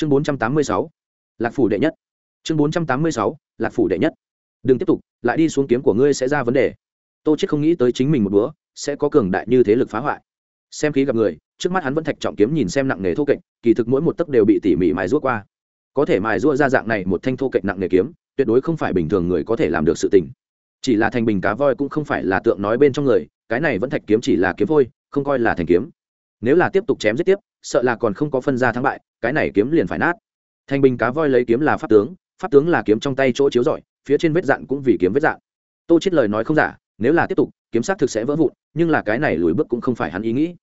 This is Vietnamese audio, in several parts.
chương bốn trăm tám mươi sáu, lạc phủ đệ nhất. Chương bốn trăm tám mươi sáu, lạc phủ đệ nhất. Đừng tiếp tục, lại đi xuống kiếm của ngươi sẽ ra vấn đề. Tô chết không nghĩ tới chính mình một bữa sẽ có cường đại như thế lực phá hoại. Xem khí gặp người, trước mắt hắn vẫn thạch trọng kiếm nhìn xem nặng nghề thô kệch, kỳ thực mỗi một tấc đều bị tỉ mỉ mài rũa qua. Có thể mài rũa ra dạng này một thanh thô kệch nặng nghề kiếm, tuyệt đối không phải bình thường người có thể làm được sự tình. Chỉ là thành bình cá voi cũng không phải là tượng nói bên trong người, cái này vẫn thạch kiếm chỉ là kiếm vôi không coi là thành kiếm. Nếu là tiếp tục chém giết tiếp sợ là còn không có phân ra thắng bại, cái này kiếm liền phải nát. Thành bình cá voi lấy kiếm là pháp tướng pháp tướng là kiếm trong tay chỗ chiếu rọi, phía trên vết dạn cũng vì kiếm vết dạn. Tô chết lời nói không giả, nếu là tiếp tục, kiếm sát thực sẽ vỡ vụn, nhưng là cái này lùi bước cũng không phải hắn ý nghĩ.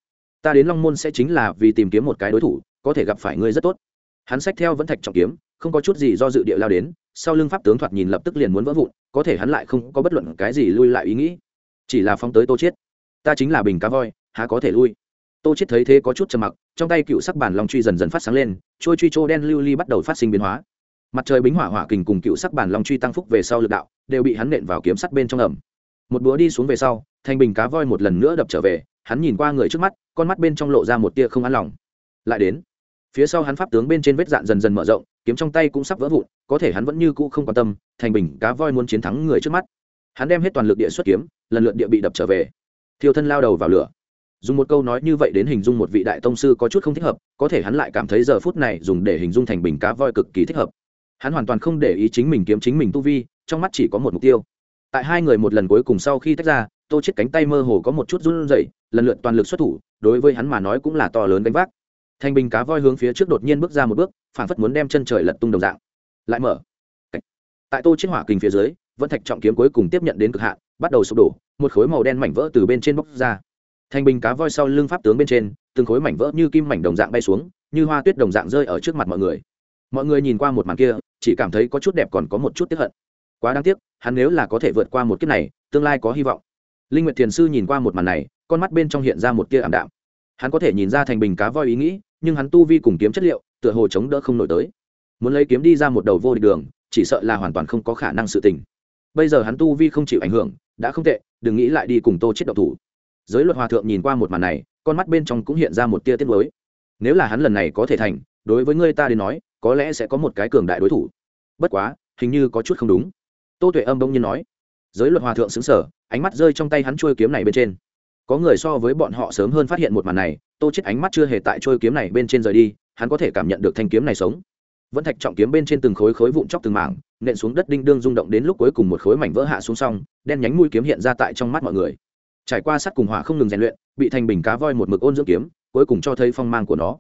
Ta đến long môn sẽ chính là vì tìm kiếm một cái đối thủ, có thể gặp phải ngươi rất tốt. Hắn sách theo vẫn thạch trọng kiếm, không có chút gì do dự địa lao đến, sau lưng pháp tướng thoạt nhìn lập tức liền muốn vỡ vụn, có thể hắn lại không có bất luận cái gì lui lại ý nghĩ. Chỉ là phóng tới tô chết. ta chính là bình cá voi, há có thể lui? Tô chiết thấy thế có chút trầm mặc, trong tay cựu sắc bản long truy dần dần phát sáng lên trôi truy trô đen lưu ly bắt đầu phát sinh biến hóa. Mặt trời bính hỏa hỏa kình cùng cựu sắc bản long truy tăng phúc về sau lực đạo, đều bị hắn nện vào kiếm sắt bên trong ẩm. Một búa đi xuống về sau, thành bình cá voi một lần nữa đập trở về, hắn nhìn qua người trước mắt, con mắt bên trong lộ ra một tia không an lòng. Lại đến, phía sau hắn pháp tướng bên trên vết dạn dần dần mở rộng, kiếm trong tay cũng sắp vỡ vụn, có thể hắn vẫn như cũ không quan tâm, thành bình cá voi muốn chiến thắng người trước mắt. Hắn đem hết toàn lực địa xuất kiếm, lần lượt địa bị đập trở về. Thiêu thân lao đầu vào lửa dùng một câu nói như vậy đến hình dung một vị đại tông sư có chút không thích hợp, có thể hắn lại cảm thấy giờ phút này dùng để hình dung thành bình cá voi cực kỳ thích hợp. Hắn hoàn toàn không để ý chính mình kiếm chính mình tu vi, trong mắt chỉ có một mục tiêu. Tại hai người một lần cuối cùng sau khi tách ra, tô chết cánh tay mơ hồ có một chút run rẩy, lần lượt toàn lực xuất thủ, đối với hắn mà nói cũng là to lớn đánh vác. Thanh bình cá voi hướng phía trước đột nhiên bước ra một bước phản phất muốn đem chân trời lật tung đồng dạng. Lại mở. Tại tô chết hỏa kình phía dưới vẫn thạch trọng kiếm cuối cùng tiếp nhận đến cực hạn, bắt đầu sụp đổ, một khối màu đen mảnh vỡ từ bên trên bốc ra thanh bình cá voi sau lưng pháp tướng bên trên, từng khối mảnh vỡ như kim mảnh đồng dạng bay xuống, như hoa tuyết đồng dạng rơi ở trước mặt mọi người. Mọi người nhìn qua một màn kia, chỉ cảm thấy có chút đẹp còn có một chút tiếc hận. Quá đáng tiếc, hắn nếu là có thể vượt qua một kiếp này, tương lai có hy vọng. Linh nguyệt thiền sư nhìn qua một màn này, con mắt bên trong hiện ra một tia ảm đạm. Hắn có thể nhìn ra thành bình cá voi ý nghĩ, nhưng hắn tu vi cùng kiếm chất liệu, tựa hồ chống đỡ không nổi tới. Muốn lấy kiếm đi ra một đầu vô địch đường, chỉ sợ là hoàn toàn không có khả năng sự tình. Bây giờ hắn tu vi không chịu ảnh hưởng, đã không tệ, đừng nghĩ lại đi cùng tô chết độc thủ giới luật hòa thượng nhìn qua một màn này, con mắt bên trong cũng hiện ra một tia tiết mới nếu là hắn lần này có thể thành, đối với ngươi ta đến nói, có lẽ sẽ có một cái cường đại đối thủ. Bất quá, hình như có chút không đúng. Tô tuệ âm bỗng nhiên nói. Giới luật hòa thượng xứng sở ánh mắt rơi trong tay hắn trôi kiếm này bên trên. Có người so với bọn họ sớm hơn phát hiện một màn này, tô chết ánh mắt chưa hề tại trôi kiếm này bên trên rời đi, hắn có thể cảm nhận được thanh kiếm này sống. Vẫn thạch trọng kiếm bên trên từng khối khối vụn chóc từng mảng, nện xuống đất đinh đương rung động đến lúc cuối cùng một khối mảnh vỡ hạ xuống xong, đen nhánh mũi kiếm hiện ra tại trong mắt mọi người trải qua sắt cùng hỏa không ngừng rèn luyện, bị thành bình cá voi một mực ôn dưỡng kiếm, cuối cùng cho thấy phong mang của nó.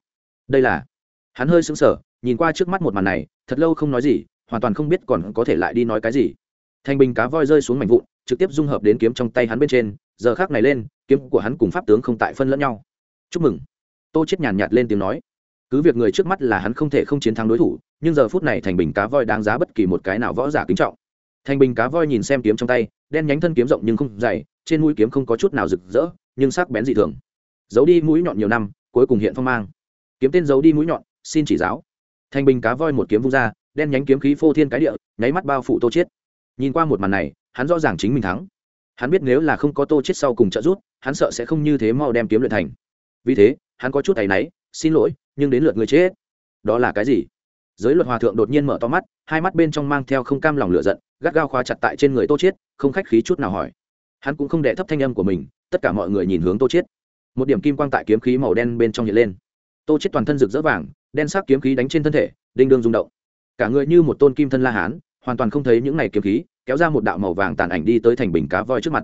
Đây là hắn hơi sững sờ, nhìn qua trước mắt một màn này, thật lâu không nói gì, hoàn toàn không biết còn có thể lại đi nói cái gì. Thành bình cá voi rơi xuống mảnh vụn, trực tiếp dung hợp đến kiếm trong tay hắn bên trên, giờ khác này lên, kiếm của hắn cùng pháp tướng không tại phân lẫn nhau. Chúc mừng. Tô chết nhàn nhạt lên tiếng nói. Cứ việc người trước mắt là hắn không thể không chiến thắng đối thủ, nhưng giờ phút này thành bình cá voi đáng giá bất kỳ một cái nào võ giả kính trọng. Thành bình cá voi nhìn xem kiếm trong tay đen nhánh thân kiếm rộng nhưng không dày, trên mũi kiếm không có chút nào rực rỡ, nhưng sắc bén dị thường. Giấu đi mũi nhọn nhiều năm, cuối cùng hiện phong mang. Kiếm tên giấu đi mũi nhọn, xin chỉ giáo. Thành bình cá voi một kiếm vung ra, đen nhánh kiếm khí phô thiên cái địa, nháy mắt bao phủ tô chiết. Nhìn qua một màn này, hắn rõ ràng chính mình thắng. Hắn biết nếu là không có tô chết sau cùng trợ rút hắn sợ sẽ không như thế mau đem kiếm luyện thành. Vì thế, hắn có chút tay náy, xin lỗi, nhưng đến lượt người chết. Đó là cái gì? Giới luật hòa thượng đột nhiên mở to mắt, hai mắt bên trong mang theo không cam lòng lửa giận gắt gao khóa chặt tại trên người tô chiết, không khách khí chút nào hỏi. Hắn cũng không đệ thấp thanh âm của mình tất cả mọi người nhìn hướng tô chiết. một điểm kim quang tại kiếm khí màu đen bên trong hiện lên. Tô chiết toàn thân rực rỡ vàng đen sắc kiếm khí đánh trên thân thể đinh đương rung động. Cả người như một tôn kim thân la hán hoàn toàn không thấy những này kiếm khí kéo ra một đạo màu vàng tàn ảnh đi tới thành bình cá voi trước mặt.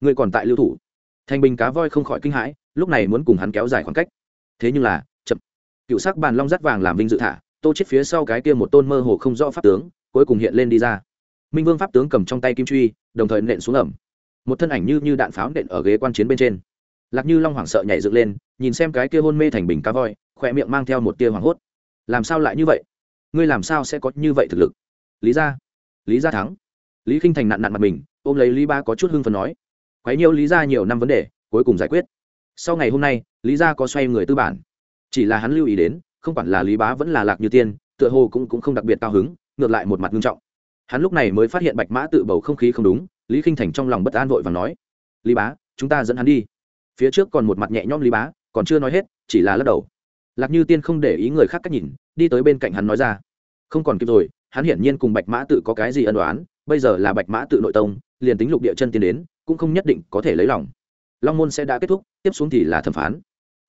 Người còn tại lưu thủ. Thành bình cá voi không khỏi kinh hãi lúc này muốn cùng hắn kéo dài khoảng cách. Thế nhưng là chậm. Cựu sắc bàn long rắt vàng làm vinh dự thả tô chết phía sau cái kia một tôn mơ hồ không rõ pháp tướng cuối cùng hiện lên đi ra minh vương pháp tướng cầm trong tay kim truy đồng thời nện xuống ẩm. Một thân ảnh như như đạn pháo nện ở ghế quan chiến bên trên. Lạc như long hoảng sợ nhảy dựng lên nhìn xem cái kia hôn mê thành bình cá voi khỏe miệng mang theo một tia hoảng hốt. Làm sao lại như vậy? Ngươi làm sao sẽ có như vậy thực lực? Lý gia. Lý gia thắng. Lý k i n h thành nặn nặn mặt mình ôm lấy lý ba có chút hưng phần nói. Quấy nhiêu lý gia nhiều năm vấn đề cuối cùng giải quyết. Sau ngày hôm nay lý gia có xoay người tư bản. Chỉ là hắn lưu ý đến không quản là lý bá vẫn là lạc như tiên tựa hồ cũng, cũng không đặc biệt cao hứng ngược lại một mặt nghiêm trọng hắn lúc này mới phát hiện bạch mã tự bầu không khí không đúng, lý k i n h thành trong lòng bất an vội và nói, lý bá, chúng ta dẫn hắn đi. Phía trước còn một mặt nhẹ nhõm lý bá, còn chưa nói hết, chỉ là lắc đầu. Lạc như tiên không để ý người khác cách nhìn, đi tới bên cạnh hắn nói ra, không còn kịp rồi, hắn hiển nhiên cùng bạch mã tự có cái gì ân đoán bây giờ là bạch mã tự nội tông, liền tính lục địa chân tiến đến, cũng không nhất định có thể lấy lòng. Long môn sẽ đã kết thúc, tiếp xuống thì là thẩm phán.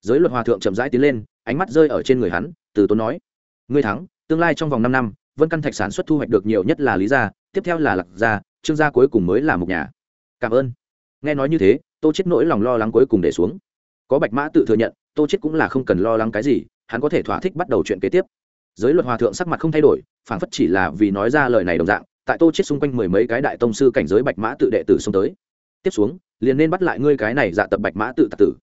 Giới luật hòa thượng chậm rãi tiến lên, ánh mắt rơi ở trên người hắn, từ tốn nói, ngươi thắng, tương lai trong vòng năm năm vân căn thạch sản xuất thu hoạch được nhiều nhất là lý gia, tiếp theo là lạc gia, trương gia cuối cùng mới là mục nhà. Cảm ơn. Nghe nói như thế, tô chết nỗi lòng lo lắng cuối cùng để xuống. Có bạch mã tự thừa nhận, tô chết cũng là không cần lo lắng cái gì, hắn có thể thỏa thích bắt đầu chuyện kế tiếp. Giới luật hòa thượng sắc mặt không thay đổi phản phất chỉ là vì nói ra lời này đồng dạng, tại tô chết xung quanh mười mấy cái đại tông sư cảnh giới bạch mã tự đệ tử xông tới. Tiếp xuống, liền nên bắt lại ngươi cái này dạ tập bạch mã tự tạc tử.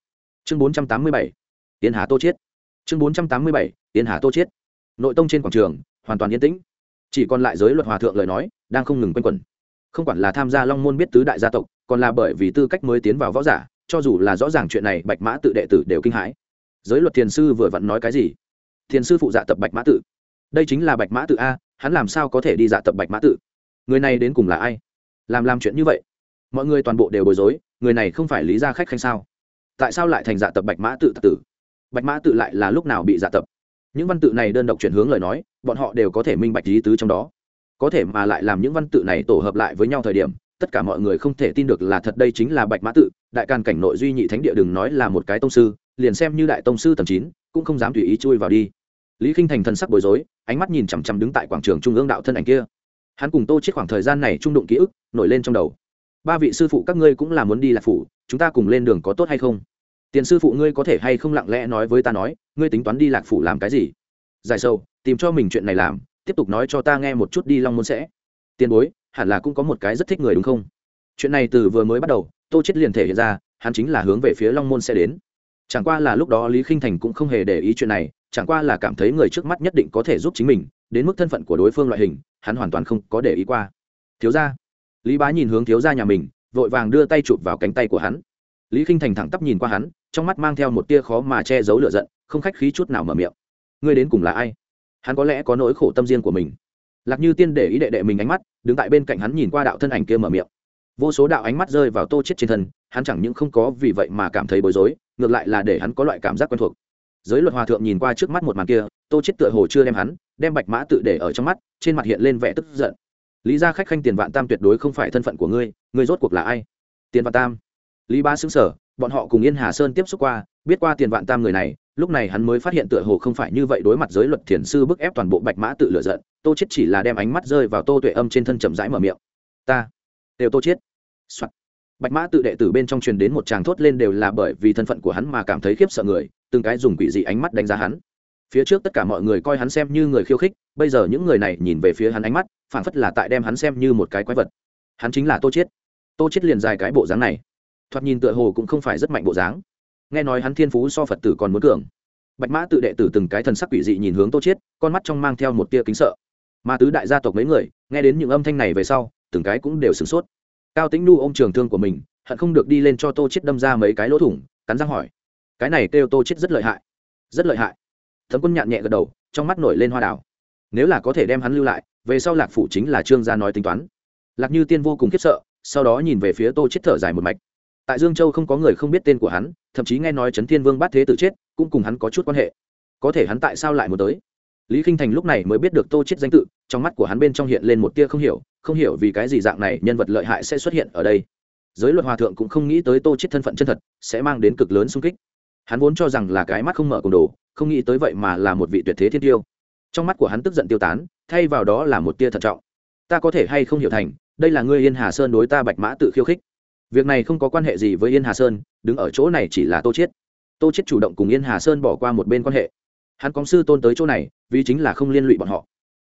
Chương bốn trăm tám mươi bảy, tiến hà tô chết chương bốn trăm tám mươi bảy, tiến hà tô chết nội tông trên quảng trường, hoàn toàn yên tĩnh chỉ còn lại giới luật hòa thượng lời nói, đang không ngừng quanh quẩn. Không quản là tham gia long môn biết tứ đại gia tộc, còn là bởi vì tư cách mới tiến vào võ giả, cho dù là rõ ràng chuyện này, bạch mã tự đệ tử đều kinh hãi. Giới luật thiền sư vừa vặn nói cái gì? Thiền sư phụ dạ tập bạch mã tự. Đây chính là bạch mã tự a, hắn làm sao có thể đi dạ tập bạch mã tự? Người này đến cùng là ai? Làm làm chuyện như vậy? Mọi người toàn bộ đều bối rối, người này không phải lý gia khách khanh sao? Tại sao lại thành dạ tập bạch mã tự tạc tử? Bạch mã tự lại là lúc nào bị dạ tập? Những văn tự này đơn độc chuyển hướng lời nói, bọn họ đều có thể minh bạch lý tứ trong đó. Có thể mà lại làm những văn tự này tổ hợp lại với nhau thời điểm, tất cả mọi người không thể tin được là thật đây chính là bạch mã tự, đại can cảnh nội duy nhị thánh địa đừng nói là một cái tông sư, liền xem như đại tông sư tầm chín, cũng không dám tùy ý chui vào đi. Lý k i n h thành thần sắc bối rối, ánh mắt nhìn chằm chằm đứng tại quảng trường trung ương đạo thân ảnh kia. Hắn cùng tô chết khoảng thời gian này trung đụng ký ức, nổi lên trong đầu. Ba vị sư phụ các ngươi cũng là muốn đi lạc phủ, chúng ta cùng lên đường có tốt hay không? Tiền sư phụ ngươi có thể hay không lặng lẽ nói với ta nói, ngươi tính toán đi lạc phủ làm cái gì? Dài sâu tìm cho mình chuyện này làm, tiếp tục nói cho ta nghe một chút đi long môn sẽ. Tiền bối, hẳn là cũng có một cái rất thích người đúng không? Chuyện này từ vừa mới bắt đầu, tô chết liền thể hiện ra, hắn chính là hướng về phía long môn sẽ đến. Chẳng qua là lúc đó lý khinh thành cũng không hề để ý chuyện này, chẳng qua là cảm thấy người trước mắt nhất định có thể giúp chính mình, đến mức thân phận của đối phương loại hình, hắn hoàn toàn không có để ý qua. Thiếu gia. Lý bá nhìn hướng thiếu gia nhà mình, vội vàng đưa tay chụp vào cánh tay của hắn. Lý khinh thành thẳng tắp nhìn qua hắn trong mắt mang theo một tia khó mà che giấu lửa giận, không khách khí chút nào mở miệng. Ngươi đến cùng là ai? Hắn có lẽ có nỗi khổ tâm riêng của mình. Lạc như tiên để ý đệ đệ mình ánh mắt, đứng tại bên cạnh hắn nhìn qua đạo thân ảnh kia mở miệng. Vô số đạo ánh mắt rơi vào tô chết trên thân, hắn chẳng những không có vì vậy mà cảm thấy bối rối, ngược lại là để hắn có loại cảm giác quen thuộc. Giới luật hòa thượng nhìn qua trước mắt một màn kia, tô chết tựa hồ chưa đem hắn, đem bạch mã tự để ở trong mắt, trên mặt hiện lên vẻ tức giận. Lý ra khách khanh tiền vạn tam tuyệt đối không phải thân phận của ngươi ngươi rốt cuộc là ai? Tiền vạn tam lý ba xứng sở bọn họ cùng yên hà sơn tiếp xúc qua, biết qua tiền vạn tam người này, lúc này hắn mới phát hiện tựa hồ không phải như vậy đối mặt giới luật thiền sư bức ép toàn bộ bạch mã tự lựa giận, tô chết chỉ là đem ánh mắt rơi vào tô tuệ âm trên thân chậm rãi mở miệng. Ta, đều tô chết Soạn. bạch mã tự đệ tử bên trong truyền đến một tràng thốt lên đều là bởi vì thân phận của hắn mà cảm thấy khiếp sợ người, từng cái dùng quỷ dị ánh mắt đánh giá hắn. Phía trước tất cả mọi người coi hắn xem như người khiêu khích, bây giờ những người này nhìn về phía hắn ánh mắt, phảng phất là tại đem hắn xem như một cái quái vật. Hắn chính là tô chết tô chết liền dài cái bộ dáng này thoạt nhìn tựa hồ cũng không phải rất mạnh bộ dáng. Nghe nói hắn thiên phú so phật tử còn muốn cường. Bạch mã tự đệ tử từng cái thần sắc quỷ dị nhìn hướng tô chiết, con mắt trong mang theo một tia kính sợ. Mà tứ đại gia tộc mấy người, nghe đến những âm thanh này về sau, từng cái cũng đều sửng sốt. Cao tĩnh nu ôm trường thương của mình, hận không được đi lên cho tô chiết đâm ra mấy cái lỗ thủng, cắn răng hỏi. Cái này kêu tô chiết rất lợi hại. Rất lợi hại. Thấm quân nhạn nhẹ gật đầu, trong mắt nổi lên hoa đào. Nếu là có thể đem hắn lưu lại, về sau lạc phủ chính là trương gia nói tính toán. Lạc như tiên vô cùng khiếp sợ, sau đó nhìn về phía tô chiết thở dài một mạch tại dương châu không có người không biết tên của hắn, thậm chí nghe nói trấn thiên vương bát thế Tử chết, cũng cùng hắn có chút quan hệ. Có thể hắn tại sao lại muốn tới? Lý k i n h thành lúc này mới biết được tô chết danh tự, trong mắt của hắn bên trong hiện lên một tia không hiểu không hiểu vì cái gì dạng này nhân vật lợi hại sẽ xuất hiện ở đây. Giới luật hòa thượng cũng không nghĩ tới tô chết thân phận chân thật, sẽ mang đến cực lớn sung kích. Hắn vốn cho rằng là cái mắt không mở cùng đồ, không nghĩ tới vậy mà là một vị tuyệt thế thiên tiêu. Trong mắt của hắn tức giận tiêu tán, thay vào đó là một tia thận trọng. Ta có thể hay không hiểu thành, đây là ngươi yên hà sơn đối ta bạch mã tự khiêu khích việc này không có quan hệ gì với yên hà sơn, đứng ở chỗ này chỉ là tô chiết. Tô chiết chủ động cùng yên hà sơn bỏ qua một bên quan hệ. Hắn có sư tôn tới chỗ này, vì chính là không liên lụy bọn họ.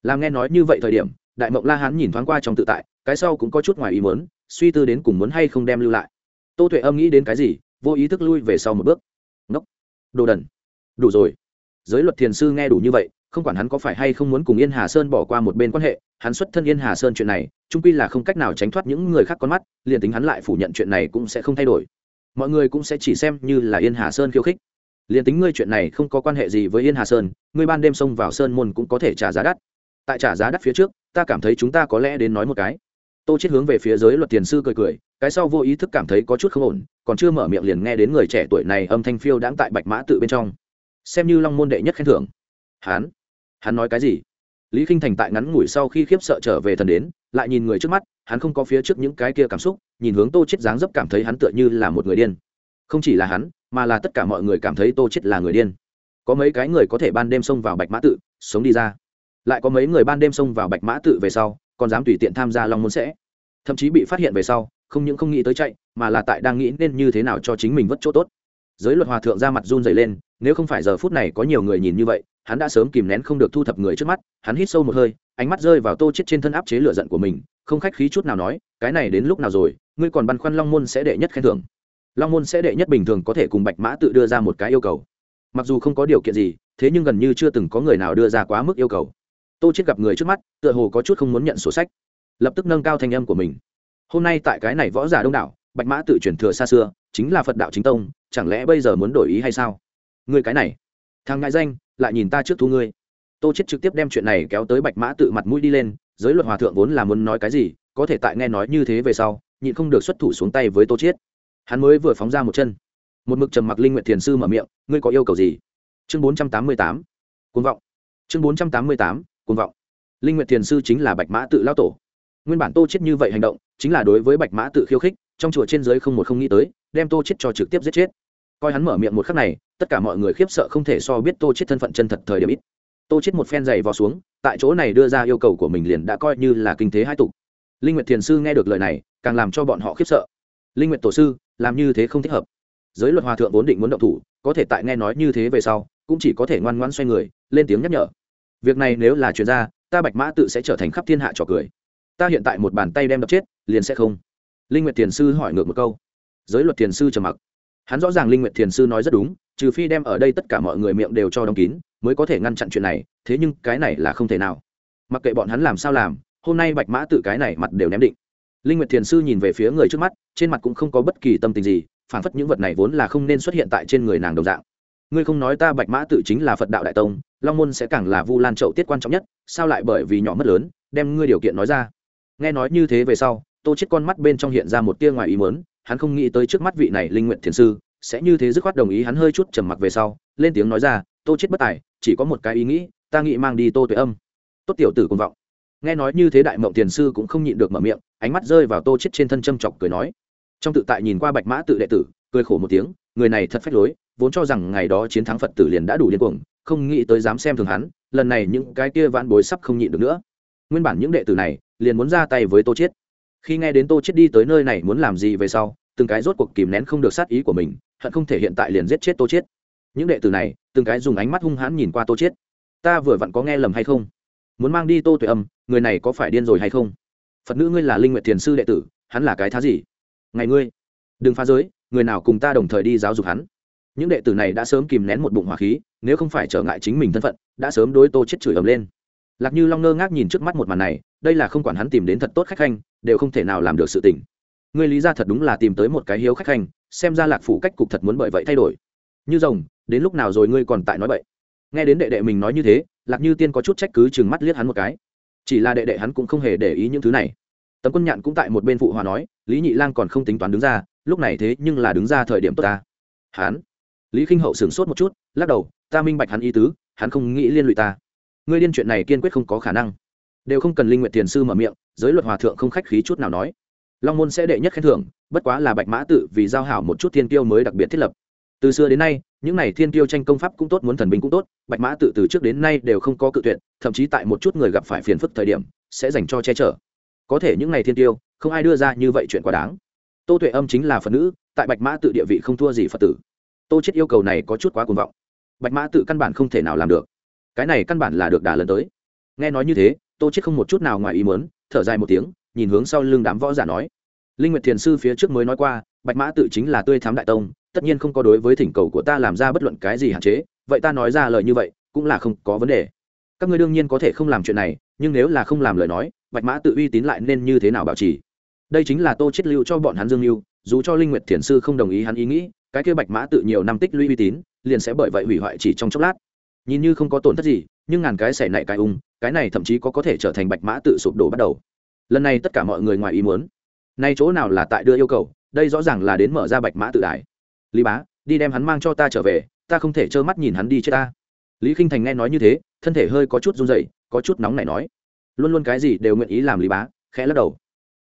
Làm nghe nói như vậy thời điểm, đại mộng la hắn nhìn thoáng qua trong tự tại, cái sau cũng có chút ngoài ý muốn, suy tư đến cùng muốn hay không đem lưu lại. Tô tuệ âm nghĩ đến cái gì, vô ý thức lui về sau một bước. Ngốc. Đồ đần. Đủ rồi. Giới luật thiền sư nghe đủ như vậy không quản hắn có phải hay không muốn cùng yên hà sơn bỏ qua một bên quan hệ, hắn xuất thân yên hà sơn chuyện này trung quy là không cách nào tránh thoát những người khác con mắt, liền tính hắn lại phủ nhận chuyện này cũng sẽ không thay đổi. Mọi người cũng sẽ chỉ xem như là yên hà sơn khiêu khích. Liền tính ngươi chuyện này không có quan hệ gì với yên hà sơn, ngươi ban đêm xông vào sơn môn cũng có thể trả giá đắt. Tại trả giá đắt phía trước, ta cảm thấy chúng ta có lẽ đến nói một cái. Tô chết hướng về phía giới luật tiền sư cười cười, cái sau vô ý thức cảm thấy có chút không ổn, còn chưa mở miệng liền nghe đến người trẻ tuổi này âm thanh phiêu đãng tại bạch mã tự bên trong. Xem như long môn đệ nhất khen thưởng. Hán hắn nói cái gì? Lý k i n h thành tại ngắn ngủi sau khi khiếp sợ trở về thần đến, lại nhìn người trước mắt, hắn không có phía trước những cái kia cảm xúc, nhìn hướng tô chết dáng dấp cảm thấy hắn tựa như là một người điên. Không chỉ là hắn, mà là tất cả mọi người cảm thấy tô chết là người điên. Có mấy cái người có thể ban đêm xông vào bạch mã tự, sống đi ra. Lại có mấy người ban đêm xông vào bạch mã tự về sau, còn dám tùy tiện tham gia long môn sẽ. Thậm chí bị phát hiện về sau, không những không nghĩ tới chạy, mà là tại đang nghĩ nên như thế nào cho chính mình vất chỗ tốt. Giới luật hòa thượng ra mặt run dày lên nếu không phải giờ phút này có nhiều người nhìn như vậy, hắn đã sớm kìm nén không được thu thập người trước mắt, hắn hít sâu một hơi, ánh mắt rơi vào tô chết trên thân áp chế lửa giận của mình, không khách khí chút nào nói, cái này đến lúc nào rồi, ngươi còn băn khoăn long môn sẽ đệ nhất khen thưởng. Long môn sẽ đệ nhất bình thường có thể cùng bạch mã tự đưa ra một cái yêu cầu. Mặc dù không có điều kiện gì, thế nhưng gần như chưa từng có người nào đưa ra quá mức yêu cầu. Tô chết gặp người trước mắt, tựa hồ có chút không muốn nhận sổ sách. Lập tức nâng cao thanh âm của mình. Hôm nay tại cái này võ giả đông đảo, bạch mã tự truyền thừa xa xưa, chính là phật đạo chính tông, chẳng lẽ bây giờ muốn đổi ý hay sao? Ngươi cái này. Thằng ngại danh, lại nhìn ta trước thu ngươi. Tô chết trực tiếp đem chuyện này kéo tới bạch mã tự mặt mũi đi lên, giới luật hòa thượng vốn là muốn nói cái gì, có thể tại nghe nói như thế về sau, nhịn không được xuất thủ xuống tay với tô chết hắn mới vừa phóng ra một chân. Một mực trầm mặc linh nguyện thiền sư mở miệng, ngươi có yêu cầu gì? Chương bốn trăm tám mươi tám, cuồng vọng. Chương bốn trăm tám mươi tám, cuồng vọng. Linh nguyện thiền sư chính là bạch mã tự lao tổ. Nguyên bản tô chết như vậy hành động, chính là đối với bạch mã tự khiêu khích, trong chùa trên giới không một không nghĩ tới, đem tô chết cho trực tiếp giết chết. Coi hắn mở miệng một khắc này tất cả mọi người khiếp sợ không thể so biết tô chết thân phận chân thật thời điểm ít. Tô chết một phen giày vò xuống, tại chỗ này đưa ra yêu cầu của mình liền đã coi như là kinh thế hai tục. Linh nguyệt thiền sư nghe được lời này, càng làm cho bọn họ khiếp sợ. Linh nguyệt tổ sư, làm như thế không thích hợp. Giới luật hòa thượng vốn định muốn động thủ, có thể tại nghe nói như thế về sau, cũng chỉ có thể ngoan ngoãn xoay người, lên tiếng nhắc nhở. Việc này nếu là chuyên gia ta bạch mã tự sẽ trở thành khắp thiên hạ trò cười. Ta hiện tại một bàn tay đem đập chết, liền sẽ không. Linh nguyệt thiền sư hỏi ngược một câu. Giới luật thiền sư trầm mặc hắn rõ ràng linh nguyệt thiền sư nói rất đúng, trừ phi đem ở đây tất cả mọi người miệng đều cho đóng kín mới có thể ngăn chặn chuyện này, thế nhưng cái này là không thể nào. Mặc kệ bọn hắn làm sao làm, hôm nay bạch mã tự cái này mặt đều ném định. Linh nguyệt thiền sư nhìn về phía người trước mắt, trên mặt cũng không có bất kỳ tâm tình gì phản phất những vật này vốn là không nên xuất hiện tại trên người nàng đồng dạng. Ngươi không nói ta bạch mã tự chính là phật đạo đại tông, long môn sẽ càng là vu lan trậu tiết quan trọng nhất, sao lại bởi vì nhỏ mất lớn, đem ngươi điều kiện nói ra? Nghe nói như thế về sau, tô chết con mắt bên trong hiện ra một tia ngoài ý muốn hắn không nghĩ tới trước mắt vị này linh nguyện thiền sư sẽ như thế dứt khoát đồng ý hắn hơi chút trầm mặc về sau, lên tiếng nói ra, tô chết bất tài, chỉ có một cái ý nghĩ, ta nghĩ mang đi tô tuệ âm. Tốt tiểu tử cùng vọng. Nghe nói như thế đại mộng thiền sư cũng không nhịn được mở miệng, ánh mắt rơi vào tô chết trên thân châm chọc cười nói. Trong tự tại nhìn qua bạch mã tự đệ tử, cười khổ một tiếng, người này thật phách lối, vốn cho rằng ngày đó chiến thắng phật tử liền đã đủ điên cuồng, không nghĩ tới dám xem thường hắn, lần này những cái kia vãn bối sắp không nhịn được nữa. Nguyên bản những đệ tử này liền muốn ra tay với tô chết khi nghe đến tô chết đi tới nơi này muốn làm gì về sau, từng cái rốt cuộc kìm nén không được sát ý của mình, hận không thể hiện tại liền giết chết tô chết những đệ tử này, từng cái dùng ánh mắt hung hãn nhìn qua tô chết ta vừa vặn có nghe lầm hay không? Muốn mang đi tô tuệ âm, người này có phải điên rồi hay không? Phật nữ ngươi là linh nguyện thiền sư đệ tử, hắn là cái thá gì? Ngày ngươi, đừng phá giới, người nào cùng ta đồng thời đi giáo dục hắn? Những đệ tử này đã sớm kìm nén một bụng hỏa khí, nếu không phải trở ngại chính mình thân phận, đã sớm đối tô chết chửi ầm lên. Lạc như long ngơ ngác nhìn trước mắt một màn này, đây là không quản hắn tìm đến thật tốt khách khanh đều không thể nào làm được sự tình. Ngươi lý ra thật đúng là tìm tới một cái hiếu khách hành, xem ra lạc phủ cách cục thật muốn bởi vậy thay đổi. Như rồng đến lúc nào rồi ngươi còn tại nói vậy nghe đến đệ đệ mình nói như thế lạc như tiên có chút trách cứ chừng mắt liếc hắn một cái. Chỉ là đệ đệ hắn cũng không hề để ý những thứ này. Tấm quân nhạn cũng tại một bên phụ hòa nói lý nhị lang còn không tính toán đứng ra lúc này thế nhưng là đứng ra thời điểm tốt ta. Hắn. Lý k i n h hậu sửng sốt một chút lắc đầu ta minh bạch hắn ý tứ hắn không nghĩ liên lụy ta. Ngươi liên chuyện này kiên quyết không có khả năng đều không cần linh nguyện tiền sư mở miệng, giới luật hòa thượng không khách khí chút nào nói. Long môn sẽ đệ nhất khen thưởng, bất quá là bạch mã tự vì giao hảo một chút thiên tiêu mới đặc biệt thiết lập. Từ xưa đến nay, những n à y thiên tiêu tranh công pháp cũng tốt, muốn thần binh cũng tốt, bạch mã tự từ trước đến nay đều không có cự tuyệt, thậm chí tại một chút người gặp phải phiền phức thời điểm, sẽ dành cho che chở. Có thể những n à y thiên tiêu không ai đưa ra như vậy chuyện quá đáng. Tô tuệ âm chính là phật nữ, tại bạch mã tự địa vị không thua gì phật tử. Tô chết yêu cầu này có chút quá cuồng vọng. Bạch mã tự căn bản không thể nào làm được. Cái này căn bản là được đà lần tới. Nghe nói như thế tô chết không một chút nào ngoài ý muốn, thở dài một tiếng, nhìn hướng sau lưng đám võ giả nói. Linh nguyệt thiền sư phía trước mới nói qua, bạch mã tự chính là tươi thám đại tông, tất nhiên không có đối với thỉnh cầu của ta làm ra bất luận cái gì hạn chế, vậy ta nói ra lời như vậy, cũng là không có vấn đề. Các ngươi đương nhiên có thể không làm chuyện này, nhưng nếu là không làm lời nói, bạch mã tự uy tín lại nên như thế nào bảo trì? Đây chính là tô chết lưu cho bọn hắn dương lưu dù cho linh nguyệt thiền sư không đồng ý hắn ý nghĩ, cái kia bạch mã tự nhiều năm tích lũy uy tín, liền sẽ bởi vậy hủy hoại chỉ trong chốc lát. Nhìn như không có tổn thất gì, nhưng ngàn cái xảy nảy cái ung cái này thậm chí có có thể trở thành bạch mã tự sụp đổ bắt đầu. Lần này tất cả mọi người ngoài ý muốn. Nay chỗ nào là tại đưa yêu cầu, đây rõ ràng là đến mở ra bạch mã tự đại. Lý bá, đi đem hắn mang cho ta trở về, ta không thể trơ mắt nhìn hắn đi chết ta. Lý k i n h thành nghe nói như thế, thân thể hơi có chút run rẩy, có chút nóng này nói. Luôn luôn cái gì đều nguyện ý làm lý bá, khẽ lắc đầu.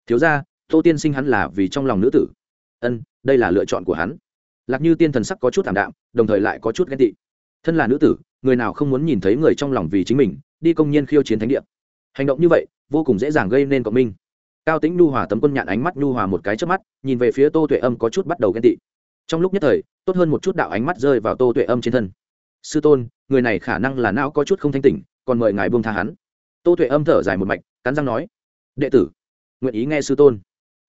Thiếu ra tô tiên sinh hắn là vì trong lòng nữ tử. Ân, đây là lựa chọn của hắn. Lạc như tiên thần sắc có chút thảm đạm, đồng thời lại có chút ghen tị. Thân là nữ tử, người nào không muốn nhìn thấy người trong lòng vì chính mình đi công nhiên khiêu chiến thánh địa. Hành động như vậy, vô cùng dễ dàng gây nên cộng minh. Cao tĩnh nhu hòa tấm quân nhạn ánh mắt nhu hòa một cái trước mắt, nhìn về phía tô tuệ âm có chút bắt đầu ghen tị. Trong lúc nhất thời, tốt hơn một chút đạo ánh mắt rơi vào tô tuệ âm trên thân. Sư tôn, người này khả năng là não có chút không thanh tỉnh, còn mời ngài buông tha hắn. Tô tuệ âm thở dài một mạch, cắn răng nói, đệ tử, nguyện ý nghe sư tôn.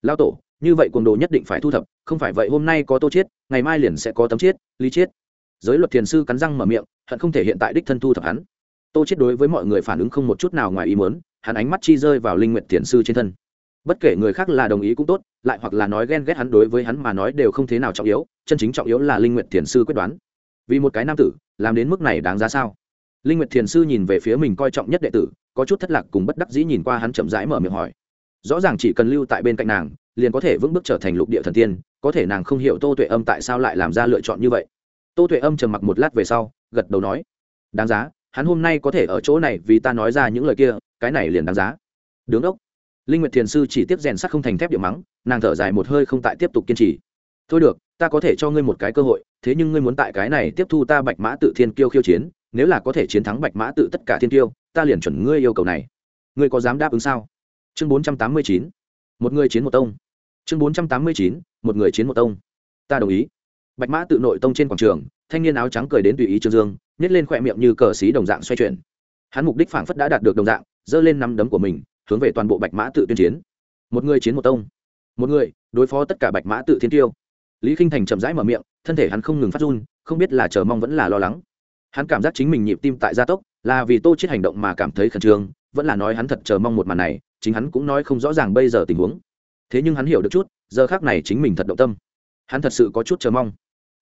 Lao tổ, như vậy cuồng đồ nhất định phải thu thập, không phải vậy hôm nay có tô chiết ngày mai liền sẽ có tấm chiết lý chiết giới luật thiền sư cắn răng mở miệng, hận không thể hiện tại đích thân thu thập hắn tô chết đối với mọi người phản ứng không một chút nào ngoài ý muốn, hắn ánh mắt chi rơi vào linh nguyện thiền sư trên thân. Bất kể người khác là đồng ý cũng tốt, lại hoặc là nói ghen ghét hắn đối với hắn mà nói đều không thế nào trọng yếu, chân chính trọng yếu là linh nguyện thiền sư quyết đoán. Vì một cái nam tử, làm đến mức này đáng giá sao? Linh nguyệt thiền sư nhìn về phía mình coi trọng nhất đệ tử, có chút thất lạc cùng bất đắc dĩ nhìn qua hắn chậm rãi mở miệng hỏi. Rõ ràng chỉ cần lưu tại bên cạnh nàng, liền có thể vững bước trở thành lục địa thần tiên, có thể nàng không hiểu tô tuệ âm tại sao lại làm ra lựa chọn như vậy. Tô tuệ âm trầm mặc một lát về sau, gật đầu nói, đáng giá hắn hôm nay có thể ở chỗ này vì ta nói ra những lời kia, cái này liền đáng giá. Đứng ốc. Linh nguyệt thiền sư chỉ tiếp rèn sắt không thành thép điểm mắng, nàng thở dài một hơi không tại tiếp tục kiên trì. Thôi được, ta có thể cho ngươi một cái cơ hội, thế nhưng ngươi muốn tại cái này tiếp thu ta bạch mã tự thiên kiêu khiêu chiến, nếu là có thể chiến thắng bạch mã tự tất cả thiên kiêu, ta liền chuẩn ngươi yêu cầu này. Ngươi có dám đáp ứng sao? Chương bốn trăm tám mươi chín. Một người chiến một tông. Chương bốn trăm tám mươi chín, một người chiến một tông. Ta đồng ý. Bạch mã tự nội tông trên quảng trường thanh niên áo trắng cười đến tùy ý trương dương nhét lên khoe miệng như cờ xí đồng dạng xoay chuyển. Hắn mục đích phảng phất đã đạt được đồng dạng, giơ lên năm đấm của mình, hướng về toàn bộ bạch mã tự tuyên chiến. Một người chiến một tông. Một người, đối phó tất cả bạch mã tự thiên tiêu. Lý k i n h thành chậm rãi mở miệng, thân thể hắn không ngừng phát run, không biết là chờ mong vẫn là lo lắng. Hắn cảm giác chính mình nhịp tim tại gia tốc, là vì tô chết hành động mà cảm thấy khẩn trương, vẫn là nói hắn thật chờ mong một màn này, chính hắn cũng nói không rõ ràng bây giờ tình huống. Thế nhưng hắn hiểu được chút, giờ khác này chính mình thật động tâm. Hắn thật sự có chút chờ mong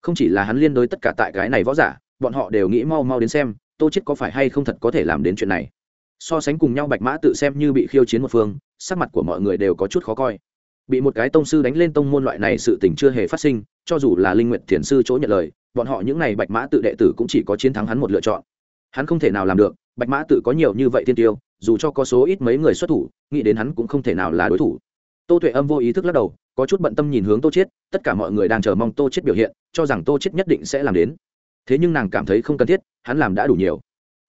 không chỉ là hắn liên đối tất cả tại cái này võ giả, bọn họ đều nghĩ mau mau đến xem, tô chết có phải hay không thật có thể làm đến chuyện này. So sánh cùng nhau bạch mã tự xem như bị khiêu chiến một phương, sắc mặt của mọi người đều có chút khó coi. Bị một cái tông sư đánh lên tông môn loại này sự tình chưa hề phát sinh, cho dù là linh nguyện thiền sư chỗ nhận lời, bọn họ những n à y bạch mã tự đệ tử cũng chỉ có chiến thắng hắn một lựa chọn. Hắn không thể nào làm được, bạch mã tự có nhiều như vậy tiên tiêu, dù cho có số ít mấy người xuất thủ, nghĩ đến hắn cũng không thể nào là đối thủ tô tuệ âm vô ý thức lắc đầu, có chút bận tâm nhìn hướng tô chiết, tất cả mọi người đang chờ mong tô chiết biểu hiện, cho rằng tô chiết nhất định sẽ làm đến. Thế nhưng nàng cảm thấy không cần thiết, hắn làm đã đủ nhiều.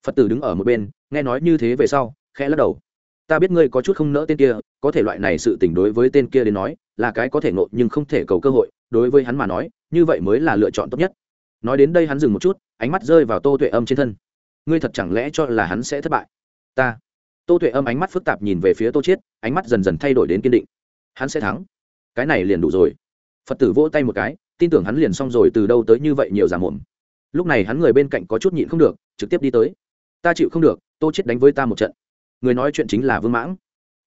Phật tử đứng ở một bên, nghe nói như thế về sau, khẽ lắc đầu. Ta biết ngươi có chút không nỡ tên kia, có thể loại này sự tình đối với tên kia đến nói, là cái có thể ngộ nhưng không thể cầu cơ hội, đối với hắn mà nói, như vậy mới là lựa chọn tốt nhất. Nói đến đây hắn dừng một chút, ánh mắt rơi vào tô tuệ âm trên thân. Ngươi thật chẳng lẽ cho là hắn sẽ thất bại? Ta. Tô tuệ âm ánh mắt phức tạp nhìn về phía tô chiết, ánh mắt dần dần thay đổi đến kiên định hắn sẽ thắng. Cái này liền đủ rồi. Phật tử vỗ tay một cái, tin tưởng hắn liền xong rồi, từ đâu tới như vậy nhiều giả mồm. Lúc này hắn người bên cạnh có chút nhịn không được, trực tiếp đi tới. Ta chịu không được, tô chết đánh với ta một trận. Người nói chuyện chính là vương mãng.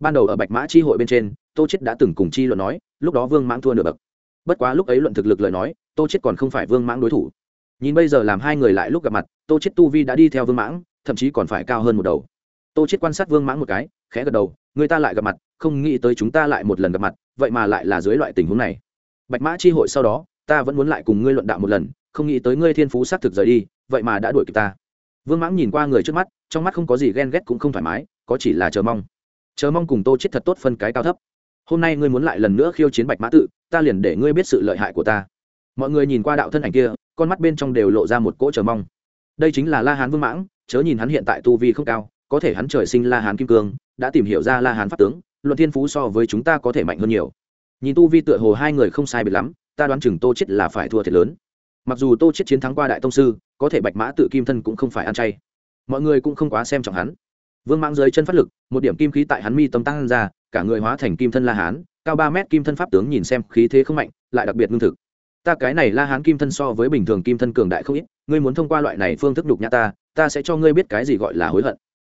Ban đầu ở bạch mã chi hội bên trên, tô chết đã từng cùng chi luận nói, lúc đó vương mãng thua nửa bậc. Bất quá lúc ấy luận thực lực lời nói, tô chết còn không phải vương mãng đối thủ. Nhìn bây giờ làm hai người lại lúc gặp mặt, tô chết tu vi đã đi theo vương mãng, thậm chí còn phải cao hơn một đầu tô chết quan sát vương mãng một cái, khẽ gật đầu, người ta lại gặp mặt, không nghĩ tới chúng ta lại một lần gặp mặt, vậy mà lại là dưới loại tình huống này. Bạch mã chi hội sau đó, ta vẫn muốn lại cùng ngươi luận đạo một lần, không nghĩ tới ngươi thiên phú xác thực rời đi, vậy mà đã đuổi kịp ta. Vương mãng nhìn qua người trước mắt, trong mắt không có gì ghen ghét cũng không thoải mái, có chỉ là chờ mong. Chờ mong cùng tô chết thật tốt phân cái cao thấp. Hôm nay ngươi muốn lại lần nữa khiêu chiến bạch mã tự, ta liền để ngươi biết sự lợi hại của ta. Mọi người nhìn qua đạo thân ảnh kia, con mắt bên trong đều lộ ra một cỗ chờ mong. Đây chính là la hán vương mãng, chớ nhìn hắn hiện tại tu vi không cao có thể hắn trời sinh la hán kim cương, đã tìm hiểu ra la hán pháp tướng, luận thiên phú so với chúng ta có thể mạnh hơn nhiều. Nhìn tu vi tựa hồ hai người không sai biệt lắm, ta đoán chừng tô chết là phải thua thiệt lớn. Mặc dù tô chết chiến thắng qua đại tông sư, có thể bạch mã tự kim thân cũng không phải ăn chay. Mọi người cũng không quá xem trọng hắn. Vương mãng dưới chân phát lực, một điểm kim khí tại hắn mi tâm tăng ra, cả người hóa thành kim thân la hán, cao ba mét kim thân pháp tướng nhìn xem khí thế không mạnh, lại đặc biệt ngưng thực. Ta cái này la hán kim thân so với bình thường kim thân cường đại không ít, ngươi muốn thông qua loại này phương thức đục nhã ta ta sẽ cho ngươi biết cái gì gọi là hối hận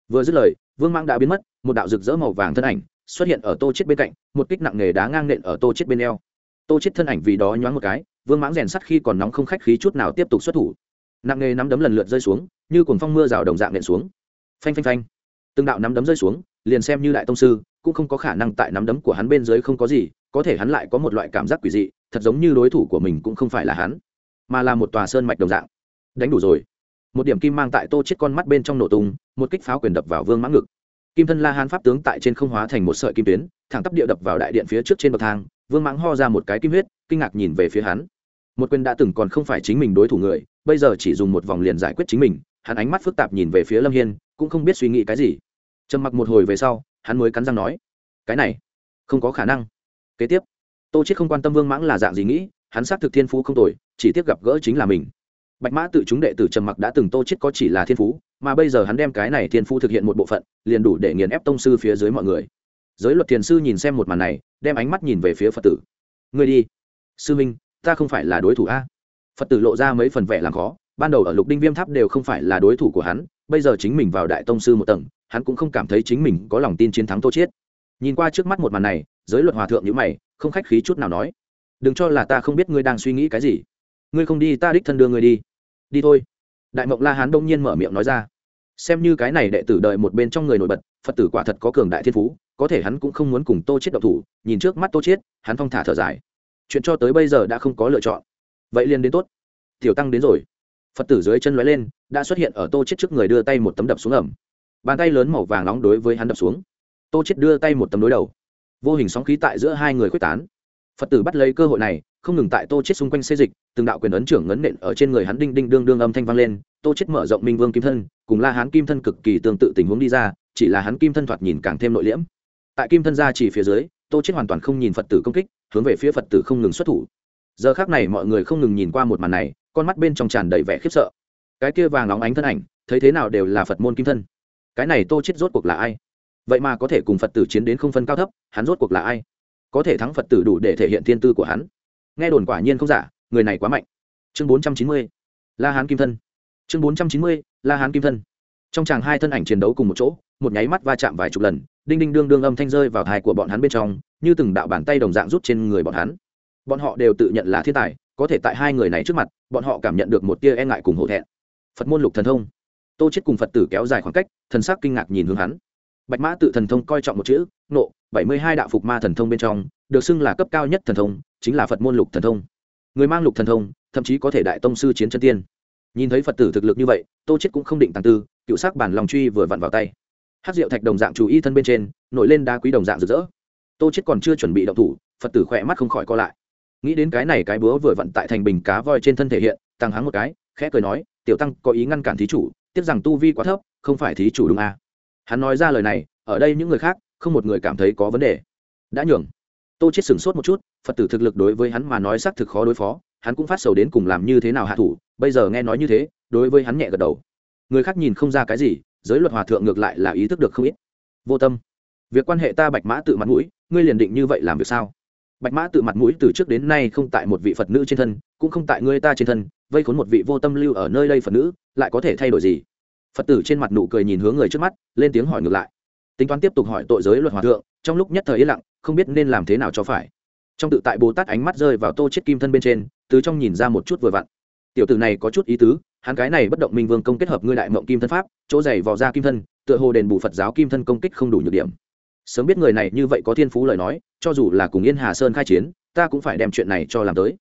vừa dứt lời, vương mãng đã biến mất, một đạo rực rỡ màu vàng thân ảnh xuất hiện ở tô chết bên cạnh, một kích nặng nề đá ngang nện ở tô chết bên eo. Tô chết thân ảnh vì đó nhoáng một cái, vương mãng rèn sắt khi còn nóng không khách khí chút nào tiếp tục xuất thủ. Nặng nề nắm đấm lần lượt rơi xuống, như cuồng phong mưa rào đồng dạng nện xuống. Phanh phanh phanh. Từng đạo nắm đấm rơi xuống, liền xem như đại tông sư, cũng không có khả năng tại nắm đấm của hắn bên dưới không có gì, có thể hắn lại có một loại cảm giác quỷ dị, thật giống như đối thủ của mình cũng không phải là hắn, mà là một tòa sơn mạch đồng dạng. Đánh đủ rồi một điểm kim mang tại tô chết con mắt bên trong nổ tung, một kích pháo quyền đập vào vương mãng ngực. Kim thân la hán pháp tướng tại trên không hóa thành một sợi kim tuyến, thẳng tắp địa đập vào đại điện phía trước trên bậc thang, vương mãng ho ra một cái kim huyết, kinh ngạc nhìn về phía hắn. Một quyền đã từng còn không phải chính mình đối thủ người, bây giờ chỉ dùng một vòng liền giải quyết chính mình, hắn ánh mắt phức tạp nhìn về phía lâm hiên, cũng không biết suy nghĩ cái gì. Trầm mặc một hồi về sau, hắn mới cắn răng nói, cái này, không có khả năng. Kế tiếp, tô chết không quan tâm vương mãng là dạng gì nghĩ, hắn xác thực thiên phú không tồi, chỉ tiếp gặp gỡ chính là mình bạch mã tự chúng đệ tử trầm mặc đã từng tô chết có chỉ là thiên phú, mà bây giờ hắn đem cái này thiên phú thực hiện một bộ phận, liền đủ để nghiền ép tông sư phía dưới mọi người. Giới luật thiền sư nhìn xem một màn này, đem ánh mắt nhìn về phía phật tử. Người đi. Sư minh, ta không phải là đối thủ a. Phật tử lộ ra mấy phần vẻ làm khó, ban đầu ở lục đinh viêm tháp đều không phải là đối thủ của hắn, bây giờ chính mình vào đại tông sư một tầng, hắn cũng không cảm thấy chính mình có lòng tin chiến thắng tô chiết nhìn qua trước mắt một màn này, giới luật hòa thượng nhữ mày, không khách khí chút nào nói, đừng cho là ta không biết ngươi đang suy nghĩ cái gì. Ngươi không đi, ta đích thân đưa ngươi đi đi thôi. Đại mộng la hán đông nhiên mở miệng nói ra. Xem như cái này đệ tử đợi một bên trong người nổi bật, phật tử quả thật có cường đại thiên phú, có thể hắn cũng không muốn cùng tô chết độc thủ, nhìn trước mắt tô chết hắn thong thả thở dài. Chuyện cho tới bây giờ đã không có lựa chọn. Vậy liền đến tốt. Tiểu tăng đến rồi. Phật tử dưới chân lóe lên, đã xuất hiện ở tô chết trước người đưa tay một tấm đập xuống ẩm bàn tay lớn màu vàng nóng đối với hắn đập xuống. Tô chết đưa tay một tấm đối đầu. Vô hình sóng khí tại giữa hai người quyết tán phật tử bắt lấy cơ hội này, không ngừng tại tô chết xung quanh xê dịch, từng đạo quyền ấn trưởng ngấn nện ở trên người hắn đinh đinh đương đương âm thanh vang lên, tô chết mở rộng minh vương kim thân, cùng la hán kim thân cực kỳ tương tự tình huống đi ra, chỉ là hắn kim thân thoạt nhìn càng thêm nội liễm. Tại kim thân ra chỉ phía dưới, tô chết hoàn toàn không nhìn phật tử công kích, hướng về phía phật tử không ngừng xuất thủ. Giờ khác này mọi người không ngừng nhìn qua một màn này, con mắt bên trong tràn đầy vẻ khiếp sợ. Cái kia vàng nóng ánh thân ảnh, thấy thế nào đều là phật môn kim thân. Cái này tô chết rốt cuộc là ai? Vậy mà có thể cùng phật tử chiến đến không phân cao thấp, hắn rốt cuộc là ai? Có thể thắng phật tử đủ để thể hiện thiên tư của hắn. Nghe đồn quả nhiên không giả, người này quá mạnh. Chương bốn trăm chín mươi, la hán kim thân. Chương bốn trăm chín mươi, la hán kim thân. Trong chàng hai thân ảnh chiến đấu cùng một chỗ, một nháy mắt va chạm vài chục lần, đinh đinh đương đương âm thanh rơi vào thai của bọn hắn bên trong, như từng đạo bàn tay đồng dạng rút trên người bọn hắn. Bọn họ đều tự nhận là thiên tài, có thể tại hai người này trước mặt, bọn họ cảm nhận được một tia e ngại cùng hổ thẹn. Phật môn lục thần thông. Tô chết cùng phật tử kéo dài khoảng cách, thần sắc kinh ngạc nhìn hướng hắn bạch mã tự thần thông coi trọng một chữ, nộ, bảy mươi hai đạo phục ma thần thông bên trong, được xưng là cấp cao nhất thần thông, chính là phật môn lục thần thông. Người mang lục thần thông, thậm chí có thể đại tông sư chiến chân tiên. Nhìn thấy phật tử thực lực như vậy, tô chết cũng không định tàng tư, cựu sắc bản lòng truy vừa vặn vào tay. Hát rượu thạch đồng dạng chú ý thân bên trên, nổi lên đá quý đồng dạng rực rỡ. Tô chết còn chưa chuẩn bị động thủ, phật tử khỏe mắt không khỏi co lại. Nghĩ đến cái này cái búa vừa vặn tại thành bình cá voi trên thân thể hiện, tăng hắng một cái, khẽ cười nói, tiểu tăng có ý ngăn cản thí chủ, tiếc rằng tu vi quá thấp, không phải thí chủ đúng à hắn nói ra lời này, ở đây những người khác, không một người cảm thấy có vấn đề. Đã nhường. Tô chết sửng sốt một chút, phật tử thực lực đối với hắn mà nói xác thực khó đối phó, hắn cũng phát sầu đến cùng làm như thế nào hạ thủ, bây giờ nghe nói như thế, đối với hắn nhẹ gật đầu. Người khác nhìn không ra cái gì, giới luật hòa thượng ngược lại là ý thức được không ít. Vô tâm. Việc quan hệ ta bạch mã tự mặt mũi, ngươi liền định như vậy làm việc sao? Bạch mã tự mặt mũi từ trước đến nay không tại một vị phật nữ trên thân, cũng không tại ngươi ta trên thân, vây khốn một vị vô tâm lưu ở nơi đây phật nữ, lại có thể thay đổi gì? Phật tử trên mặt nụ cười nhìn hướng người trước mắt, lên tiếng hỏi ngược lại. Tính toán tiếp tục hỏi tội giới luật hòa thượng, trong lúc nhất thời yên lặng, không biết nên làm thế nào cho phải. Trong tự tại bồ tát ánh mắt rơi vào tô chết kim thân bên trên, từ trong nhìn ra một chút vừa vặn. Tiểu tử này có chút ý tứ, hắn cái này bất động minh vương công kết hợp ngươi đại mộng kim thân pháp, chỗ dày vò ra kim thân, tựa hồ đền bù phật giáo kim thân công kích không đủ nhược điểm. Sớm biết người này như vậy có thiên phú lời nói, cho dù là cùng yên hà sơn khai chiến, ta cũng phải đem chuyện này cho làm tới.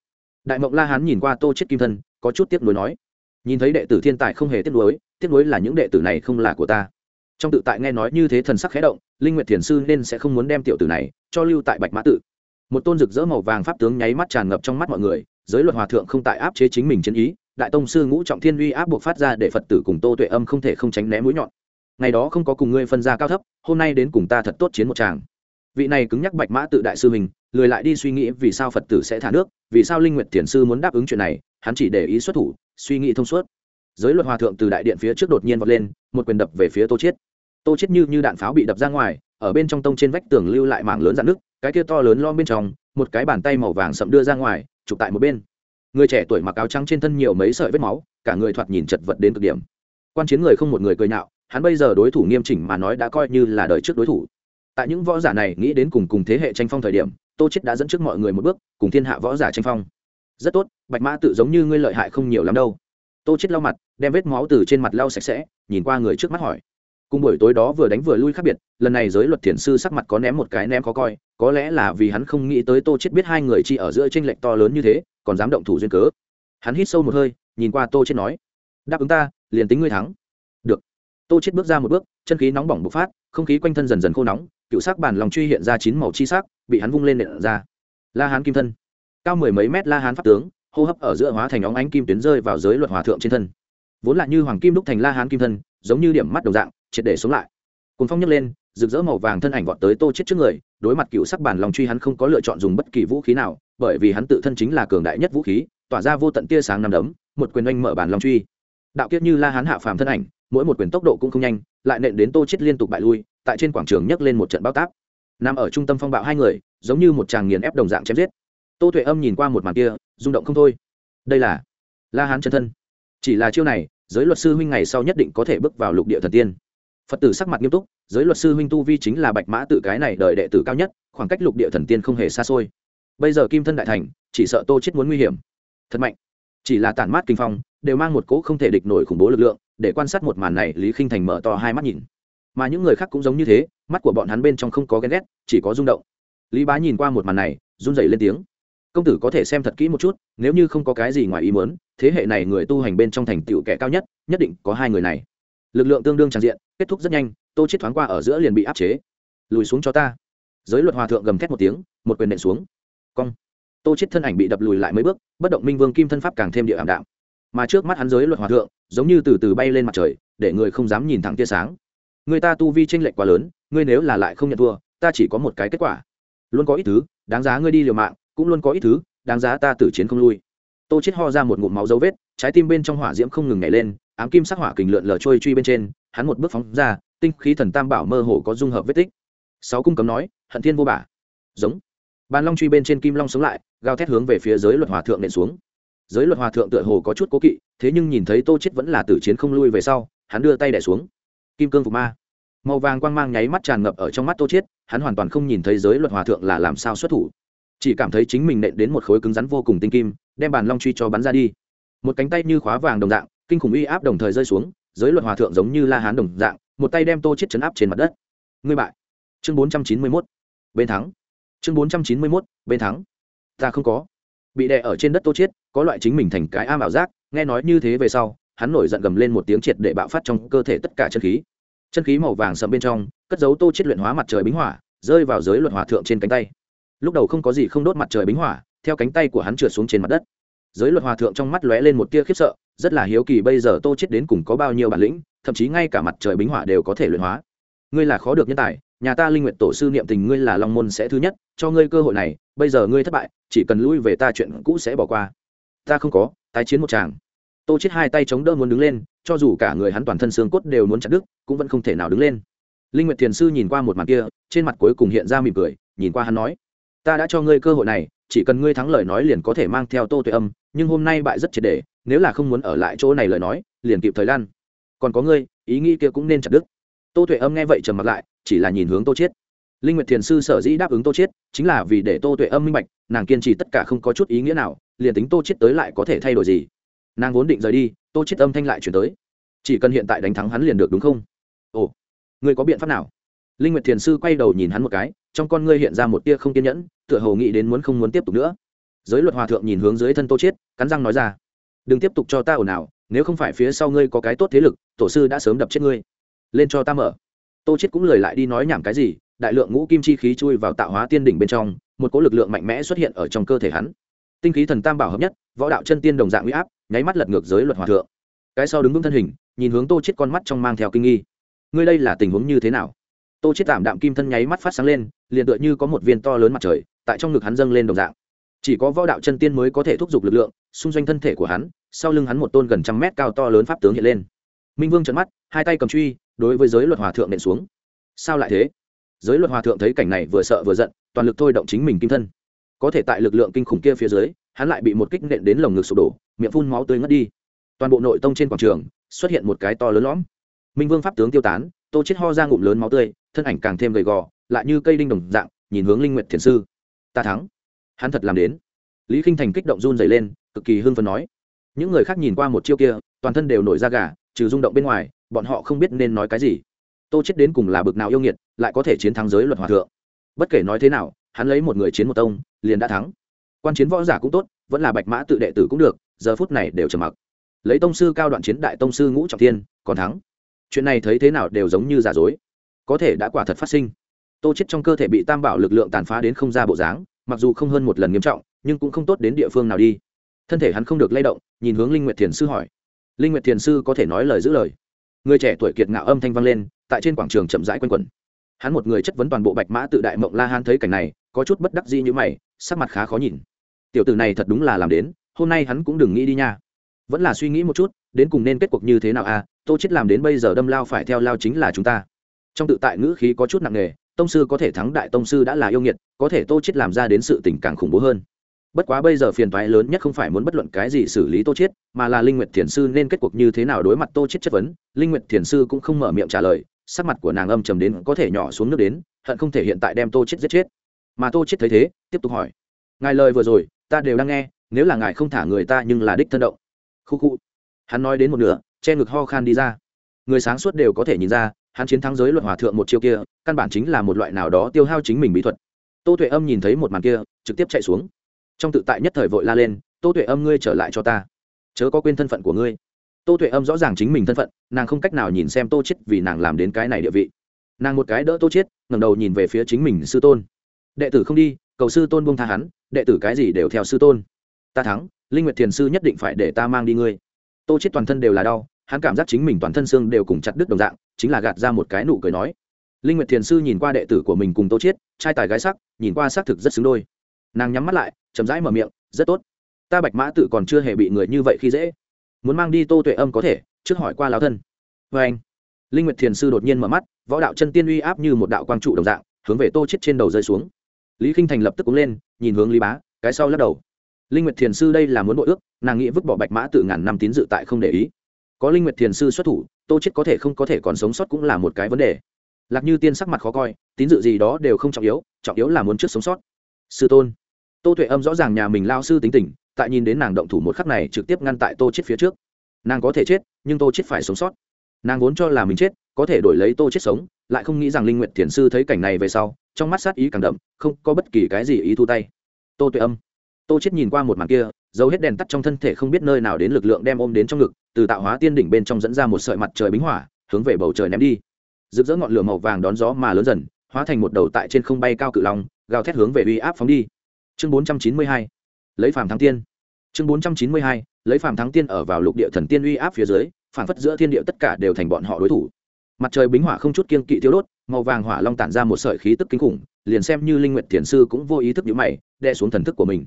Đại mộng la hán nhìn qua tô chết kim thân, có chút tiếc nuối nói nhìn thấy đệ tử thiên tài không hề tiếc nuối tiếc nuối là những đệ tử này không là của ta. Trong tự tại nghe nói như thế thần sắc khẽ động, linh nguyệt thiền sư nên sẽ không muốn đem tiểu tử này cho lưu tại bạch mã tự. Một tôn rực rỡ màu vàng pháp tướng nháy mắt tràn ngập trong mắt mọi người, giới luật hòa thượng không tại áp chế chính mình chiến ý, đại tông sư ngũ trọng thiên uy áp buộc phát ra để phật tử cùng tô tuệ âm không thể không tránh né mũi nhọn. Ngày đó không có cùng ngươi phân ra cao thấp, hôm nay đến cùng ta thật tốt chiến một tràng. Vị này cứng nhắc bạch mã tự đại sư mình, lười lại đi suy nghĩ vì sao phật tử sẽ thả nước, vì sao linh nguyệt thiền sư muốn đáp ứng chuyện này, hắn chỉ để ý xuất thủ suy nghĩ thông suốt. Giới luật hòa thượng từ đại điện phía trước đột nhiên vọt lên, một quyền đập về phía tô chiết. Tô chiết như như đạn pháo bị đập ra ngoài, ở bên trong tông trên vách tường lưu lại mảng lớn dạn nước cái kia to lớn lom bên trong, một cái bàn tay màu vàng sậm đưa ra ngoài, chụp tại một bên. Người trẻ tuổi mặc áo trắng trên thân nhiều mấy sợi vết máu, cả người thoạt nhìn chật vật đến cực điểm. Quan chiến người không một người cười nhạo, hắn bây giờ đối thủ nghiêm chỉnh mà nói đã coi như là đời trước đối thủ. Tại những võ giả này nghĩ đến cùng cùng thế hệ tranh phong thời điểm, tô chết đã dẫn trước mọi người một bước, cùng thiên hạ võ giả tranh phong rất tốt, bạch mã tự giống như ngươi lợi hại không nhiều lắm đâu. Tô chết lau mặt, đem vết máu từ trên mặt lau sạch sẽ, nhìn qua người trước mắt hỏi. Cùng buổi tối đó vừa đánh vừa lui khác biệt, lần này giới luật thiền sư sắc mặt có ném một cái ném khó coi, có lẽ là vì hắn không nghĩ tới tô chết biết hai người chi ở giữa tranh lệch to lớn như thế, còn dám động thủ duyên cớ. Hắn hít sâu một hơi, nhìn qua tô chết nói, đáp ứng ta, liền tính ngươi thắng. Được. Tô chết bước ra một bước, chân khí nóng bỏng bộc phát, không khí quanh thân dần dần khô nóng, cựu sắc bản lòng truy hiện ra chín màu chi sắc, bị hắn vung lên nện ra. La hán kim thân cao mười mấy mét la hán pháp tướng, hô hấp ở giữa hóa thành óng ánh kim tuyến rơi vào giới luật hòa thượng trên thân. Vốn là như hoàng kim đúc thành la hán kim thân, giống như điểm mắt đồng dạng, triệt để sống lại. Cùng phong nhấc lên, rực rỡ màu vàng thân ảnh vọt tới tô chết trước người, đối mặt cựu sắc bản lòng truy hắn không có lựa chọn dùng bất kỳ vũ khí nào, bởi vì hắn tự thân chính là cường đại nhất vũ khí, tỏa ra vô tận tia sáng nằm đấm, một quyền oanh mở bản long truy. Đạo kiếp như la hán hạ phàm thân ảnh, mỗi một quyền tốc độ cũng không nhanh, lại nện đến tô chết liên tục bại lui, tại trên quảng trường nhấc lên một trận bao tác nằm ở trung tâm phong bạo hai người, giống như một chàng nghiền ép đồng dạng chém giết tô tuệ âm nhìn qua một màn kia, rung động không thôi. Đây là la hán chân thân. Chỉ là chiêu này, giới luật sư huynh ngày sau nhất định có thể bước vào lục địa thần tiên. Phật tử sắc mặt nghiêm túc, giới luật sư huynh tu vi chính là bạch mã tự cái này đợi đệ tử cao nhất, khoảng cách lục địa thần tiên không hề xa xôi. Bây giờ kim thân đại thành, chỉ sợ tô chết muốn nguy hiểm. Thật mạnh. Chỉ là tản mát kinh phong, đều mang một cỗ không thể địch nổi khủng bố lực lượng, để quan sát một màn này, lý khinh thành mở to hai mắt nhìn. Mà những người khác cũng giống như thế, mắt của bọn hắn bên trong không có ghen ghét, chỉ có rung động. Lý bá nhìn qua một màn này, run dậy lên tiếng công tử có thể xem thật kỹ một chút, nếu như không có cái gì ngoài ý muốn, thế hệ này người tu hành bên trong thành tựu kẻ cao nhất nhất định có hai người này. Lực lượng tương đương tràn diện, kết thúc rất nhanh, tô chết thoáng qua ở giữa liền bị áp chế. Lùi xuống cho ta. Giới luật hòa thượng gầm thét một tiếng, một quyền nện xuống. Cong. Tô chết thân ảnh bị đập lùi lại mấy bước, bất động minh vương kim thân pháp càng thêm địa ảm đạm. Mà trước mắt hắn giới luật hòa thượng, giống như từ từ bay lên mặt trời, để người không dám nhìn thẳng tia sáng. Người ta tu vi tranh lệch quá lớn, ngươi nếu là lại không nhận thua, ta chỉ có một cái kết quả. Luôn có ít thứ, đáng giá ngươi đi liều mạng cũng luôn có ít thứ, đáng giá ta tử chiến không lui. Tô chết ho ra một ngụm máu dấu vết, trái tim bên trong hỏa diễm không ngừng nhảy lên, ám kim sắc hỏa kình lượn lờ trôi truy bên trên, hắn một bước phóng ra, tinh khí thần tam bảo mơ hồ có dung hợp vết tích. Sáu cung cấm nói, hận thiên vô bả. Giống. Bàn long truy bên trên kim long sống lại, gào thét hướng về phía giới luật hòa thượng nện xuống. Giới luật hòa thượng tựa hồ có chút cố kỵ, thế nhưng nhìn thấy tô chết vẫn là tử chiến không lui về sau, hắn đưa tay đẻ xuống. Kim cương phục ma. Màu vàng quang mang nháy mắt tràn ngập ở trong mắt tô chết hắn hoàn toàn không nhìn thấy giới luật hòa thượng là làm sao xuất thủ chỉ cảm thấy chính mình nện đến một khối cứng rắn vô cùng tinh kim, đem bàn long truy cho bắn ra đi. Một cánh tay như khóa vàng đồng dạng, kinh khủng uy áp đồng thời rơi xuống, giới luật hòa thượng giống như la hán đồng dạng, một tay đem tô chết chấn áp trên mặt đất. Ngươi bại. Chương 491 bên thắng. Chương 491 bên thắng. Ta không có. Bị đè ở trên đất tô chết, có loại chính mình thành cái am ảo giác, nghe nói như thế về sau, hắn nổi giận gầm lên một tiếng triệt để bạo phát trong cơ thể tất cả chân khí. Chân khí màu vàng sậm bên trong, cất dấu tô chết luyện hóa mặt trời bính hỏa, rơi vào giới luật hòa thượng trên cánh tay lúc đầu không có gì không đốt mặt trời bính hỏa, theo cánh tay của hắn trượt xuống trên mặt đất. Giới luật hòa thượng trong mắt lóe lên một tia khiếp sợ, rất là hiếu kỳ bây giờ tô chết đến cùng có bao nhiêu bản lĩnh, thậm chí ngay cả mặt trời bính hỏa đều có thể luyện hóa. Ngươi là khó được nhân tài, nhà ta linh nguyện tổ sư niệm tình ngươi là long môn sẽ thứ nhất, cho ngươi cơ hội này, bây giờ ngươi thất bại, chỉ cần lui về ta chuyện cũ sẽ bỏ qua. Ta không có, tái chiến một chàng. Tô chết hai tay chống đỡ muốn đứng lên, cho dù cả người hắn toàn thân xương cốt đều muốn chặt đứt, cũng vẫn không thể nào đứng lên. Linh nguyệt thiền sư nhìn qua một màn kia, trên mặt cuối cùng hiện ra mỉm cười, nhìn qua hắn nói ta đã cho ngươi cơ hội này, chỉ cần ngươi thắng lời nói liền có thể mang theo tô tuệ âm, nhưng hôm nay bại rất triệt để, nếu là không muốn ở lại chỗ này lời nói, liền kịp thời lan còn có ngươi, ý nghĩ kia cũng nên chặt đứt. Tô tuệ âm nghe vậy trầm mặt lại, chỉ là nhìn hướng tô chiết. Linh nguyệt thiền sư sở dĩ đáp ứng tô chiết, chính là vì để tô tuệ âm minh bạch, nàng kiên trì tất cả không có chút ý nghĩa nào, liền tính tô chiết tới lại có thể thay đổi gì. Nàng vốn định rời đi, tô chiết âm thanh lại chuyển tới. Chỉ cần hiện tại đánh thắng hắn liền được, đúng không? Ồ, ngươi có biện pháp nào? Linh nguyệt thiền sư quay đầu nhìn hắn một cái, trong con ngươi hiện ra một tia không kiên nhẫn, tựa hồ nghĩ đến muốn không muốn tiếp tục nữa. Giới luật hòa thượng nhìn hướng dưới thân tô chiết, cắn răng nói ra, đừng tiếp tục cho ta ồn ào, nếu không phải phía sau ngươi có cái tốt thế lực, tổ sư đã sớm đập chết ngươi. Lên cho ta mở. Tô chết cũng lời lại đi nói nhảm cái gì, đại lượng ngũ kim chi khí chui vào tạo hóa tiên đỉnh bên trong, một cỗ lực lượng mạnh mẽ xuất hiện ở trong cơ thể hắn. Tinh khí thần tam bảo hợp nhất, võ đạo chân tiên đồng dạng uy áp, nháy mắt lật ngược giới luật hòa thượng. Cái sau đứng vững thân hình, nhìn hướng tô chết con mắt trong mang theo kinh nghi. Ngươi đây là tình huống như thế nào? Tô chết tạm đạm kim thân nháy mắt phát sáng lên, liền tựa như có một viên to lớn mặt trời, tại trong ngực hắn dâng lên đồng dạng. Chỉ có võ đạo chân tiên mới có thể thúc giục lực lượng, xung doanh thân thể của hắn, sau lưng hắn một tôn gần trăm mét cao to lớn pháp tướng hiện lên. Minh vương trợn mắt, hai tay cầm truy, đối với giới luật hòa thượng nện xuống. Sao lại thế? Giới luật hòa thượng thấy cảnh này vừa sợ vừa giận, toàn lực thôi động chính mình kim thân. Có thể tại lực lượng kinh khủng kia phía dưới, hắn lại bị một kích nện đến lồng ngực sụp đổ, miệng phun máu tươi ngất đi. Toàn bộ nội tông trên quảng trường, xuất hiện một cái to lớn lõm. Minh vương pháp tướng tiêu tán, tô chết ho ra ngụm lớn máu tươi thân ảnh càng thêm gầy gò, lại như cây đinh đồng dạng, nhìn hướng linh nguyệt thiền sư. Ta thắng. Hắn thật làm đến. Lý Kinh thành kích động run dày lên, cực kỳ hưng phấn nói. Những người khác nhìn qua một chiêu kia, toàn thân đều nổi da gà, trừ rung động bên ngoài, bọn họ không biết nên nói cái gì. Tô chết đến cùng là bực nào yêu nghiệt, lại có thể chiến thắng giới luật hòa thượng. Bất kể nói thế nào, hắn lấy một người chiến một tông, liền đã thắng. Quan chiến võ giả cũng tốt, vẫn là bạch mã tự đệ tử cũng được, giờ phút này đều trầm mặc. Lấy tông sư cao đoạn chiến đại tông sư ngũ trọng thiên, còn thắng. Chuyện này thấy thế nào đều giống như giả dối có thể đã quả thật phát sinh. Tô chết trong cơ thể bị tam bảo lực lượng tàn phá đến không ra bộ dáng, mặc dù không hơn một lần nghiêm trọng, nhưng cũng không tốt đến địa phương nào đi. Thân thể hắn không được lay động, nhìn hướng linh nguyệt thiền sư hỏi. Linh nguyệt thiền sư có thể nói lời giữ lời. Người trẻ tuổi kiệt ngạo âm thanh vang lên, tại trên quảng trường chậm rãi quanh quẩn. Hắn một người chất vấn toàn bộ bạch mã tự đại mộng la han thấy cảnh này, có chút bất đắc dĩ như mày, sắc mặt khá khó nhìn. Tiểu tử này thật đúng là làm đến, hôm nay hắn cũng đừng nghĩ đi nha. Vẫn là suy nghĩ một chút, đến cùng nên kết cuộc như thế nào à? Tô chết làm đến bây giờ đâm lao phải theo lao chính là chúng ta trong tự tại ngữ khí có chút nặng nề, tông sư có thể thắng đại tông sư đã là yêu nghiệt, có thể tô chết làm ra đến sự tình càng khủng bố hơn. Bất quá bây giờ phiền toái lớn nhất không phải muốn bất luận cái gì xử lý tô chết mà là linh nguyệt thiền sư nên kết cuộc như thế nào đối mặt tô chết chất vấn, linh nguyệt thiền sư cũng không mở miệng trả lời, sắc mặt của nàng âm trầm đến có thể nhỏ xuống nước đến, hận không thể hiện tại đem tô chết giết chết. Mà tô chết thấy thế, tiếp tục hỏi, ngài lời vừa rồi, ta đều đang nghe, nếu là ngài không thả người ta nhưng là đích thân động. Khu khu hắn nói đến một nửa, che ngực ho khan đi ra. Người sáng suốt đều có thể nhìn ra hắn chiến thắng giới luật hòa thượng một chiêu kia, căn bản chính là một loại nào đó tiêu hao chính mình bí thuật. Tô tuệ âm nhìn thấy một màn kia, trực tiếp chạy xuống. Trong tự tại nhất thời vội la lên, tô tuệ âm ngươi trở lại cho ta. Chớ có quên thân phận của ngươi. Tô tuệ âm rõ ràng chính mình thân phận, nàng không cách nào nhìn xem tô chết vì nàng làm đến cái này địa vị. Nàng một cái đỡ tô chết ngẩng đầu nhìn về phía chính mình sư tôn. Đệ tử không đi, cầu sư tôn buông tha hắn, đệ tử cái gì đều theo sư tôn. Ta thắng, linh nguyệt thiền sư nhất định phải để ta mang đi ngươi. Tô chết toàn thân đều là đau hắn cảm giác chính mình toàn thân xương đều cùng chặt đứt đồng dạng chính là gạt ra một cái nụ cười nói. Linh nguyệt thiền sư nhìn qua đệ tử của mình cùng tô chiết, trai tài gái sắc nhìn qua xác thực rất xứng đôi. Nàng nhắm mắt lại chậm rãi mở miệng rất tốt. Ta bạch mã tự còn chưa hề bị người như vậy khi dễ. Muốn mang đi tô tuệ âm có thể trước hỏi qua lão thân. Vê anh linh nguyệt thiền sư đột nhiên mở mắt võ đạo chân tiên uy áp như một đạo quang trụ đồng dạng hướng về tô chiết trên đầu rơi xuống. Lý Kinh thành lập tức cúng lên nhìn hướng lý bá cái sau lắc đầu. Linh nguyệt thiền sư đây là muốn bội ước nàng nghĩ vứt bỏ bạch mã tự ngàn năm tín dự tại không để ý có linh nguyệt thiền sư xuất thủ, tô chết có thể không có thể còn sống sót cũng là một cái vấn đề. Lạc như tiên sắc mặt khó coi, tín dự gì đó đều không trọng yếu trọng yếu là muốn trước sống sót. Sư tôn. Tô tuệ âm rõ ràng nhà mình lao sư tính tình, tại nhìn đến nàng động thủ một khắc này trực tiếp ngăn tại tô chết phía trước. Nàng có thể chết, nhưng tô chết phải sống sót. Nàng vốn cho là mình chết, có thể đổi lấy tô chết sống, lại không nghĩ rằng linh nguyện thiền sư thấy cảnh này về sau, trong mắt sát ý càng đậm, không có bất kỳ cái gì ý thu tay. Tô tuệ âm. Tô chết nhìn qua một màn kia dấu hết đèn tắt trong thân thể không biết nơi nào đến lực lượng đem ôm đến trong ngực, từ tạo hóa tiên đỉnh bên trong dẫn ra một sợi mặt trời bính hỏa, hướng về bầu trời ném đi. Rực rỡ ngọn lửa màu vàng đón gió mà lớn dần, hóa thành một đầu tại trên không bay cao cự long, gào thét hướng về uy áp phóng đi. Chương 492 lấy phàm thắng tiên. Chương 492 lấy phàm thắng tiên ở vào lục địa thần tiên uy áp phía dưới, phản phất giữa thiên địa tất cả đều thành bọn họ đối thủ. Mặt trời bính hỏa không chút kiên kỵ thiếu đốt, màu vàng hỏa long tản ra một sợi khí tức kinh khủng, liền xem như linh nguyện thiền sư cũng vô ý thức nhíu mày, đè xuống thần thức của mình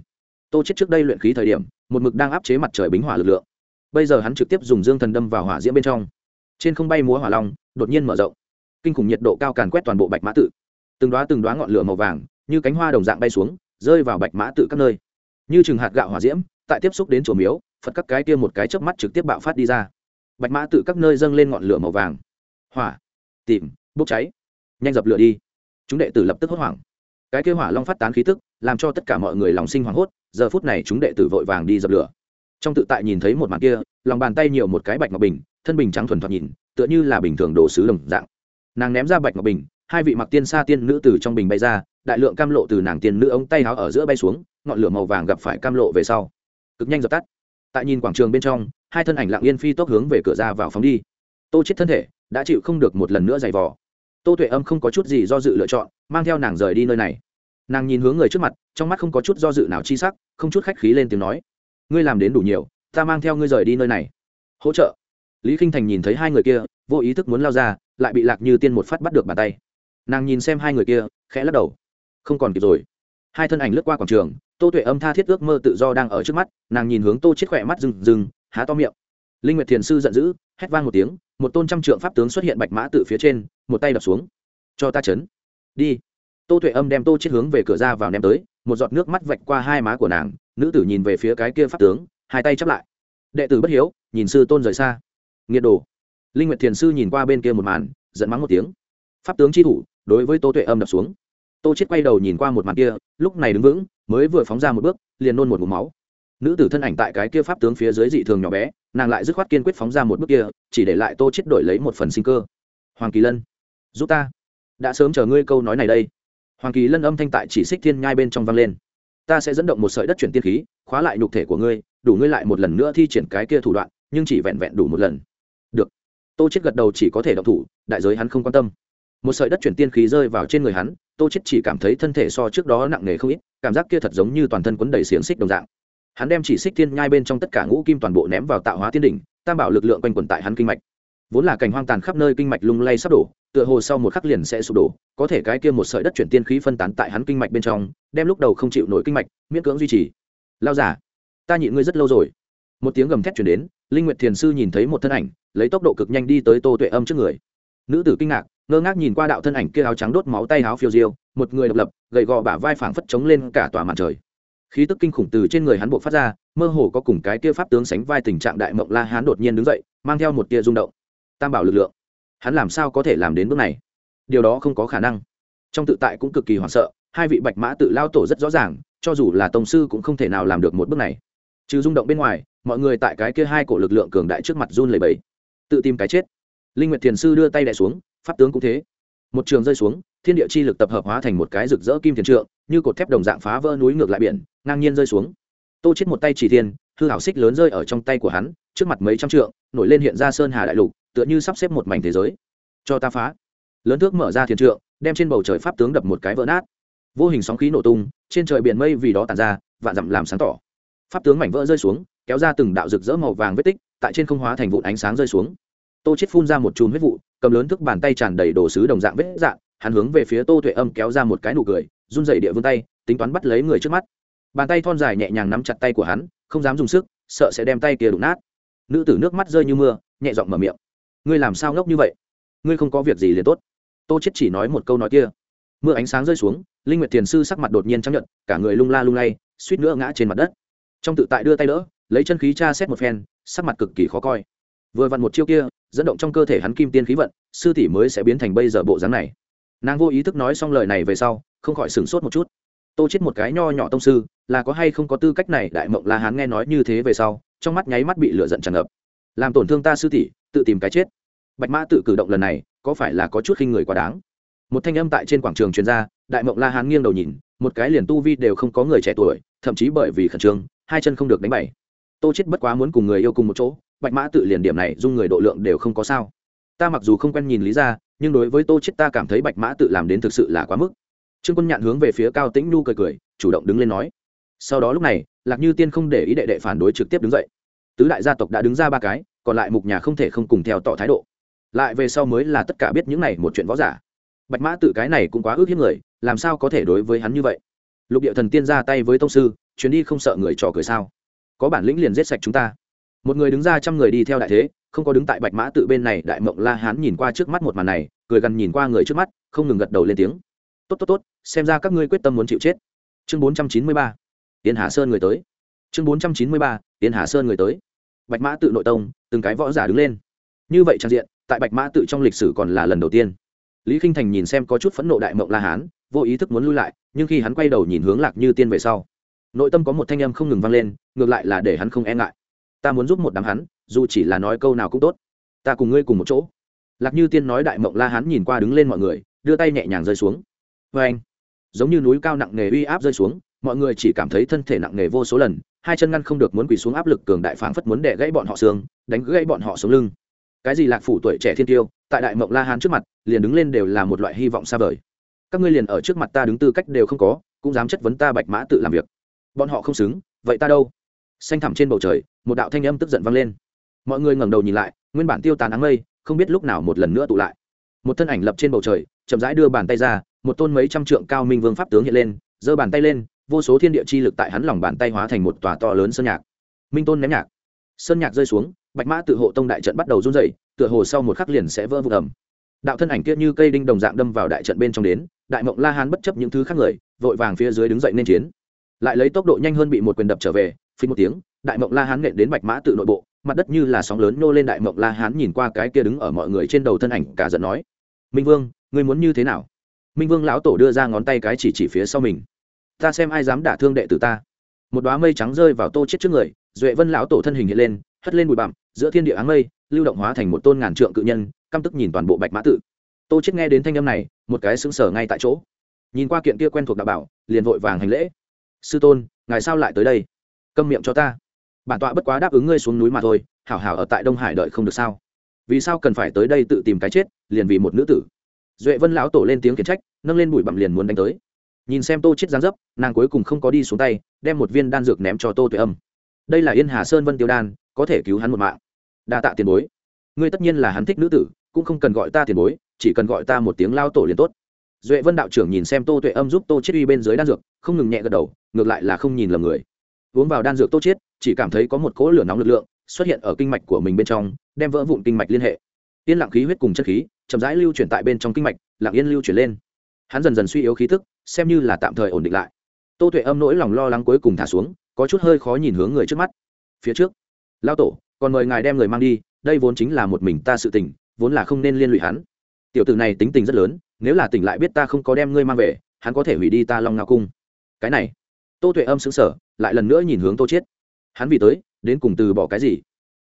tô chết trước đây luyện khí thời điểm, một mực đang áp chế mặt trời bính hỏa lực lượng. Bây giờ hắn trực tiếp dùng dương thần đâm vào hỏa diễm bên trong. Trên không bay múa hỏa long, đột nhiên mở rộng. Kinh khủng nhiệt độ cao càn quét toàn bộ bạch mã tự. Từng đóa từng đóa ngọn lửa màu vàng, như cánh hoa đồng dạng bay xuống, rơi vào bạch mã tự các nơi. Như chừng hạt gạo hỏa diễm, tại tiếp xúc đến chùa miếu, phật các cái kia một cái chớp mắt trực tiếp bạo phát đi ra. Bạch mã tự các nơi dâng lên ngọn lửa màu vàng. Hỏa, tìm, bốc cháy. Nhanh dập lửa đi. Chúng đệ tử lập tức hốt hoảng. Cái kia hỏa long phát tán khí tức làm cho tất cả mọi người lòng sinh hoảng hốt, giờ phút này chúng đệ tử vội vàng đi dập lửa. Trong tự tại nhìn thấy một màn kia, lòng bàn tay nhiều một cái bạch ngọc bình, thân bình trắng thuần thoạt nhìn, tựa như là bình thường đồ sứ đồng dạng. Nàng ném ra bạch ngọc bình, hai vị mặc tiên sa tiên nữ từ trong bình bay ra, đại lượng cam lộ từ nàng tiên nữ ống tay áo ở giữa bay xuống, ngọn lửa màu vàng gặp phải cam lộ về sau. Cực nhanh dập tắt. Tại nhìn quảng trường bên trong, hai thân ảnh lặng yên phi tốc hướng về cửa ra vào phóng đi. Tô chết thân thể, đã chịu không được một lần nữa giày vò. Tô tuệ âm không có chút gì do dự lựa chọn, mang theo nàng rời đi nơi này nàng nhìn hướng người trước mặt, trong mắt không có chút do dự nào chi sắc, không chút khách khí lên tiếng nói, ngươi làm đến đủ nhiều, ta mang theo ngươi rời đi nơi này. Hỗ trợ. Lý k i n h thành nhìn thấy hai người kia, vô ý thức muốn lao ra, lại bị lạc như tiên một phát bắt được bàn tay. Nàng nhìn xem hai người kia, khẽ lắc đầu. Không còn kịp rồi. Hai thân ảnh lướt qua quảng trường, tô tuệ âm tha thiết ước mơ tự do đang ở trước mắt, nàng nhìn hướng tô chết khỏe mắt rừng rừng, há to miệng. Linh nguyệt thiền sư giận dữ, hét vang một tiếng, một tôn trăm trượng pháp tướng xuất hiện bạch mã tự phía trên, một tay đập xuống. Cho ta chấn. Đi tô tuệ âm đem tô chết hướng về cửa ra vào ném tới, một giọt nước mắt vạch qua hai má của nàng, nữ tử nhìn về phía cái kia pháp tướng, hai tay chắp lại. Đệ tử bất hiếu, nhìn sư tôn rời xa. Nghiệt đồ. Linh nguyệt thiền sư nhìn qua bên kia một màn, giận mắng một tiếng. Pháp tướng chi thủ, đối với tô tuệ âm đập xuống. Tô chết quay đầu nhìn qua một màn kia, lúc này đứng vững, mới vừa phóng ra một bước, liền nôn một ngụm máu. Nữ tử thân ảnh tại cái kia pháp tướng phía dưới dị thường nhỏ bé, nàng lại dứt khoát kiên quyết phóng ra một bước kia, chỉ để lại tô chết đổi lấy một phần sinh cơ. Hoàng kỳ lân, giúp ta. Đã sớm chờ ngươi câu nói này đây hoàng kỳ lân âm thanh tại chỉ xích thiên nhai bên trong vang lên. Ta sẽ dẫn động một sợi đất chuyển tiên khí, khóa lại nhục thể của ngươi, đủ ngươi lại một lần nữa thi triển cái kia thủ đoạn, nhưng chỉ vẹn vẹn đủ một lần. Được. Tô chết gật đầu chỉ có thể động thủ, đại giới hắn không quan tâm. Một sợi đất chuyển tiên khí rơi vào trên người hắn, tô chết chỉ cảm thấy thân thể so trước đó nặng nề không ít, cảm giác kia thật giống như toàn thân quấn đầy xiềng xích đồng dạng. Hắn đem chỉ xích thiên nhai bên trong tất cả ngũ kim toàn bộ ném vào tạo hóa tiên đỉnh, tam bảo lực lượng quanh quẩn tại hắn kinh mạch. Vốn là cảnh hoang tàn khắp nơi kinh mạch lung lay sắp đổ tựa hồ sau một khắc liền sẽ sụp đổ, có thể cái kia một sợi đất chuyển tiên khí phân tán tại hắn kinh mạch bên trong, đem lúc đầu không chịu nổi kinh mạch, miễn cưỡng duy trì. Lao giả ta nhịn ngươi rất lâu rồi. Một tiếng gầm thét chuyển đến, linh nguyệt thiền sư nhìn thấy một thân ảnh, lấy tốc độ cực nhanh đi tới tô tuệ âm trước người. Nữ tử kinh ngạc, ngơ ngác nhìn qua đạo thân ảnh kia áo trắng đốt máu tay áo phiêu diêu, một người độc lập, gầy gò bả vai phảng phất chống lên cả tòa mặt trời. Khí tức kinh khủng từ trên người hắn bộ phát ra, mơ hồ có cùng cái kia pháp tướng sánh vai tình trạng đại mộng la hán đột nhiên đứng dậy, mang theo một tia rung động. Tam bảo lực lượng hắn làm sao có thể làm đến bước này? Điều đó không có khả năng. Trong tự tại cũng cực kỳ hoảng sợ, hai vị bạch mã tự lao tổ rất rõ ràng, cho dù là tổng sư cũng không thể nào làm được một bước này. Trừ rung động bên ngoài, mọi người tại cái kia hai cổ lực lượng cường đại trước mặt run lầy bẫy tự tìm cái chết. Linh nguyệt thiền sư đưa tay đè xuống, pháp tướng cũng thế. Một trường rơi xuống, thiên địa chi lực tập hợp hóa thành một cái rực rỡ kim thiền trượng, như cột thép đồng dạng phá vỡ núi ngược lại biển, ngang nhiên rơi xuống. Tô chết một tay chỉ thiên, hư hảo xích lớn rơi ở trong tay của hắn, trước mặt mấy trăm trượng, nổi lên hiện ra sơn hà đại lục tựa như sắp xếp một mảnh thế giới. Cho ta phá. Lớn thước mở ra thiền trượng, đem trên bầu trời pháp tướng đập một cái vỡ nát. Vô hình sóng khí nổ tung, trên trời biển mây vì đó tàn ra, vạn dặm làm sáng tỏ. Pháp tướng mảnh vỡ rơi xuống, kéo ra từng đạo rực rỡ màu vàng vết tích, tại trên không hóa thành vụn ánh sáng rơi xuống. Tô chết phun ra một chùm huyết vụ, cầm lớn thước bàn tay tràn đầy đồ sứ đồng dạng vết dạng, hắn hướng về phía tô tuệ âm kéo ra một cái nụ cười, run dậy địa vương tay, tính toán bắt lấy người trước mắt. Bàn tay thon dài nhẹ nhàng nắm chặt tay của hắn, không dám dùng sức, sợ sẽ đem tay kia đụng nát. Nữ tử nước mắt rơi như mưa, nhẹ giọng mở miệng ngươi làm sao ngốc như vậy? Ngươi không có việc gì liền tốt. Tô chết chỉ nói một câu nói kia. Mưa ánh sáng rơi xuống linh nguyệt thiền sư sắc mặt đột nhiên trắng nhợt, cả người lung la lung lay suýt nữa ngã trên mặt đất. Trong tự tại đưa tay đỡ lấy chân khí tra xét một phen sắc mặt cực kỳ khó coi. Vừa vặn một chiêu kia dẫn động trong cơ thể hắn kim tiên khí vận sư tỷ mới sẽ biến thành bây giờ bộ dáng này. Nàng vô ý thức nói xong lời này về sau không khỏi sửng sốt một chút. Tô chết một cái nho nhỏ tông sư là có hay không có tư cách này đại mộng la hán nghe nói như thế về sau trong mắt nháy mắt bị lửa giận tràn ngập. Làm tổn thương ta sư tỷ tự tìm cái chết. Bạch mã tự cử động lần này, có phải là có chút khinh người quá đáng? Một thanh âm tại trên quảng trường truyền ra, đại mộng la hán nghiêng đầu nhìn, một cái liền tu vi đều không có người trẻ tuổi, thậm chí bởi vì khẩn trương, hai chân không được đánh bày tô chết bất quá muốn cùng người yêu cùng một chỗ, bạch mã tự liền điểm này dung người độ lượng đều không có sao. Ta mặc dù không quen nhìn lý ra, nhưng đối với tô chết ta cảm thấy bạch mã tự làm đến thực sự là quá mức. Trương quân nhạn hướng về phía cao tĩnh nhu cười cười, chủ động đứng lên nói. Sau đó lúc này, lạc như tiên không để ý đệ đệ phản đối trực tiếp đứng dậy. Tứ đại gia tộc đã đứng ra ba cái còn lại mục nhà không thể không cùng theo tỏ thái độ. Lại về sau mới là tất cả biết những này một chuyện võ giả. Bạch mã tự cái này cũng quá ước hiếp người, làm sao có thể đối với hắn như vậy? Lục địa thần tiên ra tay với tông sư, chuyến đi không sợ người trò cười sao? Có bản lĩnh liền giết sạch chúng ta. Một người đứng ra trăm người đi theo đại thế, không có đứng tại bạch mã tự bên này, đại mộng la hán nhìn qua trước mắt một màn này, cười gần nhìn qua người trước mắt, không ngừng gật đầu lên tiếng. Tốt tốt tốt, xem ra các ngươi quyết tâm muốn chịu chết. Chương bốn trăm chín mươi ba tiến hà sơn người tới. Chương bốn trăm chín mươi ba tiến hà sơn người tới bạch mã tự nội tông, từng cái võ giả đứng lên. Như vậy trang diện, tại bạch mã tự trong lịch sử còn là lần đầu tiên. Lý k i n h thành nhìn xem có chút phẫn nộ đại mộng la hán, vô ý thức muốn lui lại, nhưng khi hắn quay đầu nhìn hướng lạc như tiên về sau, nội tâm có một thanh âm không ngừng vang lên, ngược lại là để hắn không e ngại. Ta muốn giúp một đám hắn, dù chỉ là nói câu nào cũng tốt. Ta cùng ngươi cùng một chỗ. Lạc như tiên nói đại mộng la hán nhìn qua đứng lên mọi người, đưa tay nhẹ nhàng rơi xuống. Vê anh giống như núi cao nặng nề uy áp rơi xuống, mọi người chỉ cảm thấy thân thể nặng nề vô số lần hai chân ngăn không được muốn quỳ xuống áp lực cường đại phảng phất muốn đè gãy bọn họ xương, đánh gãy bọn họ sống lưng. Cái gì lạc phủ tuổi trẻ thiên tiêu, tại đại mộng la hán trước mặt, liền đứng lên đều là một loại hy vọng xa vời. Các ngươi liền ở trước mặt ta đứng tư cách đều không có, cũng dám chất vấn ta bạch mã tự làm việc. Bọn họ không xứng, vậy ta đâu? Xanh thẳm trên bầu trời, một đạo thanh âm tức giận vang lên. Mọi người ngẩng đầu nhìn lại, nguyên bản tiêu tán áng mây, không biết lúc nào một lần nữa tụ lại. Một thân ảnh lập trên bầu trời, chậm rãi đưa bàn tay ra, một tôn mấy trăm trượng cao minh vương pháp tướng hiện lên, giơ bàn tay lên vô số thiên địa chi lực tại hắn lòng bàn tay hóa thành một tòa to lớn sơn nhạc. Minh tôn ném nhạc. Sơn nhạc rơi xuống, bạch mã tự hộ tông đại trận bắt đầu run rẩy, tựa hồ sau một khắc liền sẽ vỡ vụn ầm. Đạo thân ảnh kia như cây đinh đồng dạng đâm vào đại trận bên trong đến, đại mộng la hán bất chấp những thứ khác người, vội vàng phía dưới đứng dậy nên chiến. Lại lấy tốc độ nhanh hơn bị một quyền đập trở về, phình một tiếng, đại mộng la hán nghệ đến bạch mã tự nội bộ, mặt đất như là sóng lớn nô lên đại mộng la hán nhìn qua cái kia đứng ở mọi người trên đầu thân ảnh, cả giận nói, minh vương, ngươi muốn như thế nào? Minh vương lão tổ đưa ra ngón tay cái chỉ chỉ phía sau mình ta xem ai dám đả thương đệ tử ta. Một đoá mây trắng rơi vào tô chết trước người, duệ vân lão tổ thân hình hiện lên, hất lên bụi bặm, giữa thiên địa áng mây, lưu động hóa thành một tôn ngàn trượng cự nhân, căm tức nhìn toàn bộ bạch mã tự tô chết nghe đến thanh âm này, một cái sững sờ ngay tại chỗ. Nhìn qua kiện kia quen thuộc đạo bảo, liền vội vàng hành lễ. Sư tôn, ngài sao lại tới đây? Câm miệng cho ta. Bản tọa bất quá đáp ứng ngươi xuống núi mà thôi, hảo hảo ở tại đông hải đợi không được sao? Vì sao cần phải tới đây tự tìm cái chết, liền vì một nữ tử? Duệ vân lão tổ lên tiếng khiển trách, nâng lên bụi bặm liền muốn đánh tới nhìn xem tô chết giáng dấp, nàng cuối cùng không có đi xuống tay, đem một viên đan dược ném cho tô tuệ âm. Đây là yên hà sơn vân tiêu đan, có thể cứu hắn một mạng. Đa tạ tiền bối. Ngươi tất nhiên là hắn thích nữ tử, cũng không cần gọi ta tiền bối, chỉ cần gọi ta một tiếng lao tổ liền tốt. Duệ vân đạo trưởng nhìn xem tô tuệ âm giúp tô chết uy bên dưới đan dược, không ngừng nhẹ gật đầu, ngược lại là không nhìn lầm người. Uống vào đan dược tô chết, chỉ cảm thấy có một cỗ lửa nóng lực lượng xuất hiện ở kinh mạch của mình bên trong, đem vỡ vụn kinh mạch liên hệ. Yên lặng khí huyết cùng chất khí, chậm rãi lưu chuyển tại bên trong kinh mạch, lặng yên lưu chuyển lên hắn dần dần suy yếu khí tức, xem như là tạm thời ổn định lại. Tô tuệ âm nỗi lòng lo lắng cuối cùng thả xuống, có chút hơi khó nhìn hướng người trước mắt. Phía trước lao tổ, còn mời ngài đem người mang đi, đây vốn chính là một mình ta sự tình, vốn là không nên liên lụy hắn. Tiểu tử này tính tình rất lớn, nếu là tỉnh lại biết ta không có đem ngươi mang về, hắn có thể hủy đi ta long ngao cung. Cái này, tô tuệ âm xứng sở lại lần nữa nhìn hướng tô chiết. Hắn vì tới, đến cùng từ bỏ cái gì?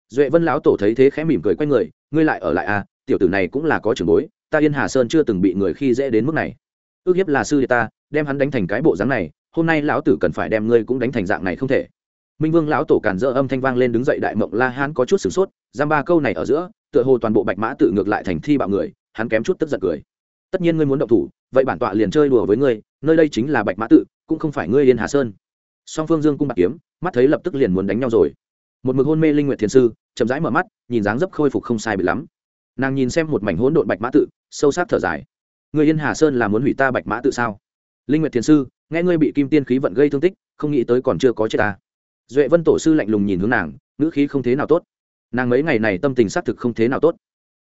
Duệ vân lão tổ thấy thế khẽ mỉm cười quay người, ngươi lại ở lại à tiểu tử này cũng là có trưởng bối, ta yên hà sơn chưa từng bị người khi dễ đến mức này ước hiếp là sư đệ ta, đem hắn đánh thành cái bộ dáng này, hôm nay lão tử cần phải đem ngươi cũng đánh thành dạng này không thể. Minh vương lão tổ càn dỡ âm thanh vang lên đứng dậy đại mộng la hán có chút sửng sốt, giam ba câu này ở giữa, tựa hồ toàn bộ bạch mã tự ngược lại thành thi bạo người, hắn kém chút tức giận cười. Tất nhiên ngươi muốn động thủ, vậy bản tọa liền chơi đùa với ngươi, nơi đây chính là bạch mã tự, cũng không phải ngươi yên hà sơn. Song phương dương cung bạc kiếm, mắt thấy lập tức liền muốn đánh nhau rồi. Một mực hôn mê linh nguyện thiền sư, chậm rãi mở mắt, nhìn dáng dấp khôi phục không sai bị lắm. Nàng nhìn xem một mảnh hỗn độn bạch mã tự, sâu sắc thở dài người yên hà sơn là muốn hủy ta bạch mã tự sao? Linh nguyệt thiền sư, nghe ngươi bị kim tiên khí vận gây thương tích, không nghĩ tới còn chưa có chết ta. Duệ vân tổ sư lạnh lùng nhìn hướng nàng, ngữ khí không thế nào tốt. Nàng mấy ngày này tâm tình xác thực không thế nào tốt.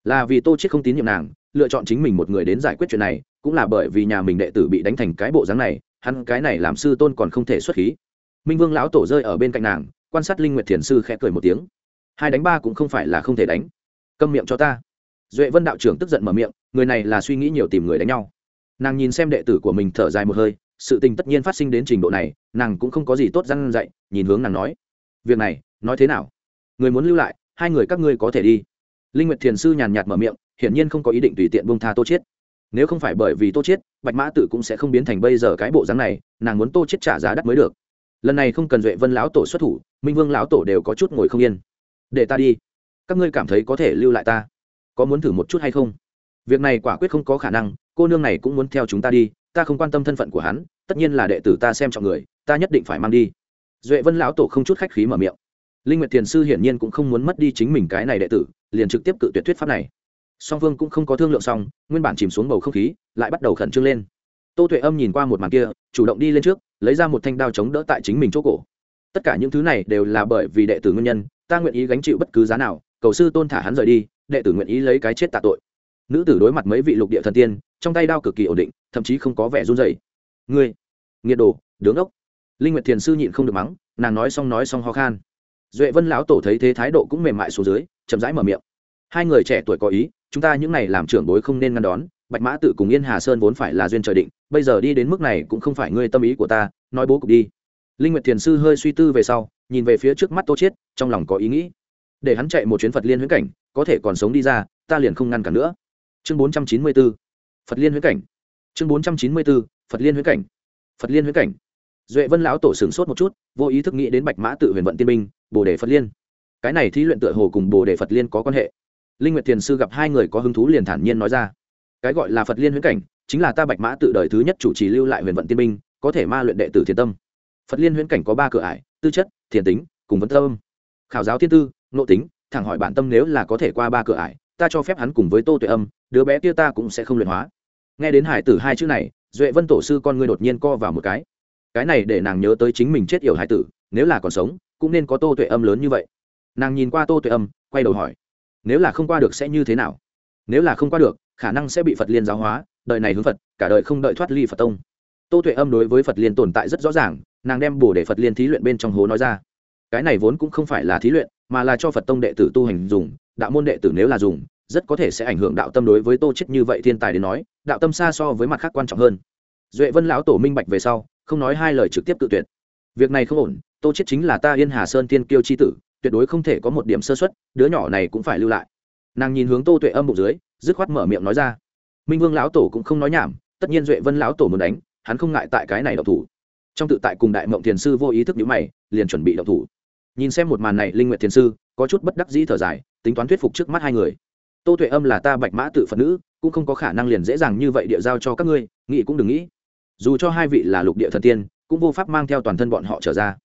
Là vì tô chết không tín nhiệm nàng, lựa chọn chính mình một người đến giải quyết chuyện này, cũng là bởi vì nhà mình đệ tử bị đánh thành cái bộ dáng này, hắn cái này làm sư tôn còn không thể xuất khí. Minh vương lão tổ rơi ở bên cạnh nàng, quan sát linh nguyệt thiền sư khẽ cười một tiếng. Hai đánh ba cũng không phải là không thể đánh. Câm miệng cho ta duệ vân đạo trưởng tức giận mở miệng, người này là suy nghĩ nhiều tìm người đánh nhau. Nàng nhìn xem đệ tử của mình thở dài một hơi, sự tình tất nhiên phát sinh đến trình độ này, nàng cũng không có gì tốt răn dạy, nhìn hướng nàng nói. Việc này, nói thế nào? Người muốn lưu lại, hai người các ngươi có thể đi. Linh nguyệt thiền sư nhàn nhạt mở miệng, hiển nhiên không có ý định tùy tiện buông tha tô chiết. Nếu không phải bởi vì tô chiết, bạch mã tử cũng sẽ không biến thành bây giờ cái bộ dáng này, nàng muốn tô chiết trả giá đắt mới được. Lần này không cần duệ vân lão tổ xuất thủ, minh vương lão tổ đều có chút ngồi không yên. Để ta đi. Các ngươi cảm thấy có thể lưu lại ta có muốn thử một chút hay không? Việc này quả quyết không có khả năng, cô nương này cũng muốn theo chúng ta đi, ta không quan tâm thân phận của hắn, tất nhiên là đệ tử ta xem trọng người, ta nhất định phải mang đi. Duệ vân lão tổ không chút khách khí mở miệng. Linh nguyệt thiền sư hiển nhiên cũng không muốn mất đi chính mình cái này đệ tử, liền trực tiếp cự tuyệt thuyết pháp này. Song phương cũng không có thương lượng xong, nguyên bản chìm xuống bầu không khí, lại bắt đầu khẩn trương lên. Tô tuệ âm nhìn qua một màn kia, chủ động đi lên trước, lấy ra một thanh đao chống đỡ tại chính mình chỗ cổ. Tất cả những thứ này đều là bởi vì đệ tử nguyên nhân, ta nguyện ý gánh chịu bất cứ giá nào, cầu sư tôn thả hắn rời đi đệ tử nguyện ý lấy cái chết tạ tội. Nữ tử đối mặt mấy vị lục địa thần tiên, trong tay đao cực kỳ ổn định, thậm chí không có vẻ run dày ngươi, nghiệt đồ, đứng ốc. Linh nguyệt thiền sư nhịn không được mắng, nàng nói xong nói xong ho khan. Duệ vân lão tổ thấy thế thái độ cũng mềm mại xuống dưới, chậm rãi mở miệng. Hai người trẻ tuổi có ý, chúng ta những này làm trưởng bối không nên ngăn đón, bạch mã tự cùng yên hà sơn vốn phải là duyên trời định, bây giờ đi đến mức này cũng không phải ngươi tâm ý của ta, nói bố cục đi. Linh nguyệt thiền sư hơi suy tư về sau, nhìn về phía trước mắt tô chiết, trong lòng có ý nghĩ. Để hắn chạy một chuyến phật liên huyễn cảnh có thể còn sống đi ra, ta liền không ngăn cản nữa. Chương 494 phật liên huyễn cảnh. Chương 494 phật liên huyễn cảnh. Phật liên huyễn cảnh. Duệ vân lão tổ sửng sốt một chút, vô ý thức nghĩ đến bạch mã tự huyền vận tiên minh, bồ đề phật liên. Cái này thí luyện tựa hồ cùng bồ đề phật liên có quan hệ. Linh nguyệt thiền sư gặp hai người có hứng thú liền thản nhiên nói ra. Cái gọi là phật liên huyễn cảnh chính là ta bạch mã tự đời thứ nhất chủ trì lưu lại huyền vận tiên minh, có thể ma luyện đệ tử thiền tâm. Phật liên huyễn cảnh có ba cửa ải, tư chất, thiền tính, cùng vấn tâm. Khảo giáo thiên tư, nội tính thẳng hỏi bản tâm nếu là có thể qua ba cửa ải, ta cho phép hắn cùng với tô tuệ âm, đứa bé kia ta cũng sẽ không luyện hóa. Nghe đến hải tử hai chữ này, duệ vân tổ sư con ngươi đột nhiên co vào một cái. Cái này để nàng nhớ tới chính mình chết yểu hải tử, nếu là còn sống, cũng nên có tô tuệ âm lớn như vậy. Nàng nhìn qua tô tuệ âm, quay đầu hỏi, nếu là không qua được sẽ như thế nào? Nếu là không qua được, khả năng sẽ bị phật liên giáo hóa, đời này hướng phật, cả đời không đợi thoát ly phật tông. Tô tuệ âm đối với phật liên tồn tại rất rõ ràng, nàng đem bổ để phật liên thí luyện bên trong hố nói ra. Cái này vốn cũng không phải là thí luyện mà là cho phật tông đệ tử tu hành dùng, đạo môn đệ tử nếu là dùng, rất có thể sẽ ảnh hưởng đạo tâm đối với tô chết như vậy thiên tài đến nói, đạo tâm xa so với mặt khác quan trọng hơn. Duệ vân lão tổ minh bạch về sau, không nói hai lời trực tiếp tự tuyệt. Việc này không ổn, tô chết chính là ta yên hà sơn thiên kiêu chi tử, tuyệt đối không thể có một điểm sơ suất. đứa nhỏ này cũng phải lưu lại. Nàng nhìn hướng tô tuệ âm bụng dưới, dứt khoát mở miệng nói ra. Minh vương lão tổ cũng không nói nhảm, tất nhiên duệ vân lão tổ muốn đánh, hắn không ngại tại cái này độc thủ. Trong tự tại cùng đại mộng thiền sư vô ý thức nhíu mày, liền chuẩn bị độc thủ nhìn xem một màn này, linh nguyện thiền sư có chút bất đắc dĩ thở dài, tính toán thuyết phục trước mắt hai người. Tô tuệ âm là ta bạch mã tự phật nữ, cũng không có khả năng liền dễ dàng như vậy địa giao cho các ngươi, nghĩ cũng đừng nghĩ. Dù cho hai vị là lục địa thần tiên, cũng vô pháp mang theo toàn thân bọn họ trở ra.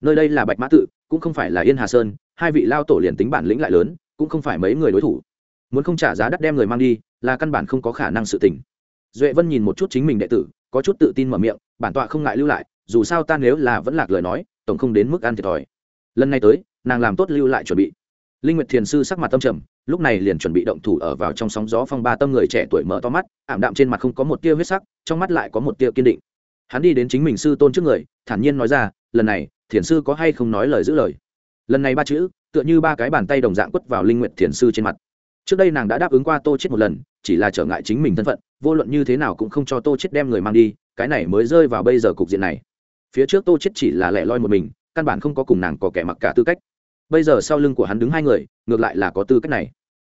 Nơi đây là bạch mã tự, cũng không phải là yên hà sơn, hai vị lao tổ liền tính bản lĩnh lại lớn, cũng không phải mấy người đối thủ. Muốn không trả giá đắt đem người mang đi, là căn bản không có khả năng sự tình. Duệ vân nhìn một chút chính mình đệ tử, có chút tự tin mở miệng, bản tọa không ngại lưu lại, dù sao ta nếu là vẫn lạc lời nói, tổng không đến mức ăn thiệt thòi lần này tới, nàng làm tốt lưu lại chuẩn bị. Linh nguyệt thiền sư sắc mặt tâm trầm, lúc này liền chuẩn bị động thủ ở vào trong sóng gió phong ba tâm người trẻ tuổi mở to mắt, ảm đạm trên mặt không có một tia huyết sắc, trong mắt lại có một tia kiên định. Hắn đi đến chính mình sư tôn trước người, thản nhiên nói ra, lần này, thiền sư có hay không nói lời giữ lời? Lần này ba chữ, tựa như ba cái bàn tay đồng dạng quất vào linh nguyệt thiền sư trên mặt. Trước đây nàng đã đáp ứng qua tô chết một lần, chỉ là trở ngại chính mình thân phận, vô luận như thế nào cũng không cho tô chết đem người mang đi, cái này mới rơi vào bây giờ cục diện này. Phía trước tô chết chỉ là lẻ loi một mình căn bản không có cùng nàng có kẻ mặc cả tư cách. Bây giờ sau lưng của hắn đứng hai người, ngược lại là có tư cách này.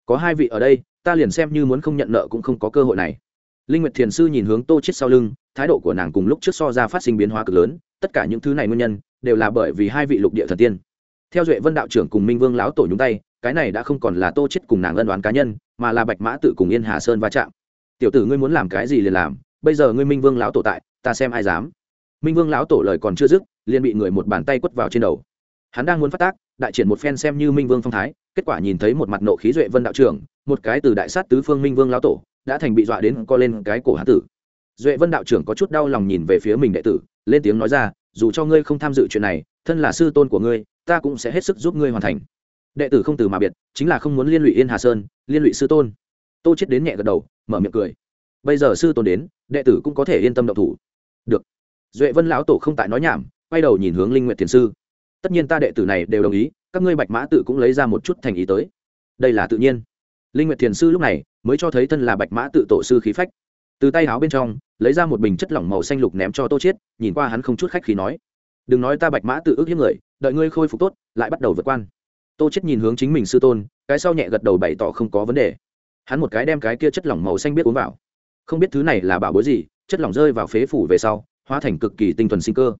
Có hai vị ở đây, ta liền xem như muốn không nhận nợ cũng không có cơ hội này. Linh nguyệt thiền sư nhìn hướng tô chết sau lưng, thái độ của nàng cùng lúc trước so ra phát sinh biến hóa cực lớn, tất cả những thứ này nguyên nhân, đều là bởi vì hai vị lục địa thần tiên. Theo duệ vân đạo trưởng cùng minh vương lão tổ nhúng tay, cái này đã không còn là tô chết cùng nàng ân đoán cá nhân, mà là bạch mã tự cùng yên hà sơn va chạm. Tiểu tử ngươi muốn làm cái gì liền làm, bây giờ ngươi minh vương lão tổ tại, ta xem ai dám minh vương lão tổ lời còn chưa dứt, liền bị người một bàn tay quất vào trên đầu. Hắn đang muốn phát tác, đại triển một phen xem như minh vương phong thái, kết quả nhìn thấy một mặt nộ khí duệ vân đạo trưởng, một cái từ đại sát tứ phương minh vương lão tổ, đã thành bị dọa đến co lên cái cổ hán tử. Duệ vân đạo trưởng có chút đau lòng nhìn về phía mình đệ tử, lên tiếng nói ra, dù cho ngươi không tham dự chuyện này, thân là sư tôn của ngươi, ta cũng sẽ hết sức giúp ngươi hoàn thành. Đệ tử không từ mà biệt, chính là không muốn liên lụy yên hà sơn, liên lụy sư tôn. Tô chết đến nhẹ gật đầu, mở miệng cười. Bây giờ sư tôn đến, đệ tử cũng có thể yên tâm động thủ. Được duệ vân lão tổ không tại nói nhảm, quay đầu nhìn hướng linh nguyện thiền sư. Tất nhiên ta đệ tử này đều đồng ý, các ngươi bạch mã tự cũng lấy ra một chút thành ý tới. Đây là tự nhiên. Linh nguyệt thiền sư lúc này mới cho thấy thân là bạch mã tự tổ sư khí phách. Từ tay áo bên trong, lấy ra một bình chất lỏng màu xanh lục ném cho tô chiết, nhìn qua hắn không chút khách khí nói, đừng nói ta bạch mã tự ước hiếp người, đợi ngươi khôi phục tốt, lại bắt đầu vượt quan. Tô chiết nhìn hướng chính mình sư tôn, cái sau nhẹ gật đầu bày tỏ không có vấn đề. Hắn một cái đem cái kia chất lỏng màu xanh biết uống vào. Không biết thứ này là bảo bối gì, chất lỏng rơi vào phế phủ về sau hóa thành cực kỳ tinh thuần sinh cơ.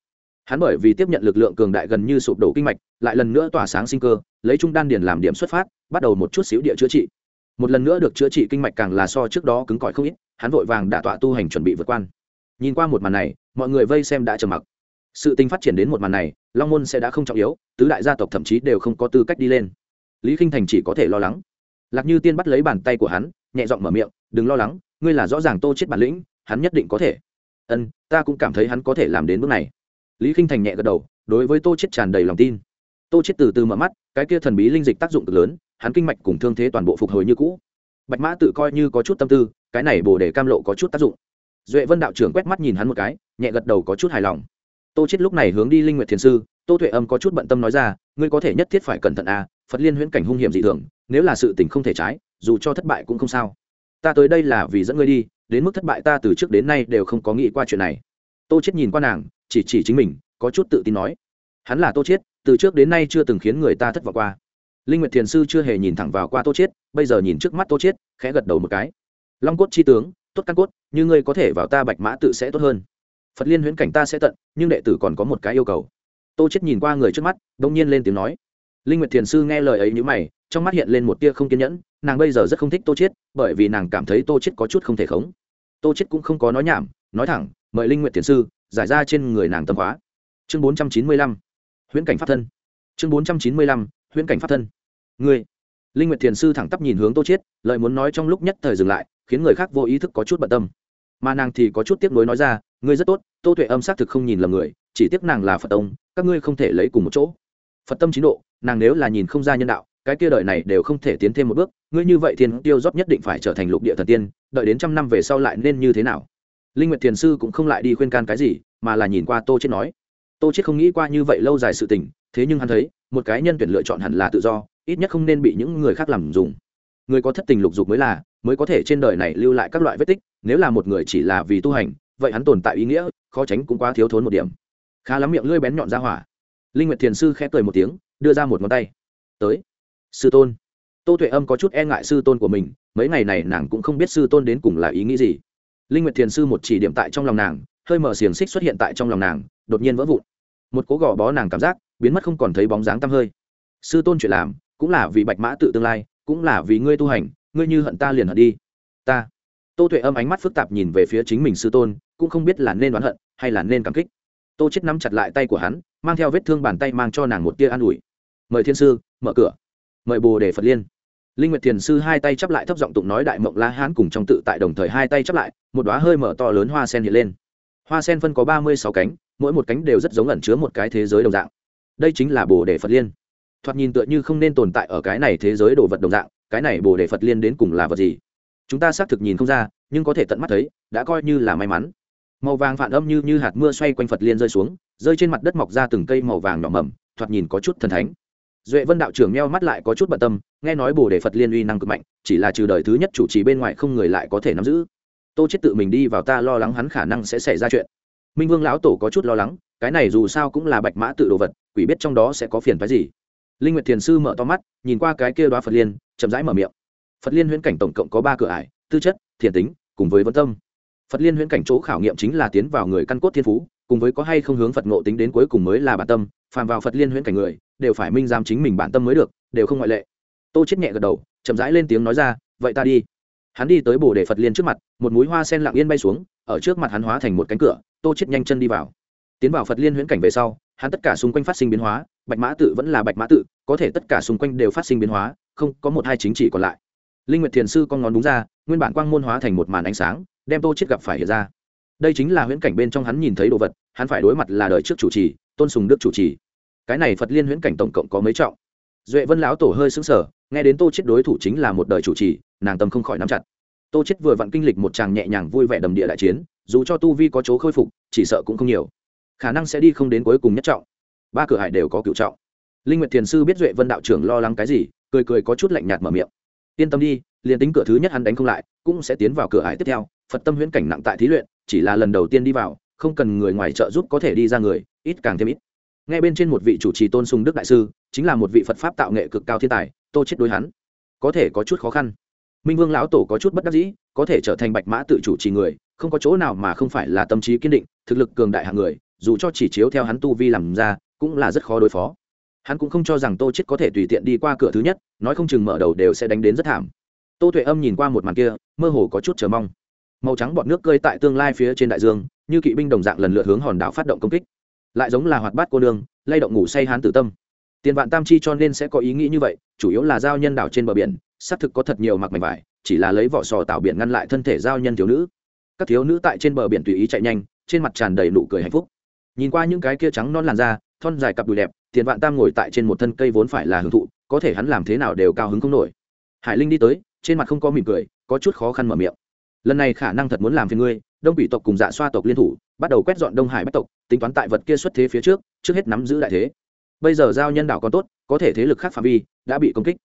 Hắn bởi vì tiếp nhận lực lượng cường đại gần như sụp đổ kinh mạch, lại lần nữa tỏa sáng sinh cơ, lấy trung đan điền làm điểm xuất phát, bắt đầu một chút xíu địa chữa trị. Một lần nữa được chữa trị kinh mạch càng là so trước đó cứng cỏi không ít, hắn vội vàng đã tọa tu hành chuẩn bị vượt quan. Nhìn qua một màn này, mọi người vây xem đã trầm mặc. Sự tình phát triển đến một màn này, long môn sẽ đã không trọng yếu, tứ đại gia tộc thậm chí đều không có tư cách đi lên. Lý k i n h thành chỉ có thể lo lắng. Lạc như tiên bắt lấy bàn tay của hắn, nhẹ giọng mở miệng, đừng lo lắng, ngươi là rõ ràng tô chết bản lĩnh, hắn nhất định có thể ân, ta cũng cảm thấy hắn có thể làm đến bước này. Lý k i n h thành nhẹ gật đầu, đối với tô chết tràn đầy lòng tin. Tô chết từ từ mở mắt, cái kia thần bí linh dịch tác dụng cực lớn, hắn kinh mạch cùng thương thế toàn bộ phục hồi như cũ. Bạch mã tự coi như có chút tâm tư, cái này bồ đề cam lộ có chút tác dụng. Duệ vân đạo trưởng quét mắt nhìn hắn một cái, nhẹ gật đầu có chút hài lòng. Tô chết lúc này hướng đi linh nguyệt thiền sư, tô tuệ âm có chút bận tâm nói ra, ngươi có thể nhất thiết phải cẩn thận à phật liên huyễn cảnh hung hiểm dị thường, nếu là sự tình không thể trái, dù cho thất bại cũng không sao. Ta tới đây là vì dẫn ngươi đi đến mức thất bại ta từ trước đến nay đều không có nghĩ qua chuyện này. Tô chết nhìn qua nàng chỉ chỉ chính mình có chút tự tin nói. Hắn là tô chết từ trước đến nay chưa từng khiến người ta thất vọng qua. Linh nguyệt thiền sư chưa hề nhìn thẳng vào qua tô chết, bây giờ nhìn trước mắt tô chết, khẽ gật đầu một cái. Long cốt chi tướng tốt căn cốt như ngươi có thể vào ta bạch mã tự sẽ tốt hơn. Phật liên huyễn cảnh ta sẽ tận nhưng đệ tử còn có một cái yêu cầu. Tô chết nhìn qua người trước mắt đông nhiên lên tiếng nói. Linh nguyệt thiền sư nghe lời ấy như mày trong mắt hiện lên một tia không kiên nhẫn nàng bây giờ rất không thích tô chết, bởi vì nàng cảm thấy tô chết có chút không thể khống tô chết cũng không có nói nhảm, nói thẳng, mời linh nguyện thiền sư, giải ra trên người nàng tâm hóa. chương 495 huyễn cảnh pháp thân. Chương 495 huyễn cảnh pháp thân. Ngươi, linh nguyệt thiền sư thẳng tắp nhìn hướng tô chiết, lời muốn nói trong lúc nhất thời dừng lại, khiến người khác vô ý thức có chút bận tâm. Mà nàng thì có chút tiếc nuối nói ra, ngươi rất tốt, tô tuệ âm xác thực không nhìn lầm người, chỉ tiếc nàng là phật ông các ngươi không thể lấy cùng một chỗ. Phật tâm chín độ, nàng nếu là nhìn không ra nhân đạo, cái kia đời này đều không thể tiến thêm một bước ngươi như vậy thiên tiêu rót nhất định phải trở thành lục địa thần tiên, đợi đến trăm năm về sau lại nên như thế nào? Linh nguyệt thiền sư cũng không lại đi khuyên can cái gì, mà là nhìn qua tô chết nói. Tô chết không nghĩ qua như vậy lâu dài sự tình, thế nhưng hắn thấy, một cái nhân tuyển lựa chọn hẳn là tự do, ít nhất không nên bị những người khác làm dùng. Người có thất tình lục dục mới là, mới có thể trên đời này lưu lại các loại vết tích, nếu là một người chỉ là vì tu hành, vậy hắn tồn tại ý nghĩa, khó tránh cũng quá thiếu thốn một điểm. Khá lắm miệng lưỡi bén nhọn ra hỏa. Linh nguyệt thiền sư khẽ cười một tiếng, đưa ra một ngón tay. Tới. Sư tôn tô tuệ âm có chút e ngại sư tôn của mình, mấy ngày này nàng cũng không biết sư tôn đến cùng là ý nghĩ gì. Linh nguyệt thiền sư một chỉ điểm tại trong lòng nàng, hơi mở xiềng xích xuất hiện tại trong lòng nàng, đột nhiên vỡ vụn. Một cố gò bó nàng cảm giác, biến mất không còn thấy bóng dáng tăm hơi. Sư tôn chuyện làm, cũng là vì bạch mã tự tương lai, cũng là vì ngươi tu hành, ngươi như hận ta liền hận đi. Ta. Tô tuệ âm ánh mắt phức tạp nhìn về phía chính mình sư tôn, cũng không biết là nên đoán hận, hay là nên cảm kích. Tô chết nắm chặt lại tay của hắn, mang theo vết thương bàn tay mang cho nàng một tia an ủi. Mời thiên sư, mở cửa. Mời bồ đề phật liên linh nguyệt thiền sư hai tay chắp lại thấp giọng tụng nói đại mộng la hán cùng trong tự tại đồng thời hai tay chắp lại, một đóa hơi mở to lớn hoa sen hiện lên. Hoa sen phân có ba mươi sáu cánh, mỗi một cánh đều rất giống ẩn chứa một cái thế giới đồng dạng. Đây chính là bồ đề phật liên. Thoạt nhìn tựa như không nên tồn tại ở cái này thế giới đồ vật đồng dạng, cái này bồ đề phật liên đến cùng là vật gì? Chúng ta xác thực nhìn không ra, nhưng có thể tận mắt thấy, đã coi như là may mắn. Màu vàng phản âm như như hạt mưa xoay quanh phật liên rơi xuống, rơi trên mặt đất mọc ra từng cây màu vàng nhỏ mầm, thoạt nhìn có chút thần thánh duệ vân đạo trưởng meo mắt lại có chút bận tâm, nghe nói bồ đề phật liên uy năng cực mạnh, chỉ là trừ đời thứ nhất chủ trì bên ngoài không người lại có thể nắm giữ. Tô chết tự mình đi vào ta lo lắng hắn khả năng sẽ xảy ra chuyện. Minh vương lão tổ có chút lo lắng, cái này dù sao cũng là bạch mã tự đồ vật, quỷ biết trong đó sẽ có phiền phái gì. Linh nguyệt thiền sư mở to mắt, nhìn qua cái kia đoá phật liên, chậm rãi mở miệng. Phật liên huyễn cảnh tổng cộng có ba cửa ải, tư chất, thiền tính, cùng với vấn tâm. Phật liên huyễn cảnh chỗ khảo nghiệm chính là tiến vào người căn cốt thiên phú, cùng với có hay không hướng phật ngộ tính đến cuối cùng mới là bản tâm, phàm vào phật liên huyễn cảnh người đều phải minh giam chính mình bản tâm mới được, đều không ngoại lệ. Tô chết nhẹ gật đầu, chậm rãi lên tiếng nói ra, vậy ta đi. Hắn đi tới bồ đề phật liên trước mặt, một mũi hoa sen lặng yên bay xuống, ở trước mặt hắn hóa thành một cánh cửa, tô chết nhanh chân đi vào. Tiến vào phật liên huyễn cảnh về sau, hắn tất cả xung quanh phát sinh biến hóa, bạch mã tự vẫn là bạch mã tự, có thể tất cả xung quanh đều phát sinh biến hóa, không có một hai chính trị còn lại. Linh nguyệt thiền sư con ngón đúng ra, nguyên bản quang môn hóa thành một màn ánh sáng, đem tô chết gặp phải hiện ra. Đây chính là huyễn cảnh bên trong hắn nhìn thấy đồ vật, hắn phải đối mặt là đời trước chủ trì, tôn sùng đức chủ trì cái này phật liên huyễn cảnh tổng cộng có mấy trọng? Duệ vân lão tổ hơi sững sờ, nghe đến tô chết đối thủ chính là một đời chủ trì, nàng tâm không khỏi nắm chặt. Tô chết vừa vặn kinh lịch một tràng nhẹ nhàng vui vẻ đầm địa đại chiến, dù cho tu vi có chỗ khôi phục, chỉ sợ cũng không nhiều. Khả năng sẽ đi không đến cuối cùng nhất trọng. Ba cửa hải đều có cựu trọng. Linh nguyệt thiền sư biết duệ vân đạo trưởng lo lắng cái gì, cười cười có chút lạnh nhạt mở miệng. Yên tâm đi, liền tính cửa thứ nhất hắn đánh không lại, cũng sẽ tiến vào cửa hải tiếp theo. Phật tâm huyễn cảnh nặng tại thí luyện, chỉ là lần đầu tiên đi vào, không cần người ngoài trợ giúp có thể đi ra người, ít càng thêm ít. Nghe bên trên một vị chủ trì tôn sùng đức đại sư, chính là một vị phật pháp tạo nghệ cực cao thiên tài, tô chết đối hắn. Có thể có chút khó khăn. Minh vương lão tổ có chút bất đắc dĩ, có thể trở thành bạch mã tự chủ trì người, không có chỗ nào mà không phải là tâm trí kiên định, thực lực cường đại hạng người, dù cho chỉ chiếu theo hắn tu vi làm ra, cũng là rất khó đối phó. Hắn cũng không cho rằng tô chết có thể tùy tiện đi qua cửa thứ nhất, nói không chừng mở đầu đều sẽ đánh đến rất thảm. Tô tuệ âm nhìn qua một màn kia, mơ hồ có chút chờ mong. Màu trắng bọt nước cơi tại tương lai phía trên đại dương, như kỵ binh đồng dạng lần lượt hướng hòn đảo phát động công kích lại giống là hoạt bát cô nương, lay động ngủ say hán tử tâm. Tiền vạn tam chi cho nên sẽ có ý nghĩ như vậy, chủ yếu là giao nhân đảo trên bờ biển, xác thực có thật nhiều mặc mảnh vải, chỉ là lấy vỏ sò tạo biển ngăn lại thân thể giao nhân thiếu nữ. Các thiếu nữ tại trên bờ biển tùy ý chạy nhanh, trên mặt tràn đầy nụ cười hạnh phúc. Nhìn qua những cái kia trắng non làn da, thon dài cặp đùi đẹp, tiền vạn tam ngồi tại trên một thân cây vốn phải là hưởng thụ, có thể hắn làm thế nào đều cao hứng không nổi. Hải linh đi tới, trên mặt không có mỉm cười, có chút khó khăn mở miệng. Lần này khả năng thật muốn làm phiền ngươi, đông quỷ tộc cùng dạ xoa tộc liên thủ bắt đầu quét dọn đông hải bách tộc, tính toán tại vật kia xuất thế phía trước trước hết nắm giữ đại thế. Bây giờ giao nhân đảo còn tốt, có thể thế lực khác phạm vi đã bị công kích.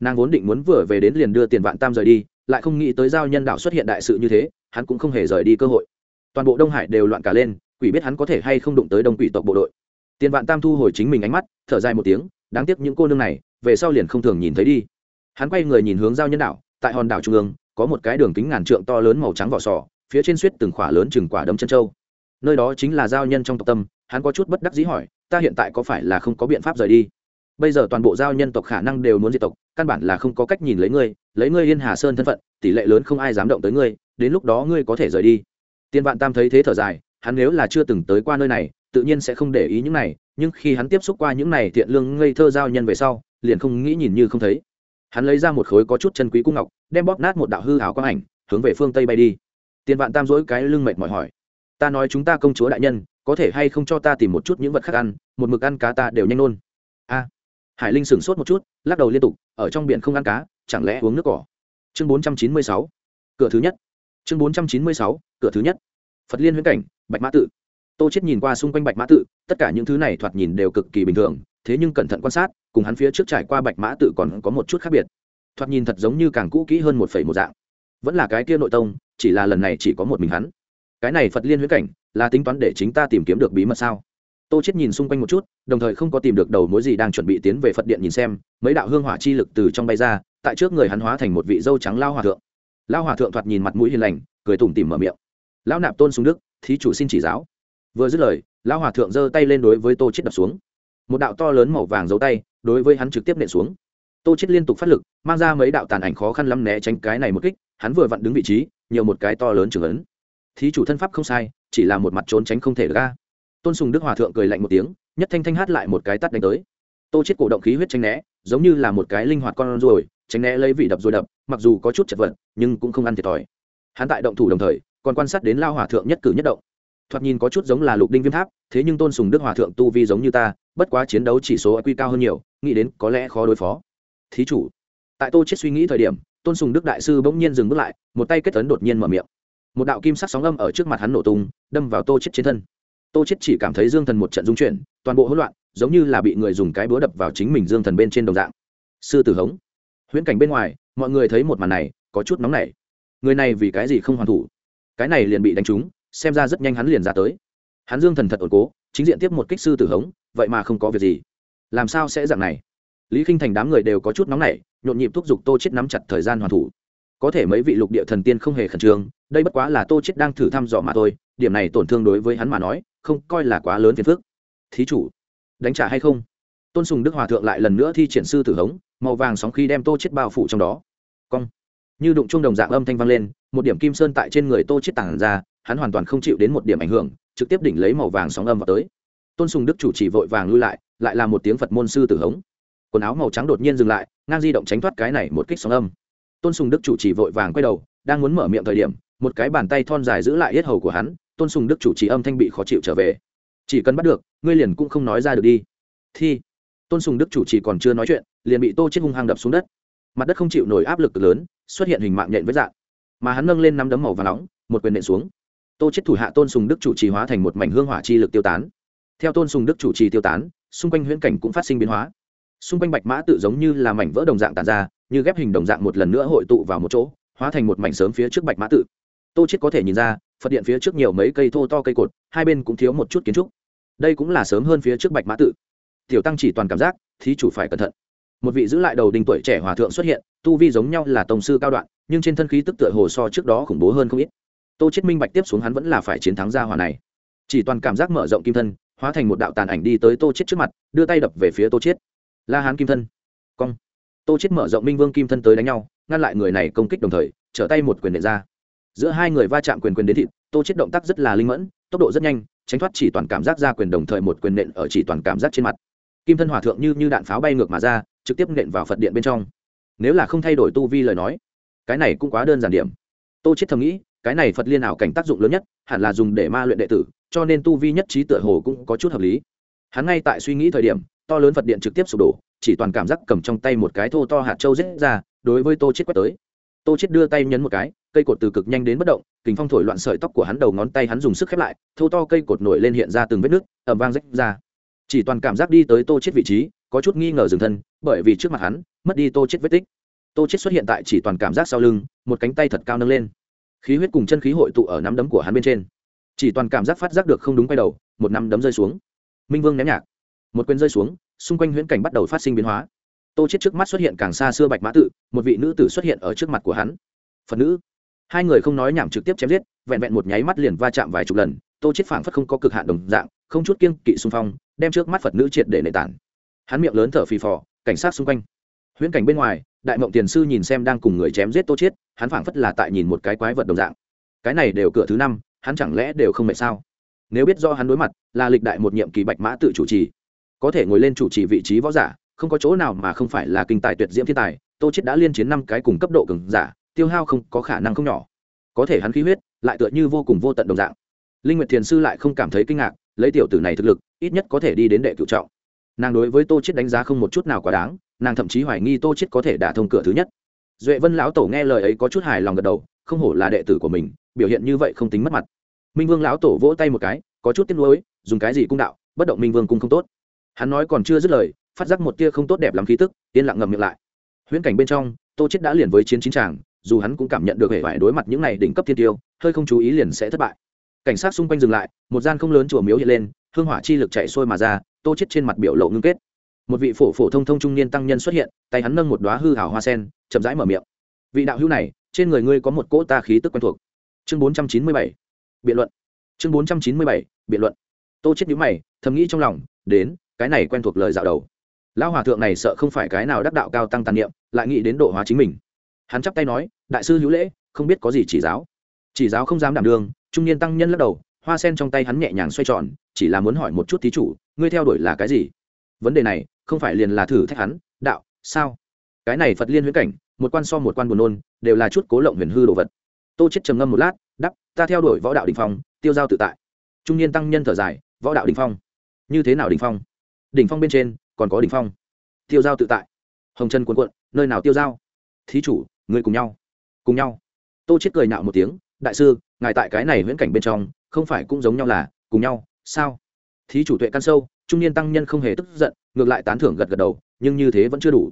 Nàng vốn định muốn vừa về đến liền đưa tiền vạn tam rời đi, lại không nghĩ tới giao nhân đảo xuất hiện đại sự như thế, hắn cũng không hề rời đi cơ hội. Toàn bộ đông hải đều loạn cả lên, quỷ biết hắn có thể hay không đụng tới đông quỷ tộc bộ đội. Tiền vạn tam thu hồi chính mình ánh mắt, thở dài một tiếng, đáng tiếc những cô nương này, về sau liền không thường nhìn thấy đi. Hắn quay người nhìn hướng giao nhân đảo, tại hòn đảo trung ương, có một cái đường kính ngàn trượng to lớn màu trắng vỏ sò, phía trên suýt từng khỏa lớn chừng quả đấm chân trâu nơi đó chính là giao nhân trong tộc tâm, hắn có chút bất đắc dĩ hỏi, ta hiện tại có phải là không có biện pháp rời đi? Bây giờ toàn bộ giao nhân tộc khả năng đều muốn diệt tộc, căn bản là không có cách nhìn lấy ngươi lấy ngươi yên hà sơn thân phận, tỷ lệ lớn không ai dám động tới ngươi, đến lúc đó ngươi có thể rời đi. Tiên vạn tam thấy thế thở dài, hắn nếu là chưa từng tới qua nơi này, tự nhiên sẽ không để ý những này, nhưng khi hắn tiếp xúc qua những này thiện lương ngây thơ giao nhân về sau, liền không nghĩ nhìn như không thấy. Hắn lấy ra một khối có chút chân quý cung ngọc, đem bóp nát một đạo hư hảo quang ảnh, hướng về phương tây bay đi. Tiền vạn tam dỗi cái lưng mệt mỏi hỏi ta nói chúng ta công chúa đại nhân, có thể hay không cho ta tìm một chút những vật khác ăn, một mực ăn cá ta đều nhanh nôn. A. Hải linh sửng sốt một chút, lắc đầu liên tục, ở trong biển không ăn cá, chẳng lẽ uống nước cỏ? Chương bốn trăm chín mươi sáu, cửa thứ nhất. Chương bốn trăm chín mươi sáu, cửa thứ nhất. Phật liên huyễn cảnh, bạch mã tự. Tô chết nhìn qua xung quanh bạch mã tự, tất cả những thứ này thoạt nhìn đều cực kỳ bình thường, thế nhưng cẩn thận quan sát, cùng hắn phía trước trải qua bạch mã tự còn có một chút khác biệt. Thoạt nhìn thật giống như càng cũ kỹ hơn một phẩy một dạng. Vẫn là cái kia nội tông, chỉ là lần này chỉ có một mình hắn cái này phật liên huyễn cảnh là tính toán để chính ta tìm kiếm được bí mật sao? Tô chết nhìn xung quanh một chút, đồng thời không có tìm được đầu mối gì đang chuẩn bị tiến về phật điện nhìn xem, mấy đạo hương hỏa chi lực từ trong bay ra, tại trước người hắn hóa thành một vị dâu trắng lao hòa thượng. Lao hòa thượng thoạt nhìn mặt mũi hiền lành, cười tủm tỉm mở miệng. Lão nạp tôn xuống đức, thí chủ xin chỉ giáo. Vừa dứt lời lão hòa thượng giơ tay lên đối với tô chết đập xuống. Một đạo to lớn màu vàng giấu tay, đối với hắn trực tiếp nện xuống. Tô chết liên tục phát lực, mang ra mấy đạo tàn ảnh khó khăn lắm né tránh cái này một kích, hắn vừa vặn đứng vị trí, nhiều một cái to lớn trường ấn thí chủ thân pháp không sai, chỉ là một mặt trốn tránh không thể ra tôn sùng đức hòa thượng cười lạnh một tiếng, nhất thanh thanh hát lại một cái tắt đánh tới. Tô chết cổ động khí huyết tranh né, giống như là một cái linh hoạt con ruồi, tránh né lấy vị đập rồi đập, mặc dù có chút chật vật, nhưng cũng không ăn thiệt thòi. Hắn tại động thủ đồng thời, còn quan sát đến lao hòa thượng nhất cử nhất động. Thoạt nhìn có chút giống là lục đinh viêm tháp, thế nhưng tôn sùng đức hòa thượng tu vi giống như ta, bất quá chiến đấu chỉ số quy cao hơn nhiều, nghĩ đến có lẽ khó đối phó. Thí chủ, tại tô chết suy nghĩ thời điểm, tôn sùng đức đại sư bỗng nhiên dừng bước lại, một tay kết ấn đột nhiên mở miệng một đạo kim sắc sóng âm ở trước mặt hắn nổ tung, đâm vào tô chết trên thân. Tô chết chỉ cảm thấy dương thần một trận dung chuyển, toàn bộ hỗn loạn, giống như là bị người dùng cái búa đập vào chính mình dương thần bên trên đồng dạng. Sư tử hống. Huyễn cảnh bên ngoài, mọi người thấy một màn này, có chút nóng nảy. Người này vì cái gì không hoàn thủ? Cái này liền bị đánh trúng, xem ra rất nhanh hắn liền ra tới. Hắn dương thần thật ổn cố, chính diện tiếp một kích sư tử hống, vậy mà không có việc gì. Làm sao sẽ dạng này? Lý k i n h thành đám người đều có chút nóng nảy, nhộn nhịp thúc giục tô chết nắm chặt thời gian hoàn thủ. Có thể mấy vị lục địa thần tiên không hề khẩn trương đây bất quá là tô chết đang thử thăm dò mà thôi, điểm này tổn thương đối với hắn mà nói, không coi là quá lớn phiền phức. Thí chủ, đánh trả hay không? Tôn sùng đức hòa thượng lại lần nữa thi triển sư tử hống, màu vàng sóng khi đem tô chết bao phủ trong đó. Cong. Như đụng chung đồng dạng âm thanh vang lên, một điểm kim sơn tại trên người tô chết tàng ra, hắn hoàn toàn không chịu đến một điểm ảnh hưởng, trực tiếp đỉnh lấy màu vàng sóng âm vào tới. Tôn sùng đức chủ chỉ vội vàng lui lại lại là một tiếng phật môn sư tử hống. Quần áo màu trắng đột nhiên dừng lại, ngang di động tránh thoát cái này một kích sóng âm. Tôn sùng đức chủ chỉ vội vàng quay đầu, đang muốn mở miệng thời điểm một cái bàn tay thon dài giữ lại yết hầu của hắn, tôn sùng đức chủ trì âm thanh bị khó chịu trở về. Chỉ cần bắt được, ngươi liền cũng không nói ra được đi. Thi. Tôn sùng đức chủ trì còn chưa nói chuyện, liền bị tô chết hung hăng đập xuống đất. Mặt đất không chịu nổi áp lực lớn, xuất hiện hình mạng nhện với dạng. Mà hắn nâng lên năm đấm màu và nóng, một quyền nện xuống. Tô chết thủ hạ tôn sùng đức chủ trì hóa thành một mảnh hương hỏa chi lực tiêu tán. Theo tôn sùng đức chủ trì tiêu tán, xung quanh huyễn cảnh cũng phát sinh biến hóa. Xung quanh bạch mã tự giống như là mảnh vỡ đồng dạng tàn ra, như ghép hình đồng dạng một lần nữa hội tụ vào một chỗ, hóa thành một mảnh sớm phía trước bạch mã tự tô chết có thể nhìn ra, phật điện phía trước nhiều mấy cây thô to cây cột, hai bên cũng thiếu một chút kiến trúc. Đây cũng là sớm hơn phía trước bạch mã tự. Tiểu tăng chỉ toàn cảm giác, thí chủ phải cẩn thận. Một vị giữ lại đầu đình tuổi trẻ hòa thượng xuất hiện, tu vi giống nhau là tổng sư cao đoạn, nhưng trên thân khí tức tựa hồ so trước đó khủng bố hơn không ít. Tô chết minh bạch tiếp xuống hắn vẫn là phải chiến thắng gia hòa này. Chỉ toàn cảm giác mở rộng kim thân, hóa thành một đạo tàn ảnh đi tới tô chết trước mặt, đưa tay đập về phía tô chết la hán kim thân. Cong. Tô chết mở rộng minh vương kim thân tới đánh nhau, ngăn lại người này công kích đồng thời, trở tay một quyền nện ra giữa hai người va chạm quyền quyền đến thịt, tô chết động tác rất là linh mẫn, tốc độ rất nhanh, tránh thoát chỉ toàn cảm giác ra quyền đồng thời một quyền nện ở chỉ toàn cảm giác trên mặt. Kim thân hòa thượng như như đạn pháo bay ngược mà ra, trực tiếp nện vào phật điện bên trong. Nếu là không thay đổi tu vi lời nói, cái này cũng quá đơn giản điểm. Tô chết thầm nghĩ, cái này phật liên ảo cảnh tác dụng lớn nhất, hẳn là dùng để ma luyện đệ tử, cho nên tu vi nhất trí tựa hồ cũng có chút hợp lý. Hắn ngay tại suy nghĩ thời điểm, to lớn phật điện trực tiếp sụp đổ, chỉ toàn cảm giác cầm trong tay một cái thô to hạt châu rết ra, đối với tô chết quét tới. Tô chết đưa tay nhấn một cái cây cột từ cực nhanh đến bất động, kình phong thổi loạn sợi tóc của hắn đầu ngón tay hắn dùng sức khép lại thô to cây cột nổi lên hiện ra từng vết nước ẩm vang rách ra. Chỉ toàn cảm giác đi tới tô chết vị trí, có chút nghi ngờ dừng thân, bởi vì trước mặt hắn, mất đi tô chết vết tích. Tô chết xuất hiện tại chỉ toàn cảm giác sau lưng, một cánh tay thật cao nâng lên. Khí huyết cùng chân khí hội tụ ở nắm đấm của hắn bên trên. Chỉ toàn cảm giác phát giác được không đúng quay đầu, một nắm đấm rơi xuống. Minh vương ném nhạc. Một quyền rơi xuống, xung quanh huyễn cảnh bắt đầu phát sinh biến hóa. Tô chết trước mắt xuất hiện càng xa xưa bạch mã tự, một vị nữ tử xuất hiện ở trước mặt của hắn. Phật nữ hai người không nói nhảm trực tiếp chém giết, vẹn vẹn một nháy mắt liền va chạm vài chục lần, tô chết phảng phất không có cực hạn đồng dạng, không chút kiêng kỵ xung phong, đem trước mắt phật nữ triệt để nệ tản. Hắn miệng lớn thở phì phò, cảnh sát xung quanh. Huyễn cảnh bên ngoài, đại mộng tiền sư nhìn xem đang cùng người chém giết tô chết hắn phảng phất là tại nhìn một cái quái vật đồng dạng. Cái này đều cửa thứ năm, hắn chẳng lẽ đều không mệt sao? Nếu biết do hắn đối mặt, là lịch đại một nhiệm kỳ bạch mã tự chủ trì. Có thể ngồi lên chủ trì vị trí võ giả, không có chỗ nào mà không phải là kinh tài tuyệt diễm thiên tài, tô chết đã liên chiến năm cái cùng cấp độ cường giả tiêu hao không có khả năng không nhỏ. Có thể hắn khí huyết lại tựa như vô cùng vô tận đồng dạng. Linh nguyệt thiền sư lại không cảm thấy kinh ngạc, lấy tiểu tử này thực lực, ít nhất có thể đi đến đệ cựu trọng. Nàng đối với tô chết đánh giá không một chút nào quá đáng, nàng thậm chí hoài nghi tô chết có thể đả thông cửa thứ nhất. Duệ vân lão tổ nghe lời ấy có chút hài lòng gật đầu, không hổ là đệ tử của mình, biểu hiện như vậy không tính mất mặt. Minh vương lão tổ vỗ tay một cái, có chút tiếc nuối, dùng cái gì cung đạo, bất động minh vương cung không tốt. Hắn nói còn chưa dứt lời, phát giác một tia không tốt đẹp lắm khí tức, yên lặng ngậm miệng lại. Huyễn cảnh bên trong, tô chết đã liền với chiến chính tràng dù hắn cũng cảm nhận được hệ vải đối mặt những này đỉnh cấp thiên tiêu, hơi không chú ý liền sẽ thất bại. Cảnh sát xung quanh dừng lại, một gian không lớn chùa miếu hiện lên, hương hỏa chi lực chạy sôi mà ra, tô chết trên mặt biểu lộ ngưng kết. Một vị phổ phổ thông thông trung niên tăng nhân xuất hiện, tay hắn nâng một đóa hư hảo hoa sen, chậm rãi mở miệng. Vị đạo hữu này, trên người ngươi có một cỗ ta khí tức quen thuộc. Chương 497 biện luận. Chương 497 biện luận. Tô chết nhíu mày, thầm nghĩ trong lòng, đến, cái này quen thuộc lời dạo đầu. Lão hòa thượng này sợ không phải cái nào đắc đạo cao tăng tàn niệm, lại nghĩ đến độ hóa chính mình hắn chắp tay nói, đại sư hữu lễ, không biết có gì chỉ giáo. Chỉ giáo không dám đảm đường, trung niên tăng nhân lắc đầu, hoa sen trong tay hắn nhẹ nhàng xoay tròn, chỉ là muốn hỏi một chút thí chủ, ngươi theo đuổi là cái gì? Vấn đề này, không phải liền là thử thách hắn, đạo, sao? Cái này phật liên huyễn cảnh, một quan so một quan buồn nôn, đều là chút cố lộng huyền hư đồ vật. Tô chết trầm ngâm một lát đắp ta theo đuổi võ đạo đình phong, tiêu giao tự tại. Trung niên tăng nhân thở dài, võ đạo đình phong? Như thế nào đình phong? Đỉnh phong bên trên còn có đỉnh phong. Tiêu giao tự tại. Hồng chân cuộn cuộn, nơi nào tiêu giao? Thí chủ, người cùng nhau. Cùng nhau. Tô chết cười nạo một tiếng, đại sư, ngài tại cái này huyễn cảnh bên trong, không phải cũng giống nhau là, cùng nhau, sao? Thí chủ tuệ căn sâu, trung niên tăng nhân không hề tức giận, ngược lại tán thưởng gật gật đầu, nhưng như thế vẫn chưa đủ.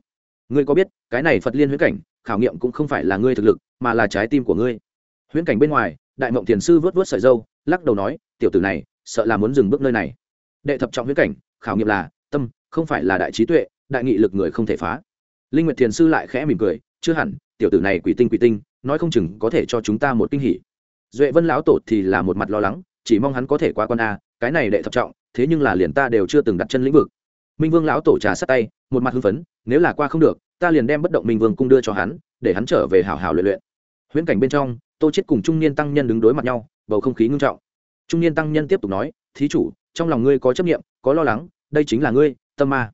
Ngươi có biết, cái này phật liên huyễn cảnh, khảo nghiệm cũng không phải là ngươi thực lực, mà là trái tim của ngươi. Huyễn cảnh bên ngoài, đại mộng thiền sư vớt vớt sợi dâu, lắc đầu nói, tiểu tử này, sợ là muốn dừng bước nơi này. Đệ thập trọng huyễn cảnh, khảo nghiệm là, tâm, không phải là đại trí tuệ, đại nghị lực người không thể phá. Linh nguyệt thiền sư lại khẽ mỉm cười chưa hẳn, tiểu tử này quỷ tinh quỷ tinh, nói không chừng có thể cho chúng ta một kinh hỉ. Duệ vân lão tổ thì là một mặt lo lắng, chỉ mong hắn có thể qua con a, cái này đệ thập trọng, thế nhưng là liền ta đều chưa từng đặt chân lĩnh vực. Minh vương lão tổ trà sát tay, một mặt hưng phấn, nếu là qua không được, ta liền đem bất động minh vương cung đưa cho hắn, để hắn trở về hảo hảo luyện luyện. Huyễn cảnh bên trong, tô chết cùng trung niên tăng nhân đứng đối mặt nhau, bầu không khí ngưng trọng. Trung niên tăng nhân tiếp tục nói, thí chủ, trong lòng ngươi có chấp niệm, có lo lắng, đây chính là ngươi, tâm ma.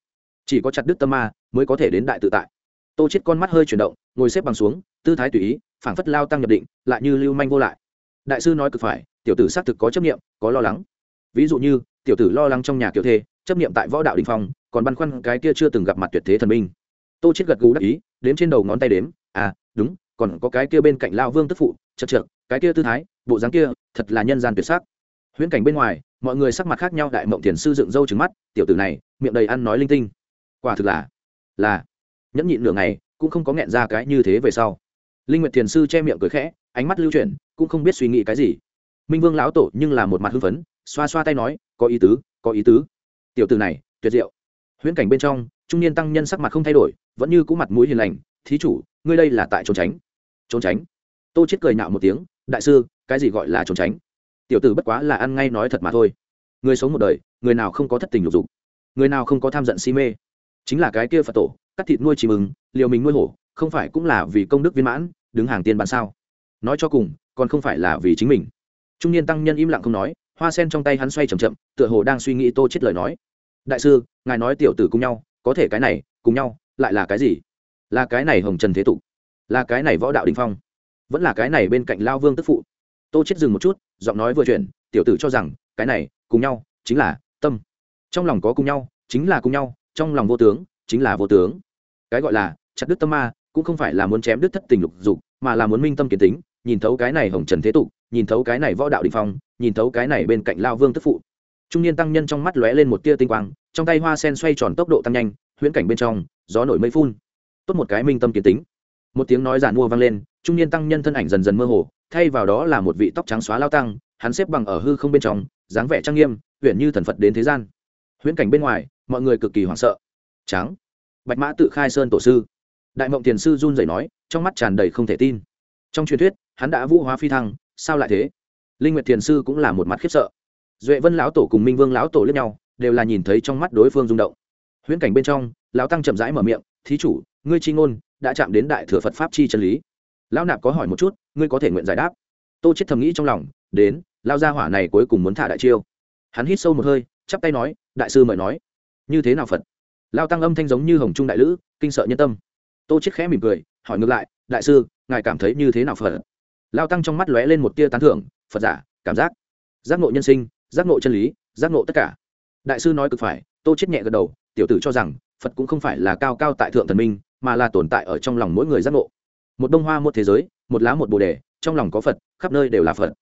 Chỉ có chặt đứt tâm ma, mới có thể đến đại tự tại tô chết con mắt hơi chuyển động, ngồi xếp bằng xuống, tư thái tùy ý, phảng phất lao tăng nhập định, lại như lưu manh vô lại. Đại sư nói cực phải, tiểu tử xác thực có chấp niệm, có lo lắng. Ví dụ như, tiểu tử lo lắng trong nhà kiểu thê, chấp niệm tại võ đạo đình phong, còn băn khoăn cái kia chưa từng gặp mặt tuyệt thế thần minh. Tô chết gật gù đắc ý, đếm trên đầu ngón tay đếm à đúng, còn có cái kia bên cạnh lao vương tức phụ, chật chật cái kia tư thái, bộ dáng kia, thật là nhân gian tuyệt sắc. Huyễn cảnh bên ngoài, mọi người sắc mặt khác nhau, đại mộng thiền sư dựng râu trứng mắt, tiểu tử này, miệng đầy ăn nói linh tinh. Quả thực là là nhẫn nhịn nửa ngày, cũng không có nghẹn ra cái như thế về sau. Linh nguyệt thiền sư che miệng cười khẽ, ánh mắt lưu chuyển, cũng không biết suy nghĩ cái gì. Minh vương lão tổ nhưng là một mặt hưng phấn, xoa xoa tay nói, có ý tứ, có ý tứ. Tiểu tử này, tuyệt diệu. Huyễn cảnh bên trong, trung niên tăng nhân sắc mặt không thay đổi, vẫn như cũ mặt mũi hiền lành, thí chủ, ngươi đây là tại trốn tránh. Trốn tránh? Tô chết cười nạo một tiếng, đại sư, cái gì gọi là trốn tránh? Tiểu tử bất quá là ăn ngay nói thật mà thôi. Người sống một đời, người nào không có thất tình lục dục? Người nào không có tham giận si mê? Chính là cái kia phật tổ, cắt thịt nuôi chim mừng liều mình nuôi hổ, không phải cũng là vì công đức viên mãn, đứng hàng tiên bản sao? Nói cho cùng, còn không phải là vì chính mình. Trung niên tăng nhân im lặng không nói, hoa sen trong tay hắn xoay chậm chậm, tựa hồ đang suy nghĩ tô chết lời nói. Đại sư, ngài nói tiểu tử cùng nhau, có thể cái này, cùng nhau, lại là cái gì? Là cái này hồng trần thế tục, là cái này võ đạo đình phong, vẫn là cái này bên cạnh lao vương tức phụ. Tô chết dừng một chút, giọng nói vừa chuyển, tiểu tử cho rằng, cái này, cùng nhau, chính là tâm. Trong lòng có cùng nhau, chính là cùng nhau trong lòng vô tướng, chính là vô tướng. Cái gọi là, chặt đứt tâm ma, cũng không phải là muốn chém đứt thất tình lục dục, mà là muốn minh tâm kiến tính, nhìn thấu cái này hồng trần thế tục, nhìn thấu cái này võ đạo đình phong, nhìn thấu cái này bên cạnh lao vương tức phụ. Trung niên tăng nhân trong mắt lóe lên một tia tinh quang, trong tay hoa sen xoay tròn tốc độ tăng nhanh, huyễn cảnh bên trong, gió nổi mây phun. Tốt một cái minh tâm kiến tính. Một tiếng nói giản mua vang lên, trung niên tăng nhân thân ảnh dần dần mơ hồ, thay vào đó là một vị tóc trắng xóa lao tăng, hắn xếp bằng ở hư không bên trong, dáng vẻ trang nghiêm huyện như thần phật đến thế gian. Huyễn cảnh bên ngoài mọi người cực kỳ hoảng sợ. Trắng. Bạch mã tự khai sơn tổ sư. Đại mộng tiền sư run rẩy nói, trong mắt tràn đầy không thể tin. Trong truyền thuyết, hắn đã vũ hóa phi thăng, sao lại thế? Linh nguyệt thiền sư cũng là một mặt khiếp sợ. Duệ vân lão tổ cùng minh vương lão tổ lẫn nhau, đều là nhìn thấy trong mắt đối phương rung động. Huyễn cảnh bên trong, lão tăng chậm rãi mở miệng, thí chủ, ngươi chi ngôn đã chạm đến đại thừa phật pháp chi chân lý. Lão nạp có hỏi một chút, ngươi có thể nguyện giải đáp? Tô chết thầm nghĩ trong lòng, đến lao gia hỏa này cuối cùng muốn thả đại chiêu. Hắn hít sâu một hơi, chắp tay nói, đại sư mời nói như thế nào phật lao tăng âm thanh giống như hồng trung đại lữ kinh sợ nhân tâm tô chết khẽ mỉm cười hỏi ngược lại đại sư ngài cảm thấy như thế nào phật lao tăng trong mắt lóe lên một tia tán thưởng phật giả cảm giác giác ngộ nhân sinh giác ngộ chân lý giác ngộ tất cả đại sư nói cực phải tô chết nhẹ gật đầu tiểu tử cho rằng phật cũng không phải là cao cao tại thượng thần minh mà là tồn tại ở trong lòng mỗi người giác ngộ một bông hoa một thế giới một lá một bồ đề trong lòng có phật khắp nơi đều là phật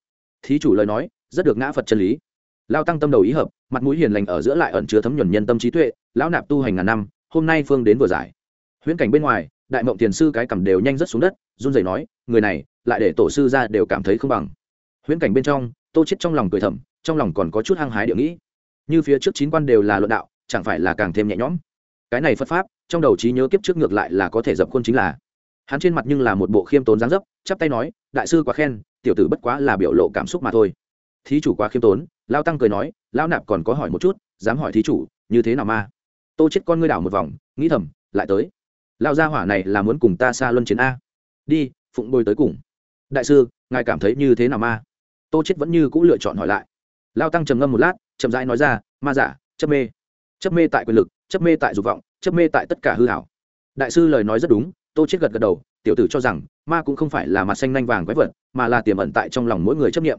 thí chủ lời nói rất được ngã phật chân lý lao tăng tâm đầu ý hợp mặt mũi hiền lành ở giữa lại ẩn chứa thấm nhuần nhân tâm trí tuệ, lão nạp tu hành ngàn năm, hôm nay phương đến vừa giải. Huyễn cảnh bên ngoài, đại mộng tiền sư cái cầm đều nhanh rất xuống đất, run rẩy nói, người này, lại để tổ sư ra đều cảm thấy không bằng. Huyễn cảnh bên trong, tô chết trong lòng cười thầm, trong lòng còn có chút hăng hái địa nghĩ. Như phía trước chín quan đều là luận đạo, chẳng phải là càng thêm nhẹ nhõm. Cái này phật pháp, trong đầu trí nhớ kiếp trước ngược lại là có thể dập khuôn chính là. Hắn trên mặt nhưng là một bộ khiêm tốn dáng dấp, chắp tay nói, đại sư quá khen, tiểu tử bất quá là biểu lộ cảm xúc mà thôi. Thí chủ quá khiêm tốn lao tăng cười nói lao nạp còn có hỏi một chút, dám hỏi thí chủ, như thế nào ma tô chết con ngươi đảo một vòng, nghĩ thầm, lại tới. Lao gia hỏa này là muốn cùng ta xa luân chiến a. Đi, phụng bồi tới cùng. Đại sư, ngài cảm thấy như thế nào ma tô chết vẫn như cũ lựa chọn hỏi lại. Lao tăng trầm ngâm một lát, chậm rãi nói ra, ma giả, chấp mê. Chấp mê tại quyền lực, chấp mê tại dục vọng, chấp mê tại tất cả hư hảo. Đại sư lời nói rất đúng, tô chết gật gật đầu, tiểu tử cho rằng, ma cũng không phải là mặt xanh nanh vàng quái vật, mà là tiềm ẩn tại trong lòng mỗi người chấp niệm.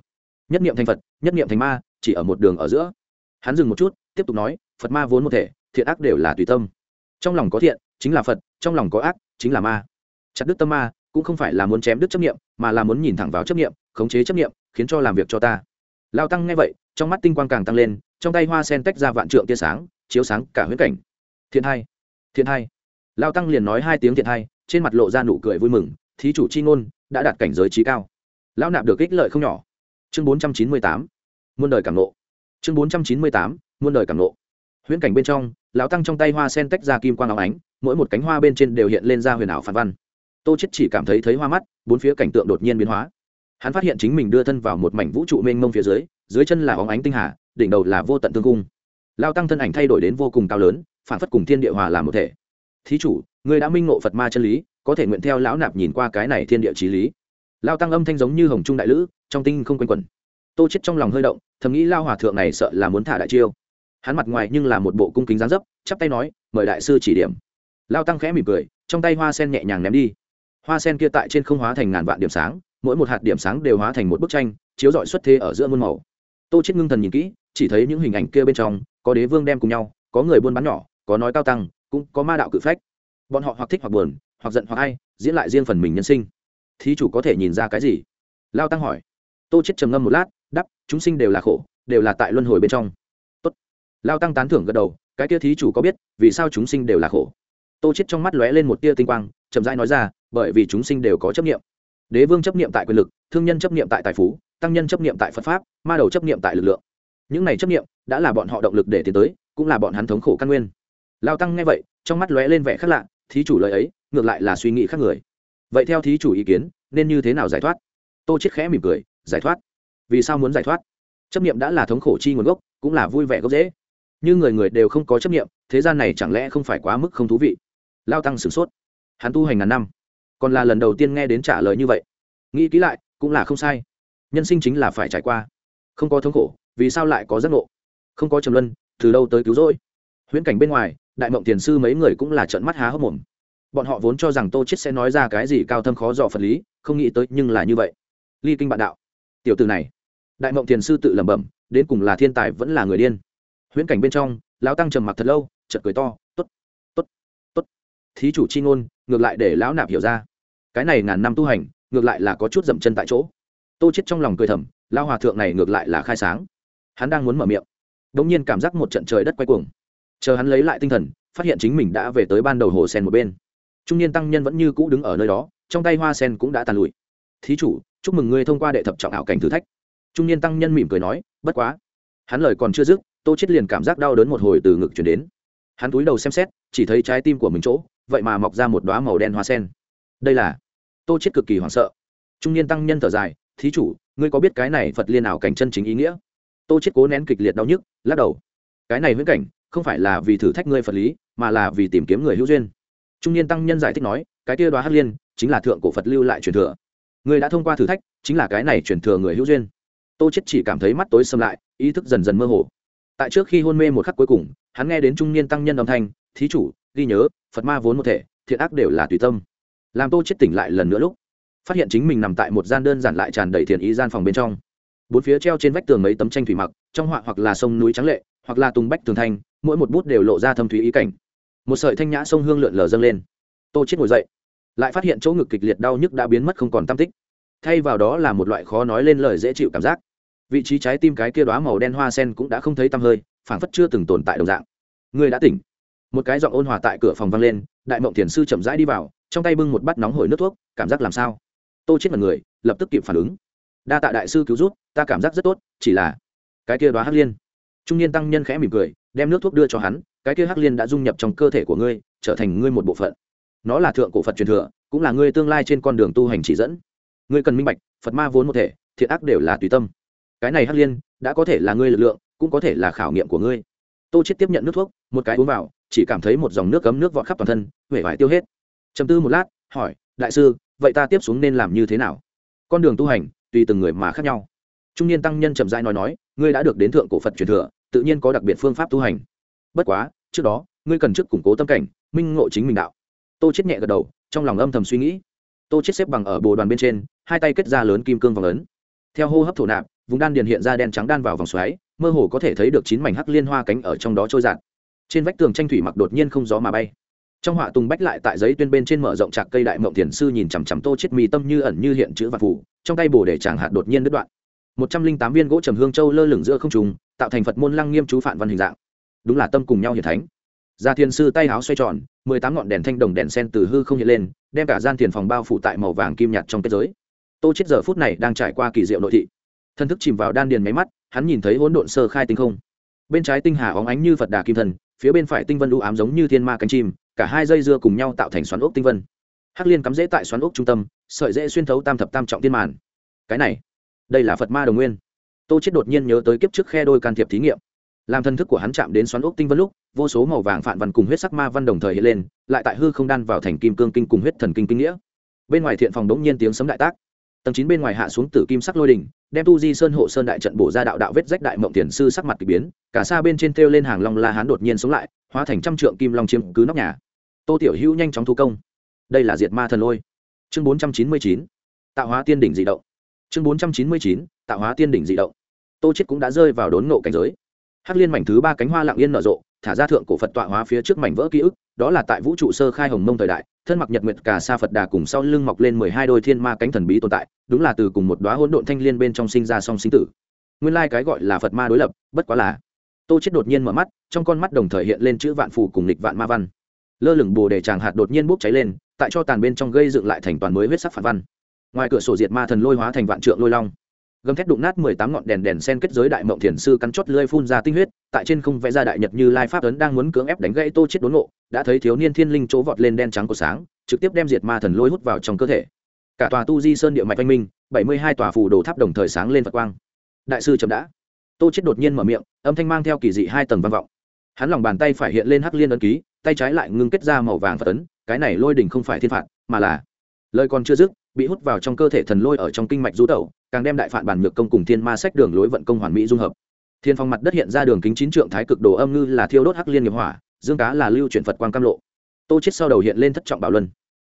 Nhất niệm thành phật, nhất niệm thành ma chỉ ở một đường ở giữa. Hắn dừng một chút, tiếp tục nói, phật ma vốn một thể, thiện ác đều là tùy tâm. Trong lòng có thiện, chính là phật, trong lòng có ác, chính là ma. Chặt đứt tâm ma, cũng không phải là muốn chém đứt chấp niệm, mà là muốn nhìn thẳng vào chấp niệm, khống chế chấp niệm, khiến cho làm việc cho ta. Lao tăng nghe vậy, trong mắt tinh quang càng tăng lên, trong tay hoa sen tách ra vạn trượng tia sáng, chiếu sáng cả huyễn cảnh. Thiện hai thiện hai lao tăng liền nói hai tiếng thiện hai trên mặt lộ ra nụ cười vui mừng, thí chủ c h i ngôn, đã đạt cảnh giới trí cao. Lão nạp được ích lợi không nhỏ. Chương bốn trăm chín mươi tám muôn đời cảm nộ. Chương bốn trăm chín mươi tám, muôn đời cảm nộ. Huyễn cảnh bên trong, lão tăng trong tay hoa sen tách ra kim quang áo ánh, mỗi một cánh hoa bên trên đều hiện lên ra huyền ảo phản văn. Tô chết chỉ cảm thấy thấy hoa mắt, bốn phía cảnh tượng đột nhiên biến hóa. Hắn phát hiện chính mình đưa thân vào một mảnh vũ trụ mênh mông phía dưới dưới chân là óng ánh tinh hà, đỉnh đầu là vô tận tương cung. Lao tăng thân ảnh thay đổi đến vô cùng cao lớn, phản phất cùng thiên địa hòa làm một thể. Thí chủ người đã minh ngộ phật ma chân lý, có thể nguyện theo lão nạp nhìn qua cái này thiên địa trí lý. Lao tăng âm thanh giống như hồng trung đại lữ, trong tinh không quanh quẩn. Tô chết trong lòng hơi động thầm nghĩ lao hòa thượng này sợ là muốn thả đại chiêu. Hắn mặt ngoài nhưng là một bộ cung kính dáng dấp, chắp tay nói, mời đại sư chỉ điểm. Lao tăng khẽ mỉm cười, trong tay hoa sen nhẹ nhàng ném đi. Hoa sen kia tại trên không hóa thành ngàn vạn điểm sáng, mỗi một hạt điểm sáng đều hóa thành một bức tranh, chiếu rọi xuất thế ở giữa muôn màu. Tô chết ngưng thần nhìn kỹ, chỉ thấy những hình ảnh kia bên trong, có đế vương đem cùng nhau, có người buôn bán nhỏ, có nói cao tăng, cũng có ma đạo cự phách. Bọn họ hoặc thích hoặc buồn, hoặc giận hoặc ai diễn lại riêng phần mình nhân sinh. Thí chủ có thể nhìn ra cái gì? Lao tăng hỏi tô chết trầm ngâm một lát đắp chúng sinh đều là khổ, đều là tại luân hồi bên trong. Tốt. Lao tăng tán thưởng gật đầu, cái kia thí chủ có biết, vì sao chúng sinh đều là khổ? Tô chết trong mắt lóe lên một tia tinh quang, chậm rãi nói ra, bởi vì chúng sinh đều có chấp niệm. Đế vương chấp niệm tại quyền lực, thương nhân chấp niệm tại tài phú, tăng nhân chấp niệm tại phật pháp, ma đầu chấp niệm tại lực lượng. Những này chấp niệm đã là bọn họ động lực để tiến tới, cũng là bọn hắn thống khổ căn nguyên. Lao tăng nghe vậy, trong mắt lóe lên vẻ khác lạ, thí chủ lời ấy, ngược lại là suy nghĩ khác người. Vậy theo thí chủ ý kiến, nên như thế nào giải thoát? Tô chết khẽ mỉm cười giải thoát. Vì sao muốn giải thoát? Chấp niệm đã là thống khổ chi nguồn gốc, cũng là vui vẻ gốc dễ như người người đều không có chấp niệm, thế gian này chẳng lẽ không phải quá mức không thú vị? Lao tăng sửng sốt. Hắn tu hành ngàn năm, còn là lần đầu tiên nghe đến trả lời như vậy. Nghĩ kỹ lại, cũng là không sai. Nhân sinh chính là phải trải qua. Không có thống khổ, vì sao lại có giấc ngộ? Không có trầm luân, từ đâu tới cứu rỗi? Huyễn cảnh bên ngoài, đại mộng tiền sư mấy người cũng là trận mắt há hốc mồm. Bọn họ vốn cho rằng tô chết sẽ nói ra cái gì cao thâm khó dò phật lý, không nghĩ tới nhưng là như vậy. Ly kinh bạn đạo tiểu từ này. Đại mộng thiền sư tự lẩm bẩm, đến cùng là thiên tài vẫn là người điên. Huyễn cảnh bên trong, lão tăng trầm mặc thật lâu, chợt cười to, tốt tốt tốt. Thí chủ chi ngôn, ngược lại để lão nạp hiểu ra. Cái này ngàn năm tu hành, ngược lại là có chút dậm chân tại chỗ. Tô chết trong lòng cười thầm lao hòa thượng này ngược lại là khai sáng. Hắn đang muốn mở miệng, đống nhiên cảm giác một trận trời đất quay cuồng. Chờ hắn lấy lại tinh thần, phát hiện chính mình đã về tới ban đầu hồ sen một bên. Trung niên tăng nhân vẫn như cũ đứng ở nơi đó, trong tay hoa sen cũng đã tàn lụi thí chủ, chúc mừng ngươi thông qua đệ thập trọng ảo cảnh thử thách. Trung niên tăng nhân mỉm cười nói, bất quá. Hắn lời còn chưa dứt, tô chết liền cảm giác đau đớn một hồi từ ngực chuyển đến. Hắn túi đầu xem xét, chỉ thấy trái tim của mình chỗ, vậy mà mọc ra một đoá màu đen hoa sen. Đây là. Tô chết cực kỳ hoảng sợ. Trung niên tăng nhân thở dài, thí chủ, ngươi có biết cái này phật liên ảo cảnh chân chính ý nghĩa? Tô chết cố nén kịch liệt đau nhức, lắc đầu. Cái này huyễn cảnh, không phải là vì thử thách ngươi phật lý, mà là vì tìm kiếm người hữu duyên. Trung niên tăng nhân giải thích nói, cái kia đoá hắc liên, chính là thượng cổ phật lưu lại truyền thừa người đã thông qua thử thách, chính là cái này truyền thừa người hữu duyên. Tô chết chỉ cảm thấy mắt tối xâm lại, ý thức dần dần mơ hồ. Tại trước khi hôn mê một khắc cuối cùng, hắn nghe đến trung niên tăng nhân âm thanh, thí chủ, ghi nhớ, phật ma vốn một thể, thiện ác đều là tùy tâm. Làm tô chết tỉnh lại lần nữa lúc, phát hiện chính mình nằm tại một gian đơn giản lại tràn đầy thiện ý gian phòng bên trong. Bốn phía treo trên vách tường mấy tấm tranh thủy mặc, trong họa hoặc là sông núi trắng lệ, hoặc là tùng bách tường thanh, mỗi một bút đều lộ ra thâm thúy ý cảnh. Một sợi thanh nhã sông hương lượn lờ dâng lên. Tô chết ngồi dậy lại phát hiện chỗ ngực kịch liệt đau nhức đã biến mất không còn tam tích. Thay vào đó là một loại khó nói lên lời dễ chịu cảm giác. Vị trí trái tim cái kia đóa màu đen hoa sen cũng đã không thấy tăm hơi, phảng phất chưa từng tồn tại đồng dạng. Người đã tỉnh. Một cái giọng ôn hòa tại cửa phòng vang lên, đại mộng thiền sư chậm rãi đi vào, trong tay bưng một bát nóng hổi nước thuốc, cảm giác làm sao? Tô chết mật người, lập tức kịp phản ứng. Đa tạ đại sư cứu rút ta cảm giác rất tốt, chỉ là cái kia đóa hắc liên. Trung niên tăng nhân khẽ mỉm cười, đem nước thuốc đưa cho hắn, cái kia hắc liên đã dung nhập trong cơ thể của ngươi, trở thành ngươi một bộ phận nó là thượng cổ phật truyền thừa, cũng là ngươi tương lai trên con đường tu hành chỉ dẫn. Ngươi cần minh bạch, phật ma vốn một thể, thiện ác đều là tùy tâm. Cái này hắc liên, đã có thể là ngươi lực lượng, cũng có thể là khảo nghiệm của ngươi. Tô chết tiếp nhận nước thuốc, một cái uống vào, chỉ cảm thấy một dòng nước cấm nước vọt khắp toàn thân huệ vải tiêu hết. Chầm tư một lát, hỏi, đại sư, vậy ta tiếp xuống nên làm như thế nào? Con đường tu hành, tùy từng người mà khác nhau. Trung niên tăng nhân chậm rãi nói nói, ngươi đã được đến thượng cổ phật truyền thừa, tự nhiên có đặc biệt phương pháp tu hành. Bất quá, trước đó, ngươi cần trước củng cố tâm cảnh, minh ngộ chính mình đạo tô chết nhẹ gật đầu, trong lòng âm thầm suy nghĩ. Tô chết xếp bằng ở bồ đoàn bên trên, hai tay kết ra lớn kim cương vòng lớn theo hô hấp thổ nạp, vùng đan điền hiện ra đen trắng đan vào vòng xoáy, mơ hồ có thể thấy được chín mảnh hắc liên hoa cánh ở trong đó trôi dạt. Trên vách tường tranh thủy mặc đột nhiên không gió mà bay. Trong họa tùng bách lại tại giấy tuyên bên trên mở rộng trạc cây đại mộng thiền sư nhìn chằm chằm tô chết mì tâm như ẩn như hiện chữ và phủ trong tay bồ để chàng hạt đột nhiên đứt đoạn. Một trăm linh tám viên gỗ trầm hương châu lơ lửng giữa không trùng tạo thành phật môn lăng nghiêm chú phản văn hình dạng. Đúng là tâm cùng nhau hiển thánh gia thiên sư tay háo xoay tròn, mười tám ngọn đèn thanh đồng đèn sen từ hư không hiện lên, đem cả gian tiền phòng bao phủ tại màu vàng kim nhạt trong kết giới. Tô chết giờ phút này đang trải qua kỳ diệu nội thị. Thân thức chìm vào đan điền máy mắt, hắn nhìn thấy hỗn độn sơ khai tinh không. Bên trái tinh hà óng ánh như phật đà kim thần, phía bên phải tinh vân u ám giống như thiên ma cánh chim, cả hai dây dưa cùng nhau tạo thành xoắn ốc tinh vân. Hắc liên cắm rễ tại xoắn ốc trung tâm, sợi dễ xuyên thấu tam thập tam trọng tiên màn. Cái này, đây là phật ma đồng nguyên. Tô chết đột nhiên nhớ tới kiếp trước khe đôi can thiệp thí nghiệm làm thân thức của hắn chạm đến xoắn ốc tinh vân lúc, vô số màu vàng phản văn cùng huyết sắc ma văn đồng thời hiện lên, lại tại hư không đan vào thành kim cương kinh cùng huyết thần kinh kinh nghĩa. Bên ngoài thiện phòng đống nhiên tiếng sấm đại tác. Tầng chín bên ngoài hạ xuống tử kim sắc lôi đỉnh, đem tu di sơn hộ sơn đại trận bổ ra đạo đạo vết rách đại mộng tiền sư sắc mặt k ỳ biến, cả xa bên trên thêu lên hàng long la hán đột nhiên sống lại, hóa thành trăm trượng kim long chiếm cứ nóc nhà. Tô tiểu hữu nhanh chóng thu công. Đây là diệt ma thần lôi. Chương bốn trăm chín mươi chín, tạo hóa tiên đỉnh dị động. Chương bốn trăm chín mươi chín, tạo hóa tiên đỉnh dị động. Tô chết cũng đã rơi vào đốn nộ cảnh giới hắc liên mảnh thứ ba cánh hoa lặng yên nở rộ, thả ra thượng cổ phật tọa hóa phía trước mảnh vỡ ký ức, đó là tại vũ trụ sơ khai hồng mông thời đại, thân mặc nhật nguyệt cả sa phật đà cùng sau lưng mọc lên mười hai đôi thiên ma cánh thần bí tồn tại, đúng là từ cùng một đoá hỗn độn thanh liên bên trong sinh ra song sinh tử. Nguyên lai cái gọi là phật ma đối lập, bất quá là tô chết đột nhiên mở mắt, trong con mắt đồng thời hiện lên chữ vạn phù cùng lịch vạn ma văn. Lơ lửng bồ để chàng hạt đột nhiên bốc cháy lên, tại cho tàn bên trong gây dựng lại thành toàn mới huyết sắc phản văn. Ngoài cửa sổ diệt ma thần lôi hóa thành vạn trượng lôi long gầm thét đụng nát mười tám ngọn đèn đèn sen kết giới đại mộng thiền sư cắn chót lơi phun ra tinh huyết, tại trên không vẽ ra đại nhật như lai pháp ấn đang muốn cưỡng ép đánh gãy tô chết đốn ngộ, đã thấy thiếu niên thiên linh chỗ vọt lên đen trắng của sáng, trực tiếp đem diệt ma thần lôi hút vào trong cơ thể. Cả tòa tu di sơn địa mạch anh minh, bảy mươi hai tòa phù đồ tháp đồng thời sáng lên phật quang. Đại sư chậm đã. Tô chết đột nhiên mở miệng, âm thanh mang theo kỳ dị hai tầng văn vọng. Hắn lòng bàn tay phải hiện lên hắc liên ấn ký, tay trái lại ngưng kết ra màu vàng phật ấn, cái này lôi đỉnh không phải thiên phạt, mà là lời còn chưa dứt, bị hút vào trong cơ thể thần lôi ở trong kinh mạch rũ tẩu, càng đem đại phản bản nhược công cùng thiên ma sách đường lối vận công hoàn mỹ dung hợp. Thiên phong mặt đất hiện ra đường kính chín trượng thái cực đồ âm ngư là thiêu đốt hắc liên nghiệp hỏa, dương cá là lưu chuyển phật quang cam lộ. Tô chết sau đầu hiện lên thất trọng bảo luân.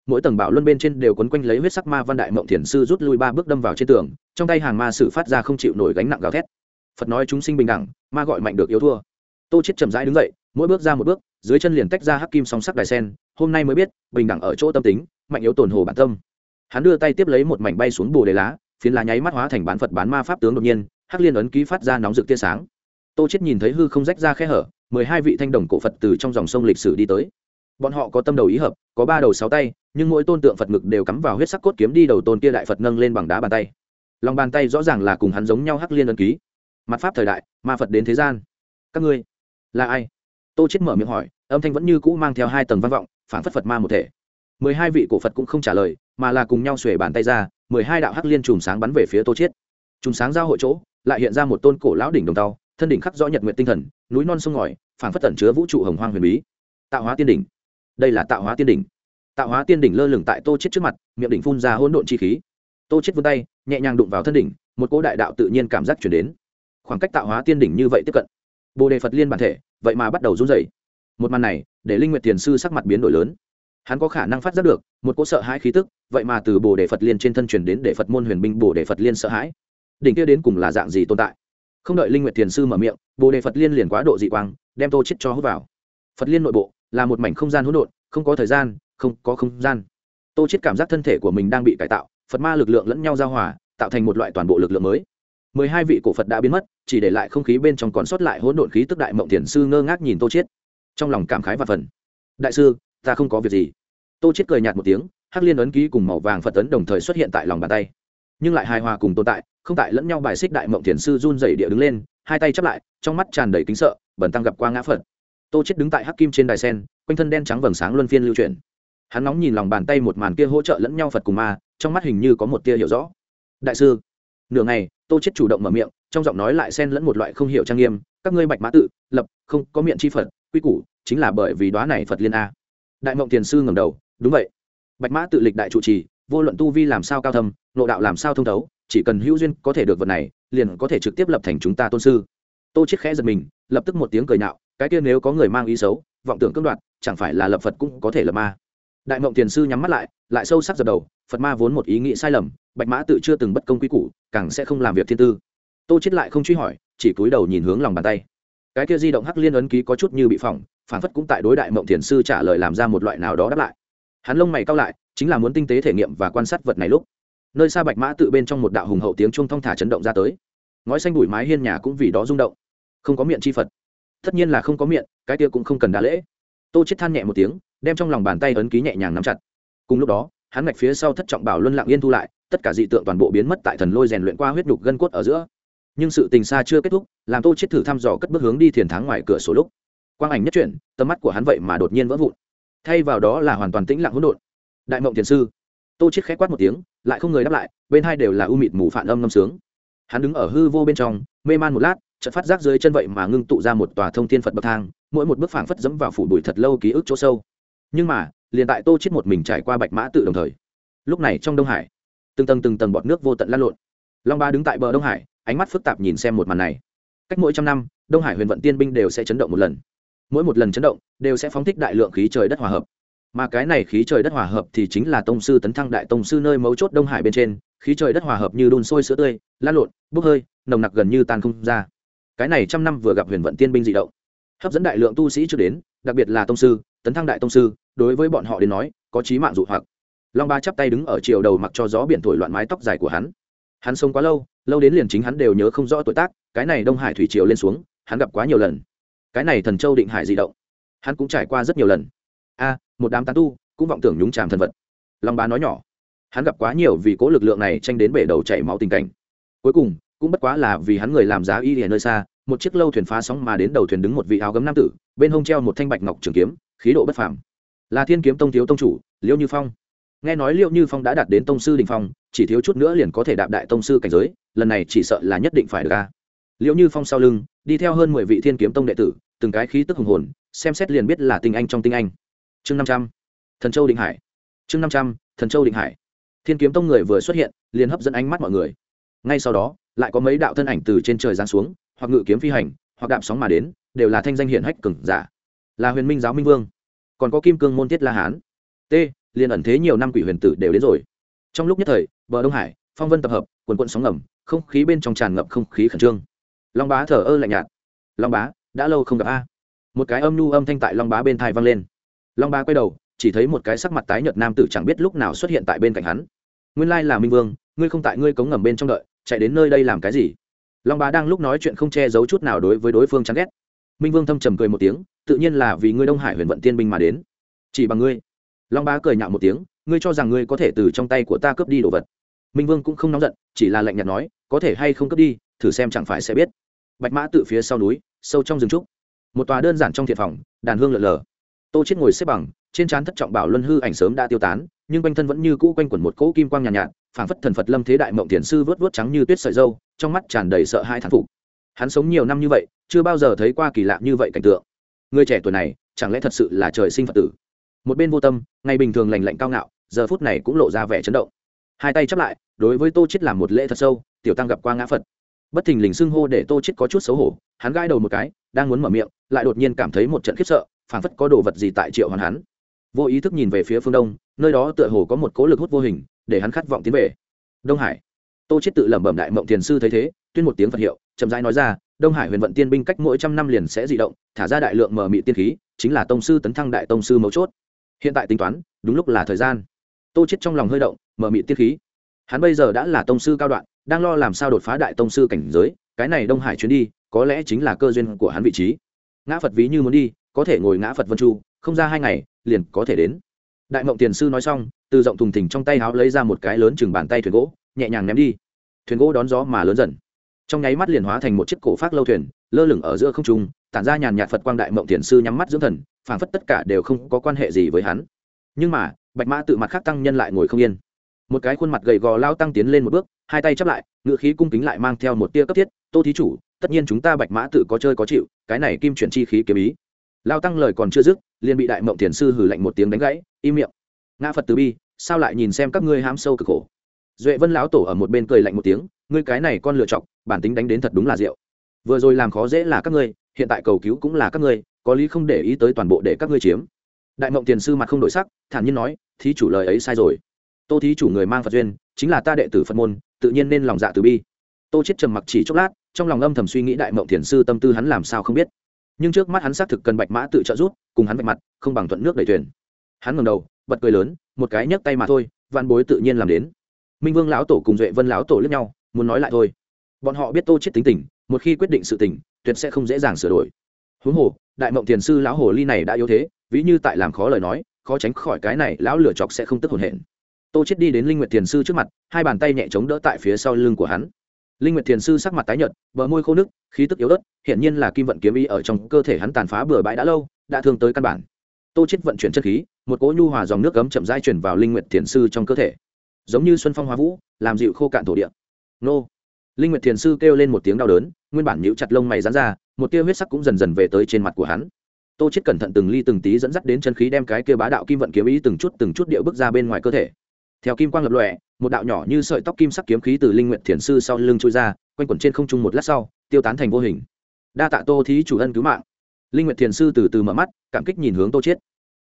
Mỗi tầng bảo luân bên trên đều quấn quanh lấy huyết sắc ma văn đại mộng thiền sư rút lui ba bước đâm vào trên tường, trong tay hàng ma sử phát ra không chịu nổi gánh nặng gào thét. Phật nói chúng sinh bình đẳng, ma gọi mạnh được yếu thua. Tô chết chậm rãi đứng dậy, mỗi bước ra một bước dưới chân liền tách ra hắc kim song sắc đài sen, hôm nay mới biết, bình đẳng ở chỗ tâm tính, mạnh yếu tổn hồ bản tâm. Hắn đưa tay tiếp lấy một mảnh bay xuống bồ đề lá, phiến lá nháy mắt hóa thành bán phật bán ma pháp tướng đột nhiên, hắc liên ấn ký phát ra nóng rực tia sáng. Tô chết nhìn thấy hư không rách ra khe hở, mười hai vị thanh đồng cổ phật từ trong dòng sông lịch sử đi tới. Bọn họ có tâm đầu ý hợp, có ba đầu sáu tay, nhưng mỗi tôn tượng phật ngực đều cắm vào huyết sắc cốt kiếm đi đầu tôn kia đại phật nâng lên bằng đá bàn tay. Lòng bàn tay rõ ràng là cùng hắn giống nhau hắc liên ấn ký. Mặt pháp thời đại, ma phật đến thế gian. Các ngươi, là ai? Tô chết mở miệng hỏi, âm thanh vẫn như cũ mang theo hai tầng văn vọng phản phất phật ma một thể. Mười hai vị cổ phật cũng không trả lời, mà là cùng nhau xuề bàn tay ra, mười hai đạo hắc liên chùm sáng bắn về phía tô chết. chùm sáng giao hội chỗ, lại hiện ra một tôn cổ lão đỉnh đồng tàu thân đỉnh khắc rõ nhật nguyện tinh thần, núi non sông ngòi, phảng phất tẩn chứa vũ trụ hồng hoang huyền bí. Tạo hóa tiên đỉnh. Đây là tạo hóa tiên đỉnh. Tạo hóa tiên đỉnh lơ lửng tại tô chết trước mặt, miệng đỉnh phun ra hỗn độn chi khí. Tô chết vươn tay, nhẹ nhàng đụng vào thân đỉnh, một cỗ đại đạo tự nhiên cảm giác truyền đến. Khoảng cách tạo hóa tiên đỉnh như vậy tiếp cận bồ đề phật liên bản thể, vậy mà bắt đầu run rẩy. Một màn này, để linh nguyệt tiền sư sắc mặt biến đổi lớn. Hắn có khả năng phát giác được, một cỗ sợ hãi khí tức, vậy mà từ bồ đề phật liên trên thân truyền đến để phật môn huyền binh bồ đề phật liên sợ hãi. Đỉnh kia đến cùng là dạng gì tồn tại? Không đợi linh nguyệt thiền sư mở miệng, bồ đề phật liên liền quá độ dị quang, đem tô chết cho hút vào. Phật liên nội bộ, là một mảnh không gian hỗn độn, không có thời gian, không có không gian. Tô chết cảm giác thân thể của mình đang bị cải tạo, phật ma lực lượng lẫn nhau giao hòa, tạo thành một loại toàn bộ lực lượng mới mười hai vị cổ phật đã biến mất, chỉ để lại không khí bên trong còn sót lại hỗn độn khí tức đại mộng thiền sư ngơ ngác nhìn tô Chiết. trong lòng cảm khái và phần. Đại sư, ta không có việc gì. Tô Chiết cười nhạt một tiếng, hắc liên ấn ký cùng màu vàng phật tấn đồng thời xuất hiện tại lòng bàn tay. Nhưng lại hài hòa cùng tồn tại, không tại lẫn nhau bài xích đại mộng thiền sư run rẩy địa đứng lên, hai tay chắp lại, trong mắt tràn đầy kính sợ bẩn tăng gặp qua ngã phật. Tô chết đứng tại hắc kim trên đài sen, quanh thân đen trắng vầng sáng luân phiên lưu chuyển. Hắn nóng nhìn lòng bàn tay một màn kia hỗ trợ lẫn nhau phật cùng ma, trong mắt hình như có một tia hiểu rõ. Đại sư, nửa ngày tô chết chủ động mở miệng, trong giọng nói lại xen lẫn một loại không hiểu trang nghiêm, các ngươi bạch mã tự, lập, không, có miệng chi phật, quy củ chính là bởi vì đoá này phật liên a. Đại mộng thiền sư ngẩng đầu, đúng vậy. Bạch mã tự lịch đại trụ trì, vô luận tu vi làm sao cao thâm, nội đạo làm sao thông thấu, chỉ cần hữu duyên có thể được vật này, liền có thể trực tiếp lập thành chúng ta tôn sư. Tô chết khẽ giật mình, lập tức một tiếng cười nhạo, cái kia nếu có người mang ý xấu, vọng tưởng cưỡng đoạt, chẳng phải là lập phật cũng có thể lập ma đại mộng tiền sư nhắm mắt lại lại sâu sắc dập đầu, phật ma vốn một ý nghĩ sai lầm, bạch mã tự chưa từng bất công quy củ, càng sẽ không làm việc thiên tư. Tô chết lại không truy hỏi, chỉ cúi đầu nhìn hướng lòng bàn tay. Cái kia di động hắc liên ấn ký có chút như bị phỏng, phản phất cũng tại đối đại mộng tiền sư trả lời làm ra một loại nào đó đáp lại. Hắn lông mày cao lại, chính là muốn tinh tế thể nghiệm và quan sát vật này lúc. Nơi xa bạch mã tự bên trong một đạo hùng hậu tiếng trung thong thả chấn động ra tới. Ngói xanh bụi mái hiên nhà cũng vì đó rung động. Không có miệng chi phật. Tất nhiên là không có miệng, cái kia cũng không cần đá lễ. Tô chết than nhẹ một tiếng đem trong lòng bàn tay ấn ký nhẹ nhàng nắm chặt. Cùng lúc đó, hắn ngạch phía sau thất trọng bảo luân lặng yên thu lại, tất cả dị tượng toàn bộ biến mất tại thần lôi rèn luyện qua huyết đục gân cốt ở giữa. Nhưng sự tình xa chưa kết thúc, làm tô chết thử thăm dò cất bước hướng đi thiền thắng ngoài cửa sổ lúc. Quang ảnh nhất chuyển, tầm mắt của hắn vậy mà đột nhiên vỡ vụn. Thay vào đó là hoàn toàn tĩnh lặng hỗn độn. Đại mộng thiền sư. Tô chết khẽ quát một tiếng, lại không người đáp lại, bên hai đều là u mịt mù phản âm ngâm sướng. Hắn đứng ở hư vô bên trong, mê man một lát, chợt phát giác dưới chân vậy mà ngưng tụ ra một tòa thông thiên phật bậc thang, mỗi một bước phảng phất dẫm vào phủ bụi thật lâu ký ức chỗ sâu nhưng mà, liền tại tô chết một mình trải qua bạch mã tự đồng thời, lúc này trong đông hải, từng tầng từng tầng bọt nước vô tận lan lộn. Long ba đứng tại bờ đông hải, ánh mắt phức tạp nhìn xem một màn này. Cách mỗi trăm năm, đông hải huyền vận tiên binh đều sẽ chấn động một lần. Mỗi một lần chấn động, đều sẽ phóng thích đại lượng khí trời đất hòa hợp. Mà cái này khí trời đất hòa hợp thì chính là tông sư tấn thăng đại tông sư nơi mấu chốt đông hải bên trên. Khí trời đất hòa hợp như đun sôi sữa tươi, lan lộn, bốc hơi, nồng nặc gần như tan không ra. Cái này trăm năm vừa gặp huyền vận tiên binh dị động, hấp dẫn đại lượng tu sĩ chưa đến, đặc biệt là tông sư, tấn thăng đại tông sư đối với bọn họ đến nói, có chí mạng dụ hoặc. Long ba chắp tay đứng ở chiều đầu mặc cho gió biển thổi loạn mái tóc dài của hắn. Hắn sống quá lâu lâu đến liền chính hắn đều nhớ không rõ tuổi tác, cái này đông hải thủy triều lên xuống, hắn gặp quá nhiều lần. Cái này thần châu định hải di động, hắn cũng trải qua rất nhiều lần. A, một đám tán tu cũng vọng tưởng nhúng tràm thần vật. Long Ba nói nhỏ, hắn gặp quá nhiều vì cố lực lượng này tranh đến bể đầu chảy máu tình cảnh. Cuối cùng, cũng bất quá là vì hắn người làm giá y ở nơi xa, một chiếc lâu thuyền phá sóng mà đến đầu thuyền đứng một vị áo gấm nam tử, bên hông treo một thanh bạch ngọc trường kiếm, khí độ bất phàm là thiên kiếm tông thiếu tông chủ, Liễu như phong. Nghe nói liệu như phong đã đạt đến tông sư đình phong, chỉ thiếu chút nữa liền có thể đạp đại tông sư cảnh giới, lần này chỉ sợ là nhất định phải được ca liệu như phong sau lưng, đi theo hơn mười vị thiên kiếm tông đệ tử, từng cái khí tức hùng hồn, xem xét liền biết là tinh anh trong tinh anh. Chương năm trăm, thần châu định hải. Chương năm trăm, thần châu định hải. Thiên kiếm tông người vừa xuất hiện, liền hấp dẫn ánh mắt mọi người. Ngay sau đó, lại có mấy đạo thân ảnh từ trên trời giáng xuống, hoặc ngự kiếm phi hành, hoặc đạp sóng mà đến, đều là thanh danh hiển hách cừng giả. Là huyền minh giáo minh vương còn có kim cương môn tiết la hán t liền ẩn thế nhiều năm quỷ huyền tử đều đến rồi trong lúc nhất thời bờ đông hải phong vân tập hợp quần quận sóng ngầm không khí bên trong tràn ngập không khí khẩn trương long bá thở ơ lạnh nhạt long bá đã lâu không gặp a một cái âm nhu âm thanh tại long bá bên thai vang lên long bá quay đầu chỉ thấy một cái sắc mặt tái nhợt nam tử chẳng biết lúc nào xuất hiện tại bên cạnh hắn nguyên lai là minh vương ngươi không tại ngươi cống ngầm bên trong đợi chạy đến nơi đây làm cái gì long bá đang lúc nói chuyện không che giấu chút nào đối với đối phương chán ghét minh vương thâm trầm cười một tiếng tự nhiên là vì ngươi đông hải huyền vận tiên binh mà đến. Chỉ bằng ngươi. Long bá cười nhạo một tiếng ngươi cho rằng ngươi có thể từ trong tay của ta cướp đi đồ vật. Minh vương cũng không nóng giận chỉ là lạnh nhạt nói có thể hay không cướp đi thử xem chẳng phải sẽ biết. Bạch mã tự phía sau núi sâu trong rừng trúc. Một tòa đơn giản trong thiệt phòng đàn hương lợn lờ. Tô chết ngồi xếp bằng trên trán thất trọng bảo luân hư ảnh sớm đã tiêu tán nhưng quanh thân vẫn như cũ quanh quẩn một cỗ kim quang nhàn nhạt, nhạt phảng phất thần phật lâm thế đại mộng thiền sư vớt vớt trắng như tuyết sợi dâu trong mắt tràn đầy sợ hãi thán phục hắn sống nhiều năm như vậy, chưa bao giờ thấy qua kỳ lạ như vậy cảnh tượng. Người trẻ tuổi này, chẳng lẽ thật sự là trời sinh phật tử? Một bên vô tâm, ngày bình thường lành lạnh cao ngạo, giờ phút này cũng lộ ra vẻ chấn động. Hai tay chắp lại, đối với tô chết làm một lễ thật sâu, tiểu tăng gặp qua ngã phật. Bất thình lình xưng hô để tô chết có chút xấu hổ, hắn gãi đầu một cái, đang muốn mở miệng, lại đột nhiên cảm thấy một trận khiếp sợ, phảng phất có đồ vật gì tại triệu hoàn hắn. Vô ý thức nhìn về phía phương đông, nơi đó tựa hồ có một cố lực hút vô hình, để hắn khát vọng tiến về. Đông hải tô chết tự lẩm bẩm đại mộng thiền sư thấy thế, tuyên một tiếng phật hiệu, chậm rãi nói ra, đông hải huyền vận tiên binh cách mỗi trăm năm liền sẽ dị động, thả ra đại lượng mờ mị tiên khí, chính là tông sư tấn thăng đại tông sư mấu chốt. Hiện tại tính toán, đúng lúc là thời gian. Tô chết trong lòng hơi động, mờ mị tiên khí. Hắn bây giờ đã là tông sư cao đoạn, đang lo làm sao đột phá đại tông sư cảnh giới, cái này đông hải chuyến đi, có lẽ chính là cơ duyên của hắn vị trí. Ngã phật ví như muốn đi, có thể ngồi ngã phật vân chu, không ra hai ngày, liền có thể đến. Đại mộng tiền sư nói xong, từ rộng thùng thình trong tay áo lấy ra một cái lớn chừng bàn tay thuyền gỗ nhẹ nhàng ném đi. Thuyền gỗ đón gió mà lớn dần. Trong nháy mắt liền hóa thành một chiếc cổ phát lâu thuyền, lơ lửng ở giữa không trung, tản ra nhàn nhạt phật quang đại mộng thiền sư nhắm mắt dưỡng thần, phảng phất tất cả đều không có quan hệ gì với hắn. Nhưng mà, bạch mã tự mặt khác tăng nhân lại ngồi không yên. Một cái khuôn mặt gầy gò lao tăng tiến lên một bước, hai tay chắp lại, ngựa khí cung kính lại mang theo một tia cấp thiết, tô thí chủ, tất nhiên chúng ta bạch mã tự có chơi có chịu, cái này kim chuyển chi khí kiếm ý. Lao tăng lời còn chưa dứt, liền bị đại mộng thiền sư hử lạnh một tiếng đánh gãy, im miệng. Ngã phật từ bi, sao lại nhìn xem các ngươi hám sâu cực khổ? Duệ vân lão tổ ở một bên cười lạnh một tiếng, ngươi cái này con lựa chọc bản tính đánh đến thật đúng là rượu. Vừa rồi làm khó dễ là các ngươi, hiện tại cầu cứu cũng là các ngươi, có lý không để ý tới toàn bộ để các ngươi chiếm. Đại mộng tiền sư mặt không đổi sắc, thản nhiên nói, thí chủ lời ấy sai rồi. Tô thí chủ người mang phật duyên, chính là ta đệ tử phật môn, tự nhiên nên lòng dạ từ bi. Tô chết trầm mặc chỉ chốc lát, trong lòng âm thầm suy nghĩ đại mộng thiền sư tâm tư hắn làm sao không biết. Nhưng trước mắt hắn xác thực cần bạch mã tự trợ giúp, cùng hắn vạch mặt, không bằng thuận nước đẩy thuyền. Hắn ngẩng đầu, bật cười lớn, một cái nhấc tay mà thôi văn bối tự nhiên làm đến minh vương lão tổ cùng duệ vân lão tổ lướt nhau, muốn nói lại thôi. bọn họ biết tô chết tính tình, một khi quyết định sự tình, tuyệt sẽ không dễ dàng sửa đổi. huống hồ, đại mộng thiền sư lão hồ ly này đã yếu thế, ví như tại làm khó lời nói, khó tránh khỏi cái này lão lửa chọc sẽ không tức hồn hển. tô chết đi đến linh nguyệt thiền sư trước mặt, hai bàn tay nhẹ chống đỡ tại phía sau lưng của hắn. linh nguyệt thiền sư sắc mặt tái nhợt, bờ môi khô nước khí tức yếu ớt hiện nhiên là kim vận kiếm ý ở trong cơ thể hắn tàn phá bừa bãi đã lâu, đã thương tới căn bản. tô chết vận chuyển chân khí, một cỗ nhu hòa dòng nước cấm chậm rãi chuyển vào linh nguyệt thiền sư trong cơ thể giống như xuân phong hóa vũ, làm dịu khô cạn thổ địa. Nô. Linh nguyệt thiền sư kêu lên một tiếng đau đớn, nguyên bản nhíu chặt lông mày rán ra, một tia huyết sắc cũng dần dần về tới trên mặt của hắn. Tô chết cẩn thận từng ly từng tí dẫn dắt đến chân khí đem cái kia bá đạo kim vận kiếm ý từng chút từng chút điệu bước ra bên ngoài cơ thể. Theo kim quang lập lòe, một đạo nhỏ như sợi tóc kim sắc kiếm khí từ linh nguyệt thiền sư sau lưng trôi ra, quanh quẩn trên không trung một lát sau, tiêu tán thành vô hình. Đa tạ tô thí chủ ân cứu mạng. Linh nguyệt thiền sư từ từ mở mắt, cảm kích nhìn hướng tô chết.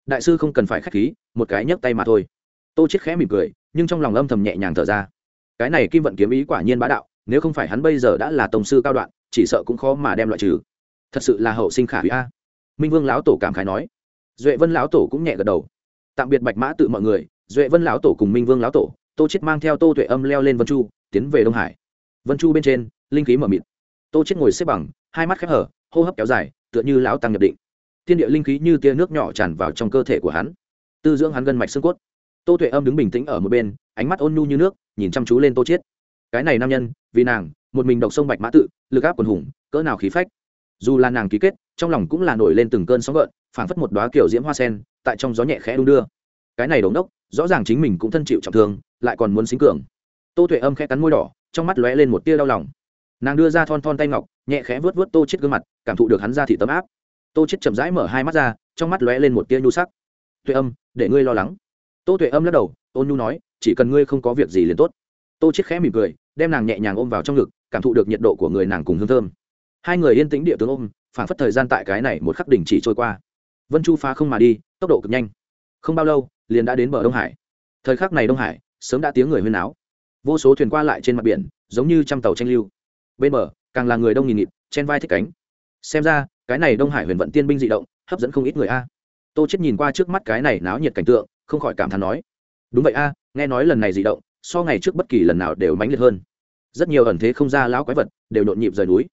đại sư không cần phải khách khí, một cái nhấc tay mà thôi. Tô chết khẽ mỉm cười nhưng trong lòng âm thầm nhẹ nhàng thở ra. Cái này kim vận kiếm ý quả nhiên bá đạo, nếu không phải hắn bây giờ đã là tổng sư cao đoạn, chỉ sợ cũng khó mà đem loại trừ. Thật sự là hậu sinh khả hủy a. Minh vương lão tổ cảm khái nói. Duệ vân lão tổ cũng nhẹ gật đầu. Tạm biệt bạch mã tự mọi người, duệ vân lão tổ cùng minh vương lão tổ, tô chết mang theo tô tuệ âm leo lên vân chu, tiến về đông hải. Vân chu bên trên, linh khí mở mịt. Tô chết ngồi xếp bằng, hai mắt khép hở, hô hấp kéo dài, tựa như lão tăng nhập định. Thiên địa linh khí như tia nước nhỏ tràn vào trong cơ thể của hắn. Tư dưỡng hắn gân mạch xương cốt tô tuệ âm đứng bình tĩnh ở một bên, ánh mắt ôn nhu như nước, nhìn chăm chú lên tô Chiết. cái này nam nhân, vì nàng, một mình độc sông bạch mã tự, lực áp quần hùng, cỡ nào khí phách. Dù là nàng ký kết, trong lòng cũng là nổi lên từng cơn sóng gợn, phảng phất một đóa kiểu diễm hoa sen, tại trong gió nhẹ khẽ đung đưa. Cái này đống đốc, rõ ràng chính mình cũng thân chịu trọng thương, lại còn muốn xính cường. Tô tuệ âm khẽ cắn môi đỏ, trong mắt lóe lên một tia đau lòng. Nàng đưa ra thon thon tay ngọc, nhẹ khẽ vớt vớt tô chết gương mặt, cảm thụ được hắn ra thị tấm áp. Tô chết chậm rãi mở hai mắt ra, trong mắt lóe lên một tia nhu sắc. Tuệ âm, để ngươi lo lắng tô tuệ âm lắc đầu, ôn nhu nói, chỉ cần ngươi không có việc gì liền tốt. Tô chết khẽ mỉm cười, đem nàng nhẹ nhàng ôm vào trong ngực, cảm thụ được nhiệt độ của người nàng cùng hương thơm. Hai người yên tĩnh địa tướng ôm phản phất thời gian tại cái này một khắc đỉnh chỉ trôi qua. Vân chu phá không mà đi, tốc độ cực nhanh. Không bao lâu, liền đã đến bờ đông hải. Thời khắc này đông hải, sớm đã tiếng người huyên áo vô số thuyền qua lại trên mặt biển, giống như trăm tàu tranh lưu. Bên bờ, càng là người đông nghìn nghịt, chen vai thích cánh. Xem ra, cái này đông hải huyền vận tiên binh dị động, hấp dẫn không ít người a. Tô chết nhìn qua trước mắt cái này náo nhiệt cảnh tượng không khỏi cảm thán nói, đúng vậy a, nghe nói lần này di động, so ngày trước bất kỳ lần nào đều mãnh liệt hơn. Rất nhiều ẩn thế không ra lão quái vật đều nhộn nhịp rời núi.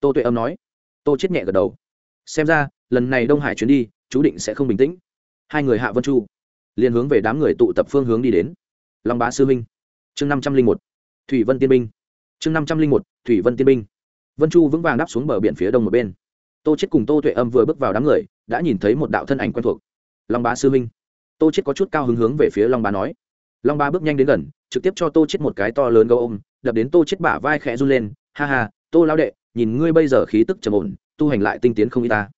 Tô tuệ âm nói. Tô chết nhẹ gật đầu. Xem ra, lần này đông hải chuyến đi, chú định sẽ không bình tĩnh. Hai người hạ vân chu liền hướng về đám người tụ tập phương hướng đi đến. Long bá sư minh, chương năm trăm linh một, thủy vân tiên binh. Chương năm trăm linh một, thủy vân tiên binh. Vân chu vững vàng đáp xuống bờ biển phía đông một bên. Tô chết cùng tô tuệ âm vừa bước vào đám người, đã nhìn thấy một đạo thân ảnh quen thuộc. Long bá sư minh tô chết có chút cao hứng hướng về phía long bá nói. Long bá bước nhanh đến gần, trực tiếp cho tô chết một cái to lớn gấu ôm, đập đến tô chết bả vai khẽ run lên. Ha ha, tô lao đệ, nhìn ngươi bây giờ khí tức trầm ổn, tu hành lại tinh tiến không y ta.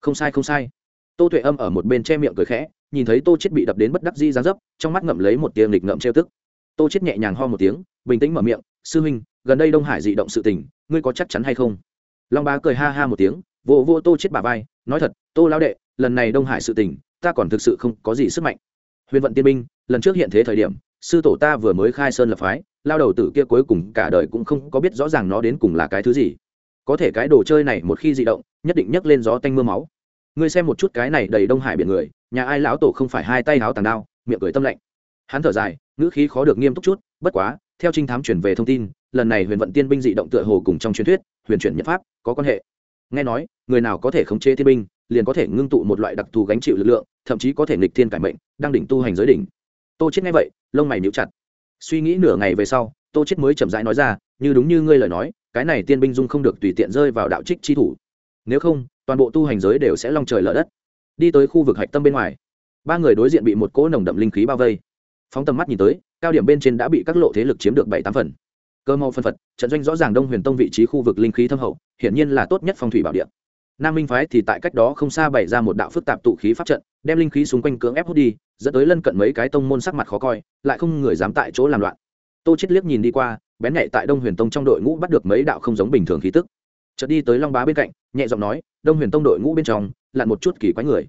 Không sai không sai. Tô tuệ âm ở một bên che miệng cười khẽ, nhìn thấy tô chết bị đập đến bất đắc di giáng dấp, trong mắt ngậm lấy một tiếng lịch ngậm trêu tức. Tô chết nhẹ nhàng ho một tiếng, bình tĩnh mở miệng, sư huynh, gần đây đông hải dị động sự tình, ngươi có chắc chắn hay không? Long bá cười ha ha một tiếng vô vô tô chết bả vai, nói thật, tô lao đệ, lần này đông hải sự tình ta còn thực sự không có gì sức mạnh. Huyền vận tiên Minh, lần trước hiện thế thời điểm sư tổ ta vừa mới khai sơn lập phái lao đầu tử kia cuối cùng cả đời cũng không có biết rõ ràng nó đến cùng là cái thứ gì. Có thể cái đồ chơi này một khi dị động nhất định nhấc lên gió tanh mưa máu. Ngươi xem một chút cái này đầy đông hải biển người nhà ai lão tổ không phải hai tay háo tàng đao miệng cười tâm lạnh. Hắn thở dài ngữ khí khó được nghiêm túc chút bất quá theo trinh thám chuyển về thông tin lần này huyền vận tiên binh dị động tựa hồ cùng trong truyền thuyết huyền chuyển Nhật pháp có quan hệ. Nghe nói người nào có thể khống chế thiên binh liền có thể ngưng tụ một loại đặc thù gánh chịu lực lượng, thậm chí có thể nghịch thiên cải mệnh, đang đỉnh tu hành giới đỉnh. Tô chết nghe vậy, lông mày níu chặt. Suy nghĩ nửa ngày về sau, tô chết mới chậm rãi nói ra, như đúng như ngươi lời nói, cái này tiên binh dung không được tùy tiện rơi vào đạo trích chi thủ. Nếu không, toàn bộ tu hành giới đều sẽ long trời lở đất. Đi tới khu vực hạch tâm bên ngoài, ba người đối diện bị một cỗ nồng đậm linh khí bao vây. Phóng tầm mắt nhìn tới, cao điểm bên trên đã bị các lộ thế lực chiếm được bảy tám phần. Cơ màu phân phật, trận doanh rõ ràng đông huyền tông vị trí khu vực linh khí thâm hậu, hiển nhiên là tốt nhất phong thủy bảo địa nam minh phái thì tại cách đó không xa bày ra một đạo phức tạp tụ khí pháp trận, đem linh khí xung quanh cưỡng ép hút đi, dẫn tới lân cận mấy cái tông môn sắc mặt khó coi, lại không người dám tại chỗ làm loạn. Tô chết liếc nhìn đi qua, bén nhạy tại đông huyền tông trong đội ngũ bắt được mấy đạo không giống bình thường khí tức. Chợt đi tới long bá bên cạnh, nhẹ giọng nói, đông huyền tông đội ngũ bên trong, lặn một chút kỳ quái người.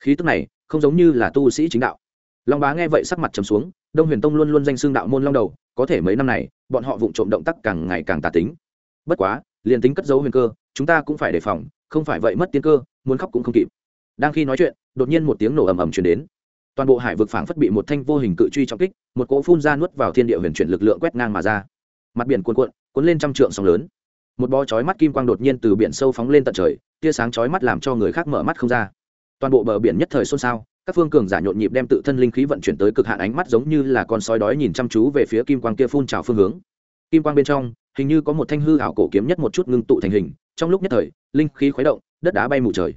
Khí tức này, không giống như là tu sĩ chính đạo. Long bá nghe vậy sắc mặt trầm xuống, đông huyền tông luôn luôn danh sương đạo môn long đầu, có thể mấy năm này, bọn họ vụng trộm động tác càng ngày càng tà tính. Bất quá liền tính cất giấu huyền cơ, chúng ta cũng phải đề phòng, không phải vậy mất tiên cơ, muốn khóc cũng không kịp. Đang khi nói chuyện, đột nhiên một tiếng nổ ầm ầm truyền đến. Toàn bộ hải vực phảng phất bị một thanh vô hình cự truy trọng kích, một cỗ phun ra nuốt vào thiên địa huyền chuyển lực lượng quét ngang mà ra. Mặt biển cuồn cuộn, cuốn lên trăm trượng sóng lớn. Một bó chói mắt kim quang đột nhiên từ biển sâu phóng lên tận trời, tia sáng chói mắt làm cho người khác mở mắt không ra. Toàn bộ bờ biển nhất thời xôn xao, các phương cường giả nhộn nhịp đem tự thân linh khí vận chuyển tới cực hạn ánh mắt giống như là con sói đói nhìn chăm chú về phía kim quang kia phun trào phương hướng. Kim quang bên trong hình như có một thanh hư ảo cổ kiếm nhất một chút ngưng tụ thành hình, trong lúc nhất thời, linh khí khuấy động, đất đá bay mù trời.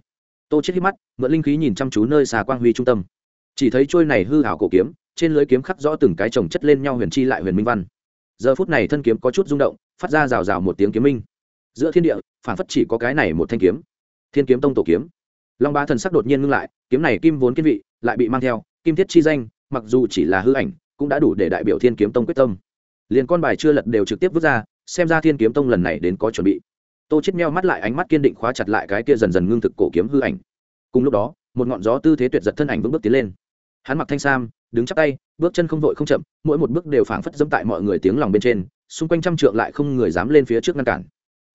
Tô chết hít mắt, mượn linh khí nhìn chăm chú nơi xà quang huy trung tâm. Chỉ thấy trôi này hư ảo cổ kiếm, trên lưới kiếm khắc rõ từng cái chồng chất lên nhau huyền chi lại huyền minh văn. Giờ phút này thân kiếm có chút rung động, phát ra rào rào một tiếng kiếm minh. Giữa thiên địa, phản phất chỉ có cái này một thanh kiếm. Thiên kiếm tông tổ kiếm. Long ba thần sắc đột nhiên ngưng lại, kiếm này kim vốn kiên vị, lại bị mang theo, kim thiết chi danh, mặc dù chỉ là hư ảnh, cũng đã đủ để đại biểu thiên kiếm tông quyết tâm. Liền con bài chưa lật đều trực tiếp vứt ra xem ra thiên kiếm tông lần này đến có chuẩn bị. Tô chết meo mắt lại ánh mắt kiên định khóa chặt lại cái kia dần dần ngưng thực cổ kiếm hư ảnh. Cùng lúc đó, một ngọn gió tư thế tuyệt giật thân ảnh vững bước tiến lên. Hắn mặc thanh sam, đứng chắp tay, bước chân không vội không chậm, mỗi một bước đều phảng phất dẫm tại mọi người tiếng lòng bên trên, xung quanh trăm trượng lại không người dám lên phía trước ngăn cản.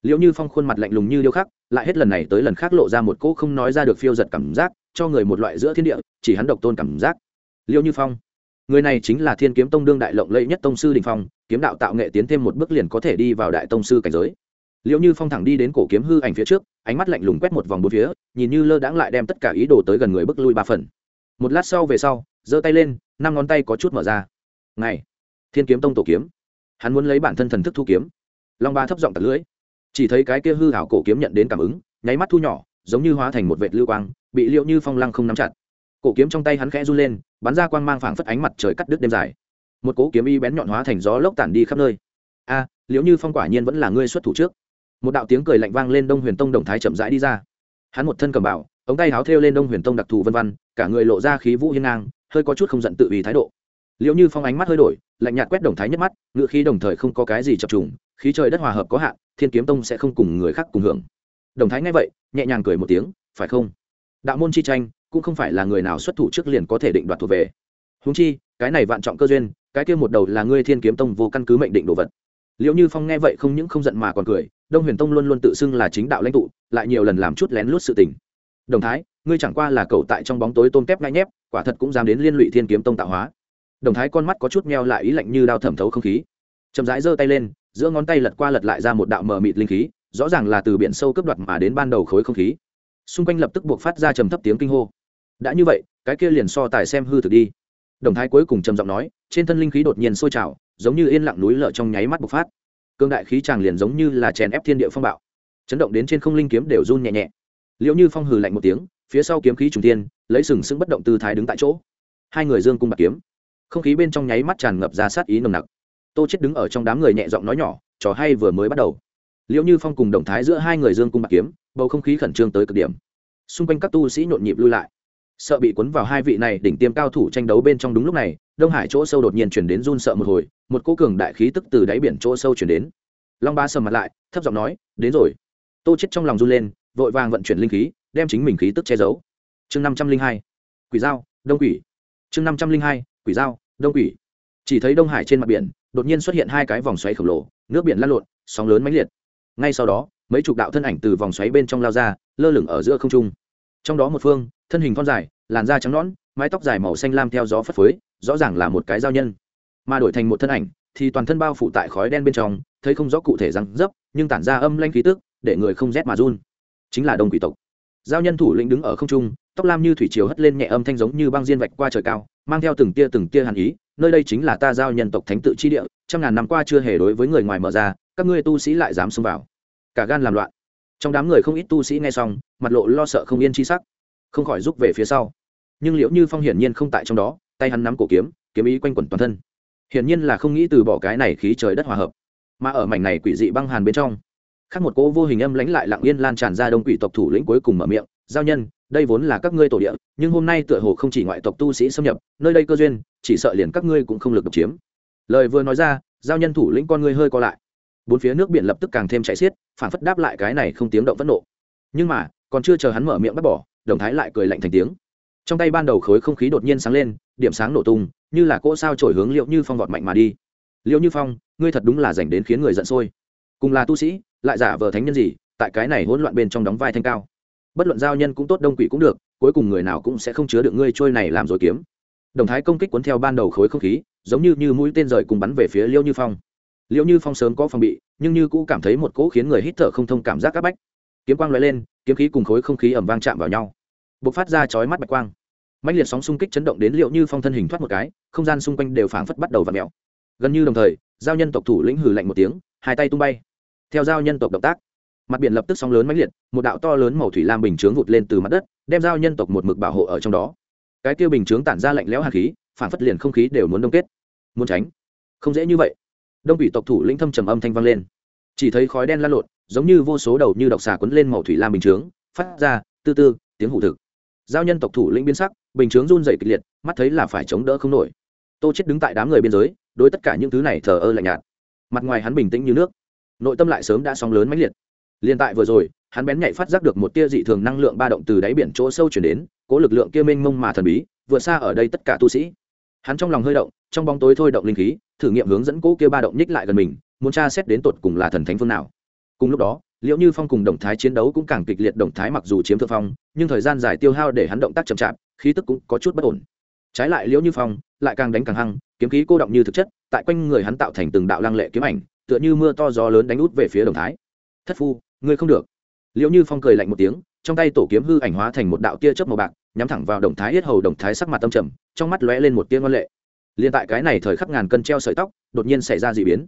Liệu như phong khuôn mặt lạnh lùng như điêu khắc, lại hết lần này tới lần khác lộ ra một cỗ không nói ra được phiêu giật cảm giác, cho người một loại giữa thiên địa, chỉ hắn độc tôn cảm giác. Liệu như phong, người này chính là thiên kiếm tông đương đại lộng lẫy nhất tông sư đình phong kiếm đạo tạo nghệ tiến thêm một bước liền có thể đi vào đại tông sư cảnh giới. Liệu như phong thẳng đi đến cổ kiếm hư ảnh phía trước, ánh mắt lạnh lùng quét một vòng bốn phía, nhìn như lơ đãng lại đem tất cả ý đồ tới gần người bước lui ba phần. Một lát sau về sau, giơ tay lên, năm ngón tay có chút mở ra. Ngày thiên kiếm tông tổ kiếm. Hắn muốn lấy bản thân thần thức thu kiếm. Long ba thấp giọng tật lưỡi. Chỉ thấy cái kia hư hảo cổ kiếm nhận đến cảm ứng, nháy mắt thu nhỏ, giống như hóa thành một vệt lưu quang, bị liệu như phong lăng không nắm chặt. Cổ kiếm trong tay hắn khẽ run lên, bắn ra quang mang phảng phất ánh mặt trời cắt đứt đêm dài một cỗ kiếm y bén nhọn hóa thành gió lốc tản đi khắp nơi. A, liệu như phong quả nhiên vẫn là ngươi xuất thủ trước? Một đạo tiếng cười lạnh vang lên đông huyền tông đồng thái chậm rãi đi ra. Hắn một thân cầm bảo, ống tay háo thêu lên đông huyền tông đặc thù vân văn, cả người lộ ra khí vũ hiên ngang, hơi có chút không giận tự ý thái độ. Liệu như phong ánh mắt hơi đổi, lạnh nhạt quét đồng thái nhất mắt, ngựa khí đồng thời không có cái gì chập trùng, khí trời đất hòa hợp có hạn, thiên kiếm tông sẽ không cùng người khác cùng hưởng. Đồng thái nghe vậy, nhẹ nhàng cười một tiếng, phải không? Đạo môn chi tranh, cũng không phải là người nào xuất thủ trước liền có thể định đoạt thuộc về. Húng chi, cái này vạn trọng cơ duyên cái kia một đầu là ngươi thiên kiếm tông vô căn cứ mệnh định đồ vật. Liệu như phong nghe vậy không những không giận mà còn cười, đông huyền tông luôn luôn tự xưng là chính đạo lãnh tụ, lại nhiều lần làm chút lén lút sự tình. Đồng thái, ngươi chẳng qua là cậu tại trong bóng tối tôm tép ngay nhép, quả thật cũng dám đến liên lụy thiên kiếm tông tạo hóa. Đồng thái con mắt có chút meo lại ý lạnh như đao thẩm thấu không khí. Chậm rãi giơ tay lên, giữa ngón tay lật qua lật lại ra một đạo mờ mịt linh khí, rõ ràng là từ biển sâu cướp đoạt mà đến ban đầu khối không khí. Xung quanh lập tức buộc phát ra trầm thấp tiếng kinh hô. Đã như vậy, cái kia liền so tài xem hư thực đi. Đồng thái cuối cùng trầm giọng nói trên thân linh khí đột nhiên sôi trào, giống như yên lặng núi lợ trong nháy mắt bộc phát. Cương đại khí tràng liền giống như là chèn ép thiên địa phong bạo. Chấn động đến trên không linh kiếm đều run nhẹ nhẹ. Liệu như phong hừ lạnh một tiếng, phía sau kiếm khí trùng tiên lấy sừng sững bất động tư thái đứng tại chỗ. Hai người dương cung bạc kiếm. Không khí bên trong nháy mắt tràn ngập ra sát ý nồng nặc. Tô chết đứng ở trong đám người nhẹ giọng nói nhỏ, trò hay vừa mới bắt đầu. Liệu như phong cùng động thái giữa hai người dương cung bạc kiếm, bầu không khí khẩn trương tới cực điểm. Xung quanh các tu sĩ nhộn nhịp lui lại sợ bị cuốn vào hai vị này đỉnh tiêm cao thủ tranh đấu bên trong đúng lúc này, đông hải chỗ sâu đột nhiên chuyển đến run sợ một hồi, một cô cường đại khí tức từ đáy biển chỗ sâu chuyển đến. Long ba sầm mặt lại, thấp giọng nói, đến rồi. Tô chết trong lòng run lên, vội vàng vận chuyển linh khí, đem chính mình khí tức che giấu. Chương năm trăm linh hai, quỷ dao đông quỷ. Chương năm trăm linh hai, quỷ dao đông quỷ. Chỉ thấy đông hải trên mặt biển, đột nhiên xuất hiện hai cái vòng xoáy khổng lồ, nước biển lăn lộn, sóng lớn mãnh liệt. Ngay sau đó, mấy chục đạo thân ảnh từ vòng xoáy bên trong lao ra, lơ lửng ở giữa không trung. Trong đó một phương thân hình thon dài, làn da trắng nõn, mái tóc dài màu xanh lam theo gió phất phới, rõ ràng là một cái giao nhân. Mà đổi thành một thân ảnh, thì toàn thân bao phủ tại khói đen bên trong, thấy không rõ cụ thể răng dấp, nhưng tản ra âm lanh khí tức, để người không rét mà run. Chính là đông quỷ tộc. Giao nhân thủ lĩnh đứng ở không trung, tóc lam như thủy chiều hất lên nhẹ âm thanh giống như băng diên vạch qua trời cao, mang theo từng tia từng tia hàn ý, nơi đây chính là ta giao nhân tộc thánh tự chi địa, trăm ngàn năm qua chưa hề đối với người ngoài mở ra, các ngươi tu sĩ lại dám xông vào. Cả gan làm loạn. Trong đám người không ít tu sĩ nghe xong, mặt lộ lo sợ không yên chi sắc không khỏi rút về phía sau. Nhưng liệu như phong hiển nhiên không tại trong đó, tay hắn nắm cổ kiếm kiếm ý quanh quẩn toàn thân. Hiển nhiên là không nghĩ từ bỏ cái này khí trời đất hòa hợp. Mà ở mảnh này quỷ dị băng hàn bên trong, khác một cỗ vô hình âm lãnh lại lặng yên lan tràn ra đông quỷ tộc thủ lĩnh cuối cùng mở miệng, giao nhân, đây vốn là các ngươi tổ địa, nhưng hôm nay tựa hồ không chỉ ngoại tộc tu sĩ xâm nhập, nơi đây cơ duyên, chỉ sợ liền các ngươi cũng không lực độc chiếm. Lời vừa nói ra, giao nhân thủ lĩnh con ngươi hơi co lại. Bốn phía nước biển lập tức càng thêm chảy xiết, phản phất đáp lại cái này không tiếng động phẫn nộ. Nhưng mà, còn chưa chờ hắn mở miệng bắt bỏ đồng thái lại cười lạnh thành tiếng. Trong tay ban đầu khối không khí đột nhiên sáng lên, điểm sáng nổ tung, như là cỗ sao trổi hướng liệu như phong vọt mạnh mà đi. Liệu như phong, ngươi thật đúng là dành đến khiến người giận sôi. Cùng là tu sĩ, lại giả vờ thánh nhân gì, tại cái này hỗn loạn bên trong đóng vai thanh cao. Bất luận giao nhân cũng tốt đông quỷ cũng được, cuối cùng người nào cũng sẽ không chứa được ngươi trôi này làm rồi kiếm. Đồng thái công kích cuốn theo ban đầu khối không khí, giống như như mũi tên rời cùng bắn về phía liêu như phong. Liêu như phong sớm có phòng bị, nhưng như cũ cảm thấy một cỗ khiến người hít thở không thông cảm giác áp bách. Kiếm quang l lên kiếm khí cùng khối không khí ẩm vang chạm vào nhau b ộ c phát ra chói mắt bạch quang. Mạnh liệt sóng xung kích chấn động đến liệu như phong thân hình thoát một cái, không gian xung quanh đều phảng phất bắt đầu và mẹo gần như đồng thời, giao nhân tộc thủ lĩnh hử lạnh một tiếng, hai tay tung bay. Theo giao nhân tộc động tác, mặt biển lập tức sóng lớn mãnh liệt, một đạo to lớn màu thủy lam bình chướng vụt lên từ mặt đất, đem giao nhân tộc một mực bảo hộ ở trong đó. Cái tiêu bình chướng tản ra lạnh lẽo hạt khí phản phất liền không khí đều muốn đông kết. Muốn tránh. Không dễ như vậy. Đông ủy tộc thủ lĩnh thâm trầm âm thanh vang lên. Chỉ thấy khói đen lan lộn giống như vô số đầu như độc xà quấn lên màu thủy lam bình chướng, phát ra tư tư, tiếng hủ thực. Giao nhân tộc thủ lĩnh biến sắc, bình chướng run dày kịch liệt, mắt thấy là phải chống đỡ không nổi. Tô chết đứng tại đám người biên giới, đối tất cả những thứ này thờ ơ lạnh nhạt. Mặt ngoài hắn bình tĩnh như nước, nội tâm lại sớm đã sóng lớn mãnh liệt. Liên tại vừa rồi, hắn bén nhạy phát giác được một tia dị thường năng lượng ba động từ đáy biển chỗ sâu chuyển đến, cố lực lượng kia mênh mông mà thần bí vượt xa ở đây tất cả tu sĩ. Hắn trong lòng hơi động, trong bóng tối thôi động linh khí, thử nghiệm hướng dẫn cố kia ba động nhích lại gần mình, muốn tra xét đến tột cùng là thần thánh phương nào cùng lúc đó liệu như phong cùng động thái chiến đấu cũng càng kịch liệt, động thái mặc dù chiếm thượng phong, nhưng thời gian dài tiêu hao để hắn động tác chậm chạp, khí tức cũng có chút bất ổn. Trái lại liễu như phong lại càng đánh càng hăng, kiếm khí cô động như thực chất, tại quanh người hắn tạo thành từng đạo lăng lệ kiếm ảnh, tựa như mưa to gió lớn đánh út về phía đồng thái. Thất phu, ngươi không được. Liệu như phong cười lạnh một tiếng, trong tay tổ kiếm hư ảnh hóa thành một đạo tia chớp màu bạc, nhắm thẳng vào đồng thái yết hầu đồng thái sắc mặt tâm trầm, trong mắt lóe lên một tia ngoan lệ. Liền tại cái này thời khắc ngàn cân treo sợi tóc, đột nhiên xảy ra d ị biến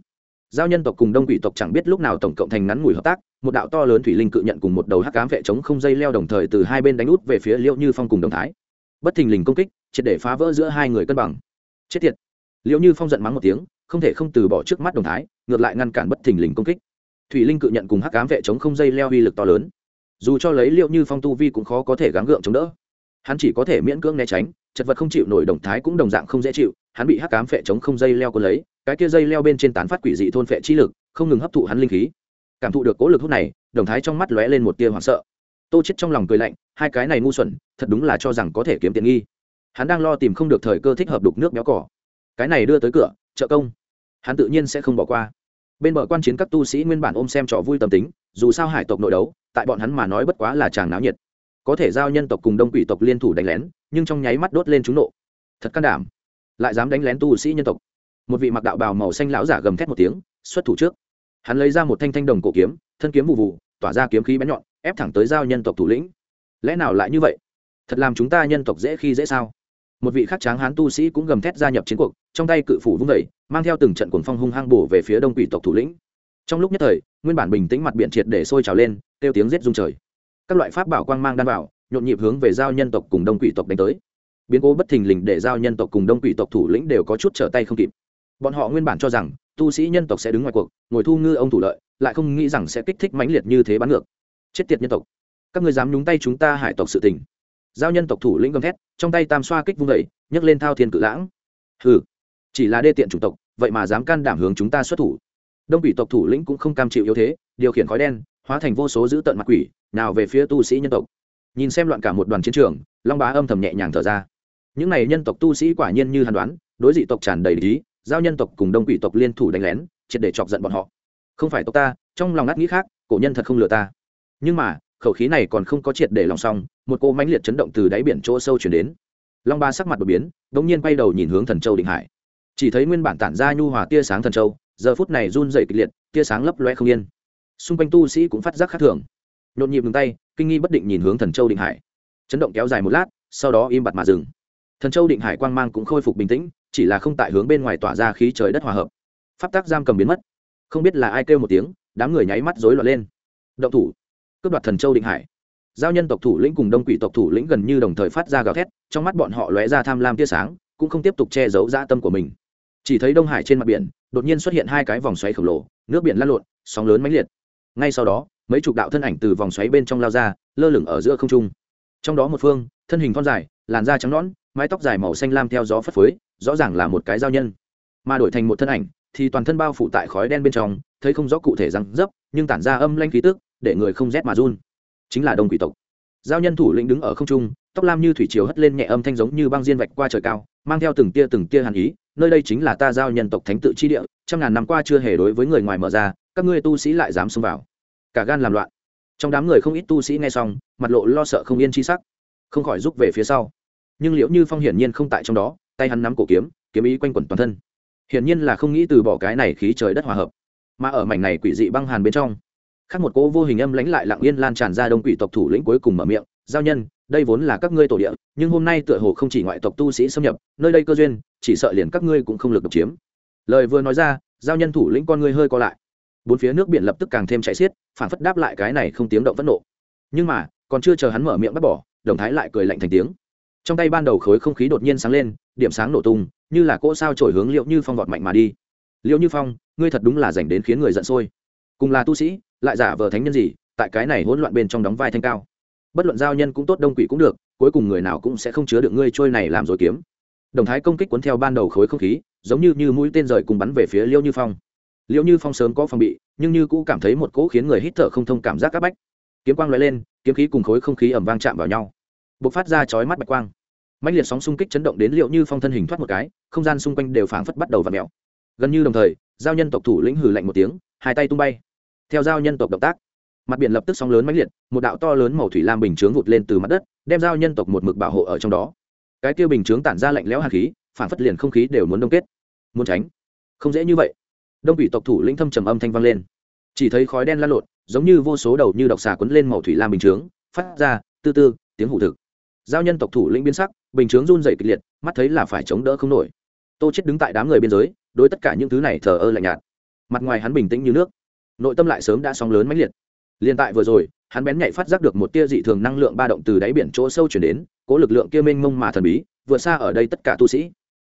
giao nhân tộc cùng đông quỷ tộc chẳng biết lúc nào tổng cộng thành ngắn ngủi hợp tác, một đạo to lớn thủy linh cự nhận cùng một đầu hắc cám vệ chống không dây leo đồng thời từ hai bên đánh út về phía liệu như phong cùng đồng thái. Bất thình lình công kích, triệt để phá vỡ giữa hai người cân bằng. Chết tiệt. Liệu như phong giận mắng một tiếng, không thể không từ bỏ trước mắt đồng thái, ngược lại ngăn cản bất thình lình công kích. Thủy linh cự nhận cùng hắc cám vệ chống không dây leo uy lực to lớn. Dù cho lấy liệu như phong tu vi cũng khó có thể gắng gượng chống đỡ. Hắn chỉ có thể miễn cưỡng né tránh, chật vật không chịu nổi đồng thái cũng đồng dạng không dễ chịu hắn bị hắc cám phệ chống không dây leo cuốn lấy, cái kia dây leo bên trên tán phát quỷ dị thôn phệ chi lực, không ngừng hấp thụ hắn linh khí. Cảm thụ được cố lực hút này, đồng thái trong mắt lóe lên một tia hoảng sợ. Tô chết trong lòng cười lạnh, hai cái này ngu xuẩn, thật đúng là cho rằng có thể kiếm tiền nghi. Hắn đang lo tìm không được thời cơ thích hợp đục nước béo cỏ. Cái này đưa tới cửa, trợ công. Hắn tự nhiên sẽ không bỏ qua. Bên bờ quan chiến các tu sĩ nguyên bản ôm xem trò vui tâm tính, dù sao hải tộc nội đấu, tại bọn hắn mà nói bất quá là chàng náo nhiệt. Có thể giao nhân tộc cùng đông quỷ tộc liên thủ đánh lén, nhưng trong nháy mắt đốt lên chúng nộ. Thật can đảm lại dám đánh lén tu sĩ nhân tộc. Một vị mặc đạo bào màu xanh lão giả gầm thét một tiếng, xuất thủ trước. Hắn lấy ra một thanh thanh đồng cổ kiếm, thân kiếm vụ vụ, tỏa ra kiếm khí bén nhọn, ép thẳng tới giao nhân tộc thủ lĩnh. Lẽ nào lại như vậy? Thật làm chúng ta nhân tộc dễ khi dễ sao? Một vị khắc tráng hán tu sĩ cũng gầm thét gia nhập chiến cuộc, trong tay cự phủ vung vẩy mang theo từng trận cuồng phong hung hăng bổ về phía đông quỷ tộc thủ lĩnh. Trong lúc nhất thời, nguyên bản bình tĩnh mặt biển triệt để sôi trào lên, kêu tiếng rết rung trời. Các loại pháp bảo quang mang đan vào, nhộn nhịp hướng về giao nhân tộc cùng đông quỷ tộc đánh tới biến cố bất thình lình để giao nhân tộc cùng đông quỷ tộc thủ lĩnh đều có chút trở tay không kịp. Bọn họ nguyên bản cho rằng, tu sĩ nhân tộc sẽ đứng ngoài cuộc, ngồi thu ngư ông thủ lợi, lại không nghĩ rằng sẽ kích thích mãnh liệt như thế bắn ngược. Chết tiệt nhân tộc, các người dám nhúng tay chúng ta hải tộc sự tình. Giao nhân tộc thủ lĩnh gầm thét, trong tay tam xoa kích vung vẩy nhấc lên thao thiên cự lãng. Hừ, chỉ là đê tiện chủng tộc, vậy mà dám can đảm hướng chúng ta xuất thủ. Đông quỷ tộc thủ lĩnh cũng không cam chịu yếu thế, điều khiển khói đen, hóa thành vô số dữ tận mặt quỷ, nào về phía tu sĩ nhân tộc. Nhìn xem loạn cả một đoàn chiến trường, long bá âm thầm nhẹ nhàng thở ra những này nhân tộc tu sĩ quả nhiên như hàn đoán, đối dị tộc tràn đầy lý giao nhân tộc cùng đông quỷ tộc liên thủ đánh lén, triệt để chọc giận bọn họ. Không phải tộc ta, trong lòng ngắt nghĩ khác, cổ nhân thật không lừa ta. Nhưng mà, khẩu khí này còn không có triệt để lòng xong, một cô mãnh liệt chấn động từ đáy biển chỗ sâu chuyển đến. Long ba sắc mặt đột biến đ ỗ n g nhiên quay đầu nhìn hướng thần châu định hải. Chỉ thấy nguyên bản tản ra nhu hòa tia sáng thần châu, giờ phút này run dày kịch liệt, tia sáng lấp loe không yên. Xung quanh tu sĩ cũng phát giác khác thường. Nhộn nhịp ngừng tay, kinh nghi bất định nhìn hướng thần châu định hải. Chấn động kéo dài một lát, sau đó im bặt mà dừng thần châu định hải quang mang cũng khôi phục bình tĩnh, chỉ là không tại hướng bên ngoài tỏa ra khí trời đất hòa hợp. Pháp tác giam cầm biến mất. Không biết là ai kêu một tiếng, đám người nháy mắt rối loạn lên. Động thủ. Cướp đoạt thần châu định hải. Giao nhân tộc thủ lĩnh cùng đông quỷ tộc thủ lĩnh gần như đồng thời phát ra gào thét, trong mắt bọn họ lóe ra tham lam tia sáng, cũng không tiếp tục che giấu dã tâm của mình. Chỉ thấy đông hải trên mặt biển, đột nhiên xuất hiện hai cái vòng xoáy khổng lồ, nước biển lăn lộn, sóng lớn mãnh liệt. Ngay sau đó, mấy chục đạo thân ảnh từ vòng xoáy bên trong lao ra, lơ lửng ở giữa không trung. Trong đó một phương, thân hình thon dài, làn da trắng nõn mái tóc dài màu xanh lam theo gió phất phới, rõ ràng là một cái giao nhân. Mà đổi thành một thân ảnh, thì toàn thân bao phủ tại khói đen bên trong, thấy không rõ cụ thể răng dấp, nhưng tản ra âm lanh khí tức, để người không rét mà run. Chính là đông quỷ tộc. Giao nhân thủ lĩnh đứng ở không trung, tóc lam như thủy chiều hất lên nhẹ âm thanh giống như băng diên vạch qua trời cao, mang theo từng tia từng tia hàn ý, nơi đây chính là ta giao nhân tộc thánh tự chi địa, trăm ngàn năm qua chưa hề đối với người ngoài mở ra, các ngươi tu sĩ lại dám xông vào. Cả gan làm loạn. Trong đám người không ít tu sĩ nghe xong, mặt lộ lo sợ không yên chi sắc, không khỏi rút về phía sau nhưng liệu như phong hiển nhiên không tại trong đó, tay hắn nắm cổ kiếm kiếm ý quanh quẩn toàn thân. Hiển nhiên là không nghĩ từ bỏ cái này khí trời đất hòa hợp. Mà ở mảnh này quỷ dị băng hàn bên trong, khác một cỗ vô hình âm lãnh lại lặng yên lan tràn ra đông quỷ tộc thủ lĩnh cuối cùng mở miệng, giao nhân, đây vốn là các ngươi tổ địa, nhưng hôm nay tựa hồ không chỉ ngoại tộc tu sĩ xâm nhập, nơi đây cơ duyên, chỉ sợ liền các ngươi cũng không lực độc chiếm. Lời vừa nói ra, giao nhân thủ lĩnh con ngươi hơi co lại. Bốn phía nước biển lập tức càng thêm chảy xiết, phản phất đáp lại cái này không tiếng động phẫn nộ. Nhưng mà, còn chưa chờ hắn mở miệng bắt bỏ, đồng thái lại cười lạnh thành tiếng trong tay ban đầu khối không khí đột nhiên sáng lên, điểm sáng nổ tung, như là cỗ sao trổi hướng liệu như phong vọt mạnh mà đi. Liệu như phong, ngươi thật đúng là dành đến khiến người giận sôi. Cùng là tu sĩ, lại giả vờ thánh nhân gì, tại cái này hỗn loạn bên trong đóng vai thanh cao. Bất luận giao nhân cũng tốt, đông quỷ cũng được, cuối cùng người nào cũng sẽ không chứa được ngươi trôi này làm rồi kiếm. Đồng thái công kích cuốn theo ban đầu khối không khí, giống như như mũi tên rời cùng bắn về phía liêu như phong. Liêu như phong sớm có phòng bị, nhưng như cũ cảm thấy một cỗ khiến người hít thở không thông cảm giác áp bách. Kiếm quang lóe lên, kiếm khí cùng khối không khí ẩm vang chạm vào nhau. B ộ c phát ra chói mắt bạch quang mạnh liệt sóng xung kích chấn động đến liệu như phong thân hình thoát một cái, không gian xung quanh đều phảng phất bắt đầu và mèo. Gần như đồng thời, giao nhân tộc thủ lĩnh hử lạnh một tiếng, hai tay tung bay. Theo giao nhân tộc động tác, mặt biển lập tức sóng lớn mãnh liệt, một đạo to lớn màu thủy lam bình chướng vụt lên từ mặt đất, đem giao nhân tộc một mực bảo hộ ở trong đó. Cái kia bình chướng tản ra lạnh lẽo hạt khí phản phất liền không khí đều muốn đông kết. Muốn tránh. Không dễ như vậy. Đông ủy tộc thủ lĩnh thâm trầm âm thanh vang lên. Chỉ thấy khói đen lan lộn, giống như vô số đầu như độc xà quấn lên màu thủy lam bình chướng, phát ra tư tư tiếng hủ thực giao nhân tộc thủ lĩnh biến sắc, bình chướng run dày kịch liệt, mắt thấy là phải chống đỡ không nổi. Tô chết đứng tại đám người biên giới, đối tất cả những thứ này thờ ơ lạnh nhạt. Mặt ngoài hắn bình tĩnh như nước, nội tâm lại sớm đã sóng lớn mãnh liệt. Liên tại vừa rồi, hắn bén nhạy phát giác được một tia dị thường năng lượng ba động từ đáy biển chỗ sâu chuyển đến, cố lực lượng kia mênh mông mà thần bí, vượt xa ở đây tất cả tu sĩ.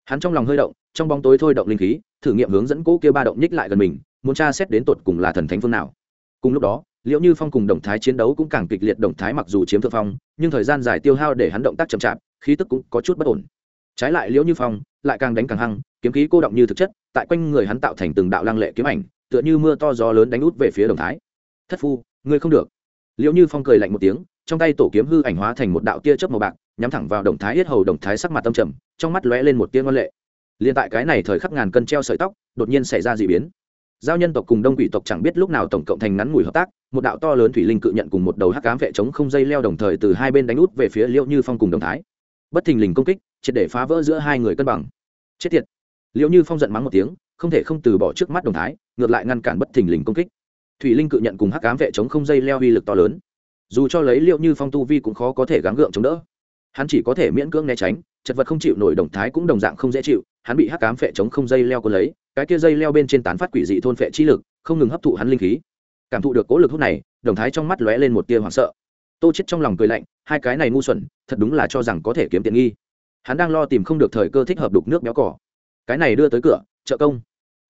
Hắn trong lòng hơi động, trong bóng tối thôi động linh khí, thử nghiệm hướng dẫn cố kia ba động nhích lại gần mình, muốn tra xét đến tột cùng là thần thánh phương nào cùng lúc đó liệu như phong cùng đồng thái chiến đấu cũng càng kịch liệt đồng thái mặc dù chiếm thượng phong, nhưng thời gian dài tiêu hao để hắn động tác chậm chạp, khí tức cũng có chút bất ổn. Trái lại liễu như phong lại càng đánh càng hăng, kiếm khí cô động như thực chất, tại quanh người hắn tạo thành từng đạo lăng lệ kiếm ảnh, tựa như mưa to gió lớn đánh út về phía đồng thái. Thất phu, ngươi không được. Liệu như phong cười lạnh một tiếng, trong tay tổ kiếm hư ảnh hóa thành một đạo tia chớp màu bạc, nhắm thẳng vào đồng thái yết hầu đồng thái sắc mặt tâm trầm, trong mắt lóe lên một tia ngân lệ. Liền tại cái này thời khắc ngàn cân treo sợi tóc, đột nhiên xảy ra d ị biến giao nhân tộc cùng đông quỷ tộc chẳng biết lúc nào tổng cộng thành ngắn ngủi hợp tác, một đạo to lớn thủy linh cự nhận cùng một đầu hắc cám vệ chống không dây leo đồng thời từ hai bên đánh út về phía liệu như phong cùng đồng thái. Bất thình lình công kích, triệt để phá vỡ giữa hai người cân bằng. Chết tiệt. Liệu như phong giận mắng một tiếng, không thể không từ bỏ trước mắt đồng thái, ngược lại ngăn cản bất thình lình công kích. Thủy linh cự nhận cùng hắc cám vệ chống không dây leo uy lực to lớn. Dù cho lấy liệu như phong tu vi cũng khó có thể gắng gượng chống đỡ. Hắn chỉ có thể miễn cưỡng né tránh, chật vật không chịu nổi đồng thái cũng đồng dạng không dễ chịu, hắn bị hắc cám phệ chống không dây leo có lấy cái kia dây leo bên trên tán phát quỷ dị thôn phệ chi lực, không ngừng hấp thụ hắn linh khí. Cảm thụ được cố lực hút này, đồng thái trong mắt lóe lên một tia hoảng sợ. Tô chết trong lòng cười lạnh, hai cái này ngu xuẩn, thật đúng là cho rằng có thể kiếm tiền nghi. Hắn đang lo tìm không được thời cơ thích hợp đục nước béo cỏ. Cái này đưa tới cửa, trợ công.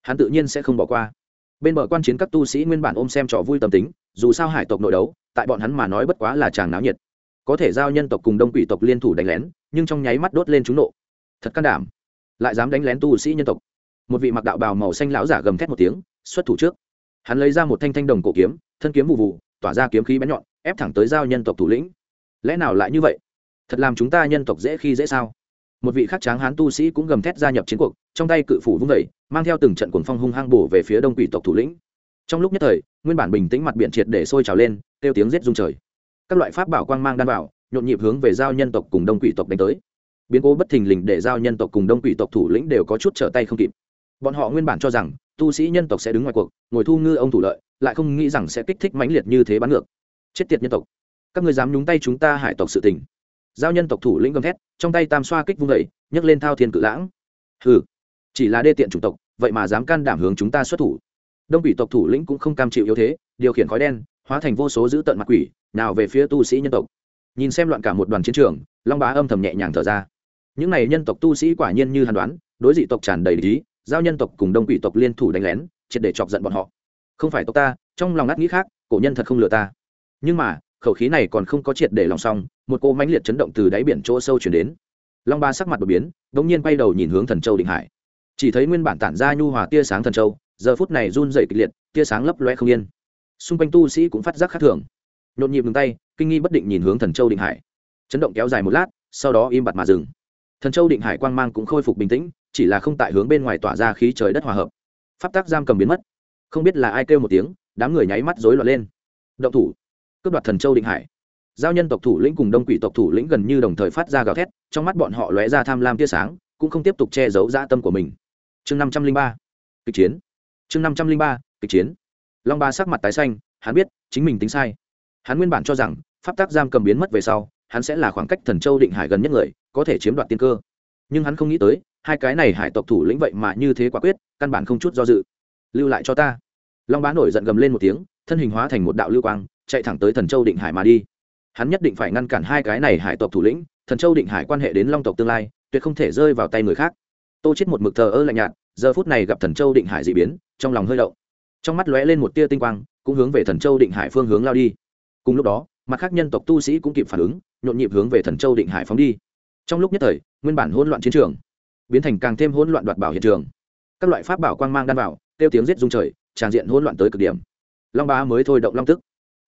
Hắn tự nhiên sẽ không bỏ qua. Bên bờ quan chiến các tu sĩ nguyên bản ôm xem trò vui tâm tính, dù sao hải tộc nội đấu, tại bọn hắn mà nói bất quá là chàng náo nhiệt. Có thể giao nhân tộc cùng đông quỷ tộc liên thủ đánh lén, nhưng trong nháy mắt đốt lên chúng nộ. Thật can đảm. Lại dám đánh lén tu sĩ nhân tộc một vị mặc đạo bào màu xanh lão giả gầm thét một tiếng, xuất thủ trước. Hắn lấy ra một thanh thanh đồng cổ kiếm, thân kiếm vụ vụ, tỏa ra kiếm khí bén nhọn, ép thẳng tới giao nhân tộc thủ lĩnh. Lẽ nào lại như vậy? Thật làm chúng ta nhân tộc dễ khi dễ sao? Một vị khắc tráng hán tu sĩ cũng gầm thét gia nhập chiến cuộc, trong tay cự phủ vung vẩy mang theo từng trận cuồng phong hung hăng bổ về phía đông quỷ tộc thủ lĩnh. Trong lúc nhất thời, nguyên bản bình tĩnh mặt biển triệt để sôi trào lên, kêu tiếng rết rung trời. Các loại pháp bảo quang mang đan vào nhộn nhịp hướng về giao nhân tộc cùng đông quỷ tộc đánh tới. Biến cố bất thình lình để giao nhân tộc cùng đông quỷ tộc thủ lĩnh đều có chút trở tay không kịp bọn họ nguyên bản cho rằng, tu sĩ nhân tộc sẽ đứng ngoài cuộc, ngồi thu ngư ông thủ lợi, lại không nghĩ rằng sẽ kích thích mãnh liệt như thế bắn ngược. Chết tiệt nhân tộc. Các người dám nhúng tay chúng ta hải tộc sự tình. Giao nhân tộc thủ lĩnh gầm thét, trong tay tam xoa kích vung vẩy nhấc lên thao thiên cự lãng. Hừ, chỉ là đê tiện chủng tộc, vậy mà dám can đảm hướng chúng ta xuất thủ. Đông quỷ tộc thủ lĩnh cũng không cam chịu yếu thế, điều khiển khói đen, hóa thành vô số dữ tận mặt quỷ, nào về phía tu sĩ nhân tộc. Nhìn xem loạn cả một đoàn chiến trường, long bá âm thầm nhẹ nhàng thở ra. Những này nhân tộc tu sĩ quả nhiên như hàn đoán, đối dị tộc tràn đầy lý giao nhân tộc cùng đông quỷ tộc liên thủ đánh lén, triệt để chọc giận bọn họ. Không phải tộc ta, trong lòng ngắt nghĩ khác, cổ nhân thật không lừa ta. Nhưng mà, khẩu khí này còn không có triệt để lòng xong, một cô mãnh liệt chấn động từ đáy biển chỗ sâu chuyển đến. Long ba sắc mặt đột biến đ ỗ n g nhiên quay đầu nhìn hướng thần châu định hải. Chỉ thấy nguyên bản tản ra nhu hòa tia sáng thần châu, giờ phút này run dậy kịch liệt, tia sáng lấp loe không yên. Xung quanh tu sĩ cũng phát giác khác thường. Nhộn nhịp ngừng tay, kinh nghi bất định nhìn hướng thần châu định hải. Chấn động kéo dài một lát, sau đó im bặt mà dừng. Thần châu định hải quang mang cũng khôi phục bình tĩnh chỉ là không tại hướng bên ngoài tỏa ra khí trời đất hòa hợp. Pháp tác giam cầm biến mất. Không biết là ai kêu một tiếng, đám người nháy mắt rối loạn lên. Động thủ. Cướp đoạt thần châu định hải. Giao nhân tộc thủ lĩnh cùng đông quỷ tộc thủ lĩnh gần như đồng thời phát ra gào thét, trong mắt bọn họ lóe ra tham lam tia sáng, cũng không tiếp tục che giấu dã tâm của mình. Chương năm trăm linh ba. Kịch chiến. Chương năm trăm linh ba. Kịch chiến. Long ba sắc mặt tái xanh, hắn biết chính mình tính sai. Hắn nguyên bản cho rằng, pháp tác giam cầm biến mất về sau, hắn sẽ là khoảng cách thần châu định hải gần nhất người, có thể chiếm đoạt tiên cơ nhưng hắn không nghĩ tới, hai cái này hải tộc thủ lĩnh vậy mà như thế quả quyết, căn bản không chút do dự. Lưu lại cho ta. Long bá nổi giận gầm lên một tiếng, thân hình hóa thành một đạo lưu quang, chạy thẳng tới thần châu định hải mà đi. Hắn nhất định phải ngăn cản hai cái này hải tộc thủ lĩnh, thần châu định hải quan hệ đến long tộc tương lai, tuyệt không thể rơi vào tay người khác. Tô chết một mực thờ ơ lạnh nhạt, giờ phút này gặp thần châu định hải dị biến, trong lòng hơi động. Trong mắt lóe lên một tia tinh quang, cũng hướng về thần châu định hải phương hướng lao đi. Cùng lúc đó, mặt khác nhân tộc tu sĩ cũng kịp phản ứng, nhộn nhịp hướng về thần châu định hải phóng đi trong lúc nhất thời, nguyên bản hỗn loạn chiến trường biến thành càng thêm hỗn loạn đoạt bảo hiện trường. Các loại pháp bảo quang mang đan vào tiêu tiếng giết rung trời, tràn diện hỗn loạn tới cực điểm. Long bá mới thôi động long tức.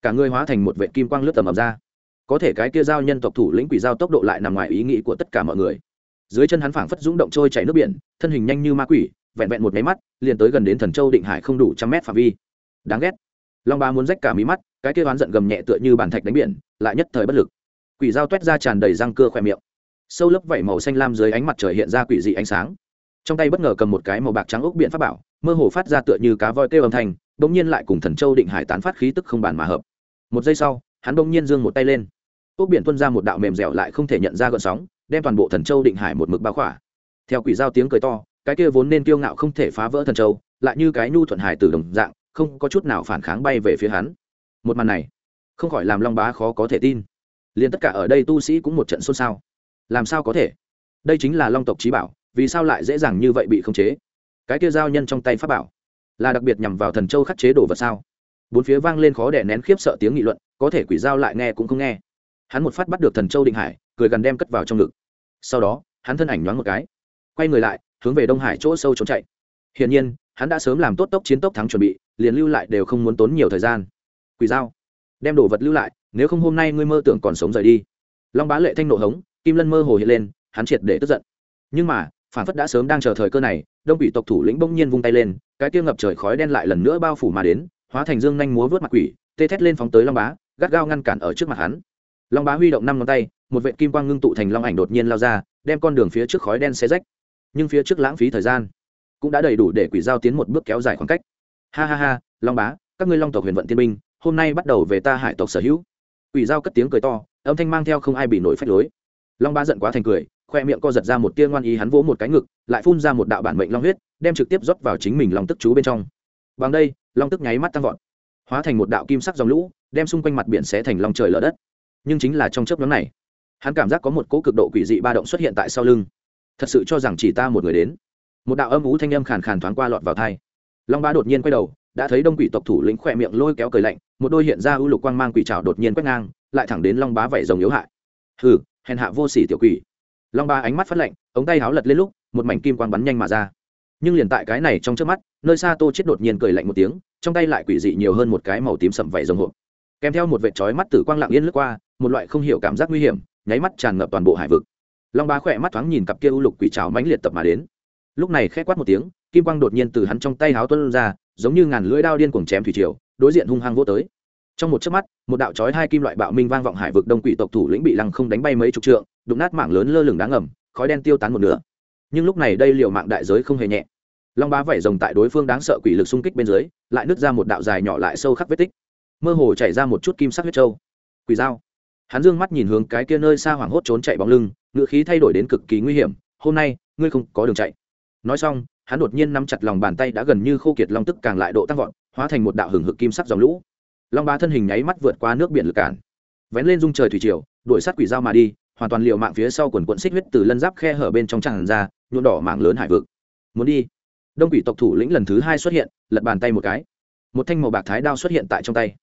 Cả người hóa thành một vệ kim quang lướt tầm ập ra. Có thể cái kia giao nhân tộc thủ lĩnh quỷ giao tốc độ lại nằm ngoài ý nghĩ của tất cả mọi người. Dưới chân hắn phảng phất dũng động trôi chảy nước biển, thân hình nhanh như ma quỷ, vẹn vẹn một máy mắt, liền tới gần đến thần châu định hải không đủ trăm mét phạm vi. Đáng ghét. Long ba muốn rách cả mí mắt, cái kia oán giận gầm nhẹ tựa như bàn thạch đánh biển, lại nhất thời bất lực. Quỷ dao toét ra tràn đầy răng cưa khoe miệng sâu lớp vảy màu xanh lam dưới ánh mặt trời hiện ra quỷ dị ánh sáng. Trong tay bất ngờ cầm một cái màu bạc trắng ốc biện pháp bảo, mơ hồ phát ra tựa như cá voi kêu âm thanh, bỗng nhiên lại cùng thần châu định hải tán phát khí tức không bàn mà hợp. Một giây sau, hắn bỗng nhiên giương một tay lên. Ốc biển tuôn ra một đạo mềm dẻo lại không thể nhận ra gợn sóng, đem toàn bộ thần châu định hải một mực bao khỏa. Theo quỷ giao tiếng cười to, cái kia vốn nên kiêu ngạo không thể phá vỡ thần châu, lại như cái nhu thuận hải từ đồng dạng, không có chút nào phản kháng bay về phía hắn. Một màn này, không khỏi làm long bá khó có thể tin. Liền tất cả ở đây tu sĩ cũng một trận xôn xao làm sao có thể? Đây chính là long tộc trí bảo, vì sao lại dễ dàng như vậy bị khống chế? Cái kia giao nhân trong tay pháp bảo, là đặc biệt nhằm vào thần châu khắc chế đồ vật sao? Bốn phía vang lên khó đẻ nén khiếp sợ tiếng nghị luận, có thể quỷ giao lại nghe cũng không nghe. Hắn một phát bắt được thần châu định hải, cười gần đem cất vào trong ngực. Sau đó, hắn thân ảnh nhoáng một cái, quay người lại, hướng về đông hải chỗ sâu trốn chạy. Hiển nhiên, hắn đã sớm làm tốt tốc chiến tốc thắng chuẩn bị, liền lưu lại đều không muốn tốn nhiều thời gian. Quỷ giao, đem đồ vật lưu lại, nếu không hôm nay ngươi mơ tưởng còn sống rời đi. Long bá lệ thanh nộ hống kim lân mơ hồ hiện lên hắn triệt để tức giận. Nhưng mà phản phất đã sớm đang chờ thời cơ này đông quỷ tộc thủ lĩnh bỗng nhiên vung tay lên cái kia ngập trời khói đen lại lần nữa bao phủ mà đến hóa thành dương nhanh múa vớt mặt quỷ tê thét lên phóng tới long bá gắt gao ngăn cản ở trước mặt hắn. Long bá huy động năm ngón tay một vệ kim quang ngưng tụ thành long ảnh đột nhiên lao ra đem con đường phía trước khói đen xé rách. Nhưng phía trước lãng phí thời gian cũng đã đầy đủ để quỷ giao tiến một bước kéo dài khoảng cách. Ha ha ha long bá các ngươi long tộc huyền vận tiên minh, hôm nay bắt đầu về ta hải tộc sở hữu. Quỷ giao cất tiếng cười to âm thanh mang theo không ai bị nổi phách lối long bá giận quá thành cười, khoe miệng co giật ra một tia ngoan ý, hắn vỗ một cái ngực, lại phun ra một đạo bản mệnh long huyết, đem trực tiếp rót vào chính mình long tức chú bên trong. Bằng đây, long tức nháy mắt tăng vọt, hóa thành một đạo kim sắc dòng lũ, đem xung quanh mặt biển xé thành long trời lở đất. Nhưng chính là trong chớp nhóm này, hắn cảm giác có một cỗ cực độ quỷ dị ba động xuất hiện tại sau lưng. Thật sự cho rằng chỉ ta một người đến. Một đạo âm ú thanh âm khàn khàn thoáng qua lọt vào thai. Long ba đột nhiên quay đầu, đã thấy đông quỷ tộc thủ lĩnh khỏe miệng lôi kéo cười lạnh, một đôi hiện ra ưu lục quang mang quỷ trào đột nhiên quét ngang, lại thẳng đến long bá vảy rồng yếu hại. Hừ hèn hạ vô sỉ tiểu quỷ. Long ba ánh mắt phát lạnh, ống tay háo lật lên lúc, một mảnh kim quang bắn nhanh mà ra. Nhưng liền tại cái này trong trước mắt, nơi xa tô chết đột nhiên cười lạnh một tiếng, trong tay lại quỷ dị nhiều hơn một cái màu tím sậm vảy rồng hộp. Kèm theo một vệt chói mắt tử quang lặng yên lướt qua, một loại không hiểu cảm giác nguy hiểm, nháy mắt tràn ngập toàn bộ hải vực. Long ba khỏe mắt thoáng nhìn cặp kia u lục quỷ trào mãnh liệt tập mà đến. Lúc này khẽ quát một tiếng, kim quang đột nhiên từ hắn trong tay háo tuân ra, giống như ngàn lưỡi đao điên cuồng chém thủy triều, đối diện hung hăng vô tới trong một chớp mắt, một đạo chói hai kim loại bạo minh vang vọng hải vực đông quỷ tộc thủ lĩnh bị lăng không đánh bay mấy chục trượng, đụng nát mảng lớn lơ lửng đáng ngầm, khói đen tiêu tán một nửa. Nhưng lúc này đây liệu mạng đại giới không hề nhẹ. Long bá vẩy rồng tại đối phương đáng sợ quỷ lực xung kích bên dưới, lại nứt ra một đạo dài nhỏ lại sâu khắc vết tích. Mơ hồ chảy ra một chút kim sắc huyết trâu quỷ dao. Hắn dương mắt nhìn hướng cái kia nơi xa hoảng hốt trốn chạy bóng lưng ngựa khí thay đổi đến cực kỳ nguy hiểm, hôm nay, ngươi không có đường chạy. Nói xong, hắn đột nhiên nắm chặt lòng bàn tay đã gần như khô kiệt long tức càng lại độ tăng vọt, hóa thành một đạo hừng hực kim sắc dòng lũ long bá thân hình nháy mắt vượt qua nước biển lực cản. Vén lên dung trời thủy triều, đuổi sát quỷ dao mà đi, hoàn toàn liệu mạng phía sau quần quận xích huyết từ lân giáp khe hở bên trong tràn ra, nhuộm đỏ mảng lớn hải vực. Muốn đi. Đông quỷ tộc thủ lĩnh lần thứ hai xuất hiện, lật bàn tay một cái. Một thanh màu bạc thái đao xuất hiện tại trong tay.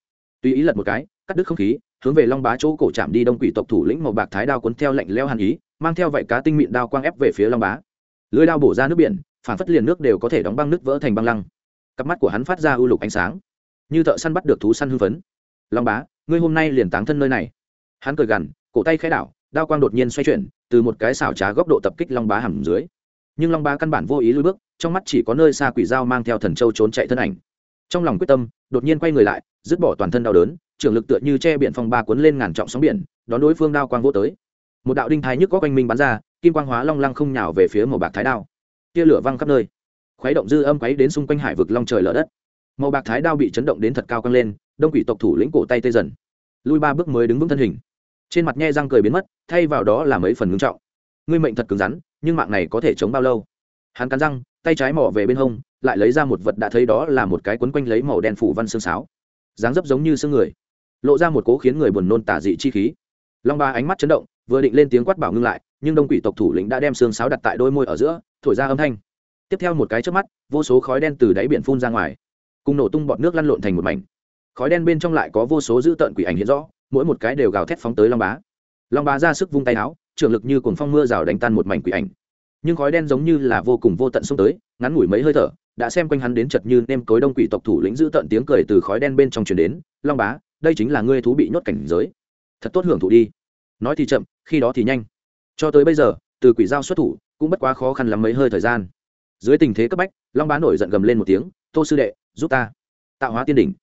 Tùy ý lật một cái, cắt đứt không khí, hướng về long bá chỗ cổ chạm đi đông quỷ tộc thủ lĩnh màu bạc thái đao cuốn theo lạnh leo hàn ý, mang theo vảy cá tinh mịn đao quang ép về phía long bá. Lưới đao bổ ra nước biển, phản phất liền nước đều có thể đóng băng nước vỡ thành băng lăng. Cặp mắt của hắn phát ra ưu lục ánh sáng như thợ săn bắt được thú săn hưng phấn. Long bá, ngươi hôm nay liền táng thân nơi này. Hắn cười gằn, cổ tay khẽ đảo, đao quang đột nhiên xoay chuyển, từ một cái xảo trá góc độ tập kích long bá hầm dưới. Nhưng long bá căn bản vô ý lui bước, trong mắt chỉ có nơi xa quỷ dao mang theo thần châu trốn chạy thân ảnh. Trong lòng quyết tâm, đột nhiên quay người lại, dứt bỏ toàn thân đau đớn, trưởng lực tựa như che biển phong ba cuốn lên ngàn trọng sóng biển, đón đối phương đao quang vô tới. Một đạo đinh thái nhức có quanh minh bắn ra, kim quang hóa long lăng không nhào về phía màu bạc thái đao. Tia lửa văng khắp nơi. Khuấy động dư âm quấy đến xung quanh hải vực long trời lở đất màu bạc thái đao bị chấn động đến thật cao căng lên, đông quỷ tộc thủ lĩnh cổ tay tê dần. Lui ba bước mới đứng vững thân hình. Trên mặt nhe răng cười biến mất, thay vào đó là mấy phần ngưng trọng. Ngươi mệnh thật cứng rắn, nhưng mạng này có thể chống bao lâu? Hắn cắn răng, tay trái mỏ về bên hông, lại lấy ra một vật đã thấy đó là một cái quấn quanh lấy màu đen phủ văn xương sáo. Dáng dấp giống như xương người. Lộ ra một cố khiến người buồn nôn tả dị chi khí. Long ba ánh mắt chấn động, vừa định lên tiếng quát bảo ngưng lại, nhưng đông quỷ tộc thủ lĩnh đã đem xương sáo đặt tại đôi môi ở giữa, thổi ra âm thanh. Tiếp theo một cái trước mắt, vô số khói đen từ đáy biển phun ra ngoài cùng nổ tung bọt nước lăn lộn thành một mảnh. Khói đen bên trong lại có vô số dữ tợn quỷ ảnh hiện rõ, mỗi một cái đều gào thét phóng tới long bá. Long bá ra sức vung tay áo trường lực như cuồng phong mưa rào đánh tan một mảnh quỷ ảnh. Nhưng khói đen giống như là vô cùng vô tận xông tới, ngắn ngủi mấy hơi thở, đã xem quanh hắn đến chật như nêm cối đông quỷ tộc thủ lĩnh dữ tận tiếng cười từ khói đen bên trong truyền đến, long bá, đây chính là ngươi thú bị nhốt cảnh giới. Thật tốt hưởng thụ đi. Nói thì chậm, khi đó thì nhanh. Cho tới bây giờ, từ quỷ giao xuất thủ cũng bất quá khó khăn lắm mấy hơi thời gian. Dưới tình thế cấp bách, long bá nổi giận gầm lên một tiếng, tô sư đệ giúp ta. Tạo hóa tiên đỉnh.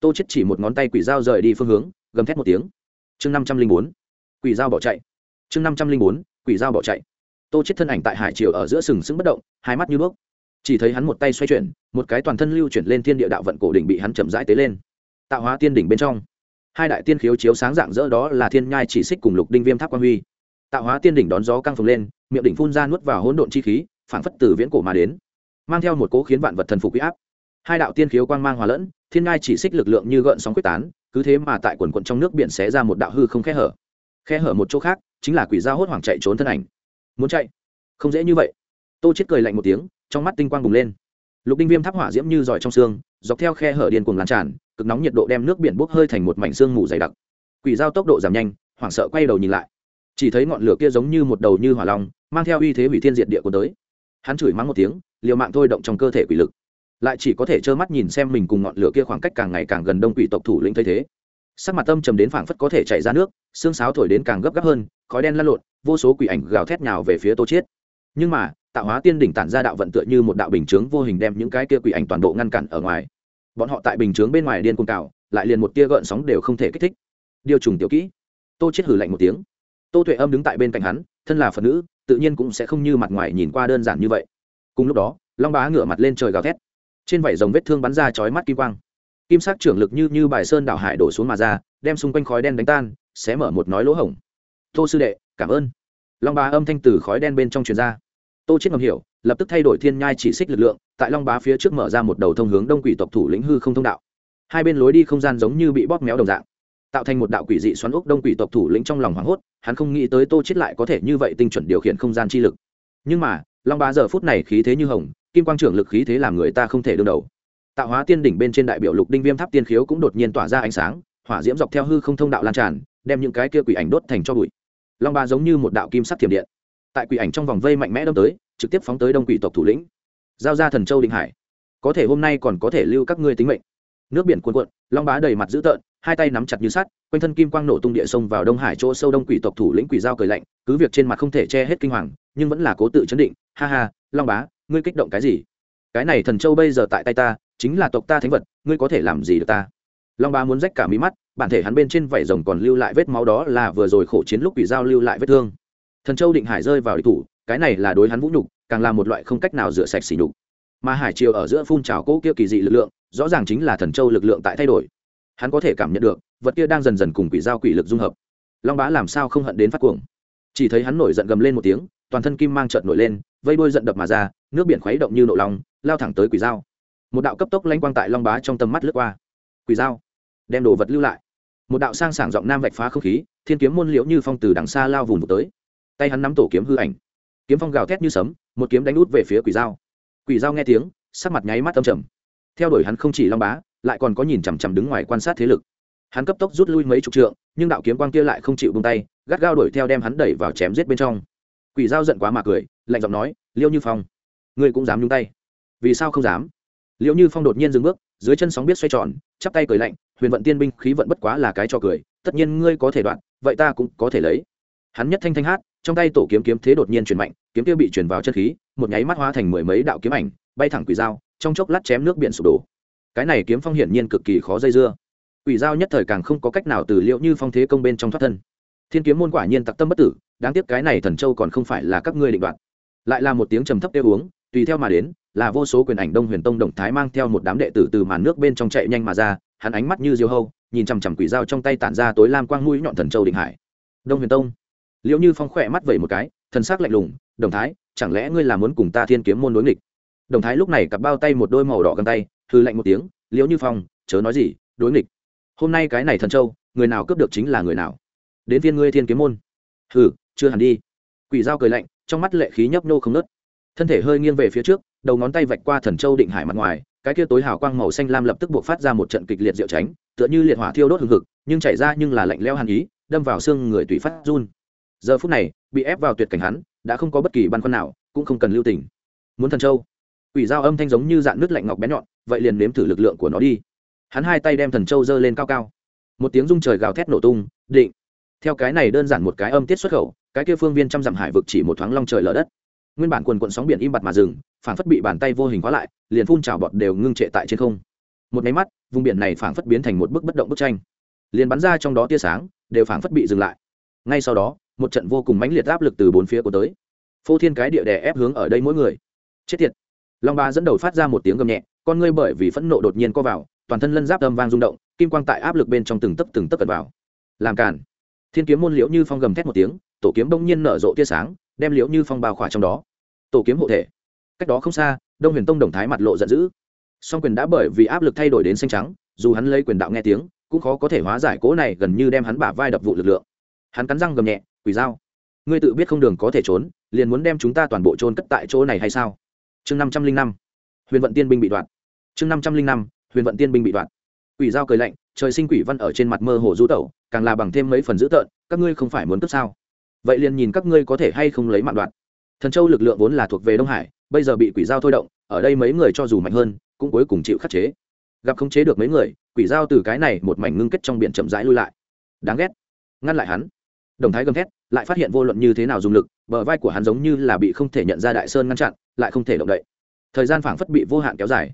Tô chết chỉ một ngón tay quỷ dao rời đi phương hướng, gầm thét một tiếng. Chương năm trăm linh bốn, quỷ dao bỏ chạy. Chương năm trăm linh bốn, quỷ dao bỏ chạy. Tô chết thân ảnh tại hải triều ở giữa sừng sững bất động, hai mắt như bước chỉ thấy hắn một tay xoay chuyển, một cái toàn thân lưu chuyển lên thiên địa đạo vận cổ đỉnh bị hắn chậm rãi tế lên. Tạo hóa tiên đỉnh bên trong, hai đại tiên khiếu chiếu sáng dạng dỡ đó là thiên nhai chỉ xích cùng lục đinh viêm tháp quan huy. Tạo hóa tiên đỉnh đón gió căng phồng lên, miệng đỉnh phun ra nuốt vào hỗn độn chi khí phản phất từ viễn cổ mà đến, mang theo một cố khiến vạn vật thần phục huy áp hai đạo tiên khiếu quang mang hòa lẫn, thiên ngai chỉ xích lực lượng như gợn sóng quyết tán, cứ thế mà tại quần quận trong nước biển xé ra một đạo hư không khe hở. Khe hở một chỗ khác, chính là quỷ dao hốt hoảng chạy trốn thân ảnh. Muốn chạy? Không dễ như vậy. Tô chết cười lạnh một tiếng, trong mắt tinh quang bùng lên. Lục đinh viêm tháp hỏa diễm như giỏi trong xương, dọc theo khe hở điên cuồng lan tràn, cực nóng nhiệt độ đem nước biển bốc hơi thành một mảnh xương mù dày đặc. Quỷ dao tốc độ giảm nhanh, hoảng sợ quay đầu nhìn lại. Chỉ thấy ngọn lửa kia giống như một đầu như hỏa long, mang theo uy thế hủy thiên diệt địa của tới. Hắn chửi mắng một tiếng, liều mạng thôi động trong cơ thể quỷ lực lại chỉ có thể trơ mắt nhìn xem mình cùng ngọn lửa kia khoảng cách càng ngày càng gần đông quỷ tộc thủ lĩnh thấy thế. Sắc mặt tâm trầm đến phảng phất có thể chảy ra nước, xương sáo thổi đến càng gấp gáp hơn, khói đen lăn lộn, vô số quỷ ảnh gào thét nhào về phía tô chiết. Nhưng mà tạo hóa tiên đỉnh tản ra đạo vận tựa như một đạo bình chướng vô hình đem những cái kia quỷ ảnh toàn bộ ngăn cản ở ngoài. Bọn họ tại bình chướng bên ngoài điên cuồng cào, lại liền một tia gợn sóng đều không thể kích thích. Điều trùng tiểu kỹ. Tô chiết hừ lạnh một tiếng. Tô tuệ âm đứng tại bên cạnh hắn, thân là phật nữ, tự nhiên cũng sẽ không như mặt ngoài nhìn qua đơn giản như vậy. Cùng lúc đó, long bá ngửa mặt lên trời gào thét trên vảy rồng vết thương bắn ra chói mắt kim quang. Kim sắc trưởng lực như như bài sơn đảo hải đổ xuống mà ra, đem xung quanh khói đen đánh tan, xé mở một nói lỗ hổng. Tô sư đệ, cảm ơn. Long bá âm thanh từ khói đen bên trong truyền ra. Tô chết ngầm hiểu, lập tức thay đổi thiên nhai chỉ xích lực lượng, tại long bá phía trước mở ra một đầu thông hướng đông quỷ tộc thủ lĩnh hư không thông đạo. Hai bên lối đi không gian giống như bị bóp méo đồng dạng, tạo thành một đạo quỷ dị xoắn ốc đông quỷ tộc thủ lĩnh trong lòng hoảng hốt, hắn không nghĩ tới tô chết lại có thể như vậy tinh chuẩn điều khiển không gian chi lực. Nhưng mà, long bá giờ phút này khí thế như hồng kim quang trưởng lực khí thế làm người ta không thể đương đầu. Tạo hóa tiên đỉnh bên trên đại biểu lục đinh viêm tháp tiên khiếu cũng đột nhiên tỏa ra ánh sáng, hỏa diễm dọc theo hư không thông đạo lan tràn, đem những cái kia quỷ ảnh đốt thành cho bụi. Long ba giống như một đạo kim sắc thiểm điện, tại quỷ ảnh trong vòng vây mạnh mẽ đâm tới, trực tiếp phóng tới đông quỷ tộc thủ lĩnh. Giao ra thần châu định hải. Có thể hôm nay còn có thể lưu các ngươi tính mệnh. Nước biển cuồn cuộn, long bá đầy mặt dữ tợn, hai tay nắm chặt như sắt, quanh thân kim quang nổ tung địa sông vào đông hải chỗ sâu đông quỷ tộc thủ lĩnh quỷ giao cười lạnh, cứ việc trên mặt không thể che hết kinh hoàng, nhưng vẫn là cố tự chấn định, ha ha, long bá ngươi kích động cái gì? Cái này thần châu bây giờ tại tay ta, chính là tộc ta thánh vật, ngươi có thể làm gì được ta? Long bá muốn rách cả mí mắt, bản thể hắn bên trên vảy rồng còn lưu lại vết máu đó là vừa rồi khổ chiến lúc quỷ giao lưu lại vết thương. Thần châu định hải rơi vào địch thủ, cái này là đối hắn vũ nhục, càng là một loại không cách nào rửa sạch xỉ nhục. Mà hải triều ở giữa phun trào cỗ kia kỳ dị lực lượng, rõ ràng chính là thần châu lực lượng tại thay đổi. Hắn có thể cảm nhận được, vật kia đang dần dần cùng quỷ giao quỷ lực dung hợp. Long bá làm sao không hận đến phát cuồng? Chỉ thấy hắn nổi giận gầm lên một tiếng, toàn thân kim mang trợn nổi lên vây đuôi giận đập mà ra, nước biển khuấy động như nộ lòng, lao thẳng tới quỷ dao. Một đạo cấp tốc lanh quang tại long bá trong tầm mắt lướt qua. Quỷ dao, đem đồ vật lưu lại. Một đạo sang sảng giọng nam vạch phá không khí, thiên kiếm môn liễu như phong từ đằng xa lao vùng một tới. Tay hắn nắm tổ kiếm hư ảnh. Kiếm phong gào thét như sấm, một kiếm đánh út về phía quỷ dao. Quỷ dao nghe tiếng, sắc mặt nháy mắt âm trầm. Theo đuổi hắn không chỉ long bá, lại còn có nhìn chằm chằm đứng ngoài quan sát thế lực. Hắn cấp tốc rút lui mấy chục trượng, nhưng đạo kiếm quang kia lại không chịu buông tay, gắt gao đuổi theo đem hắn đẩy vào chém giết bên trong quỷ dao giận quá mà cười, lạnh giọng nói, liêu như phong, ngươi cũng dám nhúng tay. Vì sao không dám? Liêu như phong đột nhiên dừng bước, dưới chân sóng biết xoay tròn, chắp tay cười lạnh, huyền vận tiên binh khí vận bất quá là cái trò cười, tất nhiên ngươi có thể đoạn, vậy ta cũng có thể lấy. Hắn nhất thanh thanh hát, trong tay tổ kiếm kiếm thế đột nhiên chuyển mạnh, kiếm kia bị chuyển vào chân khí, một nháy mắt hóa thành mười mấy đạo kiếm ảnh, bay thẳng quỷ dao trong chốc lát chém nước biển sụp đổ. Cái này kiếm phong hiển nhiên cực kỳ khó dây dưa. Quỷ dao nhất thời càng không có cách nào từ liệu như phong thế công bên trong thoát thân thiên kiếm môn quả nhiên tặc tâm bất tử, đáng tiếc cái này thần châu còn không phải là các ngươi định đoạt. Lại là một tiếng trầm thấp đeo uống, tùy theo mà đến, là vô số quyền ảnh đông huyền tông động thái mang theo một đám đệ tử từ màn nước bên trong chạy nhanh mà ra, hắn ánh mắt như diều hâu, nhìn chằm chằm quỷ dao trong tay tản ra tối lam quang mũi nhọn thần châu định hải. Đông huyền tông liệu như phong khỏe mắt vẩy một cái, thần sắc lạnh lùng, đồng thái, chẳng lẽ ngươi là muốn cùng ta thiên kiếm môn đối nghịch? Đồng thái lúc này cặp bao tay một đôi màu đỏ găng tay hư lạnh một tiếng, liễu như phong, chớ nói gì, đối nghịch. Hôm nay cái này thần châu, người nào cướp được chính là người nào đến viên ngươi thiên kiếm môn. Hừ, chưa hẳn đi. Quỷ dao cười lạnh, trong mắt lệ khí nhấp nô không nớt thân thể hơi nghiêng về phía trước, đầu ngón tay vạch qua thần châu định hải mặt ngoài, cái kia tối hào quang màu xanh lam lập tức buộc phát ra một trận kịch liệt diệu tránh, tựa như liệt hỏa thiêu đốt hừng hực, nhưng chảy ra nhưng là lạnh leo hàn ý, đâm vào xương người tùy phát run. Giờ phút này, bị ép vào tuyệt cảnh hắn, đã không có bất kỳ băn khoăn nào, cũng không cần lưu tình. Muốn thần châu? Quỷ dao âm thanh giống như dạng nước lạnh ngọc bé nhọn, vậy liền nếm thử lực lượng của nó đi. Hắn hai tay đem thần châu giơ lên cao cao. Một tiếng rung trời gào thét nổ tung, định theo cái này đơn giản một cái âm tiết xuất khẩu, cái kia phương viên trăm dặm hải vực chỉ một thoáng long trời lở đất. Nguyên bản quần quận sóng biển im bặt mà dừng, phảng phất bị bàn tay vô hình khóa lại, liền phun trào bọt đều ngưng trệ tại trên không. Một máy mắt, vùng biển này phảng phất biến thành một bức bất động bức tranh. Liền bắn ra trong đó tia sáng, đều phảng phất bị dừng lại. Ngay sau đó, một trận vô cùng mãnh liệt áp lực từ bốn phía của tới. Phô thiên cái địa đè ép hướng ở đây mỗi người. Chết tiệt. Long ba dẫn đầu phát ra một tiếng gầm nhẹ, con ngươi bởi vì phẫn nộ đột nhiên co vào, toàn thân lân giáp âm vang rung động, kim quang tại áp lực bên trong từng tấc từng tấc cật vào. Làm cản thiên kiếm môn liễu như phong gầm thét một tiếng, tổ kiếm bỗng nhiên nở rộ tia sáng, đem liễu như phong bao khỏa trong đó. Tổ kiếm hộ thể. Cách đó không xa, đông huyền tông đồng thái mặt lộ giận dữ. Song quyền đã bởi vì áp lực thay đổi đến xanh trắng, dù hắn lấy quyền đạo nghe tiếng, cũng khó có thể hóa giải cố này gần như đem hắn bả vai đập vụ lực lượng. Hắn cắn răng gầm nhẹ, quỷ dao, ngươi tự biết không đường có thể trốn, liền muốn đem chúng ta toàn bộ trôn cất tại chỗ này hay sao? Chương năm trăm linh năm, huyền vận tiên binh bị đoạn chương năm trăm linh năm, huyền vận tiên binh bị đoạn quỷ dao cười lạnh trời sinh quỷ văn ở trên mặt mơ hồ du tẩu, càng là bằng thêm mấy phần dữ tợn, các ngươi không phải muốn cướp sao? Vậy liền nhìn các ngươi có thể hay không lấy mạng đoạn. Thần châu lực lượng vốn là thuộc về đông hải, bây giờ bị quỷ dao thôi động, ở đây mấy người cho dù mạnh hơn, cũng cuối cùng chịu khắc chế. Gặp không chế được mấy người, quỷ dao từ cái này một mảnh ngưng kết trong biển chậm rãi lui lại. Đáng ghét. Ngăn lại hắn. Đồng thái gầm thét, lại phát hiện vô luận như thế nào dùng lực, bờ vai của hắn giống như là bị không thể nhận ra đại sơn ngăn chặn, lại không thể động đậy. Thời gian phảng phất bị vô hạn kéo dài.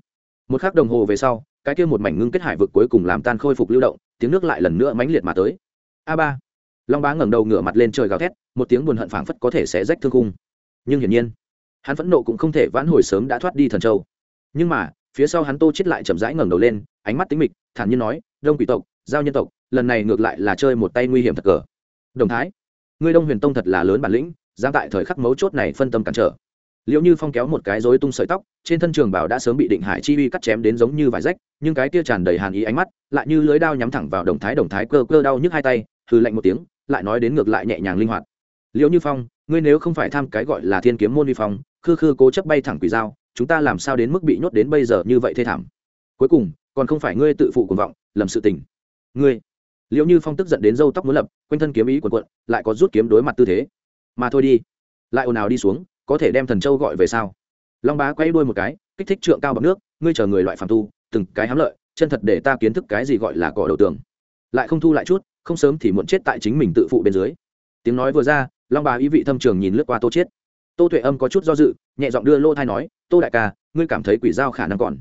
Một khắc đồng hồ về sau cái kia một mảnh ngưng kết hải vực cuối cùng làm tan khôi phục lưu động, tiếng nước lại lần nữa mãnh liệt mà tới. A ba. Long bá ngẩng đầu ngửa mặt lên trời gào thét, một tiếng buồn hận phảng phất có thể sẽ rách thương khung. Nhưng hiển nhiên, hắn phẫn nộ cũng không thể vãn hồi sớm đã thoát đi thần châu. Nhưng mà, phía sau hắn tô chết lại chậm rãi ngẩng đầu lên, ánh mắt tính mịch, thản nhiên nói, đông quỷ tộc, giao nhân tộc, lần này ngược lại là chơi một tay nguy hiểm thật cờ. Đồng thái, ngươi đông huyền tông thật là lớn bản lĩnh, dám tại thời khắc mấu chốt này phân tâm cản trở liệu như phong kéo một cái rối tung sợi tóc, trên thân trường bảo đã sớm bị định hải chi uy cắt chém đến giống như vải rách, nhưng cái kia tràn đầy hàn ý ánh mắt, lại như lưới đao nhắm thẳng vào đồng thái đồng thái cơ cơ đau nhức hai tay, hừ lạnh một tiếng, lại nói đến ngược lại nhẹ nhàng linh hoạt. Liệu như phong, ngươi nếu không phải tham cái gọi là thiên kiếm môn vi phong, khư khư cố chấp bay thẳng quỷ dao, chúng ta làm sao đến mức bị nhốt đến bây giờ như vậy thê thảm? Cuối cùng, còn không phải ngươi tự phụ cuồng vọng, lầm sự tình. Ngươi. Liệu như phong tức giận đến râu tóc muốn lập, quanh thân kiếm ý quần quận lại có rút kiếm đối mặt tư thế. Mà thôi đi, lại ồn ào đi xuống có thể đem thần châu gọi về sao? Long bá quay đuôi một cái, kích thích trượng cao bằng nước, ngươi chờ người loại phàm tu, từng cái hám lợi, chân thật để ta kiến thức cái gì gọi là cỏ đầu tường. Lại không thu lại chút, không sớm thì muộn chết tại chính mình tự phụ bên dưới. Tiếng nói vừa ra, long bá ý vị thâm trường nhìn lướt qua tô chết tô tuệ âm có chút do dự, nhẹ giọng đưa lô thai nói, tô đại ca, ngươi cảm thấy quỷ giao khả năng còn?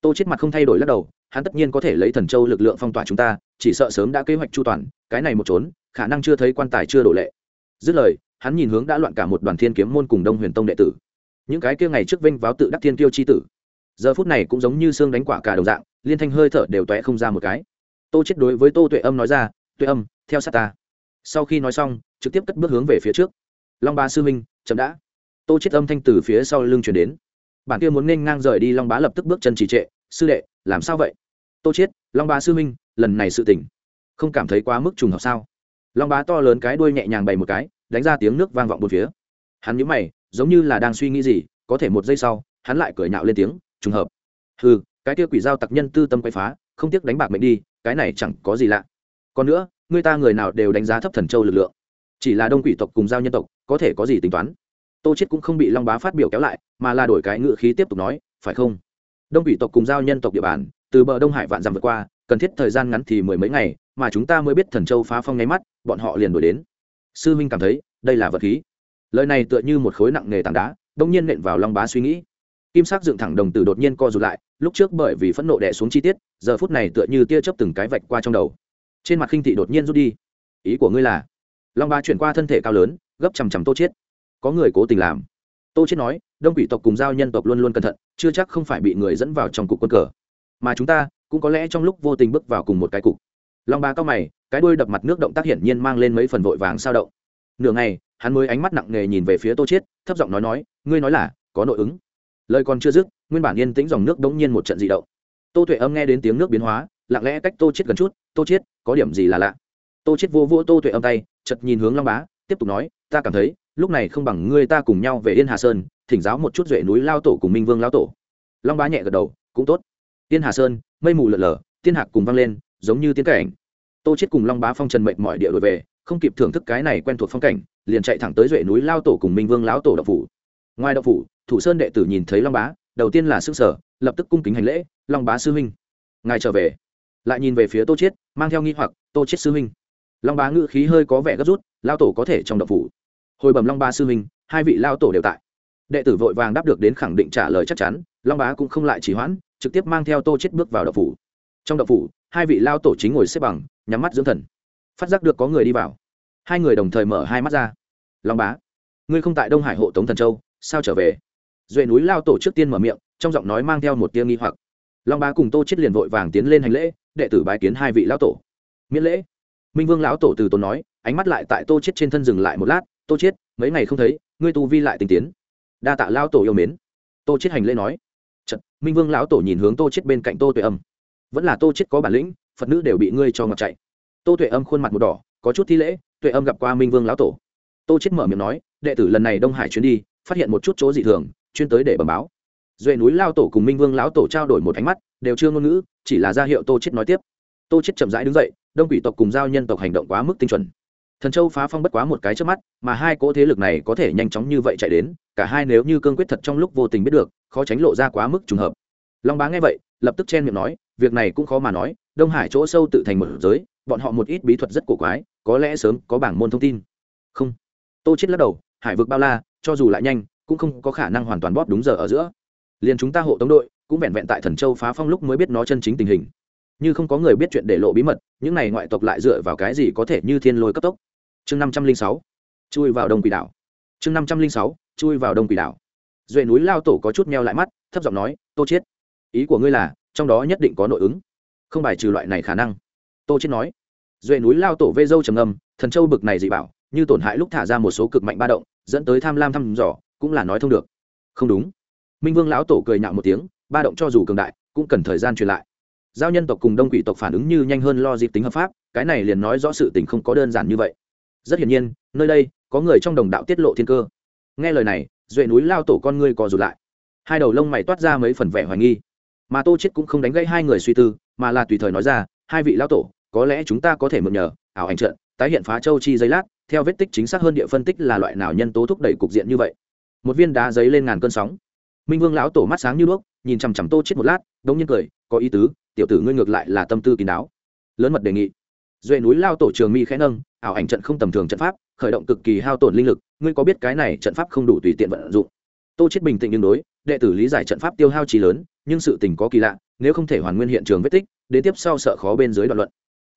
Tô chết mặt không thay đổi lắc đầu, hắn tất nhiên có thể lấy thần châu lực lượng phong tỏa chúng ta, chỉ sợ sớm đã kế hoạch chu toàn, cái này một trốn, khả năng chưa thấy quan tài chưa đổ lệ. Dứt lời hắn nhìn hướng đã loạn cả một đoàn thiên kiếm môn cùng đông huyền tông đệ tử. Những cái kia ngày trước vinh váo tự đắc thiên tiêu chi tử. Giờ phút này cũng giống như xương đánh quả cả đồng dạng, liên thanh hơi thở đều toẹ không ra một cái. Tô chết đối với tô tuệ âm nói ra, tuệ âm, theo sát ta. Sau khi nói xong, trực tiếp cất bước hướng về phía trước. Long ba sư minh chậm đã. Tô chết âm thanh từ phía sau lưng chuyển đến. Bản kia muốn nên ngang rời đi long bá lập tức bước chân trì trệ, sư đệ, làm sao vậy? Tô chết, long bá sư minh lần này sự tỉnh không cảm thấy quá mức trùng hợp sao? Long bá to lớn cái đuôi nhẹ nhàng bày một cái đánh ra tiếng nước vang vọng bốn phía. Hắn nhíu mày giống như là đang suy nghĩ gì có thể một giây sau hắn lại cười nhạo lên tiếng trùng hợp. Hừ, cái kia quỷ giao tặc nhân tư tâm quay phá không tiếc đánh bạc mệnh đi cái này chẳng có gì lạ. Còn nữa người ta người nào đều đánh giá thấp thần châu lực lượng. Chỉ là đông quỷ tộc cùng giao nhân tộc có thể có gì tính toán. Tô chết cũng không bị long bá phát biểu kéo lại mà là đổi cái ngựa khí tiếp tục nói phải không? Đông quỷ tộc cùng giao nhân tộc địa bàn từ bờ đông hải vạn dặm vượt qua cần thiết thời gian ngắn thì mười mấy ngày mà chúng ta mới biết thần châu phá phong ngay mắt bọn họ liền đuổi đến sư minh cảm thấy, đây là vật khí. Lời này tựa như một khối nặng nề tảng đá, đông nhiên nện vào long bá suy nghĩ. Kim sắc dựng thẳng đồng tử đột nhiên co rụt lại, lúc trước bởi vì phẫn nộ đè xuống chi tiết, giờ phút này tựa như tia chớp từng cái vạch qua trong đầu. Trên mặt khinh thị đột nhiên rút đi. Ý của ngươi là? Long bá chuyển qua thân thể cao lớn, gấp chằm chằm tô chiết. Có người cố tình làm. Tô chiết nói, đông quỷ tộc cùng giao nhân tộc luôn luôn cẩn thận, chưa chắc không phải bị người dẫn vào trong cục quân cờ. Mà chúng ta, cũng có lẽ trong lúc vô tình bước vào cùng một cái cục long bá cao mày, cái đuôi đập mặt nước động tác hiển nhiên mang lên mấy phần vội vàng sao động. Nửa ngày, hắn mới ánh mắt nặng nề nhìn về phía tô chiết, thấp giọng nói nói, ngươi nói là, có nội ứng. Lời còn chưa dứt, nguyên bản yên tĩnh dòng nước đống nhiên một trận dị động. Tô tuệ âm nghe đến tiếng nước biến hóa, lặng lẽ cách tô chiết gần chút, tô chiết, có điểm gì là lạ? Tô chiết vô vô tô tuệ âm tay, chợt nhìn hướng long bá, tiếp tục nói, ta cảm thấy, lúc này không bằng ngươi ta cùng nhau về yên hà sơn, thỉnh giáo một chút duệ núi lao tổ cùng minh vương lao tổ. Long bá nhẹ gật đầu, cũng tốt. Yên hà sơn, mây mù lợn lờ tiên hạc cùng vang lên giống như tiến cảnh. Tô chết cùng long bá phong trần mệnh mọi địa đổi về, không kịp thưởng thức cái này quen thuộc phong cảnh, liền chạy thẳng tới duệ núi lao tổ cùng minh vương lão tổ đậu phủ. Ngoài đậu phủ, thủ sơn đệ tử nhìn thấy long bá, đầu tiên là sững sở lập tức cung kính hành lễ, long bá sư huynh, ngài trở về. Lại nhìn về phía tô chiết, mang theo nghi hoặc, tô chiết sư huynh. Long bá ngữ khí hơi có vẻ gấp rút lao tổ có thể trong đậu phủ. Hồi bẩm long bá sư huynh, hai vị lao tổ đều tại. Đệ tử vội vàng đáp được đến khẳng định trả lời chắc chắn, long bá cũng không lại chỉ hoãn, trực tiếp mang theo tô chiết bước vào đậu phủ. Trong đậu phủ hai vị lao tổ chính ngồi xếp bằng nhắm mắt dưỡng thần. Phát giác được có người đi vào. Hai người đồng thời mở hai mắt ra. Long bá ngươi không tại đông hải hộ tống thần châu sao trở về? Duệ núi lao tổ trước tiên mở miệng trong giọng nói mang theo một tia nghi hoặc. Long bá cùng tô chết liền vội vàng tiến lên hành lễ đệ tử bái kiến hai vị lão tổ. Miễn lễ. Minh vương lão tổ từ tốn nói ánh mắt lại tại tô chết trên thân dừng lại một lát. Tô chết mấy ngày không thấy ngươi tu vi lại tinh tiến. Đa tạ lão tổ yêu mến. Tô chết hành lễ nói. Chật, minh vương lão tổ nhìn hướng tô chết bên cạnh tô tuệ âm vẫn là tô chết có bản lĩnh, phật nữ đều bị ngươi cho ngọc chạy. Tô tuệ âm khuôn mặt một đỏ, có chút thi lễ, tuệ âm gặp qua minh vương lão tổ. Tô chết mở miệng nói, đệ tử lần này đông hải chuyến đi, phát hiện một chút chỗ dị thường, chuyên tới để bẩm báo. Duệ núi lao tổ cùng minh vương lão tổ trao đổi một ánh mắt, đều chưa ngôn ngữ, chỉ là ra hiệu tô chết nói tiếp. Tô chết chậm rãi đứng dậy, đông quỷ tộc cùng giao nhân tộc hành động quá mức tinh chuẩn. Thần châu phá phong bất quá một cái trước mắt, mà hai cỗ thế lực này có thể nhanh chóng như vậy chạy đến, cả hai nếu như cương quyết thật trong lúc vô tình biết được, khó tránh lộ ra quá mức trùng hợp. Long bá nghe vậy, lập tức chen miệng nói việc này cũng khó mà nói, đông hải chỗ sâu tự thành một giới, bọn họ một ít bí thuật rất cổ quái, có lẽ sớm có bảng môn thông tin. Không. Tô chết lắc đầu, hải vực bao la, cho dù lại nhanh, cũng không có khả năng hoàn toàn bóp đúng giờ ở giữa. Liền chúng ta hộ tống đội, cũng vẹn vẹn tại thần châu phá phong lúc mới biết nó chân chính tình hình. Như không có người biết chuyện để lộ bí mật, những này ngoại tộc lại dựa vào cái gì có thể như thiên lôi cấp tốc? Chương năm trăm linh sáu. Chui vào đông quỷ đảo. Chương năm trăm linh sáu. Chui vào đông quỷ đảo. Duệ núi lao tổ có chút meo lại mắt, thấp giọng nói, tô chết, ý của ngươi là trong đó nhất định có nội ứng. Không bài trừ loại này khả năng. Tô chết nói. Duệ núi lao tổ vê dâu trầm âm thần châu bực này dị bảo, như tổn hại lúc thả ra một số cực mạnh ba động, dẫn tới tham lam thăm dò, cũng là nói thông được. Không đúng. Minh vương lão tổ cười nhạo một tiếng, ba động cho dù cường đại, cũng cần thời gian truyền lại. Giao nhân tộc cùng đông quỷ tộc phản ứng như nhanh hơn lo dịp tính hợp pháp, cái này liền nói rõ sự tình không có đơn giản như vậy. Rất hiển nhiên, nơi đây, có người trong đồng đạo tiết lộ thiên cơ. Nghe lời này, duệ núi lao tổ con ngươi co rụt lại. Hai đầu lông mày toát ra mấy phần vẻ hoài nghi mà tô chết cũng không đánh gãy hai người suy tư, mà là tùy thời nói ra, hai vị lão tổ, có lẽ chúng ta có thể mượn nhờ, ảo ảnh trận, tái hiện phá châu chi giấy lát, theo vết tích chính xác hơn địa phân tích là loại nào nhân tố thúc đẩy cục diện như vậy. Một viên đá giấy lên ngàn cơn sóng. Minh vương lão tổ mắt sáng như đuốc, nhìn chằm chằm tô chết một lát, đống nhiên cười, có ý tứ, tiểu tử ngươi ngược lại là tâm tư kín đáo. Lớn mật đề nghị. Duệ núi lao tổ trường mi khẽ nâng, ảo ảnh trận không tầm thường trận pháp, khởi động cực kỳ hao tổn linh lực, ngươi có biết cái này trận pháp không đủ tùy tiện vận dụng? Tô chết bình tĩnh đương đối đệ tử lý giải trận pháp tiêu hao trí lớn, nhưng sự tình có kỳ lạ, nếu không thể hoàn nguyên hiện trường vết tích, đến tiếp sau sợ khó bên dưới đoạn luận.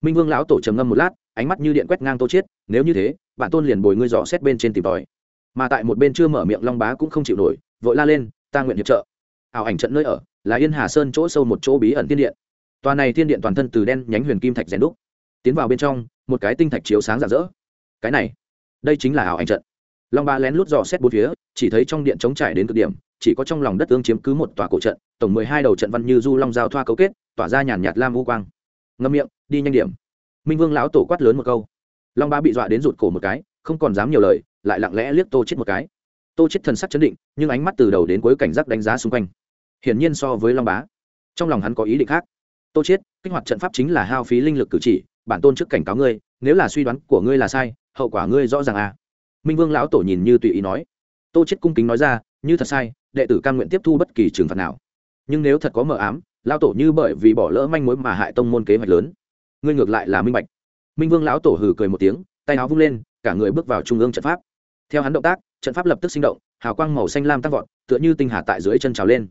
Minh vương lão tổ trầm ngâm một lát, ánh mắt như điện quét ngang tô chiết, nếu như thế, bạn tôn liền bồi ngươi dò xét bên trên tìm tòi. Mà tại một bên chưa mở miệng long bá cũng không chịu nổi, vội la lên, ta nguyện hiệp trợ. Ảo ảnh trận nơi ở, là yên hà sơn chỗ sâu một chỗ bí ẩn tiên điện. Tòa này tiên điện toàn thân từ đen nhánh huyền kim thạch rèn đúc. Tiến vào bên trong, một cái tinh thạch chiếu sáng rạng rỡ. Cái này, đây chính là ảo ảnh trận long bá lén lút dò xét bốn phía chỉ thấy trong điện chống trải đến cực điểm chỉ có trong lòng đất ương chiếm cứ một tòa cổ trận tổng mười hai đầu trận văn như du long giao thoa cấu kết tỏa ra nhàn nhạt lam u quang. Ngâm miệng đi nhanh điểm. Minh vương lão tổ quát lớn một câu. Long ba bị dọa đến rụt cổ một cái không còn dám nhiều lời lại lặng lẽ liếc tô chết một cái. Tô chết thần sắc chấn định nhưng ánh mắt từ đầu đến cuối cảnh giác đánh giá xung quanh. Hiển nhiên so với long bá trong lòng hắn có ý định khác. Tô Chết, kích hoạt trận pháp chính là hao phí linh lực cử chỉ bản tôn trước cảnh cáo ngươi nếu là suy đoán của ngươi là sai hậu quả ngươi rõ ràng à minh vương lão tổ nhìn như tùy ý nói. Tô chiết cung kính nói ra, như thật sai, đệ tử cam nguyện tiếp thu bất kỳ trừng phạt nào. Nhưng nếu thật có mờ ám, lão tổ như bởi vì bỏ lỡ manh mối mà hại tông môn kế hoạch lớn. Ngươi ngược lại là minh bạch. Minh vương lão tổ hừ cười một tiếng, tay áo vung lên, cả người bước vào trung ương trận pháp. Theo hắn động tác, trận pháp lập tức sinh động, hào quang màu xanh lam tăng vọt, tựa như tinh hà tại dưới chân trào lên.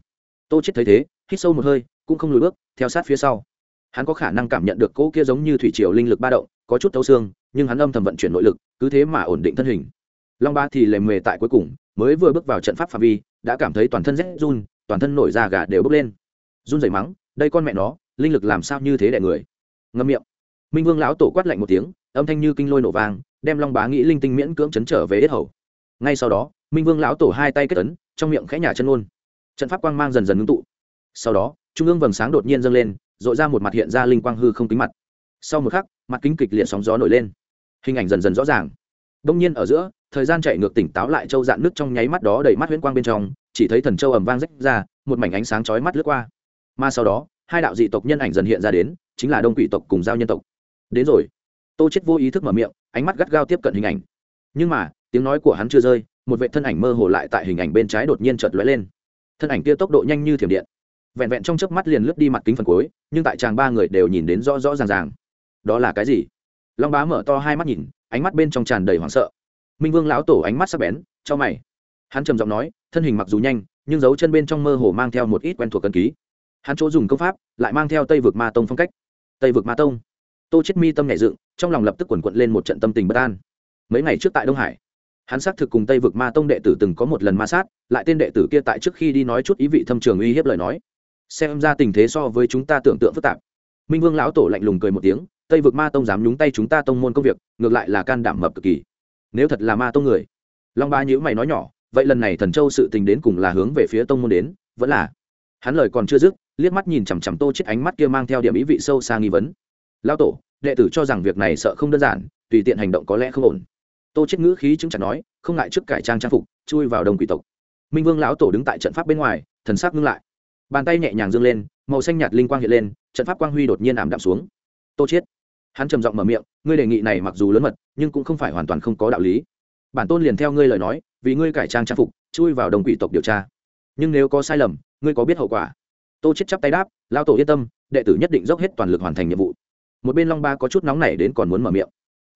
Tô chết thấy thế, hít sâu một hơi, cũng không lùi bước, theo sát phía sau. Hắn có khả năng cảm nhận được cỗ kia giống như thủy triều linh lực ba động, có chút thấu xương, nhưng hắn âm thầm vận chuyển nội lực, cứ thế mà ổn định thân hình long ba thì lề mề tại cuối cùng, mới vừa bước vào trận pháp phạm vi, đã cảm thấy toàn thân rét run, toàn thân nổi da gà đều bốc lên. Run rẩy mắng, đây con mẹ nó, linh lực làm sao như thế đẻ người? Ngâm miệng. Minh vương lão tổ quát lạnh một tiếng, âm thanh như kinh lôi nổ vang, đem long bá nghĩ linh tinh miễn cưỡng chấn trở về ít hầu. Ngay sau đó, minh vương lão tổ hai tay kết ấn, trong miệng khẽ nhả chân ôn trận pháp quang mang dần dần ngưng tụ. Sau đó, trung ương vầng sáng đột nhiên dâng lên dội ra một mặt hiện ra linh quang hư không kính mặt. Sau một khắc, mặt kính kịch liệt sóng gió nổi lên. Hình ảnh dần dần rõ ràng. Đông nhiên ở giữa thời gian chạy ngược tỉnh táo lại châu dạn nước trong nháy mắt đó đầy mắt huyễn quang bên trong, chỉ thấy thần châu ầm vang rách ra, một mảnh ánh sáng chói mắt lướt qua. Mà sau đó, hai đạo dị tộc nhân ảnh dần hiện ra đến, chính là đông quỷ tộc cùng giao nhân tộc. Đến rồi. Tô chết vô ý thức mở miệng, ánh mắt gắt gao tiếp cận hình ảnh. Nhưng mà, tiếng nói của hắn chưa rơi, một vệ thân ảnh mơ hồ lại tại hình ảnh bên trái đột nhiên chợt lóe lên. Thân ảnh kia tốc độ nhanh như thiểm điện. Vẹn vẹn trong chớp mắt liền lướt đi mặt kính phần cuối, nhưng tại chàng ba người đều nhìn đến rõ rõ ràng ràng. Đó là cái gì? Long bá mở to hai mắt nhìn, ánh mắt bên trong tràn đầy hoảng sợ minh vương lão tổ ánh mắt sắc bén, cho mày. Hắn trầm giọng nói, thân hình mặc dù nhanh, nhưng dấu chân bên trong mơ hồ mang theo một ít quen thuộc cân ký. Hắn chỗ dùng công pháp, lại mang theo tây vực ma tông phong cách. Tây vực ma tông. Tô chết mi tâm nhẹ dựng, trong lòng lập tức quần quận lên một trận tâm tình bất an. Mấy ngày trước tại đông hải, hắn xác thực cùng tây vực ma tông đệ tử từng có một lần ma sát, lại tên đệ tử kia tại trước khi đi nói chút ý vị thâm trường uy hiếp lời nói. Xem ra tình thế so với chúng ta tưởng tượng phức tạp. Minh vương lão tổ lạnh lùng cười một tiếng, tây vực ma tông dám nhúng tay chúng ta tông môn công việc, ngược lại là can đảm mập cực kỳ nếu thật là ma tông người. Long ba nhữ mày nói nhỏ, vậy lần này thần châu sự tình đến cùng là hướng về phía tông môn đến, vẫn là. Hắn lời còn chưa dứt, liếc mắt nhìn chằm chằm tô chết ánh mắt kia mang theo điểm ý vị sâu xa nghi vấn. Lão tổ, đệ tử cho rằng việc này sợ không đơn giản, tùy tiện hành động có lẽ không ổn. Tô chết ngữ khí chứng chặt nói, không ngại trước cải trang trang phục, chui vào đồng quỷ tộc. Minh vương lão tổ đứng tại trận pháp bên ngoài, thần sắc ngưng lại. Bàn tay nhẹ nhàng dâng lên, màu xanh nhạt linh quang hiện lên, trận pháp quang huy đột nhiên ảm đạm xuống. Tô chết hắn trầm giọng mở miệng, ngươi đề nghị này mặc dù lớn mật, nhưng cũng không phải hoàn toàn không có đạo lý. Bản tôn liền theo ngươi lời nói, vì ngươi cải trang trang phục, chui vào đồng quỷ tộc điều tra. Nhưng nếu có sai lầm, ngươi có biết hậu quả? Tô chết chắp tay đáp lao tổ yên tâm, đệ tử nhất định dốc hết toàn lực hoàn thành nhiệm vụ. Một bên long ba có chút nóng nảy đến còn muốn mở miệng.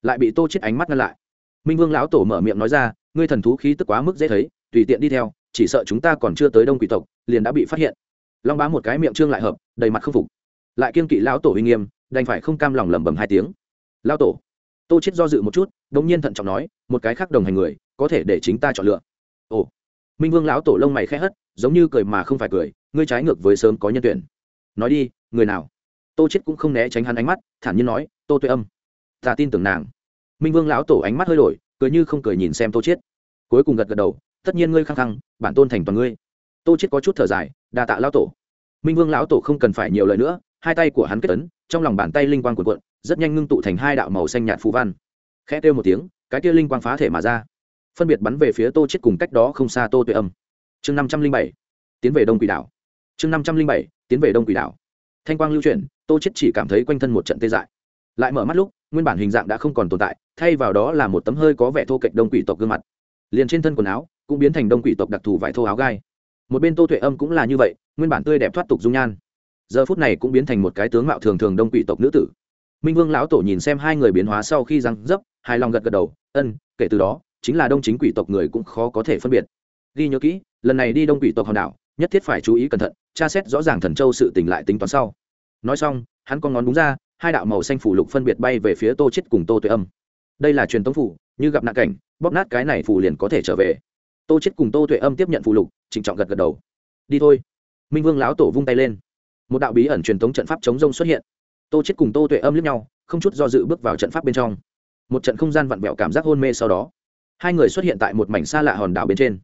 Lại bị tô chết ánh mắt ngăn lại. Minh vương lão tổ mở miệng nói ra, ngươi thần thú khí tức quá mức dễ thấy, tùy tiện đi theo, chỉ sợ chúng ta còn chưa tới đông quỷ tộc, liền đã bị phát hiện. Long bá một cái miệng trương lại hợp, đầy mặt khâm phục. Lại kiên kỵ lão tổ uy nghiêm đành phải không cam lòng lẩm bẩm hai tiếng. Lão tổ. Tô chết do dự một chút, đống nhiên thận trọng nói, một cái khác đồng hành người, có thể để chính ta chọn lựa. Ồ. Minh vương lão tổ lông mày khẽ hất, giống như cười mà không phải cười, ngươi trái ngược với sớm có nhân tuyển. Nói đi, người nào? Tô chết cũng không né tránh hắn ánh mắt, thản nhiên nói, tô tuệ âm. Ta tin tưởng nàng. Minh vương lão tổ ánh mắt hơi đổi, cười như không cười nhìn xem tô chết cuối cùng gật gật đầu, tất nhiên ngươi khăng khăng, bản tôn thành toàn ngươi. Tô chết có chút thở dài, đa tạ lão tổ. Minh vương lão tổ không cần phải nhiều lời nữa, hai tay của hắn kết ấn trong lòng bàn tay linh quang cuộn cuộn, rất nhanh ngưng tụ thành hai đạo màu xanh nhạt phù văn. Khẽ kêu một tiếng, cái kia linh quang phá thể mà ra. Phân biệt bắn về phía tô chết cùng cách đó không xa tô tuệ âm. Chương năm trăm linh bảy, tiến về đông quỷ đảo. Chương năm trăm linh bảy, tiến về đông quỷ đảo. Thanh quang lưu chuyển, tô chết chỉ cảm thấy quanh thân một trận tê dại. Lại mở mắt lúc, nguyên bản hình dạng đã không còn tồn tại, thay vào đó là một tấm hơi có vẻ thô kệch đông quỷ tộc gương mặt. Liền trên thân quần áo, cũng biến thành đông quỷ tộc đặc thù vải thô áo gai. Một bên tô tuệ âm cũng là như vậy, nguyên bản tươi đẹp thoát tục dung nhan giờ phút này cũng biến thành một cái tướng mạo thường thường đông quỷ tộc nữ tử. Minh vương lão tổ nhìn xem hai người biến hóa sau khi răng dấp, hài lòng gật gật đầu, ân, kể từ đó, chính là đông chính quỷ tộc người cũng khó có thể phân biệt. Ghi nhớ kỹ, lần này đi đông quỷ tộc hòn đảo, nhất thiết phải chú ý cẩn thận, tra xét rõ ràng thần châu sự tỉnh lại tính toán sau. Nói xong, hắn con ngón đúng ra, hai đạo màu xanh phủ lục phân biệt bay về phía tô chết cùng tô tuệ âm. Đây là truyền tống phủ, như gặp nạn cảnh, bóp nát cái này phủ liền có thể trở về. Tô chết cùng tô tuệ âm tiếp nhận phủ lục, trịnh trọng gật gật đầu. Đi thôi. Minh vương lão tổ vung tay lên một đạo bí ẩn truyền thống trận pháp chống rông xuất hiện. Tô chết cùng tô tuệ âm liếc nhau, không chút do dự bước vào trận pháp bên trong. Một trận không gian vặn vẹo cảm giác hôn mê sau đó, hai người xuất hiện tại một mảnh xa lạ hòn đảo bên trên.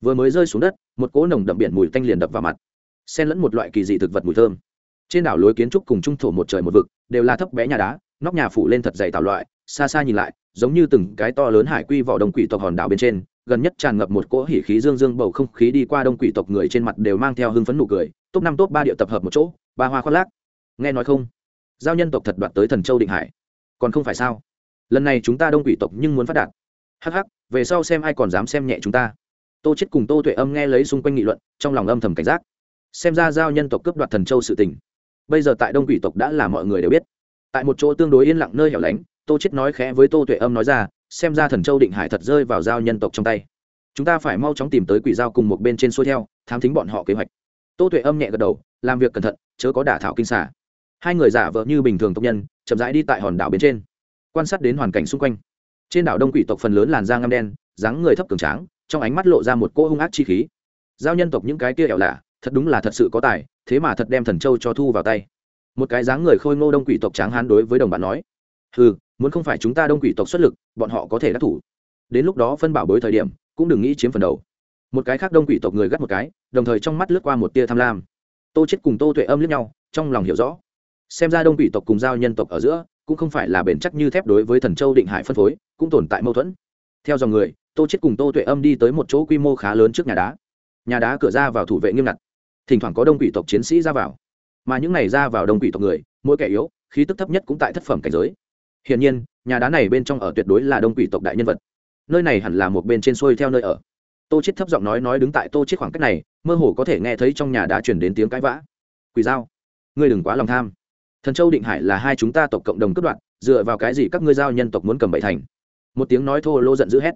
Vừa mới rơi xuống đất, một cỗ nồng đậm biển mùi tanh liền đập vào mặt, xen lẫn một loại kỳ dị thực vật mùi thơm. Trên đảo lối kiến trúc cùng trung thổ một trời một vực đều là thấp bé nhà đá, nóc nhà phủ lên thật dày tạo loại, xa xa nhìn lại, giống như từng cái to lớn hải quy vỏ đồng quỷ tộc hòn đảo bên trên, gần nhất tràn ngập một cỗ hỉ khí dương dương bầu không khí đi qua đông quỷ tộc người trên mặt đều mang theo hưng phấn nụ cười top năm, top ba điệu tập hợp một chỗ, ba hoa khoác lác. Nghe nói không? Giao nhân tộc thật đoạt tới thần châu định hải. Còn không phải sao? Lần này chúng ta đông quỷ tộc nhưng muốn phát đạt. Hắc hắc, về sau xem ai còn dám xem nhẹ chúng ta. Tô chết cùng tô tuệ âm nghe lấy xung quanh nghị luận, trong lòng âm thầm cảnh giác. Xem ra giao nhân tộc cướp đoạt thần châu sự tình. Bây giờ tại đông quỷ tộc đã là mọi người đều biết. Tại một chỗ tương đối yên lặng nơi hẻo lánh, tô chết nói khẽ với tô tuệ âm nói ra, xem ra thần châu định hải thật rơi vào giao nhân tộc trong tay. Chúng ta phải mau chóng tìm tới quỷ giao cùng một bên trên xuôi theo, thám thính bọn họ kế hoạch tô tuệ âm nhẹ gật đầu, làm việc cẩn thận, chớ có đả thảo kinh xả hai người giả vợ như bình thường tộc nhân, chậm rãi đi tại hòn đảo bên trên, quan sát đến hoàn cảnh xung quanh. Trên đảo đông quỷ tộc phần lớn làn da ngăm đen, dáng người thấp cường tráng, trong ánh mắt lộ ra một cỗ hung ác chi khí. Giao nhân tộc những cái kia ẻo lạ, thật đúng là thật sự có tài, thế mà thật đem thần châu cho thu vào tay. Một cái dáng người khôi ngô đông quỷ tộc tráng hán đối với đồng bạn nói ừ muốn không phải chúng ta đông quỷ tộc xuất lực, bọn họ có thể đắc thủ. Đến lúc đó phân bảo bối thời điểm, cũng đừng nghĩ chiếm phần đầu một cái khác đông quỷ tộc người gắt một cái, đồng thời trong mắt lướt qua một tia tham lam. Tô chết cùng tô tuệ âm lướt nhau, trong lòng hiểu rõ. Xem ra đông quỷ tộc cùng giao nhân tộc ở giữa, cũng không phải là bền chắc như thép đối với thần châu định hải phân phối, cũng tồn tại mâu thuẫn. Theo dòng người, tô chết cùng tô tuệ âm đi tới một chỗ quy mô khá lớn trước nhà đá. Nhà đá cửa ra vào thủ vệ nghiêm ngặt. Thỉnh thoảng có đông quỷ tộc chiến sĩ ra vào. Mà những này ra vào đông quỷ tộc người, mỗi kẻ yếu, khí tức thấp nhất cũng tại thất phẩm cảnh giới. Hiển nhiên, nhà đá này bên trong ở tuyệt đối là đông quỷ tộc đại nhân vật. Nơi này hẳn là một bên trên xuôi theo nơi ở tô chết thấp giọng nói nói đứng tại tô chết khoảng cách này, mơ hồ có thể nghe thấy trong nhà đã chuyển đến tiếng cãi vã. Quỷ dao ngươi đừng quá lòng tham. Thần châu định hải là hai chúng ta tộc cộng đồng cướp đoạt, dựa vào cái gì các ngươi giao nhân tộc muốn cầm bậy thành? Một tiếng nói thô lô giận dữ hét.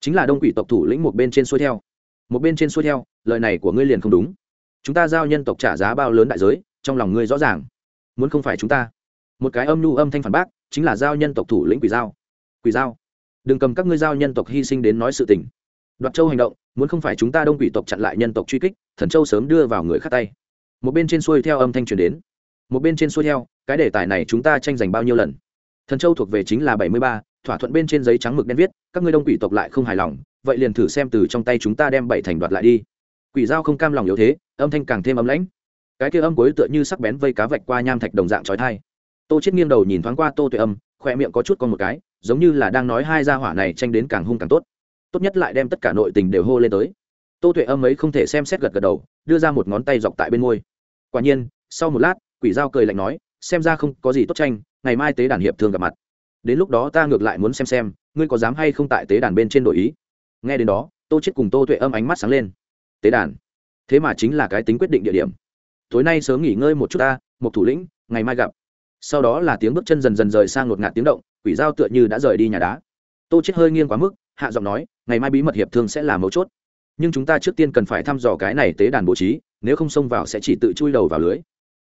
Chính là đông quỷ tộc thủ lĩnh một bên trên xuôi theo. Một bên trên xuôi theo, lời này của ngươi liền không đúng. Chúng ta giao nhân tộc trả giá bao lớn đại giới, trong lòng ngươi rõ ràng. Muốn không phải chúng ta. Một cái âm nhu âm thanh phản bác, chính là giao nhân tộc thủ lĩnh quỷ giao. Quỷ giao, đừng cầm các ngươi giao nhân tộc hy sinh đến nói sự tình đoạt châu hành động, muốn không phải chúng ta đông quỷ tộc chặn lại nhân tộc truy kích, thần châu sớm đưa vào người khác tay. Một bên trên xuôi theo âm thanh truyền đến. Một bên trên xuôi theo, cái đề tài này chúng ta tranh giành bao nhiêu lần? Thần châu thuộc về chính là bảy mươi ba, thỏa thuận bên trên giấy trắng mực đen viết, các ngươi đông quỷ tộc lại không hài lòng, vậy liền thử xem từ trong tay chúng ta đem bảy thành đoạt lại đi. Quỷ dao không cam lòng yếu thế, âm thanh càng thêm ấm lãnh. Cái kia âm cuối tựa như sắc bén vây cá vạch qua nham thạch đồng dạng trói thai tô chết nghiêng đầu nhìn thoáng qua tô tuệ âm khoe miệng có chút con một cái, giống như là đang nói hai gia hỏa này tranh đến càng hung càng tốt tốt nhất lại đem tất cả nội tình đều hô lên tới. Tô tuệ âm ấy không thể xem xét gật gật đầu, đưa ra một ngón tay dọc tại bên môi. Quả nhiên, sau một lát, quỷ dao cười lạnh nói, xem ra không có gì tốt tranh, ngày mai tế đàn hiệp thương gặp mặt. Đến lúc đó ta ngược lại muốn xem xem, ngươi có dám hay không tại tế đàn bên trên đổi ý. Nghe đến đó, tô chết cùng tô tuệ âm ánh mắt sáng lên. Tế đàn? Thế mà chính là cái tính quyết định địa điểm. Tối nay sớm nghỉ ngơi một chút ta một thủ lĩnh, ngày mai gặp. Sau đó là tiếng bước chân dần dần rời sang ngột ngạt tiếng động, quỷ dao tựa như đã rời đi nhà đá. Tô chết hơi nghiêng quá mức hạ giọng nói, ngày mai bí mật hiệp thương sẽ là mấu chốt. Nhưng chúng ta trước tiên cần phải thăm dò cái này tế đàn bố trí, nếu không xông vào sẽ chỉ tự chui đầu vào lưới.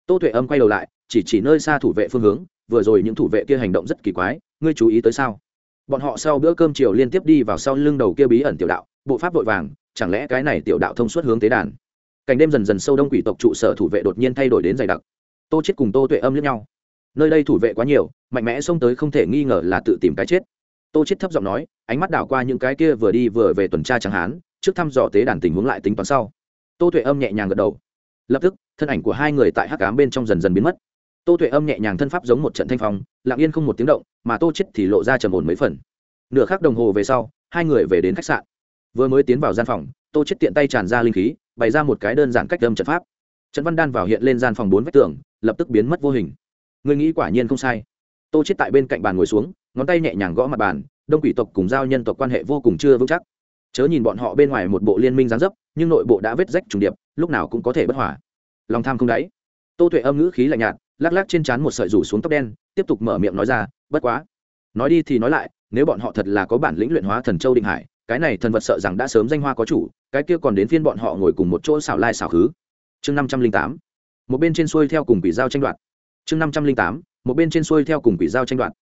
Tô tuệ âm quay đầu lại, chỉ chỉ nơi xa thủ vệ phương hướng, vừa rồi những thủ vệ kia hành động rất kỳ quái, ngươi chú ý tới sao? Bọn họ sau bữa cơm chiều liên tiếp đi vào sau lưng đầu kia bí ẩn tiểu đạo, bộ pháp vội vàng, chẳng lẽ cái này tiểu đạo thông suốt hướng tế đàn? Cảnh đêm dần dần sâu đông quỷ tộc trụ sở thủ vệ đột nhiên thay đổi đến dày đặc. Tô chết cùng tô tuệ âm lẫn nhau. Nơi đây thủ vệ quá nhiều, mạnh mẽ xông tới không thể nghi ngờ là tự tìm cái chết tô chết thấp giọng nói, ánh mắt đảo qua những cái kia vừa đi vừa về tuần tra chẳng hán, trước thăm dò tế đàn tình huống lại tính toán sau. Tô tuệ âm nhẹ nhàng gật đầu. Lập tức, thân ảnh của hai người tại hắc ám bên trong dần dần biến mất. Tô tuệ âm nhẹ nhàng thân pháp giống một trận thanh phong, lặng yên không một tiếng động, mà tô chết thì lộ ra trầm ổn mấy phần. Nửa khắc đồng hồ về sau, hai người về đến khách sạn. Vừa mới tiến vào gian phòng, tô chết tiện tay tràn ra linh khí, bày ra một cái đơn giản cách âm trận pháp. Trận văn đan vào hiện lên gian phòng bốn vách tường, lập tức biến mất vô hình. Người nghĩ quả nhiên không sai. Tô chết tại bên cạnh bàn ngồi xuống ngón tay nhẹ nhàng gõ mặt bàn, đông quỷ tộc cùng giao nhân tộc quan hệ vô cùng chưa vững chắc. Chớ nhìn bọn họ bên ngoài một bộ liên minh gián dấp, nhưng nội bộ đã vết rách trùng điệp, lúc nào cũng có thể bất hòa. Lòng tham không đáy. Tô tuệ âm ngữ khí lạnh nhạt, lắc lắc trên trán một sợi rủ xuống tóc đen, tiếp tục mở miệng nói ra, bất quá. Nói đi thì nói lại, nếu bọn họ thật là có bản lĩnh luyện hóa thần châu định hải, cái này thần vật sợ rằng đã sớm danh hoa có chủ, cái kia còn đến phiên bọn họ ngồi cùng một chỗ xảo lai xảo khứ. Chương năm trăm linh tám, một bên trên xuôi theo cùng quỷ giao tranh đoạt. Chương năm trăm linh tám, một bên trên xuôi theo cùng quỷ giao tranh đoạt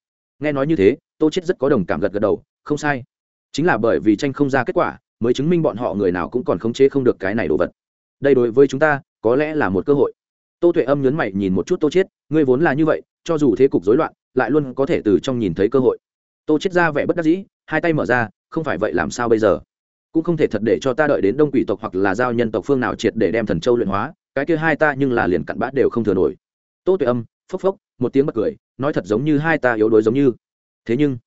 nghe nói như thế, tô chết rất có đồng cảm gật gật đầu, không sai. Chính là bởi vì tranh không ra kết quả, mới chứng minh bọn họ người nào cũng còn khống chế không được cái này đồ vật. Đây đối với chúng ta, có lẽ là một cơ hội. Tô tuệ âm nhấn mày nhìn một chút tô chết ngươi vốn là như vậy, cho dù thế cục rối loạn, lại luôn có thể từ trong nhìn thấy cơ hội. Tô chết ra vẻ bất đắc dĩ, hai tay mở ra, không phải vậy làm sao bây giờ? Cũng không thể thật để cho ta đợi đến đông quỷ tộc hoặc là giao nhân tộc phương nào triệt để đem thần châu luyện hóa, cái kia hai ta nhưng là liền cặn bã đều không thừa nổi. Tô tuệ âm, phốc phốc một tiếng bật cười, nói thật giống như hai ta yếu đuối giống như. Thế nhưng,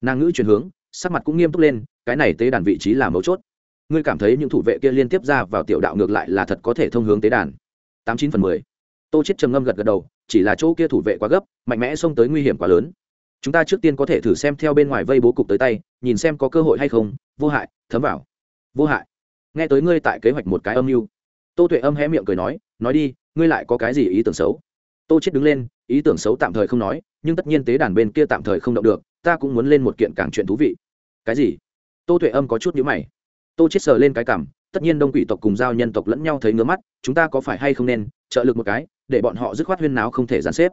nàng ngữ chuyển hướng, sắc mặt cũng nghiêm túc lên, cái này tế đàn vị trí là mấu chốt. Ngươi cảm thấy những thủ vệ kia liên tiếp ra vào tiểu đạo ngược lại là thật có thể thông hướng tế đàn. Tám chín phần mười. Tô chết trầm ngâm gật gật đầu, chỉ là chỗ kia thủ vệ quá gấp, mạnh mẽ xông tới nguy hiểm quá lớn. Chúng ta trước tiên có thể thử xem theo bên ngoài vây bố cục tới tay, nhìn xem có cơ hội hay không. Vô hại, thấm vào. Vô hại. Nghe tới ngươi tại kế hoạch một cái âm mưu. Tô tuệ âm hé miệng cười nói nói đi, ngươi lại có cái gì ý tưởng xấu? Tô chết đứng lên, ý tưởng xấu tạm thời không nói, nhưng tất nhiên tế đàn bên kia tạm thời không động được, ta cũng muốn lên một kiện càng chuyện thú vị. Cái gì? Tô tuệ âm có chút nhíu mày. Tô chết sờ lên cái cảm, tất nhiên đông quỷ tộc cùng giao nhân tộc lẫn nhau thấy ngứa mắt, chúng ta có phải hay không nên, trợ lực một cái, để bọn họ dứt khoát huyên náo không thể gián xếp.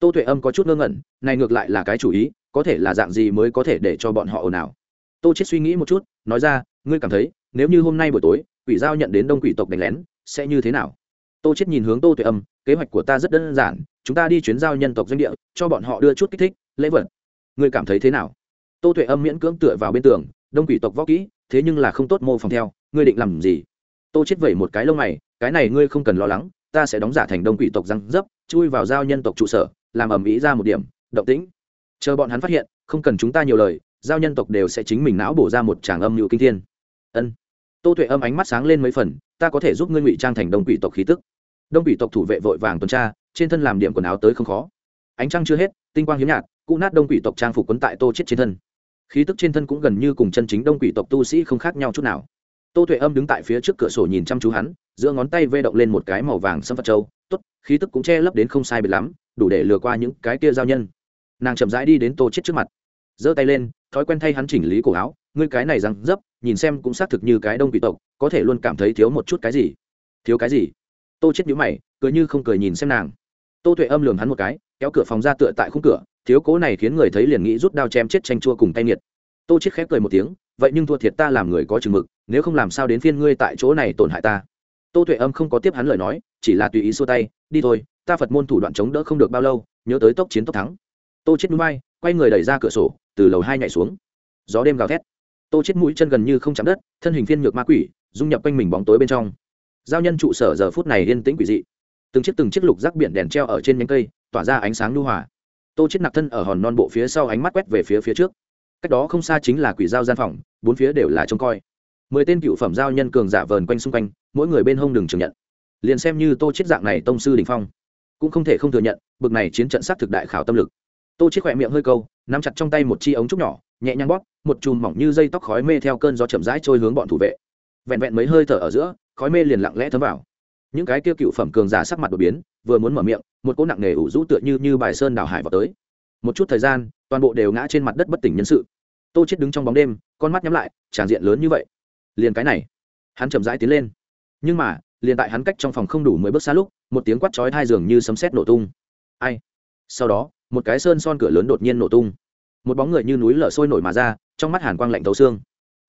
Tô tuệ âm có chút ngơ ngẩn, này ngược lại là cái chủ ý, có thể là dạng gì mới có thể để cho bọn họ ồn ào? Tô chết suy nghĩ một chút, nói ra, ngươi cảm thấy, nếu như hôm nay buổi tối, quỷ giao nhận đến đông quỷ tộc đánh lén, sẽ như thế nào? Tô chết nhìn hướng tô tuệ âm kế hoạch của ta rất đơn giản, chúng ta đi chuyến giao nhân tộc doanh địa, cho bọn họ đưa chút kích thích, lễ vật. Ngươi cảm thấy thế nào? Tô tuệ âm miễn cưỡng tựa vào bên tường, đông quỷ tộc võ kỹ, thế nhưng là không tốt mô phòng theo, ngươi định làm gì? Tô chết vẩy một cái lông mày, cái này ngươi không cần lo lắng, ta sẽ đóng giả thành đông quỷ tộc răng dấp, chui vào giao nhân tộc trụ sở, làm ầm ĩ ra một điểm, động tĩnh. Chờ bọn hắn phát hiện, không cần chúng ta nhiều lời, giao nhân tộc đều sẽ chính mình não bổ ra một tràng âm nhự kinh thiên. Ân. Tô tuệ âm ánh mắt sáng lên mấy phần, ta có thể giúp ngươi ngụy trang thành đông quỷ tộc khí tức đông quỷ tộc thủ vệ vội vàng tuần tra, trên thân làm điểm quần áo tới không khó. Ánh trăng chưa hết, tinh quang hiếm nhạt cụ nát đông quỷ tộc trang phục quấn tại tô chết trên thân. Khí tức trên thân cũng gần như cùng chân chính đông quỷ tộc tu sĩ không khác nhau chút nào. Tô tuệ âm đứng tại phía trước cửa sổ nhìn chăm chú hắn, giữa ngón tay vê động lên một cái màu vàng sâm phật châu. Tốt, khí tức cũng che lấp đến không sai biệt lắm, đủ để lừa qua những cái kia giao nhân. Nàng chậm rãi đi đến tô chết trước mặt, giơ tay lên, thói quen thay hắn chỉnh lý cổ áo. Ngươi cái này răng dấp, nhìn xem cũng xác thực như cái đông quỷ tộc, có thể luôn cảm thấy thiếu một chút cái gì. Thiếu cái gì? Tô chết nhíu mày, cười như không cười nhìn xem nàng. Tô tuệ âm lườm hắn một cái, kéo cửa phòng ra tựa tại khung cửa, thiếu cố này khiến người thấy liền nghĩ rút đao chém chết tranh chua cùng tay nghiệt. Tô chết khép cười một tiếng, vậy nhưng thua thiệt ta làm người có chừng mực, nếu không làm sao đến phiên ngươi tại chỗ này tổn hại ta. Tô tuệ âm không có tiếp hắn lời nói, chỉ là tùy ý xua tay, đi thôi, ta phật môn thủ đoạn chống đỡ không được bao lâu, nhớ tới tốc chiến tốc thắng. Tô chết núi bay, quay người đẩy ra cửa sổ, từ lầu hai nhảy xuống. Gió đêm gào thét. Tô chết mũi chân gần như không chạm đất, thân hình phiên nhược ma quỷ, dung nhập quanh mình bóng tối bên trong giao nhân trụ sở giờ phút này yên tĩnh quỷ dị. Từng chiếc từng chiếc lục rác biển đèn treo ở trên nhánh cây, tỏa ra ánh sáng nhu hòa. Tô chết nạp thân ở hòn non bộ phía sau ánh mắt quét về phía phía trước. Cách đó không xa chính là quỷ giao gian phòng, bốn phía đều là trông coi. Mười tên cựu phẩm giao nhân cường giả vờn quanh xung quanh, mỗi người bên hông đừng trường nhận. Liền xem như tô chết dạng này tông sư đình phong, cũng không thể không thừa nhận, bực này chiến trận sát thực đại khảo tâm lực. Tô chết khỏe miệng hơi câu, nắm chặt trong tay một chi ống trúc nhỏ, nhẹ nhàng bóp, một chùm mỏng như dây tóc khói mê theo cơn gió chậm rãi trôi hướng bọn thủ vệ. Vẹn vẹn mấy hơi thở ở giữa khói mê liền lặng lẽ thấm vào. Những cái kia cựu phẩm cường giả sắc mặt đột biến, vừa muốn mở miệng, một cỗ nặng nề ủ rũ tựa như như bài sơn đào hải vào tới. Một chút thời gian, toàn bộ đều ngã trên mặt đất bất tỉnh nhân sự. Tô chết đứng trong bóng đêm, con mắt nhắm lại, tràn diện lớn như vậy. Liền cái này, hắn chậm rãi tiến lên. Nhưng mà, liền tại hắn cách trong phòng không đủ mười bước xa lúc, một tiếng quát chói hai giường như sấm sét nổ tung. Ai? Sau đó, một cái sơn son cửa lớn đột nhiên nổ tung. Một bóng người như núi lở sôi nổi mà ra, trong mắt hàn quang lạnh thấu xương.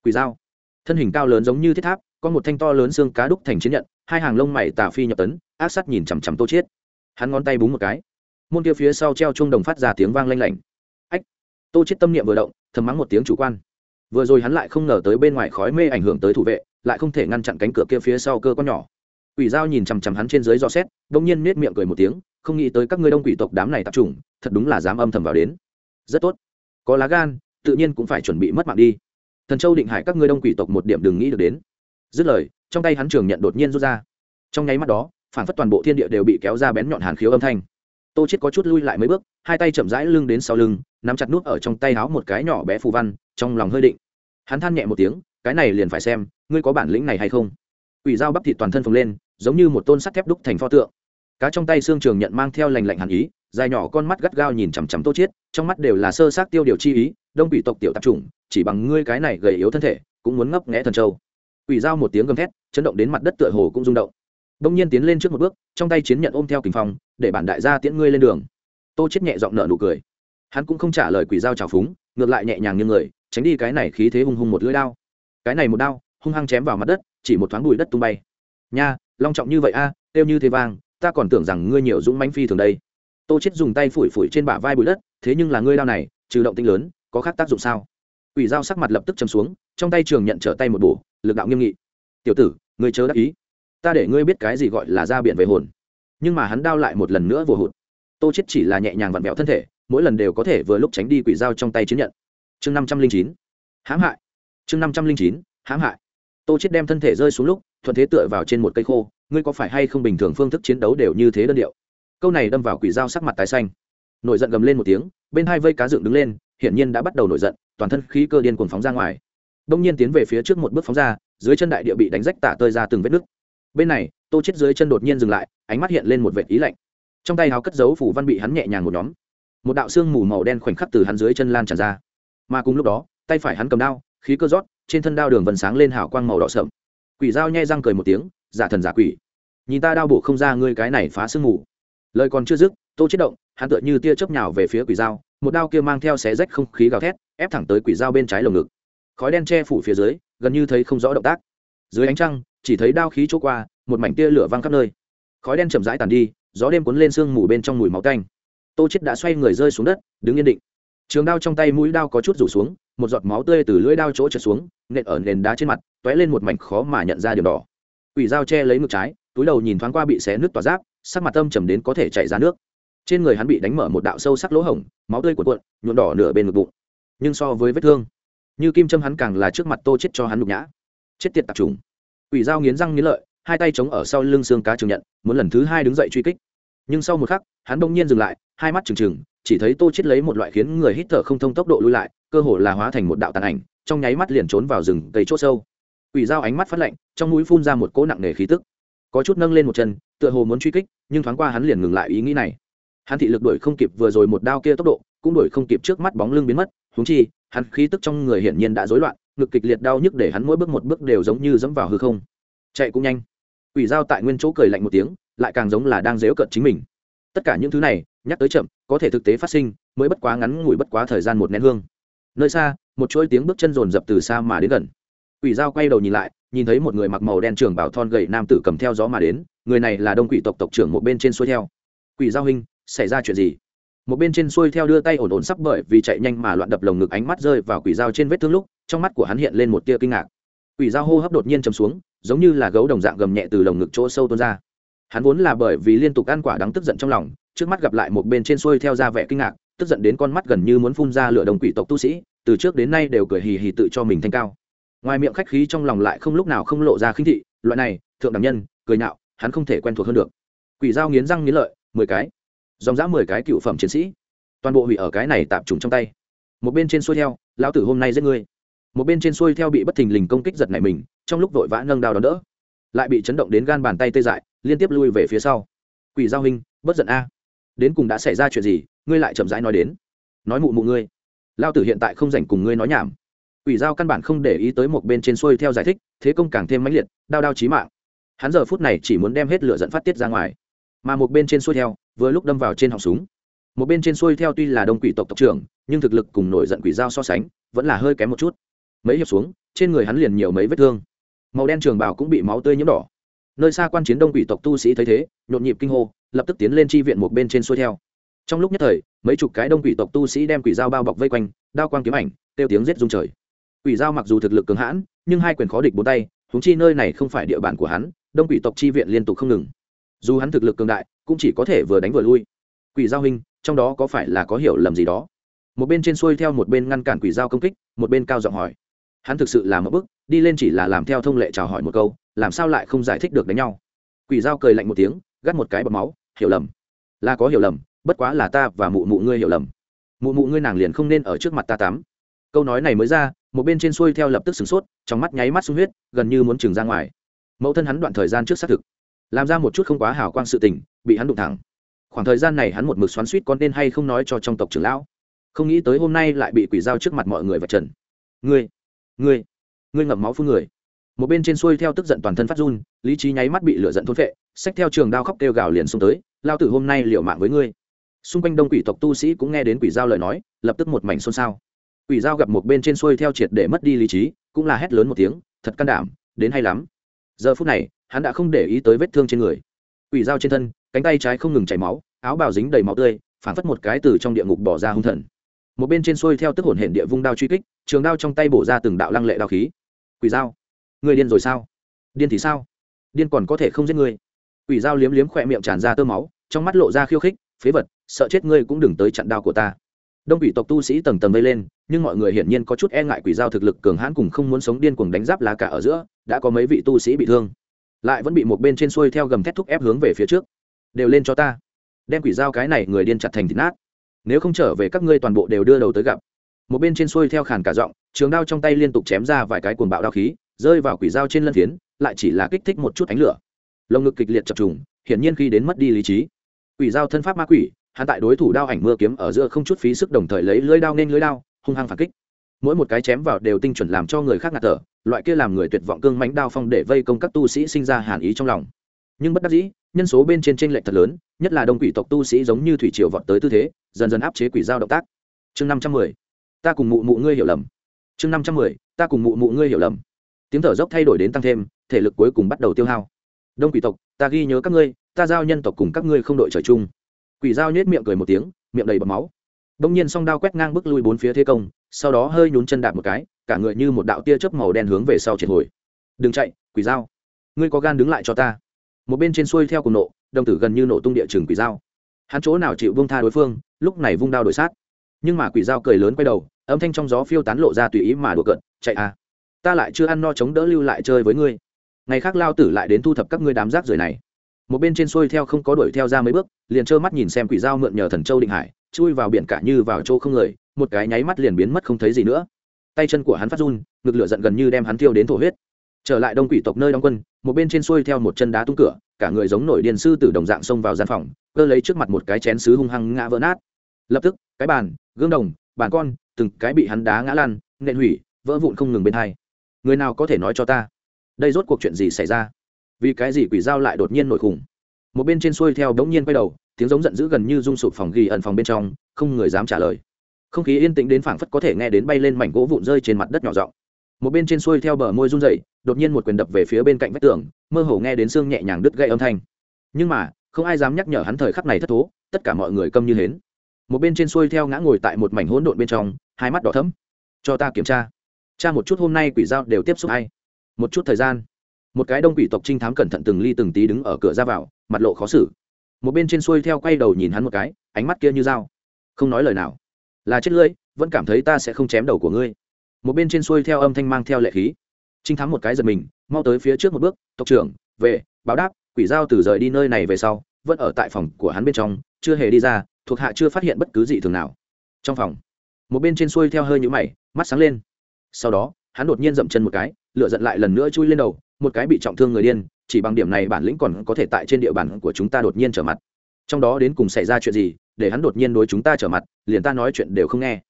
Quỷ dao. Thân hình cao lớn giống như thiết tháp có một thanh to lớn xương cá đúc thành chiến nhận, hai hàng lông mày tà phi nhập tấn, ác sắt nhìn chằm chằm tô chiết. Hắn ngón tay búng một cái. Môn kia phía sau treo chuông đồng phát ra tiếng vang lanh lảnh. Ách! Tô chiết tâm niệm vừa động, thầm mắng một tiếng chủ quan. Vừa rồi hắn lại không ngờ tới bên ngoài khói mê ảnh hưởng tới thủ vệ, lại không thể ngăn chặn cánh cửa kia phía sau cơ con nhỏ. Quỷ dao nhìn chằm chằm hắn trên dưới do xét đông nhiên nết miệng cười một tiếng, không nghĩ tới các ngươi đông quỷ tộc đám này tập trung, thật đúng là dám âm thầm vào đến. Rất tốt. Có lá gan, tự nhiên cũng phải chuẩn bị mất mạng đi. Thần châu định hải các ngươi đông quỷ tộc một điểm đừng nghĩ được đến dứt lời, trong tay hắn trường nhận đột nhiên rút ra. Trong nháy mắt đó, phản phất toàn bộ thiên địa đều bị kéo ra bén nhọn hàn khiếu âm thanh. Tô chết có chút lui lại mấy bước, hai tay chậm rãi lưng đến sau lưng, nắm chặt nút ở trong tay háo một cái nhỏ bé phù văn, trong lòng hơi định. Hắn than nhẹ một tiếng, cái này liền phải xem, ngươi có bản lĩnh này hay không? Ủy dao bắp thịt toàn thân phồng lên, giống như một tôn sắt thép đúc thành pho tượng. Cá trong tay xương trường nhận mang theo lành lạnh hàn ý, dài nhỏ con mắt gắt gao nhìn chằm chằm tô chiết, trong mắt đều là sơ sát tiêu điều chi ý, đông quỷ tộc tiểu tạp chủng, chỉ bằng ngươi cái này gầy yếu thân thể, cũng muốn ngấp nghé thần châu quỷ dao một tiếng gầm thét chấn động đến mặt đất tựa hồ cũng rung động. Đông nhiên tiến lên trước một bước trong tay chiến nhận ôm theo kình phòng, để bản đại gia tiễn ngươi lên đường. Tô chết nhẹ giọng nở nụ cười. Hắn cũng không trả lời quỷ dao trào phúng ngược lại nhẹ nhàng như người tránh đi cái này khí thế hung hung một lưỡi đao. Cái này một đao hung hăng chém vào mặt đất chỉ một thoáng bụi đất tung bay. Nha long trọng như vậy a à, như thế vang ta còn tưởng rằng ngươi nhiều dũng mãnh phi thường đây. Tô chết dùng tay phủi phủi trên bả vai bụi đất thế nhưng là ngươi đao này trừ động tinh lớn có khác tác dụng sao? Quỷ dao sắc mặt lập tức chầm xuống trong tay trường nhận trở tay một bổ lực đạo nghiêm nghị. Tiểu tử, ngươi chớ đắc ý. Ta để ngươi biết cái gì gọi là ra biển về hồn. Nhưng mà hắn đao lại một lần nữa vừa hụt. Tô chết chỉ là nhẹ nhàng vặn vẹo thân thể, mỗi lần đều có thể vừa lúc tránh đi quỷ dao trong tay chiến nhận. Chương năm trăm linh chín. Hãm hại. Chương năm trăm linh chín. Hãm hại. Tô chết đem thân thể rơi xuống lúc, thuận thế tựa vào trên một cây khô, ngươi có phải hay không bình thường phương thức chiến đấu đều như thế đơn điệu? Câu này đâm vào quỷ dao sắc mặt tái xanh. Nổi giận gầm lên một tiếng, bên hai vây cá dựng đứng lên, hiển nhiên đã bắt đầu nổi giận, toàn thân khí cơ điên cuồng phóng ra ngoài đông nhiên tiến về phía trước một bước phóng ra, dưới chân đại địa bị đánh rách tả tơi ra từng vết nứt. Bên này, tô chết dưới chân đột nhiên dừng lại, ánh mắt hiện lên một vệt ý lạnh. Trong tay háo cất giấu phủ văn bị hắn nhẹ nhàng một nhóm. Một đạo xương mù màu đen khoảnh khắc từ hắn dưới chân lan tràn ra. Mà cùng lúc đó, tay phải hắn cầm đao, khí cơ rót, trên thân đao đường vần sáng lên hào quang màu đỏ sậm quỷ dao nhai răng cười một tiếng, giả thần giả quỷ, nhìn ta đao bổ không ra ngươi cái này phá sương mù. Lời còn chưa dứt, tô chết động, hắn tựa như tia chớp nhào về phía quỷ dao một đao kia mang theo xé rách không khí gào thét, ép thẳng tới quỷ dao bên trái lồng ngực khói đen che phủ phía dưới, gần như thấy không rõ động tác. Dưới ánh trăng, chỉ thấy đao khí chỗ qua, một mảnh tia lửa văng khắp nơi. Khói đen chậm rãi tàn đi, gió đêm cuốn lên sương mù bên trong mùi máu tanh. Tô chết đã xoay người rơi xuống đất, đứng yên định. Trường đao trong tay mũi đao có chút rủ xuống, một giọt máu tươi từ lưỡi đao chỗ trượt xuống, nện ở nền đá trên mặt, tóe lên một mảnh khó mà nhận ra điểm đỏ. Quỷ dao che lấy ngực trái, túi đầu nhìn thoáng qua bị xé nước tỏa giáp, sắc mặt tâm trầm đến có thể chảy ra nước. Trên người hắn bị đánh mở một đạo sâu sắc lỗ hổng, máu tươi cuộn cuộn, nhuộm đỏ nửa bên ngực bụng. Nhưng so với vết thương như kim châm hắn càng là trước mặt tô chết cho hắn nhục nhã. Chết tiệt tạp trùng. Quỷ dao nghiến răng nghiến lợi, hai tay chống ở sau lưng xương cá trường nhận, muốn lần thứ hai đứng dậy truy kích. Nhưng sau một khắc, hắn đông nhiên dừng lại, hai mắt trừng trừng, chỉ thấy tô chết lấy một loại khiến người hít thở không thông tốc độ lui lại, cơ hồ là hóa thành một đạo tàn ảnh, trong nháy mắt liền trốn vào rừng cây chỗ sâu. Quỷ dao ánh mắt phát lạnh, trong mũi phun ra một cỗ nặng nề khí tức. Có chút nâng lên một chân, tựa hồ muốn truy kích, nhưng thoáng qua hắn liền ngừng lại ý nghĩ này. Hắn thị lực đuổi không kịp vừa rồi một đao kia tốc độ, cũng đuổi không kịp trước mắt bóng lưng biến mất, huống chi hắn khí tức trong người hiển nhiên đã rối loạn, ngực kịch liệt đau nhức để hắn mỗi bước một bước đều giống như dẫm vào hư không. Chạy cũng nhanh. Quỷ dao tại nguyên chỗ cười lạnh một tiếng, lại càng giống là đang dếu cận chính mình. Tất cả những thứ này, nhắc tới chậm, có thể thực tế phát sinh, mới bất quá ngắn ngủi bất quá thời gian một nén hương. Nơi xa, một chuỗi tiếng bước chân rồn rập từ xa mà đến gần. Quỷ dao quay đầu nhìn lại, nhìn thấy một người mặc màu đen trường bảo thon gậy nam tử cầm theo gió mà đến, người này là đông quỷ tộc tộc trưởng một bên trên xuôi theo. Quỷ giao hình xảy ra chuyện gì? Một bên trên xuôi theo đưa tay ổn ổn sắp bởi vì chạy nhanh mà loạn đập lồng ngực ánh mắt rơi vào quỷ dao trên vết thương lúc, trong mắt của hắn hiện lên một tia kinh ngạc. Quỷ dao hô hấp đột nhiên chầm xuống, giống như là gấu đồng dạng gầm nhẹ từ lồng ngực chỗ sâu tuôn ra. Hắn vốn là bởi vì liên tục ăn quả đắng tức giận trong lòng, trước mắt gặp lại một bên trên xuôi theo ra vẻ kinh ngạc, tức giận đến con mắt gần như muốn phun ra lửa đồng quỷ tộc tu sĩ, từ trước đến nay đều cười hì hì tự cho mình thanh cao. Ngoài miệng khách khí trong lòng lại không lúc nào không lộ ra khinh thị, loại này, thượng đẳng nhân, cười nhạo, hắn không thể quen thuộc hơn được. Quỷ dao nghiến răng nghiến lợi, mười cái dòng dã mười cái cựu phẩm chiến sĩ. Toàn bộ hủy ở cái này tạm trùng trong tay. Một bên trên xuôi theo, lão tử hôm nay giết ngươi. Một bên trên xuôi theo bị bất thình lình công kích giật này mình, trong lúc vội vã nâng đao đón đỡ. Lại bị chấn động đến gan bàn tay tê dại, liên tiếp lui về phía sau. Quỷ giao hình bất giận a. Đến cùng đã xảy ra chuyện gì, ngươi lại chậm rãi nói đến. Nói mụ mụ ngươi. Lao tử hiện tại không rảnh cùng ngươi nói nhảm. Quỷ giao căn bản không để ý tới một bên trên xuôi theo giải thích, thế công càng thêm mãnh liệt, đao đao chí mạng. Hắn giờ phút này chỉ muốn đem hết lửa dẫn phát tiết ra ngoài. Mà một bên trên xuôi theo vừa lúc đâm vào trên họng súng. Một bên trên xuôi theo tuy là đông quỷ tộc tộc trưởng, nhưng thực lực cùng nổi giận quỷ dao so sánh, vẫn là hơi kém một chút. Mấy hiệp xuống, trên người hắn liền nhiều mấy vết thương. Màu đen trường bảo cũng bị máu tươi nhiễm đỏ. Nơi xa quan chiến đông quỷ tộc tu sĩ thấy thế, nhộn nhịp kinh hô, lập tức tiến lên chi viện một bên trên xuôi theo. Trong lúc nhất thời, mấy chục cái đông quỷ tộc tu sĩ đem quỷ dao bao bọc vây quanh, đao quang kiếm ảnh, kêu tiếng giết rung trời. Quỷ dao mặc dù thực lực cường hãn, nhưng hai quyền khó địch bốn tay húng chi nơi này không phải địa bàn của hắn, đông quỷ tộc chi viện liên tục không ngừng. Dù hắn thực lực cường đại cũng chỉ có thể vừa đánh vừa lui. Quỷ giao hình trong đó có phải là có hiểu lầm gì đó? Một bên trên xuôi theo một bên ngăn cản quỷ giao công kích, một bên cao giọng hỏi. Hắn thực sự là một bức, đi lên chỉ là làm theo thông lệ chào hỏi một câu, làm sao lại không giải thích được đánh nhau? Quỷ giao cười lạnh một tiếng, gắt một cái bọc máu, hiểu lầm. Là có hiểu lầm, bất quá là ta và mụ mụ ngươi hiểu lầm. Mụ mụ ngươi nàng liền không nên ở trước mặt ta tắm. Câu nói này mới ra, một bên trên xuôi theo lập tức sửng sốt, trong mắt nháy mắt sung huyết, gần như muốn trừng ra ngoài. Mẫu thân hắn đoạn thời gian trước xác thực làm ra một chút không quá hào quang sự tình, bị hắn đụng thẳng. Khoảng thời gian này hắn một mực xoắn suýt con nên hay không nói cho trong tộc trưởng lão. Không nghĩ tới hôm nay lại bị quỷ dao trước mặt mọi người và trần. Ngươi ngươi ngươi ngậm máu phương người. Một bên trên xuôi theo tức giận toàn thân phát run, lý trí nháy mắt bị lửa giận thôn phệ, xách theo trường đao khóc kêu gào liền xông tới lao tử hôm nay liệu mạng với ngươi. Xung quanh đông quỷ tộc tu sĩ cũng nghe đến quỷ giao lời nói, lập tức một mảnh xôn xao. Quỷ giao gặp một bên trên xuôi theo triệt để mất đi lý trí, cũng là hét lớn một tiếng, thật can đảm, đến hay lắm. Giờ phút này hắn đã không để ý tới vết thương trên người. Quỷ dao trên thân, cánh tay trái không ngừng chảy máu, áo bào dính đầy máu tươi phản phất một cái từ trong địa ngục bỏ ra hung thần. Một bên trên xuôi theo tức hồn hển địa vung đao truy kích, trường đao trong tay bổ ra từng đạo lăng lệ đao khí. Quỷ dao, người điên rồi sao? Điên thì sao? Điên còn có thể không giết người. Quỷ dao liếm liếm khỏe miệng tràn ra tơ máu, trong mắt lộ ra khiêu khích, phế vật, sợ chết ngươi cũng đừng tới chặn đao của ta. Đông quỷ tộc tu sĩ tầng tầng vây lên, nhưng mọi người hiển nhiên có chút e ngại quỷ dao thực lực cường hãn cùng không muốn sống điên cuồng đánh giáp lá cả ở giữa, đã có mấy vị tu sĩ bị thương lại vẫn bị một bên trên xuôi theo gầm thét thúc ép hướng về phía trước. Đều lên cho ta. Đem quỷ dao cái này người điên chặt thành thịt nát. Nếu không trở về các ngươi toàn bộ đều đưa đầu tới gặp. Một bên trên xuôi theo khàn cả giọng, trường đao trong tay liên tục chém ra vài cái cuồng bạo đao khí, rơi vào quỷ dao trên lân phiến, lại chỉ là kích thích một chút ánh lửa. Lồng ngực kịch liệt chập trùng, hiển nhiên khi đến mất đi lý trí. Quỷ dao thân pháp ma quỷ, hắn tại đối thủ đao ảnh mưa kiếm ở giữa không chút phí sức đồng thời lấy lưỡi đao nên lưỡi đao, hung hăng phản kích mỗi một cái chém vào đều tinh chuẩn làm cho người khác ngạt thở, loại kia làm người tuyệt vọng cương mánh đao phong để vây công các tu sĩ sinh ra hàn ý trong lòng. Nhưng bất đắc dĩ, nhân số bên trên tranh lệch thật lớn, nhất là đông quỷ tộc tu sĩ giống như thủy triều vọt tới tư thế, dần dần áp chế quỷ giao động tác. Chương năm trăm mười, ta cùng mụ mụ ngươi hiểu lầm. Chương năm trăm mười, ta cùng mụ mụ ngươi hiểu lầm. Tiếng thở dốc thay đổi đến tăng thêm, thể lực cuối cùng bắt đầu tiêu hao. Đông quỷ tộc, ta ghi nhớ các ngươi, ta giao nhân tộc cùng các ngươi không đội trời chung. Quỷ giao nhếch miệng cười một tiếng, miệng đầy bọc máu. Đông nhiên song đao quét ngang bước lui bốn phía thế công sau đó hơi nhún chân đạp một cái, cả người như một đạo tia chớp màu đen hướng về sau triệt hồi. Đừng chạy, quỷ dao. Ngươi có gan đứng lại cho ta. Một bên trên xuôi theo cùng nộ, đồng tử gần như nổ tung địa trường quỷ dao. Hắn chỗ nào chịu vung tha đối phương, lúc này vung đao đổi sát. Nhưng mà quỷ dao cười lớn quay đầu, âm thanh trong gió phiêu tán lộ ra tùy ý mà đùa cận chạy à ta lại chưa ăn no chống đỡ lưu lại chơi với ngươi. Ngày khác lao tử lại đến thu thập các ngươi đám rác rưởi này. Một bên trên xuôi theo không có đuổi theo ra mấy bước, liền trơ mắt nhìn xem quỷ dao mượn nhờ thần châu định hải chui vào biển cả như vào chỗ không người, một cái nháy mắt liền biến mất không thấy gì nữa. Tay chân của hắn phát run, ngực lửa giận gần như đem hắn thiêu đến thổ huyết. Trở lại đông quỷ tộc nơi đóng quân, một bên trên xuôi theo một chân đá tung cửa, cả người giống nổi điền sư tử đồng dạng xông vào gian phòng, cơ lấy trước mặt một cái chén sứ hung hăng ngã vỡ nát. Lập tức, cái bàn, gương đồng, bàn con, từng cái bị hắn đá ngã lan nện hủy, vỡ vụn không ngừng bên hai. Người nào có thể nói cho ta? Đây rốt cuộc chuyện gì xảy ra? Vì cái gì quỷ dao lại đột nhiên nổi khủng? Một bên trên xuôi theo đống nhiên quay đầu tiếng giống giận dữ gần như rung sụp phòng ghi ẩn phòng bên trong, không người dám trả lời. Không khí yên tĩnh đến phảng phất có thể nghe đến bay lên mảnh gỗ vụn rơi trên mặt đất nhỏ giọng. Một bên trên xuôi theo bờ môi run rẩy, đột nhiên một quyền đập về phía bên cạnh vách tường, mơ hồ nghe đến xương nhẹ nhàng đứt gây âm thanh. Nhưng mà, không ai dám nhắc nhở hắn thời khắc này thất thố, tất cả mọi người câm như hến. Một bên trên xuôi theo ngã ngồi tại một mảnh hỗn độn bên trong, hai mắt đỏ thẫm. Cho ta kiểm tra. Cha một chút hôm nay quỷ dao đều tiếp xúc hay một chút thời gian. Một cái đông quỷ tộc trinh thám cẩn thận từng ly từng tí đứng ở cửa ra vào, mặt lộ khó xử một bên trên xuôi theo quay đầu nhìn hắn một cái, ánh mắt kia như dao. Không nói lời nào. Là chết lưỡi, vẫn cảm thấy ta sẽ không chém đầu của ngươi. Một bên trên xuôi theo âm thanh mang theo lệ khí. Trinh thám một cái giật mình, mau tới phía trước một bước, tộc trưởng, về, báo đáp, quỷ giao từ rời đi nơi này về sau, vẫn ở tại phòng của hắn bên trong, chưa hề đi ra, thuộc hạ chưa phát hiện bất cứ gì thường nào. Trong phòng, một bên trên xuôi theo hơi nhũ mày, mắt sáng lên. Sau đó, hắn đột nhiên dậm chân một cái lựa giận lại lần nữa chui lên đầu, một cái bị trọng thương người điên chỉ bằng điểm này bản lĩnh còn có thể tại trên địa bàn của chúng ta đột nhiên trở mặt. Trong đó đến cùng xảy ra chuyện gì, để hắn đột nhiên đối chúng ta trở mặt, liền ta nói chuyện đều không nghe.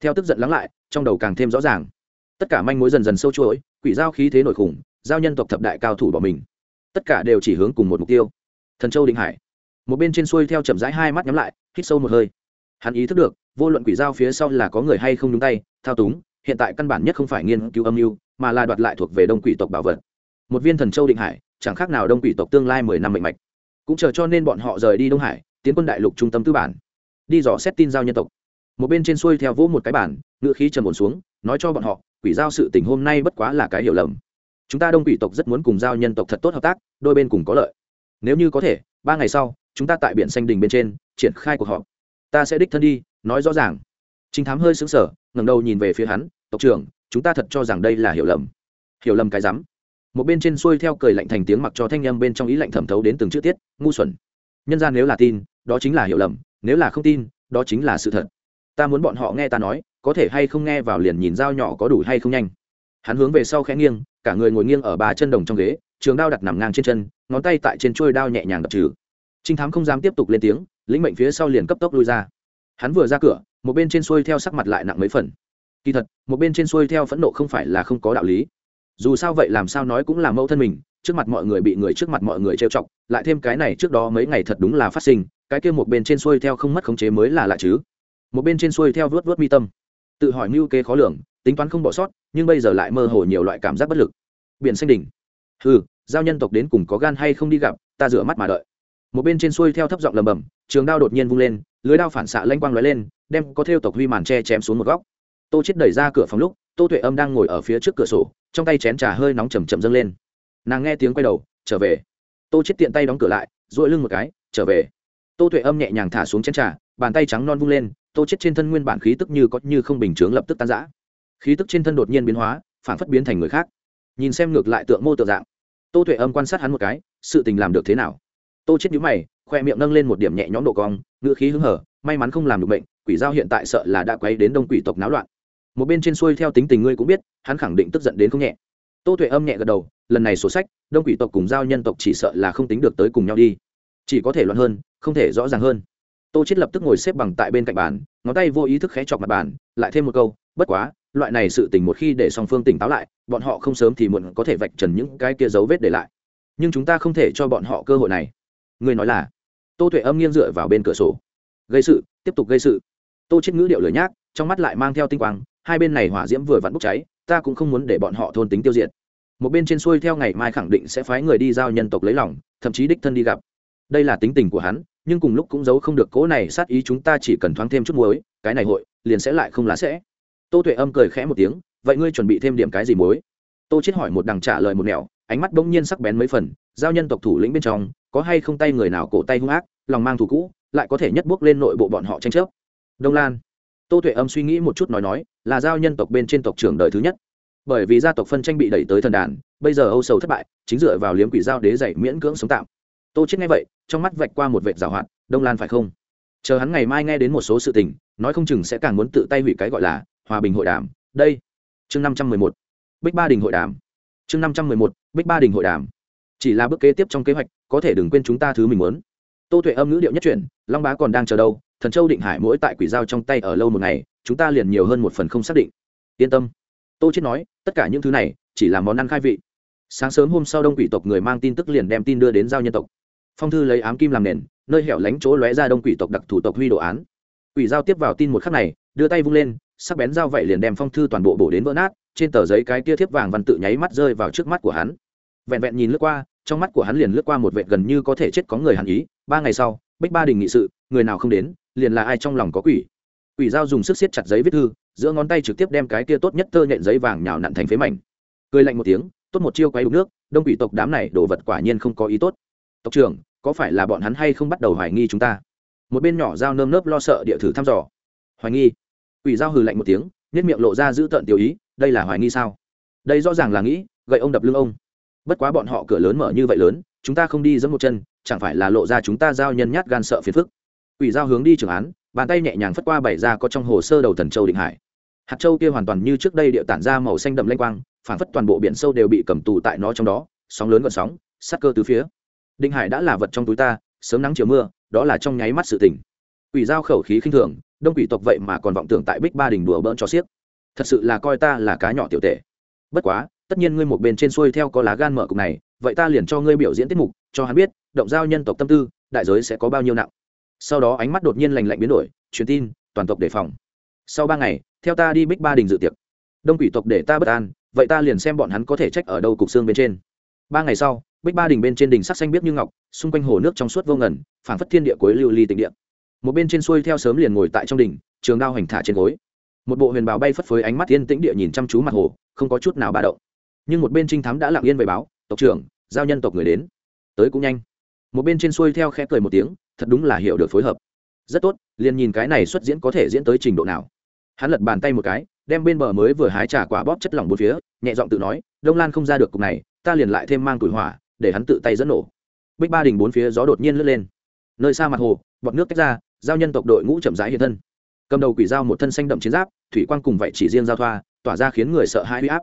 Theo tức giận lắng lại, trong đầu càng thêm rõ ràng. Tất cả manh mối dần dần sâu chuỗi, quỷ giao khí thế nổi khủng, giao nhân tộc thập đại cao thủ bỏ mình. Tất cả đều chỉ hướng cùng một mục tiêu. Thần châu định hải. Một bên trên xuôi theo chậm rãi hai mắt nhắm lại, hít sâu một hơi. Hắn ý thức được, vô luận quỷ giao phía sau là có người hay không đúng tay, thao túng, hiện tại căn bản nhất không phải nghiên cứu âm mưu, mà là đoạt lại thuộc về đông quỷ tộc bảo vật. Một viên thần châu định hải chẳng khác nào đông quỷ tộc tương lai mười năm mệnh mạch. Cũng chờ cho nên bọn họ rời đi đông hải, tiến quân đại lục trung tâm tư bản. Đi dò xét tin giao nhân tộc. Một bên trên xuôi theo vỗ một cái bản ngựa khí trầm ổn xuống, nói cho bọn họ, quỷ giao sự tình hôm nay bất quá là cái hiểu lầm. Chúng ta đông quỷ tộc rất muốn cùng giao nhân tộc thật tốt hợp tác, đôi bên cùng có lợi. Nếu như có thể, ba ngày sau, chúng ta tại biển xanh đình bên trên, triển khai cuộc họp. Ta sẽ đích thân đi, nói rõ ràng. Trinh thám hơi xứng sở ngẩng đầu nhìn về phía hắn, tộc trưởng, chúng ta thật cho rằng đây là hiểu lầm. Hiểu lầm cái rắm? Một bên trên xuôi theo cười lạnh thành tiếng mặc cho thanh â m bên trong ý lạnh thẩm thấu đến từng chữ tiết, ngu xuẩn. Nhân ra nếu là tin, đó chính là hiểu lầm, nếu là không tin, đó chính là sự thật. Ta muốn bọn họ nghe ta nói, có thể hay không nghe vào liền nhìn dao nhỏ có đủ hay không nhanh. Hắn hướng về sau khẽ nghiêng, cả người ngồi nghiêng ở ba chân đồng trong ghế, trường đao đặt nằm ngang trên chân, ngón tay tại trên trôi đao nhẹ nhàng đập trừ. Trinh thám không dám tiếp tục lên tiếng, lĩnh mệnh phía sau liền cấp tốc lui ra. Hắn vừa ra cửa, một bên trên xuôi theo sắc mặt lại nặng mấy phần. Kỳ thật, một bên trên xuôi theo phẫn nộ không phải là không có đạo lý dù sao vậy làm sao nói cũng là mẫu thân mình, trước mặt mọi người bị người trước mặt mọi người trêu chọc, lại thêm cái này trước đó mấy ngày thật đúng là phát sinh, cái kia một bên trên xuôi theo không mất khống chế mới là lạ chứ. Một bên trên xuôi theo vớt vớt mi tâm. Tự hỏi mưu kế khó lường, tính toán không bỏ sót, nhưng bây giờ lại mơ hồ nhiều loại cảm giác bất lực. Biển xanh đỉnh. Ừ giao nhân tộc đến cùng có gan hay không đi gặp, ta rửa mắt mà đợi. Một bên trên xuôi theo thấp giọng lầm bầm, trường đao đột nhiên vung lên, lưới đao phản xạ lanh quang lóe lên, đem có theo tộc huy màn tre chém xuống một góc. Tô chết đẩy ra cửa phòng lúc tô tuệ âm đang ngồi ở phía trước cửa sổ, trong tay chén trà hơi nóng chầm chầm dâng lên. Nàng nghe tiếng quay đầu, trở về. Tô chết tiện tay đóng cửa lại dội lưng một cái, trở về. Tô tuệ âm nhẹ nhàng thả xuống chén trà, bàn tay trắng non vung lên, tô chết trên thân nguyên bản khí tức như có như không bình chướng lập tức tan rã. Khí tức trên thân đột nhiên biến hóa, phản phất biến thành người khác. Nhìn xem ngược lại tượng mô tượng dạng. Tô tuệ âm quan sát hắn một cái, sự tình làm được thế nào? Tô chết nhíu mày, khoe miệng nâng lên một điểm nhẹ nhõm độ cong ngựa khí hứng hở, may mắn không làm được bệnh, quỷ giao hiện tại sợ là đã quấy đến đông quỷ tộc náo loạn một bên trên xuôi theo tính tình ngươi cũng biết, hắn khẳng định tức giận đến không nhẹ. Tô tuệ âm nhẹ gật đầu, lần này sổ sách, đông quỷ tộc cùng giao nhân tộc chỉ sợ là không tính được tới cùng nhau đi. Chỉ có thể loạn hơn, không thể rõ ràng hơn. Tô chết lập tức ngồi xếp bằng tại bên cạnh bàn, ngón tay vô ý thức khẽ chọc mặt bàn, lại thêm một câu, bất quá, loại này sự tình một khi để song phương tỉnh táo lại, bọn họ không sớm thì muộn có thể vạch trần những cái kia dấu vết để lại. Nhưng chúng ta không thể cho bọn họ cơ hội này. Người nói là? Tô tuệ âm nghiêng dựa vào bên cửa sổ. Gây sự, tiếp tục gây sự. Tô chết ngữ điệu lửa nhác, trong mắt lại mang theo tinh quang hai bên này hỏa diễm vừa vặn bốc cháy, ta cũng không muốn để bọn họ thôn tính tiêu diệt. Một bên trên xuôi theo ngày mai khẳng định sẽ phái người đi giao nhân tộc lấy lòng, thậm chí đích thân đi gặp. Đây là tính tình của hắn, nhưng cùng lúc cũng giấu không được cố này sát ý chúng ta chỉ cần thoáng thêm chút muối, cái này hội, liền sẽ lại không lá sẽ. Tô tuệ âm cười khẽ một tiếng, vậy ngươi chuẩn bị thêm điểm cái gì muối? Tô chết hỏi một đằng trả lời một nẻo, ánh mắt bỗng nhiên sắc bén mấy phần, giao nhân tộc thủ lĩnh bên trong, có hay không tay người nào cổ tay hung ác, lòng mang thù cũ, lại có thể nhất bước lên nội bộ bọn họ tranh chấp? Đông lan tô tuệ âm suy nghĩ một chút nói nói, là giao nhân tộc bên trên tộc trưởng đời thứ nhất. Bởi vì gia tộc phân tranh bị đẩy tới thần đàn, bây giờ âu sầu thất bại, chính dựa vào liếm quỷ giao đế dạy miễn cưỡng sống tạm. Tô chết nghe vậy, trong mắt vạch qua một vệt rào hoạt, đông lan phải không? Chờ hắn ngày mai nghe đến một số sự tình, nói không chừng sẽ càng muốn tự tay hủy cái gọi là hòa bình hội đàm. Đây, chương năm trăm mười một, bích ba đình hội đàm. Chương năm trăm mười một, bích ba đình hội đàm. Chỉ là bước kế tiếp trong kế hoạch, có thể đừng quên chúng ta thứ mình muốn. Tô tuệ âm ngữ điệu nhất chuyển, long bá còn đang chờ đâu? Thần châu định hải mỗi tại quỷ giao trong tay ở lâu một ngày, chúng ta liền nhiều hơn một phần không xác định. Yên tâm. Tô chết nói, tất cả những thứ này chỉ là món ăn khai vị. Sáng sớm hôm sau đông quỷ tộc người mang tin tức liền đem tin đưa đến giao nhân tộc. Phong thư lấy ám kim làm nền, nơi hẻo lánh chỗ lóe ra đông quỷ tộc đặc thủ tộc huy đồ án. Quỷ giao tiếp vào tin một khắc này, đưa tay vung lên, sắc bén dao vậy liền đem phong thư toàn bộ bổ đến vỡ nát, trên tờ giấy cái kia thiếp vàng văn tự nháy mắt rơi vào trước mắt của hắn. Vẹn vẹn nhìn lướt qua, trong mắt của hắn liền lướt qua một vệt gần như có thể chết có người hàn ý. Ba ngày sau, bích ba đình nghị sự, người nào không đến liền là ai trong lòng có quỷ. Quỷ dao dùng sức siết chặt giấy viết thư, giữa ngón tay trực tiếp đem cái kia tốt nhất tơ nhện giấy vàng nhào nặn thành phế mảnh. Cười lạnh một tiếng, tốt một chiêu quay đục nước, đông quỷ tộc đám này đồ vật quả nhiên không có ý tốt. Tộc trưởng, có phải là bọn hắn hay không bắt đầu hoài nghi chúng ta? Một bên nhỏ dao nơm nớp lo sợ địa thử thăm dò. Hoài nghi. Quỷ dao hừ lạnh một tiếng nhất miệng lộ ra giữ tợn tiểu ý, đây là hoài nghi sao? Đây rõ ràng là nghĩ, gậy ông đập lưng ông. Bất quá bọn họ cửa lớn mở như vậy lớn, chúng ta không đi dẫn một chân, chẳng phải là lộ ra chúng ta giao nhân nhát gan sợ phiền phức ủy giao hướng đi trưởng án, bàn tay nhẹ nhàng phất qua bảy ra có trong hồ sơ đầu thần châu định hải. Hạt châu kia hoàn toàn như trước đây điệu tản ra màu xanh đậm lênh quang phản phất toàn bộ biển sâu đều bị cầm tù tại nó trong đó, sóng lớn gần sóng, sát cơ từ phía. Định hải đã là vật trong túi ta, sớm nắng chiều mưa, đó là trong nháy mắt sự tỉnh. quỷ giao khẩu khí khinh thường, đông quỷ tộc vậy mà còn vọng tưởng tại bích ba đình đùa bỡn cho xiếc. Thật sự là coi ta là cá nhỏ tiểu tệ. Bất quá, tất nhiên ngươi một bên trên xuôi theo có lá gan mở cục này, vậy ta liền cho ngươi biểu diễn tiết mục, cho hắn biết, động giao nhân tộc tâm tư, đại giới sẽ có bao nhiêu nặng sau đó ánh mắt đột nhiên lành lạnh biến đổi, truyền tin, toàn tộc đề phòng. Sau ba ngày, theo ta đi bích ba đình dự tiệc. Đông quỷ tộc để ta bất an, vậy ta liền xem bọn hắn có thể trách ở đâu cục xương bên trên. Ba ngày sau, bích ba đình bên trên đỉnh sắc xanh biết như ngọc, xung quanh hồ nước trong suốt vô ngần, phảng phất thiên địa cuối lưu ly tịnh địa. Một bên trên xuôi theo sớm liền ngồi tại trong đỉnh trường đao hành thả trên gối. Một bộ huyền bào bay phất phới ánh mắt thiên tĩnh địa nhìn chăm chú mặt hồ, không có chút nào ba động. Nhưng một bên trinh thám đã lặng yên về báo, tộc trưởng, giao nhân tộc người đến. Tới cũng nhanh. Một bên trên xuôi theo khẽ cười một tiếng thật đúng là hiểu được phối hợp. Rất tốt liền nhìn cái này xuất diễn có thể diễn tới trình độ nào. Hắn lật bàn tay một cái đem bên bờ mới vừa hái trà quả bóp chất lỏng bốn phía nhẹ giọng tự nói đông lan không ra được cục này ta liền lại thêm mang tuổi hỏa để hắn tự tay dẫn nổ. Bích ba đình bốn phía gió đột nhiên lướt lên. Nơi xa mặt hồ bọt nước tách ra giao nhân tộc đội ngũ chậm rãi hiện thân. Cầm đầu quỷ dao một thân xanh đậm chiến giáp thủy quang cùng vậy chỉ riêng giao thoa tỏa ra khiến người sợ hãi huy áp.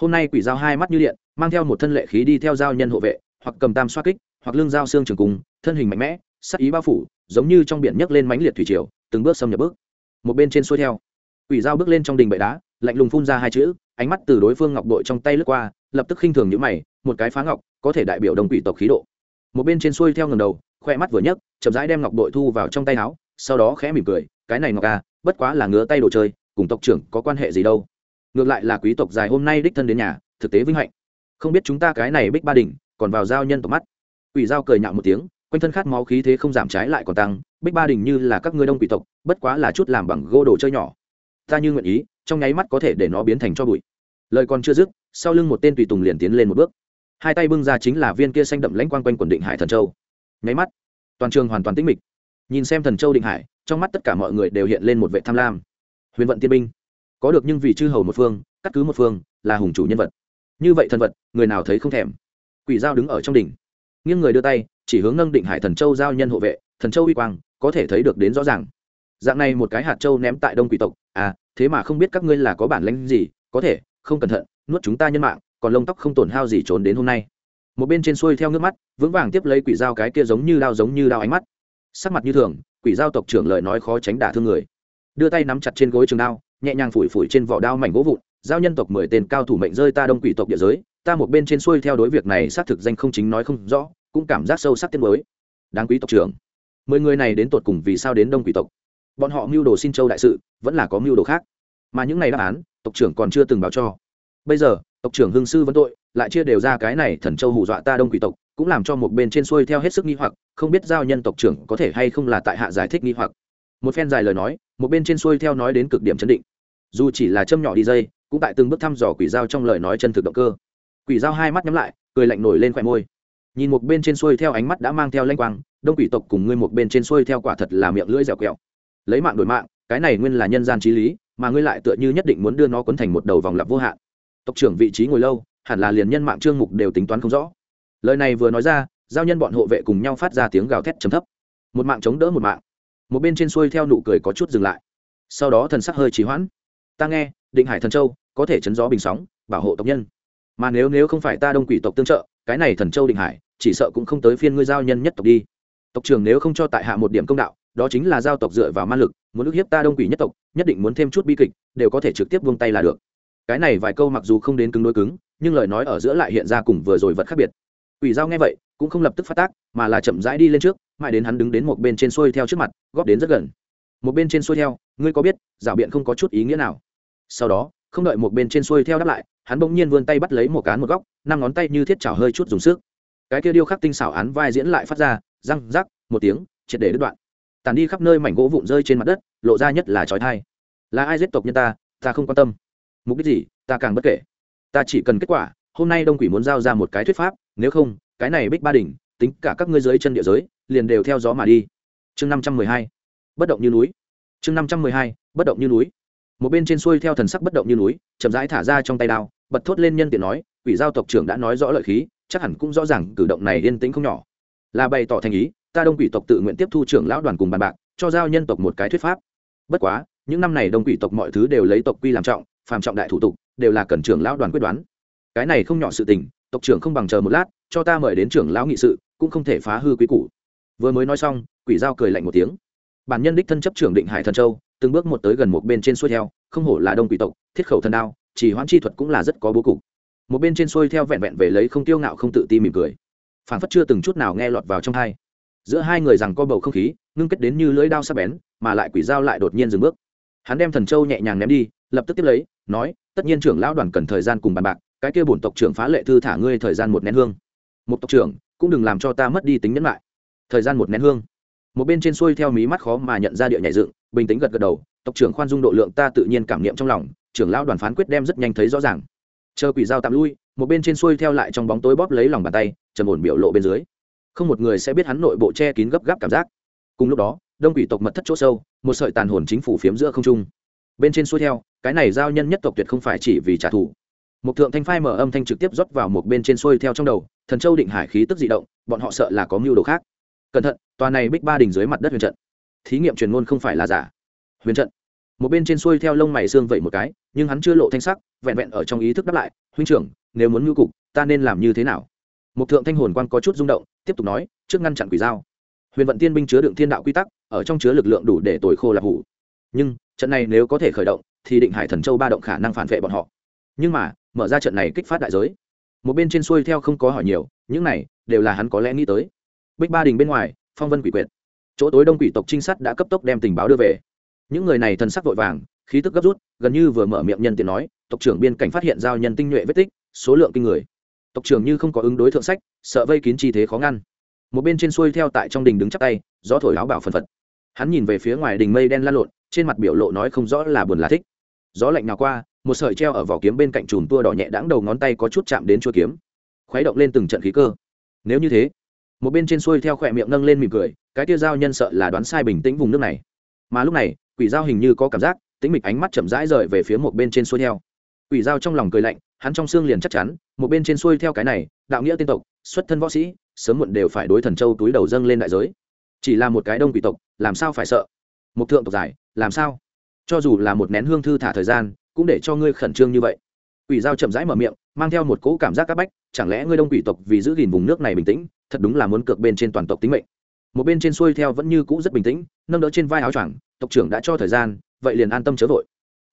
Hôm nay quỷ dao hai mắt như điện mang theo một thân lệ khí đi theo giao nhân hộ vệ hoặc cầm tam xoa kích hoặc lưng dao xương trường cùng, thân hình mạnh mẽ sắc ý bao phủ, giống như trong biển nhấc lên mánh liệt thủy triều, từng bước xâm nhập bước. Một bên trên xuôi theo, quỷ dao bước lên trong đình bệ đá, lạnh lùng phun ra hai chữ, ánh mắt từ đối phương ngọc đội trong tay lướt qua, lập tức khinh thường những mày, một cái phá ngọc, có thể đại biểu đồng quỷ tộc khí độ. Một bên trên xuôi theo ngầm đầu, khoe mắt vừa nhấc, chậm rãi đem ngọc đội thu vào trong tay áo, sau đó khẽ mỉm cười, cái này ngọc à bất quá là ngứa tay đồ chơi, cùng tộc trưởng có quan hệ gì đâu. Ngược lại là quý tộc dài hôm nay đích thân đến nhà, thực tế vinh hạnh. Không biết chúng ta cái này bích ba đỉnh còn vào giao nhân tộc mắt. Quỷ giao cười nhạo một tiếng quanh thân khát máu khí thế không giảm trái lại còn tăng, bích ba đỉnh như là các ngươi đông quỷ tộc, bất quá là chút làm bằng gô đồ chơi nhỏ. Ta như nguyện ý, trong nháy mắt có thể để nó biến thành cho bụi. Lời còn chưa dứt, sau lưng một tên tùy tùng liền tiến lên một bước. Hai tay bưng ra chính là viên kia xanh đậm lãnh quang quanh quần định hải thần châu. Nháy mắt, toàn trường hoàn toàn tĩnh mịch. Nhìn xem thần châu định hải, trong mắt tất cả mọi người đều hiện lên một vệ tham lam. Huyền vận tiên binh, có được nhưng vì chư hầu một phương, cắt cứ một phương, là hùng chủ nhân vật. Như vậy thần vật, người nào thấy không thèm. Quỷ giao đứng ở trong đỉnh nghiêng người đưa tay, chỉ hướng nâng định hải thần châu giao nhân hộ vệ, thần châu uy quang, có thể thấy được đến rõ ràng. Dạng này một cái hạt châu ném tại đông quỷ tộc à thế mà không biết các ngươi là có bản lãnh gì, có thể, không cẩn thận, nuốt chúng ta nhân mạng, còn lông tóc không tổn hao gì trốn đến hôm nay. Một bên trên xuôi theo nước mắt, vững vàng tiếp lấy quỷ dao cái kia giống như đao giống như đao ánh mắt. Sắc mặt như thường, quỷ dao tộc trưởng lời nói khó tránh đả thương người. Đưa tay nắm chặt trên gối trường đao, nhẹ nhàng phủi phủi trên vỏ đao mảnh gỗ vụn, giao nhân tộc mười tên cao thủ mệnh rơi ta đông quỷ tộc địa giới ta một bên trên xuôi theo đối việc này xác thực danh không chính nói không rõ, cũng cảm giác sâu sắc tiết mới đáng quý tộc trưởng, mười người này đến tột cùng vì sao đến đông quỷ tộc? Bọn họ mưu đồ xin châu đại sự, vẫn là có mưu đồ khác. Mà những này đáp án, tộc trưởng còn chưa từng báo cho. Bây giờ, tộc trưởng hương sư vấn tội, lại chia đều ra cái này thần châu hù dọa ta đông quỷ tộc, cũng làm cho một bên trên xuôi theo hết sức nghi hoặc, không biết giao nhân tộc trưởng có thể hay không là tại hạ giải thích nghi hoặc. Một phen dài lời nói, một bên trên xuôi theo nói đến cực điểm chấn định. Dù chỉ là châm nhỏ đi dây, cũng tại từng bước thăm dò quỷ giao trong lời nói chân thực động cơ quỷ dao hai mắt nhắm lại, cười lạnh nổi lên khỏe môi. Nhìn một bên trên xuôi theo ánh mắt đã mang theo lanh quang, đông quỷ tộc cùng ngươi một bên trên xuôi theo quả thật là miệng lưỡi dẻo quẹo. lấy mạng đổi mạng, cái này nguyên là nhân gian trí lý, mà ngươi lại tựa như nhất định muốn đưa nó quấn thành một đầu vòng lặp vô hạn. Tộc trưởng vị trí ngồi lâu, hẳn là liền nhân mạng trương mục đều tính toán không rõ. Lời này vừa nói ra, giao nhân bọn hộ vệ cùng nhau phát ra tiếng gào thét trầm thấp. Một mạng chống đỡ một mạng. Một bên trên xuôi theo nụ cười có chút dừng lại. Sau đó thần sắc hơi trì hoãn. Ta nghe, định hải thần châu, có thể chấn gió bình sóng, bảo hộ tộc nhân mà nếu nếu không phải ta đông quỷ tộc tương trợ, cái này thần châu định hải, chỉ sợ cũng không tới phiên ngươi giao nhân nhất tộc đi. Tộc trưởng nếu không cho tại hạ một điểm công đạo, đó chính là giao tộc dựa vào ma lực, muốn ức hiếp ta đông quỷ nhất tộc, nhất định muốn thêm chút bi kịch, đều có thể trực tiếp buông tay là được. Cái này vài câu mặc dù không đến cứng đối cứng, nhưng lời nói ở giữa lại hiện ra cùng vừa rồi vật khác biệt. Quỷ giao nghe vậy, cũng không lập tức phát tác, mà là chậm rãi đi lên trước, mãi đến hắn đứng đến một bên trên xuôi theo trước mặt, góp đến rất gần. Một bên trên xuôi theo, ngươi có biết, rào biện không có chút ý nghĩa nào? Sau đó, không đợi một bên trên xuôi theo đáp lại hắn bỗng nhiên vươn tay bắt lấy một cán một góc, năm ngón tay như thiết chảo hơi chút dùng sức. Cái kia điêu khắc tinh xảo án vai diễn lại phát ra, răng, rắc, một tiếng, triệt để đứt đoạn. Tàn đi khắp nơi mảnh gỗ vụn rơi trên mặt đất, lộ ra nhất là trói thai. Là ai giết tộc nhân ta? Ta không quan tâm. Mục đích gì? Ta càng bất kể. Ta chỉ cần kết quả, hôm nay đông quỷ muốn giao ra một cái thuyết pháp, nếu không, cái này bích ba đỉnh, tính cả các ngươi dưới chân địa giới, liền đều theo gió mà đi. Chương năm trăm mười hai. Bất động như núi. Chương năm trăm mười hai. Bất động như núi. Một bên trên xuôi theo thần sắc bất động như núi, chậm rãi thả ra trong tay đao bật thốt lên nhân tiện nói, quỷ giao tộc trưởng đã nói rõ lợi khí, chắc hẳn cũng rõ ràng cử động này yên tĩnh không nhỏ. Là bày tỏ thành ý, ta đông quỷ tộc tự nguyện tiếp thu trưởng lão đoàn cùng bàn bạc, cho giao nhân tộc một cái thuyết pháp. Bất quá, những năm này đông quỷ tộc mọi thứ đều lấy tộc quy làm trọng, phàm trọng đại thủ tục, đều là cần trưởng lão đoàn quyết đoán. Cái này không nhỏ sự tình, tộc trưởng không bằng chờ một lát, cho ta mời đến trưởng lão nghị sự, cũng không thể phá hư quý củ. Vừa mới nói xong, quỷ giao cười lạnh một tiếng. Bản nhân đích thân chấp trưởng định hải thần châu, từng bước một tới gần một bên trên xuôi theo, không hổ là đông quỷ tộc, thiết khẩu thần đao chỉ hoãn chi thuật cũng là rất có bố cục. Một bên trên xuôi theo vẹn vẹn về lấy không tiêu ngạo không tự ti mỉm cười. Phản phất chưa từng chút nào nghe lọt vào trong hai giữa hai người rằng co bầu không khí, ngưng kết đến như lưỡi đao sắc bén, mà lại quỷ dao lại đột nhiên dừng bước. Hắn đem thần châu nhẹ nhàng ném đi, lập tức tiếp lấy, nói, tất nhiên trưởng lão đoàn cần thời gian cùng bàn bạc, cái kia bổn tộc trưởng phá lệ thư thả ngươi thời gian một nén hương. Một tộc trưởng, cũng đừng làm cho ta mất đi tính nhẫn lại. Thời gian một nén hương. Một bên trên xuôi theo mí mắt khó mà nhận ra địa nhảy dựng, bình tĩnh gật gật đầu tộc trưởng khoan dung độ lượng ta tự nhiên cảm niệm trong lòng, trưởng lão đoàn phán quyết đem rất nhanh thấy rõ ràng. Chờ quỷ dao tạm lui, một bên trên xuôi theo lại trong bóng tối bóp lấy lòng bàn tay, trầm ổn biểu lộ bên dưới. Không một người sẽ biết hắn nội bộ che kín gấp gáp cảm giác. Cùng lúc đó, đông quỷ tộc mật thất chỗ sâu, một sợi tàn hồn chính phủ phiếm giữa không trung. Bên trên xuôi theo, cái này giao nhân nhất tộc tuyệt không phải chỉ vì trả thù. Một thượng thanh phai mở âm thanh trực tiếp rót vào một bên trên xuôi theo trong đầu, thần châu định hải khí tức dị động, bọn họ sợ là có mưu đồ khác. Cẩn thận, tòa này bích ba đỉnh dưới mặt đất huyền trận. Thí nghiệm truyền ngôn không phải là giả huyền trận. Một bên trên xuôi theo lông mày xương vậy một cái, nhưng hắn chưa lộ thanh sắc, vẹn vẹn ở trong ý thức đáp lại, huynh trưởng, nếu muốn ngưu cục, ta nên làm như thế nào? Một thượng thanh hồn quan có chút rung động, tiếp tục nói, trước ngăn chặn quỷ dao huyền vận tiên binh chứa đựng thiên đạo quy tắc, ở trong chứa lực lượng đủ để tồi khô lạp hủ. Nhưng, trận này nếu có thể khởi động, thì định hải thần châu ba động khả năng phản vệ bọn họ. Nhưng mà, mở ra trận này kích phát đại giới. Một bên trên xuôi theo không có hỏi nhiều, những này, đều là hắn có lẽ nghĩ tới. Bích ba đình bên ngoài, phong vân quỷ quyệt. Chỗ tối đông quỷ tộc trinh sát đã cấp tốc đem tình báo đưa về những người này thần sắc vội vàng, khí tức gấp rút, gần như vừa mở miệng nhân tiện nói, tộc trưởng biên cảnh phát hiện giao nhân tinh nhuệ vết tích, số lượng kinh người. Tộc trưởng như không có ứng đối thượng sách, sợ vây kín chi thế khó ngăn. Một bên trên xuôi theo tại trong đình đứng chắc tay, gió thổi áo bảo phần phật. Hắn nhìn về phía ngoài đình mây đen lan lộn, trên mặt biểu lộ nói không rõ là buồn là thích. Gió lạnh nào qua, một sợi treo ở vỏ kiếm bên cạnh chùm tua đỏ nhẹ đãng đầu ngón tay có chút chạm đến chuôi kiếm. Khuấy động lên từng trận khí cơ. Nếu như thế, một bên trên xuôi theo khỏe miệng nâng lên mỉm cười, cái tia giao nhân sợ là đoán sai bình tĩnh vùng nước này. Mà lúc này quỷ dao hình như có cảm giác tính mịch ánh mắt chậm rãi rời về phía một bên trên xuôi theo. Quỷ dao trong lòng cười lạnh, hắn trong xương liền chắc chắn, một bên trên xuôi theo cái này, đạo nghĩa tiên tộc, xuất thân võ sĩ, sớm muộn đều phải đối thần châu túi đầu dâng lên đại giới. Chỉ là một cái đông quỷ tộc, làm sao phải sợ? Một thượng tộc giải làm sao? Cho dù là một nén hương thư thả thời gian, cũng để cho ngươi khẩn trương như vậy. Quỷ dao chậm rãi mở miệng, mang theo một cỗ cảm giác áp bách, chẳng lẽ ngươi đông quỷ tộc vì giữ gìn vùng nước này bình tĩnh, thật đúng là muốn cược bên trên toàn tộc tính mệnh. Một bên trên xuôi theo vẫn như cũ rất bình tĩnh, nâng đỡ trên vai áo choàng tộc trưởng đã cho thời gian, vậy liền an tâm chớ vội.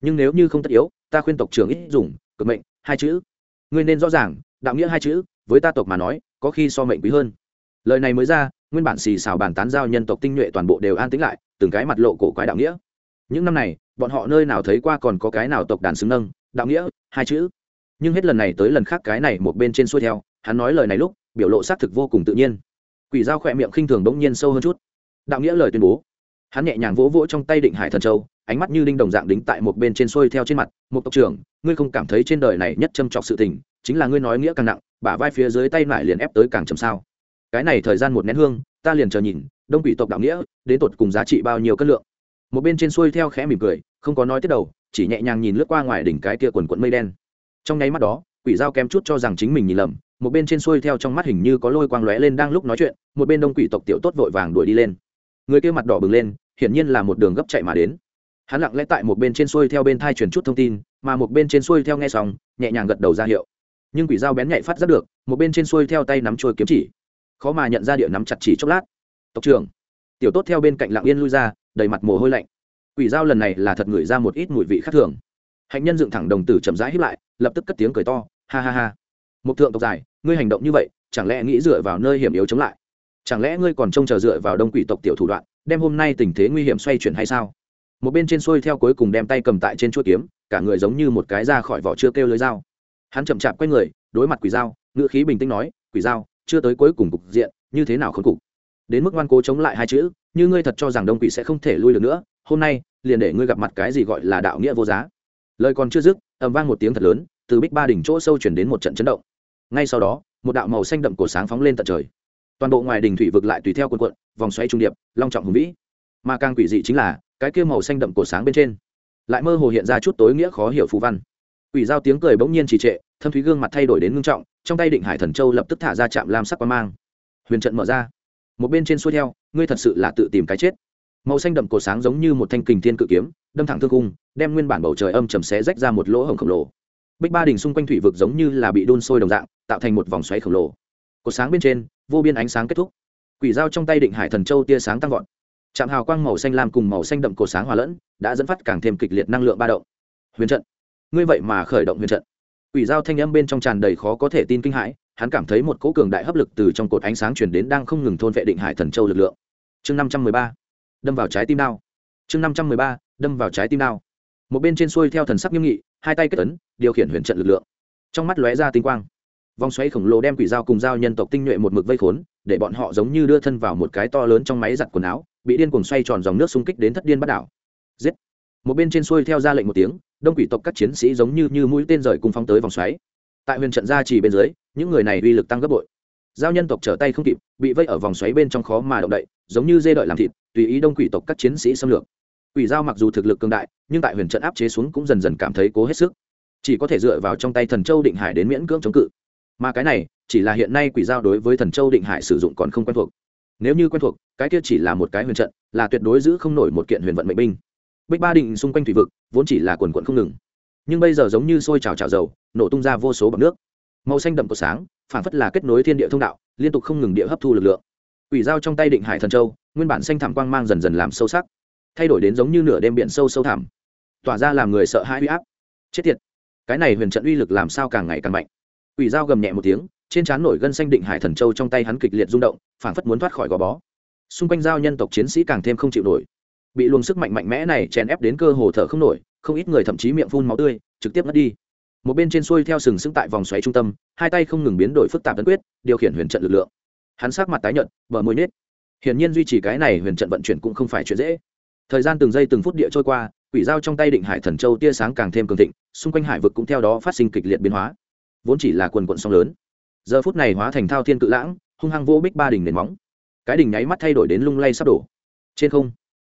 Nhưng nếu như không tất yếu, ta khuyên tộc trưởng ít dùng, cực mệnh, hai chữ. Ngươi nên rõ ràng, đạo nghĩa hai chữ, với ta tộc mà nói, có khi so mệnh quý hơn. Lời này mới ra, nguyên bản xì xào bàn tán giao nhân tộc tinh nhuệ toàn bộ đều an tĩnh lại, từng cái mặt lộ cổ quái đạo nghĩa. Những năm này, bọn họ nơi nào thấy qua còn có cái nào tộc đàn xứng nâng, đạo nghĩa, hai chữ. Nhưng hết lần này tới lần khác cái này một bên trên xuôi theo, hắn nói lời này lúc, biểu lộ xác thực vô cùng tự nhiên. Quỷ dao khỏe miệng khinh thường bỗng nhiên sâu hơn chút. Đạo nghĩa lời tuyên bố hắn nhẹ nhàng vỗ vỗ trong tay định hải thần châu, ánh mắt như đinh đồng dạng đính tại một bên trên xuôi theo trên mặt một tộc trưởng, ngươi không cảm thấy trên đời này nhất châm trọc sự tình, chính là ngươi nói nghĩa càng nặng, bả vai phía dưới tay lại liền ép tới càng chầm sao? Cái này thời gian một nén hương, ta liền chờ nhìn, đông quỷ tộc đạo nghĩa, đến tột cùng giá trị bao nhiêu cân lượng? Một bên trên xuôi theo khẽ mỉm cười, không có nói tiếp đầu, chỉ nhẹ nhàng nhìn lướt qua ngoài đỉnh cái kia quần quận mây đen. Trong nháy mắt đó, quỷ dao kém chút cho rằng chính mình nhìn lầm, một bên trên xuôi theo trong mắt hình như có lôi quang lóe lên đang lúc nói chuyện, một bên đông quỷ tộc tiểu tốt vội vàng đuổi đi lên người kia mặt đỏ bừng lên, hiển nhiên là một đường gấp chạy mà đến. Hắn lặng lẽ tại một bên trên xuôi theo bên thai truyền chút thông tin, mà một bên trên xuôi theo nghe xong, nhẹ nhàng gật đầu ra hiệu. Nhưng quỷ dao bén nhạy phát giác được, một bên trên xuôi theo tay nắm trôi kiếm chỉ. Khó mà nhận ra địa nắm chặt chỉ chốc lát. Tộc trưởng, tiểu tốt theo bên cạnh lặng yên lui ra, đầy mặt mồ hôi lạnh. Quỷ dao lần này là thật ngửi ra một ít mùi vị khác thường. Hạnh nhân dựng thẳng đồng tử chậm rãi hiếp lại, lập tức cất tiếng cười to, ha ha ha. Một thượng tộc dài ngươi hành động như vậy, chẳng lẽ nghĩ dựa vào nơi hiểm yếu chống lại? Chẳng lẽ ngươi còn trông chờ dựa vào đông quỷ tộc tiểu thủ đoạn, đem hôm nay tình thế nguy hiểm xoay chuyển hay sao? Một bên trên xuôi theo cuối cùng đem tay cầm tại trên chuỗi kiếm, cả người giống như một cái ra khỏi vỏ chưa kêu lưới dao. Hắn chậm chạp quay người, đối mặt quỷ dao ngựa khí bình tĩnh nói, quỷ dao, chưa tới cuối cùng cục diện, như thế nào khốn cục? Đến mức ngoan cố chống lại hai chữ, như ngươi thật cho rằng đông quỷ sẽ không thể lui được nữa, hôm nay, liền để ngươi gặp mặt cái gì gọi là đạo nghĩa vô giá. Lời còn chưa dứt, ầm vang một tiếng thật lớn, từ bích ba đỉnh chỗ sâu chuyển đến một trận chấn động. Ngay sau đó, một đạo màu xanh đậm cổ sáng phóng lên tận trời toàn bộ ngoài đỉnh thủy vực lại tùy theo quần quận, vòng xoay trung điệp, long trọng hùng vĩ. Mà càng quỷ dị chính là, cái kia màu xanh đậm cổ sáng bên trên, lại mơ hồ hiện ra chút tối nghĩa khó hiểu phù văn. Quỷ giao tiếng cười bỗng nhiên trì trệ, thâm thúy gương mặt thay đổi đến ngưng trọng, trong tay định hải thần châu lập tức thả ra chạm lam sắc qua mang. Huyền trận mở ra. Một bên trên xuôi theo, ngươi thật sự là tự tìm cái chết. Màu xanh đậm cổ sáng giống như một thanh kình thiên cự kiếm, đâm thẳng thương cung, đem nguyên bản bầu trời âm chầm xé rách ra một lỗ hổng khổng lồ. Bích ba đỉnh xung quanh thủy vực giống như là bị đun sôi đồng dạng, tạo thành một vòng xoáy khổng lồ. Cổ sáng bên trên vô biên ánh sáng kết thúc. Quỷ dao trong tay định hải thần châu tia sáng tăng vọt. Chạm hào quang màu xanh lam cùng màu xanh đậm cổ sáng hòa lẫn, đã dẫn phát càng thêm kịch liệt năng lượng ba động. Huyền trận. Ngươi vậy mà khởi động huyền trận. Quỷ dao thanh âm bên trong tràn đầy khó có thể tin kinh hãi, hắn cảm thấy một cỗ cường đại hấp lực từ trong cột ánh sáng chuyển đến đang không ngừng thôn vệ định hải thần châu lực lượng. Chương năm trăm mười ba. Đâm vào trái tim đao. Chương năm trăm mười ba. Đâm vào trái tim đao. Một bên trên xuôi theo thần sắc nghiêm nghị, hai tay kết tấn điều khiển huyền trận lực lượng. Trong mắt lóe ra tinh quang vòng xoáy khổng lồ đem quỷ dao cùng dao nhân tộc tinh nhuệ một mực vây khốn, để bọn họ giống như đưa thân vào một cái to lớn trong máy giặt quần áo, bị điên cuồng xoay tròn dòng nước xung kích đến thất điên bắt đảo. Giết! Một bên trên xuôi theo ra lệnh một tiếng, đông quỷ tộc các chiến sĩ giống như như mũi tên rời cùng phóng tới vòng xoáy. Tại huyền trận gia chỉ bên dưới, những người này uy lực tăng gấp bội. Giao nhân tộc trở tay không kịp, bị vây ở vòng xoáy bên trong khó mà động đậy, giống như dê đợi làm thịt, tùy ý đông quỷ tộc các chiến sĩ xâm lược. Quỷ giao mặc dù thực lực cường đại, nhưng tại huyền trận áp chế xuống cũng dần dần cảm thấy cố hết sức. Chỉ có thể dựa vào trong tay thần châu định hải đến miễn cưỡng chống cự mà cái này chỉ là hiện nay quỷ giao đối với thần châu định hải sử dụng còn không quen thuộc. Nếu như quen thuộc, cái kia chỉ là một cái huyền trận, là tuyệt đối giữ không nổi một kiện huyền vận mệnh binh. Bích ba định xung quanh thủy vực, vốn chỉ là quần quận không ngừng. Nhưng bây giờ giống như sôi trào trào dầu, nổ tung ra vô số bọc nước. Màu xanh đậm của sáng phản phất là kết nối thiên địa thông đạo, liên tục không ngừng địa hấp thu lực lượng. Quỷ giao trong tay định hải thần châu, nguyên bản xanh thảm quang mang dần dần làm sâu sắc, thay đổi đến giống như nửa đêm biển sâu sâu thẳm. Tỏa ra làm người sợ hãi uy áp. Chết tiệt! Cái này huyền trận uy lực làm sao càng ngày càng mạnh? Quỷ Dao gầm nhẹ một tiếng, trên trán nổi gân xanh định hải thần châu trong tay hắn kịch liệt rung động, phảng phất muốn thoát khỏi gò bó. Xung quanh giao nhân tộc chiến sĩ càng thêm không chịu nổi. Bị luồng sức mạnh mạnh mẽ này chèn ép đến cơ hồ thở không nổi, không ít người thậm chí miệng phun máu tươi, trực tiếp mất đi. Một bên trên xuôi theo sừng sững tại vòng xoáy trung tâm, hai tay không ngừng biến đổi phức tạp tấn quyết, điều khiển huyền trận lực lượng. Hắn sắc mặt tái nhợt, bờ môi nhếch. hiển nhiên duy trì cái này huyền trận vận chuyển cũng không phải chuyện dễ. Thời gian từng giây từng phút địa trôi qua, quỷ dao trong tay định hải thần châu tia sáng càng thêm cường thịnh, xung quanh hải vực cũng theo đó phát sinh kịch liệt biến hóa vốn chỉ là quần quận sóng lớn. Giờ phút này hóa thành thao thiên cự lãng, hung hăng vô bích ba đỉnh nền móng. Cái đỉnh nháy mắt thay đổi đến lung lay sắp đổ. Trên không,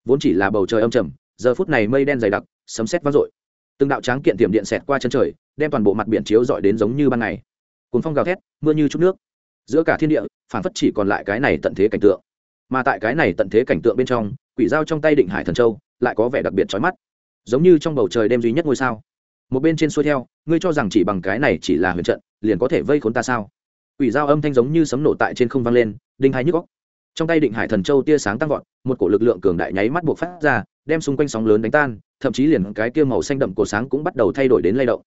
vốn chỉ là bầu trời âm trầm, giờ phút này mây đen dày đặc, sấm sét vang dội. Từng đạo tráng kiện tiệm điện xẹt qua chân trời, đem toàn bộ mặt biển chiếu dọi đến giống như ban ngày. Cuốn phong gào thét, mưa như chút nước. Giữa cả thiên địa phản phất chỉ còn lại cái này tận thế cảnh tượng. Mà tại cái này tận thế cảnh tượng bên trong, quỷ dao trong tay định hải thần châu lại có vẻ đặc biệt trói mắt. Giống như trong bầu trời đêm duy nhất ngôi sao một bên trên xuôi theo, ngươi cho rằng chỉ bằng cái này chỉ là huyền trận, liền có thể vây khốn ta sao? Quỷ dao âm thanh giống như sấm nổ tại trên không vang lên, đinh hai nhức góc trong tay định hải thần châu tia sáng tăng vọt, một cổ lực lượng cường đại nháy mắt buộc phát ra, đem xung quanh sóng lớn đánh tan, thậm chí liền cái kia màu xanh đậm cổ sáng cũng bắt đầu thay đổi đến lay động.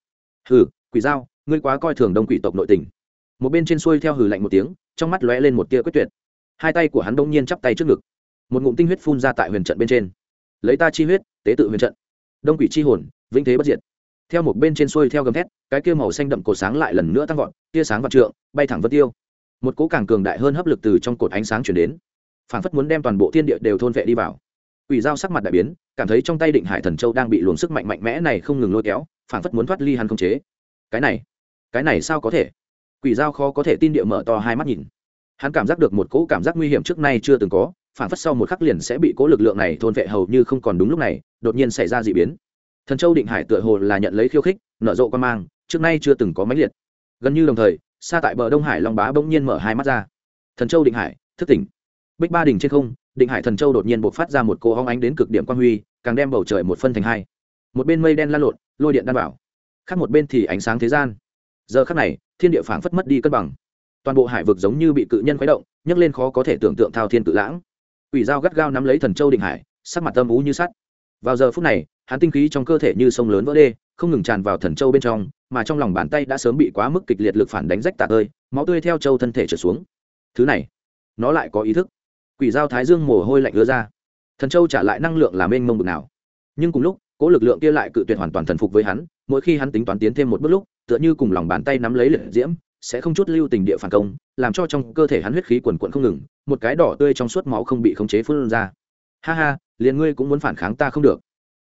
Hừ, quỷ dao ngươi quá coi thường đông quỷ tộc nội tình. Một bên trên xuôi theo hừ lạnh một tiếng, trong mắt lóe lên một tia quyết tuyệt. Hai tay của hắn đông nhiên chắp tay trước ngực. Một ngụm tinh huyết phun ra tại huyền trận bên trên. Lấy ta chi huyết, tế tự huyền trận. Đông quỷ chi hồn, vĩnh thế bất diệt theo một bên trên xuôi theo gầm thét cái kia màu xanh đậm cột sáng lại lần nữa tăng vọt tia sáng vặt trượng bay thẳng vân tiêu một cỗ càng cường đại hơn hấp lực từ trong cột ánh sáng chuyển đến phản phất muốn đem toàn bộ thiên địa đều thôn vệ đi vào Quỷ dao sắc mặt đại biến, cảm thấy trong tay Định Hải Thần Châu đang bị luồng sức mạnh mạnh mẽ này không ngừng lôi kéo, phản phất muốn thoát ly hắn không chế. Cái này, cái này sao có thể? Quỷ dao khó có thể tin địa mở to hai mắt nhìn. Hắn cảm giác được một cỗ cảm giác nguy hiểm trước nay chưa từng có, phản phất sau một khắc liền sẽ bị cỗ lực lượng này thôn vệ hầu như không còn đúng lúc này, đột nhiên xảy ra dị biến. Thần Châu Định Hải tựa hồ là nhận lấy khiêu khích, nở rộ quan mang, trước nay chưa từng có mấy liệt. Gần như đồng thời, xa tại bờ Đông Hải Long Bá bỗng nhiên mở hai mắt ra. Thần Châu Định Hải, thức tỉnh. Bích Ba đỉnh trên không, định hải thần châu đột nhiên bộc phát ra một cô hóng ánh đến cực điểm quang huy càng đem bầu trời một phân thành hai một bên mây đen lan lộn lôi điện đan bảo khác một bên thì ánh sáng thế gian giờ khắc này thiên địa phảng phất mất đi cân bằng toàn bộ hải vực giống như bị cự nhân khuấy động nhấc lên khó có thể tưởng tượng thao thiên cự lãng ủy dao gắt gao nắm lấy thần châu định hải sắc mặt tâm ú như sắt vào giờ phút này hắn tinh khí trong cơ thể như sông lớn vỡ đê, không ngừng tràn vào thần châu bên trong, mà trong lòng bàn tay đã sớm bị quá mức kịch liệt lực phản đánh rách tạc ơi, máu tươi theo châu thân thể trở xuống. Thứ này, nó lại có ý thức. Quỷ dao thái dương mồ hôi lạnh ứa ra. Thần châu trả lại năng lượng làm mênh mông bực nào. Nhưng cùng lúc cỗ lực lượng kia lại cự tuyệt hoàn toàn thần phục với hắn, mỗi khi hắn tính toán tiến thêm một bước lúc, tựa như cùng lòng bàn tay nắm lấy liệt diễm, sẽ không chút lưu tình địa phản công, làm cho trong cơ thể hắn huyết khí quần quận không ngừng, một cái đỏ tươi trong suốt máu không bị khống chế phun ra. Ha ha, liền ngươi cũng muốn phản kháng ta không được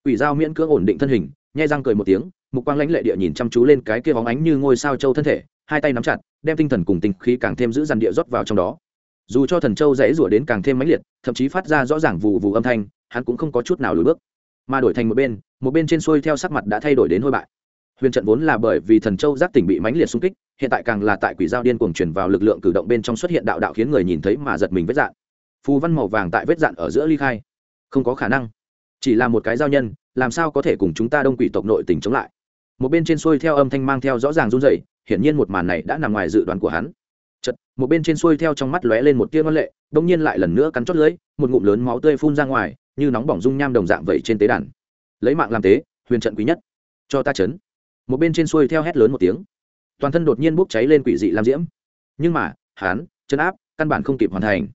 quỷ giao miễn cưỡng ổn định thân hình, nhai răng cười một tiếng, mục quang lãnh lệ địa nhìn chăm chú lên cái kia bóng ánh như ngôi sao châu thân thể, hai tay nắm chặt, đem tinh thần cùng tinh khí càng thêm giữ dằn địa rót vào trong đó. Dù cho thần châu dãy rủa đến càng thêm mãnh liệt, thậm chí phát ra rõ ràng vù vù âm thanh, hắn cũng không có chút nào lùi bước. Mà đổi thành một bên một bên trên xuôi theo sắc mặt đã thay đổi đến hôi bại. Huyền trận vốn là bởi vì thần châu giác tỉnh bị mãnh liệt xung kích, hiện tại càng là tại quỷ giao điên cuồng chuyển vào lực lượng cử động bên trong xuất hiện đạo đạo khiến người nhìn thấy mà giật mình vết dạn. Phù văn màu vàng tại vết dạn ở giữa ly khai. Không có khả năng chỉ là một cái giao nhân, làm sao có thể cùng chúng ta đông quỷ tộc nội tình chống lại? Một bên trên xuôi theo âm thanh mang theo rõ ràng run rẩy, hiển nhiên một màn này đã nằm ngoài dự đoán của hắn. Chật một bên trên xuôi theo trong mắt lóe lên một tia ngân lệ, đông nhiên lại lần nữa cắn chót lưỡi, một ngụm lớn máu tươi phun ra ngoài, như nóng bỏng dung nham đồng dạng vậy trên tế đàn. Lấy mạng làm tế, huyền trận quý nhất. Cho ta chấn. Một bên trên xuôi theo hét lớn một tiếng. Toàn thân đột nhiên bốc cháy lên quỷ dị làm diễm. Nhưng mà hán chân áp, căn bản không kịp hoàn thành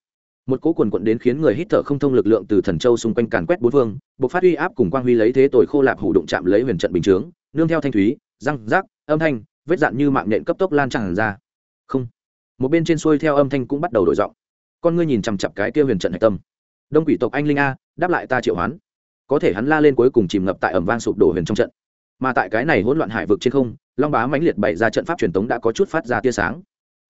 một cỗ quần quận đến khiến người hít thở không thông lực lượng từ thần châu xung quanh càn quét bốn phương buộc phát uy áp cùng quang huy lấy thế tội khô lạp hủ đụng chạm lấy huyền trận bình chướng, nương theo thanh thúy, răng, rác, âm thanh, vết dạn như mạng nhện cấp tốc lan tràn ra. Không. Một bên trên xuôi theo âm thanh cũng bắt đầu đổi giọng. Con ngươi nhìn chằm chặp cái kia huyền trận hạch tâm. Đông quỷ tộc anh linh a, đáp lại ta triệu hoán. Có thể hắn la lên cuối cùng chìm ngập tại ẩm vang sụp đổ huyền trong trận. Mà tại cái này hỗn loạn hải vực trên không, long bá mãnh liệt bày ra trận pháp truyền tống đã có chút phát ra tia sáng.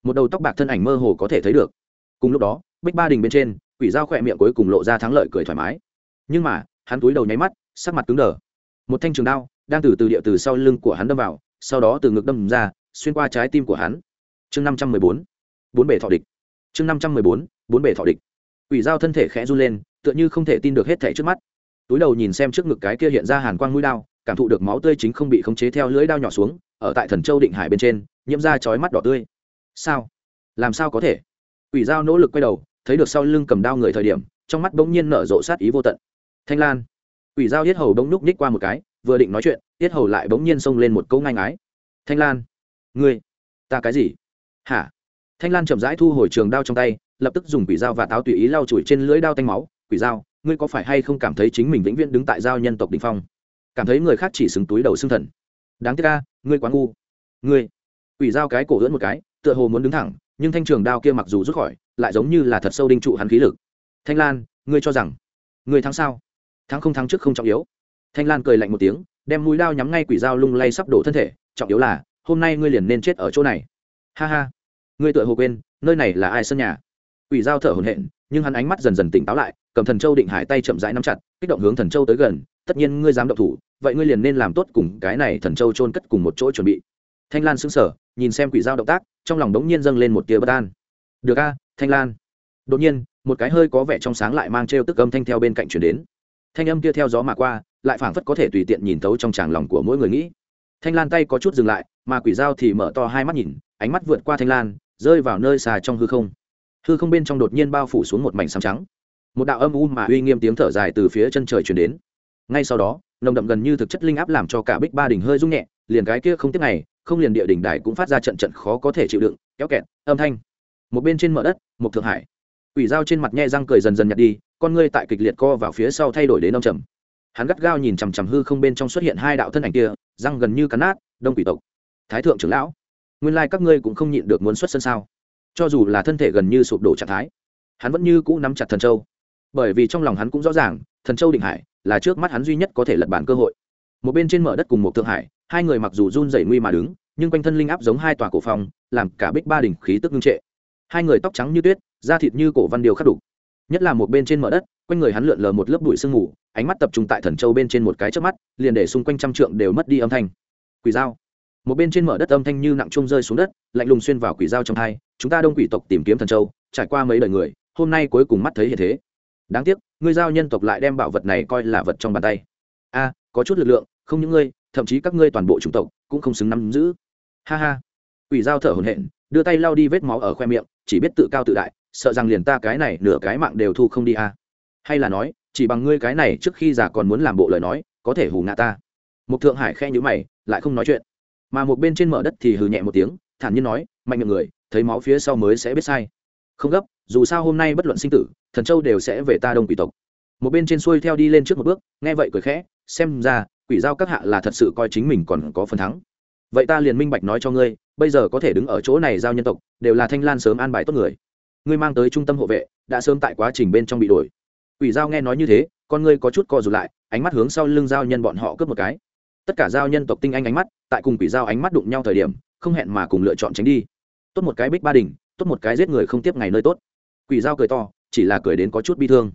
Một đầu tóc bạc thân ảnh mơ hồ có thể thấy được. Cùng lúc đó bích ba đình bên trên, quỷ dao khỏe miệng cuối cùng lộ ra thắng lợi cười thoải mái. Nhưng mà, hắn túi đầu nháy mắt, sắc mặt cứng đờ. Một thanh trường đao đang từ từ địa từ sau lưng của hắn đâm vào, sau đó từ ngực đâm ra, xuyên qua trái tim của hắn. Chương năm trăm mười bốn bốn bể thọ địch. Chương năm trăm mười bốn bốn bể thọ địch. Quỷ dao thân thể khẽ run lên, tựa như không thể tin được hết thẻ trước mắt. Túi đầu nhìn xem trước ngực cái kia hiện ra hàn quang mũi đao, cảm thụ được máu tươi chính không bị khống chế theo lưỡi đao nhỏ xuống, ở tại thần châu định hải bên trên, nhiễm ra chói mắt đỏ tươi. Sao? Làm sao có thể? Quỷ dao nỗ lực quay đầu thấy được sau lưng cầm đao người thời điểm, trong mắt bỗng nhiên nở rộ sát ý vô tận. Thanh lan, quỷ dao yết hầu bỗng núc ních qua một cái, vừa định nói chuyện, yết hầu lại bỗng nhiên xông lên một câu ngai ngái. Thanh lan, ngươi, ta cái gì? Hả? Thanh lan chậm rãi thu hồi trường đao trong tay, lập tức dùng quỷ dao và táo tùy ý lau chùi trên lưỡi đao tanh máu. Quỷ dao ngươi có phải hay không cảm thấy chính mình vĩnh viễn đứng tại giao nhân tộc đ ỉ n h phong? Cảm thấy người khác chỉ xứng túi đầu xương thần. Đáng tiếc ca ngươi quá ngu. Ngươi, quỷ dao cái cổ lưỡn một cái, tựa hồ muốn đứng thẳng nhưng thanh trường đao kia mặc dù rút khỏi, lại giống như là thật sâu đinh trụ hắn khí lực. Thanh lan, ngươi cho rằng, ngươi thắng sao? Thắng không thắng trước không trọng yếu. Thanh lan cười lạnh một tiếng, đem mũi đao nhắm ngay quỷ dao lung lay sắp đổ thân thể, trọng yếu là, hôm nay ngươi liền nên chết ở chỗ này. Ha ha. Ngươi tựa hồ quên, nơi này là ai sân nhà? Quỷ dao thở hổn hển, nhưng hắn ánh mắt dần dần tỉnh táo lại, cầm thần châu định hải tay chậm rãi nắm chặt, kích động hướng thần châu tới gần, tất nhiên ngươi dám động thủ, vậy ngươi liền nên làm tốt cùng cái này thần châu trôn cất cùng một chỗ chuẩn bị. Thanh lan sững sờ nhìn xem quỷ dao động tác, trong lòng đống nhiên dâng lên một tia bất an. Được a, thanh lan. Đột nhiên, một cái hơi có vẻ trong sáng lại mang t tức âm thanh theo bên cạnh chuyển đến. Thanh âm kia theo gió mà qua, lại phảng phất có thể tùy tiện nhìn thấu trong tràng lòng của mỗi người nghĩ. Thanh lan tay có chút dừng lại, mà quỷ dao thì mở to hai mắt nhìn, ánh mắt vượt qua thanh lan, rơi vào nơi xà trong hư không. Hư không bên trong đột nhiên bao phủ xuống một mảnh sáng trắng. Một đạo âm u mà uy nghiêm tiếng thở dài từ phía chân trời chuyển đến. Ngay sau đó, nồng đậm gần như thực chất linh áp làm cho cả bích ba đỉnh hơi rung nhẹ, liền cái kia không tiếp này không liền địa đỉnh đài cũng phát ra trận trận khó có thể chịu đựng, kéo kẹt, âm thanh. Một bên trên mở đất, một thượng hải. Quỷ dao trên mặt nhe răng cười dần dần nhặt đi, con ngươi tại kịch liệt co vào phía sau thay đổi đến ông trầm. Hắn gắt gao nhìn chằm chằm hư không bên trong xuất hiện hai đạo thân ảnh kia, răng gần như cắn nát, đông quỷ tộc. Thái thượng trưởng lão, nguyên lai các ngươi cũng không nhịn được muốn xuất sân sao? Cho dù là thân thể gần như sụp đổ trạng thái, hắn vẫn như cũ nắm chặt thần châu. Bởi vì trong lòng hắn cũng rõ ràng, thần châu định hải là trước mắt hắn duy nhất có thể lật bản cơ hội. Một bên trên mở đất cùng một thượng hải hai người mặc dù run rẩy nguy mà đứng, nhưng quanh thân linh áp giống hai tòa cổ phong làm cả bích ba đỉnh khí tức ngưng trệ. Hai người tóc trắng như tuyết, da thịt như cổ văn điều khắc đủ nhất là một bên trên mở đất, quanh người hắn lượn lờ một lớp bụi sương mù, ánh mắt tập trung tại thần châu bên trên một cái trước mắt, liền để xung quanh trăm trượng đều mất đi âm thanh. Quỷ dao. Một bên trên mở đất âm thanh như nặng trung rơi xuống đất, lạnh lùng xuyên vào quỷ dao trong hai, chúng ta đông quỷ tộc tìm kiếm thần châu, trải qua mấy đời người, hôm nay cuối cùng mắt thấy hiện thế. Đáng tiếc, ngươi giao nhân tộc lại đem bảo vật này coi là vật trong bàn tay. A, có chút lực lượng, không những ngươi thậm chí các ngươi toàn bộ chủng tộc cũng không xứng nắm giữ. Ha ha. Quỷ giao thở hổn hển, đưa tay lau đi vết máu ở khoe miệng, chỉ biết tự cao tự đại, sợ rằng liền ta cái này nửa cái mạng đều thu không đi a hay là nói, chỉ bằng ngươi cái này trước khi già còn muốn làm bộ lời nói, có thể hù ngã ta. Một thượng hải khe nhữ mày, lại không nói chuyện. Mà một bên trên mở đất thì hừ nhẹ một tiếng, thản nhiên nói, mạnh miệng người, thấy máu phía sau mới sẽ biết sai. Không gấp, dù sao hôm nay bất luận sinh tử, thần châu đều sẽ về ta đông quỷ tộc. Một bên trên xuôi theo đi lên trước một bước, nghe vậy cười khẽ, xem ra quỷ giao các hạ là thật sự coi chính mình còn có phần thắng. Vậy ta liền minh bạch nói cho ngươi, bây giờ có thể đứng ở chỗ này giao nhân tộc, đều là thanh lan sớm an bài tốt người. Ngươi mang tới trung tâm hộ vệ, đã sớm tại quá trình bên trong bị đổi. Quỷ giao nghe nói như thế, con ngươi có chút co rụt lại, ánh mắt hướng sau lưng giao nhân bọn họ cướp một cái. Tất cả giao nhân tộc tinh anh ánh mắt, tại cùng quỷ giao ánh mắt đụng nhau thời điểm, không hẹn mà cùng lựa chọn tránh đi. Tốt một cái bích ba đình tốt một cái giết người không tiếp ngày nơi tốt. Quỷ giao cười to, chỉ là cười đến có chút bi thương.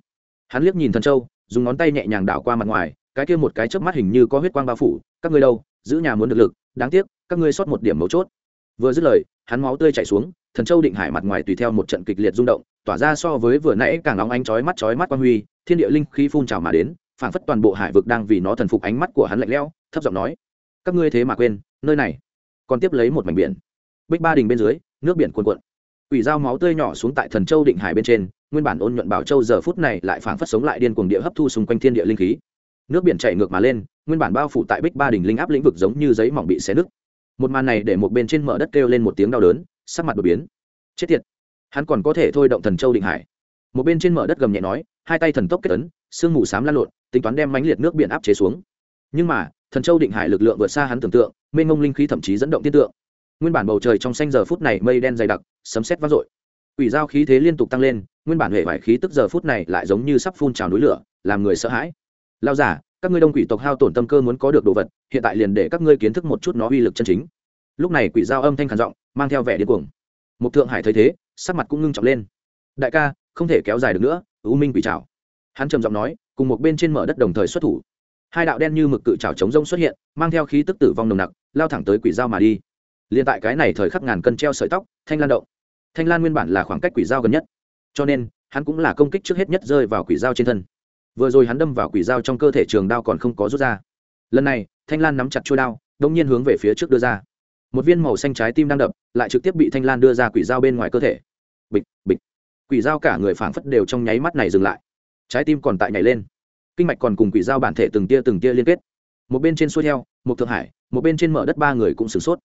Hắn liếc nhìn thần châu, dùng ngón tay nhẹ nhàng đảo qua mặt ngoài cái kia một cái chớp mắt hình như có huyết quang bao phủ, các ngươi đâu, giữ nhà muốn được lực, đáng tiếc, các ngươi sót một điểm mấu chốt. Vừa dứt lời, hắn máu tươi chảy xuống, thần châu định hải mặt ngoài tùy theo một trận kịch liệt rung động, tỏa ra so với vừa nãy càng nóng ánh chói mắt chói mắt quang huy, thiên địa linh khí phun trào mà đến, phảng phất toàn bộ hải vực đang vì nó thần phục ánh mắt của hắn lạnh lẽo, thấp giọng nói, các ngươi thế mà quên, nơi này còn tiếp lấy một mảnh biển. Bích ba đình bên dưới, nước biển cuồn cuộn. Ủy dao máu tươi nhỏ xuống tại thần châu định hải bên trên, nguyên bản ôn nhuận bảo châu giờ phút này lại phảng phất sống lại điên cuồng địa hấp thu xung quanh thiên địa linh khí nước biển chảy ngược mà lên, nguyên bản bao phủ tại bích ba đỉnh linh áp lĩnh vực giống như giấy mỏng bị xé nứt. Một màn này để một bên trên mở đất kêu lên một tiếng đau đớn, sắc mặt đột biến. Chết tiệt! Hắn còn có thể thôi động thần châu định hải. Một bên trên mở đất gầm nhẹ nói, hai tay thần tốc kết ấn, sương mù xám lan lộn, tính toán đem mánh liệt nước biển áp chế xuống. Nhưng mà, thần châu định hải lực lượng vượt xa hắn tưởng tượng mê mông linh khí thậm chí dẫn động tiên tượng. Nguyên bản bầu trời trong xanh giờ phút này mây đen dày đặc, sấm sét vang dội. Ủy giao khí thế liên tục tăng lên, nguyên bản hệ vải khí tức giờ phút này lại giống như sắp phun trào núi lửa, làm người sợ hãi lao giả các ngươi đông quỷ tộc hao tổn tâm cơ muốn có được đồ vật, hiện tại liền để các ngươi kiến thức một chút nó uy lực chân chính. Lúc này quỷ giao âm thanh khản giọng, mang theo vẻ điên cuồng. Một thượng hải thấy thế, sắc mặt cũng ngưng trọng lên. Đại ca, không thể kéo dài được nữa ưu minh quỷ trào hắn trầm giọng nói, cùng một bên trên mở đất đồng thời xuất thủ. Hai đạo đen như mực cự trào chống rông xuất hiện, mang theo khí tức tử vong nồng nặc, lao thẳng tới quỷ dao mà đi. Liền tại cái này thời khắc ngàn cân treo sợi tóc, thanh lan động. Thanh lan nguyên bản là khoảng cách quỷ dao gần nhất. Cho nên, hắn cũng là công kích trước hết nhất rơi vào quỷ dao trên thân vừa rồi hắn đâm vào quỷ dao trong cơ thể trường đao còn không có rút ra. Lần này, thanh lan nắm chặt chuôi đao, đông nhiên hướng về phía trước đưa ra. Một viên màu xanh trái tim đang đập, lại trực tiếp bị thanh lan đưa ra quỷ dao bên ngoài cơ thể. Bịch bịch. Quỷ dao cả người phảng phất đều trong nháy mắt này dừng lại. Trái tim còn tại nhảy lên. Kinh mạch còn cùng quỷ dao bản thể từng tia từng tia liên kết. Một bên trên xuôi theo, một thượng hải, một bên trên mở đất ba người cũng sửng sốt.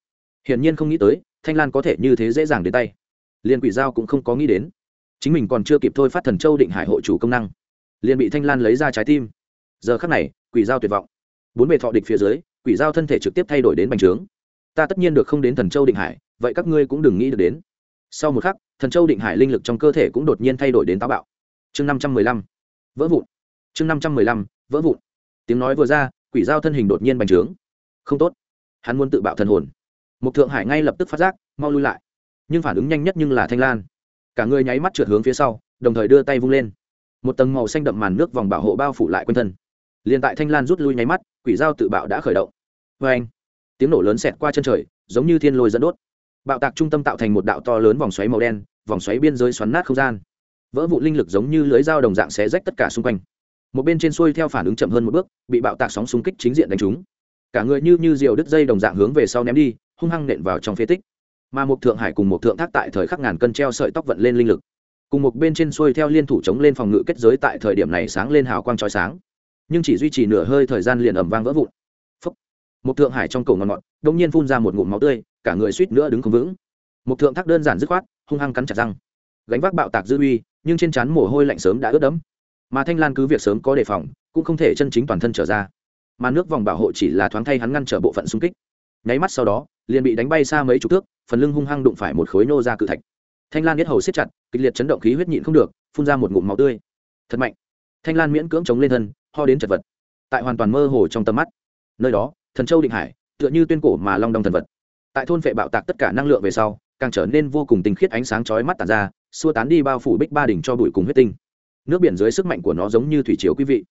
Hiển nhiên không nghĩ tới, thanh lan có thể như thế dễ dàng đến tay. Liền quỷ dao cũng không có nghĩ đến. Chính mình còn chưa kịp thôi phát thần châu định hải hộ chủ công năng liền bị thanh lan lấy ra trái tim. Giờ khắc này, quỷ dao tuyệt vọng. Bốn bề thọ địch phía dưới, quỷ dao thân thể trực tiếp thay đổi đến bành trướng. Ta tất nhiên được không đến thần châu định hải, vậy các ngươi cũng đừng nghĩ được đến. Sau một khắc, thần châu định hải linh lực trong cơ thể cũng đột nhiên thay đổi đến táo bạo. Chương năm trăm mười lăm. Vỡ vụn. Chương năm trăm mười lăm. Vỡ vụn. Tiếng nói vừa ra, quỷ dao thân hình đột nhiên bành trướng. Không tốt. Hắn muốn tự bạo thần hồn. Một thượng hải ngay lập tức phát giác, mau lui lại. Nhưng phản ứng nhanh nhất nhưng là thanh lan. Cả người nháy mắt trượt hướng phía sau, đồng thời đưa tay vung lên một tầng màu xanh đậm màn nước vòng bảo hộ bao phủ lại quanh thân. Liền tại thanh lan rút lui nháy mắt, quỷ dao tự bạo đã khởi động. Vê anh, tiếng nổ lớn xẹt qua chân trời, giống như thiên lôi dẫn đốt. Bạo tạc trung tâm tạo thành một đạo to lớn vòng xoáy màu đen, vòng xoáy biên giới xoắn nát không gian. Vỡ vụ linh lực giống như lưới dao đồng dạng xé rách tất cả xung quanh. Một bên trên xuôi theo phản ứng chậm hơn một bước, bị bạo tạc sóng xung kích chính diện đánh trúng. Cả người như như diều đứt dây đồng dạng hướng về sau ném đi, hung hăng nện vào trong phế tích. Mà một thượng hải cùng một thượng thác tại thời khắc ngàn cân treo sợi tóc vận lên linh lực cùng một bên trên xuôi theo liên thủ chống lên phòng ngự kết giới tại thời điểm này sáng lên hào quang trói sáng. Nhưng chỉ duy trì nửa hơi thời gian liền ẩm vang vỡ vụn. Phúc. một thượng hải trong cổ ngọn ngọt đông nhiên phun ra một ngụm máu tươi, cả người suýt nữa đứng không vững. Một thượng thác đơn giản dứt khoát, hung hăng cắn chặt răng. Gánh vác bạo tạc dư uy, nhưng trên trán mồ hôi lạnh sớm đã ướt đẫm. Mà thanh lan cứ việc sớm có đề phòng, cũng không thể chân chính toàn thân trở ra. Mà nước vòng bảo hộ chỉ là thoáng thay hắn ngăn trở bộ phận xung kích. Nháy mắt sau đó, liền bị đánh bay xa mấy chục thước, phần lưng hung hăng đụng phải một khối nô ra cự thạch thanh lan biết hầu siết chặt, kịch liệt chấn động khí huyết nhịn không được, phun ra một ngụm máu tươi. Thật mạnh. Thanh lan miễn cưỡng chống lên thân, ho đến chật vật. Tại hoàn toàn mơ hồ trong tầm mắt, nơi đó, thần châu định hải, tựa như tuyên cổ mà long đong thần vật. Tại thôn vệ bạo tạc tất cả năng lượng về sau, càng trở nên vô cùng tinh khiết ánh sáng chói mắt tàn ra, xua tán đi bao phủ bích ba đỉnh cho bụi cùng huyết tinh. Nước biển dưới sức mạnh của nó giống như thủy chiếu quý vị.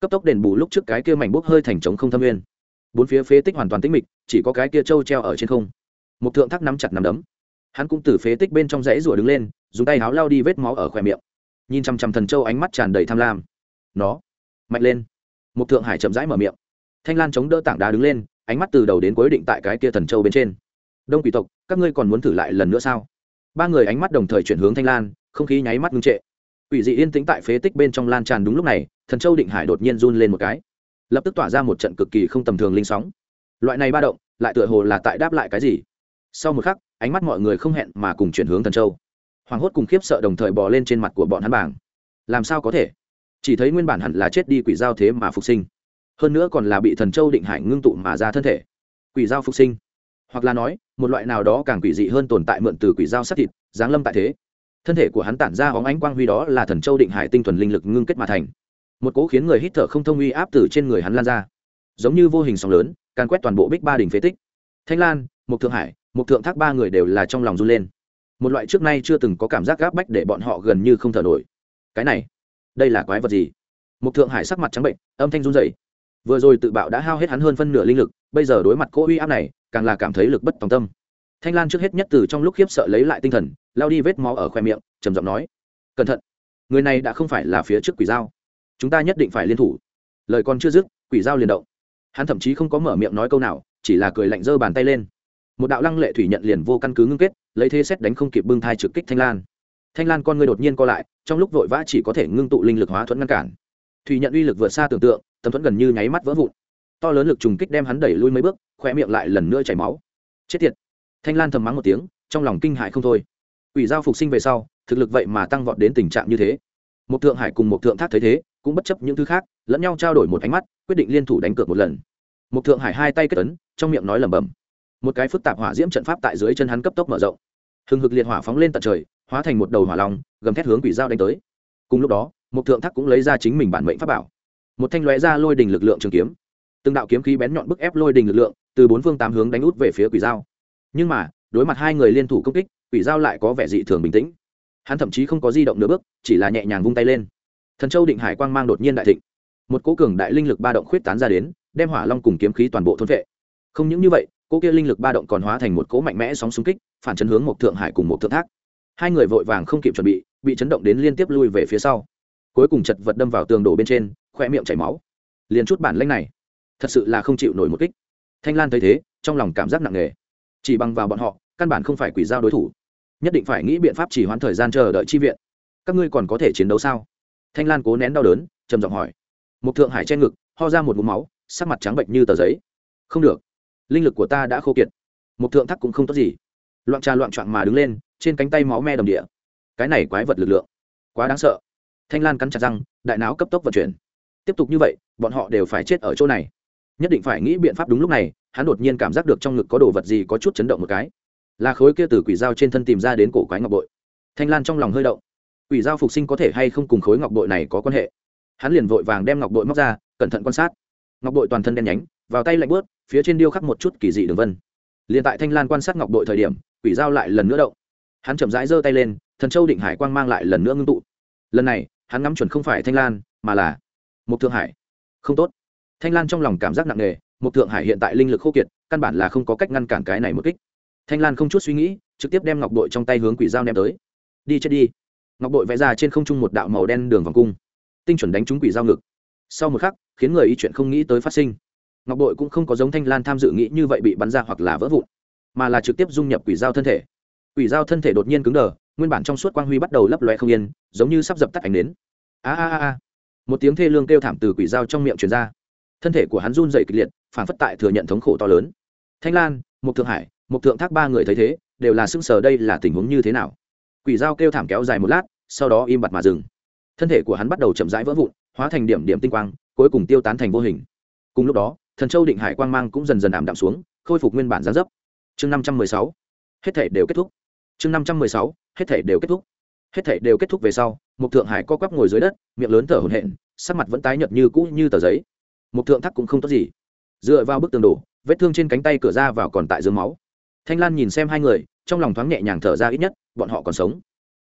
Cấp tốc đền bù lúc trước cái kia mảnh bốc hơi thành trống không thâm nguyên. Bốn phía phế tích hoàn toàn tĩnh mịch, chỉ có cái kia trâu treo ở trên không. Một thượng thác nắm chặt nắm đấm hắn cũng từ phế tích bên trong rẽ rủa đứng lên, dùng tay háo lao đi vết máu ở khoe miệng. Nhìn chằm chằm thần châu ánh mắt tràn đầy tham lam. Nó, mạnh lên. Một thượng hải chậm rãi mở miệng. Thanh lan chống đỡ tảng đá đứng lên, ánh mắt từ đầu đến cuối định tại cái kia thần châu bên trên. Đông quỷ tộc, các ngươi còn muốn thử lại lần nữa sao? Ba người ánh mắt đồng thời chuyển hướng thanh lan, không khí nháy mắt ngưng trệ. Quỷ dị yên tĩnh tại phế tích bên trong lan tràn đúng lúc này, thần châu định hải đột nhiên run lên một cái. Lập tức tỏa ra một trận cực kỳ không tầm thường linh sóng. Loại này ba động, lại tựa hồ là tại đáp lại cái gì? Sau một khắc, ánh mắt mọi người không hẹn mà cùng chuyển hướng thần châu. Hoàng hốt cùng khiếp sợ đồng thời bò lên trên mặt của bọn hắn bảng. Làm sao có thể? Chỉ thấy nguyên bản hẳn là chết đi quỷ giao thế mà phục sinh. Hơn nữa còn là bị thần châu định hải ngưng tụ mà ra thân thể. Quỷ giao phục sinh. Hoặc là nói, một loại nào đó càng quỷ dị hơn tồn tại mượn từ quỷ giao sát thịt, giáng lâm tại thế. Thân thể của hắn tản ra hóng ánh quang huy đó là thần châu định hải tinh thuần linh lực ngưng kết mà thành. Một cố khiến người hít thở không thông uy áp từ trên người hắn lan ra. Giống như vô hình sóng lớn, càn quét toàn bộ bích ba đỉnh phế tích. Thanh lan Mục thượng hải một thượng thác ba người đều là trong lòng run lên. Một loại trước nay chưa từng có cảm giác gáp bách để bọn họ gần như không thở nổi. Cái này, đây là quái vật gì? Một thượng hải sắc mặt trắng bệnh, âm thanh run dày vừa rồi tự bạo đã hao hết hắn hơn phân nửa linh lực, bây giờ đối mặt cỗ uy áp này, càng là cảm thấy lực bất tòng tâm. Thanh lan trước hết nhất từ trong lúc khiếp sợ lấy lại tinh thần, lao đi vết máu ở khoe miệng, trầm giọng nói, cẩn thận, người này đã không phải là phía trước quỷ dao chúng ta nhất định phải liên thủ. Lời còn chưa dứt, quỷ dao liền động. Hắn thậm chí không có mở miệng nói câu nào, chỉ là cười lạnh giơ bàn tay lên một đạo lăng lệ thủy nhận liền vô căn cứ ngưng kết, lấy thế xét đánh không kịp bưng thai trực kích thanh lan. Thanh lan con người đột nhiên co lại, trong lúc vội vã chỉ có thể ngưng tụ linh lực hóa thuẫn ngăn cản. Thủy nhận uy lực vượt xa tưởng tượng tấm thuẫn gần như nháy mắt vỡ vụn. To lớn lực trùng kích đem hắn đẩy lui mấy bước khoe miệng lại lần nữa chảy máu. Chết tiệt! Thanh lan thầm mắng một tiếng, trong lòng kinh hại không thôi. Ủy giao phục sinh về sau, thực lực vậy mà tăng vọt đến tình trạng như thế. Một thượng hải cùng một thượng thác thấy thế, cũng bất chấp những thứ khác, lẫn nhau trao đổi một ánh mắt, quyết định liên thủ đánh cược một lần. Một thượng hải hai tay kết ấn, trong miệng nói lẩm bẩm một cái phức tạp hỏa diễm trận pháp tại dưới chân hắn cấp tốc mở rộng. Hừng hực liệt hỏa phóng lên tận trời, hóa thành một đầu hỏa long, gầm thét hướng quỷ dao đánh tới. Cùng lúc đó một thượng thác cũng lấy ra chính mình bản mệnh pháp bảo. Một thanh lóe ra lôi đình lực lượng trường kiếm. Từng đạo kiếm khí bén nhọn bức ép lôi đình lực lượng, từ bốn phương tám hướng đánh út về phía quỷ dao nhưng mà, đối mặt hai người liên thủ công kích, quỷ dao lại có vẻ dị thường bình tĩnh. Hắn thậm chí không có di động nửa bước, chỉ là nhẹ nhàng vung tay lên. Thần châu định hải quang mang đột nhiên đại thịnh. Một cố cường đại linh lực ba động khuyết tán ra đến, đem hỏa long cùng kiếm khí toàn bộ thôn vệ. Không những như vậy cố kia linh lực ba động còn hóa thành một cỗ mạnh mẽ sóng xung kích, phản chấn hướng một thượng hải cùng một thượng thác. Hai người vội vàng không kịp chuẩn bị bị chấn động đến liên tiếp lui về phía sau. Cuối cùng chật vật đâm vào tường đổ bên trên khoe miệng chảy máu. Liền chút bản lanh này, thật sự là không chịu nổi một kích. Thanh lan thấy thế, trong lòng cảm giác nặng nề. Chỉ bằng vào bọn họ, căn bản không phải quỷ giao đối thủ. Nhất định phải nghĩ biện pháp chỉ hoãn thời gian chờ đợi chi viện. Các ngươi còn có thể chiến đấu sao? Thanh lan cố nén đau đớn, trầm giọng hỏi. Một thượng hải che ngực, ho ra một mũ máu, sắc mặt trắng bệnh như tờ giấy. Không được linh lực của ta đã khô kiệt. Một thượng thắc cũng không tốt gì. Loạn trà loạn trọn mà đứng lên, trên cánh tay máu me đồng địa. Cái này quái vật lực lượng, quá đáng sợ. Thanh lan cắn chặt răng, đại não cấp tốc vận chuyển. Tiếp tục như vậy, bọn họ đều phải chết ở chỗ này. Nhất định phải nghĩ biện pháp đúng lúc này, hắn đột nhiên cảm giác được trong ngực có đồ vật gì có chút chấn động một cái. Là khối kia từ quỷ dao trên thân tìm ra đến cổ quái ngọc bội. Thanh lan trong lòng hơi động. Quỷ dao phục sinh có thể hay không cùng khối ngọc bội này có quan hệ? Hắn liền vội vàng đem ngọc bội móc ra, cẩn thận quan sát. Ngọc bội toàn thân đen nhánh, vào tay lạnh bớt phía trên điêu khắc một chút kỳ dị đường vân. Liền tại thanh lan quan sát ngọc bội thời điểm, quỷ dao lại lần nữa động. Hắn chậm rãi giơ tay lên, thần châu định hải quang mang lại lần nữa ngưng tụ. Lần này, hắn ngắm chuẩn không phải thanh lan, mà là một thượng hải. Không tốt. Thanh lan trong lòng cảm giác nặng nề một thượng hải hiện tại linh lực khô kiệt, căn bản là không có cách ngăn cản cái này một kích. Thanh lan không chút suy nghĩ, trực tiếp đem ngọc bội trong tay hướng quỷ dao ném tới. Đi chết đi. Ngọc bội vẽ ra trên không trung một đạo màu đen đường vòng cung. Tinh chuẩn đánh trúng quỷ dao ngực. Sau một khắc, khiến người y chuyện không nghĩ tới phát sinh ngọc bội cũng không có giống thanh lan tham dự nghĩ như vậy bị bắn ra hoặc là vỡ vụn, mà là trực tiếp dung nhập quỷ dao thân thể. Quỷ dao thân thể đột nhiên cứng đờ, nguyên bản trong suốt quang huy bắt đầu lấp loe không yên, giống như sắp dập tắt ánh đến a a a một tiếng thê lương kêu thảm từ quỷ dao trong miệng truyền ra. Thân thể của hắn run dày kịch liệt, phản phất tại thừa nhận thống khổ to lớn. Thanh lan một thượng hải một thượng thác ba người thấy thế, đều là sững sờ đây là tình huống như thế nào. Quỷ dao kêu thảm kéo dài một lát, sau đó im bặt mà dừng. Thân thể của hắn bắt đầu chậm rãi vỡ vụn, hóa thành điểm điểm tinh quang, cuối cùng tiêu tán thành vô hình. Cùng lúc đó thần châu định hải quang mang cũng dần dần ảm đạm xuống, khôi phục nguyên bản gián dấp. Chương năm trăm mười sáu, hết thể đều kết thúc. Chương năm trăm mười sáu, hết thể đều kết thúc. Hết thể đều kết thúc về sau một thượng hải co quắp ngồi dưới đất, miệng lớn thở hổn hển, sắc mặt vẫn tái nhợt như cũ như tờ giấy. Một thượng thắc cũng không tốt gì. Dựa vào bức tường đổ, vết thương trên cánh tay cửa ra vào còn tại dưới máu. Thanh lan nhìn xem hai người, trong lòng thoáng nhẹ nhàng thở ra ít nhất, bọn họ còn sống.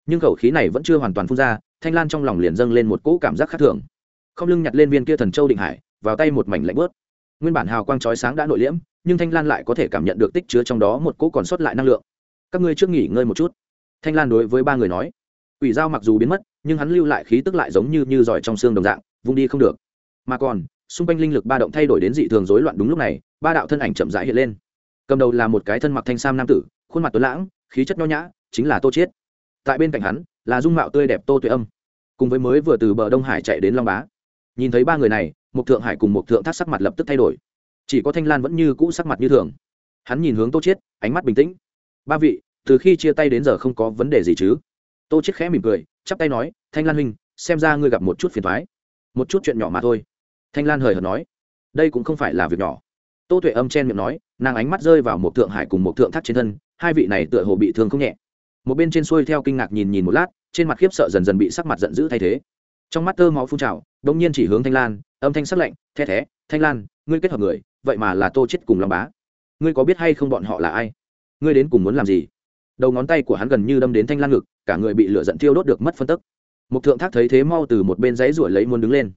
Nhưng khẩu khí này vẫn chưa hoàn toàn phun ra, thanh lan trong lòng liền dâng lên một cỗ cảm giác khác thường. Không lưng nhặt lên viên kia thần châu định hải, vào tay một mảnh lạnh bớt nguyên bản hào quang chói sáng đã nội liễm, nhưng thanh lan lại có thể cảm nhận được tích chứa trong đó một cỗ còn sót lại năng lượng. Các ngươi trước nghỉ ngơi một chút. Thanh lan đối với ba người nói. Quỷ dao mặc dù biến mất, nhưng hắn lưu lại khí tức lại giống như như giỏi trong xương đồng dạng, vung đi không được. Mà còn, xung quanh linh lực ba động thay đổi đến dị thường rối loạn đúng lúc này, ba đạo thân ảnh chậm rãi hiện lên. Cầm đầu là một cái thân mặc thanh sam nam tử, khuôn mặt tuấn lãng, khí chất nho nhã, chính là tô chiết. Tại bên cạnh hắn, là dung mạo tươi đẹp tô tuệ âm. Cùng với mới vừa từ bờ đông hải chạy đến long bá. Nhìn thấy ba người này một thượng hải cùng một thượng thác sắc mặt lập tức thay đổi. Chỉ có thanh lan vẫn như cũ sắc mặt như thường. Hắn nhìn hướng tô chiết, ánh mắt bình tĩnh. Ba vị, từ khi chia tay đến giờ không có vấn đề gì chứ? Tô chiết khẽ mỉm cười, chắp tay nói, thanh lan huynh, xem ra ngươi gặp một chút phiền toái. Một chút chuyện nhỏ mà thôi. Thanh lan hời hợt nói, đây cũng không phải là việc nhỏ. Tô tuệ âm chen miệng nói, nàng ánh mắt rơi vào một thượng hải cùng một thượng thác trên thân, hai vị này tựa hồ bị thương không nhẹ. Một bên trên xuôi theo kinh ngạc nhìn nhìn một lát, trên mặt khiếp sợ dần dần bị sắc mặt giận dữ thay thế. Trong mắt tơ máu phun trào đông nhiên chỉ hướng thanh lan âm thanh sắc lạnh, the thé, thanh lan, ngươi kết hợp người, vậy mà là tô chết cùng long bá. Ngươi có biết hay không bọn họ là ai? Ngươi đến cùng muốn làm gì? Đầu ngón tay của hắn gần như đâm đến thanh lan ngực, cả người bị lửa giận thiêu đốt được mất phân tức. Một thượng thác thấy thế mau từ một bên giấy ruổi lấy muốn đứng lên.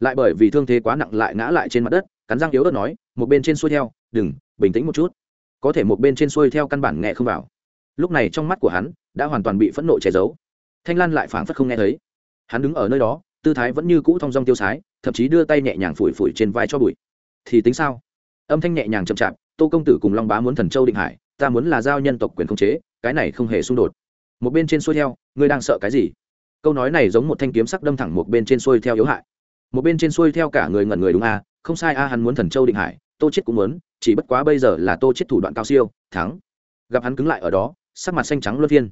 Lại bởi vì thương thế quá nặng lại ngã lại trên mặt đất, cắn răng yếu ớt nói, một bên trên xuôi theo, đừng, bình tĩnh một chút. Có thể một bên trên xuôi theo căn bản nghe không vào. Lúc này trong mắt của hắn đã hoàn toàn bị phẫn nộ che giấu. Thanh lan lại phảng phất không nghe thấy. Hắn đứng ở nơi đó tư thái vẫn như cũ thong dong tiêu sái, thậm chí đưa tay nhẹ nhàng phủi phủi trên vai cho bụi. Thì tính sao? Âm thanh nhẹ nhàng chậm chạp, tô công tử cùng long bá muốn thần châu định hải, ta muốn là giao nhân tộc quyền khống chế, cái này không hề xung đột. Một bên trên xuôi theo, ngươi đang sợ cái gì? Câu nói này giống một thanh kiếm sắc đâm thẳng một bên trên xuôi theo yếu hại. Một bên trên xuôi theo cả người ngẩn người đúng a, không sai a, hắn muốn thần châu định hải, tô chết cũng muốn, chỉ bất quá bây giờ là tô chết thủ đoạn cao siêu, thắng. Gặp hắn cứng lại ở đó, sắc mặt xanh trắng luân phiên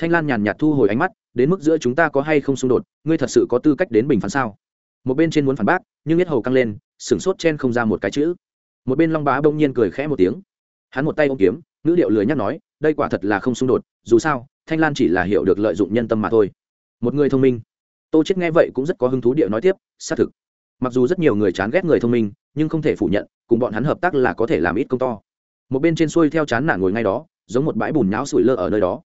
thanh lan nhàn nhạt thu hồi ánh mắt, đến mức giữa chúng ta có hay không xung đột, ngươi thật sự có tư cách đến bình phán sao? Một bên trên muốn phản bác, nhưng biết hầu căng lên, sửng sốt chen không ra một cái chữ. Một bên long bá bỗng nhiên cười khẽ một tiếng. Hắn một tay ôm kiếm, ngữ điệu lười nhắc nói, đây quả thật là không xung đột, dù sao, thanh lan chỉ là hiểu được lợi dụng nhân tâm mà thôi. Một người thông minh. Tô chết nghe vậy cũng rất có hứng thú điệu nói tiếp, xác thực. Mặc dù rất nhiều người chán ghét người thông minh, nhưng không thể phủ nhận, cùng bọn hắn hợp tác là có thể làm ít công to. Một bên trên xuôi theo chán nản ngồi ngay đó, giống một bãi bùn nhão sủi lơ ở nơi đó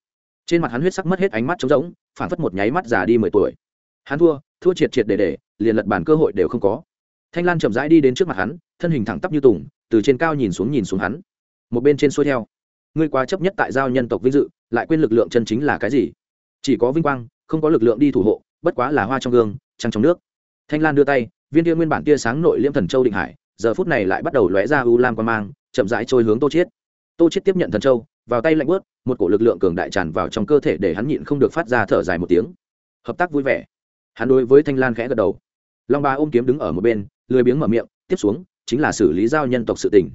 trên mặt hắn huyết sắc mất hết ánh mắt trống rỗng phản phất một nháy mắt già đi mười tuổi. Hắn thua thua triệt triệt để để, liền lật bản cơ hội đều không có. Thanh lan chậm rãi đi đến trước mặt hắn, thân hình thẳng tắp như tùng, từ trên cao nhìn xuống nhìn xuống hắn. Một bên trên xuôi theo. Ngươi quá chấp nhất tại giao nhân tộc vinh dự, lại quên lực lượng chân chính là cái gì? Chỉ có vinh quang, không có lực lượng đi thủ hộ, bất quá là hoa trong gương, trăng trong nước. Thanh lan đưa tay, viên tia nguyên bản tia sáng nội liêm thần châu định hải, giờ phút này lại bắt đầu lóe ra u lam quan mang, chậm rãi trôi hướng tô chiết. Tô chiết tiếp nhận thần châu vào tay lạnh bớt, một cổ lực lượng cường đại tràn vào trong cơ thể để hắn nhịn không được phát ra thở dài một tiếng. Hợp tác vui vẻ. Hắn đối với thanh lan khẽ gật đầu. Long ba ôm kiếm đứng ở một bên, lười biếng mở miệng, tiếp xuống, chính là xử lý giao nhân tộc sự tình.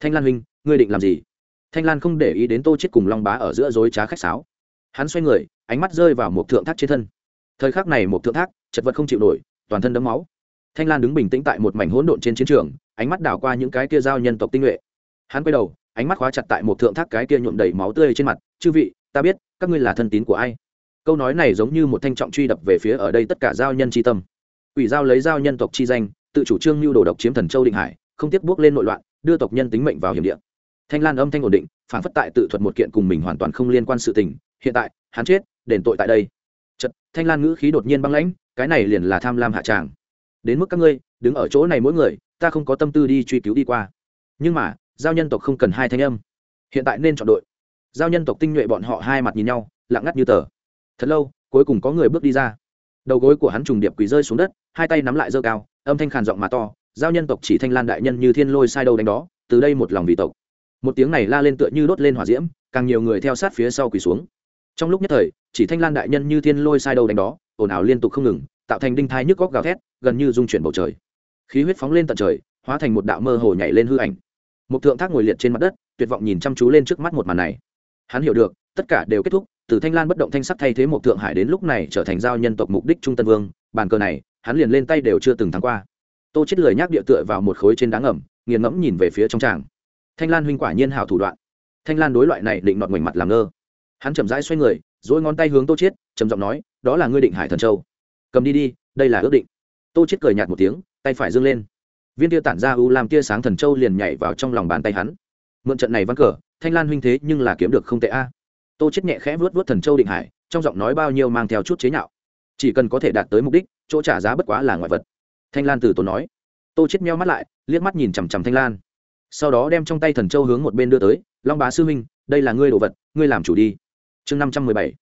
Thanh lan huynh, ngươi định làm gì? Thanh lan không để ý đến tô chết cùng long bá ở giữa dối trá khách sáo. Hắn xoay người, ánh mắt rơi vào một thượng thác trên thân. Thời khắc này một thượng thác, chật vật không chịu nổi, toàn thân đấm máu. Thanh lan đứng bình tĩnh tại một mảnh hỗn độn trên chiến trường, ánh mắt đảo qua những cái kia giao nhân tộc tinh nhuệ. Hắn quay đầu ánh mắt khóa chặt tại một thượng thác cái kia nhuộm đầy máu tươi trên mặt, chư vị, ta biết, các ngươi là thân tín của ai? Câu nói này giống như một thanh trọng truy đập về phía ở đây tất cả giao nhân tri tâm. Ủy giao lấy giao nhân tộc chi danh, tự chủ trương mưu đồ độc chiếm thần châu định hải, không tiếp bước lên nội loạn, đưa tộc nhân tính mệnh vào hiểm địa. Thanh lan âm thanh ổn định, phản phất tại tự thuật một kiện cùng mình hoàn toàn không liên quan sự tình, hiện tại, hắn chết, đền tội tại đây. Chật thanh lan ngữ khí đột nhiên băng lãnh, cái này liền là tham lam hạ tràng. Đến mức các ngươi, đứng ở chỗ này mỗi người, ta không có tâm tư đi truy cứu đi qua. Nhưng mà giao nhân tộc không cần hai thanh âm. Hiện tại nên chọn đội. Giao nhân tộc tinh nhuệ bọn họ hai mặt nhìn nhau, lặng ngắt như tờ. Thật lâu, cuối cùng có người bước đi ra. Đầu gối của hắn trùng điệp quỳ rơi xuống đất, hai tay nắm lại dơ cao, âm thanh khàn giọng mà to, giao nhân tộc chỉ thanh lan đại nhân như thiên lôi sai đâu đánh đó, từ đây một lòng vì tộc. Một tiếng này la lên tựa như đốt lên hỏa diễm, càng nhiều người theo sát phía sau quỳ xuống. Trong lúc nhất thời, chỉ thanh lan đại nhân như thiên lôi sai đâu đánh đó, ồn ào liên tục không ngừng, tạo thành đinh thai nhức góc gào thét, gần như dung chuyển bầu trời. Khí huyết phóng lên tận trời, hóa thành một đạo mơ hồ nhảy lên hư ảnh một thượng thác ngồi liệt trên mặt đất, tuyệt vọng nhìn chăm chú lên trước mắt một màn này. Hắn hiểu được, tất cả đều kết thúc, từ thanh lan bất động thanh sắc thay thế một thượng hải đến lúc này trở thành giao nhân tộc mục đích trung tân vương, bàn cờ này, hắn liền lên tay đều chưa từng thắng qua. Tô chết lười nhác địa tựa vào một khối trên đá ngầm, nghiền ngẫm nhìn về phía trong tràng. Thanh lan huynh quả nhiên hảo thủ đoạn. Thanh lan đối loại này định nọt ngoảnh mặt làm ngơ. Hắn chậm rãi xoay người dỗi ngón tay hướng tô chết trầm giọng nói, đó là ngươi định hải thần châu. Cầm đi đi, đây là ước định. Tô chết cười nhạt một tiếng, tay phải dương lên viên tia tản ra u làm tia sáng thần châu liền nhảy vào trong lòng bàn tay hắn. Mượn trận này vắng cờ, thanh lan huynh thế nhưng là kiếm được không tệ a. Tô chết nhẹ khẽ vuốt vuốt thần châu định hải, trong giọng nói bao nhiêu mang theo chút chế nhạo. Chỉ cần có thể đạt tới mục đích, chỗ trả giá bất quá là ngoại vật. Thanh lan từ tốn nói. Tô chết meo mắt lại, liếc mắt nhìn chằm chằm thanh lan. Sau đó đem trong tay thần châu hướng một bên đưa tới, long bá sư huynh, đây là ngươi đồ vật, ngươi làm chủ đi. Chương năm trăm mười bảy.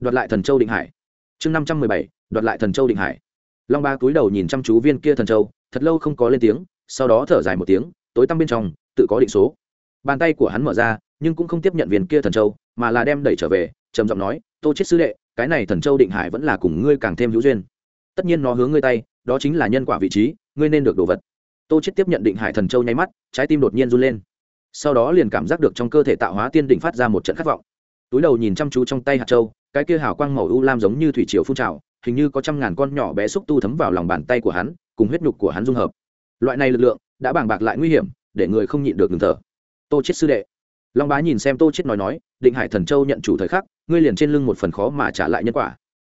Đoạt lại thần châu định hải. Chương năm trăm mười bảy, đoạt lại thần châu định hải. Long ba cúi đầu nhìn chăm chú viên kia thần châu thật lâu không có lên tiếng, sau đó thở dài một tiếng, tối tăm bên trong, tự có định số. Bàn tay của hắn mở ra, nhưng cũng không tiếp nhận viên kia thần châu, mà là đem đẩy trở về, trầm giọng nói, tô chết sư đệ, cái này thần châu định hải vẫn là cùng ngươi càng thêm hữu duyên. Tất nhiên nó hướng ngươi tay, đó chính là nhân quả vị trí, ngươi nên được đồ vật. Tô chết tiếp nhận định hải thần châu nháy mắt, trái tim đột nhiên run lên. Sau đó liền cảm giác được trong cơ thể tạo hóa tiên định phát ra một trận khát vọng. Túi đầu nhìn chăm chú trong tay hạt châu, cái kia hào quang màu u lam giống như thủy triều phun trào, hình như có trăm ngàn con nhỏ bé xúc tu thấm vào lòng bàn tay của hắn cùng huyết nhục của hắn dung hợp. Loại này lực lượng đã bàng bạc lại nguy hiểm, để người không nhịn được ngừng thở. Tô chết sư đệ. Long bá nhìn xem tô chết nói nói, định hải thần châu nhận chủ thời khắc, ngươi liền trên lưng một phần khó mà trả lại nhân quả.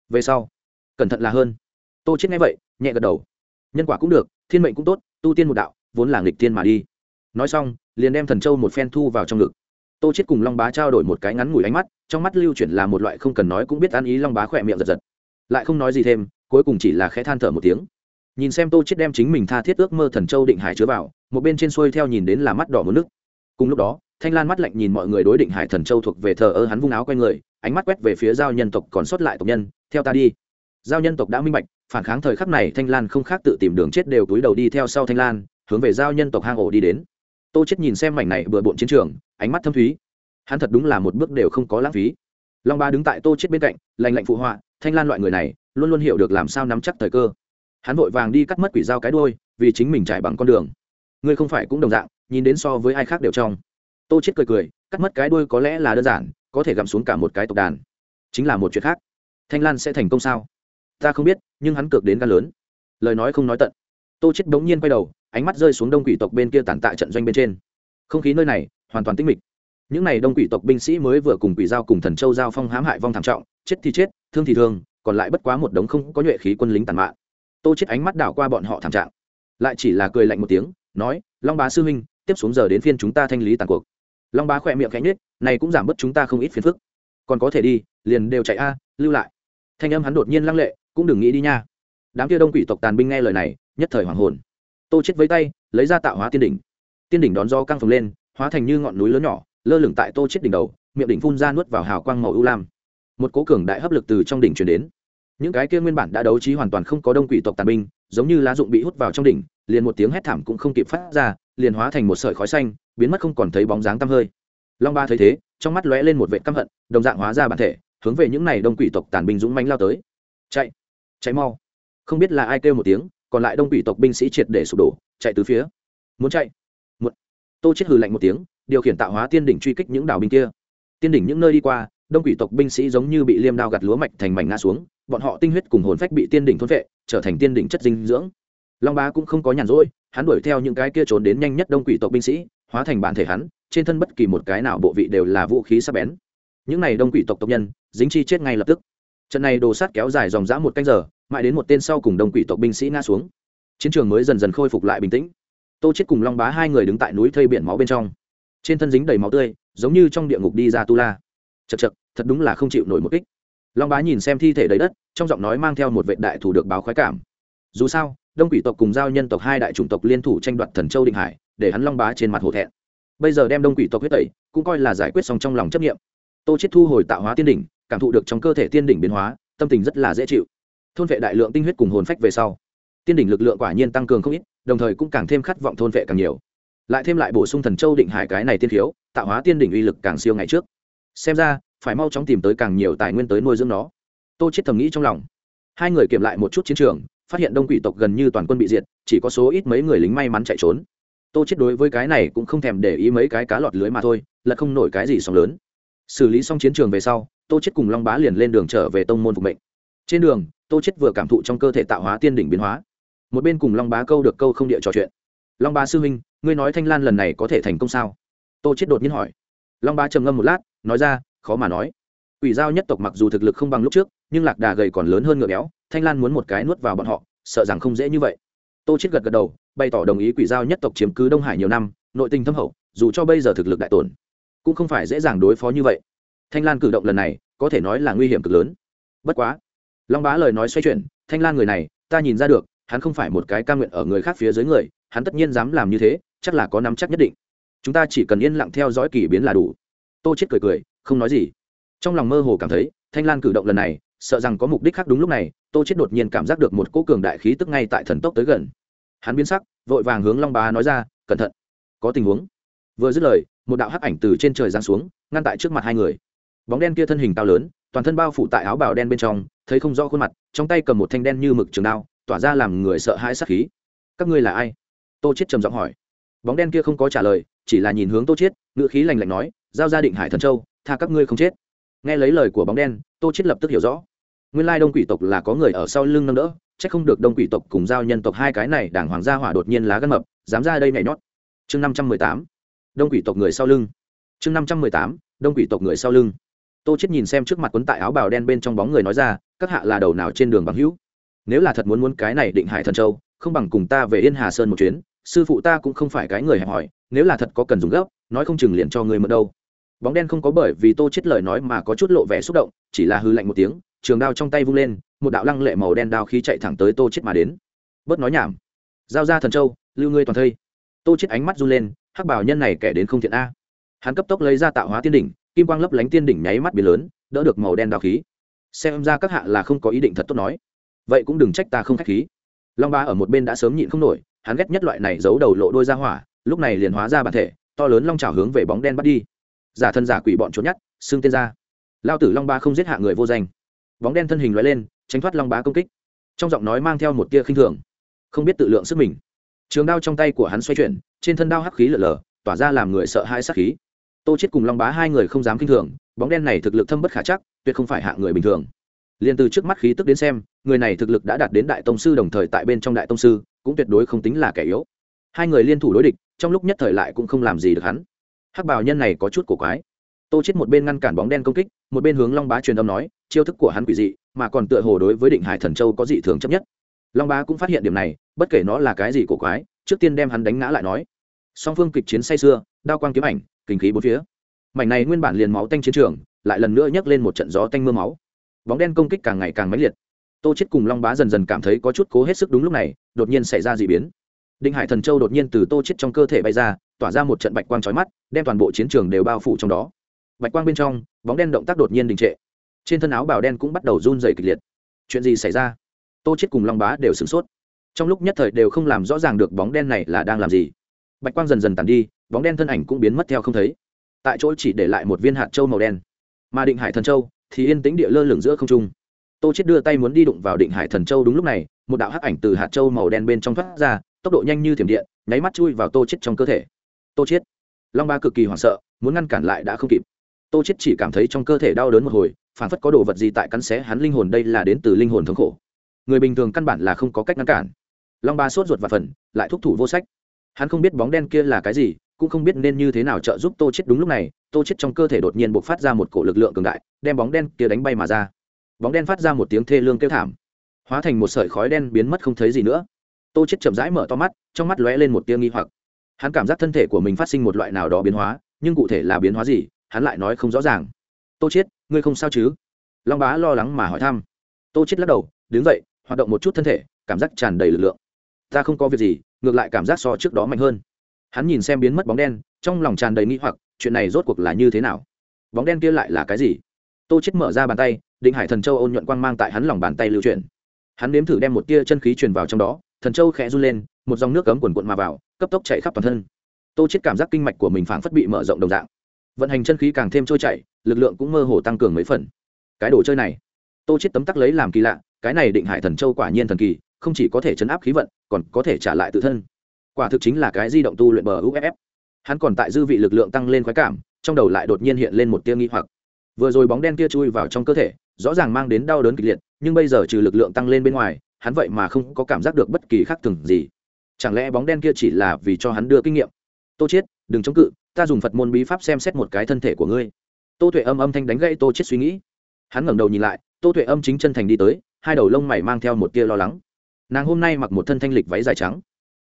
Về sau, cẩn thận là hơn. Tô chết nghe vậy, nhẹ gật đầu. Nhân quả cũng được, thiên mệnh cũng tốt, tu tiên một đạo, vốn là nghịch tiên mà đi. Nói xong, liền đem thần châu một phen thu vào trong ngực. Tô chết cùng long bá trao đổi một cái ngắn ngủi ánh mắt, trong mắt lưu chuyển là một loại không cần nói cũng biết ăn ý long bá khỏe miệng giật giật. Lại không nói gì thêm, cuối cùng chỉ là khẽ than thở một tiếng nhìn xem tô chết đem chính mình tha thiết ước mơ thần châu định hải chứa vào, một bên trên xuôi theo nhìn đến là mắt đỏ muốn nước. Cùng lúc đó, thanh lan mắt lạnh nhìn mọi người đối định hải thần châu thuộc về thờ ơ hắn vung áo quay người, ánh mắt quét về phía giao nhân tộc còn sót lại tộc nhân, theo ta đi. Giao nhân tộc đã minh bạch, phản kháng thời khắc này thanh lan không khác tự tìm đường chết đều túi đầu đi theo sau thanh lan, hướng về giao nhân tộc hang ổ đi đến. Tô chết nhìn xem mảnh này bừa bộn chiến trường, ánh mắt thâm thúy. Hắn thật đúng là một bước đều không có lãng phí. Long ba đứng tại tô chết bên cạnh lành lạnh phụ họa, thanh lan loại người này, luôn luôn hiểu được làm sao nắm chắc thời cơ hắn vội vàng đi cắt mất quỷ dao cái đôi vì chính mình trải bằng con đường. Ngươi không phải cũng đồng dạng, nhìn đến so với ai khác đều trong. Tô chết cười cười, cắt mất cái đuôi có lẽ là đơn giản, có thể gặm xuống cả một cái tộc đàn. Chính là một chuyện khác. Thanh lan sẽ thành công sao? Ta không biết, nhưng hắn cược đến gan lớn. Lời nói không nói tận. Tô chết bỗng nhiên quay đầu, ánh mắt rơi xuống đông quỷ tộc bên kia tàn tạ trận doanh bên trên. Không khí nơi này, hoàn toàn tĩnh mịch. Những n à y đông quỷ tộc binh sĩ mới vừa cùng quỷ giao cùng thần châu giao phong hãm hại vong thảm trọng, chết thì chết, thương thì thương, còn lại bất quá một đống không có nhuệ khí quân lính tàn mạn tô chết ánh mắt đảo qua bọn họ thảm trạng. Lại chỉ là cười lạnh một tiếng, nói, long bá sư huynh, tiếp xuống giờ đến phiên chúng ta thanh lý tàn cuộc. Long bá khỏe miệng khẽ nhếch, này cũng giảm bớt chúng ta không ít phiền phức. Còn có thể đi, liền đều chạy a, lưu lại. Thanh âm hắn đột nhiên lăng lệ, cũng đừng nghĩ đi nha. Đám kia đông quỷ tộc tàn binh nghe lời này, nhất thời hoảng hồn. Tô chết với tay, lấy ra tạo hóa tiên đỉnh. Tiên đỉnh đón do căng phồng lên, hóa thành như ngọn núi lớn nhỏ, lơ lửng tại tô chết đỉnh đầu, miệng đỉnh phun ra nuốt vào hào quang màu ưu lam. Một cố cường đại hấp lực từ trong đỉnh truyền đến những cái kia nguyên bản đã đấu trí hoàn toàn không có đông quỷ tộc tàn binh, giống như lá dụng bị hút vào trong đỉnh, liền một tiếng hét thảm cũng không kịp phát ra, liền hóa thành một sợi khói xanh, biến mất không còn thấy bóng dáng tăm hơi. Long ba thấy thế, trong mắt lóe lên một vệ căm hận, đồng dạng hóa ra bản thể, hướng về những này đông quỷ tộc tàn binh dũng mãnh lao tới. Chạy chạy mau. Không biết là ai kêu một tiếng, còn lại đông quỷ tộc binh sĩ triệt để sụp đổ, chạy từ phía. Muốn chạy một tô chết hừ lạnh một tiếng, điều khiển tạo hóa tiên đỉnh truy kích những đảo binh kia. Tiên đỉnh những nơi đi qua, đông quỷ tộc binh sĩ giống như bị liêm đao gặt lúa mạch thành mảnh ngã xuống bọn họ tinh huyết cùng hồn phách bị tiên đỉnh thôn vệ, trở thành tiên đỉnh chất dinh dưỡng. Long bá cũng không có nhàn rỗi, hắn đuổi theo những cái kia trốn đến nhanh nhất đông quỷ tộc binh sĩ, hóa thành bản thể hắn, trên thân bất kỳ một cái nào bộ vị đều là vũ khí sắc bén. Những này đông quỷ tộc tộc nhân, dính chi chết ngay lập tức. Trận này đồ sát kéo dài dòng dã một canh giờ, mãi đến một tên sau cùng đông quỷ tộc binh sĩ ngã xuống. Chiến trường mới dần dần khôi phục lại bình tĩnh. Tô chết cùng long bá hai người đứng tại núi thây biển máu bên trong. Trên thân dính đầy máu tươi, giống như trong địa ngục đi ra tu la. Chật chật thật đúng là không chịu nổi một kích long bá nhìn xem thi thể đầy đất, trong giọng nói mang theo một vệ đại thủ được báo khoái cảm. Dù sao, đông quỷ tộc cùng giao nhân tộc hai đại chủng tộc liên thủ tranh đoạt thần châu định hải, để hắn long bá trên mặt hổ thẹn. Bây giờ đem đông quỷ tộc huyết tẩy, cũng coi là giải quyết xong trong lòng chấp nghiệm tô chết thu hồi tạo hóa tiên đỉnh, cảm thụ được trong cơ thể tiên đỉnh biến hóa, tâm tình rất là dễ chịu. Thôn vệ đại lượng tinh huyết cùng hồn phách về sau, tiên đỉnh lực lượng quả nhiên tăng cường không ít, đồng thời cũng càng thêm khát vọng thôn vệ càng nhiều. Lại thêm lại bổ sung thần châu định hải cái này tiên thiếu tạo hóa tiên đỉnh uy lực càng siêu ngày trước. Xem ra phải mau chóng tìm tới càng nhiều tài nguyên tới nuôi dưỡng nó. Tô chết thầm nghĩ trong lòng. Hai người kiểm lại một chút chiến trường, phát hiện đông quỷ tộc gần như toàn quân bị diệt, chỉ có số ít mấy người lính may mắn chạy trốn. Tô chết đối với cái này cũng không thèm để ý mấy cái cá lọt lưới mà thôi, là không nổi cái gì sóng lớn. Xử lý xong chiến trường về sau, tô chết cùng long bá liền lên đường trở về tông môn phục mệnh. Trên đường, tô chết vừa cảm thụ trong cơ thể tạo hóa tiên đỉnh biến hóa. Một bên cùng long bá câu được câu không địa trò chuyện. Long bá sư huynh, ngươi nói thanh lan lần này có thể thành công sao? Tô chết đột nhiên hỏi. Long bá trầm ngâm một lát, nói ra khó mà nói. Quỷ giao nhất tộc mặc dù thực lực không bằng lúc trước, nhưng lạc đà gầy còn lớn hơn ngựa béo, thanh lan muốn một cái nuốt vào bọn họ, sợ rằng không dễ như vậy. Tô chết gật gật đầu, bày tỏ đồng ý quỷ giao nhất tộc chiếm cứ đông hải nhiều năm, nội tình thâm hậu, dù cho bây giờ thực lực đại tổn, cũng không phải dễ dàng đối phó như vậy. Thanh lan cử động lần này, có thể nói là nguy hiểm cực lớn. Bất quá, long bá lời nói xoay chuyển, thanh lan người này, ta nhìn ra được, hắn không phải một cái ca nguyện ở người khác phía dưới người, hắn tất nhiên dám làm như thế, chắc là có nắm chắc nhất định. Chúng ta chỉ cần yên lặng theo dõi kỳ biến là đủ. Tô chết cười cười không nói gì. Trong lòng mơ hồ cảm thấy, thanh lan cử động lần này, sợ rằng có mục đích khác đúng lúc này, tô chết đột nhiên cảm giác được một cỗ cường đại khí tức ngay tại thần tốc tới gần. Hắn biến sắc, vội vàng hướng long bá nói ra, cẩn thận, có tình huống. Vừa dứt lời, một đạo hắc ảnh từ trên trời giáng xuống, ngăn tại trước mặt hai người. Bóng đen kia thân hình cao lớn, toàn thân bao phủ tại áo bào đen bên trong, thấy không rõ khuôn mặt, trong tay cầm một thanh đen như mực trường đao, tỏa ra làm người sợ hãi sát khí. Các ngươi là ai? Tô chết trầm giọng hỏi. Bóng đen kia không có trả lời, chỉ là nhìn hướng tô chết ngựa khí lạnh lạnh nói, giao ra định hải thần châu tha các ngươi không chết. Nghe lấy lời của bóng đen, tô chết lập tức hiểu rõ. Nguyên lai đông quỷ tộc là có người ở sau lưng nâng đỡ, chắc không được đông quỷ tộc cùng giao nhân tộc hai cái này đảng hoàng gia hỏa đột nhiên lá gan mập, dám ra đây nhảy nhót. Chương năm trăm mười tám, đông quỷ tộc người sau lưng. Chương năm trăm mười tám, đông quỷ tộc người sau lưng. Tô chết nhìn xem trước mặt quấn tại áo bào đen bên trong bóng người nói ra, các hạ là đầu nào trên đường bằng hữu? Nếu là thật muốn muốn cái này định hải thần châu, không bằng cùng ta về yên hà sơn một chuyến, sư phụ ta cũng không phải cái người hẹp hỏi, nếu là thật có cần dùng gấp nói không chừng liền cho người mượn đâu bóng đen không có bởi vì tô chết lời nói mà có chút lộ vẻ xúc động, chỉ là hư lạnh một tiếng, trường đao trong tay vung lên, một đạo lăng lệ màu đen đao khí chạy thẳng tới tô chết mà đến. Bớt nói nhảm. Giao ra thần châu, lưu ngươi toàn thây. Tô chết ánh mắt run lên, hắc bảo nhân này kẻ đến không thiện a. Hắn cấp tốc lấy ra tạo hóa tiên đỉnh, kim quang lấp lánh tiên đỉnh nháy mắt biến lớn, đỡ được màu đen đao khí. Xem ra các hạ là không có ý định thật tốt nói. Vậy cũng đừng trách ta không khách khí. Long ba ở một bên đã sớm nhịn không nổi, hắn ghét nhất loại này giấu đầu lộ đôi ra hỏa, lúc này liền hóa ra bản thể, to lớn long trào hướng về bóng đen bắt đi giả thân giả quỷ bọn trốn nhát xương tên ra. Lao tử long ba không giết hạ người vô danh. Bóng đen thân hình loại lên, tránh thoát long bá công kích. Trong giọng nói mang theo một tia khinh thường. Không biết tự lượng sức mình. Trường đao trong tay của hắn xoay chuyển, trên thân đao hắc khí lở lở, tỏa ra làm người sợ hai sắc khí. Tô chết cùng long bá hai người không dám kinh thường, bóng đen này thực lực thâm bất khả chắc, tuyệt không phải hạ người bình thường. Liền từ trước mắt khí tức đến xem, người này thực lực đã đạt đến đại tông sư đồng thời tại bên trong đại tông sư, cũng tuyệt đối không tính là kẻ yếu. Hai người liên thủ đối địch, trong lúc nhất thời lại cũng không làm gì được hắn hắc bào nhân này có chút cổ quái. Tô chết một bên ngăn cản bóng đen công kích, một bên hướng long bá truyền âm nói, chiêu thức của hắn quỷ dị, mà còn tựa hồ đối với định hải thần châu có dị thường chấp nhất. Long bá cũng phát hiện điểm này, bất kể nó là cái gì cổ quái, trước tiên đem hắn đánh ngã lại nói. Song phương kịch chiến say xưa đao quang kiếm ảnh, kinh khí bốn phía. Mảnh này nguyên bản liền máu tanh chiến trường, lại lần nữa nhấc lên một trận gió tanh mưa máu. Bóng đen công kích càng ngày càng mãnh liệt. Tô chết cùng long bá dần dần cảm thấy có chút cố hết sức đúng lúc này, đột nhiên xảy ra dị biến định hải thần châu đột nhiên từ tô chết trong cơ thể bay ra, tỏa ra một trận bạch quang chói mắt, đem toàn bộ chiến trường đều bao phủ trong đó. Bạch quang bên trong, bóng đen động tác đột nhiên đình trệ. Trên thân áo bào đen cũng bắt đầu run rẩy kịch liệt. Chuyện gì xảy ra? Tô chết cùng long bá đều sửng sốt. Trong lúc nhất thời đều không làm rõ ràng được bóng đen này là đang làm gì. Bạch quang dần dần tàn đi, bóng đen thân ảnh cũng biến mất theo không thấy. Tại chỗ chỉ để lại một viên hạt châu màu đen. Mà định hải thần châu thì yên tĩnh địa lơ lửng giữa không trung. Tô chết đưa tay muốn đi đụng vào định hải thần châu đúng lúc này, một đạo hắc ảnh từ hạt châu màu đen bên trong thoát ra tốc độ nhanh như thiểm điện, nháy mắt chui vào tô chết trong cơ thể. Tô chết long ba cực kỳ hoảng sợ, muốn ngăn cản lại đã không kịp. Tô chết chỉ cảm thấy trong cơ thể đau đớn một hồi, phản phất có đồ vật gì tại cắn xé hắn linh hồn đây là đến từ linh hồn thống khổ. Người bình thường căn bản là không có cách ngăn cản. Long ba sốt ruột và phần lại thúc thủ vô sách. Hắn không biết bóng đen kia là cái gì, cũng không biết nên như thế nào trợ giúp tô chết đúng lúc này, tô chết trong cơ thể đột nhiên bộc phát ra một cổ lực lượng cường đại, đem bóng đen kia đánh bay mà ra. Bóng đen phát ra một tiếng thê lương kêu thảm, hóa thành một sợi khói đen biến mất không thấy gì nữa tô chết chậm rãi mở to mắt, trong mắt lóe lên một tia nghi hoặc. Hắn cảm giác thân thể của mình phát sinh một loại nào đó biến hóa, nhưng cụ thể là biến hóa gì, hắn lại nói không rõ ràng. Tô chết, ngươi không sao chứ? Long bá lo lắng mà hỏi thăm. Tô chết lắc đầu, đứng dậy, hoạt động một chút thân thể, cảm giác tràn đầy lực lượng. Ta không có việc gì, ngược lại cảm giác so trước đó mạnh hơn. Hắn nhìn xem biến mất bóng đen, trong lòng tràn đầy nghi hoặc, chuyện này rốt cuộc là như thế nào? Bóng đen kia lại là cái gì? Tô chết mở ra bàn tay, định hải thần châu ôn nhuận quang mang tại hắn lòng bàn tay lưu chuyển. Hắn nếm thử đem một tia chân khí truyền vào trong đó thần châu khẽ run lên, một dòng nước cấm quần quận mà vào, cấp tốc chạy khắp toàn thân. Tô chết cảm giác kinh mạch của mình phảng phất bị mở rộng đồng dạng. Vận hành chân khí càng thêm trôi chảy, lực lượng cũng mơ hồ tăng cường mấy phần. Cái đồ chơi này, tô chết tấm tắc lấy làm kỳ lạ, cái này định hải thần châu quả nhiên thần kỳ, không chỉ có thể chấn áp khí vận, còn có thể trả lại tự thân. Quả thực chính là cái di động tu luyện bờ uff hắn còn tại dư vị lực lượng tăng lên khoái cảm, trong đầu lại đột nhiên hiện lên một tia nghi hoặc. Vừa rồi bóng đen kia chui vào trong cơ thể, rõ ràng mang đến đau đớn kịch liệt, nhưng bây giờ trừ lực lượng tăng lên bên ngoài hắn vậy mà không có cảm giác được bất kỳ khác thường gì. Chẳng lẽ bóng đen kia chỉ là vì cho hắn đưa kinh nghiệm? Tô chết đừng chống cự, ta dùng phật môn bí pháp xem xét một cái thân thể của ngươi. Tô tuệ âm âm thanh đánh gãy tô chết suy nghĩ. Hắn ngẩng đầu nhìn lại, tô tuệ âm chính chân thành đi tới, hai đầu lông mày mang theo một tia lo lắng. Nàng hôm nay mặc một thân thanh lịch váy dài trắng,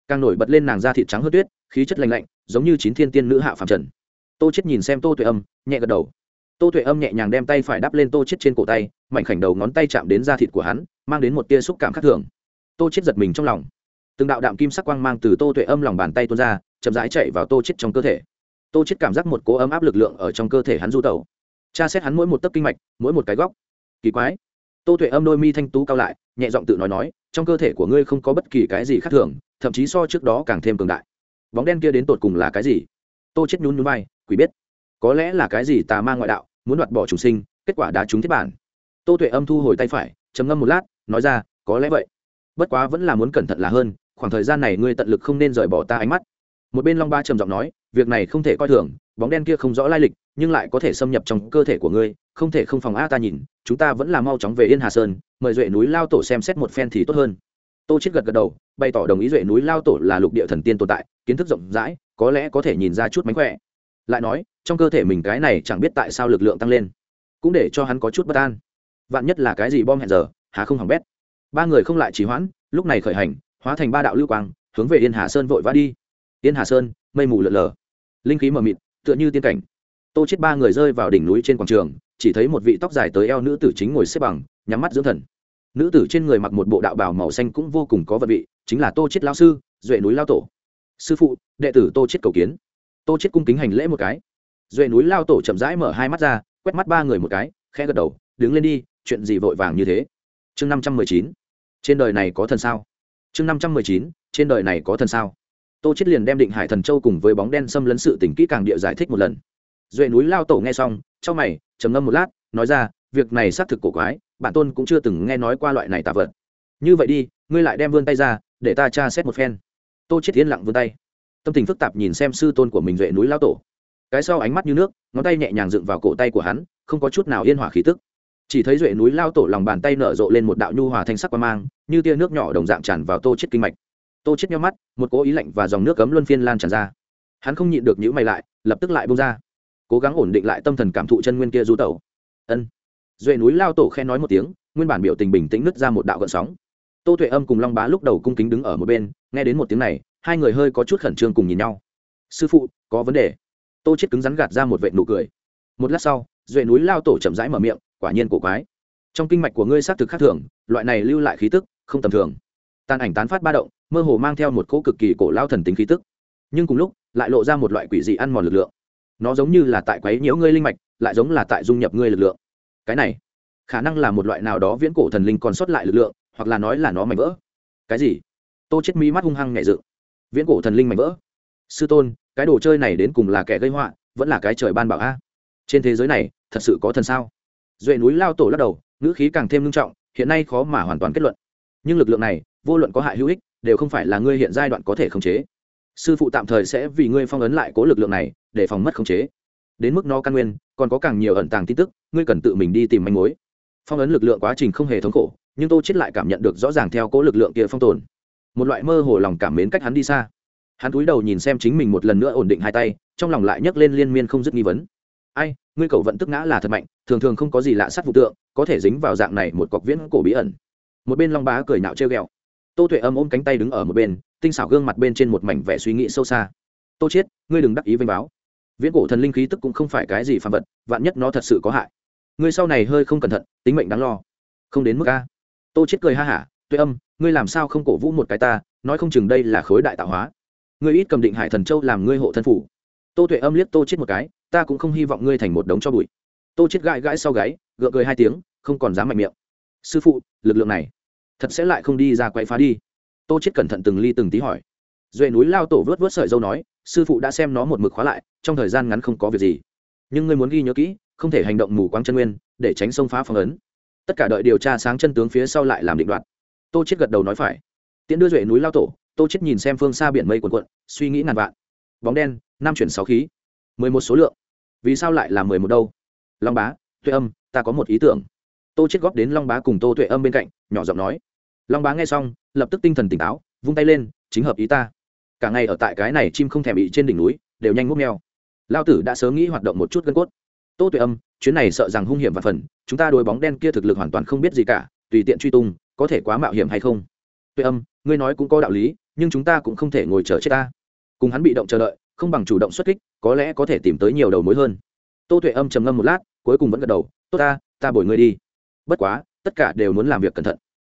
càng nổi bật lên nàng da thịt trắng hớt tuyết, khí chất lành lạnh, giống như chín thiên tiên nữ hạ phàm trần. Tô chết nhìn xem tô tuệ âm, nhẹ gật đầu. Tô tuệ âm nhẹ nhàng đem tay phải đắp lên tô chết trên cổ tay mạnh khảnh đầu ngón tay chạm đến da thịt của hắn mang đến một tia xúc cảm khác thường. Tô chết giật mình trong lòng. Từng đạo đạm kim sắc quang mang từ tô tuệ âm lòng bàn tay tuôn ra, chậm rãi chạy vào tô chết trong cơ thể. Tô chết cảm giác một cỗ ấm áp lực lượng ở trong cơ thể hắn du tẩu. Tra xét hắn mỗi một tấc kinh mạch, mỗi một cái góc. Kỳ quái. Tô tuệ âm đôi mi thanh tú cao lại, nhẹ giọng tự nói nói, trong cơ thể của ngươi không có bất kỳ cái gì khác thường, thậm chí so trước đó càng thêm cường đại. Bóng đen kia đến tột cùng là cái gì? Tô chết nhún nhún vai, quỷ biết. Có lẽ là cái gì tà ma ngoại đạo, muốn đoạt bỏ chủ sinh, kết quả đã trúng thiết bản. Tô tuệ âm thu hồi tay phải, trầm ngâm một lát nói ra, có lẽ vậy. Bất quá vẫn là muốn cẩn thận là hơn, khoảng thời gian này ngươi tận lực không nên rời bỏ ta ánh mắt. Một bên long ba trầm giọng nói, việc này không thể coi thường, bóng đen kia không rõ lai lịch, nhưng lại có thể xâm nhập trong cơ thể của ngươi, không thể không phòng a ta nhìn, chúng ta vẫn là mau chóng về yên hà sơn, mời duệ núi lao tổ xem xét một phen thì tốt hơn. Tô chết gật gật đầu, bày tỏ đồng ý duệ núi lao tổ là lục địa thần tiên tồn tại, kiến thức rộng rãi, có lẽ có thể nhìn ra chút mánh khỏe. Lại nói, trong cơ thể mình cái này chẳng biết tại sao lực lượng tăng lên, cũng để cho hắn có chút bất an. Vạn nhất là cái gì bom hẹn giờ há không hỏng bét. Ba người không lại trì hoãn, lúc này khởi hành, hóa thành ba đạo lưu quang, hướng về yên hà sơn vội vã đi. Yên hà sơn, mây mù lợn lờ linh khí mờ mịt, tựa như tiên cảnh. Tô chết ba người rơi vào đỉnh núi trên quảng trường, chỉ thấy một vị tóc dài tới eo nữ tử chính ngồi xếp bằng, nhắm mắt dưỡng thần. Nữ tử trên người mặc một bộ đạo bào màu xanh cũng vô cùng có vật vị, chính là tô chết lao sư, duệ núi lao tổ. Sư phụ, đệ tử tô chết cầu kiến. Tô chết cung kính hành lễ một cái. Duệ núi lao tổ chậm rãi mở hai mắt ra, quét mắt ba người một cái, khẽ gật đầu, đứng lên đi, chuyện gì vội vàng như thế? Chương năm trăm mười chín. Trên đời này có thần sao? Chương năm trăm mười chín, trên đời này có thần sao? Tô chết liền đem định hải thần châu cùng với bóng đen xâm lấn sự tình kỹ càng địa giải thích một lần. Duệ núi lao tổ nghe xong trong mày, trầm ngâm một lát, nói ra, việc này xác thực cổ quái bản tôn cũng chưa từng nghe nói qua loại này tà vật. Như vậy đi, ngươi lại đem vươn tay ra, để ta tra xét một phen. Tô chết yên lặng vươn tay. Tâm tình phức tạp nhìn xem sư tôn của mình duệ núi lao tổ. Cái sau ánh mắt như nước, ngón tay nhẹ nhàng dựng vào cổ tay của hắn, không có chút nào yên hỏa khí tức chỉ thấy duệ núi lao tổ lòng bàn tay nở rộ lên một đạo nhu hòa thanh sắc qua mang, như tia nước nhỏ đồng dạng tràn vào tô chết kinh mạch. Tô chết nhau mắt, một cố ý lạnh và dòng nước cấm luân phiên lan tràn ra. Hắn không nhịn được nhữ mày lại, lập tức lại bông ra. Cố gắng ổn định lại tâm thần cảm thụ chân nguyên kia du tẩu. Ân. Duệ núi lao tổ khe nói một tiếng, nguyên bản biểu tình bình tĩnh nứt ra một đạo gợn sóng. Tô tuệ âm cùng long bá lúc đầu cung kính đứng ở một bên, nghe đến một tiếng này, hai người hơi có chút khẩn trương cùng nhìn nhau. Sư phụ, có vấn đề. Tô chết cứng rắn gạt ra một vệ nụ cười. Một lát sau, duệ núi lao tổ chậm rãi mở miệng quả nhiên cổ quái. Trong kinh mạch của ngươi xác thực khác thường, loại này lưu lại khí tức, không tầm thường. Tàn ảnh tán phát ba động, mơ hồ mang theo một cỗ cực kỳ cổ lao thần tính khí tức. Nhưng cùng lúc, lại lộ ra một loại quỷ dị ăn mòn lực lượng. Nó giống như là tại quấy nhiễu ngươi linh mạch, lại giống là tại dung nhập ngươi lực lượng. Cái này, khả năng là một loại nào đó viễn cổ thần linh còn sót lại lực lượng, hoặc là nói là nó mảnh vỡ. Cái gì? Tô chết mi mắt hung hăng nhẹ dự viễn cổ thần linh mảnh vỡ. Sư tôn, cái đồ chơi này đến cùng là kẻ gây họa, vẫn là cái trời ban bảo a? Trên thế giới này, thật sự có thần sao? Duệ núi lao tổ lắc đầu, ngữ khí càng thêm nghiêm trọng, hiện nay khó mà hoàn toàn kết luận. Nhưng lực lượng này, vô luận có hại hữu ích, đều không phải là ngươi hiện giai đoạn có thể khống chế. Sư phụ tạm thời sẽ vì ngươi phong ấn lại cố lực lượng này, để phòng mất khống chế. Đến mức nó căn nguyên, còn có càng nhiều ẩn tàng tin tức, ngươi cần tự mình đi tìm manh mối. Phong ấn lực lượng quá trình không hề thống khổ, nhưng tô chết lại cảm nhận được rõ ràng theo cố lực lượng kia phong tồn. Một loại mơ hồ lòng cảm mến cách hắn đi xa. Hắn cúi đầu nhìn xem chính mình một lần nữa ổn định hai tay, trong lòng lại nhấc lên liên miên không dứt nghi vấn. Ai ngươi cầu vận tức ngã là thật mạnh, thường thường không có gì lạ sát vụ tượng, có thể dính vào dạng này một cọc viễn cổ bí ẩn. Một bên long bá cười nạo treo ghẹo. Tô tuệ âm ôm cánh tay đứng ở một bên, tinh xảo gương mặt bên trên một mảnh vẻ suy nghĩ sâu xa. Tô chiết ngươi đừng đắc ý vênh báo. Viễn cổ thần linh khí tức cũng không phải cái gì phàm vật, vạn nhất nó thật sự có hại. Ngươi sau này hơi không cẩn thận, tính mệnh đáng lo. Không đến mức a. Tô chết cười ha hả, tuệ âm, ngươi làm sao không cổ vũ một cái ta, nói không chừng đây là khối đại tạo hóa. Ngươi ít cầm định hải thần châu làm ngươi hộ thân phủ. Tô tuệ âm liếc tô chết một cái ta cũng không hy vọng ngươi thành một đống cho bụi. Tô chết gãi gãi sau gáy, gượng cười hai tiếng, không còn dám mạnh miệng. Sư phụ, lực lượng này, thật sẽ lại không đi ra quậy phá đi. Tô chết cẩn thận từng ly từng tí hỏi. Duệ núi lao tổ vớt vớt sợi dâu nói, sư phụ đã xem nó một mực khóa lại, trong thời gian ngắn không có việc gì. Nhưng ngươi muốn ghi nhớ kỹ, không thể hành động mù quáng chân nguyên, để tránh xông phá phong ấn. Tất cả đợi điều tra sáng chân tướng phía sau lại làm định đoạt. Tô chết gật đầu nói phải. Tiễn đưa duệ núi lao tổ, tô chết nhìn xem phương xa biển mây cuồn cuộn, suy nghĩ ngàn vạn. Bóng đen, năm chuyển sáu khí mười một số lượng. Vì sao lại là mười một đâu? Long bá, tuệ âm, ta có một ý tưởng. Tô chết góp đến long bá cùng tô tuệ âm bên cạnh, nhỏ giọng nói. Long bá nghe xong, lập tức tinh thần tỉnh táo, vung tay lên, chính hợp ý ta. Cả ngày ở tại cái này chim không thèm bị trên đỉnh núi, đều nhanh múc mèo. Lao tử đã sớm nghĩ hoạt động một chút gân cốt. Tô tuệ âm, chuyến này sợ rằng hung hiểm và phần, chúng ta đôi bóng đen kia thực lực hoàn toàn không biết gì cả, tùy tiện truy tung, có thể quá mạo hiểm hay không? Tuệ âm, ngươi nói cũng có đạo lý, nhưng chúng ta cũng không thể ngồi chờ chết ta. Cùng hắn bị động chờ đợi không bằng chủ động xuất kích, có lẽ có thể tìm tới nhiều đầu mối hơn. Tô tuệ âm trầm ngâm một lát, cuối cùng vẫn gật đầu, tốt ta ta bồi ngươi đi. Bất quá, tất cả đều muốn làm việc cẩn thận.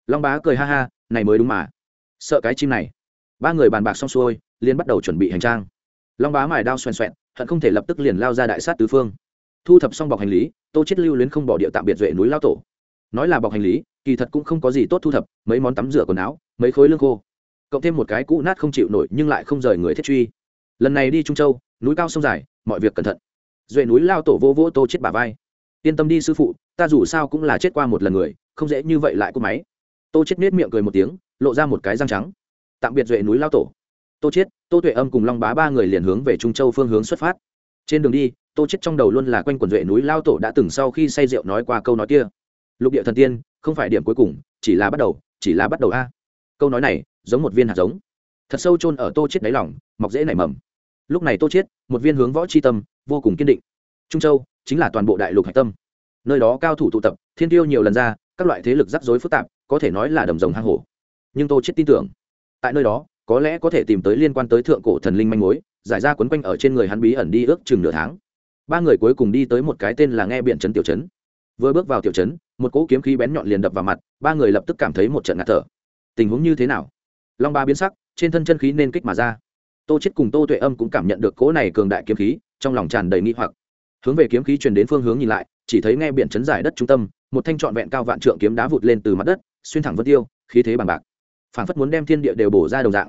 Long bá cười ha ha, này mới đúng mà. Sợ cái chim này. Ba người bàn bạc xong xuôi liên bắt đầu chuẩn bị hành trang. Long bá mài đao xoèn xoẹn, hận không thể lập tức liền lao ra đại sát tứ phương. Thu thập xong bọc hành lý, tô chết lưu luyến không bỏ địa tạm biệt duệ núi lao tổ. Nói là bọc hành lý, kỳ thật cũng không có gì tốt thu thập, mấy món tắm rửa quần áo, mấy khối lương khô. Cộng thêm một cái cũ nát không chịu nổi nhưng lại không rời người thiết truy lần này đi trung châu núi cao sông dài mọi việc cẩn thận duệ núi lao tổ vô vô tô chết bà vai yên tâm đi sư phụ ta dù sao cũng là chết qua một lần người không dễ như vậy lại cô máy tô chết nết miệng cười một tiếng lộ ra một cái răng trắng tạm biệt duệ núi lao tổ tô chết tô tuệ âm cùng long bá ba người liền hướng về trung châu phương hướng xuất phát trên đường đi tô chết trong đầu luôn là quanh quần duệ núi lao tổ đã từng sau khi say rượu nói qua câu nói kia lục địa thần tiên không phải điểm cuối cùng chỉ là bắt đầu chỉ là bắt đầu a câu nói này giống một viên hạt giống thật sâu chôn ở tô chết đáy lòng, mọc dễ nảy mầm. Lúc này tô chết một viên hướng võ chi tâm, vô cùng kiên định. Trung châu chính là toàn bộ đại lục hạch tâm. Nơi đó cao thủ tụ tập, thiên tiêu nhiều lần ra, các loại thế lực rắc rối phức tạp, có thể nói là đầm rồng hang hổ. Nhưng tô chết tin tưởng, tại nơi đó, có lẽ có thể tìm tới liên quan tới thượng cổ thần linh manh mối, giải ra quấn quanh ở trên người hắn bí ẩn đi ước chừng nửa tháng. Ba người cuối cùng đi tới một cái tên là nghe biển trấn tiểu trấn vừa bước vào tiểu trấn một cỗ kiếm khí bén nhọn liền đập vào mặt, ba người lập tức cảm thấy một trận ngạt thở. Tình huống như thế nào? Long ba biến sắc, trên thân chân khí nên kích mà ra. Tô chết cùng tô tuệ âm cũng cảm nhận được cỗ này cường đại kiếm khí, trong lòng tràn đầy nghi hoặc. Hướng về kiếm khí truyền đến phương hướng nhìn lại, chỉ thấy nghe biển chấn giải đất trung tâm, một thanh trọn vẹn cao vạn trượng kiếm đá vụt lên từ mặt đất, xuyên thẳng vân tiêu, khí thế bằng bạc. Phảng phất muốn đem thiên địa đều bổ ra đồng dạng.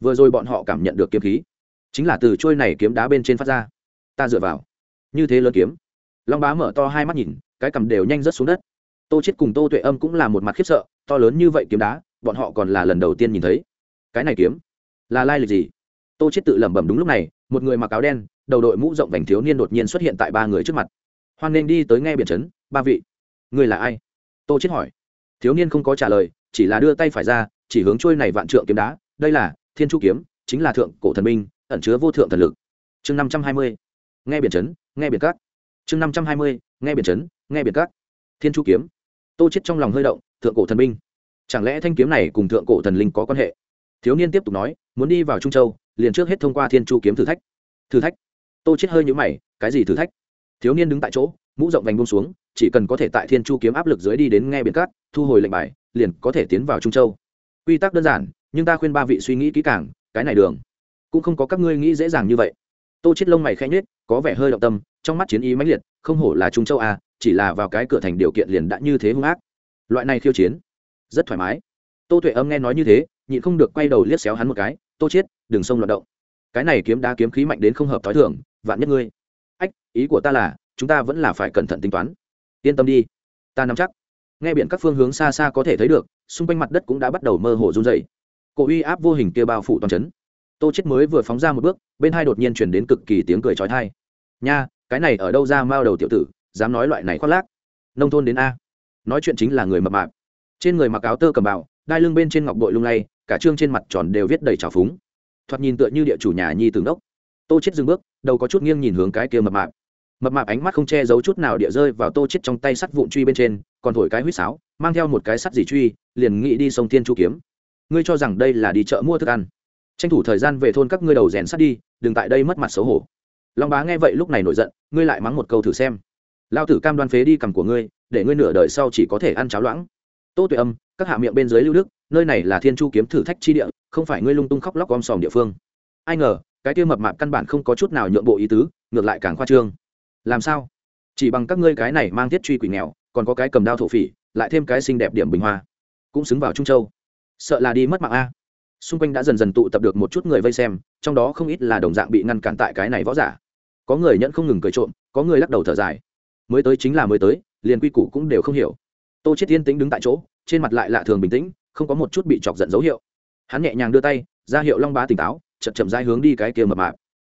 Vừa rồi bọn họ cảm nhận được kiếm khí, chính là từ trôi này kiếm đá bên trên phát ra. Ta dựa vào. Như thế lớn kiếm. Long bá mở to hai mắt nhìn, cái cầm đều nhanh rớt xuống đất. Tô chết cùng tô tuệ âm cũng là một mặt khiếp sợ, to lớn như vậy kiếm đá bọn họ còn là lần đầu tiên nhìn thấy. Cái này kiếm, là lai lịch gì? Tô chết tự lẩm bẩm đúng lúc này, một người mặc áo đen, đầu đội mũ rộng vành thiếu niên đột nhiên xuất hiện tại ba người trước mặt. Hoan nên đi tới nghe biển trấn ba vị. Người là ai? Tô chết hỏi. Thiếu niên không có trả lời, chỉ là đưa tay phải ra, chỉ hướng trôi này vạn trượng kiếm đá. Đây là thiên chu kiếm, chính là thượng cổ thần binh, ẩn chứa vô thượng thần lực. Chương năm trăm hai mươi. Nghe biển trấn nghe biển cát. Chương năm trăm hai mươi. Nghe biển trấn nghe biển cát. Thiên chu kiếm. Tô chết trong lòng hơi động, thượng cổ thần binh chẳng lẽ thanh kiếm này cùng thượng cổ thần linh có quan hệ? Thiếu niên tiếp tục nói, muốn đi vào trung châu, liền trước hết thông qua thiên chu kiếm thử thách. Thử thách? Tô chết hơi nhũ mày, cái gì thử thách? Thiếu niên đứng tại chỗ, mũ rộng vành buông xuống, chỉ cần có thể tại thiên chu kiếm áp lực dưới đi đến nghe biển cát, thu hồi lệnh bài, liền có thể tiến vào trung châu. Quy tắc đơn giản, nhưng ta khuyên ba vị suy nghĩ kỹ càng, cái này đường, cũng không có các ngươi nghĩ dễ dàng như vậy. Tô chết lông mày khẽ nhếch, có vẻ hơi động tâm, trong mắt chiến ý mãnh liệt, không hổ là trung châu a chỉ là vào cái cửa thành điều kiện liền đã như thế hung ác. Loại này khiêu chiến rất thoải mái. Tô tuệ âm nghe nói như thế, nhịn không được quay đầu liếc xéo hắn một cái, tô chết đừng xông loạn động. Cái này kiếm đá kiếm khí mạnh đến không hợp thói thường, vạn nhất ngươi. Ách, ý của ta là, chúng ta vẫn là phải cẩn thận tính toán. Yên tâm đi, ta nắm chắc. Nghe biển các phương hướng xa xa có thể thấy được, xung quanh mặt đất cũng đã bắt đầu mơ hồ run dày cổ uy áp vô hình kia bao phủ toàn chấn tô chết mới vừa phóng ra một bước, bên hai đột nhiên chuyển đến cực kỳ tiếng cười trói thai nha, cái này ở đâu ra mao đầu tiểu tử, dám nói loại này khoác lác? Nông thôn đến a. Nói chuyện chính là người mập mạp trên người mặc áo tơ cầm bào, đai lưng bên trên ngọc bội lung lay, cả trương trên mặt tròn đều viết đầy trào phúng. Thoạt nhìn tựa như địa chủ nhà nhi tường đốc tô chết dừng bước, đầu có chút nghiêng nhìn hướng cái kia mập mạp. Mập mạp ánh mắt không che giấu chút nào địa rơi vào tô chết trong tay sắt vụn truy bên trên, còn thổi cái huýt sáo, mang theo một cái sắt dì truy, liền nghĩ đi sông thiên chu kiếm. Ngươi cho rằng đây là đi chợ mua thức ăn. Tranh thủ thời gian về thôn các ngươi đầu rèn sắt đi, đừng tại đây mất mặt xấu hổ. Long bá nghe vậy lúc này nổi giận, ngươi lại mắng một câu thử xem. Lao tử cam đoan phế đi cầm của ngươi, để ngươi nửa đời sau chỉ có thể ăn cháo loãng tô tuệ âm, các hạ miệng bên dưới lưu đức, nơi này là thiên chu kiếm thử thách chi địa, không phải ngươi lung tung khóc lóc om sòm địa phương. Ai ngờ, cái kia mập mạp căn bản không có chút nào nhượng bộ ý tứ, ngược lại càng khoa trương. Làm sao? Chỉ bằng các ngươi cái này mang thiết truy quỷ nghèo, còn có cái cầm đao thổ phỉ, lại thêm cái xinh đẹp điểm bình hoa, cũng xứng vào trung châu. Sợ là đi mất mạng a. Xung quanh đã dần dần tụ tập được một chút người vây xem, trong đó không ít là đồng dạng bị ngăn cản tại cái này võ giả. Có người nhận không ngừng cười trộm, có người lắc đầu thở dài. Mới tới chính là mới tới, liền quy củ cũng đều không hiểu tô chết tiên tĩnh đứng tại chỗ, trên mặt lại lạ thường bình tĩnh, không có một chút bị chọc giận dấu hiệu. Hắn nhẹ nhàng đưa tay, ra hiệu long bá tỉnh táo, chậm chậm dai hướng đi cái kia mập mạp.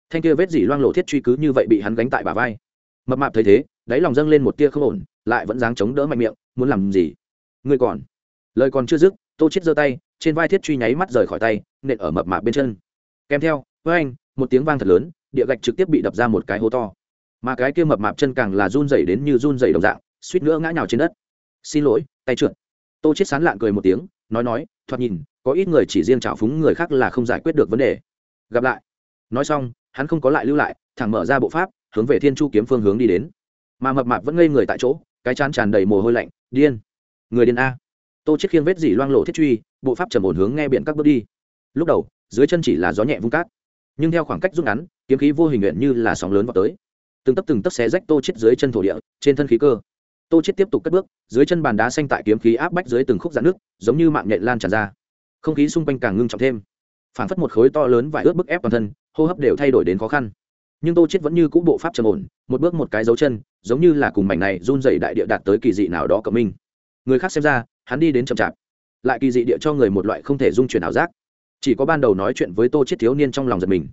Thanh kia vết dỉ loang lộ thiết truy cứ như vậy bị hắn gánh tại bả vai. Mập mạp thấy thế, đáy lòng dâng lên một tia không ổn, lại vẫn dáng chống đỡ mạnh miệng, muốn làm gì? Ngươi còn? Lời còn chưa dứt, tô chết giơ tay, trên vai thiết truy nháy mắt rời khỏi tay, nện ở mập mạp bên chân. Kèm theo, với anh, một tiếng vang thật lớn, địa gạch trực tiếp bị đập ra một cái hố to. Mà cái kia mập mạp chân càng là run rẩy đến như run rẩy đồng dạng, suýt nữa ngã nhào trên đất xin lỗi, tay trượt. Tô chết sán lạng cười một tiếng, nói nói, thoạt nhìn, có ít người chỉ riêng trào phúng người khác là không giải quyết được vấn đề. Gặp lại. Nói xong, hắn không có lại lưu lại, thẳng mở ra bộ pháp, hướng về thiên chu kiếm phương hướng đi đến. Mà mập mạp vẫn ngây người tại chỗ, cái chán tràn đầy mồ hôi lạnh, điên. Người điên a. Tô chết khiêng vết dỉ loang lộ thiết truy, bộ pháp trầm ổn hướng nghe biển các bước đi. Lúc đầu, dưới chân chỉ là gió nhẹ vung cát. Nhưng theo khoảng cách rút ngắn, kiếm khí vô hình nguyện như là sóng lớn vào tới. Từng tấp từng tấp xé rách tô chết dưới chân thổ địa, trên thân khí cơ tô chết tiếp tục cất bước, dưới chân bàn đá xanh tại kiếm khí áp bách dưới từng khúc dạn nước giống như mạng nhện lan tràn ra. Không khí xung quanh càng ngưng trọng thêm. Phản phất một khối to lớn và ướt bức ép toàn thân, hô hấp đều thay đổi đến khó khăn. Nhưng tô chết vẫn như cũ bộ pháp trầm ổn, một bước một cái dấu chân, giống như là cùng mảnh này run rẩy đại địa đạt tới kỳ dị nào đó cộng minh. Người khác xem ra, hắn đi đến chậm chạp. Lại kỳ dị địa cho người một loại không thể dung chuyển ảo giác. Chỉ có ban đầu nói chuyện với tô chết thiếu niên trong lòng giật mình.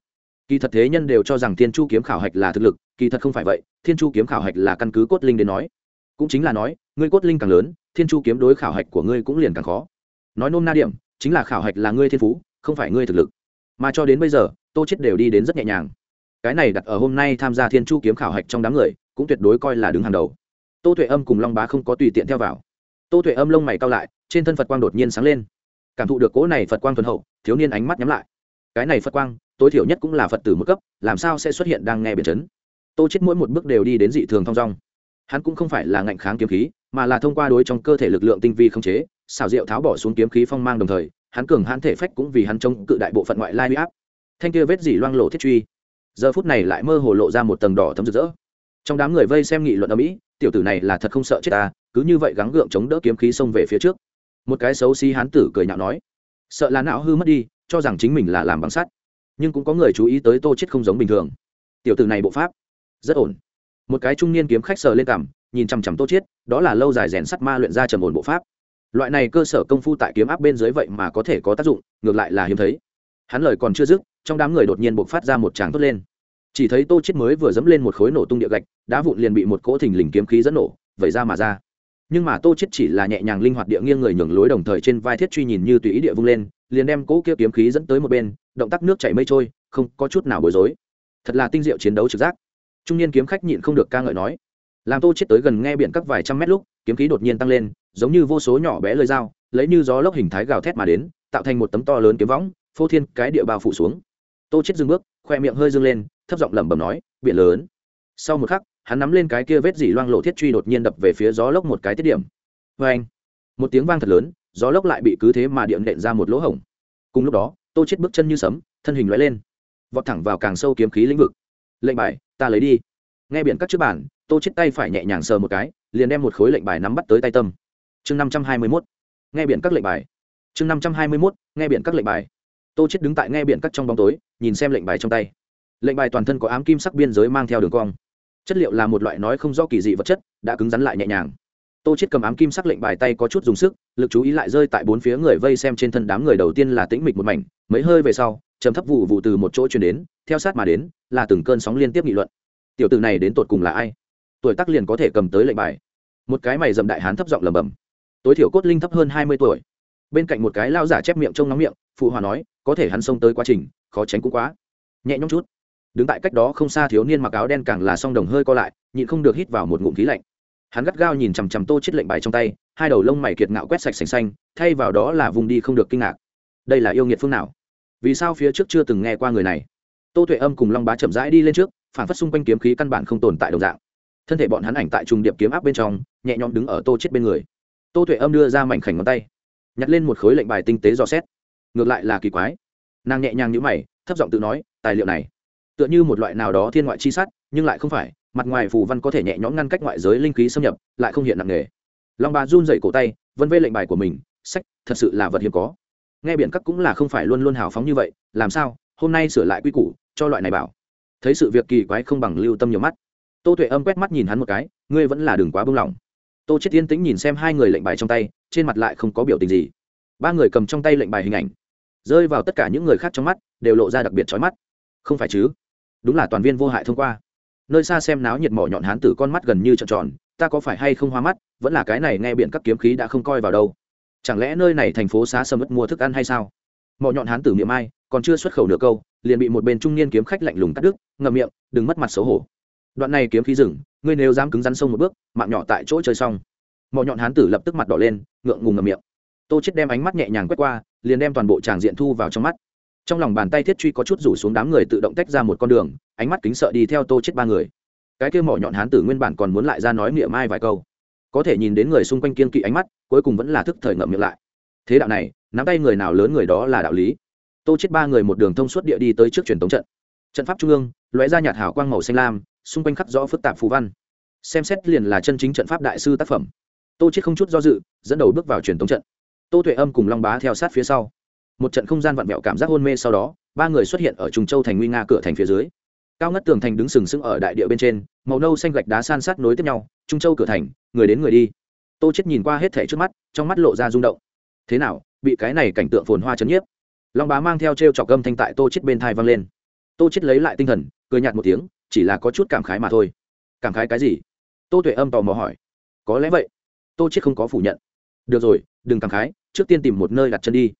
Kỳ thật thế nhân đều cho rằng thiên chu kiếm khảo hạch là thực lực, kỳ thật không phải vậy, thiên chu kiếm khảo hạch là căn cứ cốt linh đến nói cũng chính là nói, ngươi cốt linh càng lớn, thiên chu kiếm đối khảo hạch của ngươi cũng liền càng khó. Nói nôm na điểm, chính là khảo hạch là ngươi thiên phú, không phải ngươi thực lực. Mà cho đến bây giờ, tô chết đều đi đến rất nhẹ nhàng. Cái này đặt ở hôm nay tham gia thiên chu kiếm khảo hạch trong đám người, cũng tuyệt đối coi là đứng hàng đầu. Tô tuệ âm cùng long bá không có tùy tiện theo vào. Tô tuệ âm lông mày cao lại, trên thân phật quang đột nhiên sáng lên. Cảm thụ được cỗ này phật quang thuần hậu, thiếu niên ánh mắt nhắm lại. Cái này phật quang, tối thiểu nhất cũng là phật tử một cấp, làm sao sẽ xuất hiện đang nghe biển chấn? Tô chết mỗi một bước đều đi đến dị thường thong dong hắn cũng không phải là ngạnh kháng kiếm khí, mà là thông qua đối trong cơ thể lực lượng tinh vi không chế xảo diệu tháo bỏ xuống kiếm khí phong mang đồng thời, hắn cường hãn thể phách cũng vì hắn chống cự đại bộ phận ngoại lai huy áp. Thanh kia vết dỉ loang lộ thiết truy. Giờ phút này lại mơ hồ lộ ra một tầng đỏ thấm rực rỡ. Trong đám người vây xem nghị luận ở mỹ, tiểu tử này là thật không sợ chết ta, cứ như vậy gắng gượng chống đỡ kiếm khí xông về phía trước. Một cái xấu xí hán tử cười nhạo nói, sợ là não hư mất đi, cho rằng chính mình là làm bằng sắt. Nhưng cũng có người chú ý tới tô chết không giống bình thường. Tiểu tử này bộ pháp rất ổn một cái trung niên kiếm khách sờ lên cằm nhìn chằm chằm tô chiết, đó là lâu dài rèn sắt ma luyện ra trầm ổn bộ pháp. Loại này cơ sở công phu tại kiếm áp bên dưới vậy mà có thể có tác dụng ngược lại là hiếm thấy. Hắn lời còn chưa dứt trong đám người đột nhiên bộc phát ra một tràng tốt lên. Chỉ thấy tô chết mới vừa dẫm lên một khối nổ tung địa gạch đá vụn liền bị một cỗ thình lình kiếm khí dẫn nổ vẩy ra mà ra. Nhưng mà tô chết chỉ là nhẹ nhàng linh hoạt địa nghiêng người nhường lối đồng thời trên vai thiết truy nhìn như tùy ý địa vung lên liền đem cỗ kia kiếm khí dẫn tới một bên động tác nước chảy mây trôi không có chút nào bối rối. Thật là tinh diệu chiến đấu trực giác trung niên kiếm khách nhịn không được ca ngợi nói. Làm tô chết tới gần nghe biển các vài trăm mét lúc, kiếm khí đột nhiên tăng lên, giống như vô số nhỏ bé lưỡi dao, lấy như gió lốc hình thái gào thét mà đến, tạo thành một tấm to lớn kiếm võng, phô thiên cái địa bao phủ xuống. Tô chết dừng bước, khoe miệng hơi dương lên, thấp giọng lẩm bẩm nói, biển lớn. Sau một khắc, hắn nắm lên cái kia vết dỉ loang lộ thiết truy đột nhiên đập về phía gió lốc một cái tiết điểm. Vê anh một tiếng vang thật lớn, gió lốc lại bị cứ thế mà điện nện ra một lỗ hổng. Cùng lúc đó, tô chết bước chân như sấm, thân hình lóe lên. Vọt thẳng vào càng sâu kiếm khí lĩnh vực lệnh bài, ta lấy đi. Nghe biển các trước bản tô chết tay phải nhẹ nhàng sờ một cái, liền đem một khối lệnh bài nắm bắt tới tay tâm. Chương năm trăm hai mươi 521 nghe biển các lệnh bài. Chương năm trăm hai mươi 521 nghe biển các lệnh bài. Tô chết đứng tại nghe biển cắt trong bóng tối, nhìn xem lệnh bài trong tay. Lệnh bài toàn thân có ám kim sắc biên giới mang theo đường cong. Chất liệu là một loại nói không rõ kỳ dị vật chất, đã cứng rắn lại nhẹ nhàng tô chết cầm ám kim sắc lệnh bài tay có chút dùng sức, lực chú ý lại rơi tại bốn phía người vây xem trên thân đám người đầu tiên là tĩnh mịch một mảnh, mấy hơi về sau, trầm thấp vụ vụ từ một chỗ truyền đến, theo sát mà đến, là từng cơn sóng liên tiếp nghị luận. Tiểu tử này đến tột cùng là ai? Tuổi tác liền có thể cầm tới lệnh bài. Một cái mày dầm đại hán thấp giọng lầm bầm tối thiểu cốt linh thấp hơn hai mươi tuổi. Bên cạnh một cái lao giả chép miệng trông nóng miệng, phụ hòa nói, có thể hắn xông tới quá trình, khó tránh cũng quá. Nhẹ nhõm chút. Đứng tại cách đó không xa thiếu niên mặc áo đen càng là song đồng hơi co lại, nhịn không được hít vào một ngụm khí lạnh hắn gắt gao nhìn chằm chằm tô chết lệnh bài trong tay, hai đầu lông mày kiệt ngạo quét sạch sành xanh, thay vào đó là vùng đi không được kinh ngạc. Đây là yêu nghiệt phương nào? Vì sao phía trước chưa từng nghe qua người này? Tô tuệ âm cùng long bá chậm rãi đi lên trước, phản phát xung quanh kiếm khí căn bản không tồn tại đồng dạng. Thân thể bọn hắn ảnh tại trùng điệp kiếm áp bên trong, nhẹ nhõm đứng ở tô chết bên người. Tô tuệ âm đưa ra mảnh khảnh ngón tay, nhặt lên một khối lệnh bài tinh tế dò xét. Ngược lại là kỳ quái. Nàng nhẹ nhàng nhữ mày, thấp giọng tự nói, tài liệu này, tựa như một loại nào đó thiên ngoại chi sát, nhưng lại không phải mặt ngoài phù văn có thể nhẹ nhõm ngăn cách ngoại giới linh khí xâm nhập, lại không hiện nặng nề long bà run dậy cổ tay, vân vê lệnh bài của mình, sách, thật sự là vật hiếm có. Nghe biển các cũng là không phải luôn luôn hào phóng như vậy, làm sao, hôm nay sửa lại quy củ, cho loại này bảo. Thấy sự việc kỳ quái không bằng lưu tâm nhiều mắt. Tô tuệ âm quét mắt nhìn hắn một cái, ngươi vẫn là đừng quá bưng lỏng. Tô chết yên tĩnh nhìn xem hai người lệnh bài trong tay, trên mặt lại không có biểu tình gì. Ba người cầm trong tay lệnh bài hình ảnh, rơi vào tất cả những người khác trong mắt, đều lộ ra đặc biệt trói mắt. Không phải chứ? Đúng là toàn viên vô hại thông qua nơi xa xem náo nhiệt mỏ nhọn hán tử con mắt gần như trợn tròn, ta có phải hay không hoa mắt, vẫn là cái này nghe biện các kiếm khí đã không coi vào đâu. Chẳng lẽ nơi này thành phố xá sầm ất mua thức ăn hay sao? Mỏ nhọn hán tử miệng ai, còn chưa xuất khẩu nửa câu, liền bị một bên trung niên kiếm khách lạnh lùng cắt đứt, ngậm miệng, đừng mất mặt xấu hổ. Đoạn này kiếm khí rừng, ngươi nếu dám cứng rắn sông một bước, mạng nhỏ tại chỗ chơi xong. Mỏ nhọn hán tử lập tức mặt đỏ lên, ngượng ngùng ngậm miệng. Tô chết đem ánh mắt nhẹ nhàng quét qua, liền đem toàn bộ tràng diện thu vào trong mắt trong lòng bàn tay thiết truy có chút rủ xuống đám người tự động tách ra một con đường, ánh mắt kính sợ đi theo tô chết ba người. Cái kia mỏ nhọn hán tử nguyên bản còn muốn lại ra nói miệng mai vài câu. Có thể nhìn đến người xung quanh kiên kỵ ánh mắt, cuối cùng vẫn là thức thời ngậm miệng lại. Thế đạo này, nắm tay người nào lớn người đó là đạo lý. Tô chết ba người một đường thông suốt địa đi tới trước truyền tống trận. Trận pháp trung ương, lóe ra nhạt hào quang màu xanh lam, xung quanh khắc rõ phức tạp phù văn. Xem xét liền là chân chính trận pháp đại sư tác phẩm. Tô chết không chút do dự, dẫn đầu bước vào truyền tống trận. Tô tuệ âm cùng long bá theo sát phía sau một trận không gian vặn vẹo cảm giác hôn mê sau đó, ba người xuất hiện ở trùng châu thành nguy nga cửa thành phía dưới. Cao ngất tường thành đứng sừng sững ở đại địa bên trên, màu nâu xanh gạch đá san sát nối tiếp nhau, trung châu cửa thành, người đến người đi. Tô chết nhìn qua hết thẻ trước mắt, trong mắt lộ ra rung động. Thế nào, bị cái này cảnh tượng phồn hoa chấn nhiếp? Long bá mang theo t r e o chọc gâm thanh tại tô chết bên thai văng lên. Tô chết lấy lại tinh thần, cười nhạt một tiếng, chỉ là có chút cảm khái mà thôi. Cảm khái cái gì? Tô tuệ âm tò mò hỏi. Có lẽ vậy. Tô chết không có phủ nhận. Được rồi, đừng cảm khái, trước tiên tìm một nơi đặt chân đi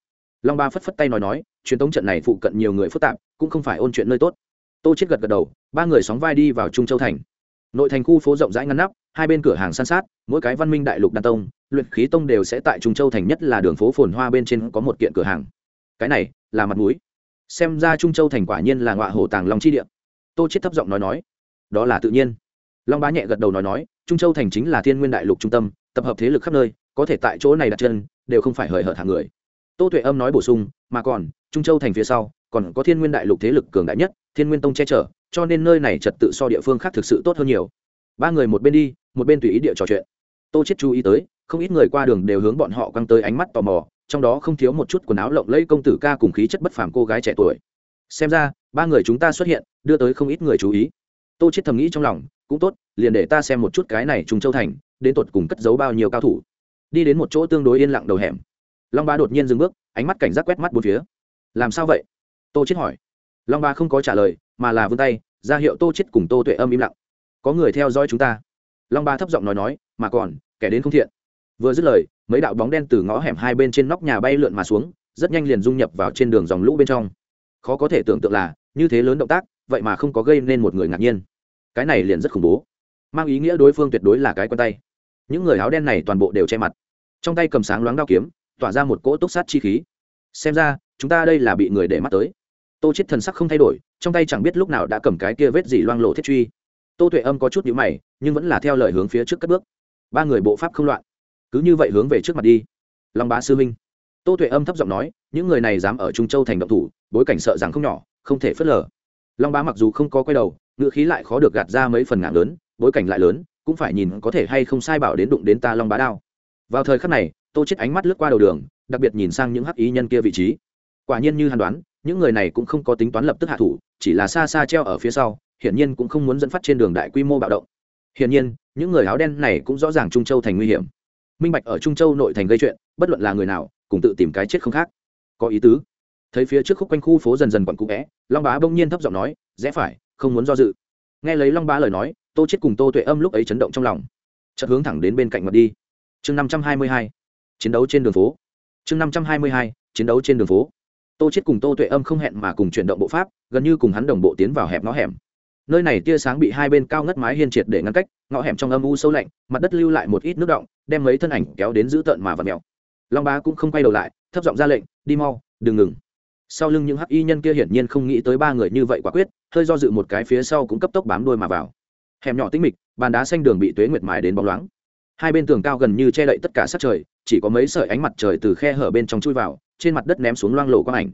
long ba phất phất tay nói nói, truyền thống trận này phụ cận nhiều người phức tạp, cũng không phải ôn chuyện nơi tốt. Tô chết gật gật đầu, ba người sóng vai đi vào trung châu thành. Nội thành khu phố rộng rãi ngăn nắp, hai bên cửa hàng san sát, mỗi cái văn minh đại lục đan tông, luyện khí tông đều sẽ tại trung châu thành nhất là đường phố phồn hoa bên trên có một kiện cửa hàng. Cái này là mặt mũi. Xem ra trung châu thành quả nhiên là ngọa hổ tàng long chi địa. Tô chết thấp giọng nói nói, đó là tự nhiên. Long bá nhẹ gật đầu nói nói, trung châu thành chính là thiên nguyên đại lục trung tâm, tập hợp thế lực khắp nơi, có thể tại chỗ này đặt chân, đều không phải hời hợt hàng người tô tuệ âm nói bổ sung, mà còn, trung châu thành phía sau, còn có thiên nguyên đại lục thế lực cường đại nhất, thiên nguyên tông che chở, cho nên nơi này trật tự so địa phương khác thực sự tốt hơn nhiều. Ba người một bên đi, một bên tùy ý địa trò chuyện. Tô chết chú ý tới, không ít người qua đường đều hướng bọn họ quăng tới ánh mắt tò mò, trong đó không thiếu một chút quần áo lộng lẫy công tử ca cùng khí chất bất phàm cô gái trẻ tuổi. Xem ra, ba người chúng ta xuất hiện, đưa tới không ít người chú ý. Tô chết thầm nghĩ trong lòng, cũng tốt, liền để ta xem một chút cái này trung châu thành, đến tột cùng cất giấu bao nhiêu cao thủ. Đi đến một chỗ tương đối yên lặng đầu hẻm long ba đột nhiên dừng bước, ánh mắt cảnh giác quét mắt bốn phía. Làm sao vậy? Tô chết hỏi. Long ba không có trả lời, mà là vươn tay, ra hiệu tô chết cùng tô tuệ âm im lặng. Có người theo dõi chúng ta. Long ba thấp giọng nói nói, mà còn, kẻ đến không thiện. Vừa dứt lời, mấy đạo bóng đen từ ngõ hẻm hai bên trên nóc nhà bay lượn mà xuống, rất nhanh liền dung nhập vào trên đường dòng lũ bên trong. Khó có thể tưởng tượng là, như thế lớn động tác, vậy mà không có gây nên một người ngạc nhiên. Cái này liền rất khủng bố. Mang ý nghĩa đối phương tuyệt đối là cái quen tay. Những người áo đen này toàn bộ đều che mặt. Trong tay cầm sáng loáng đao kiếm tỏa ra một cỗ túc sát chi khí. Xem ra, chúng ta đây là bị người để mắt tới. Tô chết thần sắc không thay đổi, trong tay chẳng biết lúc nào đã cầm cái kia vết gì loang lộ thiết truy. Tô tuệ âm có chút nhíu mày, nhưng vẫn là theo lời hướng phía trước cất bước. Ba người bộ pháp không loạn. Cứ như vậy hướng về trước mặt đi. Long bá sư minh. Tô tuệ âm thấp giọng nói, những người này dám ở trung châu thành động thủ, bối cảnh sợ rằng không nhỏ, không thể phớt lờ. Long bá mặc dù không có quay đầu, ngữ khí lại khó được gạt ra mấy phần ngạn lớn, bối cảnh lại lớn, cũng phải nhìn có thể hay không sai bảo đến đụng đến ta long bá đao. Vào thời khắc này tô chết ánh mắt lướt qua đầu đường, đặc biệt nhìn sang những hắc ý nhân kia vị trí. Quả nhiên như hắn đoán, những người này cũng không có tính toán lập tức hạ thủ, chỉ là xa xa treo ở phía sau, hiển nhiên cũng không muốn dẫn phát trên đường đại quy mô bạo động. Hiển nhiên, những người áo đen này cũng rõ ràng trung châu thành nguy hiểm. Minh bạch ở trung châu nội thành gây chuyện, bất luận là người nào, cùng tự tìm cái chết không khác. Có ý tứ. Thấy phía trước khúc quanh khu phố dần dần quặn cũ vẽ long bá bỗng nhiên thấp giọng nói, rẽ phải, không muốn do dự. Nghe lấy long bá lời nói, tô chết cùng tô tuệ âm lúc ấy chấn động trong lòng. Chợt hướng thẳng đến bên cạnh mặt đi. Chương năm trăm hai mươi hai chiến đấu trên đường phố. Chương năm trăm hai mươi hai, chiến đấu trên đường phố. Tô chết cùng tô tuệ âm không hẹn mà cùng chuyển động bộ pháp, gần như cùng hắn đồng bộ tiến vào hẹp ngõ hẻm. Nơi này tia sáng bị hai bên cao ngất mái hiên triệt để ngăn cách, ngõ hẻm trong âm u sâu lạnh, mặt đất lưu lại một ít nước động, đem mấy thân ảnh kéo đến giữ tợn mà và mèo. Long bá cũng không quay đầu lại, thấp giọng ra lệnh, đi mau, đừng ngừng. Sau lưng những hắc y nhân kia hiển nhiên không nghĩ tới ba người như vậy quả quyết, hơi do dự một cái phía sau cũng cấp tốc bám đuôi mà vào. Hẻm nhỏ tĩnh mịch, bàn đá xanh đường bị tuế nguyệt mài đến bóng loáng hai bên tường cao gần như che đậy tất cả sát trời, chỉ có mấy sợi ánh mặt trời từ khe hở bên trong chui vào, trên mặt đất ném xuống loang lộ quang ảnh.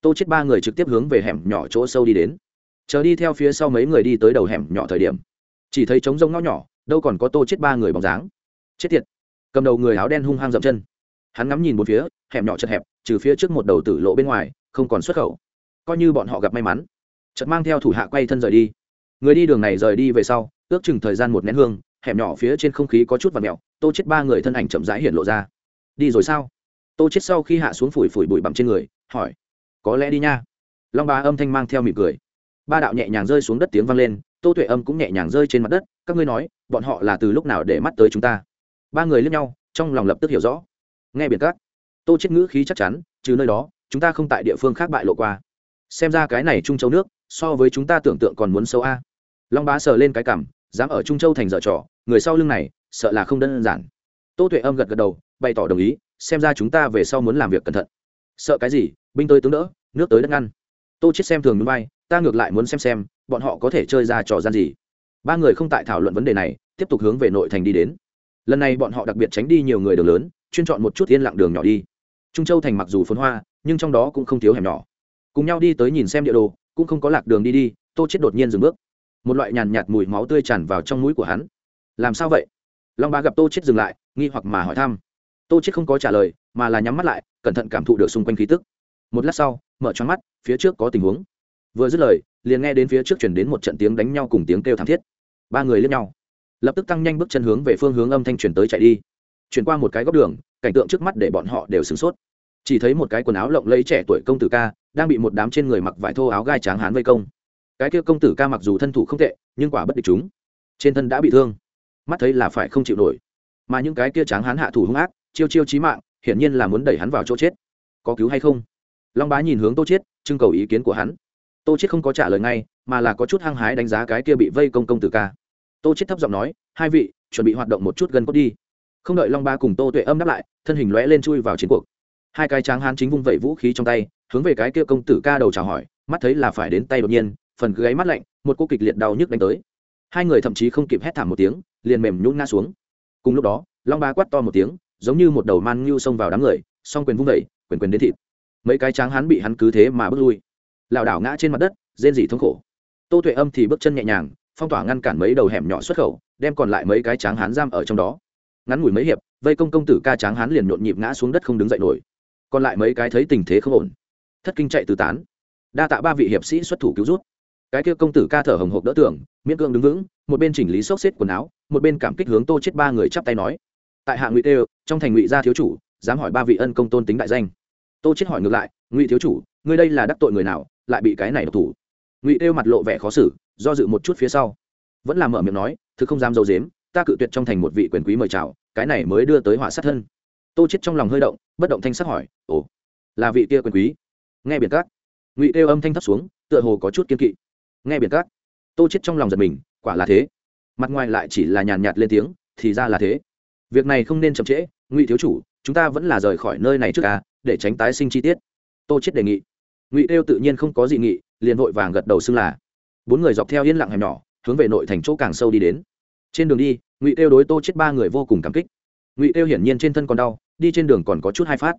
Tô chết ba người trực tiếp hướng về hẻm nhỏ chỗ sâu đi đến. Chờ đi theo phía sau mấy người đi tới đầu hẻm nhỏ thời điểm, chỉ thấy trống rông ngõ nhỏ, đâu còn có tô chết ba người bóng dáng. Chết tiệt! Cầm đầu người áo đen hung hăng dậm chân. Hắn ngắm nhìn một phía, hẻm nhỏ chật hẹp, trừ phía trước một đầu tử lộ bên ngoài, không còn xuất khẩu. Coi như bọn họ gặp may mắn, chợt mang theo thủ hạ quay thân rời đi. Người đi đường này rời đi về sau, ước chừng thời gian một nén hương hẻm nhỏ phía trên không khí có chút và mẹo tô chết ba người thân ảnh chậm rãi hiện lộ ra. Đi rồi sao? Tô chết sau khi hạ xuống phủi phủi bụi bặm trên người, hỏi. Có lẽ đi nha. Long bá âm thanh mang theo mỉm cười. Ba đạo nhẹ nhàng rơi xuống đất tiếng vang lên, tô tuệ âm cũng nhẹ nhàng rơi trên mặt đất, các ngươi nói, bọn họ là từ lúc nào để mắt tới chúng ta? Ba người lướt nhau, trong lòng lập tức hiểu rõ. Nghe biển cát tô chết ngữ khí chắc chắn, trừ nơi đó, chúng ta không tại địa phương khác bại lộ qua. Xem ra cái này trung châu nước, so với chúng ta tưởng tượng còn muốn sâu a. Long bá sờ lên cái cảm dám ở trung châu thành dở trò người sau lưng này, sợ là không đơn giản. Tô tuệ âm gật gật đầu, bày tỏ đồng ý, xem ra chúng ta về sau muốn làm việc cẩn thận. Sợ cái gì? Binh tới tướng đỡ, nước tới đất ngăn. Tô chết xem thường núi bay, ta ngược lại muốn xem xem, bọn họ có thể chơi ra trò gian gì. Ba người không tại thảo luận vấn đề này, tiếp tục hướng về nội thành đi đến. Lần này bọn họ đặc biệt tránh đi nhiều người đường lớn, chuyên chọn một chút yên lặng đường nhỏ đi. Trung châu thành mặc dù phồn hoa, nhưng trong đó cũng không thiếu hẻm nhỏ. Cùng nhau đi tới nhìn xem địa đồ, cũng không có lạc đường đi đi, tô chết đột nhiên dừng bước. Một loại nhàn nhạt mùi máu tươi tràn vào trong mũi của hắn làm sao vậy? Long ba gặp tô chết dừng lại, nghi hoặc mà hỏi thăm. Tô chết không có trả lời, mà là nhắm mắt lại, cẩn thận cảm thụ được xung quanh khí tức. Một lát sau, mở choáng mắt, phía trước có tình huống. Vừa dứt lời, liền nghe đến phía trước chuyển đến một trận tiếng đánh nhau cùng tiếng kêu thảm thiết. Ba người lên nhau. Lập tức tăng nhanh bước chân hướng về phương hướng âm thanh chuyển tới chạy đi. Chuyển qua một cái góc đường, cảnh tượng trước mắt để bọn họ đều sửng sốt. Chỉ thấy một cái quần áo lộng lấy trẻ tuổi công tử ca, đang bị một đám trên người mặc vải thô áo gai tráng hán vây công. Cái kia công tử ca mặc dù thân thủ không tệ, nhưng quả bất địch chúng. Trên thân đã bị thương mắt thấy là phải không chịu nổi. Mà những cái kia tráng hán hạ thủ hung ác, chiêu chiêu chí mạng, hiển nhiên là muốn đẩy hắn vào chỗ chết. Có cứu hay không? Long bá nhìn hướng tô chết trưng cầu ý kiến của hắn. Tô chết không có trả lời ngay, mà là có chút hăng hái đánh giá cái kia bị vây công công tử ca. Tô chết thấp giọng nói, hai vị, chuẩn bị hoạt động một chút gần cốt đi. Không đợi long ba cùng tô tuệ âm đáp lại, thân hình lóe lên chui vào chiến cuộc. Hai cái tráng hán chính vung vẩy vũ khí trong tay, hướng về cái kia công tử ca đầu chào hỏi, mắt thấy là phải đến tay đột nhiên, phần gáy mắt lạnh, một cô kịch liệt đau nhức đánh tới. Hai người thậm chí không kịp hét thảm một tiếng liền mềm nhún ngã xuống. Cùng lúc đó, long ba quát to một tiếng, giống như một đầu man ngưu xông vào đám người, song quyền vung vẩy quyền quyền đến thịt. Mấy cái tráng hắn bị hắn cứ thế mà bước lui. Lảo đảo ngã trên mặt đất, rên rỉ thống khổ. Tô tuệ âm thì bước chân nhẹ nhàng, phong tỏa ngăn cản mấy đầu hẻm nhỏ xuất khẩu, đem còn lại mấy cái tráng hán giam ở trong đó. Ngắn ngủi mấy hiệp, vây công công tử ca tráng hán liền nhộn nhịp ngã xuống đất không đứng dậy nổi. Còn lại mấy cái thấy tình thế không ổn, thất kinh chạy tứ tán. Đa tạ ba vị hiệp sĩ xuất thủ cứu rút cái kia công tử ca thở hồng hộc đỡ tưởng, miễn cưỡng đứng vững một bên chỉnh lý xốc xếp quần áo, một bên cảm kích hướng tô chết ba người chắp tay nói. Tại hạ ngụy tê, trong thành ngụy gia thiếu chủ, dám hỏi ba vị ân công tôn tính đại danh. Tô chết hỏi ngược lại, ngụy thiếu chủ, ngươi đây là đắc tội người nào, lại bị cái này độc thủ? Ngụy tê mặt lộ vẻ khó xử, do dự một chút phía sau. Vẫn là mở miệng nói, thứ không dám dâu dếm, ta cự tuyệt trong thành một vị quyền quý mời chào, cái này mới đưa tới hỏa sát thân. Tô chết trong lòng hơi động, bất động thanh sắc hỏi, ồ, là vị kia quyền quý? Nghe biển cát, ngụy tê âm thanh thấp xuống, tựa hồ có chút kiên kỵ. Nghe biển cát, tô chết trong lòng giật mình quả là thế. Mặt ngoài lại chỉ là nhàn nhạt lên tiếng, thì ra là thế. Việc này không nên chậm trễ, ngụy thiếu chủ, chúng ta vẫn là rời khỏi nơi này trước ca để tránh tái sinh chi tiết. Tô chết đề nghị. Ngụy kêu tự nhiên không có dị nghị, liền vội vàng gật đầu xưng là. Bốn người dọc theo yên lặng hẻm nhỏ, hướng về nội thành chỗ càng sâu đi đến. Trên đường đi, ngụy kêu đối tô chết ba người vô cùng cảm kích. Ngụy kêu hiển nhiên trên thân còn đau, đi trên đường còn có chút hai phát.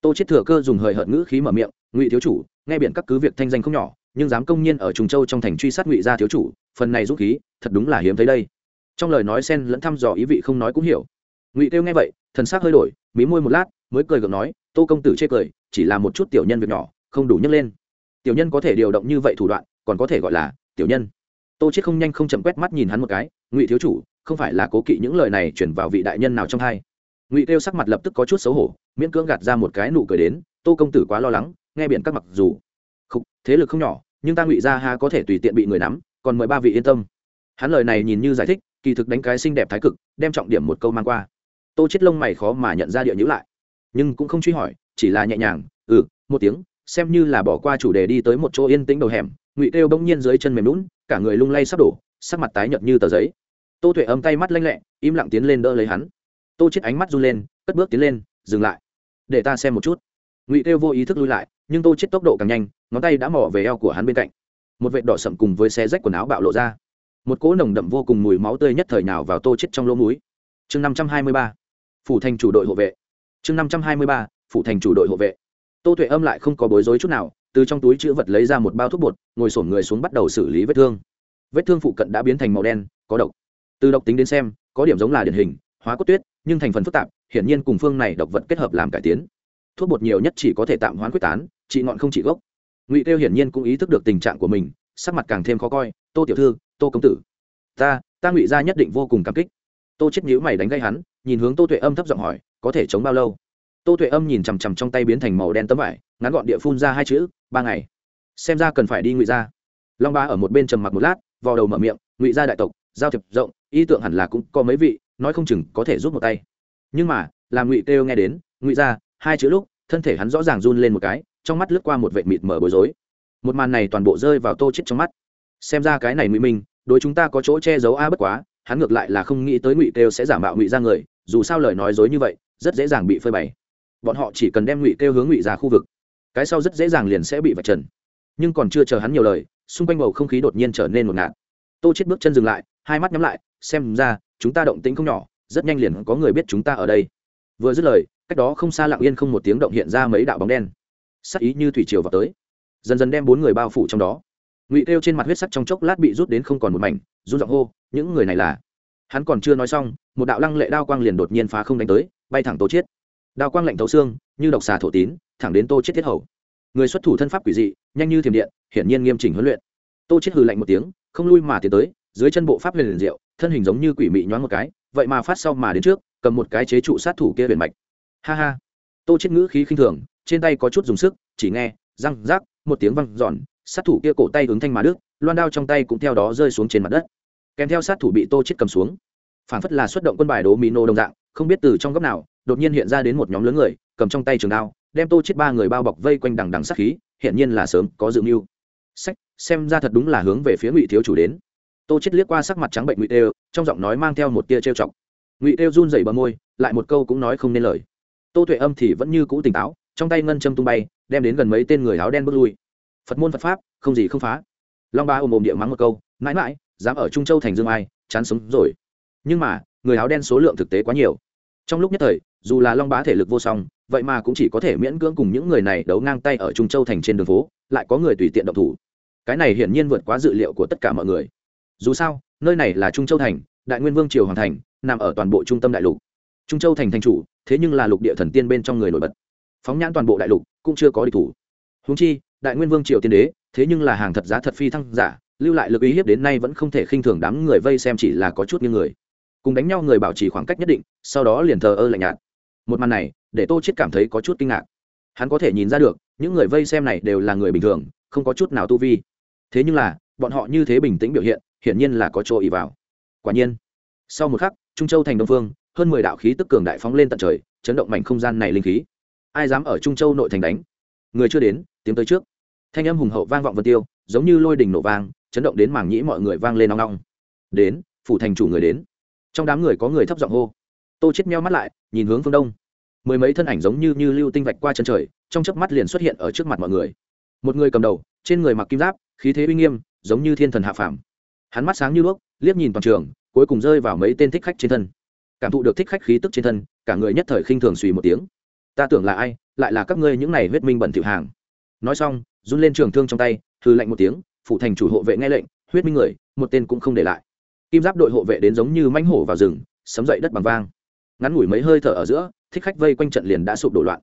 Tô chết thừa cơ dùng hời hợt ngữ khí mở miệng, ngụy thiếu chủ, nghe biển các cứ việc thanh danh không nhỏ nhưng dám công nhiên ở trùng châu trong thành truy sát ngụy gia thiếu chủ, phần này dũng khí, thật đúng là hiếm thấy đây. Trong lời nói xen lẫn thăm dò ý vị không nói cũng hiểu. Ngụy kêu nghe vậy, thần sắc hơi đổi, mí môi một lát, mới cười gượng nói, tô công tử chê cười, chỉ là một chút tiểu nhân việc nhỏ, không đủ nhấc lên. Tiểu nhân có thể điều động như vậy thủ đoạn, còn có thể gọi là tiểu nhân. Tô chết không nhanh không chậm quét mắt nhìn hắn một cái, ngụy thiếu chủ, không phải là cố kỵ những lời này chuyển vào vị đại nhân nào trong hai? Ngụy kêu sắc mặt lập tức có chút xấu hổ, miễn cưỡng gạt ra một cái nụ cười đến, tô công tử quá lo lắng, nghe biển các mặc dù thế lực không nhỏ, nhưng ta ngụy ra ha có thể tùy tiện bị người nắm, còn mời ba vị yên tâm. Hắn lời này nhìn như giải thích, kỳ thực đánh cái xinh đẹp thái cực, đem trọng điểm một câu mang qua. Tô chết lông mày khó mà nhận ra địa nhữ lại, nhưng cũng không truy hỏi, chỉ là nhẹ nhàng ừ một tiếng, xem như là bỏ qua chủ đề đi tới một chỗ yên tĩnh đầu hẻm, ngụy kêu bỗng nhiên dưới chân mềm lún cả người lung lay sắp đổ, sắc mặt tái nhợt như tờ giấy. Tô tuệ ấm tay mắt lanh lẹ, im lặng tiến lên đỡ lấy hắn. Tô chết ánh mắt run lên, cất bước tiến lên, dừng lại. Để ta xem một chút. Ngụy kêu vô ý thức lui lại nhưng tô chết tốc độ càng nhanh, ngón tay đã mò về eo của hắn bên cạnh. Một vệt đỏ sậm cùng với xe rách quần áo bạo lộ ra. Một cỗ nồng đậm vô cùng mùi máu tươi nhất thời nào vào tô chết trong lỗ mũi. Chương năm trăm hai mươi ba, phủ thành chủ đội hộ vệ. Chương năm trăm hai mươi ba, phủ thành chủ đội hộ vệ. Tô tuệ âm lại không có bối rối chút nào, từ trong túi chữ vật lấy ra một bao thuốc bột, ngồi sổm người xuống bắt đầu xử lý vết thương. Vết thương phụ cận đã biến thành màu đen, có độc. Từ độc tính đến xem, có điểm giống là điển hình, hóa cốt tuyết, nhưng thành phần phức tạp, hiển nhiên cùng phương này độc vật kết hợp làm cải tiến thuốc bột nhiều nhất chỉ có thể tạm hoãn quyết tán trị ngọn không trị gốc. Ngụy tiêu hiển nhiên cũng ý thức được tình trạng của mình, sắc mặt càng thêm khó coi, tô tiểu thư, tô công tử, ta ta ngụy gia nhất định vô cùng cảm kích. Tô chết nhíu mày đánh gây hắn, nhìn hướng tô tuệ âm thấp giọng hỏi, có thể chống bao lâu? Tô tuệ âm nhìn chằm chằm trong tay biến thành màu đen tấm vải, ngắn gọn địa phun ra hai chữ, ba ngày. Xem ra cần phải đi ngụy gia. Long ba ở một bên trầm mặc một lát vào đầu mở miệng, ngụy gia đại tộc, giao thiệp rộng, ý tưởng hẳn là cũng có mấy vị, nói không chừng có thể giúp một tay. Nhưng mà, làm ngụy kêu nghe đến, ngụy gia hai chữ lúc, thân thể hắn rõ ràng run lên một cái, trong mắt lướt qua một vệ mịt mở bối rối. Một màn này toàn bộ rơi vào tô chết trong mắt. Xem ra cái này ngụy minh, đối chúng ta có chỗ che giấu a bất quá, hắn ngược lại là không nghĩ tới ngụy kêu sẽ giả mạo ngụy ra người, dù sao lời nói dối như vậy, rất dễ dàng bị phơi bày. Bọn họ chỉ cần đem ngụy kêu hướng ngụy ra khu vực, cái sau rất dễ dàng liền sẽ bị vạch trần. Nhưng còn chưa chờ hắn nhiều lời, xung quanh bầu không khí đột nhiên trở nên một ngạt. Tô chết bước chân dừng lại, hai mắt nhắm lại, xem ra, chúng ta động tĩnh không nhỏ, rất nhanh liền có người biết chúng ta ở đây. Vừa dứt lời cách đó không xa lặng yên không một tiếng động hiện ra mấy đạo bóng đen. Sắc ý như thủy triều vào tới. Dần dần đem bốn người bao phủ trong đó. Ngụy kêu trên mặt huyết sắc trong chốc lát bị rút đến không còn một mảnh, run giọng hô, những người này là? Hắn còn chưa nói xong, một đạo lăng lệ đao quang liền đột nhiên phá không đánh tới, bay thẳng tô chiết. Đao quang lạnh thấu xương, như độc xà thổ tín, thẳng đến tô chiết thiết hầu. Người xuất thủ thân pháp quỷ dị, nhanh như thiểm điện, hiển nhiên nghiêm chỉnh huấn luyện. Tô chiết hừ lạnh một tiếng, không lui mà tiến tới, dưới chân bộ pháp huyền liền diệu, thân hình giống như quỷ mị nhoáng một cái, vậy mà phát sau mà đến trước, cầm một cái chế trụ sát thủ kia huyền mạch ha ha. Tô chiết ngữ khí khinh thường, trên tay có chút dùng sức, chỉ nghe, răng rác, một tiếng văng giòn sát thủ kia cổ tay ứng thanh mà đức loan đao trong tay cũng theo đó rơi xuống trên mặt đất. Kèm theo sát thủ bị tô chết cầm xuống. Phản phất là xuất động quân bài đố mỹ nô đồng dạng, không biết từ trong góc nào, đột nhiên hiện ra đến một nhóm lớn người, cầm trong tay trường đao, đem tô chết ba người bao bọc vây quanh đằng đằng sát khí hiện nhiên là sớm có dự mưu. Sách, xem ra thật đúng là hướng về phía ngụy thiếu chủ đến. Tô chết liếc qua sắc mặt trắng bệnh ngụy tê trong giọng nói mang theo một tia trêu chọc. Ngụy tê run rẩy bờ môi, lại một câu cũng nói không nên lời tô tuệ âm thì vẫn như cũ tỉnh táo, trong tay ngân châm tung bay, đem đến gần mấy tên người áo đen bước lui. Phật môn phật pháp, không gì không phá. Long ba ôm ôm địa mắng một câu, mãi mãi, dám ở trung châu thành dương ai, chán sống rồi. Nhưng mà, người áo đen số lượng thực tế quá nhiều. Trong lúc nhất thời, dù là long bá thể lực vô song, vậy mà cũng chỉ có thể miễn cưỡng cùng những người này đấu ngang tay ở trung châu thành trên đường phố, lại có người tùy tiện động thủ. Cái này hiển nhiên vượt quá dự liệu của tất cả mọi người. Dù sao, nơi này là trung châu thành, đại nguyên vương triều hoàng thành, nằm ở toàn bộ trung tâm đại lục trung châu thành thành chủ, thế nhưng là lục địa thần tiên bên trong người nổi bật. Phóng nhãn toàn bộ đại lục cũng chưa có địch thủ. Húng chi, đại nguyên vương triều tiên đế, thế nhưng là hàng thật giá thật phi thăng giả, lưu lại lực uy hiếp đến nay vẫn không thể khinh thường đám người vây xem chỉ là có chút như người. Cùng đánh nhau người bảo trì khoảng cách nhất định, sau đó liền thờ ơ lạnh nhạt. Một màn này, để tô chết cảm thấy có chút kinh ngạc. Hắn có thể nhìn ra được, những người vây xem này đều là người bình thường, không có chút nào tu vi. Thế nhưng là, bọn họ như thế bình tĩnh biểu hiện, hiển nhiên là có chỗ ý vào. Quả nhiên, sau một khắc, trung châu thành đông phương hơn mười đạo khí tức cường đại phóng lên tận trời, chấn động mảnh không gian này linh khí. Ai dám ở trung châu nội thành đánh? Người chưa đến tiếng tới trước. Thanh âm hùng hậu vang vọng vân tiêu, giống như lôi đình nổ vang, chấn động đến mảng nhĩ mọi người vang lên nong nong đến, phủ thành chủ người đến. Trong đám người có người thấp giọng hô. Tô chết meo mắt lại, nhìn hướng phương đông. Mười mấy thân ảnh giống như như lưu tinh vạch qua chân trời, trong chớp mắt liền xuất hiện ở trước mặt mọi người. Một người cầm đầu, trên người mặc kim giáp, khí thế uy nghiêm, giống như thiên thần hạ phàm. Hắn mắt sáng như đuốc, liếc nhìn toàn trường, cuối cùng rơi vào mấy tên thích khách trên thân cảm thụ được thích khách khí tức trên thân, cả người nhất thời khinh thường suy một tiếng. Ta tưởng là ai, lại là các ngươi những này huyết minh bẩn thỉu hàng. Nói xong, run lên trường thương trong tay thư lạnh một tiếng phụ thành chủ hộ vệ nghe lệnh, huyết minh người, một tên cũng không để lại. Kim giáp đội hộ vệ đến giống như mãnh hổ vào rừng, sấm dậy đất bằng vang. Ngắn ngủi mấy hơi thở ở giữa, thích khách vây quanh trận liền đã sụp đổ loạn.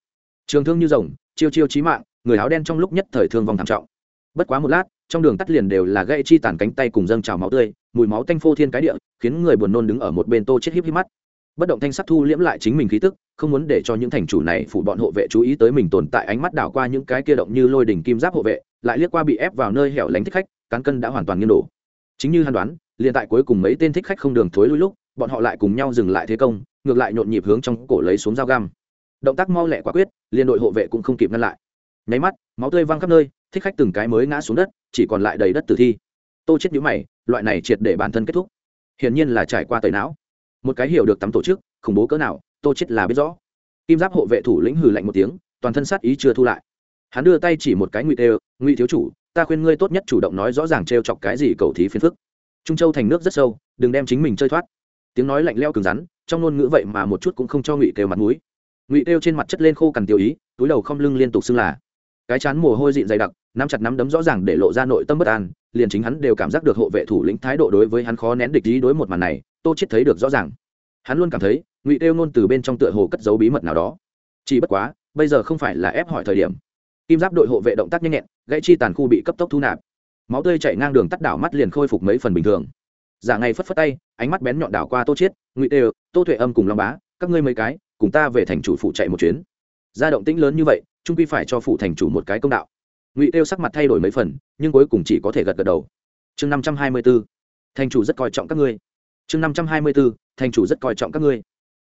Trường thương như rồng, chiêu chiêu chí mạng, người áo đen trong lúc nhất thời thương vong thảm trọng. Bất quá một lát, trong đường tắt liền đều là gãy chi tàn cánh tay cùng dâng trào máu tươi, mùi máu tanh phô thiên cái địa, khiến người buồn nôn đứng ở một bên tô chết híp híp mắt bất động thanh sắc thu liễm lại chính mình khí tức, không muốn để cho những thành chủ này phụ bọn hộ vệ chú ý tới mình tồn tại ánh mắt đảo qua những cái kia động như lôi đỉnh kim giáp hộ vệ, lại liếc qua bị ép vào nơi hẻo lánh thích khách, cán cân đã hoàn toàn nghiêng đổ. Chính như hàn đoán, liền tại cuối cùng mấy tên thích khách không đường thối lui lúc, bọn họ lại cùng nhau dừng lại thế công, ngược lại nhộn nhịp hướng trong cổ lấy xuống dao găm. Động tác mau lẹ quả quyết, liền đội hộ vệ cũng không kịp ngăn lại. Nháy mắt, máu tươi văng khắp nơi, thích khách từng cái mới ngã xuống đất, chỉ còn lại đầy đất tử thi. Tô chết nhũ mày, loại này triệt để bản thân kết thúc. Hiển nhiên là trải qua tẩy não một cái hiểu được tắm tổ chức, khủng bố cỡ nào, tô chết là biết rõ. Kim giáp hộ vệ thủ lĩnh hừ lạnh một tiếng, toàn thân sát ý chưa thu lại. Hắn đưa tay chỉ một cái ngụy tê ngụy thiếu chủ, ta khuyên ngươi tốt nhất chủ động nói rõ ràng treo chọc cái gì cầu thí phiền phức. Trung châu thành nước rất sâu, đừng đem chính mình chơi thoát. Tiếng nói lạnh leo cứng rắn, trong ngôn ngữ vậy mà một chút cũng không cho ngụy kêu mặt mũi. Ngụy kêu trên mặt chất lên khô cằn tiêu ý, túi đầu không lưng liên tục xưng là. Cái chán mồ hôi dịn dày đặc, nắm chặt nắm đấm rõ ràng để lộ ra nội tâm bất an, liền chính hắn đều cảm giác được hộ vệ thủ lĩnh thái độ đối với hắn khó nén địch ý đối một màn này tô chết thấy được rõ ràng. Hắn luôn cảm thấy, ngụy Tiêu nôn từ bên trong tựa hồ cất giấu bí mật nào đó. Chỉ bất quá, bây giờ không phải là ép hỏi thời điểm. Kim giáp đội hộ vệ động tác nhanh nhẹn, gãy chi tàn khu bị cấp tốc thu nạp. Máu tươi chảy ngang đường tắt đảo mắt liền khôi phục mấy phần bình thường. Giả ngày phất phất tay, ánh mắt bén nhọn đảo qua tô chiết, ngụy tê tô tuệ âm cùng long bá, các ngươi mấy cái, cùng ta về thành chủ phụ chạy một chuyến. Ra động tĩnh lớn như vậy trung quy phải cho phụ thành chủ một cái công đạo. Ngụy tê sắc mặt thay đổi mấy phần, nhưng cuối cùng chỉ có thể gật gật đầu. Chương năm trăm hai mươi bốn thành chủ rất coi trọng các ngươi chương năm trăm hai mươi 524 thành chủ rất coi trọng các ngươi.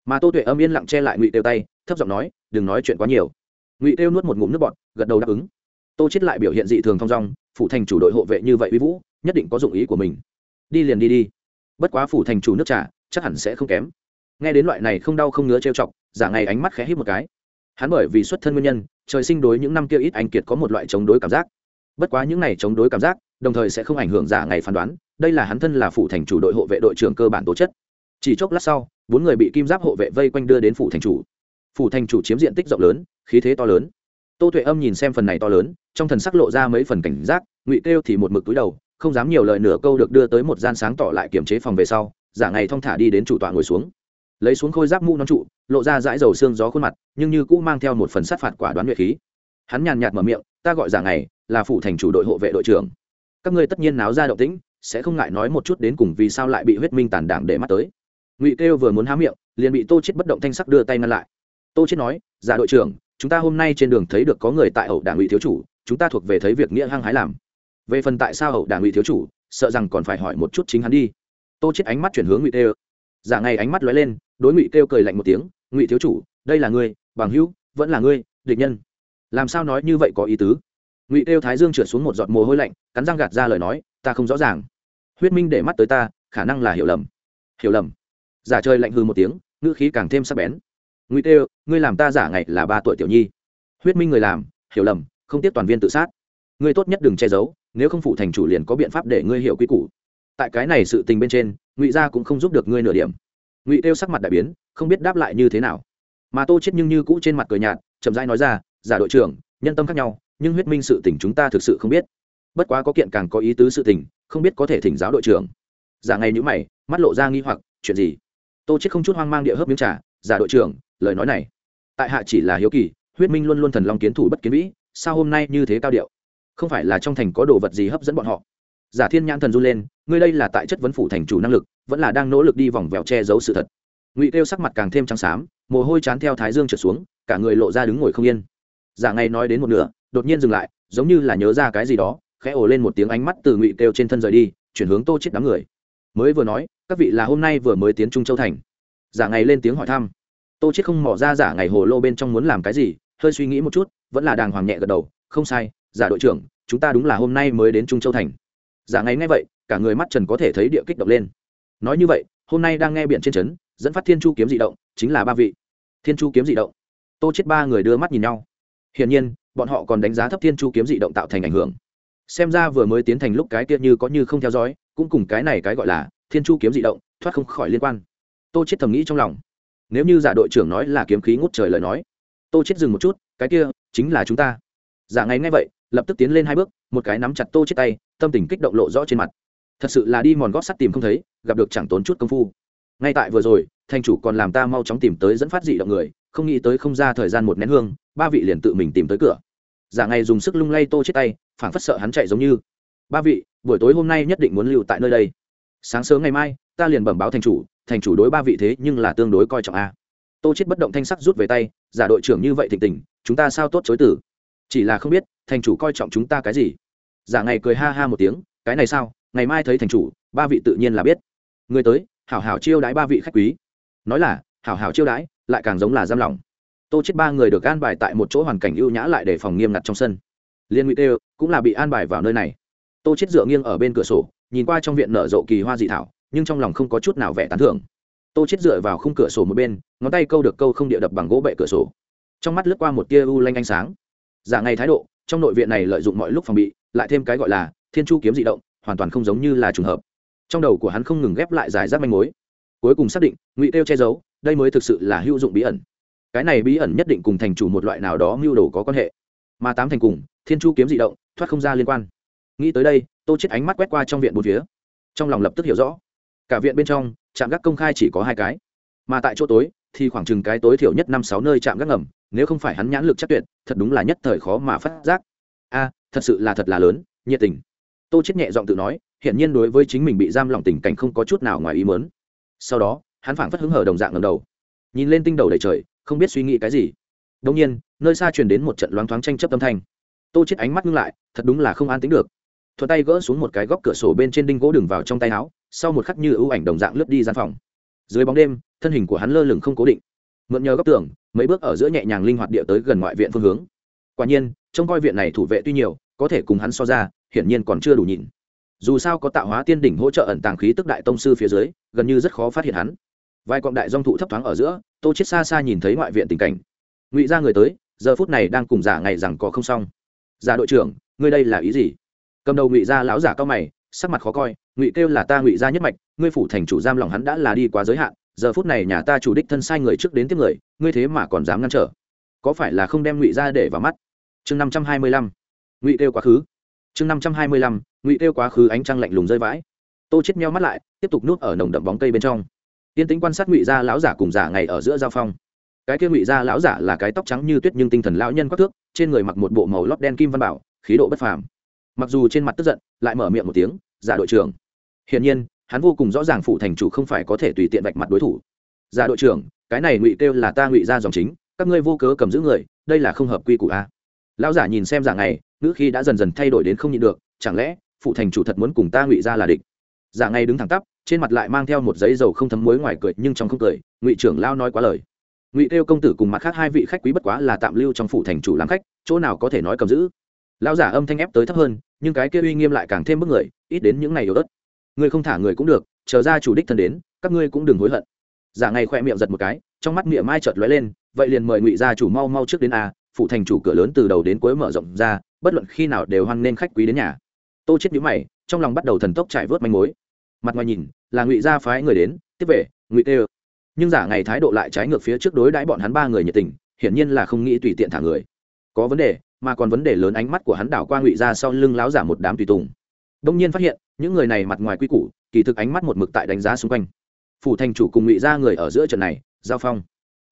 Mà tô tuệ âm yên lặng che lại ngụy têu tay, thấp giọng nói, đừng nói chuyện quá nhiều. Ngụy têu nuốt một ngụm nước bọt, gật đầu đáp ứng. Tô chết lại biểu hiện dị thường thong dong, phủ thành chủ đội hộ vệ như vậy uy vũ, nhất định có dụng ý của mình. Đi liền đi đi. Bất quá phủ thành chủ nước trà, chắc hẳn sẽ không kém. Nghe đến loại này không đau không ngứa trêu chọc, giả ngày ánh mắt khẽ hít một cái. Hắn bởi vì xuất thân nguyên nhân, trời sinh đối những năm kia ít anh kiệt có một loại chống đối cảm giác. Bất quá những này chống đối cảm giác đồng thời sẽ không ảnh hưởng giả ngày phán đoán, đây là hắn thân là phủ thành chủ đội hộ vệ đội trưởng cơ bản tố chất. Chỉ chốc lát sau, bốn người bị kim giáp hộ vệ vây quanh đưa đến phủ thành chủ. Phủ thành chủ chiếm diện tích rộng lớn, khí thế to lớn. Tô tuệ âm nhìn xem phần này to lớn, trong thần sắc lộ ra mấy phần cảnh giác, ngụy kêu thì một mực túi đầu, không dám nhiều lời nửa câu được đưa tới một gian sáng tỏ lại kiềm chế phòng về sau, giả ngày thong thả đi đến chủ tọa ngồi xuống. Lấy xuống khôi giáp mũ nón trụ, lộ ra dãi dầu xương gió khuôn mặt, nhưng như cũ mang theo một phần sát phạt quả đoán nhuệ khí. Hắn nhàn nhạt mở miệng, ta gọi giả ngày, là phụ thành chủ đội hộ vệ đội trưởng các ngươi tất nhiên náo ra động tĩnh, sẽ không ngại nói một chút đến cùng vì sao lại bị huyết minh tàn đảng để mắt tới. Ngụy kêu vừa muốn há miệng, liền bị tô chết bất động thanh sắc đưa tay ngăn lại. Tô chết nói giả đội trưởng, chúng ta hôm nay trên đường thấy được có người tại hậu đảng ngụy thiếu chủ, chúng ta thuộc về thấy việc nghĩa hăng hái làm. Về phần tại sao hậu đảng ngụy thiếu chủ, sợ rằng còn phải hỏi một chút chính hắn đi. Tô chết ánh mắt chuyển hướng ngụy kêu. Dạ giả ngày ánh mắt lóe lên, đối ngụy kêu cười lạnh một tiếng, ngụy thiếu chủ, đây là ngươi, bằng hữu, vẫn là ngươi, địch nhân. Làm sao nói như vậy có ý tứ? Ngụy kêu thái dương trượt xuống một giọt mồ hôi lạnh, cắn răng gạt ra lời nói, ta không rõ ràng. Huyết minh để mắt tới ta, khả năng là hiểu lầm. Hiểu lầm? Giả chơi lạnh hư một tiếng, ngữ khí càng thêm sắc bén. Ngụy kêu ngươi làm ta giả ngày là ba tuổi tiểu nhi. Huyết minh người làm, hiểu lầm, không tiếp toàn viên tự sát. Ngươi tốt nhất đừng che giấu, nếu không phụ thành chủ liền có biện pháp để ngươi hiểu quy củ. Tại cái này sự tình bên trên, ngụy gia cũng không giúp được ngươi nửa điểm. Ngụy kêu sắc mặt đại biến, không biết đáp lại như thế nào. Mà tô chết nhưng như cũ trên mặt cười nhạt, chậm rãi nói ra, giả đội trưởng, nhân tâm khác nhau nhưng huyết minh sự tình chúng ta thực sự không biết. Bất quá có kiện càng có ý tứ sự tình, không biết có thể thỉnh giáo đội trưởng. Giả ngày nhữ mày, mắt lộ ra nghi hoặc, chuyện gì? Tô chết không chút hoang mang địa hớp miếng trà, giả đội trưởng, lời nói này, tại hạ chỉ là hiếu kỳ, huyết minh luôn luôn thần long kiến thủ bất kiến vĩ, sao hôm nay như thế cao điệu? Không phải là trong thành có đồ vật gì hấp dẫn bọn họ? Giả thiên nhãn thần run lên, ngươi đây là tại chất vấn phủ thành chủ năng lực, vẫn là đang nỗ lực đi vòng vèo che giấu sự thật. Ngụy kêu sắc mặt càng thêm trắng xám, mồ hôi chán theo thái dương trượt xuống, cả người lộ ra đứng ngồi không yên. Giả ngay nói đến một nửa đột nhiên dừng lại, giống như là nhớ ra cái gì đó, khẽ ồ lên một tiếng ánh mắt từ ngụy kêu trên thân rời đi, chuyển hướng tô chết đám người. Mới vừa nói, các vị là hôm nay vừa mới tiến trung châu thành. Giả ngày lên tiếng hỏi thăm. Tô chết không mỏ ra giả ngày hồ lô bên trong muốn làm cái gì, hơi suy nghĩ một chút, vẫn là đàng hoàng nhẹ gật đầu, không sai, giả đội trưởng, chúng ta đúng là hôm nay mới đến trung châu thành. Giả ngày ngay vậy, cả người mắt trần có thể thấy địa kích động lên. Nói như vậy, hôm nay đang nghe biển trên trấn, dẫn phát thiên chu kiếm dị động, chính là ba vị. Thiên chu kiếm dị động. Tô chết ba người đưa mắt nhìn nhau. Hiển nhiên bọn họ còn đánh giá thấp thiên chu kiếm dị động tạo thành ảnh hưởng. Xem ra vừa mới tiến thành lúc cái kia như có như không theo dõi, cũng cùng cái này cái gọi là thiên chu kiếm dị động, thoát không khỏi liên quan. Tô chết thầm nghĩ trong lòng. Nếu như giả đội trưởng nói là kiếm khí ngút trời lời nói, tô chết dừng một chút, cái kia chính là chúng ta. Giả ngày ngay vậy, lập tức tiến lên hai bước, một cái nắm chặt tô chết tay, tâm tình kích động lộ rõ trên mặt. Thật sự là đi mòn gót sắt tìm không thấy, gặp được chẳng tốn chút công phu. Ngay tại vừa rồi, thành chủ còn làm ta mau chóng tìm tới dẫn phát dị động người, không nghĩ tới không ra thời gian một nén hương ba vị liền tự mình tìm tới cửa. Giả ngày dùng sức lung lay tô chết tay, phảng phất sợ hắn chạy giống như. Ba vị, buổi tối hôm nay nhất định muốn lưu tại nơi đây. Sáng sớm ngày mai, ta liền bẩm báo thành chủ thành chủ đối ba vị thế nhưng là tương đối coi trọng a. Tô chết bất động thanh sắc rút về tay, giả đội trưởng như vậy thịnh tình, chúng ta sao tốt chối tử chỉ là không biết, thành chủ coi trọng chúng ta cái gì? Giả ngày cười ha ha một tiếng, cái này sao? Ngày mai thấy thành chủ, ba vị tự nhiên là biết. Người tới, hảo hảo chiêu đãi ba vị khách quý. Nói là, hảo hảo chiêu đãi, lại càng giống là giam lòng tô chết ba người được an bài tại một chỗ hoàn cảnh ưu nhã lại để phòng nghiêm ngặt trong sân. Liên ngụy đều cũng là bị an bài vào nơi này. Tô chết dựa nghiêng ở bên cửa sổ, nhìn qua trong viện nở rộ kỳ hoa dị thảo, nhưng trong lòng không có chút nào vẻ tán thưởng. Tô chết dựa vào khung cửa sổ một bên, ngón tay câu được câu không địa đập bằng gỗ bệ cửa sổ. Trong mắt lướt qua một tia u lanh ánh sáng. Giả ngày thái độ, trong nội viện này lợi dụng mọi lúc phòng bị, lại thêm cái gọi là thiên chu kiếm dị động, hoàn toàn không giống như là trùng hợp. Trong đầu của hắn không ngừng ghép lại giải rác manh mối. Cuối cùng xác định, ngụy tiêu che giấu, đây mới thực sự là hữu dụng bí ẩn cái này bí ẩn nhất định cùng thành chủ một loại nào đó mưu đồ có quan hệ. Mà tám thành cùng, thiên chu kiếm dị động, thoát không ra liên quan. Nghĩ tới đây, tô chết ánh mắt quét qua trong viện bốn phía. Trong lòng lập tức hiểu rõ. Cả viện bên trong, trạm gác công khai chỉ có hai cái. Mà tại chỗ tối, thì khoảng chừng cái tối thiểu nhất năm sáu nơi chạm gác ngầm, nếu không phải hắn nhãn lực chắc tuyệt, thật đúng là nhất thời khó mà phát giác. A, thật sự là thật là lớn, nhiệt tình. Tô chết nhẹ giọng tự nói hiện nhiên đối với chính mình bị giam lỏng tình cảnh không có chút nào ngoài ý muốn. Sau đó, hắn phảng phất hứng hở đồng dạng ngầm đầu. Nhìn lên tinh đầu đầy trời không biết suy nghĩ cái gì. Đông nhiên, nơi xa truyền đến một trận loáng thoáng tranh chấp tâm thanh. Tô chết ánh mắt ngưng lại, thật đúng là không an tính được. Thuận tay gỡ xuống một cái góc cửa sổ bên trên đinh gỗ đường vào trong tay áo, sau một khắc như ưu ảnh đồng dạng lướt đi gian phòng. Dưới bóng đêm, thân hình của hắn lơ lửng không cố định. Mượn nhờ góc tường, mấy bước ở giữa nhẹ nhàng linh hoạt địa tới gần ngoại viện phương hướng. Quả nhiên, trông coi viện này thủ vệ tuy nhiều, có thể cùng hắn so ra, hiển nhiên còn chưa đủ nhịn. Dù sao có tạo hóa tiên đỉnh hỗ trợ ẩn tàng khí tức đại tông sư phía dưới, gần như rất khó phát hiện hắn. Vài cọng đại dong thụ thấp thoáng ở giữa tô chết xa xa nhìn thấy ngoại viện tình cảnh. Ngụy ra người tới, giờ phút này đang cùng giả ngày rằng có không xong. Giả đội trưởng, ngươi đây là ý gì? Cầm đầu ngụy gia lão giả cao mày, sắc mặt khó coi, ngụy kêu là ta ngụy gia nhất mạch, ngươi phủ thành chủ giam lòng hắn đã là đi quá giới hạn, giờ phút này nhà ta chủ đích thân sai người trước đến tiếp người, ngươi thế mà còn dám ngăn trở. Có phải là không đem ngụy gia để vào mắt? Chương năm trăm hai mươi lăm. Ngụy kêu quá khứ. Chương năm trăm hai mươi lăm. Ngụy kêu quá khứ ánh trăng lạnh lùng rơi vãi. Tô chết meo mắt lại, tiếp tục nuốt ở nồng đậm bóng cây bên trong tiên tính quan sát ngụy gia lão giả cùng giả ngày ở giữa giao phong. Cái kia ngụy gia lão giả là cái tóc trắng như tuyết nhưng tinh thần lão nhân quắc thước, trên người mặc một bộ màu lót đen kim văn bảo, khí độ bất phàm. Mặc dù trên mặt tức giận, lại mở miệng một tiếng, giả đội trưởng. Hiển nhiên, hắn vô cùng rõ ràng phụ thành chủ không phải có thể tùy tiện vạch mặt đối thủ. Giả đội trưởng, cái này ngụy kêu là ta ngụy ra dòng chính, các ngươi vô cớ cầm giữ người, đây là không hợp quy củ a. Lão giả nhìn xem giả ngày, ngữ khi đã dần dần thay đổi đến không nhịn được, chẳng lẽ phụ thành chủ thật muốn cùng ta ngụy ra là địch? Giả ngày đứng thẳng tắp trên mặt lại mang theo một giấy dầu không thấm muối ngoài cười, nhưng trong không cười, ngụy trưởng lao nói quá lời. Ngụy kêu công tử cùng mặt khác hai vị khách quý bất quá là tạm lưu trong phủ thành chủ làm khách, chỗ nào có thể nói cầm giữ. Lão giả âm thanh ép tới thấp hơn, nhưng cái kia uy nghiêm lại càng thêm bức người, ít đến những ngày yếu ớt. Người không thả người cũng được, chờ ra chủ đích thân đến, các ngươi cũng đừng hối hận. Giả ngày khoe miệng giật một cái, trong mắt miệng mai chợt lóe lên, vậy liền mời ngụy gia chủ mau mau trước đến a phụ thành chủ cửa lớn từ đầu đến cuối mở rộng ra, bất luận khi nào đều hoan nên khách quý đến nhà. Tô chết nhíu mày, trong lòng bắt đầu thần tốc trải vớt manh mối mặt ngoài nhìn, là ngụy gia phái người đến, tiếp về, ngụy tê nhưng giả ngày thái độ lại trái ngược phía trước đối đãi bọn hắn ba người nhiệt tình, hiển nhiên là không nghĩ tùy tiện thả người. Có vấn đề, mà còn vấn đề lớn ánh mắt của hắn đảo qua ngụy ra sau lưng láo giả một đám tùy tùng. Đông nhiên phát hiện, những người này mặt ngoài quy củ, kỳ thực ánh mắt một mực tại đánh giá xung quanh. Phủ thành chủ cùng ngụy ra người ở giữa trận này, giao phong.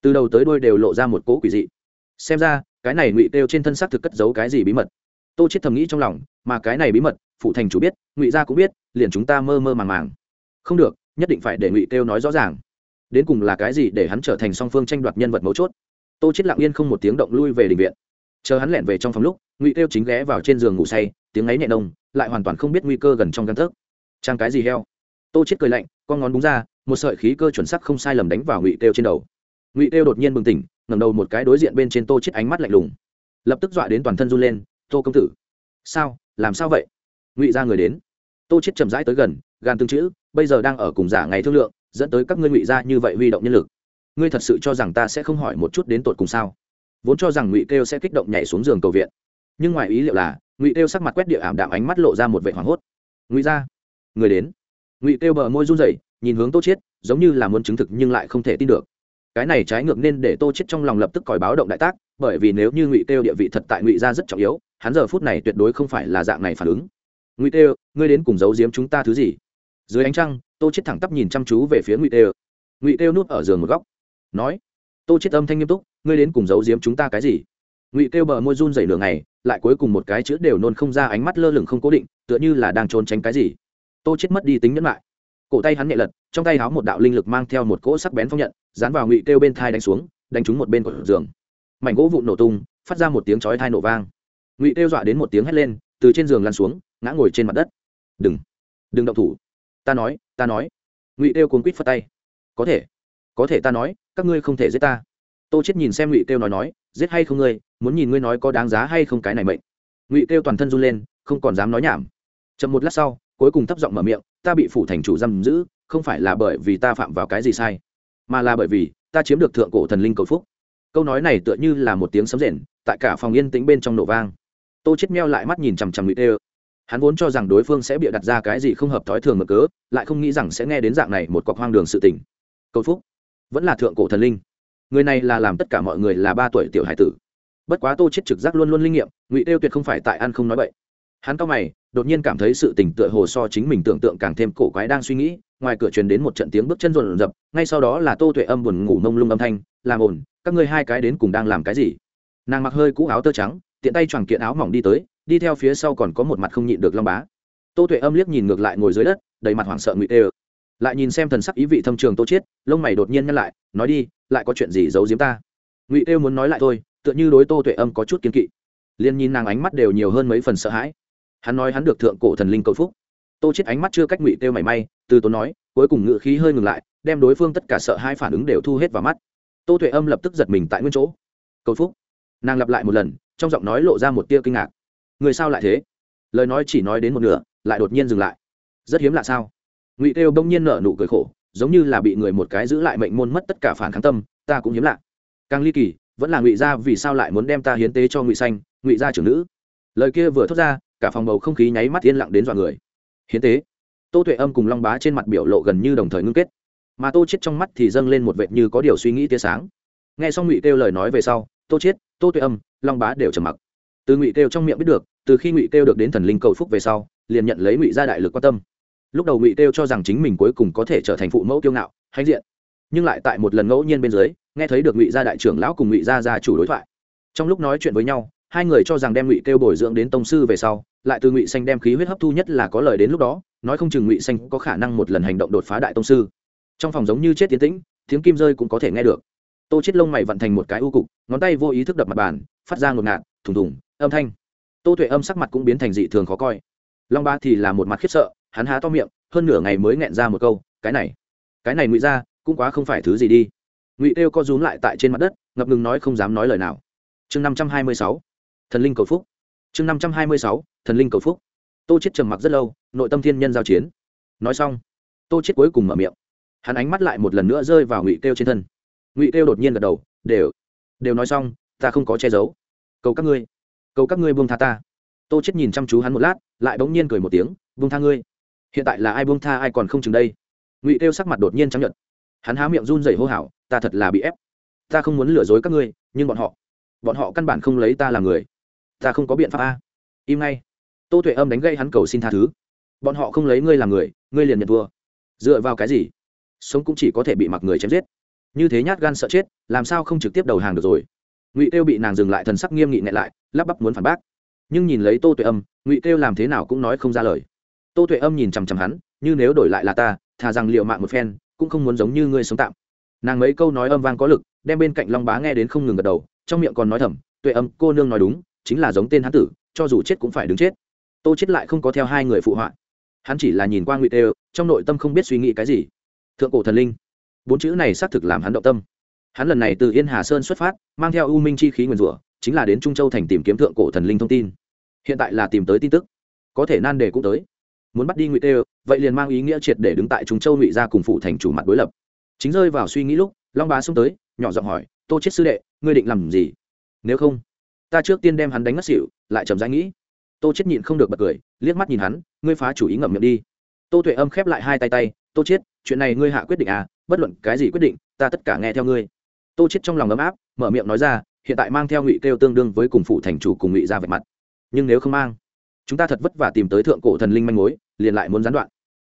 Từ đầu tới đôi đều lộ ra một cỗ quỷ dị. Xem ra, cái này ngụy kêu trên thân xác thực cất giấu cái gì bí mật tô chết thầm nghĩ trong lòng, mà cái này bí mật phụ thành chủ biết, ngụy gia cũng biết, liền chúng ta mơ mơ màng màng. Không được, nhất định phải để ngụy kêu nói rõ ràng. Đến cùng là cái gì để hắn trở thành song phương tranh đoạt nhân vật mấu chốt? Tô chết lặng yên không một tiếng động lui về đình viện. Chờ hắn lẻn về trong phòng lúc, ngụy kêu chính ghé vào trên giường ngủ say, tiếng ấy nhẹ đông lại hoàn toàn không biết nguy cơ gần trong căn thức trang cái gì heo? Tô chết cười lạnh, con ngón búng ra, một sợi khí cơ chuẩn sắc không sai lầm đánh vào ngụy kêu trên đầu. Ngụy kêu đột nhiên bừng tỉnh, ngẩng đầu một cái đối diện bên trên tô chết ánh mắt lạnh lùng. Lập tức dọa đến toàn thân run lên tô công tử. Sao? Làm sao vậy? Ngụy ra người đến. Tô chết chậm rãi tới gần, gan tương chữ, bây giờ đang ở cùng giả ngày thương lượng, dẫn tới các ngươi ngụy ra như vậy huy động nhân lực. Ngươi thật sự cho rằng ta sẽ không hỏi một chút đến tột cùng sao? Vốn cho rằng ngụy kêu sẽ kích động nhảy xuống giường cầu viện. Nhưng ngoài ý liệu là, ngụy kêu sắc mặt quét địa ảm đạm ánh mắt lộ ra một vệ hoảng hốt. Ngụy ra, người đến. Ngụy kêu bờ môi run rẩy, nhìn hướng tô chiết giống như là muốn chứng thực nhưng lại không thể tin được cái này trái ngược nên để tô chiết trong lòng lập tức còi báo động đại tác, bởi vì nếu như ngụy kêu địa vị thật tại ngụy gia rất trọng yếu, hắn giờ phút này tuyệt đối không phải là dạng này phản ứng. Ngụy kêu, ngươi đến cùng giấu giếm chúng ta thứ gì? Dưới ánh trăng, tô chiết thẳng tắp nhìn chăm chú về phía ngụy kêu. Ngụy kêu núp ở giường một góc, nói, tô chiết âm thanh nghiêm túc, ngươi đến cùng giấu giếm chúng ta cái gì? Ngụy kêu bờ môi run rẩy nửa ngày, lại cuối cùng một cái chữ đều nôn không ra ánh mắt lơ lửng không cố định, tựa như là đang trốn tránh cái gì. Tô chết mất đi tính nhẫn lại. Cổ tay hắn nhẹ lật, trong tay háo một đạo linh lực mang theo một cỗ sắc bén phong nhận dán vào ngụy kêu bên thai đánh xuống, đánh trúng một bên của giường. Mảnh gỗ vụn nổ tung, phát ra một tiếng chói thai nổ vang. Ngụy kêu dọa đến một tiếng hét lên, từ trên giường lăn xuống, ngã ngồi trên mặt đất. Đừng đừng động thủ. Ta nói ta nói. Ngụy kêu cuốn quýt phật tay. Có thể có thể ta nói, các ngươi không thể giết ta. Tô chết nhìn xem ngụy kêu nói nói, giết hay không ngươi, muốn nhìn ngươi nói có đáng giá hay không cái này mệnh. Ngụy kêu toàn thân run lên, không còn dám nói nhảm. Chậm một lát sau, cuối cùng thấp giọng mở miệng, ta bị phủ thành chủ giam giữ, không phải là bởi vì ta phạm vào cái gì sai mà là bởi vì ta chiếm được thượng cổ thần linh cầu phúc. Câu nói này tựa như là một tiếng sấm rền, tại cả phòng yên tĩnh bên trong nổ vang. Tô chết meo lại mắt nhìn chằm chằm ngụy kêu hắn vốn cho rằng đối phương sẽ bịa đặt ra cái gì không hợp thói thường mở cớ, lại không nghĩ rằng sẽ nghe đến dạng này một cọc hoang đường sự tình. Cầu phúc vẫn là thượng cổ thần linh. Người này là làm tất cả mọi người là ba tuổi tiểu hải tử. Bất quá tô chết trực giác luôn luôn linh nghiệm, ngụy tiêu tuyệt không phải tại ăn không nói bậy. Hắn cao mày đột nhiên cảm thấy sự tình tựa hồ so chính mình tưởng tượng càng thêm cổ quái đang suy nghĩ, ngoài cửa truyền đến một trận tiếng bước chân rộn rập, ngay sau đó là tô tuệ âm buồn ngủ mông lung âm thanh, làm ổn các ngươi hai cái đến cùng đang làm cái gì? Nàng mặc hơi cũ áo tơ trắng, tiện tay choàng kiện áo mỏng đi tới, đi theo phía sau còn có một mặt không nhịn được long bá. Tô tuệ âm liếc nhìn ngược lại ngồi dưới đất, đầy mặt hoảng sợ ngụy tê lại nhìn xem thần sắc ý vị thâm trường tô chiết, lông mày đột nhiên nhăn lại, nói đi, lại có chuyện gì giấu giếm ta? Ngụy tê muốn nói lại thôi, tựa như đối tô tuệ âm có chút kiên kỵ. Liền nhìn nàng ánh mắt đều nhiều hơn mấy phần sợ hãi hắn nói hắn được thượng cổ thần linh cầu phúc. Tô chết ánh mắt chưa cách ngụy têu mảy may, từ tốn nói, cuối cùng ngựa khí hơi ngừng lại, đem đối phương tất cả sợ hai phản ứng đều thu hết vào mắt. Tô tuệ âm lập tức giật mình tại nguyên chỗ. Cầu phúc. Nàng lặp lại một lần, trong giọng nói lộ ra một tia kinh ngạc. Người sao lại thế? Lời nói chỉ nói đến một nửa, lại đột nhiên dừng lại. Rất hiếm lạ sao? Ngụy têu bỗng nhiên nở nụ cười khổ, giống như là bị người một cái giữ lại mệnh môn mất tất cả phản kháng tâm, ta cũng hiếm lạ. Càng ly kỳ, vẫn là ngụy gia vì sao lại muốn đem ta hiến tế cho ngụy xanh, ngụy gia trưởng nữ. Lời kia vừa thốt ra cả phòng bầu không khí nháy mắt yên lặng đến dọa người. Hiến tế. Tô tuệ âm cùng long bá trên mặt biểu lộ gần như đồng thời ngưng kết. Mà tô chết trong mắt thì dâng lên một vệt như có điều suy nghĩ tia sáng. Nghe xong ngụy kêu lời nói về sau, tô chết tô tuệ âm, long bá đều trầm mặc. Từ ngụy kêu trong miệng biết được, từ khi ngụy kêu được đến thần linh cầu phúc về sau, liền nhận lấy ngụy gia đại lực quan tâm. Lúc đầu ngụy kêu cho rằng chính mình cuối cùng có thể trở thành phụ mẫu kiêu ngạo, hãnh diện. Nhưng lại tại một lần ngẫu nhiên bên dưới, nghe thấy được ngụy gia đại trưởng lão cùng ngụy gia gia chủ đối thoại. Trong lúc nói chuyện với nhau hai người cho rằng đem ngụy kêu bồi dưỡng đến tông sư về sau, lại từ ngụy xanh đem khí huyết hấp thu nhất là có lời đến lúc đó, nói không chừng ngụy xanh có khả năng một lần hành động đột phá đại tông sư. Trong phòng giống như chết tiến tĩnh, tiếng kim rơi cũng có thể nghe được. Tô chết lông mày vận thành một cái u cục, ngón tay vô ý thức đập mặt bàn, phát ra ngột ngạt, thùng thùng, âm thanh. Tô tuệ âm sắc mặt cũng biến thành dị thường khó coi. Long ba thì là một mặt khiếp sợ, hắn há to miệng, hơn nửa ngày mới nghẹn ra một câu, cái này cái này ngụy ra, cũng quá không phải thứ gì đi. Ngụy kêu co rúm lại tại trên mặt đất, ngập ngừng nói không dám nói lời nào. Chương năm trăm hai mươi sáu thần linh cầu phúc. Chương năm trăm hai mươi sáu, thần linh cầu phúc. Tô chết trầm mặc rất lâu, nội tâm thiên nhân giao chiến. Nói xong, tô chết cuối cùng mở miệng. Hắn ánh mắt lại một lần nữa rơi vào ngụy kêu trên thân. Ngụy kêu đột nhiên gật đầu, đều đều nói xong, ta không có che giấu. Cầu các ngươi, cầu các ngươi buông tha ta. Tô chết nhìn chăm chú hắn một lát, lại bỗng nhiên cười một tiếng, buông tha ngươi. Hiện tại là ai buông tha ai còn không chừng đây. Ngụy kêu sắc mặt đột nhiên trắng nhợt. Hắn há miệng run rẩy hô hào, ta thật là bị ép. Ta không muốn lừa dối các ngươi, nhưng bọn họ bọn họ căn bản không lấy ta làm người ta không có biện pháp a. Im ngay. Tô tuệ âm đánh gây hắn cầu xin tha thứ. Bọn họ không lấy ngươi làm người, ngươi liền nhận thua. Dựa vào cái gì? Sống cũng chỉ có thể bị mặc người chém giết. Như thế nhát gan sợ chết, làm sao không trực tiếp đầu hàng được rồi? Ngụy kêu bị nàng dừng lại thần sắc nghiêm nghị nhẹ lại, lắp bắp muốn phản bác. Nhưng nhìn lấy tô tuệ âm, ngụy kêu làm thế nào cũng nói không ra lời. Tô tuệ âm nhìn chằm chằm hắn, như nếu đổi lại là ta, thà rằng liệu mạng một phen, cũng không muốn giống như ngươi sống tạm. Nàng mấy câu nói âm vang có lực, đem bên cạnh long bá nghe đến không ngừng gật đầu, trong miệng còn nói thầm, tuệ âm, cô nương nói đúng chính là giống tên hắn tử, cho dù chết cũng phải đứng chết. Tô chết lại không có theo hai người phụ họa. Hắn chỉ là nhìn qua ngụy tê, trong nội tâm không biết suy nghĩ cái gì. Thượng cổ thần linh. Bốn chữ này xác thực làm hắn động tâm. Hắn lần này từ yên hà sơn xuất phát, mang theo u minh chi khí nguyền rủa, chính là đến trung châu thành tìm kiếm thượng cổ thần linh thông tin. Hiện tại là tìm tới tin tức. Có thể nan đề cũng tới. Muốn bắt đi ngụy tê, vậy liền mang ý nghĩa triệt để đứng tại trung châu ngụy ra cùng phụ thành chủ mặt đối lập. Chính rơi vào suy nghĩ lúc, long bá xông tới, nhỏ giọng hỏi, tô chết sư đệ, ngươi định làm gì? Nếu không ta trước tiên đem hắn đánh ngất xỉu, lại trầm rãi nghĩ. Tô chết nhịn không được bật cười, liếc mắt nhìn hắn, ngươi phá chủ ý ngậm miệng đi. Tô tuệ âm khép lại hai tay tay, tô chết chuyện này ngươi hạ quyết định à bất luận cái gì quyết định, ta tất cả nghe theo ngươi. Tô chết trong lòng ấm áp, mở miệng nói ra, hiện tại mang theo ngụy kêu tương đương với cùng phụ thành chủ cùng ngụy ra vạch mặt. Nhưng nếu không mang, chúng ta thật vất vả tìm tới thượng cổ thần linh manh mối, liền lại muốn gián đoạn.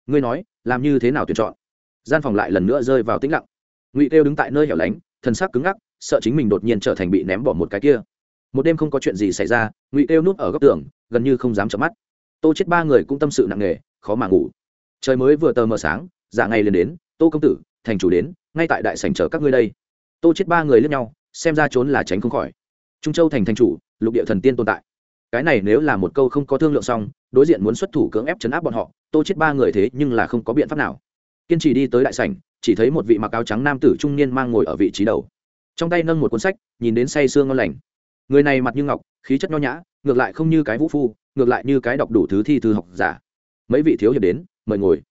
Ngươi nói, làm như thế nào tuyển chọn? Gian phòng lại lần nữa rơi vào tĩnh lặng. Ngụy kêu đứng tại nơi hẻo lánh thân xác cứng ngắc, sợ chính mình đột nhiên trở thành bị ném bỏ một cái kia một đêm không có chuyện gì xảy ra, ngụy kêu núp ở góc tường, gần như không dám chợp mắt. Tô chết ba người cũng tâm sự nặng nề, khó mà ngủ. Trời mới vừa tờ mờ sáng dạ giả ngày liền đến, tô công tử, thành chủ đến, ngay tại đại sảnh chờ các ngươi đây. Tô chết ba người lướt nhau, xem ra trốn là tránh không khỏi. Trung châu thành thành chủ, lục địa thần tiên tồn tại. Cái này nếu là một câu không có thương lượng xong, đối diện muốn xuất thủ cưỡng ép chấn áp bọn họ, tô chết ba người thế nhưng là không có biện pháp nào. Kiên trì đi tới đại sảnh, chỉ thấy một vị mặc áo trắng nam tử trung niên mang ngồi ở vị trí đầu. Trong tay nâng một cuốn sách, nhìn đến say sương ngon lành người này mặt như ngọc, khí chất nho nhã, ngược lại không như cái vũ phu, ngược lại như cái đọc đủ thứ thi thư học giả. Mấy vị thiếu hiệp đến, mời ngồi.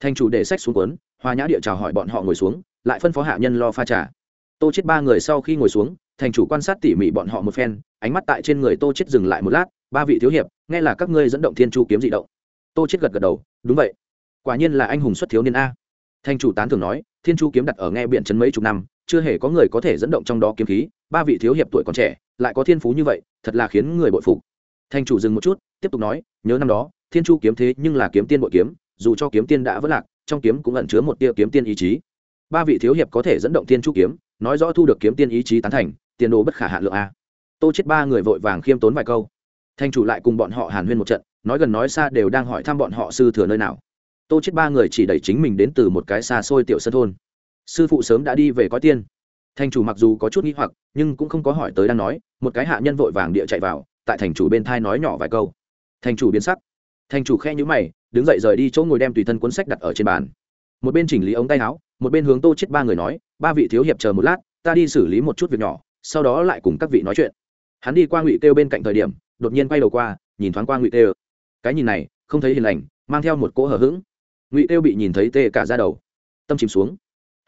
Thành chủ để sách xuống cuốn, hoa nhã địa chào hỏi bọn họ ngồi xuống, lại phân phó hạ nhân lo pha trà. Tô chết ba người sau khi ngồi xuống, thành chủ quan sát tỉ mỉ bọn họ một phen, ánh mắt tại trên người tô chết dừng lại một lát, ba vị thiếu hiệp, nghe là các ngươi dẫn động thiên chu kiếm dị động. Tô chết gật gật đầu, đúng vậy. Quả nhiên là anh hùng xuất thiếu niên a. Thành chủ tán thường nói, thiên chu kiếm đặt ở nghe biển trấn mấy chục năm chưa hề có người có thể dẫn động trong đó kiếm khí, ba vị thiếu hiệp tuổi còn trẻ, lại có thiên phú như vậy, thật là khiến người bội phục. Thành chủ dừng một chút, tiếp tục nói, nhớ năm đó, thiên chu kiếm thế nhưng là kiếm tiên bội kiếm, dù cho kiếm tiên đã vỡ lạc, trong kiếm cũng ẩn chứa một tia kiếm tiên ý chí. Ba vị thiếu hiệp có thể dẫn động thiên chu kiếm, nói rõ thu được kiếm tiên ý chí tán thành, tiền đồ bất khả hạ lượng a. Tô chết ba người vội vàng khiêm tốn vài câu. Thành chủ lại cùng bọn họ hàn huyên một trận, nói gần nói xa đều đang hỏi thăm bọn họ sư thừa nơi nào. Tô chết ba người chỉ đẩy chính mình đến từ một cái xa xôi tiểu sân thôn sư phụ sớm đã đi về có tiên. Thành chủ mặc dù có chút nghi hoặc, nhưng cũng không có hỏi tới đang nói, một cái hạ nhân vội vàng địa chạy vào, tại thành chủ bên thai nói nhỏ vài câu. Thành chủ biến sắc. Thành chủ khe nhữ mày, đứng dậy rời đi chỗ ngồi đem tùy thân cuốn sách đặt ở trên bàn. Một bên chỉnh lý ống tay áo, một bên hướng tô chết ba người nói, ba vị thiếu hiệp chờ một lát, ta đi xử lý một chút việc nhỏ, sau đó lại cùng các vị nói chuyện. Hắn đi qua ngụy kêu bên cạnh thời điểm, đột nhiên quay đầu qua, nhìn thoáng qua ngụy kêu. Cái nhìn này, không thấy hiền lành, mang theo một cỗ hở h ữ g ngụy kêu bị nhìn thấy tê cả ra đầu. Tâm chìm xuống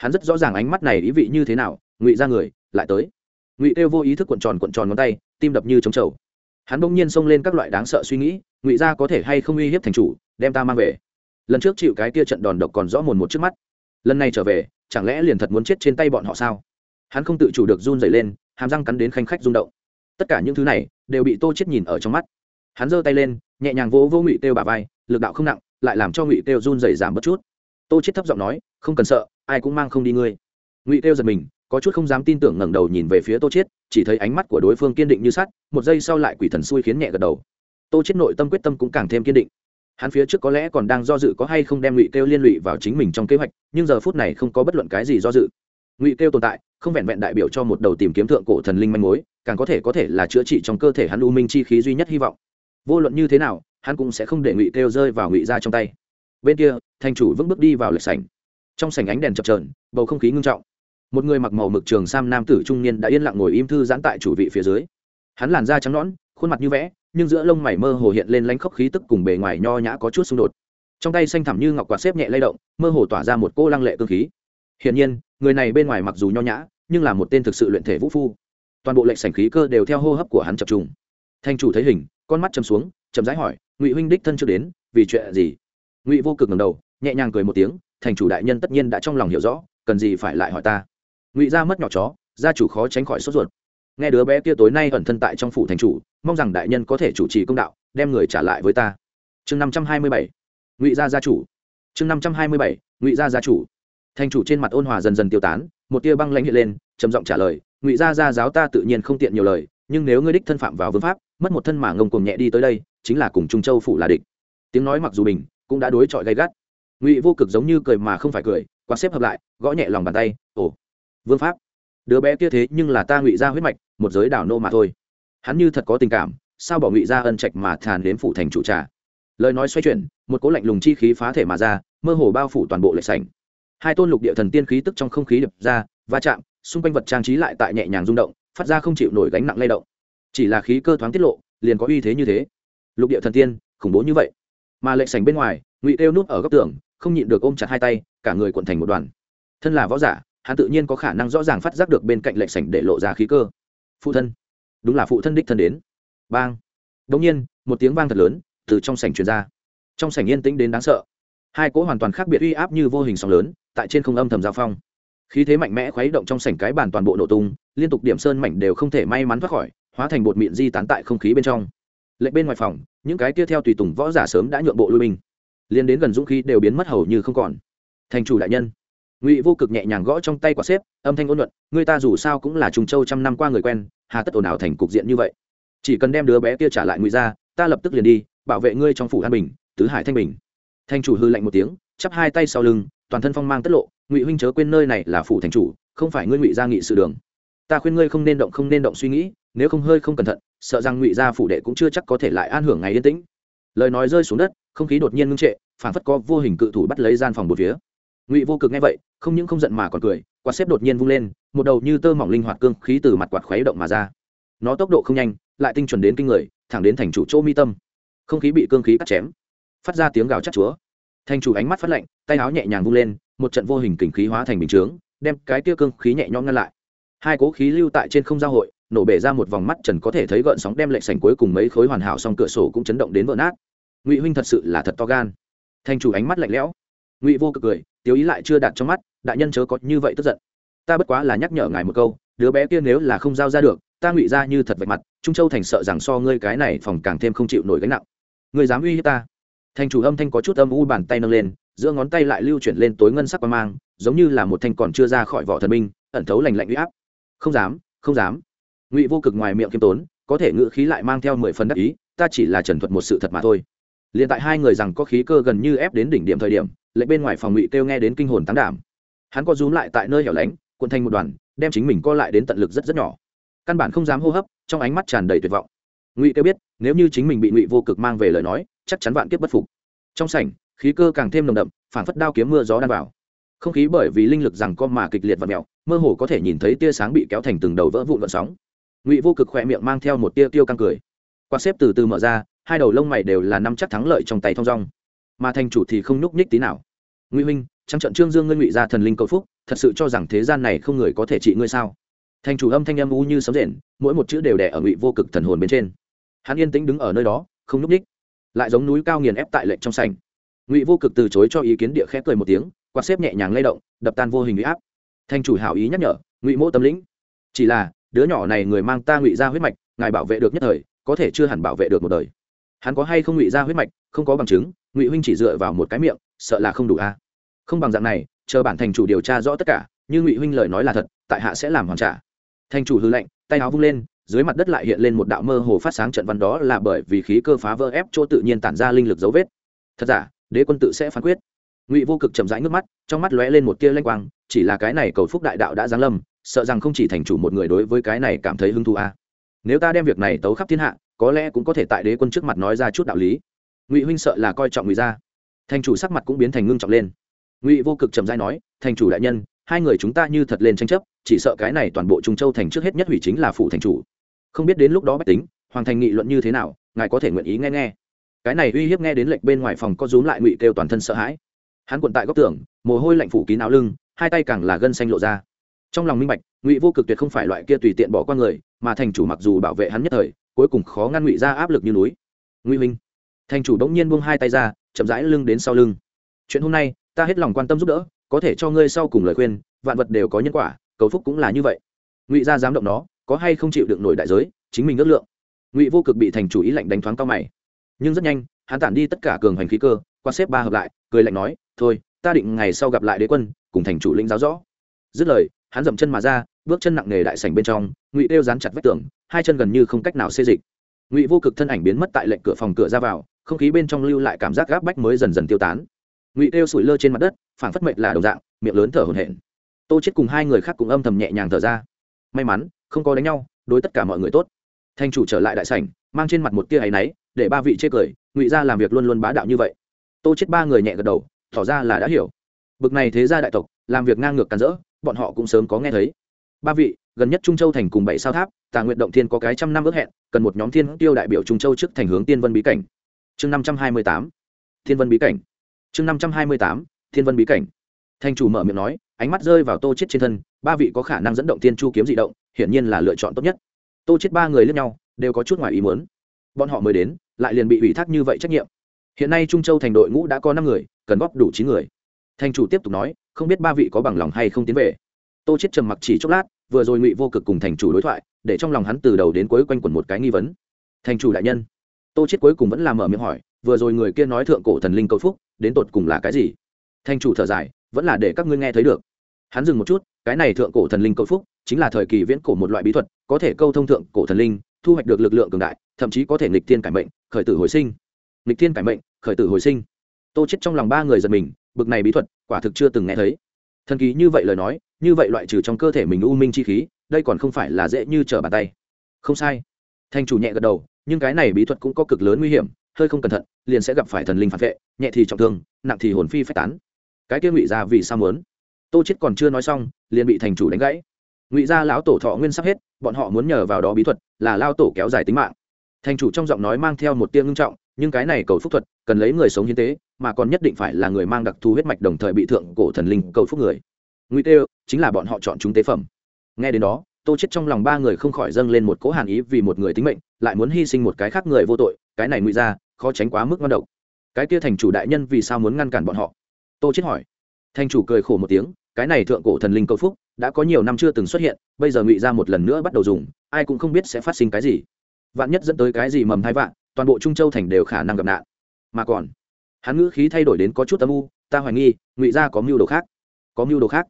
hắn rất rõ ràng ánh mắt này ý vị như thế nào, ngụy ra người, lại tới. Ngụy kêu vô ý thức cuộn tròn cuộn tròn ngón tay, tim đập như trống trầu. Hắn bỗng nhiên xông lên các loại đáng sợ suy nghĩ, ngụy ra có thể hay không uy hiếp thành chủ, đem ta mang về. Lần trước chịu cái kia trận đòn độc còn rõ mồn một trước mắt. Lần này trở về, chẳng lẽ liền thật muốn chết trên tay bọn họ sao? Hắn không tự chủ được run dày lên, hàm răng cắn đến khanh khách rung động. Tất cả những thứ này, đều bị tô chết nhìn ở trong mắt. Hắn giơ tay lên, nhẹ nhàng vỗ vô ngụy têu bà vai, lực đạo không nặng, lại làm cho ngụy têu run dày giảm bất chút. Tô chết thấp giọng nói, không cần sợ ai cũng mang không đi ngươi. Ngụy kêu giật mình, có chút không dám tin tưởng ngẩng đầu nhìn về phía tô chết chỉ thấy ánh mắt của đối phương kiên định như sắt, một giây sau lại quỷ thần xui khiến nhẹ gật đầu. Tô chết nội tâm quyết tâm cũng càng thêm kiên định. Hắn phía trước có lẽ còn đang do dự có hay không đem ngụy kêu liên lụy vào chính mình trong kế hoạch, nhưng giờ phút này không có bất luận cái gì do dự. Ngụy kêu tồn tại, không vẹn vẹn đại biểu cho một đầu tìm kiếm thượng cổ thần linh manh mối, càng có thể có thể là chữa trị trong cơ thể hắn u minh chi khí duy nhất hy vọng. Vô luận như thế nào, hắn cũng sẽ không để ngụy kêu rơi vào ngụy ra trong tay. Bên kia, thành chủ vững bước đi vào lệch sảnh trong sảnh ánh đèn chập trờn bầu không khí ngưng trọng. Một người mặc màu mực trường sam nam tử trung niên đã yên lặng ngồi im thư giãn tại chủ vị phía dưới. Hắn làn da trắng nõn, khuôn mặt như vẽ, nhưng giữa lông mày mơ hồ hiện lên lánh khóc khí tức cùng bề ngoài nho nhã có chút xung đột. Trong tay xanh thẳm như ngọc quạt xếp nhẹ lay động, mơ hồ tỏa ra một cô lăng lệ cơ khí. Hiển nhiên, người này bên ngoài mặc dù nho nhã, nhưng là một tên thực sự luyện thể vũ phu. Toàn bộ lệnh sảnh khí cơ đều theo hô hấp của hắn chập trùng. Thanh chủ thấy hình, con mắt chầm xuống chầm rãi hỏi, ngụy huynh đích thân chưa đến, vì chuyện gì? Ngụy vô cực ngầm đầu, nhẹ nhàng cười một tiếng thành chủ đại nhân tất nhiên đã trong lòng hiểu rõ, cần gì phải lại hỏi ta. Ngụy ra mất nhỏ chó, gia chủ khó tránh khỏi sốt ruột. Nghe đứa bé kia tối nay ẩn thân tại trong phủ thành chủ, mong rằng đại nhân có thể chủ trì công đạo, đem người trả lại với ta. Chương năm trăm hai mươi bảy. Ngụy gia gia chủ. Chương năm trăm hai mươi bảy. Ngụy gia gia chủ. Thành chủ trên mặt ôn hòa dần dần tiêu tán, một tia băng lãnh hiện lên, trầm giọng trả lời, ngụy gia gia giáo ta tự nhiên không tiện nhiều lời, nhưng nếu ngươi đích thân phạm vào vương pháp, mất một thân mà ngông cùng nhẹ đi tới đây, chính là cùng trung châu phủ là địch. Tiếng nói mặc dù bình, cũng đã đối chọi gay gắt ngụy vô cực giống như cười mà không phải cười quạt xếp hợp lại gõ nhẹ lòng bàn tay ồ vương pháp đứa bé kia thế nhưng là ta ngụy ra huyết mạch một giới đảo nô mà thôi hắn như thật có tình cảm sao bỏ ngụy ra ân trạch mà thàn đến phủ thành chủ trà lời nói xoay chuyển một cố lạnh lùng chi khí phá thể mà ra mơ hồ bao phủ toàn bộ lệ sảnh hai tôn lục địa thần tiên khí tức trong không khí đập ra va chạm xung quanh vật trang trí lại tại nhẹ nhàng rung động phát ra không chịu nổi gánh nặng lay động chỉ là khí cơ thoáng tiết lộ liền có uy thế như thế lục địa thần tiên khủng bố như vậy mà lệ sảnh bên ngoài ngụy kêu núp ở góc tường không nhịn được ôm chặt hai tay, cả người cuộn thành một đoàn. Thân là võ giả, hắn tự nhiên có khả năng rõ ràng phát giác được bên cạnh lệnh sảnh để lộ ra khí cơ. Phụ thân. Đúng là phụ thân đích thân đến. Bang. Đống nhiên, một tiếng vang thật lớn từ trong sảnh truyền ra. Trong sảnh yên tĩnh đến đáng sợ. Hai cỗ hoàn toàn khác biệt uy áp như vô hình sóng lớn, tại trên không âm thầm giao phong. Khí thế mạnh mẽ khuấy động trong sảnh cái bàn toàn bộ nổ tung, liên tục điểm sơn mảnh đều không thể may mắn thoát khỏi, hóa thành bột mịn di tán tại không khí bên trong. Lệnh bên ngoài phòng, những cái kia theo tùy tùng võ giả sớm đã nhượng bộ lui binh liên đến gần dũng khí đều biến mất hầu như không còn. Thành chủ đại nhân, ngụy vô cực nhẹ nhàng gõ trong tay quả xếp, âm thanh ôn luận, người ta dù sao cũng là trùng châu trăm năm qua người quen, hà tất ồn ào thành cục diện như vậy. Chỉ cần đem đứa bé kia trả lại ngụy ra ta lập tức liền đi, bảo vệ ngươi trong phủ an bình, tứ hải thanh bình. Thanh chủ hư lạnh một tiếng, chắp hai tay sau lưng, toàn thân phong mang tất lộ, ngụy huynh chớ quên nơi này là phủ thành chủ, không phải ngươi ngụy gia nghị sự đường. Ta khuyên ngươi không nên động, không nên động suy nghĩ, nếu không hơi không cẩn thận, sợ rằng ngụy gia phủ đệ cũng chưa chắc có thể lại an hưởng ngày yên tĩnh lời nói rơi xuống đất, không khí đột nhiên ngưng trệ phản phất có vô hình cự thủ bắt lấy gian phòng một phía. Ngụy vô cực nghe vậy, không những không giận mà còn cười, quạt xếp đột nhiên vung lên, một đầu như tơ mỏng linh hoạt cương khí từ mặt quạt khuấy động mà ra. Nó tốc độ không nhanh, lại tinh chuẩn đến kinh người, thẳng đến thành chủ chỗ mi tâm. Không khí bị cương khí cắt chém. Phát ra tiếng gào chắc chúa. Thành chủ ánh mắt phát lạnh, tay áo nhẹ nhàng vung lên, một trận vô hình kình khí hóa thành bình chướng, đem cái tia cương khí nhẹ nhõm ngăn lại. Hai cố khí lưu tại trên không giao hội nổ bể ra một vòng mắt trần có thể thấy gợn sóng đem lệnh sảnh cuối cùng mấy khối hoàn hảo xong cửa sổ cũng chấn động đến vỡ nát. Ngụy huynh thật sự là thật to gan. Thành chủ ánh mắt lạnh lẽo. Ngụy vô cực cười tiêu ý lại chưa đạt trong mắt, đại nhân chớ có như vậy tức giận. Ta bất quá là nhắc nhở ngài một câu, đứa bé kia nếu là không giao ra được, ta ngụy ra như thật vạch mặt, trung châu thành sợ rằng so ngươi cái này phòng càng thêm không chịu nổi gánh nặng. Người dám uy hiếp ta? Thành chủ âm thanh có chút âm u bàn tay nâng lên, giữa ngón tay lại lưu chuyển lên tối ngân sắc qua mang, giống như là một thanh còn chưa ra khỏi vỏ thần minh ẩn thấu lành lạnh uy áp. Không dám không dám ngụy vô cực ngoài miệng kiêm tốn, có thể ngự khí lại mang theo mười phần đắc ý, ta chỉ là trần thuật một sự thật mà thôi. Liền tại hai người rằng có khí cơ gần như ép đến đỉnh điểm thời điểm, lệnh bên ngoài phòng ngụy kêu nghe đến kinh hồn tán đảm. Hắn có rúm lại tại nơi hẻo lánh quân thành một đoàn, đem chính mình co lại đến tận lực rất rất nhỏ. Căn bản không dám hô hấp, trong ánh mắt tràn đầy tuyệt vọng. Ngụy kêu biết, nếu như chính mình bị ngụy vô cực mang về lời nói, chắc chắn vạn kiếp bất phục. Trong sảnh, khí cơ càng thêm nồng đậm phản phất đao kiếm mưa gió đan vào. Không khí bởi vì linh lực rằng co mà kịch liệt và mẹo, mơ hồ có thể nhìn thấy tia sáng bị kéo thành từng đầu vỡ vụn vận sóng ngụy vô cực khỏe miệng mang theo một tia tiêu căng cười qua xếp từ từ mở ra hai đầu lông mày đều là năm chắc thắng lợi trong tay thong dong mà thành chủ thì không nhúc nhích tí nào ngụy huynh trắng trận trương dương ngươi ngụy ra thần linh cầu phúc thật sự cho rằng thế gian này không người có thể trị ngươi sao thành chủ âm thanh âm u như sấm rền mỗi một chữ đều đẻ ở ngụy vô cực thần hồn bên trên hắn yên tĩnh đứng ở nơi đó không nhúc nhích lại giống núi cao nghiền ép tại lệnh trong sành ngụy vô cực từ chối cho ý kiến địa khẽ cười một tiếng quạt xếp nhẹ nhàng lay động đập tan vô hình huy áp thành chủ hảo ý nhắc nhở ngụy mỗ tâm lĩnh chỉ là đứa nhỏ này người mang ta ngụy ra huyết mạch, ngài bảo vệ được nhất thời, có thể chưa hẳn bảo vệ được một đời. Hắn có hay không ngụy ra huyết mạch, không có bằng chứng, ngụy huynh chỉ dựa vào một cái miệng, sợ là không đủ a. Không bằng dạng này, chờ bản thành chủ điều tra rõ tất cả, như ngụy huynh lời nói là thật, tại hạ sẽ làm hoàn trả. Thành chủ hư lệnh tay áo vung lên, dưới mặt đất lại hiện lên một đạo mơ hồ phát sáng trận văn đó là bởi vì khí cơ phá vỡ ép chỗ tự nhiên tản ra linh lực dấu vết. Thật giả, đế quân tự sẽ phán quyết. Ngụy vô cực chậm rãi nước mắt, trong mắt lóe lên một tia lanh quang, chỉ là cái này cầu phúc đại đạo đã giáng lâm sợ rằng không chỉ thành chủ một người đối với cái này cảm thấy hứng thú a à. nếu ta đem việc này tấu khắp thiên hạ, có lẽ cũng có thể tại đế quân trước mặt nói ra chút đạo lý. Ngụy huynh sợ là coi trọng ngụy gia. Thành chủ sắc mặt cũng biến thành ngưng trọng lên. Ngụy vô cực trầm dai nói, thành chủ đại nhân, hai người chúng ta như thật lên tranh chấp, chỉ sợ cái này toàn bộ trung châu thành trước hết nhất hủy chính là phủ thành chủ. Không biết đến lúc đó bách tính, hoàng thành nghị luận như thế nào, ngài có thể nguyện ý nghe nghe. Cái này uy hiếp nghe đến lệnh bên ngoài phòng có rúm lại ngụy kêu toàn thân sợ hãi. Hắn quận tại góc tường, mồ hôi lạnh phủ kín áo lưng, hai tay càng là gân xanh lộ ra trong lòng minh bạch, ngụy vô cực tuyệt không phải loại kia tùy tiện bỏ qua người, mà thành chủ mặc dù bảo vệ hắn nhất thời, cuối cùng khó ngăn ngụy ra áp lực như núi. Ngụy minh thành chủ đống nhiên buông hai tay ra, chậm rãi lưng đến sau lưng. Chuyện hôm nay, ta hết lòng quan tâm giúp đỡ, có thể cho ngươi sau cùng lời khuyên, vạn vật đều có nhân quả, cầu phúc cũng là như vậy. Ngụy gia dám động nó, có hay không chịu được nổi đại giới, chính mình ước lượng. Ngụy vô cực bị thành chủ ý lạnh đánh thoáng cao mày. Nhưng rất nhanh, hắn tản đi tất cả cường hành khí cơ qua xếp ba hợp lại, cười lạnh nói, thôi, ta định ngày sau gặp lại đế quân, cùng thành chủ lĩnh giáo rõ dứt lời, hắn dậm chân mà ra, bước chân nặng nề đại sảnh bên trong, ngụy đeo dán chặt vách tường, hai chân gần như không cách nào xê dịch. Ngụy vô cực thân ảnh biến mất tại lệnh cửa phòng cửa ra vào, không khí bên trong lưu lại cảm giác gáp bách mới dần dần tiêu tán. Ngụy đeo sủi lơ trên mặt đất, phảng phất mệnh là đồng dạng, miệng lớn thở hổn hển. Tô chết cùng hai người khác cũng âm thầm nhẹ nhàng thở ra. May mắn, không có đánh nhau, đối tất cả mọi người tốt. Thanh chủ trở lại đại sảnh, mang trên mặt một tia áy náy, để ba vị chê cười, ngụy ra làm việc luôn luôn bá đạo như vậy. Tô chết ba người nhẹ gật đầu, tỏ ra là đã hiểu. Bực này thế gia đại tộc, làm việc ngang ngược càn rỡ bọn họ cũng sớm có nghe thấy. Ba vị, gần nhất trung châu thành cùng bảy sao tháp, tà nguyện động thiên có cái trăm năm ước hẹn, cần một nhóm thiên tiêu đại biểu trung châu trước thành hướng tiên vân bí cảnh. Chương năm trăm hai mươi tám thiên vân bí cảnh. Chương năm trăm hai mươi tám thiên vân bí cảnh. Thành chủ mở miệng nói, ánh mắt rơi vào tô chết trên thân, ba vị có khả năng dẫn động tiên chu kiếm dị động, hiển nhiên là lựa chọn tốt nhất. Tô chết ba người lẫn nhau, đều có chút ngoài ý muốn. Bọn họ mới đến, lại liền bị ủy thác như vậy trách nhiệm. Hiện nay trung châu thành đội ngũ đã có năm người, cần góp đủ chín người. Thành chủ tiếp tục nói không biết ba vị có bằng lòng hay không tiến về. Tô chết trầm mặc chỉ chốc lát, vừa rồi ngụy vô cực cùng thành chủ đối thoại, để trong lòng hắn từ đầu đến cuối quanh quẩn một cái nghi vấn. Thành chủ đại nhân. Tô chết cuối cùng vẫn làm mở miệng hỏi, vừa rồi người kia nói thượng cổ thần linh cầu phúc, đến tột cùng là cái gì? Thành chủ thở dài, vẫn là để các ngươi nghe thấy được. Hắn dừng một chút, cái này thượng cổ thần linh cầu phúc, chính là thời kỳ viễn cổ một loại bí thuật, có thể câu thông thượng cổ thần linh, thu hoạch được lực lượng cường đại, thậm chí có thể nghịch thiên cải mệnh, khởi tử hồi sinh. Nghịch thiên cải mệnh, khởi tử hồi sinh. Tô chết trong lòng ba người giật mình bực này bí thuật, quả thực chưa từng nghe thấy. Thần kỳ như vậy lời nói, như vậy loại trừ trong cơ thể mình u minh chi khí, đây còn không phải là dễ như trở bàn tay. Không sai. Thanh chủ nhẹ gật đầu, nhưng cái này bí thuật cũng có cực lớn nguy hiểm, hơi không cẩn thận, liền sẽ gặp phải thần linh phản vệ, nhẹ thì trọng thương, nặng thì hồn phi phách tán. Cái kia ngụy ra vì sao muốn? Tô chết còn chưa nói xong, liền bị thành chủ đánh gãy. Ngụy gia lão tổ thọ nguyên sắp hết, bọn họ muốn nhờ vào đó bí thuật, là lao tổ kéo dài tính mạng. Thành chủ trong giọng nói mang theo một tiếng ngưng trọng, nhưng cái này cầu phúc thuật, cần lấy người sống hiến tế mà còn nhất định phải là người mang đặc thù huyết mạch đồng thời bị thượng cổ thần linh cầu phúc người. Nguy tê chính là bọn họ chọn chúng tế phẩm. Nghe đến đó, tô chết trong lòng ba người không khỏi dâng lên một cỗ hàn ý vì một người tính mệnh, lại muốn hy sinh một cái khác người vô tội, cái này ngụy ra, khó tránh quá mức ngon độc. Cái kia thành chủ đại nhân vì sao muốn ngăn cản bọn họ? Tô chết hỏi. Thành chủ cười khổ một tiếng, cái này thượng cổ thần linh cầu phúc, đã có nhiều năm chưa từng xuất hiện, bây giờ ngụy ra một lần nữa bắt đầu dùng, ai cũng không biết sẽ phát sinh cái gì. Vạn nhất dẫn tới cái gì mầm thai vạn, toàn bộ trung châu thành đều khả năng gặp nạn. Mà còn hắn ngữ khí thay đổi đến có chút âm u, ta hoài nghi, ngụy gia có mưu đồ khác. Có mưu đồ khác?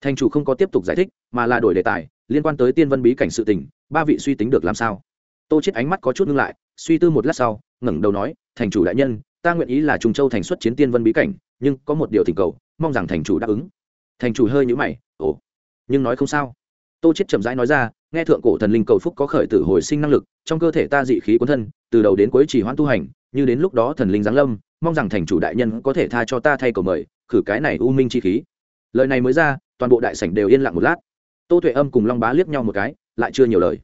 Thành chủ không có tiếp tục giải thích, mà là đổi đề tài, liên quan tới tiên vân bí cảnh sự tình, ba vị suy tính được làm sao? Tô chết ánh mắt có chút ngưng lại, suy tư một lát sau, ngẩng đầu nói, thành chủ đại nhân, ta nguyện ý là trùng châu thành xuất chiến tiên vân bí cảnh, nhưng có một điều thỉnh cầu, mong rằng thành chủ đáp ứng. Thành chủ hơi nhũ mày, ồ, nhưng nói không sao. Tô chết chậm rãi nói ra, nghe thượng cổ thần linh cầu phúc có khởi tử hồi sinh năng lực, trong cơ thể ta dị khí cuốn thân, từ đầu đến cuối chỉ hoãn tu hành, như đến lúc đó thần linh giáng lâm mong rằng thành chủ đại nhân có thể tha cho ta thay cầu mời, khử cái này u minh chi khí. Lời này mới ra, toàn bộ đại sảnh đều yên lặng một lát. Tô tuệ âm cùng long bá liếc nhau một cái, lại chưa nhiều lời.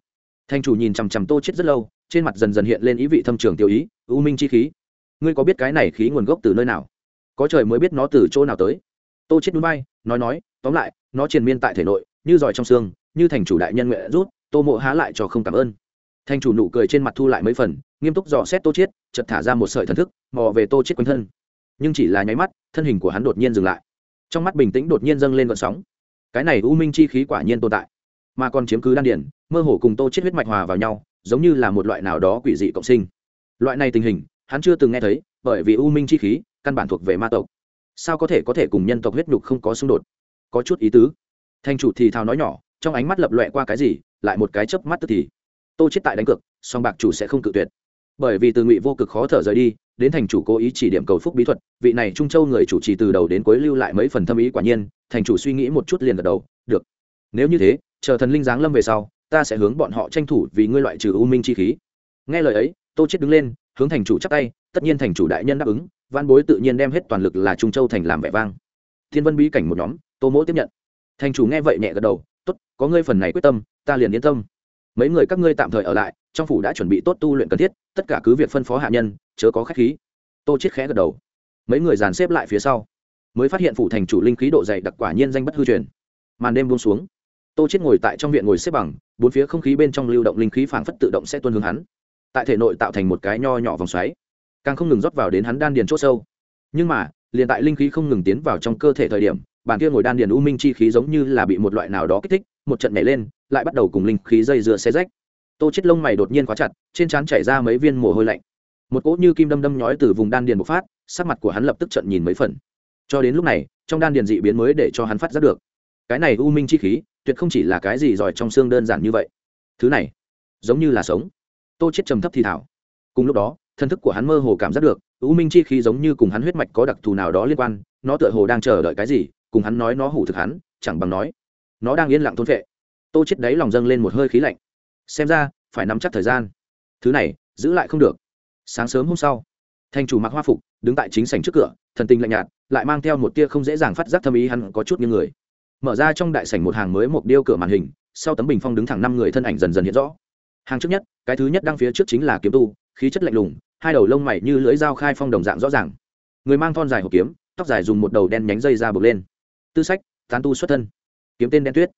Thành chủ nhìn chằm chằm tô chết rất lâu, trên mặt dần dần hiện lên ý vị thâm trường tiêu ý, u minh chi khí. Ngươi có biết cái này khí nguồn gốc từ nơi nào? Có trời mới biết nó từ chỗ nào tới. Tô chết núi bay nói nói, tóm lại, nó triền miên tại thể nội, như giỏi trong xương, như thành chủ đại nhân nguyện rút, tô mộ há lại cho không cảm ơn. Thành chủ nụ cười trên mặt thu lại mấy phần nghiêm túc dò xét tô chết chợt thả ra một sợi thần thức, mò về tô chết quanh thân. Nhưng chỉ là nháy mắt, thân hình của hắn đột nhiên dừng lại. Trong mắt bình tĩnh đột nhiên dâng lên vận sóng. Cái này u minh chi khí quả nhiên tồn tại, mà còn chiếm cứ đan điển mơ hồ cùng tô chết huyết mạch hòa vào nhau, giống như là một loại nào đó quỷ dị cộng sinh. Loại này tình hình, hắn chưa từng nghe thấy, bởi vì u minh chi khí, căn bản thuộc về ma tộc. Sao có thể có thể cùng nhân tộc huyết nhục không có xung đột? Có chút ý tứ. Thanh chủ thì thào nói nhỏ, trong ánh mắt lập loẹ qua cái gì, lại một cái chớp mắt tức thì. Tô chết tại đánh cược, song bạc chủ sẽ không cự tuyệt bởi vì từ ngụy vô cực khó thở rời đi, đến thành chủ cố ý chỉ điểm cầu phúc bí thuật, vị này trung châu người chủ trì từ đầu đến cuối lưu lại mấy phần thâm ý quả nhiên, thành chủ suy nghĩ một chút liền gật đầu, được. Nếu như thế, chờ thần linh giáng lâm về sau, ta sẽ hướng bọn họ tranh thủ vì ngươi loại trừ u minh chi khí. Nghe lời ấy, tô chết đứng lên, hướng thành chủ chắp tay, tất nhiên thành chủ đại nhân đáp ứng, văn bối tự nhiên đem hết toàn lực là trung châu thành làm vẻ vang. Thiên vân bí cảnh một nhóm, tô mỗ tiếp nhận. Thành chủ nghe vậy nhẹ gật đầu, tốt, có ngươi phần này quyết tâm, ta liền yên tâm. Mấy người các ngươi tạm thời ở lại trong phủ đã chuẩn bị tốt tu luyện cần thiết, tất cả cứ việc phân phó hạ nhân, chớ có khách khí. Tô chết khẽ gật đầu. Mấy người dàn xếp lại phía sau, mới phát hiện phủ thành chủ linh khí độ dày đặc quả nhiên danh bất hư truyền. Màn đêm buông xuống, tô chết ngồi tại trong viện ngồi xếp bằng, bốn phía không khí bên trong lưu động linh khí phảng phất tự động sẽ tuôn hướng hắn. Tại thể nội tạo thành một cái nho nhỏ vòng xoáy, càng không ngừng rót vào đến hắn đan điền chỗ sâu. Nhưng mà, liền tại linh khí không ngừng tiến vào trong cơ thể thời điểm bản kia ngồi đan điền u minh chi khí giống như là bị một loại nào đó kích thích, một trận nhảy lên, lại bắt đầu cùng linh khí dây dưa xe rách tô chết lông mày đột nhiên quá chặt, trên trán chảy ra mấy viên mồ hôi lạnh. Một cỗ như kim đâm đâm nhói từ vùng đan điền bộc phát, sắc mặt của hắn lập tức trận nhìn mấy phần. Cho đến lúc này, trong đan điền dị biến mới để cho hắn phát giác được. Cái này u minh chi khí, tuyệt không chỉ là cái gì giỏi trong xương đơn giản như vậy. Thứ này, giống như là sống. Tô chết trầm thấp thì thảo. Cùng lúc đó, thân thức của hắn mơ hồ cảm giác được, u minh chi khí giống như cùng hắn huyết mạch có đặc thù nào đó liên quan, nó tựa hồ đang chờ đợi cái gì, cùng hắn nói nó hủ thực hắn, chẳng bằng nói, nó đang yên lặng thôn vệ tô chết đáy lòng dâng lên một hơi khí lạnh xem ra, phải nắm chắc thời gian. Thứ này, giữ lại không được. Sáng sớm hôm sau, thành chủ mặc hoa phục, đứng tại chính sảnh trước cửa, thần tình lạnh nhạt, lại mang theo một tia không dễ dàng phát giác thâm ý hắn có chút như người. Mở ra trong đại sảnh một hàng mới một điêu cửa màn hình, sau tấm bình phong đứng thẳng năm người thân ảnh dần dần hiện rõ. Hàng trước nhất, cái thứ nhất đang phía trước chính là kiếm tu, khí chất lạnh lùng, hai đầu lông mày như lưỡi dao khai phong đồng dạng rõ ràng. Người mang thon dài hộp kiếm, tóc dài dùng một đầu đen nhánh dây ra buộc lên. Tư sách, tán tu xuất thân. Kiếm tên đen tuyết.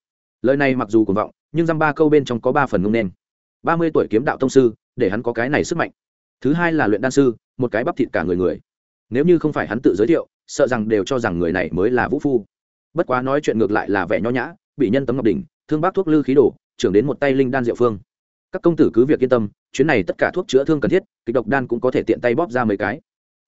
Lời này mặc dù cuồng vọng nhưng dăm ba câu bên trong có ba phần ngông nên. Ba mươi tuổi kiếm đạo tông sư, để hắn có cái này sức mạnh. Thứ hai là luyện đan sư, một cái bắp thịt cả người người. Nếu như không phải hắn tự giới thiệu, sợ rằng đều cho rằng người này mới là vũ phu. Bất quá nói chuyện ngược lại là vẻ nho nhã, bị nhân tấm ngọc đỉnh, thương bác thuốc lư khí đổ, trưởng đến một tay linh đan diệu phương. Các công tử cứ việc yên tâm, chuyến này tất cả thuốc chữa thương cần thiết, kịch độc đan cũng có thể tiện tay bóp ra mấy cái.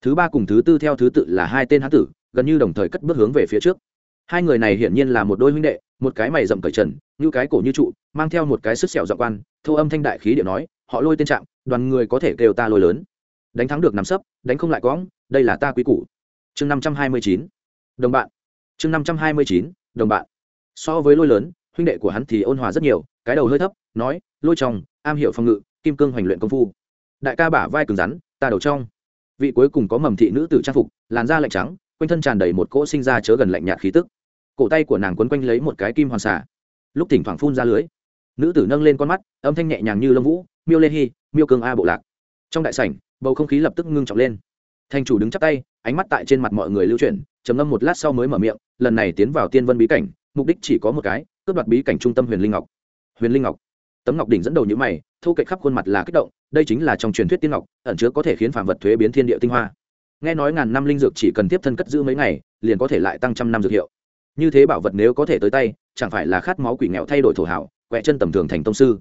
Thứ ba cùng thứ tư theo thứ tự là hai tên hán tử, gần như đồng thời cất bước hướng về phía trước hai người này hiển nhiên là một đôi huynh đệ, một cái mày rậm cởi trần, như cái cổ như trụ, mang theo một cái sức sẹo dọc quan, thô âm thanh đại khí điệu nói, họ lôi tên trạng, đoàn người có thể kêu ta lôi lớn. Đánh thắng được nằm sấp, đánh không lại quõng, đây là ta quý củ. Chương năm trăm hai mươi chín. Đồng bạn. Chương năm trăm hai mươi chín, đồng bạn. So với lôi lớn, huynh đệ của hắn thì ôn hòa rất nhiều, cái đầu hơi thấp, nói, lôi trong am hiểu phòng ngự, kim cương hoành luyện công phu. Đại ca bả vai cứng rắn, ta đầu trong. Vị cuối cùng có mầm thị nữ tử trang phục, làn da lạnh trắng quanh thân tràn đầy một cỗ sinh ra chớ gần lạnh nhạt khí tức. Cổ tay của nàng quấn quanh lấy một cái kim hoàn xả lúc thỉnh thoảng phun ra lưới, nữ tử nâng lên con mắt, âm thanh nhẹ nhàng như lông vũ, miêu lê hy miêu cương a bộ lạc. Trong đại sảnh, bầu không khí lập tức ngưng trọng lên. Thành chủ đứng chắp tay, ánh mắt tại trên mặt mọi người lưu chuyển, trầm ngâm một lát sau mới mở miệng, lần này tiến vào tiên vân bí cảnh, mục đích chỉ có một cái, cướp đoạt bí cảnh trung tâm huyền linh ngọc. Huyền linh ngọc. Tấm ngọc đỉnh dẫn đầu những mày, thu cậy khắp khuôn mặt là kích động, đây chính là trong truyền thuyết tiên ngọc, ẩn chứa có thể khiến phàm vật thuế biến thiên địa tinh hoa nghe nói ngàn năm linh dược chỉ cần tiếp thân cất giữ mấy ngày, liền có thể lại tăng trăm năm dược hiệu. Như thế bảo vật nếu có thể tới tay, chẳng phải là khát máu quỷ nghèo thay đổi thổ hảo, quẹ chân tầm thường thành tông sư.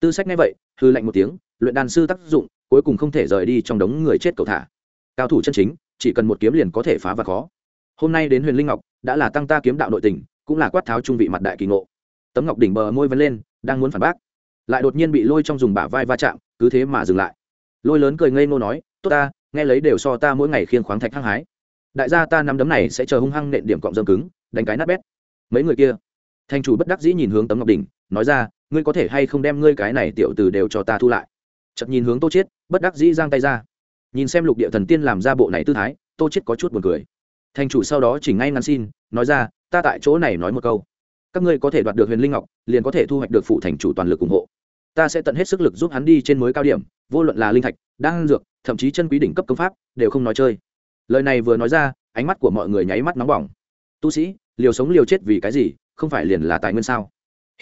Tư sách nghe vậy, hư lạnh một tiếng, luyện đàn sư tác dụng, cuối cùng không thể rời đi trong đống người chết cầu thả. Cao thủ chân chính, chỉ cần một kiếm liền có thể phá và khó. Hôm nay đến huyền linh ngọc, đã là tăng ta kiếm đạo nội tình, cũng là quát tháo trung vị mặt đại kỳ ngộ. Tấm ngọc đỉnh bờ môi vân lên, đang muốn phản bác. Lại đột nhiên bị lôi trong dùng bả vai va chạm, cứ thế mà dừng lại. Lôi lớn cười ngây ngô nói, tốt ta nghe lấy đều so ta mỗi ngày khiêng khoáng thạch hăng hái. Đại gia ta nắm đấm này sẽ chờ hung hăng nện điểm cọng dơm cứng đánh cái nát bét. Mấy người kia thành chủ bất đắc dĩ nhìn hướng tấm ngọc đỉnh nói ra ngươi có thể hay không đem ngươi cái này tiểu từ đều cho ta thu lại? Chậm nhìn hướng tô chết, bất đắc dĩ giang tay ra. Nhìn xem lục địa thần tiên làm ra bộ này tư thái tô chết có chút buồn cười. Thành chủ sau đó chỉ ngay ngắn xin nói ra ta tại chỗ này nói một câu. Các ngươi có thể đoạt được huyền linh ngọc liền có thể thu hoạch được phụ thành chủ toàn lực ủng hộ ta sẽ tận hết sức lực giúp hắn đi trên mới cao điểm, vô luận là linh thạch, đan dược, thậm chí chân quý đỉnh cấp công pháp, đều không nói chơi. Lời này vừa nói ra, ánh mắt của mọi người nháy mắt nóng bỏng. Tu sĩ, liều sống liều chết vì cái gì? Không phải liền là tài nguyên sao?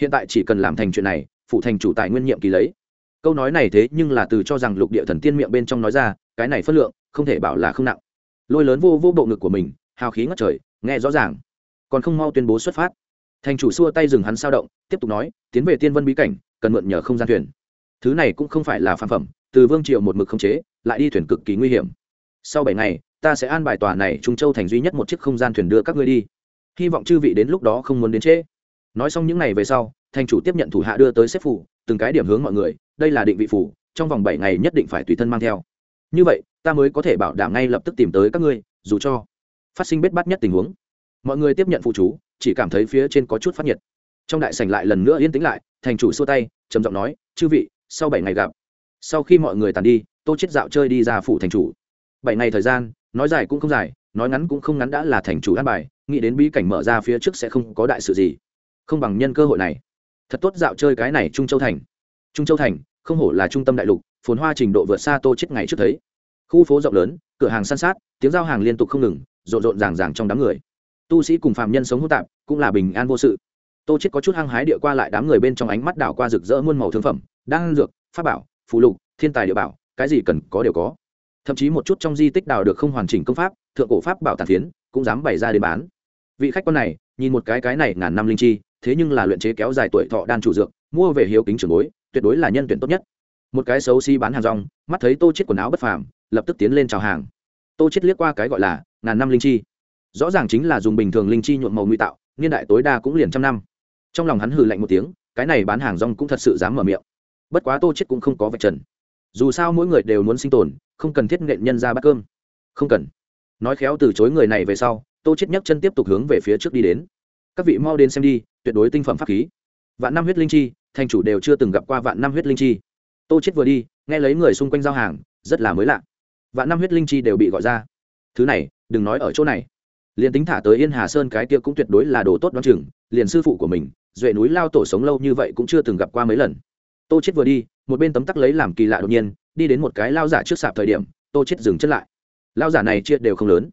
Hiện tại chỉ cần làm thành chuyện này, phụ thành chủ tài nguyên nhiệm kỳ lấy. Câu nói này thế nhưng là từ cho rằng lục địa thần tiên miệng bên trong nói ra, cái này phất lượng, không thể bảo là không nặng. Lôi lớn vô vô bộ ngực của mình, hào khí ngất trời, nghe rõ ràng. Còn không mau tuyên bố xuất phát. Thành chủ xua tay dừng hắn sao động, tiếp tục nói, tiến về tiên vân bí cảnh cần mượn nhờ không gian thuyền. Thứ này cũng không phải là phản phẩm, từ vương triệu một mực không chế, lại đi thuyền cực kỳ nguy hiểm. Sau bảy ngày, ta sẽ an bài tòa này trung châu thành duy nhất một chiếc không gian thuyền đưa các ngươi đi. Hy vọng chư vị đến lúc đó không muốn đến trễ. Nói xong những ngày về sau, thành chủ tiếp nhận thủ hạ đưa tới xếp phủ, từng cái điểm hướng mọi người, đây là định vị phủ, trong vòng bảy ngày nhất định phải tùy thân mang theo. Như vậy, ta mới có thể bảo đảm ngay lập tức tìm tới các ngươi, dù cho phát sinh bết bắt nhất tình huống. Mọi người tiếp nhận phụ chú, chỉ cảm thấy phía trên có chút phát nhiệt trong đại sảnh lại lần nữa yên tĩnh lại, thành chủ xua tay, trầm giọng nói, chư vị, sau bảy ngày gặp, sau khi mọi người tàn đi, tô chết dạo chơi đi ra phủ thành chủ. Bảy ngày thời gian, nói dài cũng không dài, nói ngắn cũng không ngắn đã là thành chủ an bài, nghĩ đến bí cảnh mở ra phía trước sẽ không có đại sự gì. Không bằng nhân cơ hội này. Thật tốt dạo chơi cái này trung châu thành. Trung châu thành, không hổ là trung tâm đại lục, phồn hoa trình độ vượt xa tô chết ngày trước thấy. Khu phố rộng lớn, cửa hàng san sát, tiếng giao hàng liên tục không ngừng, rộn rộn ràng ràng trong đám người. Tu sĩ cùng phàm nhân sống hỗn tạp, cũng là bình an vô sự tô chết có chút hăng hái địa qua lại đám người bên trong ánh mắt đảo qua rực rỡ muôn màu thương phẩm, đan dược, pháp bảo, phù lục, thiên tài địa bảo, cái gì cần có đều có. Thậm chí một chút trong di tích đào được không hoàn chỉnh công pháp, thượng cổ pháp bảo tàn phiến, cũng dám bày ra để bán. Vị khách quan này, nhìn một cái cái này ngàn năm linh chi, thế nhưng là luyện chế kéo dài tuổi thọ đan chủ dược, mua về hiếu kính trường bối, tuyệt đối là nhân tuyển tốt nhất. Một cái xấu xí bán hàng rong, mắt thấy tô chết quần áo bất phàm, lập tức tiến lên chào hàng. Tô chết liếc qua cái gọi là ngàn năm linh chi. Rõ ràng chính là dùng bình thường linh chi nhuộm màu nguy tạo, niên đại tối đa cũng liền trăm năm trong lòng hắn hừ lạnh một tiếng, cái này bán hàng rong cũng thật sự dám mở miệng. Bất quá tô chết cũng không có vạch trần. Dù sao mỗi người đều muốn sinh tồn, không cần thiết nghệ nhân ra bát cơm. Không cần. Nói khéo từ chối người này về sau, tô chết nhấc chân tiếp tục hướng về phía trước đi đến. Các vị mau đến xem đi, tuyệt đối tinh phẩm pháp khí. Vạn năm huyết linh chi, thành chủ đều chưa từng gặp qua vạn năm huyết linh chi. Tô chết vừa đi, nghe lấy người xung quanh giao hàng, rất là mới lạ. Vạn năm huyết linh chi đều bị gọi ra. Thứ này, đừng nói ở chỗ này. Liền tính thả tới yên hà sơn cái kia cũng tuyệt đối là đồ tốt đoán chừng, liền sư phụ của mình duệ núi lao tổ sống lâu như vậy cũng chưa từng gặp qua mấy lần. Tô chết vừa đi một bên tấm tắc lấy làm kỳ lạ đột nhiên đi đến một cái lao giả trước sạp thời điểm tô chết dừng chân lại. Lao giả này chia đều không lớn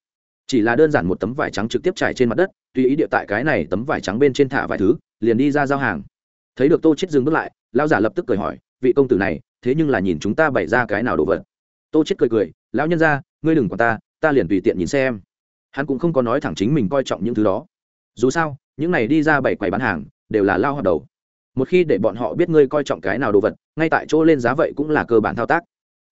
chỉ là đơn giản một tấm vải trắng trực tiếp trải trên mặt đất tùy ý địa tại cái này tấm vải trắng bên trên thả vài thứ liền đi ra giao hàng. Thấy được tô chết dừng bước lại lao giả lập tức cười hỏi vị công tử này thế nhưng là nhìn chúng ta bày ra cái nào đồ vật? Tô chết cười cười lão nhân gia, ngươi đừng quản ta ta liền tùy tiện nhìn xem. Hắn cũng không có nói thẳng chính mình coi trọng những thứ đó. Dù sao những này đi ra bày quầy bán hàng đều là lao hoạt đầu. Một khi để bọn họ biết ngươi coi trọng cái nào đồ vật, ngay tại chỗ lên giá vậy cũng là cơ bản thao tác.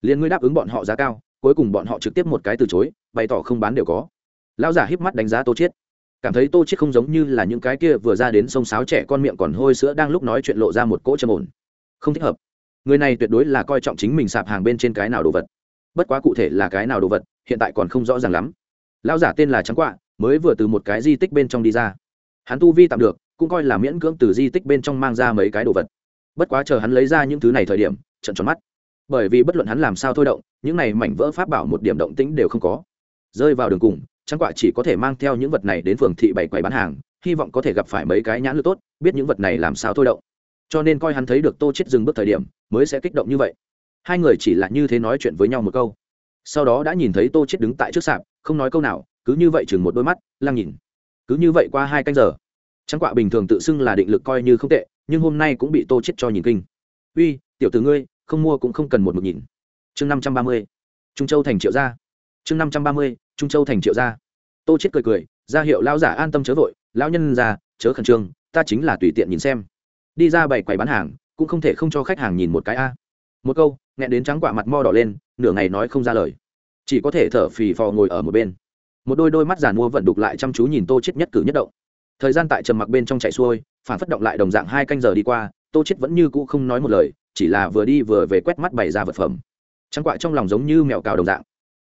Liền ngươi đáp ứng bọn họ giá cao, cuối cùng bọn họ trực tiếp một cái từ chối, bày tỏ không bán đều có. Lão giả híp mắt đánh giá tô chiết. Cảm thấy tô chiết không giống như là những cái kia vừa ra đến sông sáo trẻ con miệng còn hôi sữa đang lúc nói chuyện lộ ra một cỗ trầm ổn. Không thích hợp. Người này tuyệt đối là coi trọng chính mình sạp hàng bên trên cái nào đồ vật. Bất quá cụ thể là cái nào đồ vật, hiện tại còn không rõ ràng lắm. Lão giả tên là trắng quạ, mới vừa từ một cái di tích bên trong đi ra. Hắn tu vi tạm được cũng coi là miễn cưỡng từ di tích bên trong mang ra mấy cái đồ vật. Bất quá chờ hắn lấy ra những thứ này thời điểm, trận tròn mắt. Bởi vì bất luận hắn làm sao thôi động, những này mảnh vỡ pháp bảo một điểm động tĩnh đều không có. Rơi vào đường cùng trắng quạ chỉ có thể mang theo những vật này đến phường thị bảy quầy bán hàng, hy vọng có thể gặp phải mấy cái nhãn lực tốt, biết những vật này làm sao thôi động. Cho nên coi hắn thấy được tô chết dừng bước thời điểm, mới sẽ kích động như vậy. Hai người chỉ là như thế nói chuyện với nhau một câu. Sau đó đã nhìn thấy tô chết đứng tại trước sạp, không nói câu nào, cứ như vậy chừng một đôi mắt, lăng nhìn. Cứ như vậy qua hai canh giờ trắng quạ bình thường tự xưng là định lực coi như không tệ, nhưng hôm nay cũng bị tô chết cho nhìn kinh. Uy, tiểu tử ngươi, không mua cũng không cần một mực nhìn. Chương năm trăm ba mươi, trung châu thành triệu gia. Chương năm trăm ba mươi, trung châu thành triệu gia. Tô chết cười cười, ra hiệu lão giả an tâm chớ vội, lão nhân già, chớ khẩn trương, ta chính là tùy tiện nhìn xem. Đi ra bày quầy bán hàng, cũng không thể không cho khách hàng nhìn một cái a. Một câu, nghẹn đến trắng quả mặt mo đỏ lên, nửa ngày nói không ra lời. Chỉ có thể thở phì phò ngồi ở một bên. Một đôi đôi mắt giàn mua vận đục lại chăm chú nhìn tô chết nhất cử nhất động thời gian tại trầm mặc bên trong chạy xuôi, phản phất động lại đồng dạng hai canh giờ đi qua, tô chết vẫn như cũ không nói một lời, chỉ là vừa đi vừa về quét mắt bày ra vật phẩm. Trắng quạ trong lòng giống như mèo cào đồng dạng,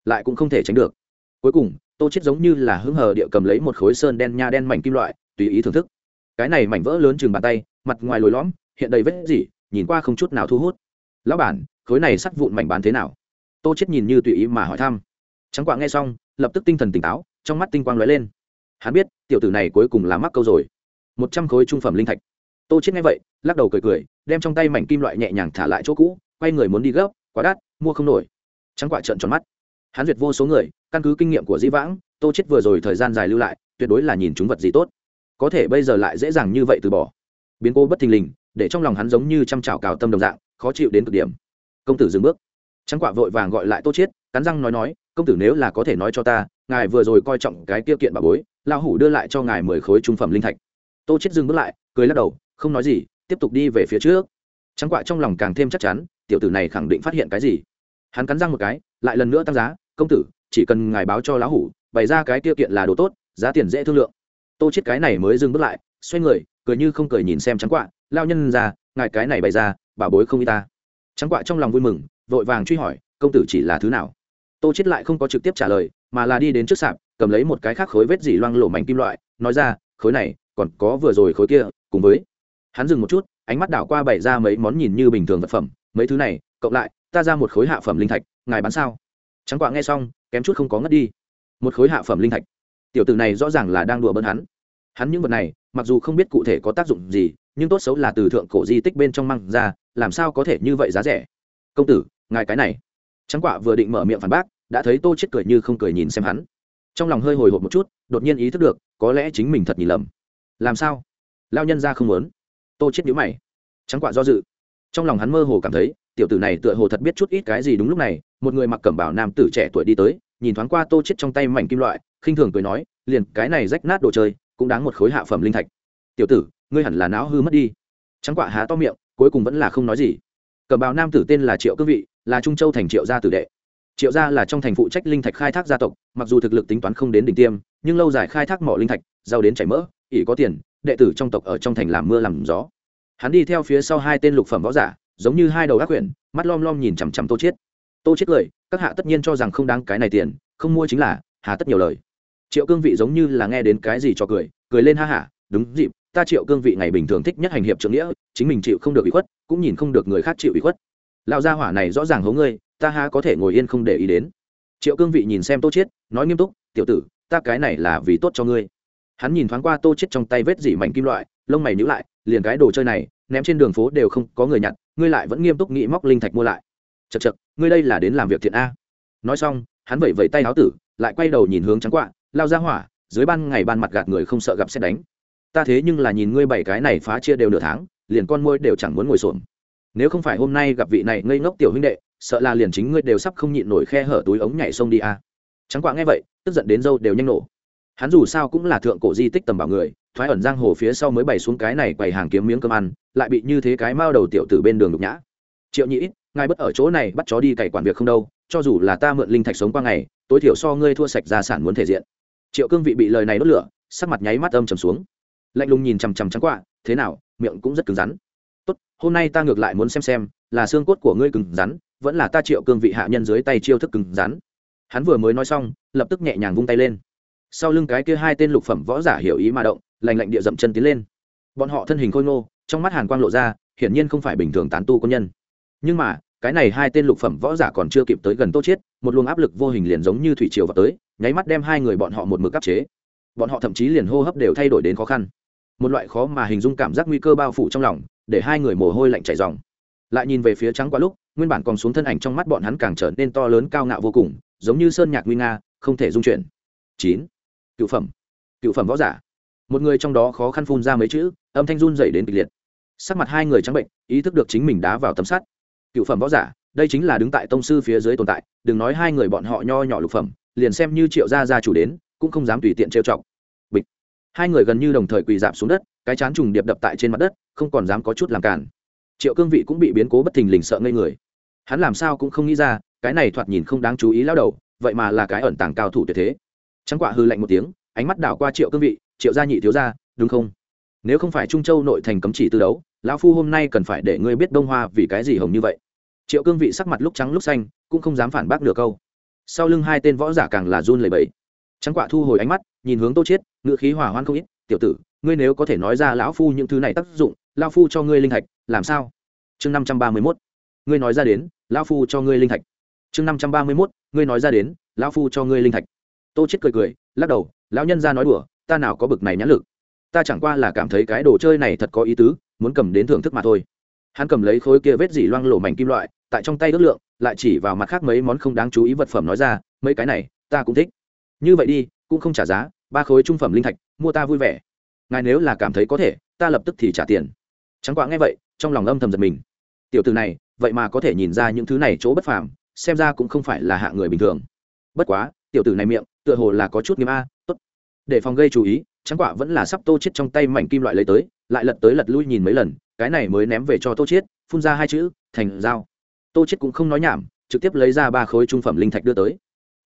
lại cũng không thể tránh được. Cuối cùng, tô chết giống như là hứng hờ địa cầm lấy một khối sơn đen nha đen mảnh kim loại, tùy ý thưởng thức. Cái này mảnh vỡ lớn chừng bàn tay, mặt ngoài lồi lõm, hiện đầy vết gì nhìn qua không chút nào thu hút. Lão bản, khối này sắt vụn mảnh bán thế nào? Tô chết nhìn như tùy ý mà hỏi thăm. Trắng quạ nghe xong, lập tức tinh thần tỉnh táo, trong mắt tinh quang lóe lên hắn biết tiểu tử này cuối cùng là mắc câu rồi. Một trăm khối trung phẩm linh thạch. Tô chết nghe vậy, lắc đầu cười cười, đem trong tay mảnh kim loại nhẹ nhàng thả lại chỗ cũ, quay người muốn đi gấp, quá đắt, mua không nổi. Trắng quạ trợn tròn mắt. Hắn duyệt vô số người, căn cứ kinh nghiệm của dĩ vãng, tô chết vừa rồi thời gian dài lưu lại, tuyệt đối là nhìn chúng vật gì tốt. Có thể bây giờ lại dễ dàng như vậy từ bỏ. Biến cô bất thình lình, để trong lòng hắn giống như chăm chảo cào tâm đồng dạng, khó chịu đến cực điểm. Công tử dừng bước. Trắng quạ vội vàng gọi lại tô chết cắn răng nói nói, công tử nếu là có thể nói cho ta ngài vừa rồi coi trọng cái tiêu kiện bà bối, lão hủ đưa lại cho ngài mười khối trung phẩm linh thạch. Tô chết dừng bước lại, cười lắc đầu, không nói gì, tiếp tục đi về phía trước. Trắng quạ trong lòng càng thêm chắc chắn, tiểu tử này khẳng định phát hiện cái gì. Hắn cắn răng một cái, lại lần nữa tăng giá, công tử, chỉ cần ngài báo cho lão hủ, bày ra cái tiêu kiện là đồ tốt, giá tiền dễ thương lượng. Tô chết cái này mới dừng bước lại, xoay người, cười như không cười nhìn xem trắng quạ lao nhân ra ngài cái này bày ra, bà bối không y ta. Trắng quạ trong lòng vui mừng, vội vàng truy hỏi, công tử chỉ là thứ nào? Tô chết lại không có trực tiếp trả lời mà là đi đến trước sạp, cầm lấy một cái khác khối vết dỉ loang lổ mảnh kim loại, nói ra, khối này, còn có vừa rồi khối kia, cùng với. Hắn dừng một chút, ánh mắt đảo qua bày ra mấy món nhìn như bình thường vật phẩm, mấy thứ này, cộng lại, ta ra một khối hạ phẩm linh thạch, ngài bán sao? Trắng quạ nghe xong, kém chút không có ngất đi. Một khối hạ phẩm linh thạch? Tiểu tử này rõ ràng là đang đùa bỡn hắn. Hắn những vật này, mặc dù không biết cụ thể có tác dụng gì, nhưng tốt xấu là từ thượng cổ di tích bên trong măng ra, làm sao có thể như vậy giá rẻ? Công tử, ngài cái này. Trắng quạ vừa định mở miệng phản bác đã thấy tô chết cười như không cười nhìn xem hắn. Trong lòng hơi hồi hộp một chút, đột nhiên ý thức được, có lẽ chính mình thật nhìn lầm. Làm sao? Lao nhân ra không muốn. Tô chết nhíu mày. Trắng quạ do dự. Trong lòng hắn mơ hồ cảm thấy, tiểu tử này tựa hồ thật biết chút ít cái gì đúng lúc này, một người mặc cẩm bào nam tử trẻ tuổi đi tới, nhìn thoáng qua tô chết trong tay mảnh kim loại, khinh thường cười nói, liền cái này rách nát đồ chơi, cũng đáng một khối hạ phẩm linh thạch. Tiểu tử, ngươi hẳn là não hư mất đi. Trắng quạ há to miệng, cuối cùng vẫn là không nói gì. Cẩm bào nam tử tên là triệu cương vị, là trung châu thành triệu gia tử đệ triệu gia là trong thành phụ trách linh thạch khai thác gia tộc, mặc dù thực lực tính toán không đến đỉnh tiêm, nhưng lâu dài khai thác mỏ linh thạch, giàu đến chảy mỡ, ỷ có tiền, đệ tử trong tộc ở trong thành làm mưa làm gió. Hắn đi theo phía sau hai tên lục phẩm võ giả, giống như hai đầu gác quyển mắt lom lom nhìn chằm chằm tô chiết. Tô chiết cười, các hạ tất nhiên cho rằng không đáng cái này tiền, không mua chính là, hà tất nhiều lời. Triệu cương vị giống như là nghe đến cái gì cho cười cười lên ha hả đúng dịp, ta triệu cương vị ngày bình thường thích nhất hành hiệp trưởng nghĩa, chính mình chịu không được ủy khuất, cũng nhìn không được người khác chịu ủy khuất. Lão gia hỏa này rõ ràng hố ngươi ta há có thể ngồi yên không để ý đến. Triệu cương vị nhìn xem tô chiết, nói nghiêm túc, tiểu tử, ta cái này là vì tốt cho ngươi. Hắn nhìn thoáng qua tô chiết trong tay vết dỉ mảnh kim loại, lông mày nhíu lại, liền cái đồ chơi này, ném trên đường phố đều không có người nhặt, ngươi lại vẫn nghiêm túc nghĩ móc linh thạch mua lại. Chật chật ngươi đây là đến làm việc thiện a. Nói xong, hắn vẩy vẩy tay áo tử, lại quay đầu nhìn hướng trắng quạ, lao ra hỏa, dưới ban ngày ban mặt gạt người không sợ gặp xét đánh. Ta thế nhưng là nhìn ngươi bảy cái này phá chia đều nửa tháng, liền con môi đều chẳng muốn ngồi xổm. Nếu không phải hôm nay gặp vị này ngây ngốc tiểu huynh đệ sợ là liền chính ngươi đều sắp không nhịn nổi khe hở túi ống nhảy sông đi a trắng quạ nghe vậy, tức giận đến dâu đều nhanh nổ. Hắn dù sao cũng là thượng cổ di tích tầm bảo người, thoái ẩn giang hồ phía sau mới bày xuống cái này quầy hàng kiếm miếng cơm ăn, lại bị như thế cái mao đầu tiểu từ bên đường đục nhã. Triệu nhĩ, ngài bất ở chỗ này bắt chó đi cày quản việc không đâu, cho dù là ta mượn linh thạch sống qua ngày, tối thiểu so ngươi thua sạch gia sản muốn thể diện. Triệu cương vị bị lời này đốt lửa, sắc mặt nháy mắt âm trầm xuống. Lạnh lùng nhìn chằm chằm trắng quạ, thế nào, miệng cũng rất cứng rắn. Tốt, hôm nay ta ngược lại muốn xem xem, là xương cốt của ngươi cứng rắn vẫn là ta triệu cương vị hạ nhân dưới tay chiêu thức cứng rắn. Hắn vừa mới nói xong, lập tức nhẹ nhàng vung tay lên. Sau lưng cái kia hai tên lục phẩm võ giả hiểu ý mà động lành lạnh địa dậm chân tiến lên. Bọn họ thân hình khôi ngô, trong mắt hàn quang lộ ra, hiển nhiên không phải bình thường tán tu quân nhân. Nhưng mà, cái này hai tên lục phẩm võ giả còn chưa kịp tới gần tô chiết, một luồng áp lực vô hình liền giống như thủy triều vào tới, nháy mắt đem hai người bọn họ một mực áp chế. Bọn họ thậm chí liền hô hấp đều thay đổi đến khó khăn. Một loại khó mà hình dung cảm giác nguy cơ bao phủ trong lòng, để hai người mồ hôi lạnh chảy ròng. Lại nhìn về phía trắng quá lúc nguyên bản còn xuống thân ảnh trong mắt bọn hắn càng trở nên to lớn cao ngạo vô cùng, giống như sơn nhạc nguy nga, không thể dung chuyển. Chín. Cựu phẩm. Cựu phẩm võ giả. Một người trong đó khó khăn phun ra mấy chữ, âm thanh run dày đến kịch liệt. Sắc mặt hai người trắng bệnh, ý thức được chính mình đá vào tấm sắt. Cựu phẩm võ giả, đây chính là đứng tại tông sư phía dưới tồn tại, đừng nói hai người bọn họ nho nhỏ lục phẩm, liền xem như triệu gia gia chủ đến, cũng không dám tùy tiện trêu chọc. Bịch. Hai người gần như đồng thời quỳ dạp xuống đất, cái chán trùng điệp đập tại trên mặt đất, không còn dám có chút làm cản triệu cương vị cũng bị biến cố bất thình lình sợ ngây người. Hắn làm sao cũng không nghĩ ra, cái này thoạt nhìn không đáng chú ý lao đầu, vậy mà là cái ẩn tàng cao thủ tuyệt thế. Trắng quạ hư lạnh một tiếng, ánh mắt đảo qua triệu cương vị, triệu gia nhị thiếu gia, đúng không? Nếu không phải trung châu nội thành cấm chỉ tư đấu, lão phu hôm nay cần phải để ngươi biết đông hoa vì cái gì hồng như vậy. Triệu cương vị sắc mặt lúc trắng lúc xanh, cũng không dám phản bác được câu. Sau lưng hai tên võ giả càng là run lẩy bẩy. Trắng quạ thu hồi ánh mắt, nhìn hướng tô chiết ngựa khí hỏa hoan không ít, tiểu tử, ngươi nếu có thể nói ra lão phu những thứ này tác dụng, lão phu cho ngươi linh hạch làm sao? Chương năm trăm ba mươi mốt. Ngươi nói ra đến, lão phu cho ngươi linh thạch. Chương năm trăm ba mươi mốt, ngươi nói ra đến, lão phu cho ngươi linh thạch. Tô chết cười cười, lắc đầu, lão nhân ra nói đùa, ta nào có bực này nhãn lực. Ta chẳng qua là cảm thấy cái đồ chơi này thật có ý tứ, muốn cầm đến thưởng thức mà thôi. Hắn cầm lấy khối kia vết dỉ loang lổ mảnh kim loại, tại trong tay ước lượng, lại chỉ vào mặt khác mấy món không đáng chú ý vật phẩm nói ra, mấy cái này, ta cũng thích. Như vậy đi, cũng không trả giá, ba khối trung phẩm linh thạch, mua ta vui vẻ. Ngài nếu là cảm thấy có thể, ta lập tức thì trả tiền. Chẳng quạ nghe vậy trong lòng âm thầm giật mình. Tiểu từ này, vậy mà có thể nhìn ra những thứ này chỗ bất phàm, xem ra cũng không phải là hạ người bình thường. Bất quá, tiểu tử này miệng, tựa hồ là có chút nghiêm a, tốt. Để phòng gây chú ý, trắng quả vẫn là sắp tô chết trong tay mảnh kim loại lấy tới, lại lật tới lật lui nhìn mấy lần, cái này mới ném về cho tô chết, phun ra hai chữ, thành dao. Tô chết cũng không nói nhảm, trực tiếp lấy ra ba khối trung phẩm linh thạch đưa tới.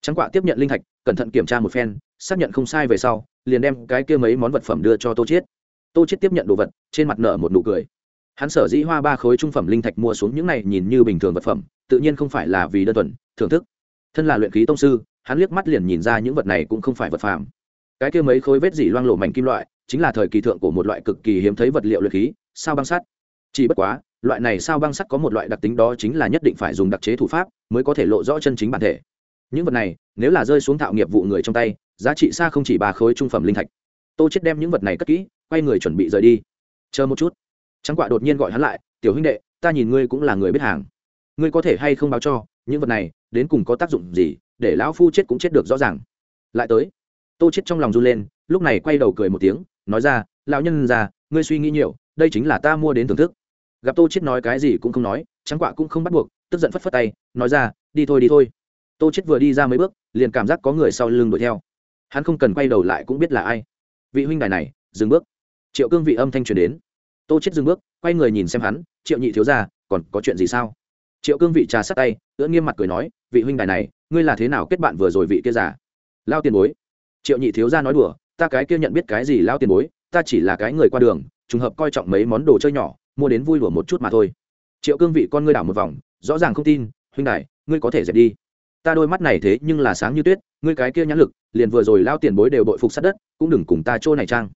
Trắng quả tiếp nhận linh thạch, cẩn thận kiểm tra một phen, xác nhận không sai về sau, liền đem cái kia mấy món vật phẩm đưa cho tô chết. Tô chết tiếp nhận đồ vật, trên mặt nở một nụ cười hắn sở dĩ hoa ba khối trung phẩm linh thạch mua xuống những này nhìn như bình thường vật phẩm, tự nhiên không phải là vì đơn thuần, thưởng thức. Thân là luyện khí tông sư, hắn liếc mắt liền nhìn ra những vật này cũng không phải vật phàm. Cái kia mấy khối vết dỉ loang lộ mảnh kim loại, chính là thời kỳ thượng của một loại cực kỳ hiếm thấy vật liệu luyện khí, sao băng sắt. Chỉ bất quá, loại này sao băng sắt có một loại đặc tính đó chính là nhất định phải dùng đặc chế thủ pháp mới có thể lộ rõ chân chính bản thể. Những vật này, nếu là rơi xuống thạo nghiệp vụ người trong tay, giá trị xa không chỉ ba khối trung phẩm linh thạch. Tô chết đem những vật này cất kỹ, quay người chuẩn bị rời đi. Chờ một chút trắng quạ đột nhiên gọi hắn lại, tiểu huynh đệ, ta nhìn ngươi cũng là người biết hàng. Ngươi có thể hay không báo cho, những vật này, đến cùng có tác dụng gì, để lão phu chết cũng chết được rõ ràng. Lại tới, tô chết trong lòng run lên, lúc này quay đầu cười một tiếng, nói ra, lão nhân già, ngươi suy nghĩ nhiều, đây chính là ta mua đến thưởng thức. Gặp tô chết nói cái gì cũng không nói, trắng quạ cũng không bắt buộc, tức giận phất phất tay, nói ra, đi thôi đi thôi. Tô chết vừa đi ra mấy bước, liền cảm giác có người sau lưng đuổi theo. Hắn không cần quay đầu lại cũng biết là ai. Vị huynh đài này, dừng bước. Triệu cương vị âm thanh truyền đến tô chết dừng bước, quay người nhìn xem hắn, triệu nhị thiếu gia, còn có chuyện gì sao? Triệu cương vị trà sát tay, ưỡn nghiêm mặt cười nói, vị huynh đài này, ngươi là thế nào kết bạn vừa rồi vị kia giả lao tiền bối. Triệu nhị thiếu gia nói đùa, ta cái kia nhận biết cái gì lao tiền bối, ta chỉ là cái người qua đường, trùng hợp coi trọng mấy món đồ chơi nhỏ, mua đến vui đùa một chút mà thôi. Triệu cương vị con ngươi đảo một vòng, rõ ràng không tin, huynh đài, ngươi có thể dẹp đi. Ta đôi mắt này thế nhưng là sáng như tuyết, ngươi cái kia nhãn lực, liền vừa rồi lao tiền bối đều bội phục sát đất, cũng đừng cùng ta trôi này trang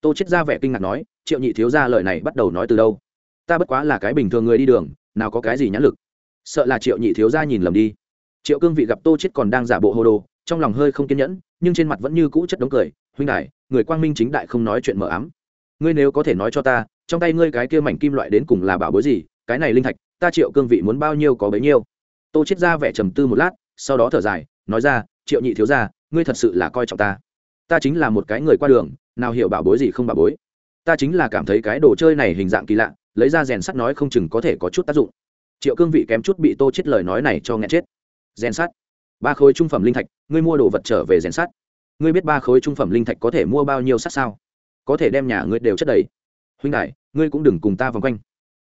tô chết ra vẻ kinh ngạc nói triệu nhị thiếu gia lời này bắt đầu nói từ đâu? Ta bất quá là cái bình thường người đi đường, nào có cái gì nhãn lực. Sợ là triệu nhị thiếu gia nhìn lầm đi. Triệu cương vị gặp tô chết còn đang giả bộ hồ đồ, trong lòng hơi không kiên nhẫn, nhưng trên mặt vẫn như cũ chất đống cười, huynh đại, người quang minh chính đại không nói chuyện mờ ám. Ngươi nếu có thể nói cho ta, trong tay ngươi cái kia mảnh kim loại đến cùng là bảo bối gì, cái này linh thạch, ta triệu cương vị muốn bao nhiêu có bấy nhiêu. Tô chết ra vẻ trầm tư một lát, sau đó thở dài, nói ra, triệu nhị thiếu gia, ngươi thật sự là coi trọng ta. Ta chính là một cái người qua đường, nào hiểu bảo bối gì không bảo bối ta chính là cảm thấy cái đồ chơi này hình dạng kỳ lạ, lấy ra rèn sắt nói không chừng có thể có chút tác dụng. Triệu cương vị kém chút bị tô chết lời nói này cho nghẹn chết. Rèn sắt? Ba khối trung phẩm linh thạch, ngươi mua đồ vật trở về rèn sắt. Ngươi biết ba khối trung phẩm linh thạch có thể mua bao nhiêu sắt sao? Có thể đem nhà ngươi đều chất đầy. Huynh đại ngươi cũng đừng cùng ta vòng quanh.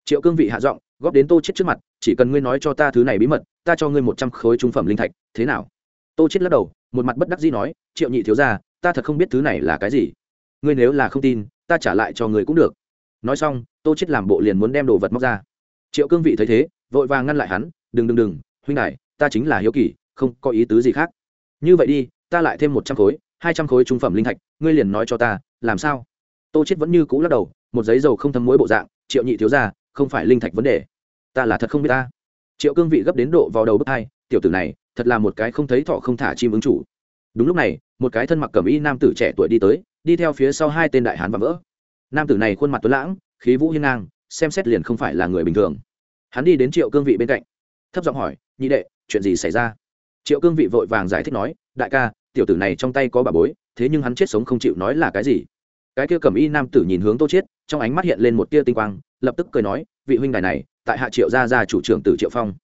Triệu cương vị hạ giọng, góp đến tô chết trước mặt, chỉ cần ngươi nói cho ta thứ này bí mật, ta cho ngươi một trăm khối trung phẩm linh thạch, thế nào? Tô chết lắc đầu, một mặt bất đắc dĩ nói, triệu nhị thiếu gia, ta thật không biết thứ này là cái gì. Ngươi nếu là không tin ta trả lại cho người cũng được. Nói xong, tô chết làm bộ liền muốn đem đồ vật móc ra. Triệu cương vị thấy thế, vội vàng ngăn lại hắn, đừng đừng đừng, huynh đại ta chính là hiếu kỳ, không có ý tứ gì khác. Như vậy đi, ta lại thêm một trăm khối, hai trăm khối trung phẩm linh thạch, ngươi liền nói cho ta, làm sao? Tô chết vẫn như cũ lắc đầu, một giấy dầu không thấm muối bộ dạng, triệu nhị thiếu gia, không phải linh thạch vấn đề, ta là thật không biết ta. Triệu cương vị gấp đến độ vào đầu bức hai, tiểu tử này, thật là một cái không thấy thọ không thả chim ứng chủ. Đúng lúc này, một cái thân mặc cẩm y nam tử trẻ tuổi đi tới đi theo phía sau hai tên đại hán và vỡ. Nam tử này khuôn mặt tuấn lãng, khí vũ hiên ngang, xem xét liền không phải là người bình thường. Hắn đi đến triệu cương vị bên cạnh, thấp giọng hỏi, nhị đệ, chuyện gì xảy ra? Triệu cương vị vội vàng giải thích nói, đại ca, tiểu tử này trong tay có bà bối, thế nhưng hắn chết sống không chịu nói là cái gì. Cái kia cầm y nam tử nhìn hướng tô chiết, trong ánh mắt hiện lên một tia tinh quang, lập tức cười nói, vị huynh đài này, tại hạ triệu gia gia chủ trưởng tử triệu phong.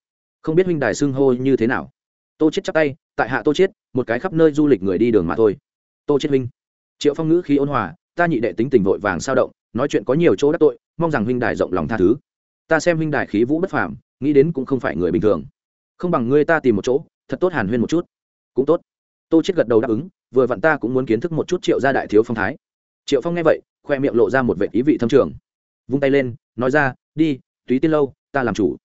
Không biết huynh đài xưng hô như thế nào. Tô chiết chắp tay, tại hạ tô chiết, một cái khắp nơi du lịch người đi đường mà thôi. Tô chiết huynh triệu phong ngữ khí ôn hòa, ta nhị đệ tính tình vội vàng sao động, nói chuyện có nhiều chỗ đắc tội, mong rằng huynh đài rộng lòng tha thứ. Ta xem huynh đài khí vũ bất phàm, nghĩ đến cũng không phải người bình thường. Không bằng ngươi ta tìm một chỗ, thật tốt hàn huyên một chút. Cũng tốt. Tô chết gật đầu đáp ứng, vừa vặn ta cũng muốn kiến thức một chút triệu gia đại thiếu phong thái. Triệu phong nghe vậy, khoe miệng lộ ra một vệ ý vị thâm trường. Vung tay lên, nói ra, đi, túy tiên lâu, ta làm chủ.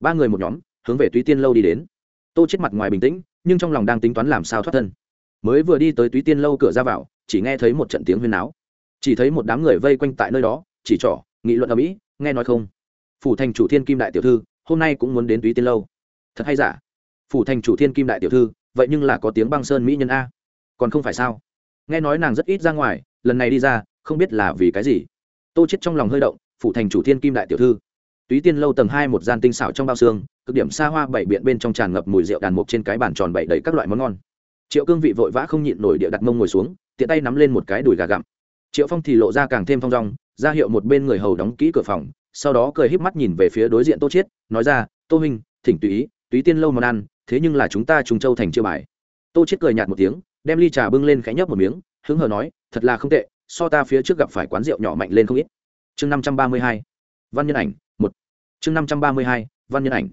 Ba người một nhóm, hướng về túy tiên lâu đi đến. Tô chết mặt ngoài bình tĩnh, nhưng trong lòng đang tính toán làm sao thoát thân. Mới vừa đi tới túy tiên lâu cửa ra vào chỉ nghe thấy một trận tiếng huyên náo. Chỉ thấy một đám người vây quanh tại nơi đó, chỉ trỏ, nghị luận ở mỹ, nghe nói không? Phủ thành chủ thiên kim đại tiểu thư, hôm nay cũng muốn đến túy tiên lâu. Thật hay giả? Phủ thành chủ thiên kim đại tiểu thư, vậy nhưng là có tiếng băng sơn mỹ nhân a. Còn không phải sao? Nghe nói nàng rất ít ra ngoài, lần này đi ra, không biết là vì cái gì. Tô chết trong lòng hơi động, phủ thành chủ thiên kim đại tiểu thư. Túy tiên lâu tầng hai một gian tinh xảo trong bao xương, cực điểm xa hoa bảy biện bên trong tràn ngập mùi rượu đàn mục trên cái bàn tròn bảy đầy các loại món ngon triệu cương vị vội vã không nhịn nổi địa đặt mông ngồi xuống, tiện tay nắm lên một cái đùi gà gặm. Triệu phong thì lộ ra càng thêm phong rong ra hiệu một bên người hầu đóng kỹ cửa phòng, sau đó cười híp mắt nhìn về phía đối diện tô chiết, nói ra, tô huynh, thỉnh tùy ý, túy tiên lâu món ăn, thế nhưng là chúng ta trùng châu thành chiêu bài. Tô chiết cười nhạt một tiếng, đem ly trà bưng lên khẽ nhấp một miếng, hứng hờ nói, thật là không tệ, so ta phía trước gặp phải quán rượu nhỏ mạnh lên không ít. Chương năm trăm ba mươi hai, văn nhân ảnh, một. Chương năm trăm ba mươi hai, văn nhân ảnh.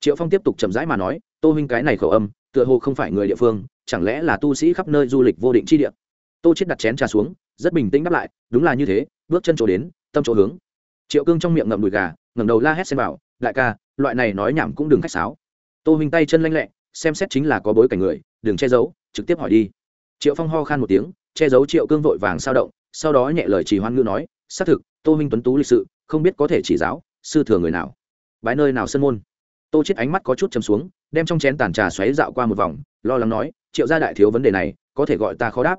Triệu phong tiếp tục chậm rãi mà nói, tô huynh cái này khẩu âm, tựa hồ không phải người địa phương chẳng lẽ là tu sĩ khắp nơi du lịch vô định chi địa? Tô chết đặt chén trà xuống, rất bình tĩnh đáp lại, đúng là như thế, bước chân chỗ đến, tâm chỗ hướng. Triệu cương trong miệng ngậm đùi gà, ngẩng đầu la hét xem vào đại ca, loại này nói nhảm cũng đừng khách sáo. Tô huynh tay chân lanh lẹ, xem xét chính là có bối cảnh người, đừng che giấu, trực tiếp hỏi đi. Triệu phong ho khan một tiếng, che giấu triệu cương vội vàng sao động, sau đó nhẹ lời chỉ hoan ngữ nói, xác thực, tô huynh tuấn tú lịch sự, không biết có thể chỉ giáo, sư thừa người nào. Bái nơi nào sân môn? Tô chết ánh mắt có chút chấm xuống, đem trong chén tàn trà xoáy dạo qua một vòng, lo lắng nói triệu gia đại thiếu vấn đề này, có thể gọi ta khó đáp.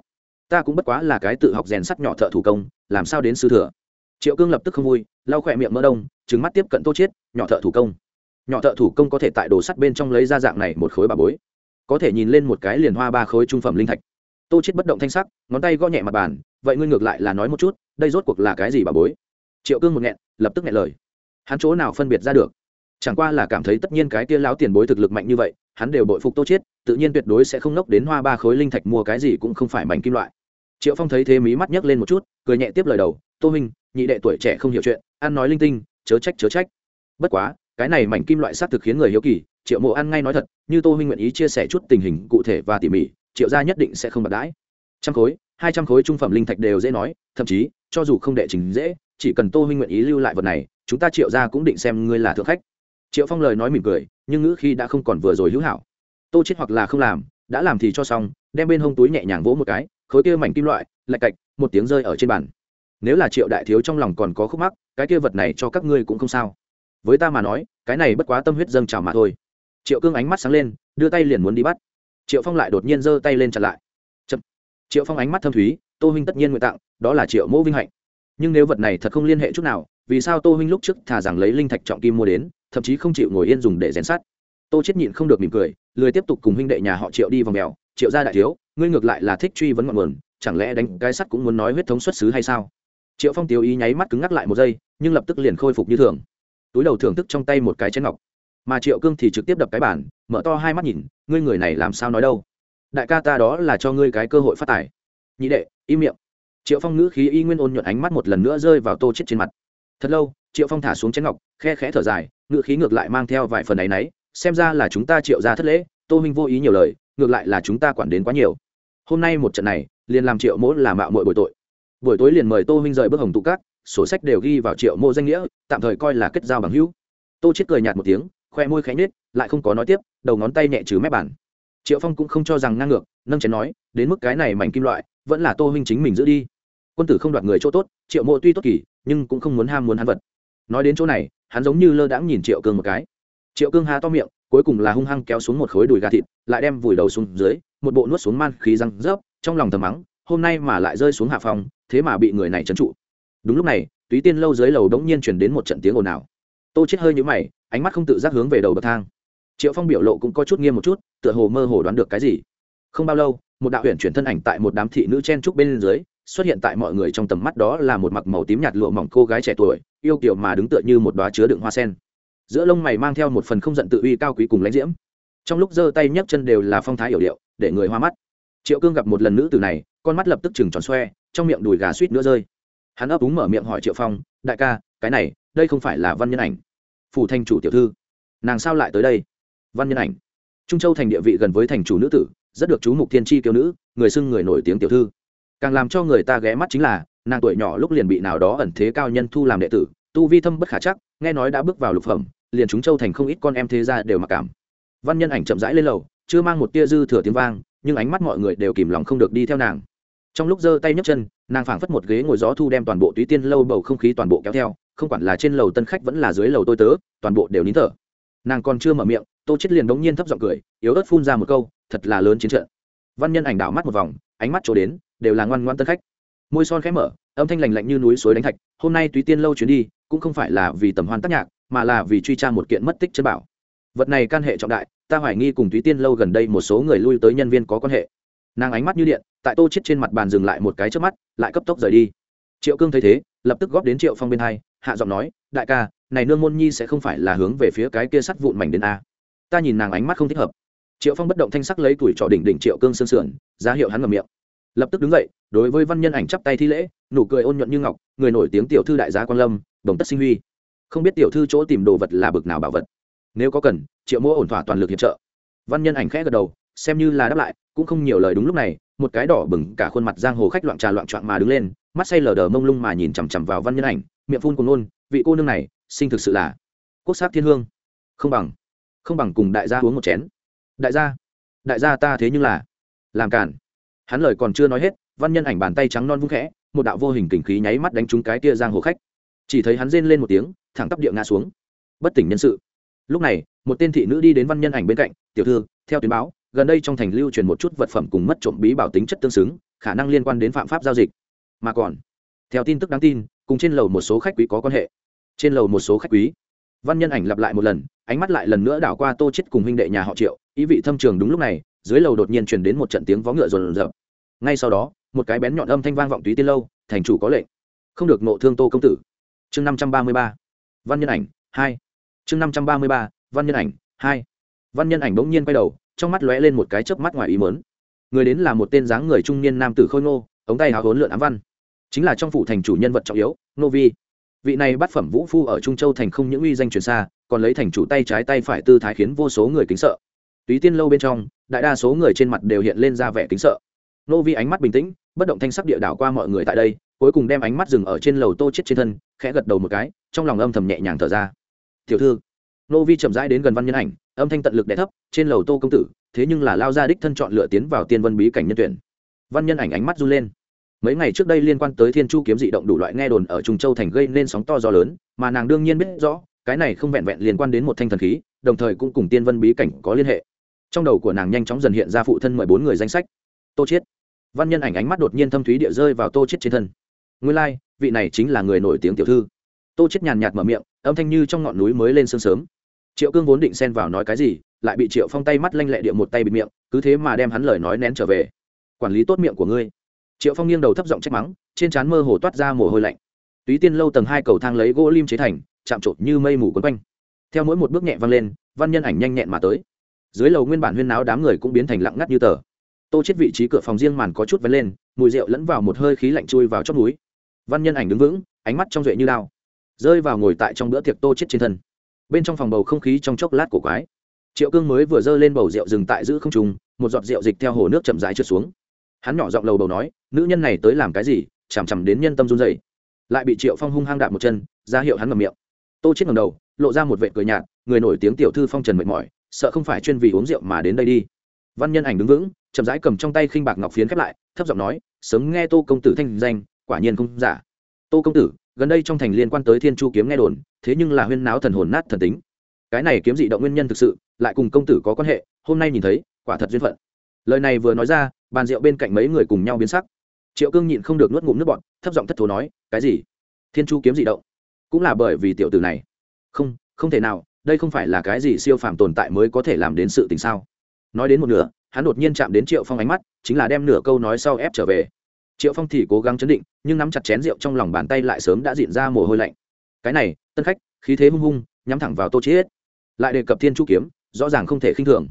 Ta cũng bất quá là cái tự học rèn sắt nhỏ thợ thủ công, làm sao đến sư thừa? Triệu cương lập tức không vui, lau khỏe miệng mỡ đông trứng mắt tiếp cận tô chiết, nhỏ thợ thủ công. Nhỏ thợ thủ công có thể tại đồ sắt bên trong lấy ra dạng này một khối bà bối. Có thể nhìn lên một cái liền hoa ba khối trung phẩm linh thạch. Tô chiết bất động thanh sắc, ngón tay gõ nhẹ mặt bàn, vậy ngươi ngược lại là nói một chút, đây rốt cuộc là cái gì bà bối? Triệu cương một nghẹn, lập tức nghẹn lời. Hắn chỗ nào phân biệt ra được? Chẳng qua là cảm thấy tất nhiên cái kia lão tiền bối thực lực mạnh như vậy, hắn đều bội phục tô chiết tự nhiên tuyệt đối sẽ không nốc đến hoa ba khối linh thạch mua cái gì cũng không phải mảnh kim loại. Triệu phong thấy thế mí mắt nhấc lên một chút, cười nhẹ tiếp lời đầu, tô huynh, nhị đệ tuổi trẻ không hiểu chuyện, ăn nói linh tinh, chớ trách chớ trách. Bất quá, cái này mảnh kim loại xác thực khiến người hiếu kỳ, triệu mộ ăn ngay nói thật, như tô huynh nguyện ý chia sẻ chút tình hình cụ thể và tỉ mỉ, triệu gia nhất định sẽ không bạc đãi. Trăm khối, hai trăm khối trung phẩm linh thạch đều dễ nói, thậm chí, cho dù không đệ trình dễ, chỉ cần tô huynh nguyện ý lưu lại vật này, chúng ta triệu gia cũng định xem ngươi là thượng khách. Triệu phong lời nói mỉm cười, nhưng ngữ khi đã không còn vừa rồi hữu hảo tô chết hoặc là không làm, đã làm thì cho xong, đem bên hông túi nhẹ nhàng vỗ một cái, khối kia mảnh kim loại, lạch cạch, một tiếng rơi ở trên bàn. Nếu là triệu đại thiếu trong lòng còn có khúc mắc, cái kia vật này cho các ngươi cũng không sao. Với ta mà nói, cái này bất quá tâm huyết dâng trào mà thôi. Triệu cương ánh mắt sáng lên, đưa tay liền muốn đi bắt. Triệu phong lại đột nhiên giơ tay lên chặn lại. Chậm. triệu phong ánh mắt thâm thúy, tô huynh tất nhiên nguyện tặng, đó là triệu mẫu vinh hạnh. Nhưng nếu vật này thật không liên hệ chút nào, vì sao tô huynh lúc trước thà rằng lấy linh thạch trọng kim mua đến, thậm chí không chịu ngồi yên dùng để rèn sát tô chết nhịn không được mỉm cười, lười tiếp tục cùng huynh đệ nhà họ triệu đi vòng mèo. Triệu gia đại thiếu, ngươi ngược lại là thích truy vấn ngọn nguồn, chẳng lẽ đánh cái sắt cũng muốn nói huyết thống xuất xứ hay sao? Triệu phong tiêu ý nháy mắt cứng ngắc lại một giây, nhưng lập tức liền khôi phục như thường. Túi đầu thưởng thức trong tay một cái chén ngọc. Mà triệu cương thì trực tiếp đập cái bản mở to hai mắt nhìn, ngươi người này làm sao nói đâu? Đại ca ta đó là cho ngươi cái cơ hội phát tài. Nhị đệ, im miệng. Triệu phong ngữ khí y nguyên ôn nhuận ánh mắt một lần nữa rơi vào tô chết trên mặt. Thật lâu, triệu phong thả xuống chén ngọc, khe khẽ thở dài, ngữ khí ngược lại mang theo vài phần ấy nấy xem ra là chúng ta triệu ra thất lễ tô huynh vô ý nhiều lời ngược lại là chúng ta quản đến quá nhiều. Hôm nay một trận này liền làm triệu mỗ là mạo mọi buổi tội. Buổi tối liền mời tô huynh rời bước hồng tụ cát sổ sách đều ghi vào triệu mô danh nghĩa tạm thời coi là kết giao bằng hữu. Tô chết cười nhạt một tiếng khoe môi khẽ nết, lại không có nói tiếp đầu ngón tay nhẹ trừ mép bản triệu phong cũng không cho rằng ngang ngược nâng chén nói đến mức cái này mảnh kim loại vẫn là tô huynh chính mình giữ đi. Quân tử không đoạt người chỗ tốt triệu mộ tuy tốt kỳ nhưng cũng không muốn ham muốn hắn vật. Nói đến chỗ này hắn giống như lơ đãng nhìn triệu cương một cái triệu cương há to miệng, cuối cùng là hung hăng kéo xuống một khối đùi gà thịt, lại đem vùi đầu xuống dưới, một bộ nuốt xuống man khí răng rớp, trong lòng thầm mắng, hôm nay mà lại rơi xuống hạ phòng, thế mà bị người này trấn trụ. Đúng lúc này, túy tiên lâu dưới lầu đống nhiên chuyển đến một trận tiếng ồn ào. Tô chết hơi nhũ mày, ánh mắt không tự giác hướng về đầu bậc thang. Triệu phong biểu lộ cũng có chút nghiêm một chút, tựa hồ mơ hồ đoán được cái gì. Không bao lâu, một đạo huyền chuyển thân ảnh tại một đám thị nữ chen trúc bên dưới, xuất hiện tại mọi người trong tầm mắt đó là một mặc màu tím nhạt lụa mỏng cô gái trẻ tuổi, yêu kiểu mà đứng tựa như một đóa chứa đựng hoa sen giữa lông mày mang theo một phần không giận tự uy cao quý cùng lãnh diễm. Trong lúc giơ tay nhấc chân đều là phong thái hiểu điệu, để người hoa mắt. Triệu cương gặp một lần nữ từ này, con mắt lập tức chừng tròn xoe, trong miệng đùi gà suýt nữa rơi. Hắn ấp úng mở miệng hỏi triệu phong, đại ca, cái này, đây không phải là văn nhân ảnh? Phủ thanh chủ tiểu thư. Nàng sao lại tới đây? Văn nhân ảnh. Trung châu thành địa vị gần với thành chủ nữ tử, rất được chú mục thiên tri kiêu nữ, người xưng người nổi tiếng tiểu thư. Càng làm cho người ta ghé mắt chính là, nàng tuổi nhỏ lúc liền bị nào đó ẩn thế cao nhân thu làm đệ tử, tu vi thâm bất khả chắc, nghe nói đã bước vào lục phẩm liền chúng châu thành không ít con em thế ra đều mặc cảm. Văn nhân ảnh chậm rãi lên lầu, chưa mang một tia dư thừa tiếng vang, nhưng ánh mắt mọi người đều kìm lòng không được đi theo nàng. Trong lúc giơ tay nhấc chân, nàng phảng phất một ghế ngồi gió thu đem toàn bộ túy tiên lâu bầu không khí toàn bộ kéo theo, không quản là trên lầu tân khách vẫn là dưới lầu tôi tớ, toàn bộ đều nín thở. Nàng còn chưa mở miệng, tô chết liền đống nhiên thấp giọng cười, yếu ớt phun ra một câu, thật là lớn chiến trận. Văn nhân ảnh đảo mắt một vòng, ánh mắt chỗ đến, đều là ngoan ngoan tân khách. Môi son khẽ mở, âm thanh lành lạnh như núi suối đánh thạch, hôm nay túy tiên lâu chuyến đi, cũng không phải là vì tầm hoan tác nhạc mà là vì truy tra một kiện mất tích chân bảo. Vật này can hệ trọng đại, ta hoài nghi cùng túy tiên lâu gần đây một số người lui tới nhân viên có quan hệ. Nàng ánh mắt như điện, tại tô chết trên mặt bàn dừng lại một cái trước mắt, lại cấp tốc rời đi. Triệu cương thấy thế, lập tức góp đến triệu phong bên hai, hạ giọng nói, đại ca, này nương môn nhi sẽ không phải là hướng về phía cái kia sắt vụn mảnh đến a. Ta nhìn nàng ánh mắt không thích hợp. Triệu phong bất động thanh sắc lấy tuổi trò đỉnh đỉnh triệu cương sơn sườn, ra hiệu hắn ngầm miệng. Lập tức đứng dậy, đối với văn nhân ảnh chắp tay thi lễ, nụ cười ôn nhuận như ngọc, người nổi tiếng tiểu thư đại gia quan lâm, đồng tất sinh huy không biết tiểu thư chỗ tìm đồ vật là bực nào bảo vật. Nếu có cần, triệu mỗ ổn thỏa toàn lực hiệp trợ. Văn nhân ảnh khẽ gật đầu, xem như là đáp lại, cũng không nhiều lời đúng lúc này, một cái đỏ bừng cả khuôn mặt giang hồ khách loạn trà loạn trọn mà đứng lên, mắt say lờ đờ mông lung mà nhìn chằm chằm vào văn nhân ảnh, miệng phun cùng nôn, vị cô nương này sinh thực sự là quốc sát thiên hương. Không bằng không bằng cùng đại gia uống một chén. Đại gia đại gia ta thế nhưng là làm cản hắn lời còn chưa nói hết, văn nhân ảnh bàn tay trắng non vung khẽ, một đạo vô hình kình khí nháy mắt đánh trúng cái tia giang hồ khách chỉ thấy hắn rên lên một tiếng, thẳng tắp địa ngã xuống. Bất tỉnh nhân sự. Lúc này, một tên thị nữ đi đến văn nhân ảnh bên cạnh, tiểu thư, theo tuyến báo, gần đây trong thành lưu truyền một chút vật phẩm cùng mất trộm bí bảo tính chất tương xứng, khả năng liên quan đến phạm pháp giao dịch. Mà còn, theo tin tức đáng tin, cùng trên lầu một số khách quý có quan hệ. Trên lầu một số khách quý. Văn nhân ảnh lặp lại một lần, ánh mắt lại lần nữa đảo qua tô chết cùng huynh đệ nhà họ triệu, ý vị thâm trường đúng lúc này, dưới lầu đột nhiên truyền đến một trận tiếng vó ngựa rồn rập. Ngay sau đó, một cái bén nhọn âm thanh vang vọng túy tiên lâu, thành chủ có lệnh. Không được nộ thương tô công tử chương năm trăm ba mươi ba, văn nhân ảnh, hai. Chương năm trăm ba mươi ba, văn nhân ảnh, hai. Văn nhân ảnh bỗng nhiên quay đầu, trong mắt lóe lên một cái chớp mắt ngoài ý mớn người đến là một tên dáng người trung niên nam tử khôi ngô, ống tay háo hốn lượn ám văn. Chính là trong phủ thành chủ nhân vật trọng yếu nô vi. Vị này bắt phẩm vũ phu ở trung châu thành không những uy danh truyền xa, còn lấy thành chủ tay trái tay phải tư thái khiến vô số người kính sợ. Túy tiên lâu bên trong, đại đa số người trên mặt đều hiện lên ra vẻ kính sợ. Nô vi ánh mắt bình tĩnh, bất động thanh sắc địa đảo qua mọi người tại đây cuối cùng đem ánh mắt dừng ở trên lầu tô chết trên thân, khẽ gật đầu một cái, trong lòng âm thầm nhẹ nhàng thở ra. Tiểu thư. Nô vi chậm rãi đến gần văn nhân ảnh, âm thanh tận lực đẻ thấp, trên lầu tô công tử, thế nhưng là lao ra đích thân chọn lựa tiến vào tiên vân bí cảnh nhân tuyển. Văn nhân ảnh ánh mắt run lên. Mấy ngày trước đây liên quan tới thiên chu kiếm dị động đủ loại nghe đồn ở trung châu thành gây nên sóng to gió lớn, mà nàng đương nhiên biết rõ, cái này không vẹn vẹn liên quan đến một thanh thần khí, đồng thời cũng cùng tiên vân bí cảnh có liên hệ. Trong đầu của nàng nhanh chóng dần hiện ra phụ thân mười bốn người danh sách. Tô chiết văn nhân ảnh ánh mắt đột nhiên thâm thúy địa rơi vào tô chiết trên thân nguyên lai like, vị này chính là người nổi tiếng tiểu thư. Tô chết nhàn nhạt mở miệng âm thanh như trong ngọn núi mới lên sương sớm. Triệu cương vốn định xen vào nói cái gì lại bị triệu phong tay mắt lanh lẹ địa một tay bịt miệng cứ thế mà đem hắn lời nói nén trở về. Quản lý tốt miệng của ngươi. Triệu phong nghiêng đầu thấp giọng trách mắng trên trán mơ hồ toát ra mồ hôi lạnh. Túy tiên lâu tầng hai cầu thang lấy gỗ lim chế thành chạm trộn như mây mù quấn quanh. Theo mỗi một bước nhẹ văng lên văn nhân ảnh nhanh nhẹn mà tới. Dưới lầu nguyên bản huyên náo đám người cũng biến thành lặng ngắt như tờ. Tô chết vị trí cửa phòng riêng màn có chút vén lên mùi rượu lẫn vào một hơi khí lạnh chui vào chót núi văn nhân ảnh đứng vững, ánh mắt trong duệ như lao rơi vào ngồi tại trong bữa tiệc tô chết trên thân. Bên trong phòng bầu không khí trong chốc lát cổ quái. Triệu cương mới vừa dơ lên bầu rượu dừng tại giữ không trùng một giọt rượu dịch theo hồ nước chậm rãi trượt xuống. Hắn nhỏ giọng lầu bầu nói, nữ nhân này tới làm cái gì, chằm chằm đến nhân tâm run dày lại bị triệu phong hung hăng đạp một chân, ra hiệu hắn ngầm miệng. Tô chết ngầm đầu, lộ ra một vệ cười nhạt, người nổi tiếng tiểu thư phong trần mệt mỏi, sợ không phải chuyên vì uống rượu mà đến đây đi. Văn nhân ảnh đứng vững, chậm rãi cầm trong tay khinh bạc ngọc phiến khép lại, thấp giọng nói, sớm nghe tô công tử thanh danh quả nhiên không giả. Tô công tử, gần đây trong thành liên quan tới thiên chu kiếm nghe đồn, thế nhưng là huyên náo thần hồn nát thần tính. Cái này kiếm dị động nguyên nhân thực sự, lại cùng công tử có quan hệ, hôm nay nhìn thấy, quả thật duyên phận. Lời này vừa nói ra, bàn rượu bên cạnh mấy người cùng nhau biến sắc. Triệu cương nhịn không được nuốt ngụm nước bọn thấp giọng thất thố nói, cái gì? Thiên chu kiếm dị động? Cũng là bởi vì tiểu tử này. Không không thể nào, đây không phải là cái gì siêu phàm tồn tại mới có thể làm đến sự tình sao? Nói đến một nửa, hắn đột nhiên chạm đến triệu phong ánh mắt, chính là đem nửa câu nói sau ép trở về triệu phong thì cố gắng chấn định, nhưng nắm chặt chén rượu trong lòng bàn tay lại sớm đã diện ra mồ hôi lạnh. Cái này, tân khách, khí thế hung hung, nhắm thẳng vào tô chết lại đề cập thiên chu kiếm, rõ ràng không thể khinh thường.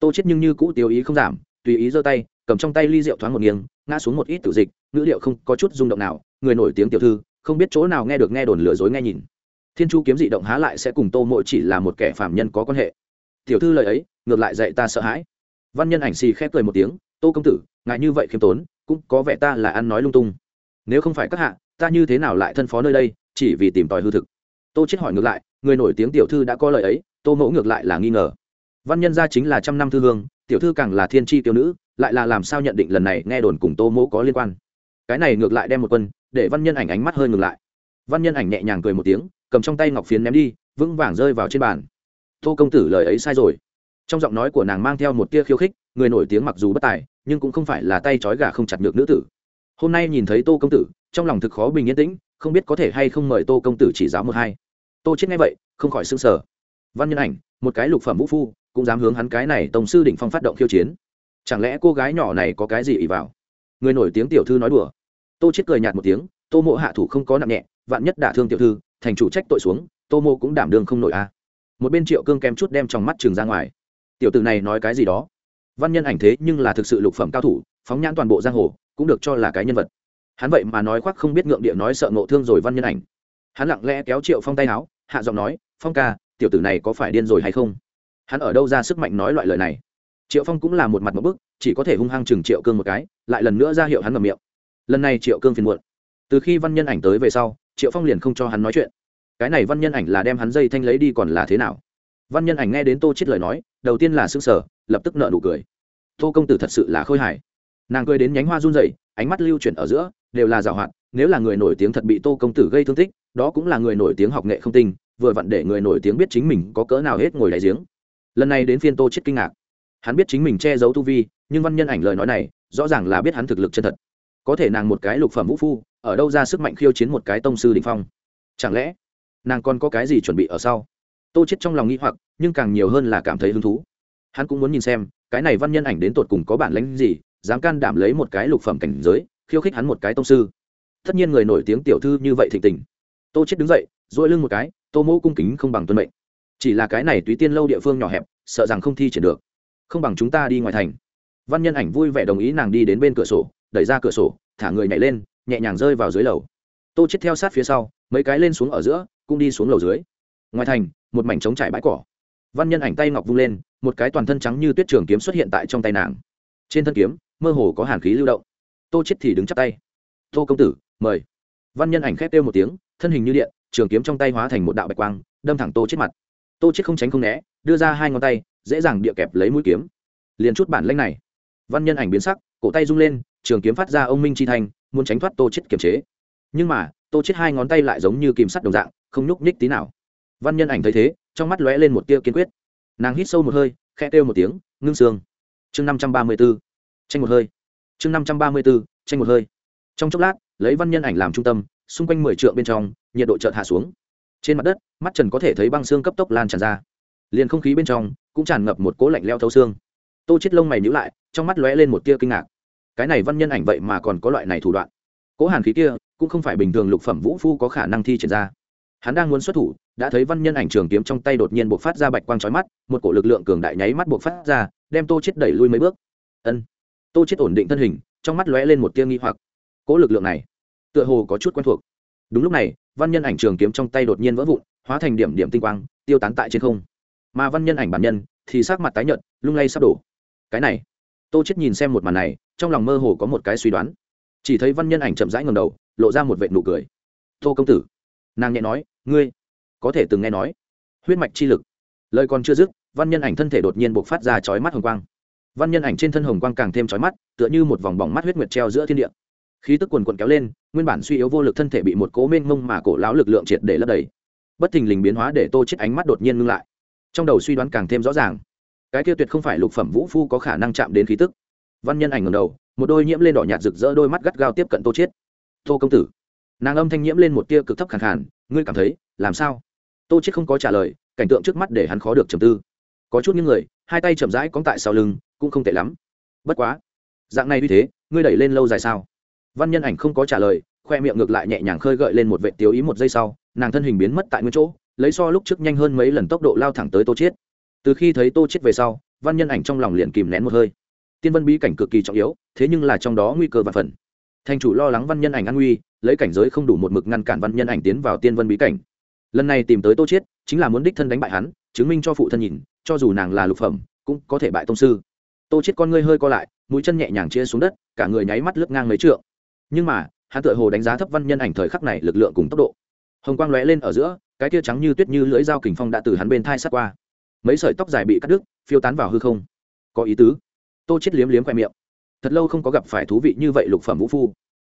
Tô chết nhưng như cũ tiêu ý không giảm, tùy ý giơ tay, cầm trong tay ly rượu thoáng một nghiêng, ngã xuống một ít tự dịch, ngữ liệu không có chút rung động nào, người nổi tiếng tiểu thư, không biết chỗ nào nghe được nghe đồn lừa dối nghe nhìn. Thiên chu kiếm dị động há lại sẽ cùng tô mộ chỉ là một kẻ phạm nhân có quan hệ. Tiểu thư lời ấy, ngược lại dạy ta sợ hãi. Văn nhân ảnh xì khép cười một tiếng, tô công tử ngại như vậy khiêm tốn cũng có vẻ ta là ăn nói lung tung. Nếu không phải các hạ, ta như thế nào lại thân phó nơi đây, chỉ vì tìm tòi hư thực? Tô chết hỏi ngược lại, người nổi tiếng tiểu thư đã có lời ấy, tô mẫu ngược lại là nghi ngờ. Văn nhân gia chính là trăm năm thư hương, tiểu thư càng là thiên tri tiểu nữ, lại là làm sao nhận định lần này nghe đồn cùng tô mẫu có liên quan? Cái này ngược lại đem một quân, để văn nhân ảnh ánh mắt hơi ngừng lại. Văn nhân ảnh nhẹ nhàng cười một tiếng, cầm trong tay ngọc phiến ném đi, vững vàng rơi vào trên bàn. Tô công tử lời ấy sai rồi. Trong giọng nói của nàng mang theo một tia khiêu khích, người nổi tiếng mặc dù bất tài nhưng cũng không phải là tay trói gà không chặt được nữ tử. Hôm nay nhìn thấy tô công tử, trong lòng thực khó bình yên tĩnh, không biết có thể hay không mời tô công tử chỉ giáo một hai. Tô chết nghe vậy, không khỏi s sờ. Sở văn nhân ảnh, một cái lục phẩm vũ phu, cũng dám hướng hắn cái này tổng sư đỉnh phong phát động khiêu chiến. Chẳng lẽ cô gái nhỏ này có cái gì ỉ vào? Người nổi tiếng tiểu thư nói đùa. Tô chết cười nhạt một tiếng, tô mộ hạ thủ không có nặng nhẹ, vạn nhất đả thương tiểu thư, thành chủ trách tội xuống, tô mộ cũng đảm đương không nổi a. Một bên triệu cương kem chút đem trong mắt trường ra ngoài. Tiểu tử này nói cái gì đó? Văn nhân ảnh thế nhưng là thực sự lục phẩm cao thủ, phóng nhãn toàn bộ giang hồ, cũng được cho là cái nhân vật. Hắn vậy mà nói khoác không biết ngượng địa nói sợ ngộ thương rồi văn nhân ảnh. Hắn lặng lẽ kéo triệu phong tay áo, hạ giọng nói, phong ca, tiểu tử này có phải điên rồi hay không? Hắn ở đâu ra sức mạnh nói loại lời này? Triệu phong cũng là một mặt một bức, chỉ có thể hung hăng chừng triệu cương một cái, lại lần nữa ra hiệu hắn ngầm miệng. Lần này triệu cương phiền muộn. Từ khi văn nhân ảnh tới về sau, triệu phong liền không cho hắn nói chuyện. Cái này văn nhân ảnh là đem hắn dây thanh lấy đi còn là thế nào? Văn nhân ảnh nghe đến tô chết lời nói, đầu tiên là sững sờ lập tức nợ nụ cười. Tô công tử thật sự là khôi hài. Nàng cười đến nhánh hoa run rẩy, ánh mắt lưu chuyển ở giữa, đều là giảo hoạt, nếu là người nổi tiếng thật bị tô công tử gây thương tích, đó cũng là người nổi tiếng học nghệ không tinh, vừa vặn để người nổi tiếng biết chính mình có cỡ nào hết ngồi đại giếng. Lần này đến phiên tô chết kinh ngạc. Hắn biết chính mình che giấu tu vi, nhưng văn nhân ảnh lời nói này, rõ ràng là biết hắn thực lực chân thật. Có thể nàng một cái lục phẩm vũ phu, ở đâu ra sức mạnh khiêu chiến một cái tông sư đỉnh phong? Chẳng lẽ, nàng còn có cái gì chuẩn bị ở sau? Tô chết trong lòng nghi hoặc, nhưng càng nhiều hơn là cảm thấy hứng thú hắn cũng muốn nhìn xem, cái này văn nhân ảnh đến tột cùng có bản lĩnh gì, dám can đảm lấy một cái lục phẩm cảnh giới, khiêu khích hắn một cái tông sư. Tất nhiên người nổi tiếng tiểu thư như vậy thịnh tình. Tô chết đứng dậy dội lưng một cái, tô mẫu cung kính không bằng tuân mệnh. Chỉ là cái này túy tiên lâu địa phương nhỏ hẹp, sợ rằng không thi triển được. Không bằng chúng ta đi ngoài thành. Văn nhân ảnh vui vẻ đồng ý nàng đi đến bên cửa sổ, đẩy ra cửa sổ, thả người nhảy lên, nhẹ nhàng rơi vào dưới lầu. Tô chết theo sát phía sau, mấy cái lên xuống ở giữa, cũng đi xuống lầu dưới. Ngoài thành, một mảnh trống trải bãi cỏ văn nhân ảnh tay ngọc vung lên, một cái toàn thân trắng như tuyết trường kiếm xuất hiện tại trong tay nàng. Trên thân kiếm, mơ hồ có hàn khí lưu động. Tô chết thì đứng chắp tay. Tô công tử, mời. Văn nhân ảnh khép kêu một tiếng, thân hình như điện, trường kiếm trong tay hóa thành một đạo bạch quang, đâm thẳng tô chết mặt. Tô chết không tránh không né, đưa ra hai ngón tay, dễ dàng địa kẹp lấy mũi kiếm. Liền chút bản lĩnh này. Văn nhân ảnh biến sắc, cổ tay rung lên, trường kiếm phát ra ông minh chi thành muốn tránh thoát tô chết kiềm chế. Nhưng mà, tô chết hai ngón tay lại giống như kìm sắt đồng dạng, không nhúc nhích tí nào văn nhân ảnh thấy thế, trong mắt lóe lên một tia kiên quyết. Nàng hít sâu một hơi, khẽ kêu một tiếng, ngưng xương chương năm trăm ba mươi b ố tranh một hơi. Chương năm trăm ba mươi b ố tranh một hơi. Trong chốc lát, lấy văn nhân ảnh làm trung tâm, xung quanh mười trượng bên trong, nhiệt độ chợt hạ xuống. Trên mặt đất, mắt trần có thể thấy băng xương cấp tốc lan tràn ra. Liền không khí bên trong, cũng tràn ngập một cố lạnh leo thấu xương. Tô chết lông mày nhữ lại, trong mắt lóe lên một tia kinh ngạc. Cái này văn nhân ảnh vậy mà còn có loại này thủ đoạn. Cố hàn khí kia, cũng không phải bình thường lục phẩm vũ phu có khả năng thi triển ra hắn đang muốn xuất thủ, đã thấy văn nhân ảnh trường kiếm trong tay đột nhiên buộc phát ra bạch quang trói mắt, một cổ lực lượng cường đại nháy mắt buộc phát ra, đem tô chết đẩy lui mấy bước. Ân. Tô chết ổn định thân hình, trong mắt lóe lên một tia nghi hoặc. Cỗ lực lượng này, tựa hồ có chút quen thuộc. Đúng lúc này, văn nhân ảnh trường kiếm trong tay đột nhiên vỡ vụn, hóa thành điểm điểm tinh quang, tiêu tán tại trên không. Mà văn nhân ảnh bản nhân thì sắc mặt tái nhợt, lung lay sắp đổ. Cái này, tô chết nhìn xem một màn này, trong lòng mơ hồ có một cái suy đoán. Chỉ thấy văn nhân ảnh chậm rãi ngầm đầu, lộ ra một vệt nụ cười. Tô công tử nàng nhẹ nói, ngươi có thể từng nghe nói, huyết mạch chi lực. Lời còn chưa dứt, văn nhân ảnh thân thể đột nhiên buộc phát ra chói mắt hồng quang. Văn nhân ảnh trên thân hồng quang càng thêm chói mắt, tựa như một vòng bỏng mắt huyết nguyệt treo giữa thiên địa. Khí tức quần quần kéo lên, nguyên bản suy yếu vô lực thân thể bị một cố mênh mông mà cổ lão lực lượng triệt để lấp đầy. Bất thình lình biến hóa để tô chết ánh mắt đột nhiên ngưng lại. Trong đầu suy đoán càng thêm rõ ràng. Cái kia tuyệt không phải lục phẩm vũ phu có khả năng chạm đến khí tức. Văn nhân ảnh ngầm đầu, một đôi nhiễm lên đỏ nhạt rực rỡ đôi mắt gắt gao tiếp cận tô chết. Tô công tử nàng âm thanh nhiễm lên một tia cực thấp khàn khàn, ngươi cảm thấy, làm sao? Tô chết không có trả lời, cảnh tượng trước mắt để hắn khó được trầm tư. Có chút những người, hai tay chậm rãi cóng tại sau lưng, cũng không tệ lắm. Bất quá, dạng này như thế, ngươi đẩy lên lâu dài sao? Văn nhân ảnh không có trả lời, khoe miệng ngược lại nhẹ nhàng khơi gợi lên một vệ tiêu ý một giây sau, nàng thân hình biến mất tại nguyên chỗ, lấy so lúc trước nhanh hơn mấy lần tốc độ lao thẳng tới tô chiết. Từ khi thấy tô chiết về sau, văn nhân ảnh trong lòng liền kìm nén một hơi. Tiên vân bí cảnh cực kỳ trọng yếu, thế nhưng là trong đó nguy cơ và phần thành chủ lo lắng văn nhân ảnh an nguy, lấy cảnh giới không đủ một mực ngăn cản văn nhân ảnh tiến vào tiên vân bí cảnh. Lần này tìm tới tô chiết, chính là muốn đích thân đánh bại hắn, chứng minh cho phụ thân nhìn, cho dù nàng là lục phẩm, cũng có thể bại tông sư. Tô chiết con ngươi hơi co lại, mũi chân nhẹ nhàng chia xuống đất, cả người nháy mắt lướt ngang mấy trượng. Nhưng mà, hắn tựa hồ đánh giá thấp văn nhân ảnh thời khắc này lực lượng cùng tốc độ. Hồng quang lóe lên ở giữa, cái tia trắng như tuyết như lưỡi dao kình phong đã từ hắn bên thai sát qua. Mấy sợi tóc dài bị cắt đứt, phiêu tán vào hư không. Có ý tứ. Tô chết liếm liếm khoe miệng thật lâu không có gặp phải thú vị như vậy lục phẩm vũ phu.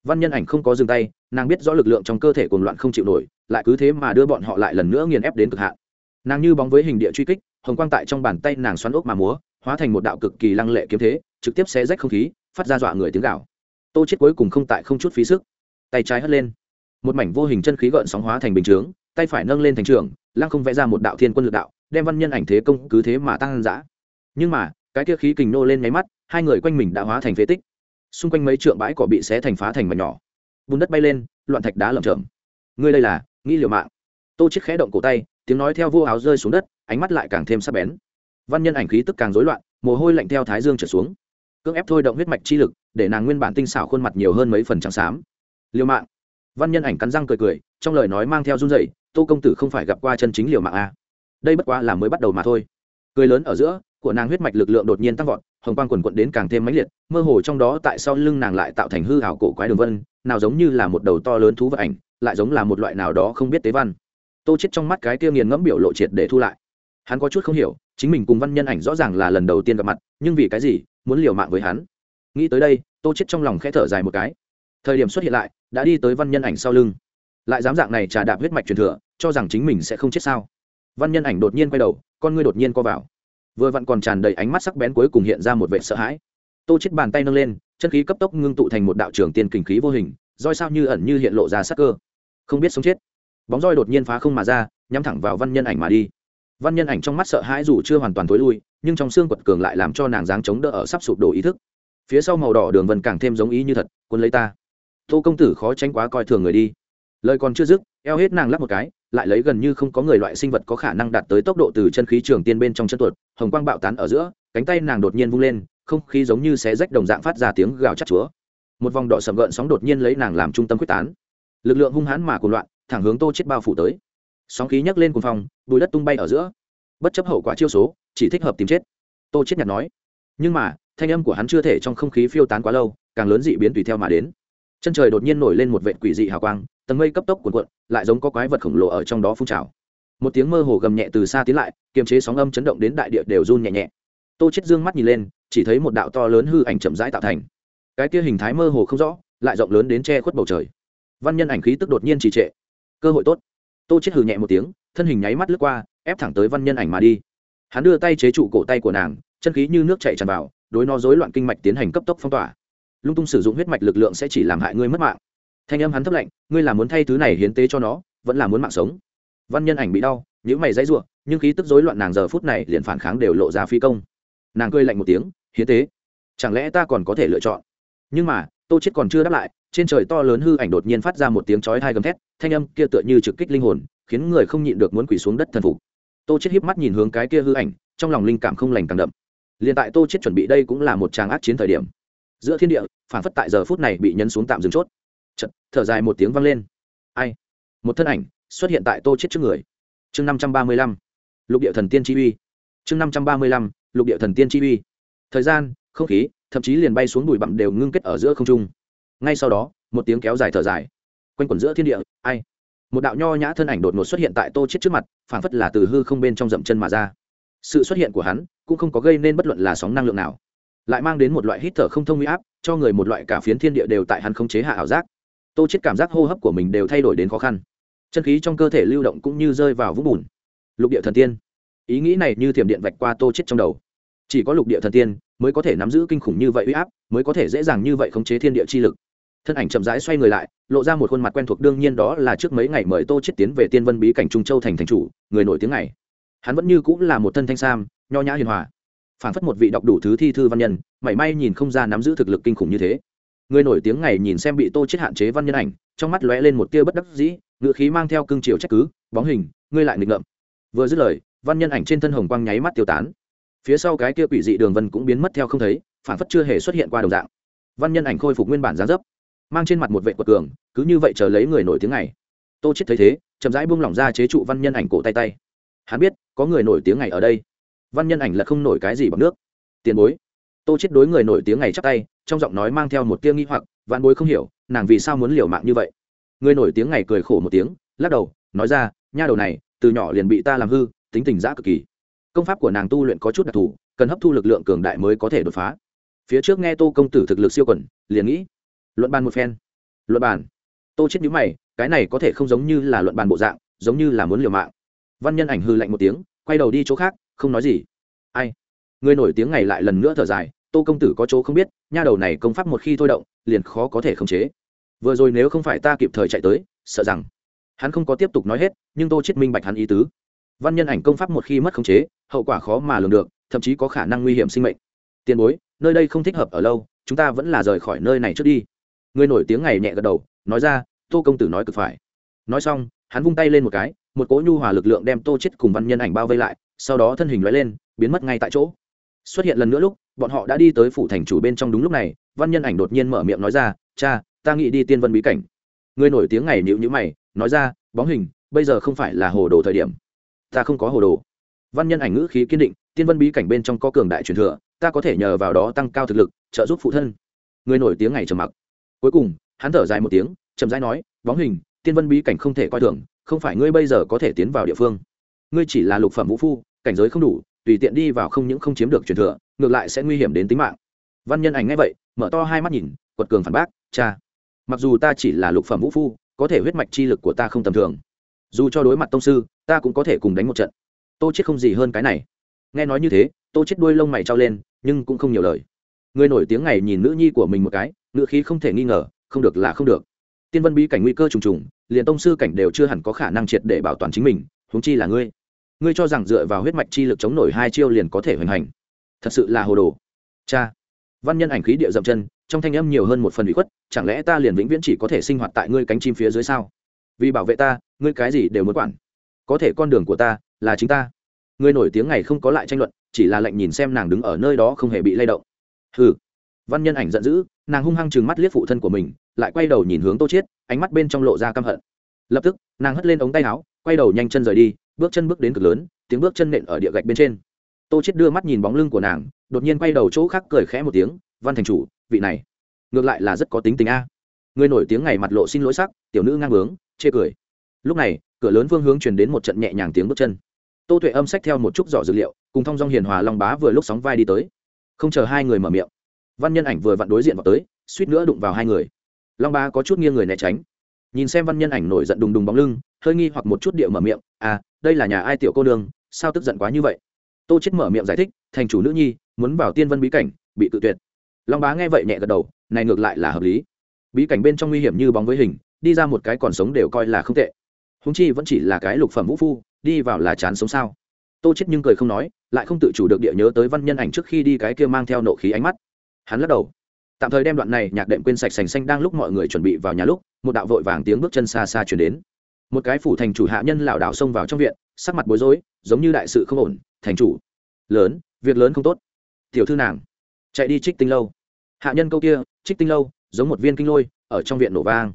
Văn nhân ảnh không có dừng tay, nàng biết rõ lực lượng trong cơ thể cuồng loạn không chịu nổi, lại cứ thế mà đưa bọn họ lại lần nữa nghiền ép đến cực hạn. Nàng như bóng với hình địa truy kích, hồng quang tại trong bàn tay nàng xoắn ốc mà múa, hóa thành một đạo cực kỳ lăng lệ kiếm thế, trực tiếp xé rách không khí, phát ra dọa người tiếng gạo tô chết cuối cùng không tại không chút phí sức. Tay trái hất lên. Một mảnh vô hình chân khí gợn sóng hóa thành bình chướng, tay phải nâng lên thành trường, lăng không vẽ ra một đạo thiên quân lực đạo, đem văn nhân ảnh thế công cứ thế mà tăng dã. Nhưng mà cái kia khí kình nô lên máy mắt, hai người quanh mình đã hóa thành phế tích. Xung quanh mấy trượng bãi cỏ bị xé thành phá thành mảnh nhỏ. Bùn đất bay lên, loạn thạch đá lởm chởm. Ngươi đây là, nghĩ liều mạng. Tô chiếc khẽ động cổ tay, tiếng nói theo vô áo rơi xuống đất, ánh mắt lại càng thêm sắc bén. Văn nhân ảnh khí tức càng rối loạn, mồ hôi lạnh theo thái dương trở xuống. Cưỡng ép thôi động huyết mạch chi lực, để nàng nguyên bản tinh xảo khuôn mặt nhiều hơn mấy phần trắng xám. Liều mạng. Văn nhân ảnh cắn răng cười cười, trong lời nói mang theo run rẩy, tô công tử không phải gặp qua chân chính liều mạng a à. đây bất quá là mới bắt đầu mà thôi. Cười lớn ở giữa của nàng huyết mạch lực lượng đột nhiên tăng vọt, hồng quang quần quận đến càng thêm mãnh liệt, mơ hồ trong đó tại sau lưng nàng lại tạo thành hư ảo cổ quái đường vân, nào giống như là một đầu to lớn thú vật ảnh, lại giống là một loại nào đó không biết tế văn. Tô chết trong mắt cái kia nghiền ngẫm biểu lộ triệt để thu lại. Hắn có chút không hiểu, chính mình cùng văn nhân ảnh rõ ràng là lần đầu tiên gặp mặt, nhưng vì cái gì, muốn liều mạng với hắn? Nghĩ tới đây, tô chết trong lòng khẽ thở dài một cái. Thời điểm xuất hiện lại, đã đi tới văn nhân ảnh sau lưng. Lại dám dạng này trà đạp huyết mạch truyền thừa, cho rằng chính mình sẽ không chết sao? Văn nhân ảnh đột nhiên quay đầu, con ngươi đột nhiên co vào vừa vặn còn tràn đầy ánh mắt sắc bén cuối cùng hiện ra một vệ sợ hãi. Tô chết bàn tay nâng lên, chân khí cấp tốc ngưng tụ thành một đạo trường tiên kình khí vô hình, roi sao như ẩn như hiện lộ ra sắc cơ. Không biết sống chết. Bóng roi đột nhiên phá không mà ra, nhắm thẳng vào văn nhân ảnh mà đi. Văn nhân ảnh trong mắt sợ hãi dù chưa hoàn toàn tối lui, nhưng trong xương quật cường lại làm cho nàng dáng chống đỡ ở sắp sụp đổ ý thức. Phía sau màu đỏ đường vân càng thêm giống ý như thật quân lấy ta. Tô công tử khó tránh quá coi thường người đi. Lời còn chưa dứt eo hết nàng lắp một cái, lại lấy gần như không có người loại sinh vật có khả năng đạt tới tốc độ từ chân khí trường tiên bên trong chân tuột, hồng quang bạo tán ở giữa, cánh tay nàng đột nhiên vung lên, không khí giống như xé rách đồng dạng phát ra tiếng gào chắc chúa. Một vòng đỏ sầm gợn sóng đột nhiên lấy nàng làm trung tâm quyết tán. Lực lượng hung hãn mà cuồng loạn, thẳng hướng tô chết bao phủ tới. Sóng khí nhấc lên cuồng phòng bùi đất tung bay ở giữa. Bất chấp hậu quả chiêu số, chỉ thích hợp tìm chết. Tô chết nhạt nói. Nhưng mà, thanh âm của hắn chưa thể trong không khí phiêu tán quá lâu, càng lớn dị biến tùy theo mà đến. Chân trời đột nhiên nổi lên một vệt quỷ dị hào quang tầng mây cấp tốc cuộn cuộn, lại giống có quái vật khổng lồ ở trong đó phun trào. Một tiếng mơ hồ gầm nhẹ từ xa tiến lại, kiềm chế sóng âm chấn động đến đại địa đều run nhẹ nhẹ. Tô chết dương mắt nhìn lên, chỉ thấy một đạo to lớn hư ảnh chậm rãi tạo thành. Cái kia hình thái mơ hồ không rõ, lại rộng lớn đến che khuất bầu trời. Văn nhân ảnh khí tức đột nhiên trì trệ. Cơ hội tốt. Tô chết hừ nhẹ một tiếng, thân hình nháy mắt lướt qua, ép thẳng tới văn nhân ảnh mà đi. Hắn đưa tay chế trụ cổ tay của nàng, chân khí như nước chảy tràn vào, đối nó rối loạn kinh mạch tiến hành cấp tốc phong tỏa. Lung tung sử dụng huyết mạch lực lượng sẽ chỉ làm hại ngươi mất mạng thanh âm hắn thấp lạnh, ngươi là muốn thay thứ này hiến tế cho nó, vẫn là muốn mạng sống? Văn nhân ảnh bị đau những mày dãy ruộng nhưng khí tức rối loạn nàng giờ phút này liền phản kháng đều lộ ra phi công. Nàng cười lạnh một tiếng, hiến tế? Chẳng lẽ ta còn có thể lựa chọn? Nhưng mà, tô chết còn chưa đáp lại, trên trời to lớn hư ảnh đột nhiên phát ra một tiếng chói tai gầm thét, thanh âm kia tựa như trực kích linh hồn, khiến người không nhịn được muốn quỳ xuống đất thần phục. Tô chết híp mắt nhìn hướng cái kia hư ảnh, trong lòng linh cảm không lành càng đậm. Liền tại tô chết chuẩn bị đây cũng là một tràng ác chiến thời điểm. Giữa thiên địa, phản phất tại giờ phút này bị nhấn xuống tạm dừng chốt thở dài một tiếng vang lên. Ai? Một thân ảnh xuất hiện tại tô chết trước người. Chương năm trăm ba mươi lăm, lục địa thần tiên chi uy. Chương năm trăm ba mươi lăm, lục địa thần tiên chi uy. Thời gian, không khí, thậm chí liền bay xuống bụi bặm đều ngưng kết ở giữa không trung. Ngay sau đó, một tiếng kéo dài thở dài. Quanh quẩn giữa thiên địa, ai? Một đạo nho nhã thân ảnh đột ngột xuất hiện tại tô chết trước mặt, phảng phất là từ hư không bên trong dậm chân mà ra. Sự xuất hiện của hắn cũng không có gây nên bất luận là sóng năng lượng nào. Lại mang đến một loại hít thở không thông huy áp, cho người một loại cả phiến thiên địa đều tại hắn không chế hạ ảo giác tô chết cảm giác hô hấp của mình đều thay đổi đến khó khăn. Chân khí trong cơ thể lưu động cũng như rơi vào vũng bùn. Lục địa thần tiên. Ý nghĩ này như thiểm điện vạch qua tô chết trong đầu. Chỉ có lục địa thần tiên mới có thể nắm giữ kinh khủng như vậy uy áp, mới có thể dễ dàng như vậy khống chế thiên địa chi lực. Thân ảnh chậm rãi xoay người lại, lộ ra một khuôn mặt quen thuộc đương nhiên đó là trước mấy ngày mời tô chết tiến về tiên vân bí cảnh trung châu thành thành chủ, người nổi tiếng này. Hắn vẫn như cũng là một thân thanh sam, nho nhã hiền hòa. Phản phất một vị đọc đủ thứ thi thư văn nhân, mảy may nhìn không ra nắm giữ thực lực kinh khủng như thế người nổi tiếng ngày nhìn xem bị tô chết hạn chế văn nhân ảnh, trong mắt lóe lên một tia bất đắc dĩ ngựa khí mang theo cương triều trách cứ, bóng hình, ngươi lại nghịch ngợm. Vừa dứt lời, văn nhân ảnh trên thân hồng quang nháy mắt tiêu tán. Phía sau cái kia quỷ dị đường vân cũng biến mất theo không thấy, phản phất chưa hề xuất hiện qua đồng dạng. Văn nhân ảnh khôi phục nguyên bản giá dấp, mang trên mặt một vệ quật cường, cứ như vậy chờ lấy người nổi tiếng này tô chết thấy thế, chậm rãi buông lỏng ra chế trụ văn nhân ảnh cổ tay tay. Hắn biết, có người nổi tiếng ngày ở đây. Văn nhân ảnh là không nổi cái gì bằng nước. Tiền bối tô chết đối người nổi tiếng ngày chắp tay, trong giọng nói mang theo một tia nghi hoặc, vạn bối không hiểu, nàng vì sao muốn liều mạng như vậy? Người nổi tiếng ngày cười khổ một tiếng, lắc đầu, nói ra, nha đầu này, từ nhỏ liền bị ta làm hư, tính tình dã cực kỳ. Công pháp của nàng tu luyện có chút đặc thù, cần hấp thu lực lượng cường đại mới có thể đột phá. Phía trước nghe tô công tử thực lực siêu quẩn, liền nghĩ, luận bàn một phen. Luận bàn. Tô chết nhíu mày, cái này có thể không giống như là luận bàn bộ dạng, giống như là muốn liều mạng. Văn nhân ảnh hư lạnh một tiếng, quay đầu đi chỗ khác, không nói gì. Ai? Người nổi tiếng ngày lại lần nữa thở dài, tô công tử có chỗ không biết, nha đầu này công pháp một khi thôi động, liền khó có thể khống chế. Vừa rồi nếu không phải ta kịp thời chạy tới, sợ rằng hắn không có tiếp tục nói hết, nhưng tô chết minh bạch hắn ý tứ. Văn nhân ảnh công pháp một khi mất khống chế, hậu quả khó mà lường được, thậm chí có khả năng nguy hiểm sinh mệnh. Tiền bối, nơi đây không thích hợp ở lâu, chúng ta vẫn là rời khỏi nơi này trước đi. Người nổi tiếng ngày nhẹ gật đầu, nói ra, tô công tử nói cực phải. Nói xong, hắn vung tay lên một cái, một cỗ nhu hòa lực lượng đem tô chết cùng văn nhân ảnh bao vây lại, sau đó thân hình lóe lên, biến mất ngay tại chỗ xuất hiện lần nữa lúc, bọn họ đã đi tới phủ thành chủ bên trong đúng lúc này, văn nhân ảnh đột nhiên mở miệng nói ra, cha, ta nghĩ đi tiên vân bí cảnh. Người nổi tiếng ngày nhịu nhữ mày, nói ra, bóng hình, bây giờ không phải là hồ đồ thời điểm. Ta không có hồ đồ. Văn nhân ảnh ngữ khí kiên định, tiên vân bí cảnh bên trong có cường đại truyền thừa, ta có thể nhờ vào đó tăng cao thực lực, trợ giúp phụ thân. Người nổi tiếng ngày trầm mặc. Cuối cùng, hắn thở dài một tiếng, chậm rãi nói, bóng hình, tiên vân bí cảnh không thể coi thường, không phải ngươi bây giờ có thể tiến vào địa phương. Ngươi chỉ là lục phẩm vũ phu, cảnh giới không đủ tùy tiện đi vào không những không chiếm được truyền thừa, ngược lại sẽ nguy hiểm đến tính mạng. Văn nhân ảnh ngay vậy, mở to hai mắt nhìn, quật cường phản bác, cha, mặc dù ta chỉ là lục phẩm vũ phu, có thể huyết mạch chi lực của ta không tầm thường. Dù cho đối mặt tông sư, ta cũng có thể cùng đánh một trận. Tô chết không gì hơn cái này. Nghe nói như thế, tô chết đuôi lông mày trao lên, nhưng cũng không nhiều lời. Người nổi tiếng ngày nhìn nữ nhi của mình một cái ngựa khí không thể nghi ngờ, không được là không được. Tiên vân bí cảnh nguy cơ trùng trùng, liền tông sư cảnh đều chưa hẳn có khả năng triệt để bảo toàn chính mình, huống chi là ngươi ngươi cho rằng dựa vào huyết mạch chi lực chống nổi hai chiêu liền có thể hoành hành. Thật sự là hồ đồ. Cha. Văn nhân ảnh khí địa dậm chân, trong thanh âm nhiều hơn một phần bị khuất, chẳng lẽ ta liền vĩnh viễn chỉ có thể sinh hoạt tại ngươi cánh chim phía dưới sao? Vì bảo vệ ta, ngươi cái gì đều muốn quản. Có thể con đường của ta là chính ta. Ngươi nổi tiếng ngày không có lại tranh luận, chỉ là lệnh nhìn xem nàng đứng ở nơi đó không hề bị lay động. Hừ. Văn nhân ảnh giận dữ, nàng hung hăng chừng mắt liếc phụ thân của mình, lại quay đầu nhìn hướng tô chiết, ánh mắt bên trong lộ ra căm hận. Lập tức, nàng hất lên ống tay áo, quay đầu nhanh chân rời đi bước chân bước đến cực lớn, tiếng bước chân nện ở địa gạch bên trên. Tô chết đưa mắt nhìn bóng lưng của nàng, đột nhiên quay đầu chỗ khác cười khẽ một tiếng, văn thành chủ, vị này, ngược lại là rất có tính tình a. Người nổi tiếng ngày mặt lộ xin lỗi sắc, tiểu nữ ngang bướng, chê cười. Lúc này, cửa lớn phương hướng truyền đến một trận nhẹ nhàng tiếng bước chân. Tô tuệ âm sách theo một chút giỏ dữ liệu, cùng thong dong hiền hòa long bá vừa lúc sóng vai đi tới. Không chờ hai người mở miệng, văn nhân ảnh vừa vặn đối diện vào tới, suýt nữa đụng vào hai người. Long bá có chút nghiêng người né tránh. Nhìn xem văn nhân ảnh nổi giận đùng đùng bóng lưng, hơi nghi hoặc một chút điệu mở miệng à đây là nhà ai tiểu cô nương, sao tức giận quá như vậy? Tô chết mở miệng giải thích, thành chủ nữ nhi, muốn vào tiên vân bí cảnh, bị tự tuyệt. Long bá nghe vậy nhẹ gật đầu, này ngược lại là hợp lý. Bí cảnh bên trong nguy hiểm như bóng với hình, đi ra một cái còn sống đều coi là không tệ. Húng chi vẫn chỉ là cái lục phẩm vũ phu, đi vào là chán sống sao? Tô chết nhưng cười không nói, lại không tự chủ được địa nhớ tới văn nhân ảnh trước khi đi cái kia mang theo nộ khí ánh mắt. Hắn lắc đầu. Tạm thời đem đoạn này nhạc đệm quên sạch sành xanh đang lúc mọi người chuẩn bị vào nhà lúc, một đạo vội vàng tiếng bước chân xa xa chuyển đến một cái phủ thành chủ hạ nhân lảo đảo xông vào trong viện, sắc mặt bối rối, giống như đại sự không ổn, thành chủ, lớn, việc lớn không tốt. Tiểu thư nàng, chạy đi trích tinh lâu. Hạ nhân câu kia, trích tinh lâu, giống một viên kinh lôi, ở trong viện nổ vang.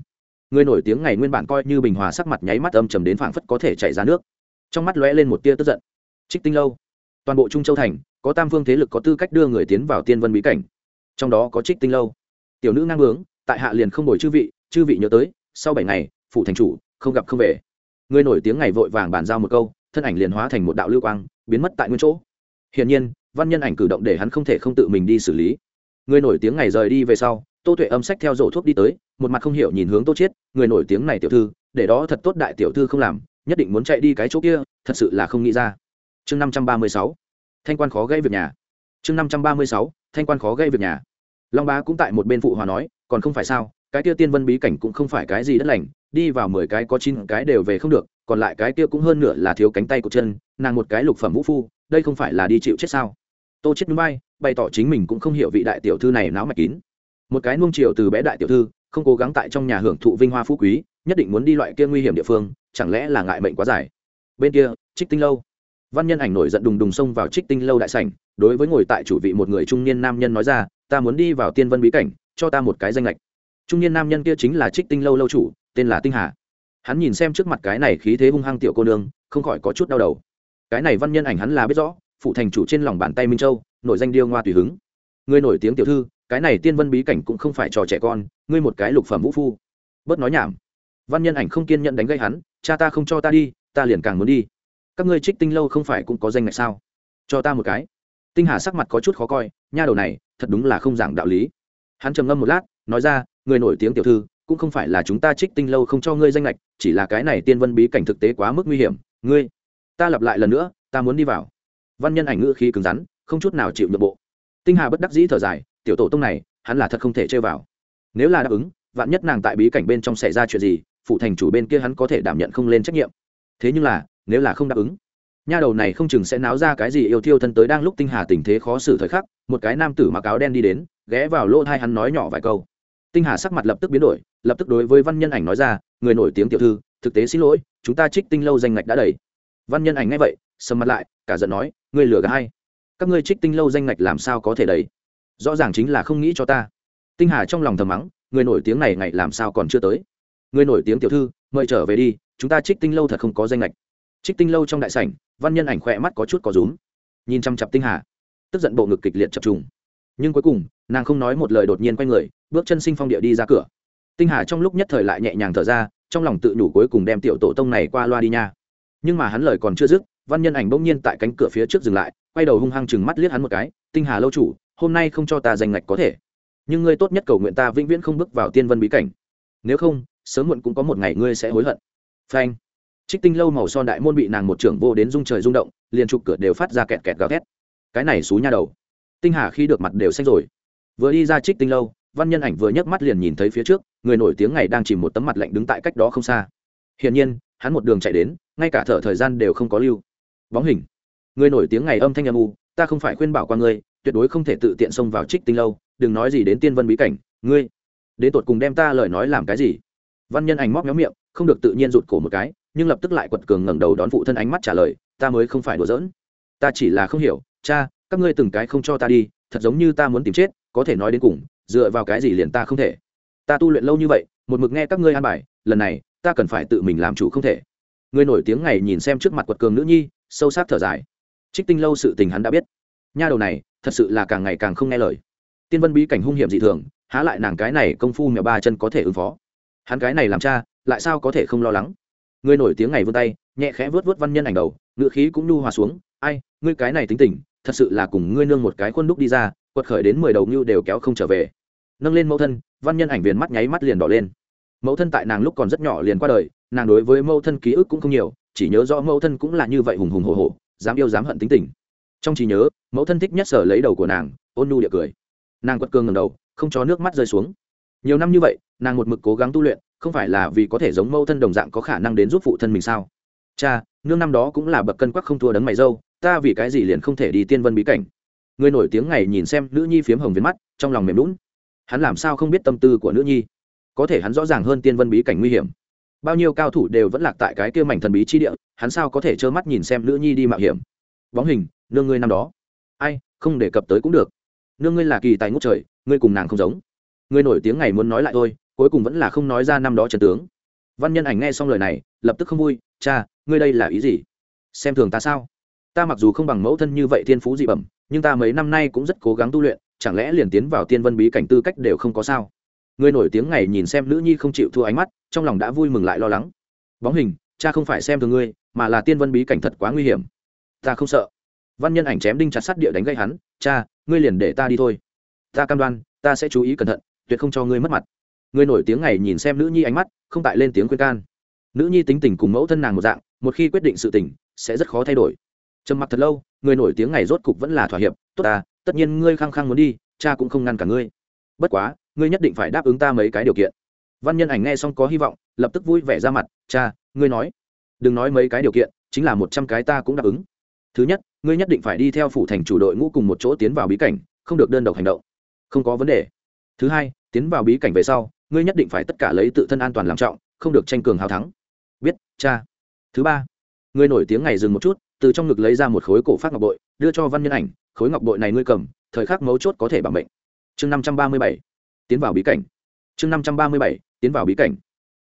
Người nổi tiếng ngày nguyên bản coi như bình hòa sắc mặt nháy mắt âm trầm đến phảng phất có thể chảy ra nước. Trong mắt lóe lên một tia tức giận. Trích tinh lâu, toàn bộ trung châu thành, có tam phương thế lực có tư cách đưa người tiến vào tiên vân bí cảnh. Trong đó có trích tinh lâu. Tiểu nữ ngang bướng tại hạ liền không đổi chư vị chư vị nhớ tới, sau bảy ngày phụ thành chủ không gặp không về. Người nổi tiếng ngày vội vàng bàn giao một câu, thân ảnh liền hóa thành một đạo lưu quang, biến mất tại nguyên chỗ. Hiển nhiên, văn nhân ảnh cử động để hắn không thể không tự mình đi xử lý. Người nổi tiếng ngày rời đi về sau, tô tuệ âm sách theo rổ thuốc đi tới, một mặt không hiểu nhìn hướng tô chiết, người nổi tiếng này tiểu thư, để đó thật tốt đại tiểu thư không làm, nhất định muốn chạy đi cái chỗ kia, thật sự là không nghĩ ra. Chương năm trăm ba mươi sáu, thanh quan khó gây việc nhà. Chương năm trăm ba mươi sáu, thanh quan khó gây việc nhà. Long bá cũng tại một bên phụ hòa nói, còn không phải sao cái kia tiên vân bí cảnh cũng không phải cái gì đất lành, đi vào mười cái có chín cái đều về không được, còn lại cái kia cũng hơn nửa là thiếu cánh tay của chân, nàng một cái lục phẩm vũ phu, đây không phải là đi chịu chết sao? Tô chết núi bay, bày tỏ chính mình cũng không hiểu vị đại tiểu thư này náo mạch kín. Một cái nuông chiều từ bé đại tiểu thư, không cố gắng tại trong nhà hưởng thụ vinh hoa phú quý, nhất định muốn đi loại kia nguy hiểm địa phương, chẳng lẽ là ngại mệnh quá dài? Bên kia, trích tinh lâu. Văn nhân ảnh nổi giận đùng đùng xông vào trích tinh lâu đại sảnh, đối với ngồi tại chủ vị một người trung niên nam nhân nói ra, ta muốn đi vào tiên vân bí cảnh, cho ta một cái danh lệch trung niên nam nhân kia chính là trích tinh lâu lâu chủ, tên là tinh hà. Hắn nhìn xem trước mặt cái này khí thế hung hăng tiểu cô nương, không khỏi có chút đau đầu. Cái này văn nhân ảnh hắn là biết rõ, phụ thành chủ trên lòng bàn tay minh châu, nổi danh điêu ngoa tùy hứng. Người nổi tiếng tiểu thư, cái này tiên vân bí cảnh cũng không phải trò trẻ con, ngươi một cái lục phẩm vũ phu. Bớt nói nhảm. Văn nhân ảnh không kiên nhận đánh gây hắn, cha ta không cho ta đi, ta liền càng muốn đi. Các ngươi trích tinh lâu không phải cũng có danh ngạch sao? Cho ta một cái. Tinh hà sắc mặt có chút khó coi, nha đầu này, thật đúng là không giảng đạo lý. Hắn trầm ngâm một lát, nói ra người nổi tiếng tiểu thư, cũng không phải là chúng ta trích tinh lâu không cho ngươi danh lệch chỉ là cái này tiên vân bí cảnh thực tế quá mức nguy hiểm, ngươi, ta lặp lại lần nữa, ta muốn đi vào. Văn nhân ảnh ngữ khí cứng rắn, không chút nào chịu nhượng bộ. Tinh hà bất đắc dĩ thở dài, tiểu tổ tông này, hắn là thật không thể chơi vào. Nếu là đáp ứng, vạn nhất nàng tại bí cảnh bên trong xảy ra chuyện gì phụ thành chủ bên kia hắn có thể đảm nhận không lên trách nhiệm. Thế nhưng là, nếu là không đáp ứng, nha đầu này không chừng sẽ náo ra cái gì yêu thiêu thân tới đang lúc tinh hà tình thế khó xử thời khắc, một cái nam tử mặc áo đen đi đến, ghé vào lỗ thai hắn nói nhỏ vài câu tinh hà sắc mặt lập tức biến đổi, lập tức đối với văn nhân ảnh nói ra, người nổi tiếng tiểu thư, thực tế xin lỗi, chúng ta trích tinh lâu danh ngạch đã đầy. Văn nhân ảnh ngay vậy, sầm mặt lại, cả giận nói, ngươi lừa gạt hay các ngươi trích tinh lâu danh ngạch làm sao có thể đầy? Rõ ràng chính là không nghĩ cho ta. Tinh hà trong lòng thầm mắng, người nổi tiếng này ngày làm sao còn chưa tới? Người nổi tiếng tiểu thư, mời trở về đi, chúng ta trích tinh lâu thật không có danh lệch trích tinh lâu trong đại sảnh, văn nhân ảnh khỏe mắt có chút có rúm. Nhìn chăm chặp tinh hà, tức giận bộ ngực kịch liệt chập trùng nhưng cuối cùng, nàng không nói một lời đột nhiên quay người, bước chân sinh phong địa đi ra cửa. Tinh hà trong lúc nhất thời lại nhẹ nhàng thở ra, trong lòng tự nhủ cuối cùng đem tiểu tổ tông này qua loa đi nha. Nhưng mà hắn lời còn chưa dứt, văn nhân ảnh bỗng nhiên tại cánh cửa phía trước dừng lại, quay đầu hung hăng chừng mắt liếc hắn một cái, tinh hà lâu chủ, hôm nay không cho ta giành ngạch có thể. Nhưng ngươi tốt nhất cầu nguyện ta vĩnh viễn không bước vào tiên vân bí cảnh. Nếu không, sớm muộn cũng có một ngày ngươi sẽ hối hận. Phanh. Trích tinh lâu màu son đại môn bị nàng một trưởng vô đến rung trời rung động, liền trục cửa đều phát ra kẹt kẹt gào thét. Cái này xú nha đầu tinh hà khi được mặt đều xanh rồi. Vừa đi ra trích tinh lâu, văn nhân ảnh vừa nhấc mắt liền nhìn thấy phía trước, người nổi tiếng ngày đang chìm một tấm mặt lạnh đứng tại cách đó không xa. Hiển nhiên, hắn một đường chạy đến, ngay cả thở thời gian đều không có lưu. Bóng hình. Người nổi tiếng ngày âm thanh âm u, ta không phải khuyên bảo qua ngươi, tuyệt đối không thể tự tiện xông vào trích tinh lâu, đừng nói gì đến tiên vân bí cảnh, ngươi. Đến tột cùng đem ta lời nói làm cái gì? Văn nhân ảnh móc méo miệng, không được tự nhiên rụt cổ một cái, nhưng lập tức lại quật cường ngẩng đầu đón phụ thân ánh mắt trả lời, ta mới không phải đùa giỡn. Ta chỉ là không hiểu, cha các ngươi từng cái không cho ta đi, thật giống như ta muốn tìm chết, có thể nói đến cùng, dựa vào cái gì liền ta không thể. Ta tu luyện lâu như vậy, một mực nghe các ngươi an bài, lần này, ta cần phải tự mình làm chủ không thể. Người nổi tiếng ngày nhìn xem trước mặt quật cường nữ nhi, sâu sắc thở dài. Trích tinh lâu sự tình hắn đã biết. Nha đầu này, thật sự là càng ngày càng không nghe lời. Tiên vân bí cảnh hung hiểm dị thường, há lại nàng cái này công phu mèo ba chân có thể ứng phó? Hắn cái này làm cha, lại sao có thể không lo lắng? Người nổi tiếng ngày vươn tay, nhẹ khẽ vớt vớt văn nhân ảnh đầu ngựa khí cũng nhu hòa xuống. Ai, ngươi cái này tính tình thật sự là cùng ngươi nương một cái khuôn đúc đi ra, quật khởi đến mười đầu ngưu đều kéo không trở về. Nâng lên mẫu thân, văn nhân ảnh viền mắt nháy mắt liền đỏ lên. Mẫu thân tại nàng lúc còn rất nhỏ liền qua đời, nàng đối với mẫu thân ký ức cũng không nhiều, chỉ nhớ rõ mẫu thân cũng là như vậy hùng hùng hồ hồ dám yêu dám hận tính tình. Trong trí nhớ, mẫu thân thích nhất sở lấy đầu của nàng, ôn nu địa cười. Nàng quật cương ngầm đầu, không cho nước mắt rơi xuống. Nhiều năm như vậy, nàng một mực cố gắng tu luyện, không phải là vì có thể giống mẫu thân đồng dạng có khả năng đến giúp phụ thân mình sao? Cha, nương năm đó cũng là bậc cân quắc không thua đấng mày dâu ta vì cái gì liền không thể đi tiên vân bí cảnh? Người nổi tiếng ngày nhìn xem nữ nhi phiếm hồng viên mắt, trong lòng mềm lún hắn làm sao không biết tâm tư của nữ nhi? Có thể hắn rõ ràng hơn tiên vân bí cảnh nguy hiểm. Bao nhiêu cao thủ đều vẫn lạc tại cái kia mảnh thần bí chi địa, hắn sao có thể trơ mắt nhìn xem nữ nhi đi mạo hiểm? Bóng hình, nương ngươi năm đó. Ai, không đề cập tới cũng được. Nương ngươi là kỳ tài ngút trời, ngươi cùng nàng không giống. Ngươi nổi tiếng ngày muốn nói lại thôi, cuối cùng vẫn là không nói ra năm đó trần tướng. Văn nhân ảnh nghe xong lời này, lập tức không vui, cha, ngươi đây là ý gì? Xem thường ta sao? Ta mặc dù không bằng mẫu thân như vậy thiên phú dị bẩm, nhưng ta mấy năm nay cũng rất cố gắng tu luyện, chẳng lẽ liền tiến vào tiên vân bí cảnh tư cách đều không có sao? Người nổi tiếng ngày nhìn xem nữ nhi không chịu thua ánh mắt, trong lòng đã vui mừng lại lo lắng. Bóng hình, cha không phải xem thường ngươi, mà là tiên vân bí cảnh thật quá nguy hiểm. Ta không sợ. Văn nhân ảnh chém đinh chặt sắt địa đánh gây hắn, cha, ngươi liền để ta đi thôi. Ta cam đoan, ta sẽ chú ý cẩn thận, tuyệt không cho ngươi mất mặt. Người nổi tiếng ngày nhìn xem nữ nhi ánh mắt, không tại lên tiếng khuyên can. Nữ nhi tính tình cùng mẫu thân nàng một dạng, một khi quyết định sự tình, sẽ rất khó thay đổi trầm mặc thật lâu, người nổi tiếng ngày rốt cục vẫn là thỏa hiệp, tốt ta, tất nhiên ngươi khăng khăng muốn đi, cha cũng không ngăn cả ngươi. Bất quá, ngươi nhất định phải đáp ứng ta mấy cái điều kiện. Văn nhân ảnh nghe xong có hy vọng, lập tức vui vẻ ra mặt, cha, ngươi nói. Đừng nói mấy cái điều kiện, chính là một trăm cái ta cũng đáp ứng. Thứ nhất, ngươi nhất định phải đi theo phủ thành chủ đội ngũ cùng một chỗ tiến vào bí cảnh, không được đơn độc hành động. Không có vấn đề. Thứ hai, tiến vào bí cảnh về sau, ngươi nhất định phải tất cả lấy tự thân an toàn làm trọng, không được tranh cường hào thắng. Biết, cha. Thứ ba, ngươi nổi tiếng ngày dừng một chút từ trong ngực lấy ra một khối cổ phát ngọc bội, đưa cho văn nhân ảnh, khối ngọc bội này ngươi cầm, thời khắc mấu chốt có thể bảo mệnh. Chương năm trăm ba mươi bảy, tiến vào bí cảnh. Chương năm trăm ba mươi bảy, tiến vào bí cảnh.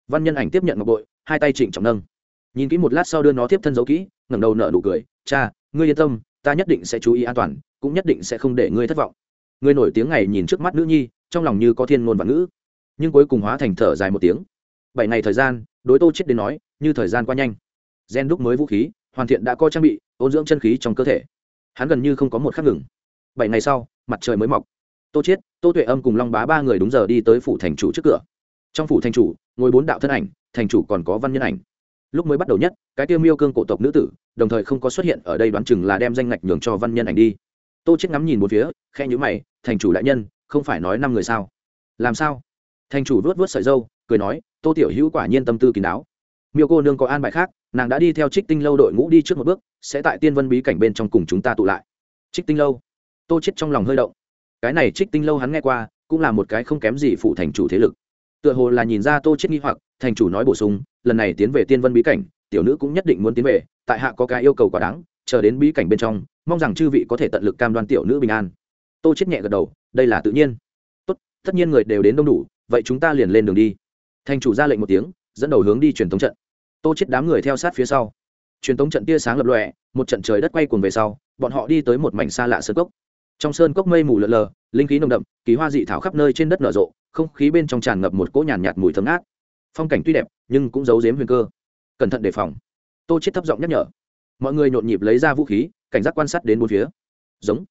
Văn nhân ảnh tiếp nhận ngọc bội, hai tay trịnh trọng nâng. Nhìn kỹ một lát sau đưa nó tiếp thân giấu kỹ, ngẩng đầu nở nụ cười, cha, ngươi yên tâm, ta nhất định sẽ chú ý an toàn, cũng nhất định sẽ không để ngươi thất vọng. Ngươi nổi tiếng ngày nhìn trước mắt nữ nhi, trong lòng như có thiên ngôn và ngữ. Nhưng cuối cùng hóa thành thở dài một tiếng. Bảy ngày thời gian, đối tô chết đến nói, như thời gian qua nhanh. Gen đúc mới vũ khí hoàn thiện đã có trang bị ôn dưỡng chân khí trong cơ thể. Hắn gần như không có một khắc ngừng. Bảy ngày sau mặt trời mới mọc. Tô Chiết, tô tuệ âm cùng long bá ba người đúng giờ đi tới phủ thành chủ trước cửa. Trong phủ thành chủ ngồi bốn đạo thân ảnh thành chủ còn có văn nhân ảnh. Lúc mới bắt đầu nhất cái tiêu miêu cương cổ tộc nữ tử đồng thời không có xuất hiện ở đây đoán chừng là đem danh ngạch nhường cho văn nhân ảnh đi. Tô chết ngắm nhìn một phía khe nhữ mày thành chủ đại nhân không phải nói năm người sao? Làm sao? Thành chủ vuốt vuốt sợi dâu cười nói tô tiểu hữu quả nhiên tâm tư kín đáo. Miêu cô nương có an bài khác nàng đã đi theo trích tinh lâu đội ngũ đi trước một bước, sẽ tại tiên vân bí cảnh bên trong cùng chúng ta tụ lại. Trích tinh lâu. Tô chết trong lòng hơi động. Cái này trích tinh lâu hắn nghe qua, cũng là một cái không kém gì phụ thành chủ thế lực. Tựa hồ là nhìn ra tô chết nghi hoặc, thành chủ nói bổ sung, lần này tiến về tiên vân bí cảnh, tiểu nữ cũng nhất định muốn tiến về, tại hạ có cái yêu cầu quá đáng, chờ đến bí cảnh bên trong, mong rằng chư vị có thể tận lực cam đoan tiểu nữ bình an. Tô chết nhẹ gật đầu, đây là tự nhiên. Tốt, tất nhiên người đều đến đông đủ, vậy chúng ta liền lên đường đi. Thành chủ ra lệnh một tiếng, dẫn đầu hướng đi truyền thống trận tô chết đám người theo sát phía sau. Truyền tống trận tia sáng lập lòe một trận trời đất quay cuồng về sau bọn họ đi tới một mảnh xa lạ sơn cốc. Trong sơn cốc mây mù lờ lờ linh khí nồng đậm kỳ hoa dị thảo khắp nơi trên đất nở rộ không khí bên trong tràn ngập một cỗ nhàn nhạt, nhạt mùi thơm ngát. Phong cảnh tuy đẹp nhưng cũng giấu giếm huyền cơ. Cẩn thận đề phòng. Tô chết thấp giọng nhắc nhở. Mọi người nhộn nhịp lấy ra vũ khí cảnh giác quan sát đến bốn phía. Giống.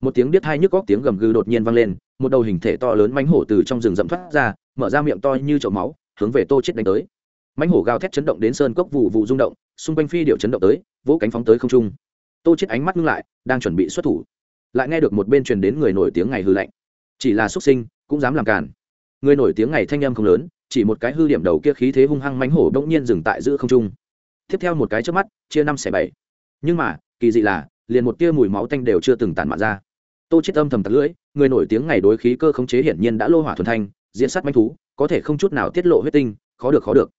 Một tiếng biết hai nhức góc tiếng gầm gừ đột nhiên vang lên một đầu hình thể to lớn mánh hổ từ trong rừng rậm thoát ra mở ra miệng to như chậu máu hướng về tô chết đánh tới mãnh hổ gào thét chấn động đến sơn cốc vụ vụ rung động, xung quanh phi điệu chấn động tới, vỗ cánh phóng tới không trung. Tô chết ánh mắt ngưng lại, đang chuẩn bị xuất thủ. Lại nghe được một bên truyền đến người nổi tiếng ngày hư lạnh. Chỉ là xuất sinh, cũng dám làm cản người nổi tiếng ngày thanh âm không lớn, chỉ một cái hư điểm đầu kia khí thế hung hăng mãnh hổ bỗng nhiên dừng tại giữa không trung. Tiếp theo một cái trước mắt, chia năm xẻ bảy. Nhưng mà, kỳ dị là, liền một tia mùi máu tanh đều chưa từng tàn mạn ra. Tô chết âm thầm tặc lưỡi, người nổi tiếng ngày đối khí cơ khống chế hiển nhiên đã lô hỏa thuần thanh, diễn sát manh thú, có thể không chút nào tiết lộ huyết tinh, khó được khó được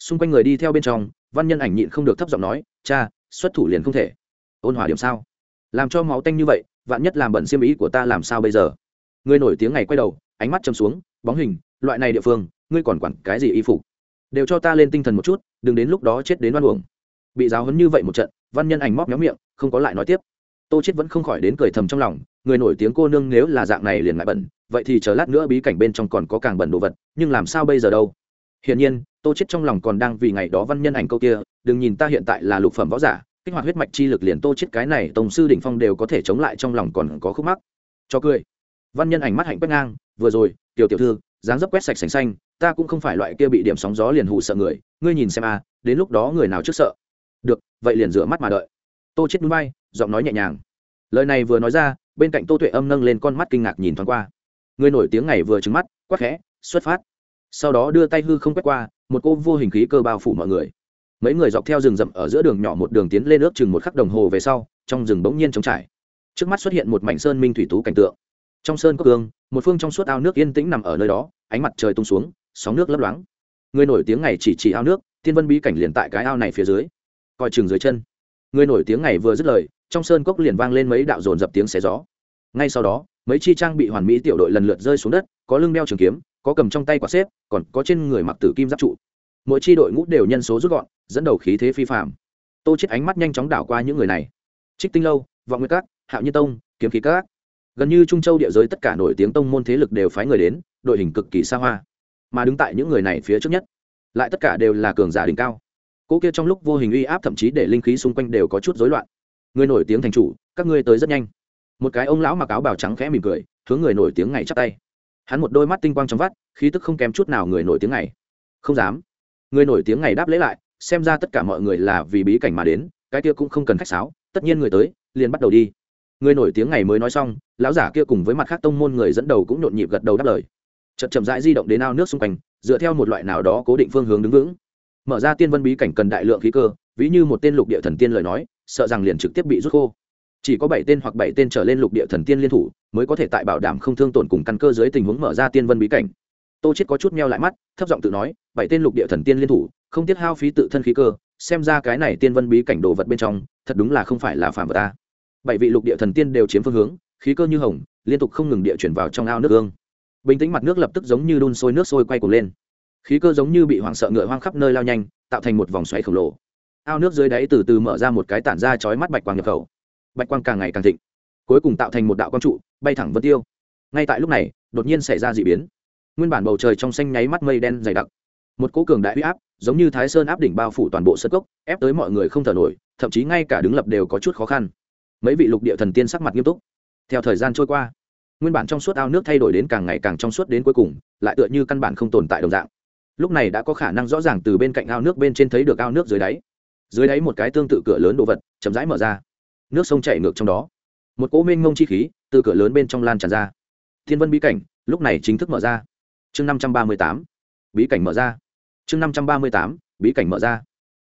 xung quanh người đi theo bên trong, văn nhân ảnh nhịn không được thấp giọng nói, cha, xuất thủ liền không thể. Ôn hòa điểm sao? Làm cho máu tanh như vậy, vạn nhất làm bẩn xiêm ý của ta làm sao bây giờ? Người nổi tiếng ngày quay đầu, ánh mắt châm xuống, bóng hình, loại này địa phương, ngươi còn quản cái gì y phục? Đều cho ta lên tinh thần một chút, đừng đến lúc đó chết đến văn uổng. Bị giáo hấn như vậy một trận, văn nhân ảnh móc nhóm miệng, không có lại nói tiếp. Tô chết vẫn không khỏi đến cười thầm trong lòng, người nổi tiếng cô nương nếu là dạng này liền ngại bẩn, vậy thì chờ lát nữa bí cảnh bên trong còn có càng bẩn đồ vật, nhưng làm sao bây giờ đâu? Hiển nhiên, tô chết trong lòng còn đang vì ngày đó văn nhân ảnh câu kia, đừng nhìn ta hiện tại là lục phẩm võ giả, kích hoạt huyết mạch chi lực liền tô chết cái này tổng sư đỉnh phong đều có thể chống lại trong lòng còn có khúc mắc. Cho cười. Văn nhân ảnh mắt hạnh quét ngang, vừa rồi, tiểu tiểu thư, dáng dấp quét sạch sành xanh, ta cũng không phải loại kia bị điểm sóng gió liền hù sợ người, ngươi nhìn xem a, đến lúc đó người nào trước sợ? Được, vậy liền rửa mắt mà đợi. Tô chết núi bay, giọng nói nhẹ nhàng. Lời này vừa nói ra, bên cạnh tô tuệ âm nâng lên con mắt kinh ngạc nhìn thoáng qua. Người nổi tiếng này vừa trứng mắt, quát khẽ, xuất phát sau đó đưa tay hư không quét qua, một cô vô hình khí cơ bao phủ mọi người. Mấy người dọc theo rừng rậm ở giữa đường nhỏ một đường tiến lên ước chừng một khắc đồng hồ về sau, trong rừng bỗng nhiên trống trải. Trước mắt xuất hiện một mảnh sơn minh thủy tú cảnh tượng. Trong sơn cốc cương, một phương trong suốt ao nước yên tĩnh nằm ở nơi đó, ánh mặt trời tung xuống, sóng nước lấp loáng. Người nổi tiếng này chỉ chỉ ao nước thiên vân bí cảnh liền tại cái ao này phía dưới. Coi chừng dưới chân. Người nổi tiếng này vừa dứt lời, trong sơn cốc liền vang lên mấy đạo dồn dập tiếng xé gió. Ngay sau đó, mấy chi trang bị hoàn mỹ tiểu đội lần lượt rơi xuống đất, có lưng đeo trường kiếm có cầm trong tay quả xếp, còn có trên người mặc tử kim giáp trụ. Mỗi chi đội ngũ đều nhân số rút gọn, dẫn đầu khí thế phi phạm tô chết ánh mắt nhanh chóng đảo qua những người này. Trích tinh lâu, vọng nguyệt các, hạo nhiên tông, kiếm khí các. Gần như trung châu địa giới tất cả nổi tiếng tông môn thế lực đều phái người đến, đội hình cực kỳ xa hoa. Mà đứng tại những người này phía trước nhất, lại tất cả đều là cường giả đỉnh cao. Cỗ kia trong lúc vô hình uy áp thậm chí để linh khí xung quanh đều có chút rối loạn. Người nổi tiếng thành chủ, các ngươi tới rất nhanh. Một cái ông lão mặc áo bào trắng khẽ mỉm cười, hướng người nổi tiếng ngày chắp tay hắn một đôi mắt tinh quang trong vắt, khí tức không kém chút nào người nổi tiếng này. Không dám. Người nổi tiếng này đáp lễ lại, xem ra tất cả mọi người là vì bí cảnh mà đến, cái kia cũng không cần khách sáo, tất nhiên người tới, liền bắt đầu đi. Người nổi tiếng ngày mới nói xong, lão giả kia cùng với mặt khác tông môn người dẫn đầu cũng nhộn nhịp gật đầu đáp lời. Chậm chậm rãi di động đến ao nước xung quanh, dựa theo một loại nào đó cố định phương hướng đứng vững. Mở ra tiên vân bí cảnh cần đại lượng khí cơ, ví như một tên lục địa thần tiên lời nói, sợ rằng liền trực tiếp bị rút khô chỉ có bảy tên hoặc bảy tên trở lên lục địa thần tiên liên thủ mới có thể tại bảo đảm không thương tổn cùng căn cơ dưới tình huống mở ra tiên vân bí cảnh. Tô chết có chút meo lại mắt thấp giọng tự nói bảy tên lục địa thần tiên liên thủ không tiết hao phí tự thân khí cơ xem ra cái này tiên vân bí cảnh đồ vật bên trong thật đúng là không phải là phàm vật ta. Bảy vị lục địa thần tiên đều chiếm phương hướng khí cơ như hồng liên tục không ngừng địa chuyển vào trong ao nước gương, bình tĩnh mặt nước lập tức giống như đun sôi nước sôi quay cuồng lên. Khí cơ giống như bị hoảng sợ ngựa hoang khắp nơi lao nhanh tạo thành một vòng xoáy khổng lồ. Ao nước dưới đáy từ từ mở ra một cái tản ra chói mắt bạch quang nhập khẩu bạch quang càng ngày càng thịnh, cuối cùng tạo thành một đạo quang trụ, bay thẳng vân tiêu. Ngay tại lúc này, đột nhiên xảy ra d ị biến. Nguyên bản bầu trời trong xanh nháy mắt mây đen dày đặc. Một cỗ cường đại huy áp, giống như thái sơn áp đỉnh bao phủ toàn bộ sân cốc, ép tới mọi người không thở nổi, thậm chí ngay cả đứng lập đều có chút khó khăn. Mấy vị lục địa thần tiên sắc mặt nghiêm túc. Theo thời gian trôi qua, nguyên bản trong suốt ao nước thay đổi đến càng ngày càng trong suốt đến cuối cùng, lại tựa như căn bản không tồn tại đồng dạng. Lúc này đã có khả năng rõ ràng từ bên cạnh ao nước bên trên thấy được ao nước dưới đáy. Dưới đáy một cái tương tự cửa lớn đồ vật, chậm rãi mở ra nước sông chảy ngược trong đó. Một cỗ mênh mông chi khí từ cửa lớn bên trong lan tràn ra. Thiên vân bí cảnh, lúc này chính thức mở ra. Chương năm trăm ba mươi tám, bí cảnh mở ra. Chương năm trăm ba mươi tám, bí cảnh mở ra.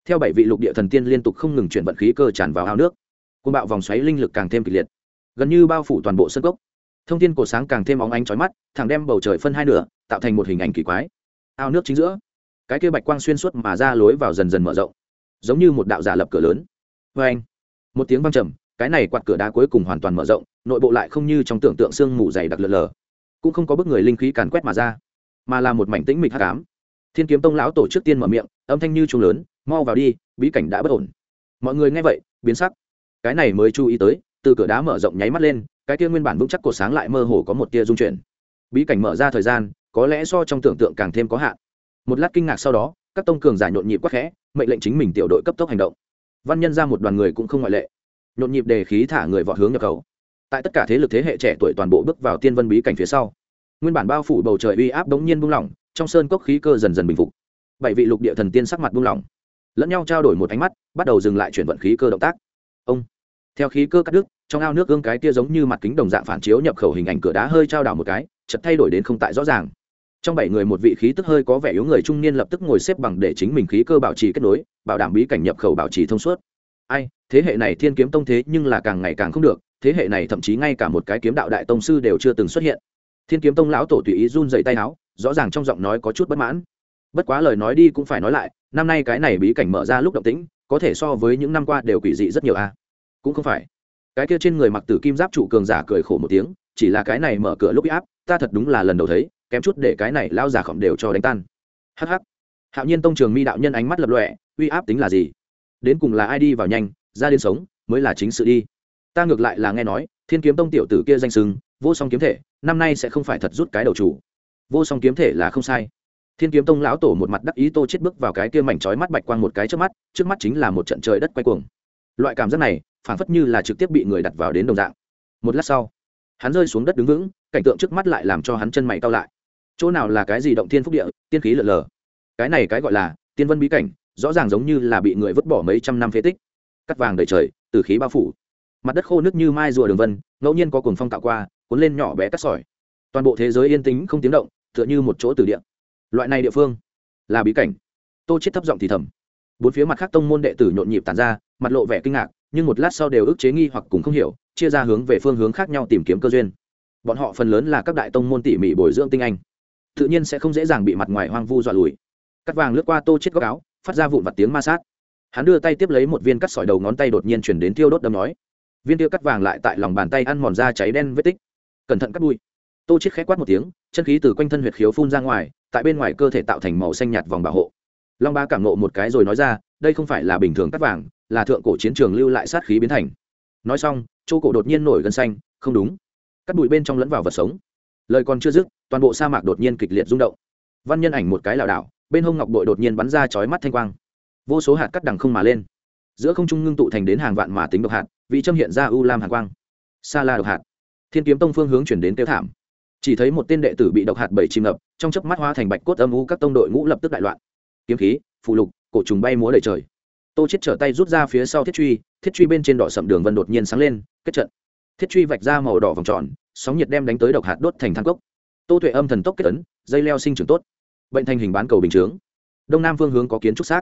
Theo bảy vị lục địa thần tiên liên tục không ngừng chuyển vận khí cơ tràn vào ao nước côn bạo vòng xoáy linh lực càng thêm kịch liệt, gần như bao phủ toàn bộ sân gốc thông tin cổ sáng càng thêm óng ánh chói mắt, thẳng đem bầu trời phân hai nửa, tạo thành một hình ảnh kỳ quái. Ao nước chính giữa, cái kia bạch quang xuyên suốt mà ra lối vào dần dần mở rộng, giống như một đạo giả lập cửa lớn. Vê anh một tiếng vang trầm, cái này quạt cửa đá cuối cùng hoàn toàn mở rộng, nội bộ lại không như trong tưởng tượng sương mù dày đặc lờ lờ, cũng không có bức người linh khí càn quét mà ra, mà là một mảnh tĩnh mịch hắc ám. Thiên kiếm tông lão tổ trước tiên mở miệng, âm thanh như trung lớn, mau vào đi, bí cảnh đã bất ổn. Mọi người nghe vậy, biến sắc. Cái này mới chú ý tới, từ cửa đá mở rộng nháy mắt lên, cái kia nguyên bản vững chắc cột sáng lại mơ hồ có một tia dung chuyển. Bí cảnh mở ra thời gian, có lẽ so trong tưởng tượng càng thêm có hạn. Một lát kinh ngạc sau đó, các tông cường giả nhộn nhịp quắc khẽ, mệnh lệnh chính mình tiểu đội cấp tốc hành động văn nhân ra một đoàn người cũng không ngoại lệ. Nhộn nhịp đề khí thả người vọt hướng nhập khẩu. Tại tất cả thế lực thế hệ trẻ tuổi toàn bộ bước vào tiên vân bí cảnh phía sau, nguyên bản bao phủ bầu trời uy áp đống nhiên buông lỏng, trong sơn cốc khí cơ dần dần bình phục. Bảy vị lục địa thần tiên sắc mặt buông lỏng, lẫn nhau trao đổi một ánh mắt, bắt đầu dừng lại chuyển vận khí cơ động tác. Ông, theo khí cơ cắt đứt, trong ao nước gương cái tia giống như mặt kính đồng dạng phản chiếu nhập khẩu hình ảnh cửa đá hơi trao đảo một cái chật thay đổi đến không tại rõ ràng trong bảy người một vị khí tức hơi có vẻ yếu người trung niên lập tức ngồi xếp bằng để chính mình khí cơ bảo trì kết nối, bảo đảm bí cảnh nhập khẩu bảo trì thông suốt. Ai, thế hệ này thiên kiếm tông thế nhưng là càng ngày càng không được, thế hệ này thậm chí ngay cả một cái kiếm đạo đại tông sư đều chưa từng xuất hiện. Thiên kiếm tông lão tổ tùy ý run dậy tay áo rõ ràng trong giọng nói có chút bất mãn. Bất quá lời nói đi cũng phải nói lại, năm nay cái này bí cảnh mở ra lúc động tĩnh, có thể so với những năm qua đều quỷ dị rất nhiều a. À? Cũng không phải. Cái kia trên người mặc tử kim giáp trụ cường giả cười khổ một tiếng, chỉ là cái này mở cửa lúc áp, ta thật đúng là lần đầu thấy kém chút để cái này lao giả khổng đều cho đánh tan. Hh hạo nhiên tông trường mi đạo nhân ánh mắt lập lọe uy áp tính là gì? Đến cùng là ai đi vào nhanh, ra đến sống, mới là chính sự đi. Ta ngược lại là nghe nói, thiên kiếm tông tiểu tử kia danh sưng, vô song kiếm thể, năm nay sẽ không phải thật rút cái đầu chủ. Vô song kiếm thể là không sai. Thiên kiếm tông lão tổ một mặt đắc ý tô chết bước vào cái kia mảnh trói mắt bạch quang một cái trước mắt trước mắt chính là một trận trời đất quay cuồng. Loại cảm giác này phản phất như là trực tiếp bị người đặt vào đến đồng dạng. Một lát sau, hắn rơi xuống đất đứng vững, cảnh tượng trước mắt lại làm cho hắn chân mày cao lại chỗ nào là cái gì động thiên phúc địa, tiên khí lợn lờ? Cái này cái gọi là tiên vân bí cảnh, rõ ràng giống như là bị người vứt bỏ mấy trăm năm phế tích. Cắt vàng đầy trời, từ khí bao phủ. Mặt đất khô nước như mai rùa đường vân, ngẫu nhiên có cuồng phong tạo qua, cuốn lên nhỏ bé cắt sỏi. Toàn bộ thế giới yên tĩnh không tiếng động, tựa như một chỗ từ địa. Loại này địa phương là bí cảnh. Tô chết thấp giọng thì thầm. Bốn phía mặt khác tông môn đệ tử nhộn nhịp tàn ra, mặt lộ vẻ kinh ngạc, nhưng một lát sau đều ức chế nghi hoặc cùng không hiểu, chia ra hướng về phương hướng khác nhau tìm kiếm cơ duyên. Bọn họ phần lớn là các đại tông môn tỉ mỉ bồi dưỡng tinh anh tự nhiên sẽ không dễ dàng bị mặt ngoài hoang vu dọa lùi. Cắt vàng lướt qua tô chết góc áo, phát ra vụn vặt tiếng ma sát. Hắn đưa tay tiếp lấy một viên cắt sỏi đầu ngón tay đột nhiên chuyển đến tiêu đốt đâm nói. Viên tiêu cắt vàng lại tại lòng bàn tay ăn mòn ra cháy đen vết tích. Cẩn thận cắt đuôi. Tô chết khẽ quát một tiếng, chân khí từ quanh thân huyệt khiếu phun ra ngoài, tại bên ngoài cơ thể tạo thành màu xanh nhạt vòng bảo hộ. Long ba cảm nộ một cái rồi nói ra, đây không phải là bình thường cắt vàng, là thượng cổ chiến trường lưu lại sát khí biến thành. Nói xong, chỗ cổ đột nhiên nổi gân xanh, không đúng. Cắt bụi bên trong lẫn vào vật sống lời còn chưa dứt, toàn bộ sa mạc đột nhiên kịch liệt rung động. Văn nhân ảnh một cái lảo đảo, bên hông ngọc bội đột nhiên bắn ra chói mắt thanh quang. Vô số hạt cắt đằng không mà lên. Giữa không trung ngưng tụ thành đến hàng vạn mà tính độc hạt, vị châm hiện ra u lam hàn quang. Sa la độc hạt. Thiên kiếm tông phương hướng chuyển đến tiêu thảm. Chỉ thấy một tên đệ tử bị độc hạt bảy chìm ngập, trong chớp mắt hóa thành bạch cốt âm u các tông đội ngũ lập tức đại loạn. Kiếm khí phụ lục, cổ trùng bay múa đầy trời. Tô chết trở tay rút ra phía sau thiết truy thiết truy bên trên đỏ sậm đường vân đột nhiên sáng lên, kết trận. Thiết truy vạch ra màu đỏ vòng tròn sóng nhiệt đem đánh tới độc hạt đốt thành thang cốc. Tô tuệ âm thần tốc kết ấn, dây leo sinh trưởng tốt. Bệnh thành hình bán cầu bình chướng. Đông nam phương hướng có kiến trúc xác.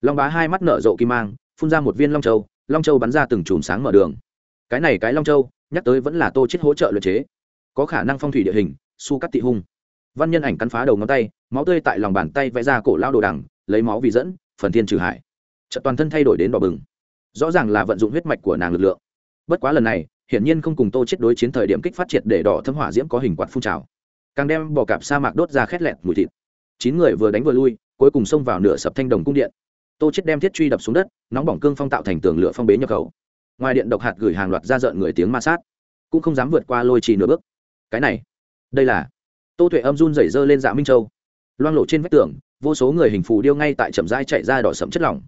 Long bá hai mắt nở rộ kim mang, phun ra một viên long châu long châu bắn ra từng chùm sáng mở đường. Cái này cái long châu, nhắc tới vẫn là tô chết hỗ trợ luyện chế. Có khả năng phong thủy địa hình, su cắt tị hung. Văn nhân ảnh cắn phá đầu ngón tay, máu tươi tại lòng bàn tay vẽ ra cổ lao đồ đằng, lấy máu vì dẫn, phần thiên trừ hải. Trận toàn thân thay đổi đến đỏ bừng. Rõ ràng là vận dụng huyết mạch của nàng lực lượng. Bất quá lần này hiển nhiên không cùng tô chết đối chiến thời điểm kích phát triệt để đỏ thâm hỏa diễm có hình quạt phun trào. Càng đem bò cạp sa mạc đốt ra khét lẹt mùi thịt. Chín người vừa đánh vừa lui, cuối cùng xông vào nửa sập thanh đồng cung điện. Tô chết đem thiết truy đập xuống đất, nóng bỏng cương phong tạo thành tường lửa phong bế nhập khẩu. Ngoài điện độc hạt gửi hàng loạt ra rợn người tiếng ma sát, cũng không dám vượt qua lôi trì nửa bước. Cái này, đây là tô tuệ âm run rẩy dơ lên dạ minh châu, loang lộ trên vách tường, vô số người hình phù điêu ngay tại chậm rãi chạy ra đỏ sẫm chất lỏng.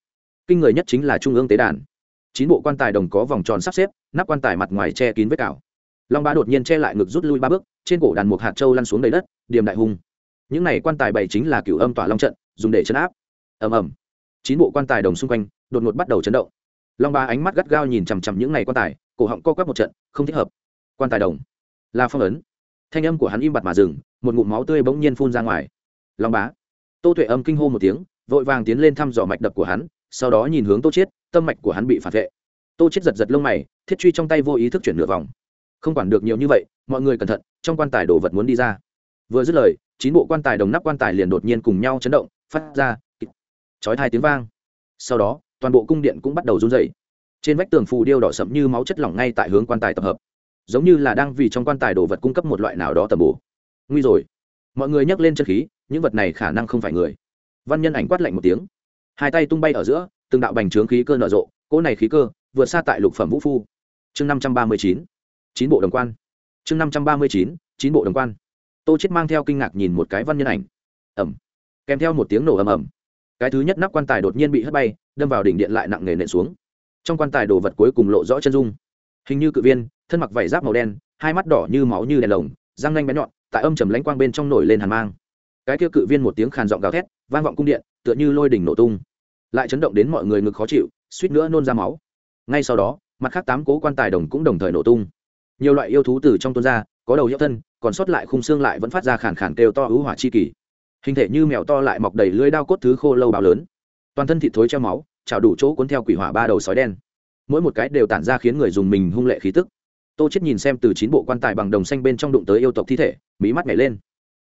Kinh người nhất chính là trung ương tế đàn chín bộ quan tài đồng có vòng tròn sắp xếp, nắp quan tài mặt ngoài che kín vết cào. Long bá đột nhiên che lại ngực rút lui ba bước, trên cổ đàn một hạt châu lăn xuống đầy đất, điềm đại hung. những này quan tài bày chính là cửu âm tỏa long trận, dùng để chấn áp. Ầm ầm. Chín bộ quan tài đồng xung quanh, đột ngột bắt đầu chấn động. Long bá ánh mắt gắt gao nhìn chằm chằm những này quan tài, cổ họng co quắp một trận, không thích hợp. Quan tài đồng. Là phong ấn. Thanh âm của hắn im bặt mà dừng, một ngụm máu tươi bỗng nhiên phun ra ngoài. Long bá. Tô tuệ âm kinh hô một tiếng, vội vàng tiến lên thăm dò mạch đập của hắn, sau đó nhìn hướng tô chiết tâm mạch của hắn bị phản vệ. Tô chiết giật giật lông mày, thiết truy trong tay vô ý thức chuyển nửa vòng. Không quản được nhiều như vậy, mọi người cẩn thận, trong quan tài đồ vật muốn đi ra. Vừa dứt lời, chín bộ quan tài đồng nắp quan tài liền đột nhiên cùng nhau chấn động, phát ra chói hai tiếng vang. Sau đó, toàn bộ cung điện cũng bắt đầu run rẩy. Trên vách tường phù điêu đỏ sẫm như máu chất lỏng ngay tại hướng quan tài tập hợp. Giống như là đang vì trong quan tài đồ vật cung cấp một loại nào đó tầm bổ. Nguy rồi. Mọi người nhấc lên chân khí, những vật này khả năng không phải người. Văn nhân ảnh quát lạnh một tiếng. Hai tay tung bay ở giữa từng đạo bành trướng khí cơ nở rộ, cỗ này khí cơ vượt xa tại lục phẩm vũ phu. Chương năm trăm ba mươi chín chín bộ đồng quan. Chương năm trăm ba mươi chín chín bộ đồng quan. Tô chết mang theo kinh ngạc nhìn một cái văn nhân ảnh. Ẩm. Kèm theo một tiếng nổ ầm ầm. Cái thứ nhất nắp quan tài đột nhiên bị hất bay, đâm vào đỉnh điện lại nặng nề nện xuống. Trong quan tài đồ vật cuối cùng lộ rõ chân dung. Hình như cự viên, thân mặc vải giáp màu đen, hai mắt đỏ như máu như đèn lồng, răng nanh bé nhọn, tại âm trầm lãnh quang bên trong nổi lên hàn mang. Cái kia cự viên một tiếng khàn giọng gào thét, vang vọng cung điện, tựa như lôi đỉnh nổ tung lại chấn động đến mọi người ngực khó chịu, suýt nữa nôn ra máu. Ngay sau đó, mặt khác tám cố quan tài đồng cũng đồng thời nổ tung. Nhiều loại yêu thú từ trong tuôn ra, có đầu hiệu thân, còn sót lại khung xương lại vẫn phát ra khản khản kêu to hữu hỏa chi kỳ. Hình thể như mèo to lại mọc đầy lưới đao cốt thứ khô lâu báo lớn. Toàn thân thịt thối treo máu, chảo đủ chỗ cuốn theo quỷ hỏa ba đầu sói đen. Mỗi một cái đều tản ra khiến người dùng mình hung lệ khí tức. Tô chết nhìn xem từ chín bộ quan tài bằng đồng xanh bên trong đụng tới yêu tộc thi thể, mí mắt nhảy lên.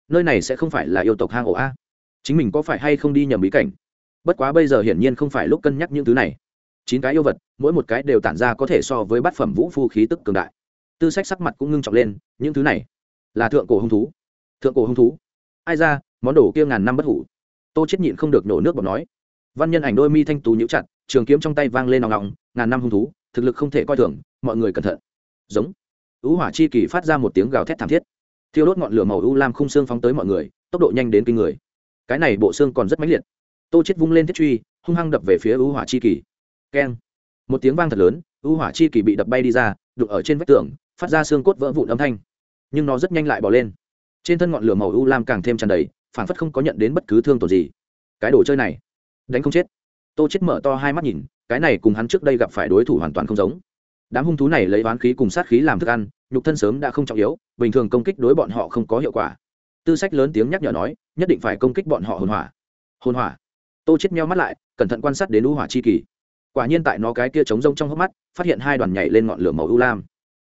Nơi này sẽ không phải là yêu tộc hang ổ a. Chính mình có phải hay không đi nhầm bí cảnh? Bất quá bây giờ hiển nhiên không phải lúc cân nhắc những thứ này. Chín cái yêu vật, mỗi một cái đều tản ra có thể so với bát phẩm vũ phu khí tức cường đại. Tư sách sắc mặt cũng ngưng trọng lên, những thứ này là thượng cổ hung thú. Thượng cổ hung thú? Ai ra, món đồ kia ngàn năm bất hủ. Tô chết nhịn không được nổ nước bọt nói. Văn nhân ảnh đôi mi thanh tú nhíu chặt, trường kiếm trong tay vang lên nòng nòng, ngàn năm hung thú, thực lực không thể coi thường, mọi người cẩn thận. Giống. Ú hỏa chi kỳ phát ra một tiếng gào thét thảm thiết. Thiêu đốt ngọn lửa màu u lam khung xương phóng tới mọi người, tốc độ nhanh đến kinh người. Cái này bộ xương còn rất mãnh liệt tô chết vung lên thiết truy, hung hăng đập về phía ưu hỏa chi kỳ. Keng. Một tiếng vang thật lớn ưu hỏa chi kỳ bị đập bay đi ra đục ở trên vách tường, phát ra xương cốt vỡ vụn âm thanh. Nhưng nó rất nhanh lại bỏ lên. Trên thân ngọn lửa màu u lam càng thêm tràn đầy phản phất không có nhận đến bất cứ thương tổn gì. Cái đồ chơi này, đánh không chết. Tô chết mở to hai mắt nhìn, cái này cùng hắn trước đây gặp phải đối thủ hoàn toàn không giống. Đám hung thú này lấy oán khí cùng sát khí làm thức ăn, nhục thân sớm đã không trọng yếu, bình thường công kích đối bọn họ không có hiệu quả. Tư sách lớn tiếng nhắc nhở nói, nhất định phải công kích bọn họ hồn hỏa. Hồn hỏa? Tô chết meo mắt lại, cẩn thận quan sát đến u hỏa chi kỳ. Quả nhiên tại nó cái kia trống rông trong hốc mắt, phát hiện hai đoàn nhảy lên ngọn lửa màu u lam.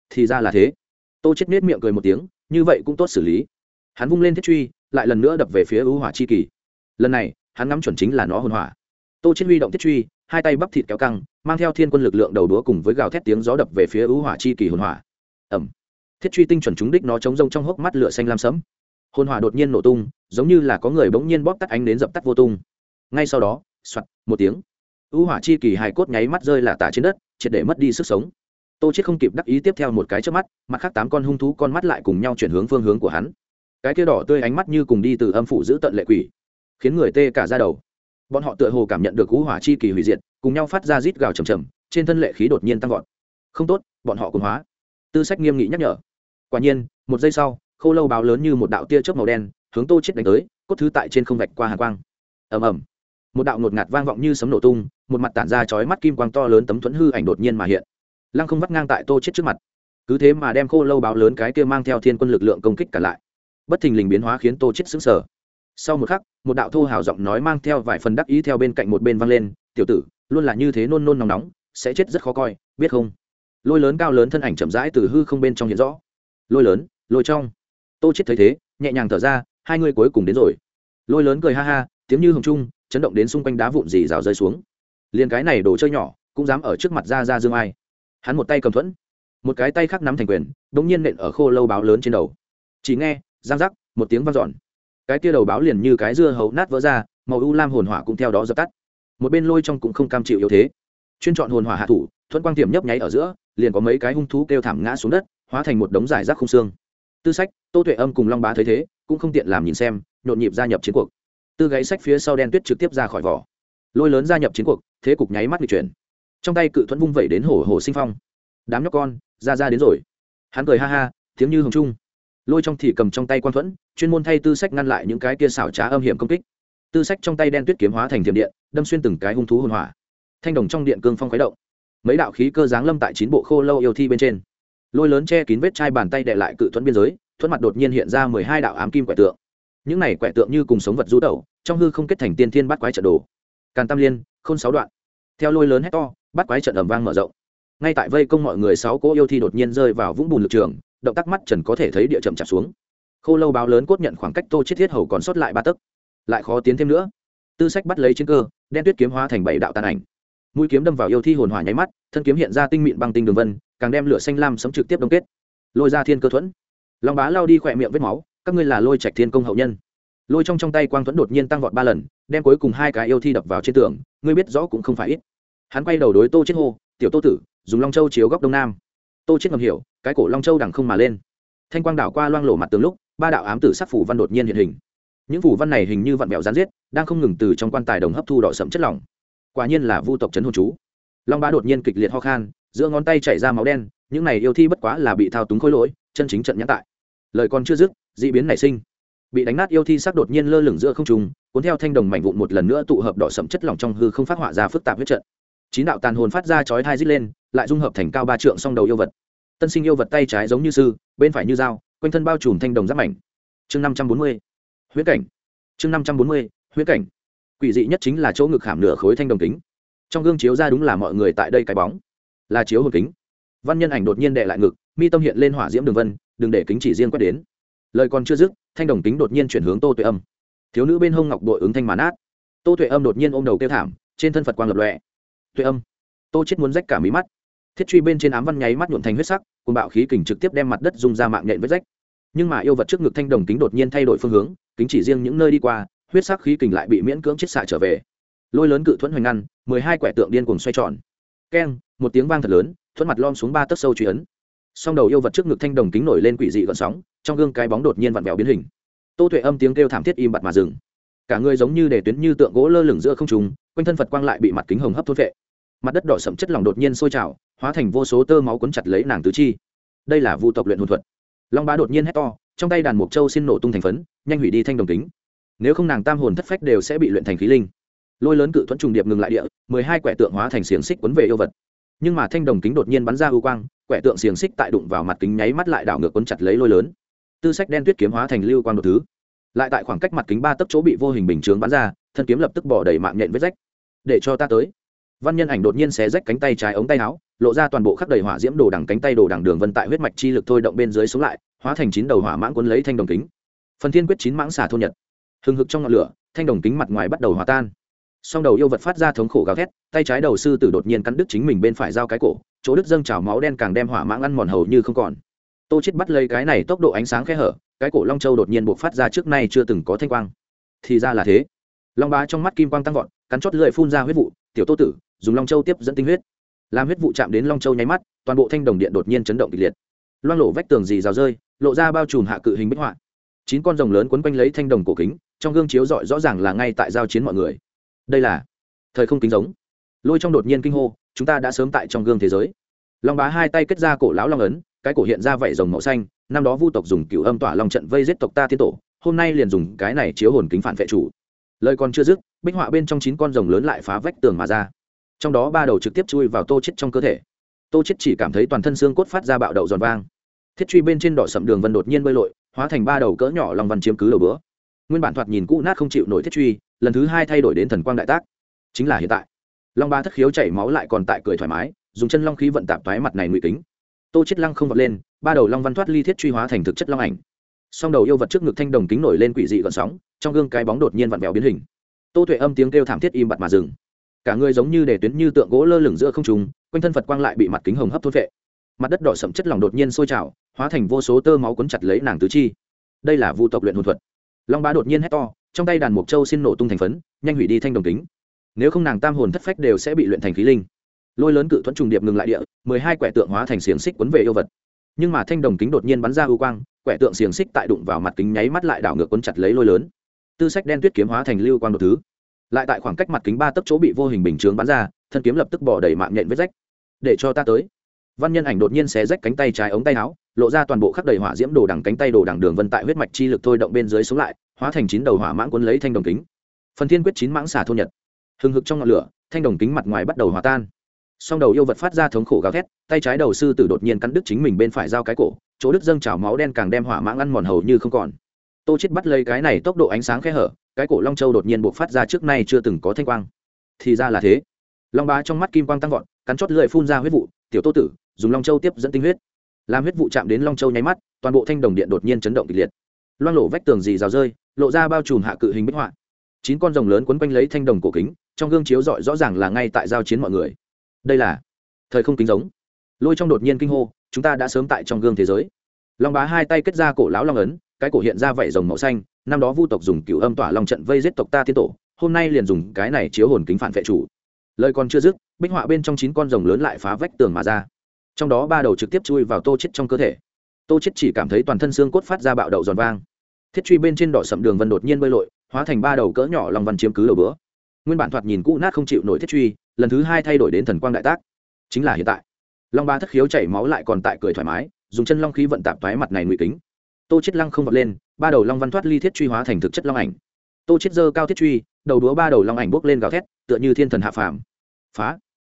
Thì ra là thế. Tô chết nết miệng cười một tiếng, như vậy cũng tốt xử lý. Hắn vung lên thiết truy, lại lần nữa đập về phía u hỏa chi kỳ. Lần này, hắn ngắm chuẩn chính là nó hồn hỏa. Tô chết huy động thiết truy, hai tay bắp thịt kéo căng, mang theo thiên quân lực lượng đầu đúa cùng với gào thét tiếng gió đập về phía ưu hỏa chi kỳ hồn hỏa. Ẩm thiết truy tinh chuẩn trúng đích nó chống rông trong hốc mắt lửa xanh lam sẫm. Hồn hỏa đột nhiên nổ tung, giống như là có người bỗng nhiên bóp tắt ánh đến dập tắt vô tung ngay sau đó, soạt, một tiếng. Ưu hỏa chi kỳ hài cốt nháy mắt rơi là tả trên đất, triệt để mất đi sức sống. Tô chết không kịp đắc ý tiếp theo một cái trước mắt, mặt khác tám con hung thú con mắt lại cùng nhau chuyển hướng phương hướng của hắn. Cái kia đỏ tươi ánh mắt như cùng đi từ âm phủ giữ tận lệ quỷ, khiến người tê cả ra đầu. Bọn họ tựa hồ cảm nhận được U hỏa chi kỳ hủy diệt, cùng nhau phát ra rít gào trầm trầm. trên thân lệ khí đột nhiên tăng vọt. Không tốt, bọn họ cùng hóa. Tư sách nghiêm nghị nhắc nhở. Quả nhiên, một giây sau, khô lâu báo lớn như một đạo tia chớp màu đen, hướng tô chết đánh tới, cốt thứ tại trên không vạch qua hàng quang. Ầm ầm một đạo ngột ngạt vang vọng như sấm nổ tung, một mặt tản ra chói mắt kim quang to lớn tấm thuẫn hư ảnh đột nhiên mà hiện. Lăng không vắt ngang tại tô chết trước mặt. Cứ thế mà đem khô lâu báo lớn cái kia mang theo thiên quân lực lượng công kích cả lại. Bất thình lình biến hóa khiến tô chết sững sờ. Sau một khắc, một đạo thô hào giọng nói mang theo vài phần đắc ý theo bên cạnh một bên vang lên, tiểu tử, luôn là như thế nôn nôn nóng nóng, sẽ chết rất khó coi, biết không? Lôi lớn cao lớn thân ảnh chậm rãi từ hư không bên trong hiện rõ. Lôi lớn, lôi trong. Tô chết thấy thế, nhẹ nhàng thở ra, hai người cuối cùng đến rồi. Lôi lớn cười ha ha, tiếng như hồng trung chấn động đến xung quanh đá vụn dì rào rơi xuống. Liền cái này đồ chơi nhỏ cũng dám ở trước mặt ra ra dương ai. Hắn một tay cầm thuẫn một cái tay khác nắm thành quyền đ ỗ n g nhiên nện ở khô lâu báo lớn trên đầu. Chỉ nghe giang giác, một tiếng vang dọn. Cái tia đầu báo liền như cái dưa hấu nát vỡ ra màu u lam hồn hỏa cũng theo đó dập tắt. Một bên lôi trong cũng không cam chịu yếu thế. Chuyên chọn hồn hỏa hạ thủ thuẫn quang tiềm nhấp nháy ở giữa liền có mấy cái hung thú kêu thảm ngã xuống đất hóa thành một đống giải rác không xương. Tư sách tô tuệ âm cùng long bá thấy thế cũng không tiện làm nhìn xem nhộn nhịp gia nhập chiến cuộc tư gáy sách phía sau đen tuyết trực tiếp ra khỏi vỏ. Lôi lớn gia nhập chiến cuộc, thế cục nháy mắt bị chuyển. Trong tay cự thuẫn vung vẩy đến hổ hổ sinh phong. Đám nhóc con, ra ra đến rồi. Hắn cười ha ha, tiếng như hồng trung. Lôi trong thì cầm trong tay quan thuẫn, chuyên môn thay tư sách ngăn lại những cái kia xảo trá âm hiểm công kích. Tư sách trong tay đen tuyết kiếm hóa thành thiểm điện, đâm xuyên từng cái hung thú hồn hỏa. Thanh đồng trong điện cương phong khuấy động. Mấy đạo khí cơ giáng lâm tại chín bộ khô lâu yêu thi bên trên. Lôi lớn che kín vết chai bàn tay đệ lại cự thuẫn biên giới, thuẫn mặt đột nhiên hiện ra mười hai đạo ám kim quẻ tượng những này quẻ tượng như cùng sống vật du tẩu, trong hư không kết thành tiên thiên bắt quái trận đồ. Càn tam liên, khôn sáu đoạn. Theo lôi lớn hét to bắt quái trận ẩm vang mở rộng. Ngay tại vây công mọi người sáu cỗ yêu thi đột nhiên rơi vào vũng bùn lực trường, động tác mắt trần có thể thấy địa chậm chạp xuống. Khô lâu báo lớn cốt nhận khoảng cách tô chết thiết hầu còn sót lại ba tấc. Lại khó tiến thêm nữa. Tư sách bắt lấy chiến cơ, đen tuyết kiếm hóa thành bảy đạo tàn ảnh. Mũi kiếm đâm vào yêu thi hồn hỏa nháy mắt, thân kiếm hiện ra tinh mịn băng tinh đường vân, càng đem lửa xanh lam sấm trực tiếp đông kết. Lôi ra thiên cơ thuẫn. Long bá lao đi khỏe miệng vết máu các ngươi là lôi trạch thiên công hậu nhân. Lôi trong trong tay quang thuẫn đột nhiên tăng vọt ba lần, đem cuối cùng hai cái yêu thi đập vào trên tường, ngươi biết rõ cũng không phải ít. Hắn quay đầu đối tô chết hô, tiểu tô tử, dùng long châu chiếu góc đông nam. Tô chết ngầm hiểu, cái cổ long châu đằng không mà lên. Thanh quang đảo qua loang lổ mặt tường lúc, ba đạo ám tử sắc phủ văn đột nhiên hiện hình. Những phủ văn này hình như vặn vẹo rán giết, đang không ngừng từ trong quan tài đồng hấp thu đỏ sậm chất lỏng. Quả nhiên là vu tộc trấn hồn chú. Long ba đột nhiên kịch liệt ho khan, giữa ngón tay chảy ra máu đen, những này yêu thi bất quá là bị thao túng khối lỗi, chân chính trận nhãn tại. Lời còn chưa dứt dị biến nảy sinh. Bị đánh nát yêu thi sắc đột nhiên lơ lửng giữa không trung, cuốn theo thanh đồng mảnh vụn một lần nữa tụ hợp đỏ sậm chất lỏng trong hư không phát họa ra phức tạp huyết trận. Chín đạo tàn hồn phát ra chói thai rít lên, lại dung hợp thành cao ba trượng song đầu yêu vật. Tân sinh yêu vật tay trái giống như sư, bên phải như dao, quanh thân bao trùm thanh đồng giáp mảnh. Chương năm trăm bốn mươi huyết cảnh. Chương năm trăm bốn mươi huyết cảnh. Quỷ dị nhất chính là chỗ ngực khảm nửa khối thanh đồng kính. Trong gương chiếu ra đúng là mọi người tại đây cái bóng. Là chiếu hồn kính. Văn nhân ảnh đột nhiên đệ lại ngực, mi tâm hiện lên hỏa diễm đường vân, đừng để kính chỉ riêng quét đến lời còn chưa dứt, thanh đồng tính đột nhiên chuyển hướng tô tuệ âm. Thiếu nữ bên hông ngọc đội ứng thanh màn át tô tuệ âm đột nhiên ôm đầu kêu thảm, trên thân phật quang lập lọe tuệ âm, tô chết muốn rách cả mí mắt. Thiết truy bên trên ám văn nháy mắt nhuộn thành huyết sắc cùng bạo khí kình trực tiếp đem mặt đất dùng ra mạng nhện vết rách. Nhưng mà yêu vật trước ngực thanh đồng kính đột nhiên thay đổi phương hướng, kính chỉ riêng những nơi đi qua, huyết sắc khí kình lại bị miễn cưỡng chết xạ trở về. Lôi lớn cự thuẫn hoành ngăn, mười hai quẻ tượng điên cuồng xoay tròn. Keng, một tiếng vang thật lớn, thuẫn mặt lom xuống ba tấc sâu truy ấn song đầu yêu vật trước ngực thanh đồng kính nổi lên quỷ dị gợn sóng, trong gương cái bóng đột nhiên vặn vẹo biến hình. Tô tuệ âm tiếng kêu thảm thiết im bặt mà dừng. Cả người giống như để tuyến như tượng gỗ lơ lửng giữa không trùng quanh thân phật quang lại bị mặt kính hồng hấp thốt vệ mặt đất đỏ sậm chất lỏng đột nhiên sôi trào, hóa thành vô số tơ máu cuốn chặt lấy nàng tứ chi. Đây là vu tộc luyện hồn thuật. Long bá đột nhiên hét to, trong tay đàn mộc châu xin nổ tung thành phấn, nhanh hủy đi thanh đồng kính. Nếu không nàng tam hồn thất phách đều sẽ bị luyện thành khí linh. Lôi lớn cự thuẫn trùng điệp ngừng lại địa, mười hai quẻ tượng hóa thành xiềng xích quấn về yêu vật nhưng mà thanh đồng kính đột nhiên bắn ra ưu quang, quẻ tượng xiềng xích tại đụng vào mặt kính nháy mắt lại đảo ngược quấn chặt lấy lôi lớn. Tư sách đen tuyết kiếm hóa thành lưu quang đột thứ. Lại tại khoảng cách mặt kính ba tấc chỗ bị vô hình bình chướng bắn ra, thân kiếm lập tức bỏ đầy mạng nhện vết rách. Để cho ta tới. Văn nhân ảnh đột nhiên xé rách cánh tay trái ống tay áo, lộ ra toàn bộ khắc đầy hỏa diễm đồ đằng cánh tay đồ đằng đường vân tại huyết mạch chi lực thôi động bên dưới xuống lại, hóa thành chín đầu hỏa mãng cuốn lấy thanh đồng kính. Phần thiên quyết chín mãng xả thôn nhật. Hừng hực trong ngọn lửa, thanh đồng kính mặt ngoài bắt đầu hòa tan song đầu yêu vật phát ra thống khổ gào thét, tay trái đầu sư tử đột nhiên cắn đứt chính mình bên phải giao cái cổ, chỗ đứt dâng trào máu đen càng đem hỏa mãng ăn mòn hầu như không còn. Tô chết bắt lấy cái này tốc độ ánh sáng khe hở, cái cổ long châu đột nhiên buộc phát ra trước nay chưa từng có thanh quang. Thì ra là thế. Long bá trong mắt kim quang tăng vọt, cắn chót lưỡi phun ra huyết vụ, tiểu tô tử, dùng long châu tiếp dẫn tinh huyết. Làm huyết vụ chạm đến long châu nháy mắt, toàn bộ thanh đồng điện đột nhiên chấn động kịch liệt. Loang lộ vách tường dì rào rơi, lộ ra bao trùm hạ cự hình bích họa. Chín con rồng lớn quấn quanh lấy thanh đồng cổ kính, trong gương chiếu rọi rõ ràng là ngay tại giao chiến mọi người đây là thời không kính giống. Lôi trong đột nhiên kinh hô, chúng ta đã sớm tại trong gương thế giới. Long bá hai tay kết ra cổ lão long ấn, cái cổ hiện ra vảy rồng màu xanh, năm đó vu tộc dùng cựu âm tỏa long trận vây giết tộc ta tiên tổ, hôm nay liền dùng cái này chiếu hồn kính phản vệ chủ. Lời còn chưa dứt, bích họa bên trong chín con rồng lớn lại phá vách tường mà ra. Trong đó ba đầu trực tiếp chui vào tô chết trong cơ thể. Tô chết chỉ cảm thấy toàn thân xương cốt phát ra bạo đậu giòn vang. Thiết truy bên trên đỏ sậm đường vân đột nhiên bơi lội, hóa thành ba đầu cỡ nhỏ long văn chiếm cứ đầu bữa nguyên bản thoạt nhìn cũ nát không chịu nổi thiết truy lần thứ hai thay đổi đến thần quang đại tác. Chính là hiện tại. Long ba thất khiếu chảy máu lại còn tại cười thoải mái dùng chân long khí vận tạp thoái mặt này ngụy kính. Tô chết lăng không vọt lên ba đầu long văn thoát ly thiết truy hóa thành thực chất long ảnh. Song đầu yêu vật trước ngực thanh đồng kính nổi lên quỷ dị gợn sóng trong gương cái bóng đột nhiên vặn vẹo biến hình. Tô tuệ âm tiếng kêu thảm thiết im bặt mà dừng. Cả người giống như để tuyến như tượng gỗ lơ lửng giữa không trung, quanh thân phật quang lại bị mặt kính hồng hấp thu vệ mặt đất đỏ sậm chất lỏng đột nhiên sôi trào hóa thành vô số tơ máu cuốn chặt lấy nàng tứ chi. Đây là vu tộc luyện hồn thuật long bá đột nhiên hét to, trong tay đàn mộc châu xin nổ tung thành phấn, nhanh hủy đi thanh đồng tính. nếu không nàng tam hồn thất phách đều sẽ bị luyện thành khí linh. Lôi lớn cự thuẫn trùng điệp ngừng lại địa, mười hai quẻ tượng hóa thành xiềng xích quấn về yêu vật. Nhưng mà thanh đồng kính đột nhiên bắn ra ưu quang, quẻ tượng xiềng xích tại đụng vào mặt kính nháy mắt lại đảo ngược quấn chặt lấy lôi lớn. Tư sách đen tuyết kiếm hóa thành lưu quang đột thứ. Lại tại khoảng cách mặt kính ba tấc chỗ bị vô hình bình chướng bắn ra, thân kiếm lập tức bỏ đầy mạng nhện vết rách. Để cho ta tới. Văn nhân ảnh đột nhiên xé rách cánh tay trái ống tay áo lộ ra toàn bộ khắc đầy hỏa diễm đồ đằng cánh tay đồ đằng đường vân tại huyết mạch chi lực thôi động bên dưới xuống lại, hóa thành chín đầu hỏa mãng cuốn lấy thanh đồng kính. Phần thiên quyết chín mãng xả thô nhật. Hừng hực trong ngọn lửa, thanh đồng kính mặt ngoài bắt đầu hòa tan. Song đầu yêu vật phát ra thống khổ gào thét, tay trái đầu sư tử đột nhiên cắn đứt chính mình bên phải giao cái cổ, chỗ đứt dâng trào máu đen càng đem hỏa mãng ăn mòn hầu như không còn. Tô chết bắt lấy cái này tốc độ ánh sáng khe hở, cái cổ long châu đột nhiên buộc phát ra trước nay chưa từng có thanh quang. Thì ra là thế. Long bá trong mắt kim quang tăng vọt, cắn chót lưỡi phun ra huyết vụ, tiểu tô tử, dùng long châu tiếp dẫn tinh huyết làm huyết vụ chạm đến long châu nháy mắt, toàn bộ thanh đồng điện đột nhiên chấn động kịch liệt. Loang lộ vách tường dì rào rơi, lộ ra bao trùm hạ cự hình bích họa. Chín con rồng lớn quấn quanh lấy thanh đồng cổ kính, trong gương chiếu rọi rõ ràng là ngay tại giao chiến mọi người. Đây là thời không kính giống. Lôi trong đột nhiên kinh hô, chúng ta đã sớm tại trong gương thế giới. Long bá hai tay kết ra cổ lão long ấn, cái cổ hiện ra vảy rồng màu xanh, năm đó vu tộc dùng cựu âm tỏa long trận vây giết tộc ta tiên tổ, hôm nay liền dùng cái này chiếu hồn kính phản vệ chủ. Lời còn chưa dứt, bích họa bên trong chín con rồng lớn lại phá vách tường mà ra trong đó ba đầu trực tiếp chui vào tô chết trong cơ thể. Tô chết chỉ cảm thấy toàn thân xương cốt phát ra bạo đậu giòn vang. Thiết truy bên trên đỏ sậm đường vân đột nhiên bơi lội, hóa thành ba đầu cỡ nhỏ lòng văn chiếm cứ đầu bữa. Nguyên bản thoạt nhìn cũ nát không chịu nổi thiết truy, lần thứ hai thay đổi đến thần quang đại tác. Chính là hiện tại. Long ba thất khiếu chảy máu lại còn tại cười thoải mái, dùng chân long khí vận tạp thoái mặt này ngụy kính. Tô chết lăng không vọt lên, ba đầu long văn thoát ly thiết truy hóa thành thực chất long ảnh. Tô chết dơ cao thiết truy, đầu đúa ba đầu long ảnh bốc lên gào thét, tựa như thiên thần hạ phàm. Phá.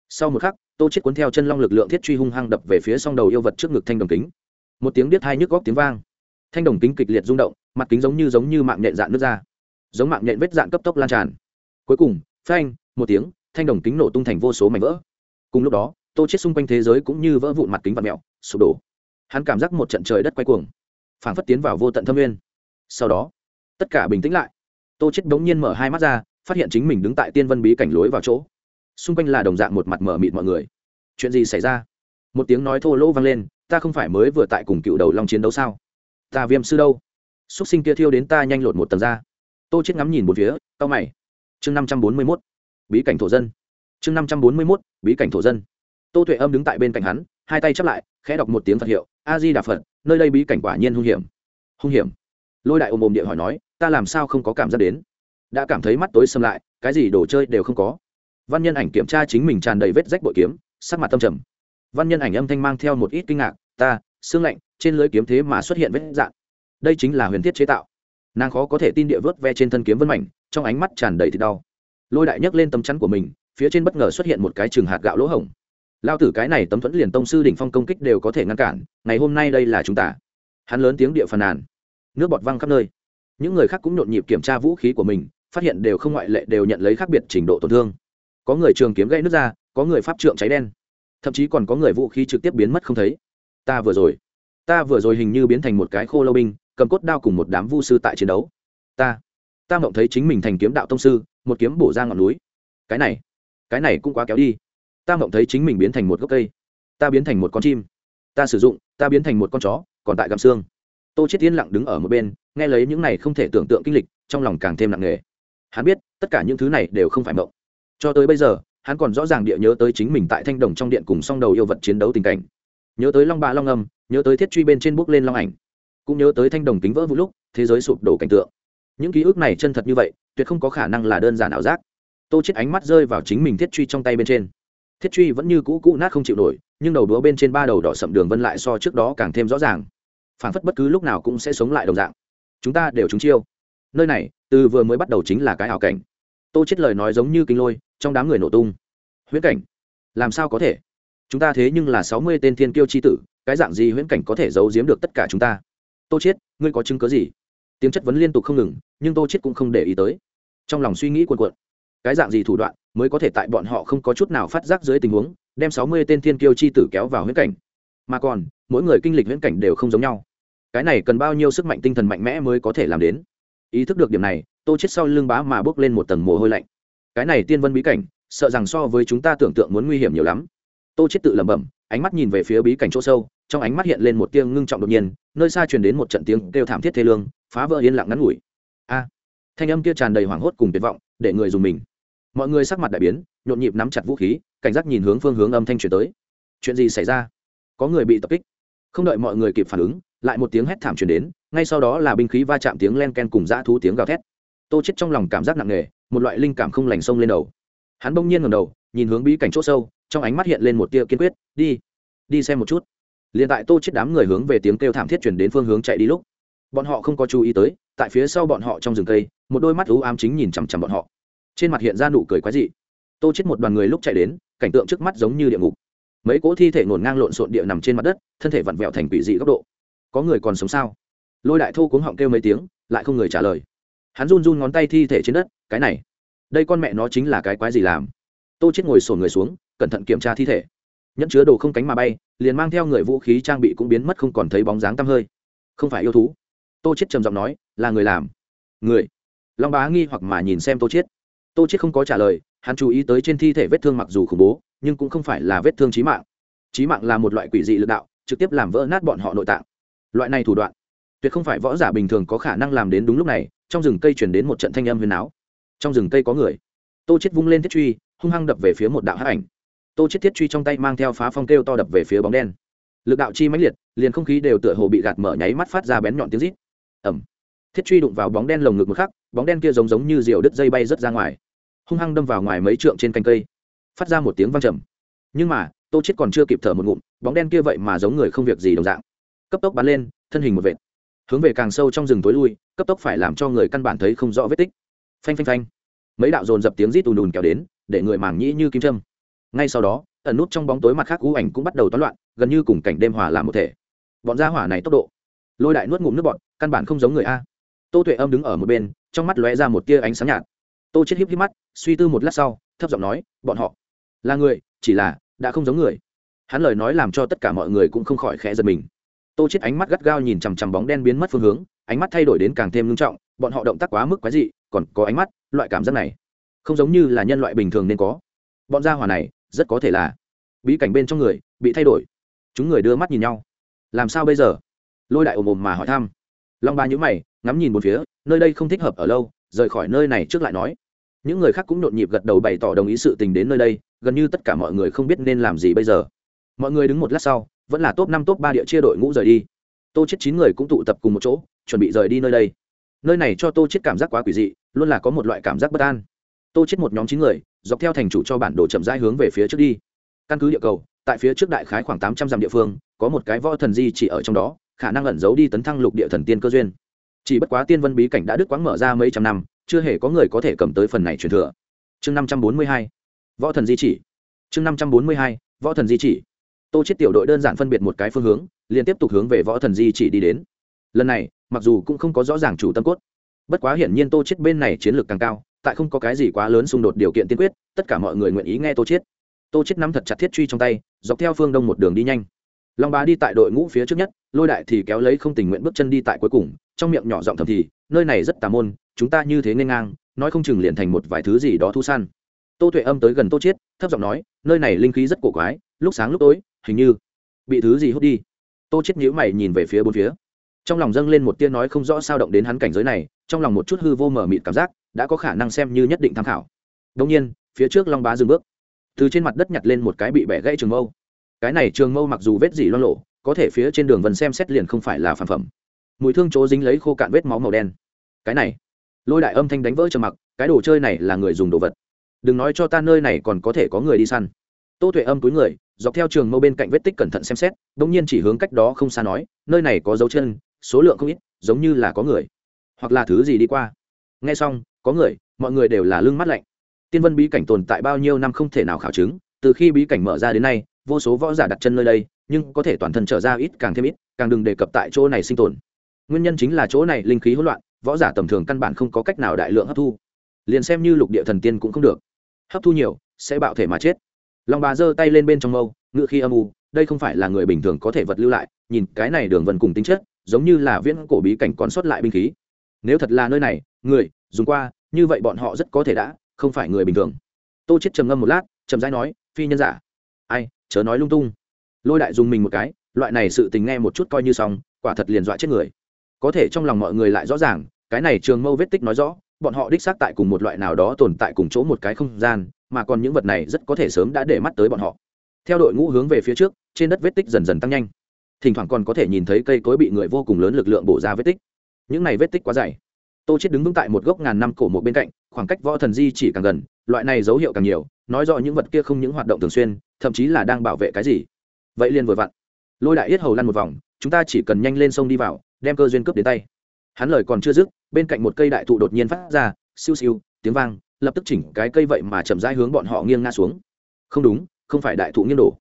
Sau một khắc tô chết cuốn theo chân long lực lượng thiết truy hung hăng đập về phía song đầu yêu vật trước ngực thanh đồng kính. Một tiếng biết hai nhức góc tiếng vang. Thanh đồng kính kịch liệt rung động, mặt kính giống như giống như mạng nhện dạn nước ra. Giống mạng nhện vết dạn cấp tốc lan tràn. Cuối cùng, phanh, một tiếng, thanh đồng kính nổ tung thành vô số mảnh vỡ. Cùng lúc đó, tô chết xung quanh thế giới cũng như vỡ vụn mặt kính và mèo, sụp đổ. Hắn cảm giác một trận trời đất quay cuồng, phảng phất tiến vào vô tận thâm nguyên. Sau đó, tất cả bình tĩnh lại. Tô chết đống nhiên mở hai mắt ra, phát hiện chính mình đứng tại tiên vân bí cảnh lối vào chỗ xung quanh là đồng dạng một mặt mở mịt mọi người. Chuyện gì xảy ra? Một tiếng nói thô lỗ vang lên, ta không phải mới vừa tại cùng cựu đầu long chiến đấu sao? Ta viêm sư đâu? Xúc sinh kia thiêu đến ta nhanh lột một tầng ra. Tô chết ngắm nhìn một phía tao mày. Chương năm trăm bốn mươi mốt, bí cảnh thổ dân. Chương năm trăm bốn mươi mốt, bí cảnh thổ dân. Tô tuệ âm đứng tại bên cạnh hắn, hai tay chắp lại, khẽ đọc một tiếng phật hiệu a di đà phật, nơi đây bí cảnh quả nhiên hung hiểm. Hung hiểm? Lôi đại ôm ôm địa hỏi nói, ta làm sao không có cảm giác đến? Đã cảm thấy mắt tối xâm lại, cái gì đồ chơi đều không có văn nhân ảnh kiểm tra chính mình tràn đầy vết rách bội kiếm, sắc mặt tâm trầm. Văn nhân ảnh âm thanh mang theo một ít kinh ngạc, ta xương lạnh, trên lưới kiếm thế mà xuất hiện vết dạng đây chính là huyền thiết chế tạo. Nàng khó có thể tin địa vớt ve trên thân kiếm vân mảnh, trong ánh mắt tràn đầy thịt đau. Lôi đại nhấc lên tấm chắn của mình, phía trên bất ngờ xuất hiện một cái trường hạt gạo lỗ hổng. Lao tử cái này tấm thuẫn liền tông sư đỉnh phong công kích đều có thể ngăn cản, ngày hôm nay đây là chúng ta. Hắn lớn tiếng địa phàn nàn. Nước bọt văng khắp nơi. Những người khác cũng nhộn nhịp kiểm tra vũ khí của mình, phát hiện đều không ngoại lệ đều nhận lấy khác biệt trình độ tổn thương có người trường kiếm gãy nước ra, có người pháp trượng cháy đen. Thậm chí còn có người vũ khí trực tiếp biến mất không thấy. Ta vừa rồi, ta vừa rồi hình như biến thành một cái khô lâu binh, cầm cốt đao cùng một đám vu sư tại chiến đấu. Ta ta mộng thấy chính mình thành kiếm đạo tông sư, một kiếm bổ ra ngọn núi. Cái này cái này cũng quá kéo đi. Ta mộng thấy chính mình biến thành một gốc cây. Ta biến thành một con chim. Ta sử dụng, ta biến thành một con chó, còn tại gặm xương. Tô chết yên lặng đứng ở một bên, nghe lấy những này không thể tưởng tượng kinh lịch, trong lòng càng thêm nặng nề. Hắn biết, tất cả những thứ này đều không phải mộng cho tới bây giờ, hắn còn rõ ràng địa nhớ tới chính mình tại thanh đồng trong điện cùng song đầu yêu vật chiến đấu tình cảnh. Nhớ tới long ba long âm, nhớ tới thiết truy bên trên bước lên long ảnh, cũng nhớ tới thanh đồng kính vỡ vũ lúc, thế giới sụp đổ cảnh tượng. Những ký ức này chân thật như vậy, tuyệt không có khả năng là đơn giản ảo giác. Tô chết ánh mắt rơi vào chính mình thiết truy trong tay bên trên. Thiết truy vẫn như cũ cũ nát không chịu nổi, nhưng đầu đũa bên trên ba đầu đỏ sậm đường vân lại so trước đó càng thêm rõ ràng. Phản phất bất cứ lúc nào cũng sẽ sống lại đồng dạng. Chúng ta đều trúng chiêu. Nơi này, từ vừa mới bắt đầu chính là cái ảo cảnh. Tô chết lời nói giống như kinh lôi trong đám người nổ tung. Huyễn cảnh? Làm sao có thể? Chúng ta thế nhưng là sáu mươi tên thiên kiêu chi tử, cái dạng gì huyễn cảnh có thể giấu giếm được tất cả chúng ta? Tô chết ngươi có chứng cứ gì? Tiếng chất vấn liên tục không ngừng, nhưng tô chết cũng không để ý tới. Trong lòng suy nghĩ cuồn cuộn. Cái dạng gì thủ đoạn mới có thể tại bọn họ không có chút nào phát giác dưới tình huống, đem sáu mươi tên thiên kiêu chi tử kéo vào huyễn cảnh? Mà còn, mỗi người kinh lịch huyễn cảnh đều không giống nhau. Cái này cần bao nhiêu sức mạnh tinh thần mạnh mẽ mới có thể làm đến? Ý thức được điểm này, tô chết sau lưng bá mà bước lên một tầng mồ hôi lạnh cái này tiên vân bí cảnh, sợ rằng so với chúng ta tưởng tượng muốn nguy hiểm nhiều lắm. Tô chết tự lẩm bẩm, ánh mắt nhìn về phía bí cảnh chỗ sâu, trong ánh mắt hiện lên một tiếng ngưng trọng đột nhiên, nơi xa truyền đến một trận tiếng kêu thảm thiết thê lương, phá vỡ yên lặng ngắn ngủi. A! Thanh âm kia tràn đầy hoảng hốt cùng tuyệt vọng, để người dùng mình. Mọi người sắc mặt đại biến, nhộn nhịp nắm chặt vũ khí, cảnh giác nhìn hướng phương hướng âm thanh truyền tới. Chuyện gì xảy ra? Có người bị tập kích. Không đợi mọi người kịp phản ứng, lại một tiếng hét thảm truyền đến, ngay sau đó là binh khí va chạm tiếng len ken cùng dã thú tiếng gào thét. Tô chết trong lòng cảm giác nặng nề một loại linh cảm không lành sông lên đầu. Hắn bỗng nhiên ngẩng đầu, nhìn hướng bí cảnh chỗ sâu, trong ánh mắt hiện lên một tia kiên quyết, đi đi xem một chút. Liền tại tô chết đám người hướng về tiếng kêu thảm thiết truyền đến phương hướng chạy đi lúc, bọn họ không có chú ý tới, tại phía sau bọn họ trong rừng cây, một đôi mắt u ám chính nhìn chằm chằm bọn họ. Trên mặt hiện ra nụ cười quái dị. Tô chết một đoàn người lúc chạy đến, cảnh tượng trước mắt giống như địa ngục. Mấy cỗ thi thể ngổn ngang lộn xộn địa nằm trên mặt đất, thân thể vặn vẹo thành quỷ dị góc độ. Có người còn sống sao? Lôi đại thô cuống họng kêu mấy tiếng, lại không người trả lời hắn run run ngón tay thi thể trên đất, cái này, đây con mẹ nó chính là cái quái gì làm? Tô chết ngồi sổ người xuống, cẩn thận kiểm tra thi thể. Nhẫn chứa đồ không cánh mà bay, liền mang theo người vũ khí trang bị cũng biến mất không còn thấy bóng dáng tăm hơi. Không phải yêu thú. Tô chết trầm giọng nói, là người làm. Người. Long bá nghi hoặc mà nhìn xem tô chết. Tô chết không có trả lời, hắn chú ý tới trên thi thể vết thương mặc dù khủng bố, nhưng cũng không phải là vết thương chí mạng. Chí mạng là một loại quỷ dị lực đạo, trực tiếp làm vỡ nát bọn họ nội tạng. Loại này thủ đoạn tuyệt không phải võ giả bình thường có khả năng làm đến đúng lúc này, trong rừng cây chuyển đến một trận thanh âm huyền áo. Trong rừng cây có người. Tô chết vung lên thiết truy, hung hăng đập về phía một đạo hắc ảnh. Tô chết thiết truy trong tay mang theo phá phong kêu to đập về phía bóng đen. Lực đạo chi mãnh liệt, liền không khí đều tựa hồ bị gạt mở nháy mắt phát ra bén nhọn tiếng rít. Ẩm thiết truy đụng vào bóng đen lồng ngực một khắc, bóng đen kia giống giống như diều đứt dây bay rớt ra ngoài. Hung hăng đâm vào ngoài mấy trượng trên cành cây. Phát ra một tiếng vang trầm. Nhưng mà, tô chết còn chưa kịp thở một ngụm, bóng đen kia vậy mà giống người không việc gì đồng dạng. Cấp tốc bắn lên, thân hình một vệt hướng về càng sâu trong rừng tối lui, cấp tốc phải làm cho người căn bản thấy không rõ vết tích. Phanh phanh phanh. Mấy đạo dồn dập tiếng rít ùn ùn kéo đến, để người màng nhĩ như kim châm. Ngay sau đó, ẩn nút trong bóng tối mặt khác cú ảnh cũng bắt đầu toán loạn, gần như cùng cảnh đêm hòa làm một thể. Bọn gia hỏa này tốc độ. Lôi đại nuốt ngụm nước bọn căn bản không giống người a. Tô tuệ âm đứng ở một bên, trong mắt lóe ra một tia ánh sáng nhạt. Tô chết híp híp mắt, suy tư một lát sau, thấp giọng nói, bọn họ là người, chỉ là đã không giống người. Hắn lời nói làm cho tất cả mọi người cũng không khỏi khẽ giật mình tô chết ánh mắt gắt gao nhìn chằm chằm bóng đen biến mất phương hướng, ánh mắt thay đổi đến càng thêm nghiêm trọng, bọn họ động tác quá mức quái dị, còn có ánh mắt, loại cảm giác này, không giống như là nhân loại bình thường nên có. Bọn gia hỏa này, rất có thể là bí cảnh bên trong người, bị thay đổi. Chúng người đưa mắt nhìn nhau. Làm sao bây giờ? Lôi đại ồm ồm mà hỏi thăm. Long ba nhíu mày, ngắm nhìn một phía, nơi đây không thích hợp ở lâu, rời khỏi nơi này trước lại nói. Những người khác cũng nhộn nhịp gật đầu bày tỏ đồng ý sự tình đến nơi đây, gần như tất cả mọi người không biết nên làm gì bây giờ. Mọi người đứng một lát sau vẫn là top năm, top ba địa chia đội ngũ rời đi. Tô chết chín người cũng tụ tập cùng một chỗ, chuẩn bị rời đi nơi đây. Nơi này cho tô chết cảm giác quá quỷ dị, luôn là có một loại cảm giác bất an. Tô chết một nhóm chín người, dọc theo thành chủ cho bản đồ chậm rãi hướng về phía trước đi. Căn cứ địa cầu, tại phía trước đại khái khoảng tám trăm dặm địa phương, có một cái võ thần di chỉ ở trong đó, khả năng ẩn giấu đi tấn thăng lục địa thần tiên cơ duyên. Chỉ bất quá tiên vân bí cảnh đã đứt quãng mở ra mấy trăm năm, chưa hề có người có thể cầm tới phần này truyền thừa. Chương năm trăm bốn mươi hai, võ thần di chỉ. Chương năm trăm bốn mươi hai, võ thần di chỉ tô chết tiểu đội đơn giản phân biệt một cái phương hướng, liền tiếp tục hướng về võ thần di chỉ đi đến. Lần này, mặc dù cũng không có rõ ràng chủ tâm cốt, bất quá hiển nhiên tô chết bên này chiến lược càng cao, tại không có cái gì quá lớn xung đột điều kiện tiên quyết, tất cả mọi người nguyện ý nghe tô chết tô chết nắm thật chặt thiết truy trong tay, dọc theo phương đông một đường đi nhanh. Long bá đi tại đội ngũ phía trước nhất, lôi đại thì kéo lấy không tình nguyện bước chân đi tại cuối cùng, trong miệng nhỏ giọng thầm thì, nơi này rất tà môn, chúng ta như thế nên ngang, nói không chừng liền thành một vài thứ gì đó thu săn tô tuệ âm tới gần tô chiết, thấp giọng nói, nơi này linh khí rất cổ quái, lúc sáng lúc tối hình như bị thứ gì hút đi. Tô chết nhíu mày nhìn về phía bốn phía. Trong lòng dâng lên một tia nói không rõ sao động đến hắn cảnh giới này, trong lòng một chút hư vô mở mịt cảm giác, đã có khả năng xem như nhất định tham khảo. Đông nhiên, phía trước long bá dừng bước. Từ trên mặt đất nhặt lên một cái bị bẻ gãy trường mâu. Cái này trường mâu mặc dù vết gì loang lộ có thể phía trên đường vần xem xét liền không phải là phản phẩm. Mùi thương chỗ dính lấy khô cạn vết máu màu đen. Cái này, lôi đại âm thanh đánh vỡ trầm mặc, cái đồ chơi này là người dùng đồ vật. Đừng nói cho ta nơi này còn có thể có người đi săn. Tô tuệ âm túi người dọc theo trường mâu bên cạnh vết tích cẩn thận xem xét đ nhiên chỉ hướng cách đó không xa nói, nơi này có dấu chân, số lượng không ít, giống như là có người, hoặc là thứ gì đi qua. N g h e xong, có người, mọi người đều là lưng mắt lạnh. Tiên vân bí cảnh tồn tại bao nhiêu năm không thể nào khảo chứng, từ khi bí cảnh mở ra đến nay, vô số võ giả đặt chân nơi đây, nhưng có thể toàn thân trở ra ít càng thêm ít, càng đừng đề cập tại chỗ này sinh tồn. Nguyên nhân chính là chỗ này linh khí hỗn loạn, võ giả tầm thường căn bản không có cách nào đại lượng hấp thu. Liền xem như lục địa thần tiên cũng không được. Hấp thu nhiều, sẽ bạo thể mà chết long bà giơ tay lên bên trong mâu, ngự khi âm u, đây không phải là người bình thường có thể vật lưu lại, nhìn cái này đường vân cùng tính chất, giống như là viễn cổ bí cảnh còn sót lại binh khí. Nếu thật là nơi này, người, dùng qua, như vậy bọn họ rất có thể đã, không phải người bình thường. Tô chết trầm ngâm một lát trầm rãi nói, phi nhân giả. Ai, chớ nói lung tung. Lôi đại dùng mình một cái, loại này sự tình nghe một chút coi như xong, quả thật liền dọa chết người. Có thể trong lòng mọi người lại rõ ràng, cái này trường mâu vết tích nói rõ, bọn họ đích xác tại cùng một loại nào đó tồn tại cùng chỗ một cái không gian mà còn những vật này rất có thể sớm đã để mắt tới bọn họ. Theo đội ngũ hướng về phía trước, trên đất vết tích dần dần tăng nhanh. Thỉnh thoảng còn có thể nhìn thấy cây cối bị người vô cùng lớn lực lượng bổ ra vết tích. Những này vết tích quá dày. Tô chết đứng vững tại một gốc ngàn năm cổ một bên cạnh, khoảng cách võ thần di chỉ càng gần, loại này dấu hiệu càng nhiều, nói rõ những vật kia không những hoạt động thường xuyên, thậm chí là đang bảo vệ cái gì. Vậy liền vừa vặn. Lôi đại yết hầu lăn một vòng, chúng ta chỉ cần nhanh lên sông đi vào, đem cơ duyên cướp đến tay. Hắn lời còn chưa dứt, bên cạnh một cây đại thụ đột nhiên phát ra, siêu siêu, tiếng vang lập tức chỉnh cái cây vậy mà chậm rãi hướng bọn họ nghiêng ngã xuống. Không đúng, không phải đại thụ nghiêng đổ,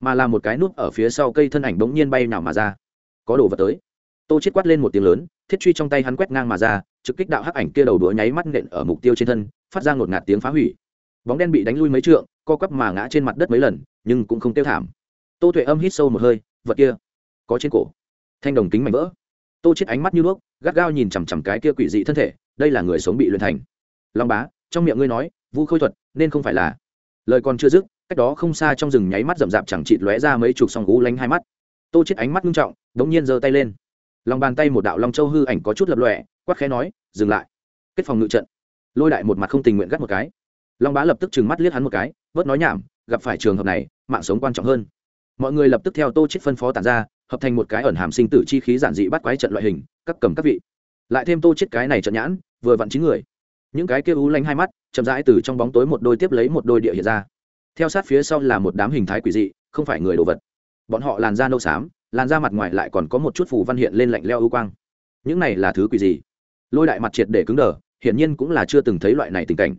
mà là một cái nút ở phía sau cây thân ảnh bỗng nhiên bay nào mà ra. Có đồ vật tới. Tô chết quát lên một tiếng lớn, thiết truy trong tay hắn quét ngang mà ra, trực kích đạo hắc ảnh kia đầu đũa nháy mắt nện ở mục tiêu trên thân, phát ra ngột ngạt tiếng phá hủy. Bóng đen bị đánh lui mấy trượng, co quắp mà ngã trên mặt đất mấy lần, nhưng cũng không tiêu thảm. Tô tuệ âm hít sâu một hơi, vật kia có trên cổ. Thanh đồng kính mảnh vỡ. Tô chết ánh mắt như đuốc gắt gao nhìn chằm chằm cái kia quỷ dị thân thể, đây là người sống bị luyện thành. Long bá trong miệng ngươi nói, vu khôi thuật, nên không phải là. Lời còn chưa dứt, cách đó không xa trong rừng nháy mắt rậm rạp chẳng chịt lóe ra mấy chục song gú lánh hai mắt. Tô chết ánh mắt nghiêm trọng, đống nhiên giơ tay lên. Lòng bàn tay một đạo long châu hư ảnh có chút lập lòe, quát khẽ nói, dừng lại. Kết phòng ngự trận. Lôi đại một mặt không tình nguyện gắt một cái. Long bá lập tức trừng mắt liếc hắn một cái, vớt nói nhảm, gặp phải trường hợp này, mạng sống quan trọng hơn. Mọi người lập tức theo tô chết phân phó tản ra, hợp thành một cái ẩn hàm sinh tử chi khí giản dị bắt quái trận loại hình, các cầm các vị. Lại thêm tô chết cái này trận nhãn, vừa vặn chín người những cái kia u lanh hai mắt, chậm rãi từ trong bóng tối một đôi tiếp lấy một đôi địa hiện ra. Theo sát phía sau là một đám hình thái quỷ dị, không phải người đồ vật. Bọn họ làn da nâu xám, làn da mặt ngoài lại còn có một chút phù văn hiện lên lạnh leo ưu quang. Những này là thứ quỷ gì lôi đại mặt triệt để cứng đờ, hiển nhiên cũng là chưa từng thấy loại này tình cảnh.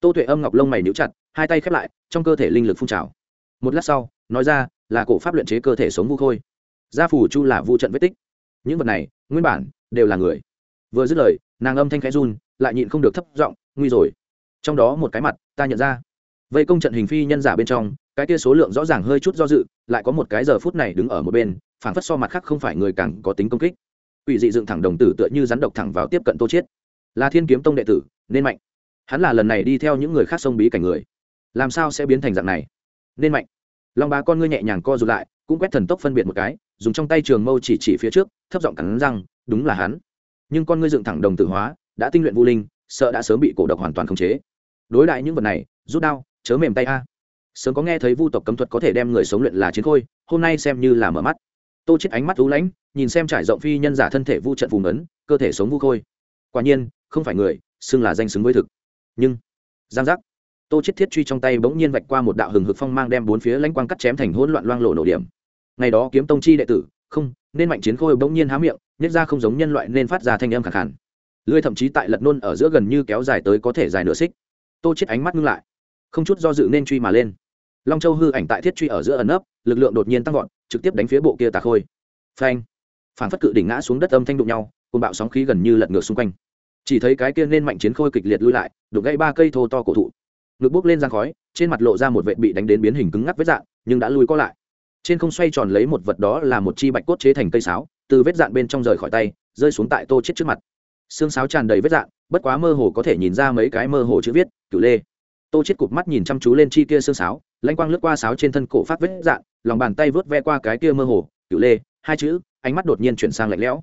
Tô tuệ âm ngọc lông mày níu chặt, hai tay khép lại, trong cơ thể linh lực phun trào. Một lát sau, nói ra, là cổ pháp luyện chế cơ thể sống vu khôi. Gia phủ chu là vu trận vết tích. Những vật này, nguyên bản, đều là người. Vừa dứt lời nàng âm thanh khẽ run, lại nhịn không được thấp giọng, nguy rồi. Trong đó một cái mặt, ta nhận ra. Vây công trận hình phi nhân giả bên trong, cái kia số lượng rõ ràng hơi chút do dự, lại có một cái giờ phút này đứng ở một bên phản phất so mặt khác không phải người càng có tính công kích. Ủy dị dựng thẳng đồng tử tựa như rắn độc thẳng vào tiếp cận tô chiết là thiên kiếm tông đệ tử, nên mạnh. Hắn là lần này đi theo những người khác sông bí cảnh người. Làm sao sẽ biến thành dạng này? Nên mạnh. Long bá con ngươi nhẹ nhàng co rụt lại, cũng quét thần tốc phân biệt một cái, dùng trong tay trường mâu chỉ chỉ phía trước, thấp giọng cắn răng, đúng là hắn nhưng con ngươi dựng thẳng đồng tử hóa, đã tinh luyện vô linh, sợ đã sớm bị cổ độc hoàn toàn khống chế. Đối đại những vật này, rút đao, chớ mềm tay a. Sớm có nghe thấy vu tộc cấm thuật có thể đem người sống luyện là chiến khôi, hôm nay xem như là mở mắt. Tô chết ánh mắt u lãnh, nhìn xem trải rộng phi nhân giả thân thể vu trận vùng ấn cơ thể sống vu khôi. Quả nhiên, không phải người, xưng là danh xứng với thực. Nhưng, giang giác. Tô chết thiết truy trong tay bỗng nhiên vạch qua một đạo hừng hực phong mang đem bốn phía lãnh quang cắt chém thành hỗn loạn loang lộ nổ điểm. Ngày đó kiếm tông chi đệ tử, không, nên mạnh chiến khôi bỗng nhiên há miệng nhất ra không giống nhân loại nên phát ra thanh âm khẳng khẳng. Lưỡi thậm chí tại lật nôn ở giữa gần như kéo dài tới có thể dài nửa xích. Tô chết ánh mắt ngưng lại. Không chút do dự nên truy mà lên. Long châu hư ảnh tại thiết truy ở giữa ẩn nấp lực lượng đột nhiên tăng vọt trực tiếp đánh phía bộ kia tà khôi. Phanh. Phản phất cự đỉnh ngã xuống đất âm thanh đụng nhau côn bạo sóng khí gần như lật ngược xung quanh. Chỉ thấy cái kia nên mạnh chiến khôi kịch liệt lui lại đục gãy ba cây thô to cổ thụ. Ngực bốc lên giang khói trên mặt lộ ra một vệ bị đánh đến biến hình cứng ngắc vết dạng, nhưng đã lui có lại. Trên không xoay tròn lấy một vật đó là một chi bạch cốt chế thành cây sáo từ vết dạn bên trong rời khỏi tay, rơi xuống tại tô chết trước mặt. Xương sáo tràn đầy vết dạn, bất quá mơ hồ có thể nhìn ra mấy cái mơ hồ chữ viết, cửu lê. Tô chết cụp mắt nhìn chăm chú lên chi kia xương sáo, lanh quang lướt qua sáo trên thân cổ phát vết dạn, lòng bàn tay vớt ve qua cái kia mơ hồ, cửu lê. Hai chữ, ánh mắt đột nhiên chuyển sang lạnh lẽo.